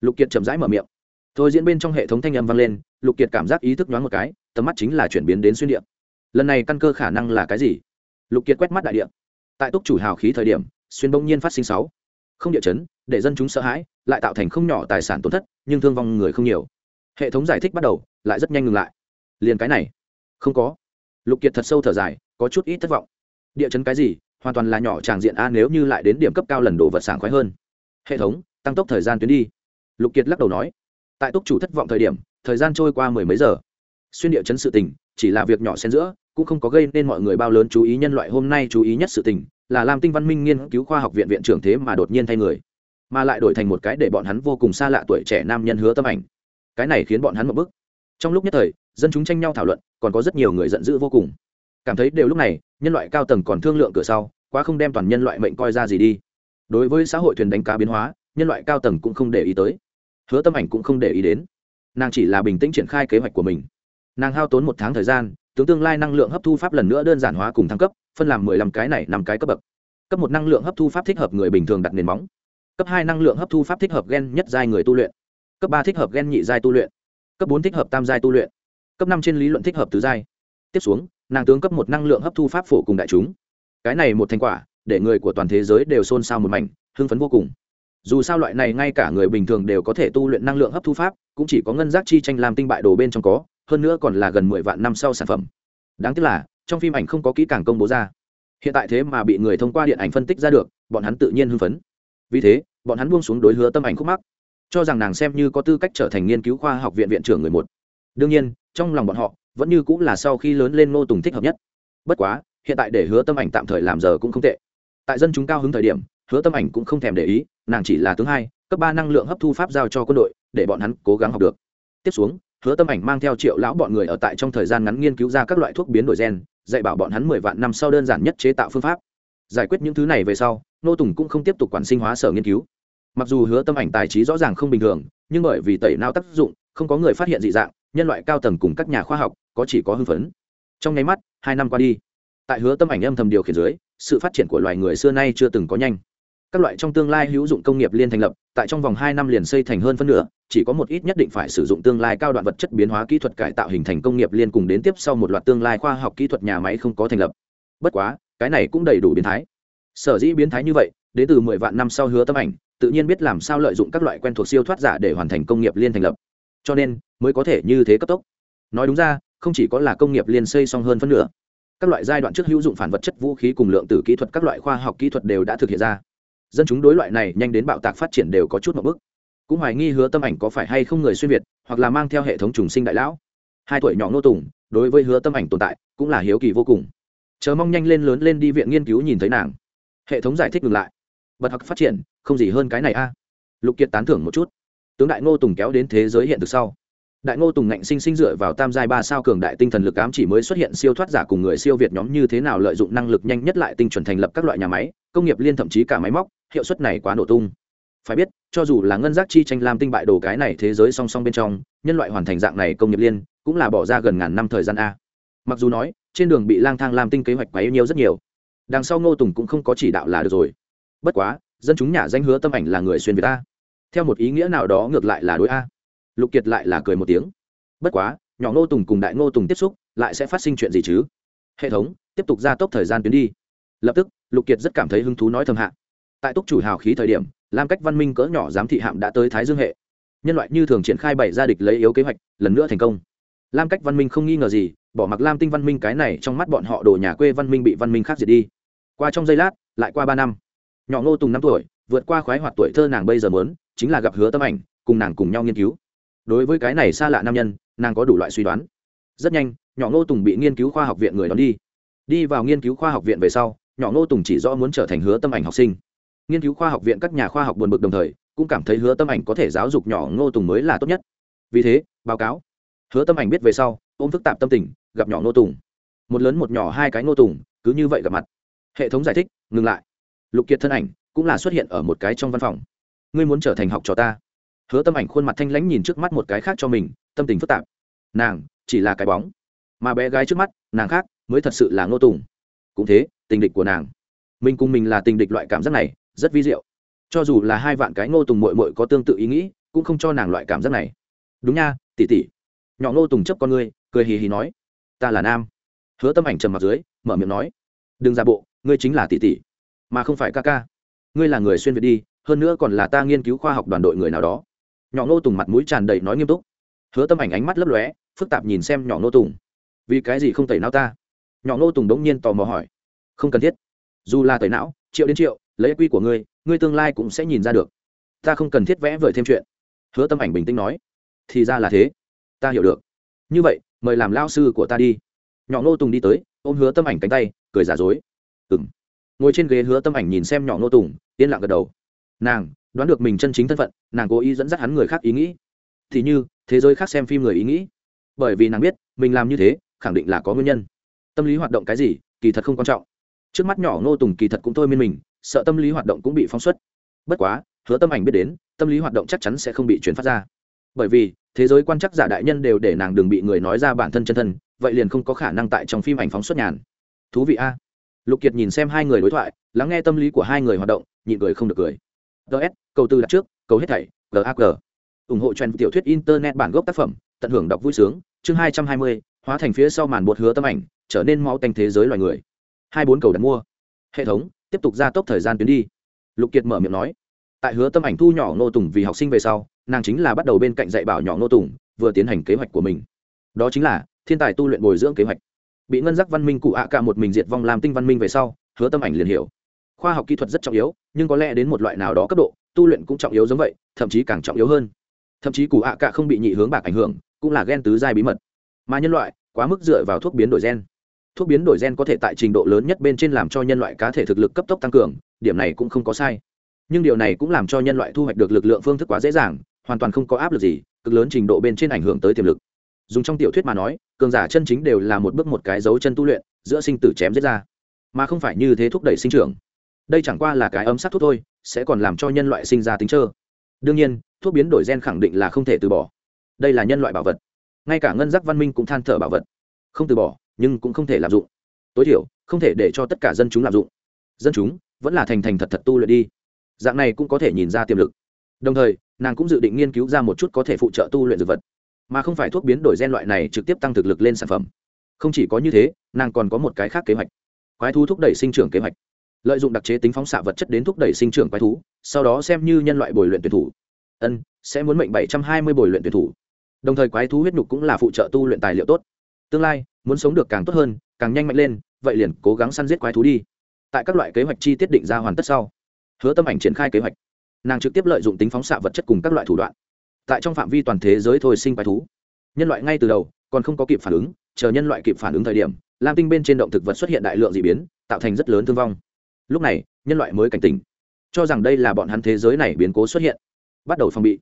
Lục kiệt chậm rãi mở miệng. Thôi diễn bên trong hệ thống thanh âm vang lên, lục kiệt cảm giác ý thức nhoáng một cái, tầm mắt chính là chuyển biến đến xuyên điện lần này căn cơ khả năng là cái gì? Lục kiệt quét mắt đại điện tại túc chủ hào khí thời điểm, xuyên bỗng nhiên phát sinh sáu không địa chấn, để dân chúng sợ hãi, lại tạo thành không nhỏ tài sản tổn thất, nhưng thương vong người không nhiều. Hệ thống giải thích bắt đầu, lại rất nhanh ngừng lại. Liền cái này. Không có. Lục kiệt thật sâu thở dài, có chút ít thất vọng. Địa chấn cái gì? Hoàn toàn là nhỏ tràng diện a, nếu như lại đến điểm cấp cao lần đồ vật sảng khoái hơn. Hệ thống, tăng tốc thời gian tuyến đi. Lục kiệt lắc đầu nói. Tại túc chủ thất vọng thời điểm, thời gian trôi qua mười mấy giờ. Xuyên địa chấn sự tình, chỉ là việc nhỏ xen giữa, cũng không có gây nên mọi người bao lớn chú ý nhân loại hôm nay chú ý nhất sự tình là làm tinh văn minh nghiên cứu khoa học viện viện trưởng thế mà đột nhiên thay người, mà lại đổi thành một cái để bọn hắn vô cùng xa lạ tuổi trẻ nam nhân hứa tâm ảnh. Cái này khiến bọn hắn một bức. Trong lúc nhất thời, dân chúng tranh nhau thảo luận, còn có rất nhiều người giận dữ vô cùng. Cảm thấy đều lúc này, nhân loại cao tầng còn thương lượng cửa sau, quá không đem toàn nhân loại mệnh coi ra gì đi. Đối với xã hội thuyền đánh cá biến hóa, nhân loại cao tầng cũng không để ý tới. Hứa tâm ảnh cũng không để ý đến. Nàng chỉ là bình tĩnh triển khai kế hoạch của mình. Nàng hao tốn một tháng thời gian, tướng tương lai năng lượng hấp thu pháp lần nữa đơn giản hóa cùng thăng cấp phân làm mười lăm cái này năm cái cấp bậc. Cấp một năng lượng hấp thu pháp thích hợp người bình thường đặt nền móng. Cấp hai năng lượng hấp thu pháp thích hợp g e n nhất giai người tu luyện. Cấp ba thích hợp g e n nhị giai tu luyện. Cấp bốn thích hợp tam giai tu luyện. Cấp năm trên lý luận thích hợp tứ giai. Tiếp xuống, nàng tướng cấp một năng lượng hấp thu pháp phổ cùng đại chúng. Cái này một thành quả, để người của toàn thế giới đều xôn xao một mảnh, hưng phấn vô cùng. Dù sao loại này ngay cả người bình thường đều có thể tu luyện năng lượng hấp thu pháp, cũng chỉ có ngân giác chi tranh làm tinh bại đồ bên trong có, hơn nữa còn là gần mười vạn năm sau sản phẩm. Đáng tiếc là trong phim ảnh không có kỹ càng công bố ra. Hiện tại thế mà bị người thông qua điện ảnh phân tích ra được, bọn hắn tự nhiên hưng phấn. Vì thế, bọn hắn buông xuống đối hứa tâm ảnh khúc mắc, cho rằng nàng xem như có tư cách trở thành nghiên cứu khoa học viện viện trưởng người một. Đương nhiên, trong lòng bọn họ, vẫn như cũng là sau khi lớn lên nô tùng thích hợp nhất. Bất quá, hiện tại để hứa tâm ảnh tạm thời làm giờ cũng không tệ. Tại dân chúng cao hứng thời điểm, hứa tâm ảnh cũng không thèm để ý, nàng chỉ là tướng hai, cấp ba năng lượng hấp thu pháp giao cho quân đội, để bọn hắn cố gắng học được. Tiếp xuống, hứa tâm ảnh mang theo triệu lão bọn người ở tại trong thời gian ngắn nghiên cứu ra các loại thuốc biến đổi gen dạy bảo bọn hắn mười vạn năm sau đơn giản nhất chế tạo phương pháp. Giải quyết những thứ này về sau, nô tùng cũng không tiếp tục quản sinh hóa sở nghiên cứu. Mặc dù hứa tâm ảnh tài trí rõ ràng không bình thường, nhưng bởi vì tẩy não tác dụng, không có người phát hiện dị dạng, nhân loại cao tầng cùng các nhà khoa học có chỉ có hưng phấn. Trong nháy mắt, hai năm qua đi, tại hứa tâm ảnh âm thầm điều khiển dưới, sự phát triển của loài người xưa nay chưa từng có nhanh các loại trong tương lai hữu dụng công nghiệp liên thành lập, tại trong vòng hai năm liền xây thành hơn phân nửa, chỉ có một ít nhất định phải sử dụng tương lai cao đoạn vật chất biến hóa kỹ thuật cải tạo hình thành công nghiệp liên cùng đến tiếp sau một loạt tương lai khoa học kỹ thuật nhà máy không có thành lập. Bất quá, cái này cũng đầy đủ biến thái. Sở dĩ biến thái như vậy, đến từ mười vạn năm sau hứa tâm ảnh, tự nhiên biết làm sao lợi dụng các loại quen thuộc siêu thoát giả để hoàn thành công nghiệp liên thành lập. Cho nên, mới có thể như thế cấp tốc. Nói đúng ra, không chỉ có là công nghiệp liên xây xong hơn phân nửa, các loại giai đoạn trước hữu dụng phản vật chất vũ khí cùng lượng tử kỹ thuật các loại khoa học kỹ thuật đều đã thực hiện ra dân chúng đối loại này nhanh đến bạo tạc phát triển đều có chút một bức. Cũng hoài nghi hứa tâm ảnh có phải hay không người xuyên việt, hoặc là mang theo hệ thống trùng sinh đại lão. Hai tuổi nhỏ nô tùng, đối với hứa tâm ảnh tồn tại, cũng là hiếu kỳ vô cùng. Chờ mong nhanh lên lớn lên đi viện nghiên cứu nhìn thấy nàng. Hệ thống giải thích ngừng lại. Bật học phát triển, không gì hơn cái này a. Lục kiệt tán thưởng một chút. Tướng đại ngô tùng kéo đến thế giới hiện thực sau. Đại ngô tùng ngạnh sinh sinh dựa vào tam giai ba sao cường đại tinh thần lực ám chỉ mới xuất hiện siêu thoát giả cùng người siêu việt nhóm như thế nào lợi dụng năng lực nhanh nhất lại tinh chuẩn thành lập các loại nhà máy, công nghiệp liên thậm chí cả máy móc hiệu suất này quá nổ tung. Phải biết, cho dù là ngân giác chi tranh lam tinh bại đồ cái này thế giới song song bên trong, nhân loại hoàn thành dạng này công nghiệp liên, cũng là bỏ ra gần ngàn năm thời gian a. Mặc dù nói, trên đường bị lang thang lam tinh kế hoạch quá yêu nhiều rất nhiều. Đằng sau ngô tùng cũng không có chỉ đạo là được rồi. Bất quá, dân chúng nhà danh hứa tâm ảnh là người xuyên việt a. Theo một ý nghĩa nào đó ngược lại là đối a. Lục kiệt lại là cười một tiếng. Bất quá, nhỏ ngô tùng cùng đại ngô tùng tiếp xúc, lại sẽ phát sinh chuyện gì chứ? Hệ thống, tiếp tục gia tốc thời gian tuyến đi. Lập tức, lục kiệt rất cảm thấy hứng thú nói thầm hạ tại túc chủ hào khí thời điểm, làm cách văn minh cỡ nhỏ giám thị hạm đã tới thái dương hệ. Nhân loại như thường triển khai bảy gia địch lấy yếu kế hoạch, lần nữa thành công. Lam cách văn minh không nghi ngờ gì, bỏ mặc lam tinh văn minh cái này trong mắt bọn họ đổ nhà quê văn minh bị văn minh khác diệt đi. Qua trong giây lát, lại qua ba năm. Nhỏ ngô tùng năm tuổi, vượt qua khoái hoạt tuổi thơ nàng bây giờ mớn chính là gặp hứa tâm ảnh, cùng nàng cùng nhau nghiên cứu. Đối với cái này xa lạ nam nhân, nàng có đủ loại suy đoán. Rất nhanh, nhỏ ngô tùng bị nghiên cứu khoa học viện người đón đi. Đi vào nghiên cứu khoa học viện về sau, nhỏ ngô tùng chỉ rõ muốn trở thành hứa tâm ảnh học sinh nghiên cứu khoa học viện các nhà khoa học buồn bực đồng thời, cũng cảm thấy hứa tâm ảnh có thể giáo dục nhỏ ngô tùng mới là tốt nhất. Vì thế, báo cáo. Hứa tâm ảnh biết về sau, ôm phức tạp tâm tình, gặp nhỏ ngô tùng. Một lớn một nhỏ hai cái ngô tùng, cứ như vậy gặp mặt. Hệ thống giải thích, ngừng lại. Lục kiệt thân ảnh cũng là xuất hiện ở một cái trong văn phòng. Ngươi muốn trở thành học trò ta? Hứa tâm ảnh khuôn mặt thanh lãnh nhìn trước mắt một cái khác cho mình, tâm tình phức tạp. Nàng chỉ là cái bóng. Mà bé gái trước mắt, nàng khác, mới thật sự là ngô tùng. Cũng thế, tình địch của nàng. Mình cùng mình là tình địch loại cảm giác này rất vi diệu. Cho dù là hai vạn cái ngô tùng mội mội có tương tự ý nghĩ, cũng không cho nàng loại cảm giác này. Đúng nha tỉ tỉ nhỏ ngô tùng chấp con ngươi, cười hì hì nói, ta là nam. Hứa tâm ảnh trầm mặt dưới, mở miệng nói, đừng ra bộ, ngươi chính là tỷ tỷ, mà không phải ca ca. Ngươi là người xuyên việt đi, hơn nữa còn là ta nghiên cứu khoa học đoàn đội người nào đó. Nhỏ ngô tùng mặt mũi tràn đầy nói nghiêm túc. Hứa tâm ảnh ánh mắt lấp lóe, phức tạp nhìn xem nhỏ ngô tùng. Vì cái gì không tẩy não ta? Nhỏ ngô tùng đống nhiên tò mò hỏi. Không cần thiết. Dù là tẩy não, triệu đến triệu lấy quy của ngươi ngươi tương lai cũng sẽ nhìn ra được. Ta không cần thiết vẽ vời thêm chuyện. Hứa tâm ảnh bình tĩnh nói. Thì ra là thế. Ta hiểu được. Như vậy, mời làm lao sư của ta đi. Nhỏ ngô tùng đi tới, ôm hứa tâm ảnh cánh tay, cười giả dối. Ừng ngồi trên ghế, hứa tâm ảnh nhìn xem nhỏ ngô tùng, yên lặng gật đầu. Nàng đoán được mình chân chính thân phận, nàng cố ý dẫn dắt hắn người khác ý nghĩ. Thì như, thế giới khác xem phim người ý nghĩ. Bởi vì nàng biết, mình làm như thế, khẳng định là có nguyên nhân. Tâm lý hoạt động cái gì, kỳ thật không quan trọng. Trước mắt nhỏ ngô tùng kỳ thật cũng thôi miên mình sợ tâm lý hoạt động cũng bị phóng xuất. Bất quá, hứa tâm ảnh biết đến, tâm lý hoạt động chắc chắn sẽ không bị chuyển phát ra. Bởi vì, thế giới quan chắc giả đại nhân đều để nàng đừng bị người nói ra bản thân chân thân, vậy liền không có khả năng tại trong phim ảnh phóng xuất nhàn. Thú vị a. Lục kiệt nhìn xem hai người đối thoại, lắng nghe tâm lý của hai người hoạt động, nhịn cười không được cười. Ts cầu tư đặt trước, cầu hết thảy gag ủng hộ trend tiểu thuyết internet bản gốc tác phẩm, tận hưởng đọc vui sướng, chương hai trăm hai mươi, hóa thành phía sau màn bột hứa tâm ảnh, trở nên máu tanh thế giới loài người. Hai bốn cầu đặt mua. Hệ thống tiếp tục gia tốc thời gian tuyến đi. Lục kiệt mở miệng nói. Tại hứa tâm ảnh thu nhỏ ngô tùng vì học sinh về sau, nàng chính là bắt đầu bên cạnh dạy bảo nhỏ ngô tùng, vừa tiến hành kế hoạch của mình. Đó chính là, thiên tài tu luyện bồi dưỡng kế hoạch. Bị ngân giác văn minh cụ ạ cả một mình diệt vong làm tinh văn minh về sau, hứa tâm ảnh liền hiểu. Khoa học kỹ thuật rất trọng yếu, nhưng có lẽ đến một loại nào đó cấp độ, tu luyện cũng trọng yếu giống vậy, thậm chí càng trọng yếu hơn. Thậm chí cụ ạ cả không bị nhị hướng bạc ảnh hưởng, cũng là gen tứ giai bí mật. Mà nhân loại, quá mức dựa vào thuốc biến đổi gen thuốc biến đổi gen có thể tại trình độ lớn nhất bên trên làm cho nhân loại cá thể thực lực cấp tốc tăng cường, điểm này cũng không có sai. Nhưng điều này cũng làm cho nhân loại thu hoạch được lực lượng phương thức quá dễ dàng, hoàn toàn không có áp lực gì, cực lớn trình độ bên trên ảnh hưởng tới tiềm lực. Dùng trong tiểu thuyết mà nói, cường giả chân chính đều là một bước một cái dấu chân tu luyện, giữa sinh tử chém giết ra. Mà không phải như thế thúc đẩy sinh trưởng. Đây chẳng qua là cái ấm sắc thuốc thôi, sẽ còn làm cho nhân loại sinh ra tính trơ. Đương nhiên, thuốc biến đổi gen khẳng định là không thể từ bỏ. Đây là nhân loại bảo vật. Ngay cả ngân giác văn minh cũng than thở bảo vật. Không từ bỏ nhưng cũng không thể lạm dụng. Tối thiểu, không thể để cho tất cả dân chúng lạm dụng. Dân chúng vẫn là thành thành thật thật tu luyện đi. Dạng này cũng có thể nhìn ra tiềm lực. Đồng thời, nàng cũng dự định nghiên cứu ra một chút có thể phụ trợ tu luyện dược vật. Mà không phải thuốc biến đổi gen loại này trực tiếp tăng thực lực lên sản phẩm. Không chỉ có như thế, nàng còn có một cái khác kế hoạch. Quái thú thúc đẩy sinh trưởng kế hoạch. Lợi dụng đặc chế tính phóng xạ vật chất đến thúc đẩy sinh trưởng quái thú, sau đó xem như nhân loại bồi luyện tuyển thủ. Ân, sẽ muốn mệnh bảy trăm hai mươi bồi luyện tuyển thủ. Đồng thời quái thú huyết nhục cũng là phụ trợ tu luyện tài liệu tốt tương lai, muốn sống được càng tốt hơn, càng nhanh mạnh lên, vậy liền cố gắng săn giết quái thú đi. Tại các loại kế hoạch chi tiết định ra hoàn tất sau, hứa tâm ảnh triển khai kế hoạch. Nàng trực tiếp lợi dụng tính phóng xạ vật chất cùng các loại thủ đoạn. Tại trong phạm vi toàn thế giới thôi sinh quái thú, nhân loại ngay từ đầu còn không có kịp phản ứng, chờ nhân loại kịp phản ứng thời điểm, lam tinh bên trên động thực vật xuất hiện đại lượng d ị biến, tạo thành rất lớn thương vong. Lúc này, nhân loại mới cảnh tỉnh, cho rằng đây là bọn hắn thế giới này biến cố xuất hiện, bắt đầu phòng bị.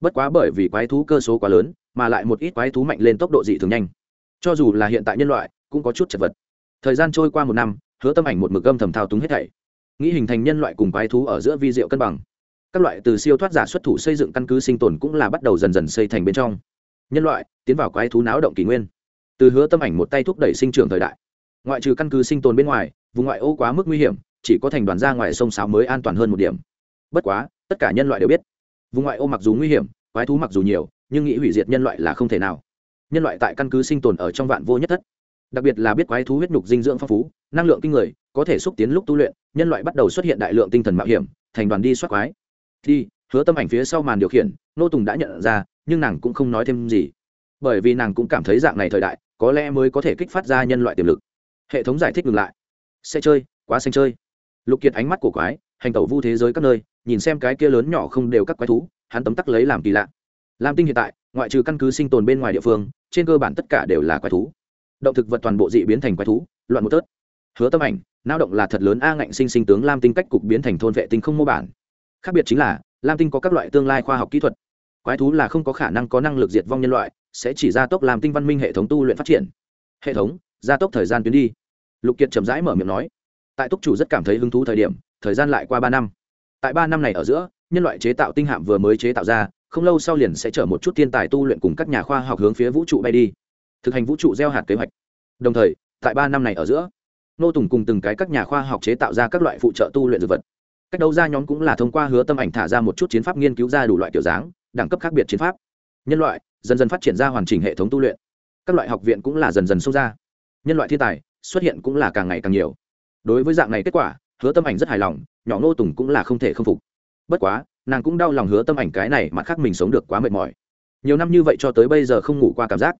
Bất quá bởi vì quái thú cơ số quá lớn, mà lại một ít quái thú mạnh lên tốc độ dị thường nhanh cho dù là hiện tại nhân loại, cũng có chút chật vật. Thời gian trôi qua một năm, hứa tâm ảnh một mực âm thầm thao túng hết thảy. Nghĩ hình thành nhân loại cùng quái thú ở giữa vi diệu cân bằng. Các loại từ siêu thoát giả xuất thủ xây dựng căn cứ sinh tồn cũng là bắt đầu dần dần xây thành bên trong. Nhân loại, tiến vào quái thú náo động kỷ nguyên. Từ hứa tâm ảnh một tay thúc đẩy sinh trưởng thời đại. Ngoại trừ căn cứ sinh tồn bên ngoài, vùng ngoại ô quá mức nguy hiểm, chỉ có thành đoàn ra ngoài sông sáo mới an toàn hơn một điểm. Bất quá, tất cả nhân loại đều biết, vùng ngoại ô mặc dù nguy hiểm, quái thú mặc dù nhiều, nhưng nghĩ hủy diệt nhân loại là không thể nào nhân loại tại căn cứ sinh tồn ở trong vạn vô nhất thất. Đặc biệt là biết quái thú huyết nhục dinh dưỡng phong phú, năng lượng kinh người, có thể xúc tiến lúc tu luyện, nhân loại bắt đầu xuất hiện đại lượng tinh thần mạo hiểm, thành đoàn đi soát quái. Thì hứa tâm ảnh phía sau màn điều khiển, nô tùng đã nhận ra, nhưng nàng cũng không nói thêm gì. Bởi vì nàng cũng cảm thấy dạng này thời đại, có lẽ mới có thể kích phát ra nhân loại tiềm lực. Hệ thống giải thích ngừng lại. Xe chơi, quá xanh chơi. Lục kiệt ánh mắt của quái, hành tẩu vu thế giới các nơi, nhìn xem cái kia lớn nhỏ không đều các quái thú, hắn tấm tắc lấy làm kỳ lạ. Lam tinh hiện tại, ngoại trừ căn cứ sinh tồn bên ngoài địa phương trên cơ bản tất cả đều là quái thú. Động thực vật toàn bộ dị biến thành quái thú, loạn một tớt. Hứa tâm ảnh, nao động là thật lớn a ngạnh sinh sinh tướng lam tinh cách cục biến thành thôn vệ tinh không mô bản. Khác biệt chính là, lam tinh có các loại tương lai khoa học kỹ thuật. Quái thú là không có khả năng có năng lực diệt vong nhân loại, sẽ chỉ gia tốc làm tinh văn minh hệ thống tu luyện phát triển. Hệ thống, gia tốc thời gian tuyến đi. Lục kiệt chậm rãi mở miệng nói. Tại túc chủ rất cảm thấy hứng thú thời điểm, thời gian lại qua ba năm. Tại ba năm này ở giữa, nhân loại chế tạo tinh hạm vừa mới chế tạo ra không lâu sau liền sẽ chở một chút thiên tài tu luyện cùng các nhà khoa học hướng phía vũ trụ bay đi, thực hành vũ trụ gieo hạt kế hoạch. Đồng thời, tại ba năm này ở giữa, nô tùng cùng từng cái các nhà khoa học chế tạo ra các loại phụ trợ tu luyện dược vật. Cách đấu ra nhóm cũng là thông qua hứa tâm ảnh thả ra một chút chiến pháp nghiên cứu ra đủ loại kiểu dáng, đẳng cấp khác biệt chiến pháp. Nhân loại, dần dần phát triển ra hoàn chỉnh hệ thống tu luyện. Các loại học viện cũng là dần dần sâu ra. Nhân loại thiên tài, xuất hiện cũng là càng ngày càng nhiều. Đối với dạng này kết quả, hứa tâm ảnh rất hài lòng, nhỏ Nô tùng cũng là không thể khâm phục. Bất quá nàng cũng đau lòng hứa tâm ảnh cái này mặt khác mình sống được quá mệt mỏi. Nhiều năm như vậy cho tới bây giờ không ngủ qua cảm giác.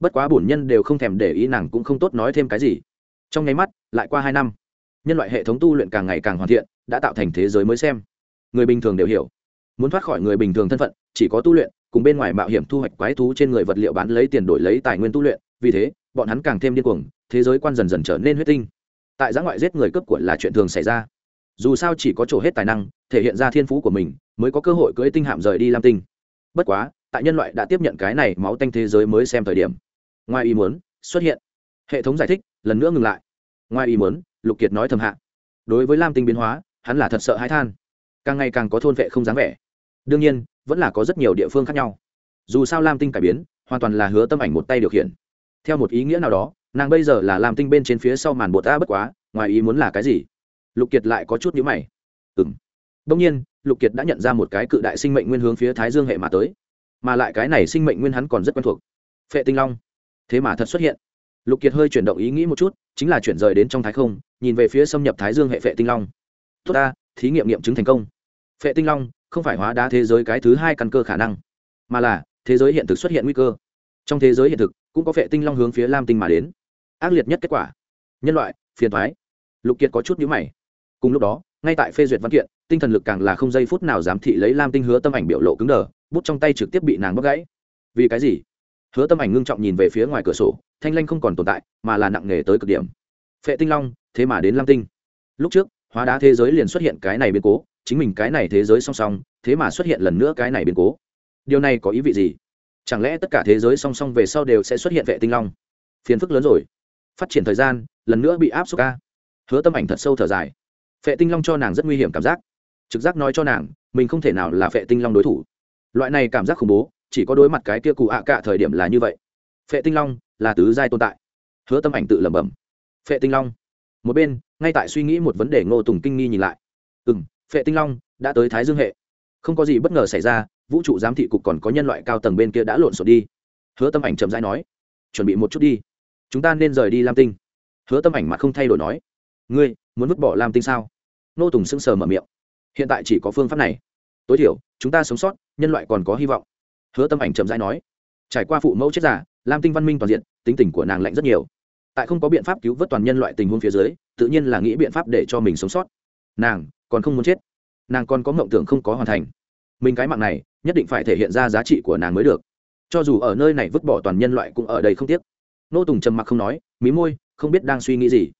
Bất quá bổn nhân đều không thèm để ý nàng cũng không tốt nói thêm cái gì. Trong nháy mắt, lại qua hai năm, nhân loại hệ thống tu luyện càng ngày càng hoàn thiện, đã tạo thành thế giới mới xem. Người bình thường đều hiểu. Muốn thoát khỏi người bình thường thân phận, chỉ có tu luyện, cùng bên ngoài mạo hiểm thu hoạch quái thú trên người vật liệu bán lấy tiền đổi lấy tài nguyên tu luyện, vì thế, bọn hắn càng thêm điên cuồng, thế giới quan dần dần trở nên huyết tinh. Tại giã ngoại giết người cướp của là chuyện thường xảy ra dù sao chỉ có chỗ hết tài năng, thể hiện ra thiên phú của mình, mới có cơ hội cưỡi tinh hạm rời đi lam tinh. Bất quá, tại nhân loại đã tiếp nhận cái này máu tanh thế giới mới xem thời điểm, ngoài ý muốn xuất hiện. Hệ thống giải thích, lần nữa ngừng lại. Ngoài ý muốn, lục kiệt nói thầm hạ. Đối với lam tinh biến hóa, hắn là thật sợ hãi than. Càng ngày càng có thôn vệ không dáng vẻ. Đương nhiên, vẫn là có rất nhiều địa phương khác nhau. Dù sao lam tinh cải biến, hoàn toàn là hứa tâm ảnh một tay điều khiển. Theo một ý nghĩa nào đó, nàng bây giờ là lam tinh bên trên phía sau màn bột ta bất quá, ngoài ý muốn là cái gì? Lục kiệt lại có chút nhữ mày. Ừng đông nhiên, lục kiệt đã nhận ra một cái cự đại sinh mệnh nguyên hướng phía thái dương hệ mà tới, mà lại cái này sinh mệnh nguyên hắn còn rất quen thuộc. Phệ tinh long. Thế mà thật xuất hiện. Lục kiệt hơi chuyển động ý nghĩ một chút, chính là chuyển rời đến trong thái không, nhìn về phía xâm nhập thái dương hệ phệ tinh long. Tốt ta, thí nghiệm nghiệm chứng thành công. Phệ tinh long không phải hóa đá thế giới cái thứ hai căn cơ khả năng, mà là thế giới hiện thực xuất hiện nguy cơ. Trong thế giới hiện thực, cũng có phệ tinh long hướng phía lam tinh mà đến. Ác liệt nhất kết quả. Nhân loại, phiền thoái lục kiệt có chút nhữ mày cùng lúc đó, ngay tại phê duyệt văn kiện, tinh thần lực càng là không giây phút nào dám thị lấy lam tinh hứa tâm ảnh biểu lộ cứng đờ, bút trong tay trực tiếp bị nàng bóc gãy. Vì cái gì? Hứa tâm ảnh ngưng trọng nhìn về phía ngoài cửa sổ, thanh lanh không còn tồn tại, mà là nặng nề tới cực điểm. Phệ tinh long, thế mà đến lam tinh. Lúc trước, hóa đá thế giới liền xuất hiện cái này biến cố, chính mình cái này thế giới song song, thế mà xuất hiện lần nữa cái này biến cố. Điều này có ý vị gì? Chẳng lẽ tất cả thế giới song song về sau đều sẽ xuất hiện vệ tinh long? Phiền phức lớn rồi. Phát triển thời gian, lần nữa bị áp suất ca. Hứa tâm ảnh thật sâu thở dài phệ tinh long cho nàng rất nguy hiểm cảm giác. Trực giác nói cho nàng, mình không thể nào là phệ tinh long đối thủ. Loại này cảm giác khủng bố, chỉ có đối mặt cái kia cụ ạ cả thời điểm là như vậy. Phệ tinh long là tứ giai tồn tại. Hứa tâm ảnh tự lẩm bẩm. Phệ tinh long. Một bên, ngay tại suy nghĩ một vấn đề ngô tùng kinh nghi nhìn lại. Ừ m phệ tinh long đã tới thái dương hệ. Không có gì bất ngờ xảy ra, vũ trụ giám thị cục còn có nhân loại cao tầng bên kia đã lộn xộn đi. Hứa tâm ảnh chậm rãi nói, chuẩn bị một chút đi. Chúng ta nên rời đi lam tinh. Hứa tâm ảnh mặt không thay đổi nói, ngươi muốn vứt bỏ lam tinh sao? Nô tùng sững sờ mở miệng. Hiện tại chỉ có phương pháp này. Tối thiểu, chúng ta sống sót, nhân loại còn có hy vọng. Hứa tâm ảnh chậm rãi nói. Trải qua phụ mẫu chết giả lam tinh văn minh toàn diện, tính tình của nàng lạnh rất nhiều. Tại không có biện pháp cứu vớt toàn nhân loại tình huống phía dưới, tự nhiên là nghĩ biện pháp để cho mình sống sót. Nàng còn không muốn chết. Nàng còn có mộng tưởng không có hoàn thành. Mình cái mạng này, nhất định phải thể hiện ra giá trị của nàng mới được. Cho dù ở nơi này vứt bỏ toàn nhân loại cũng ở đây không tiếc. Nô tùng trầm mặc không nói, mí môi, không biết đang suy nghĩ gì.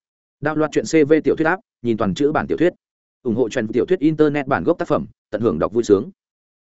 Đạo loạt chuyện cv tiểu thuyết áp nhìn toàn chữ bản tiểu thuyết. ủng hộ truyền tiểu thuyết internet bản gốc tác phẩm, tận hưởng đọc vui sướng.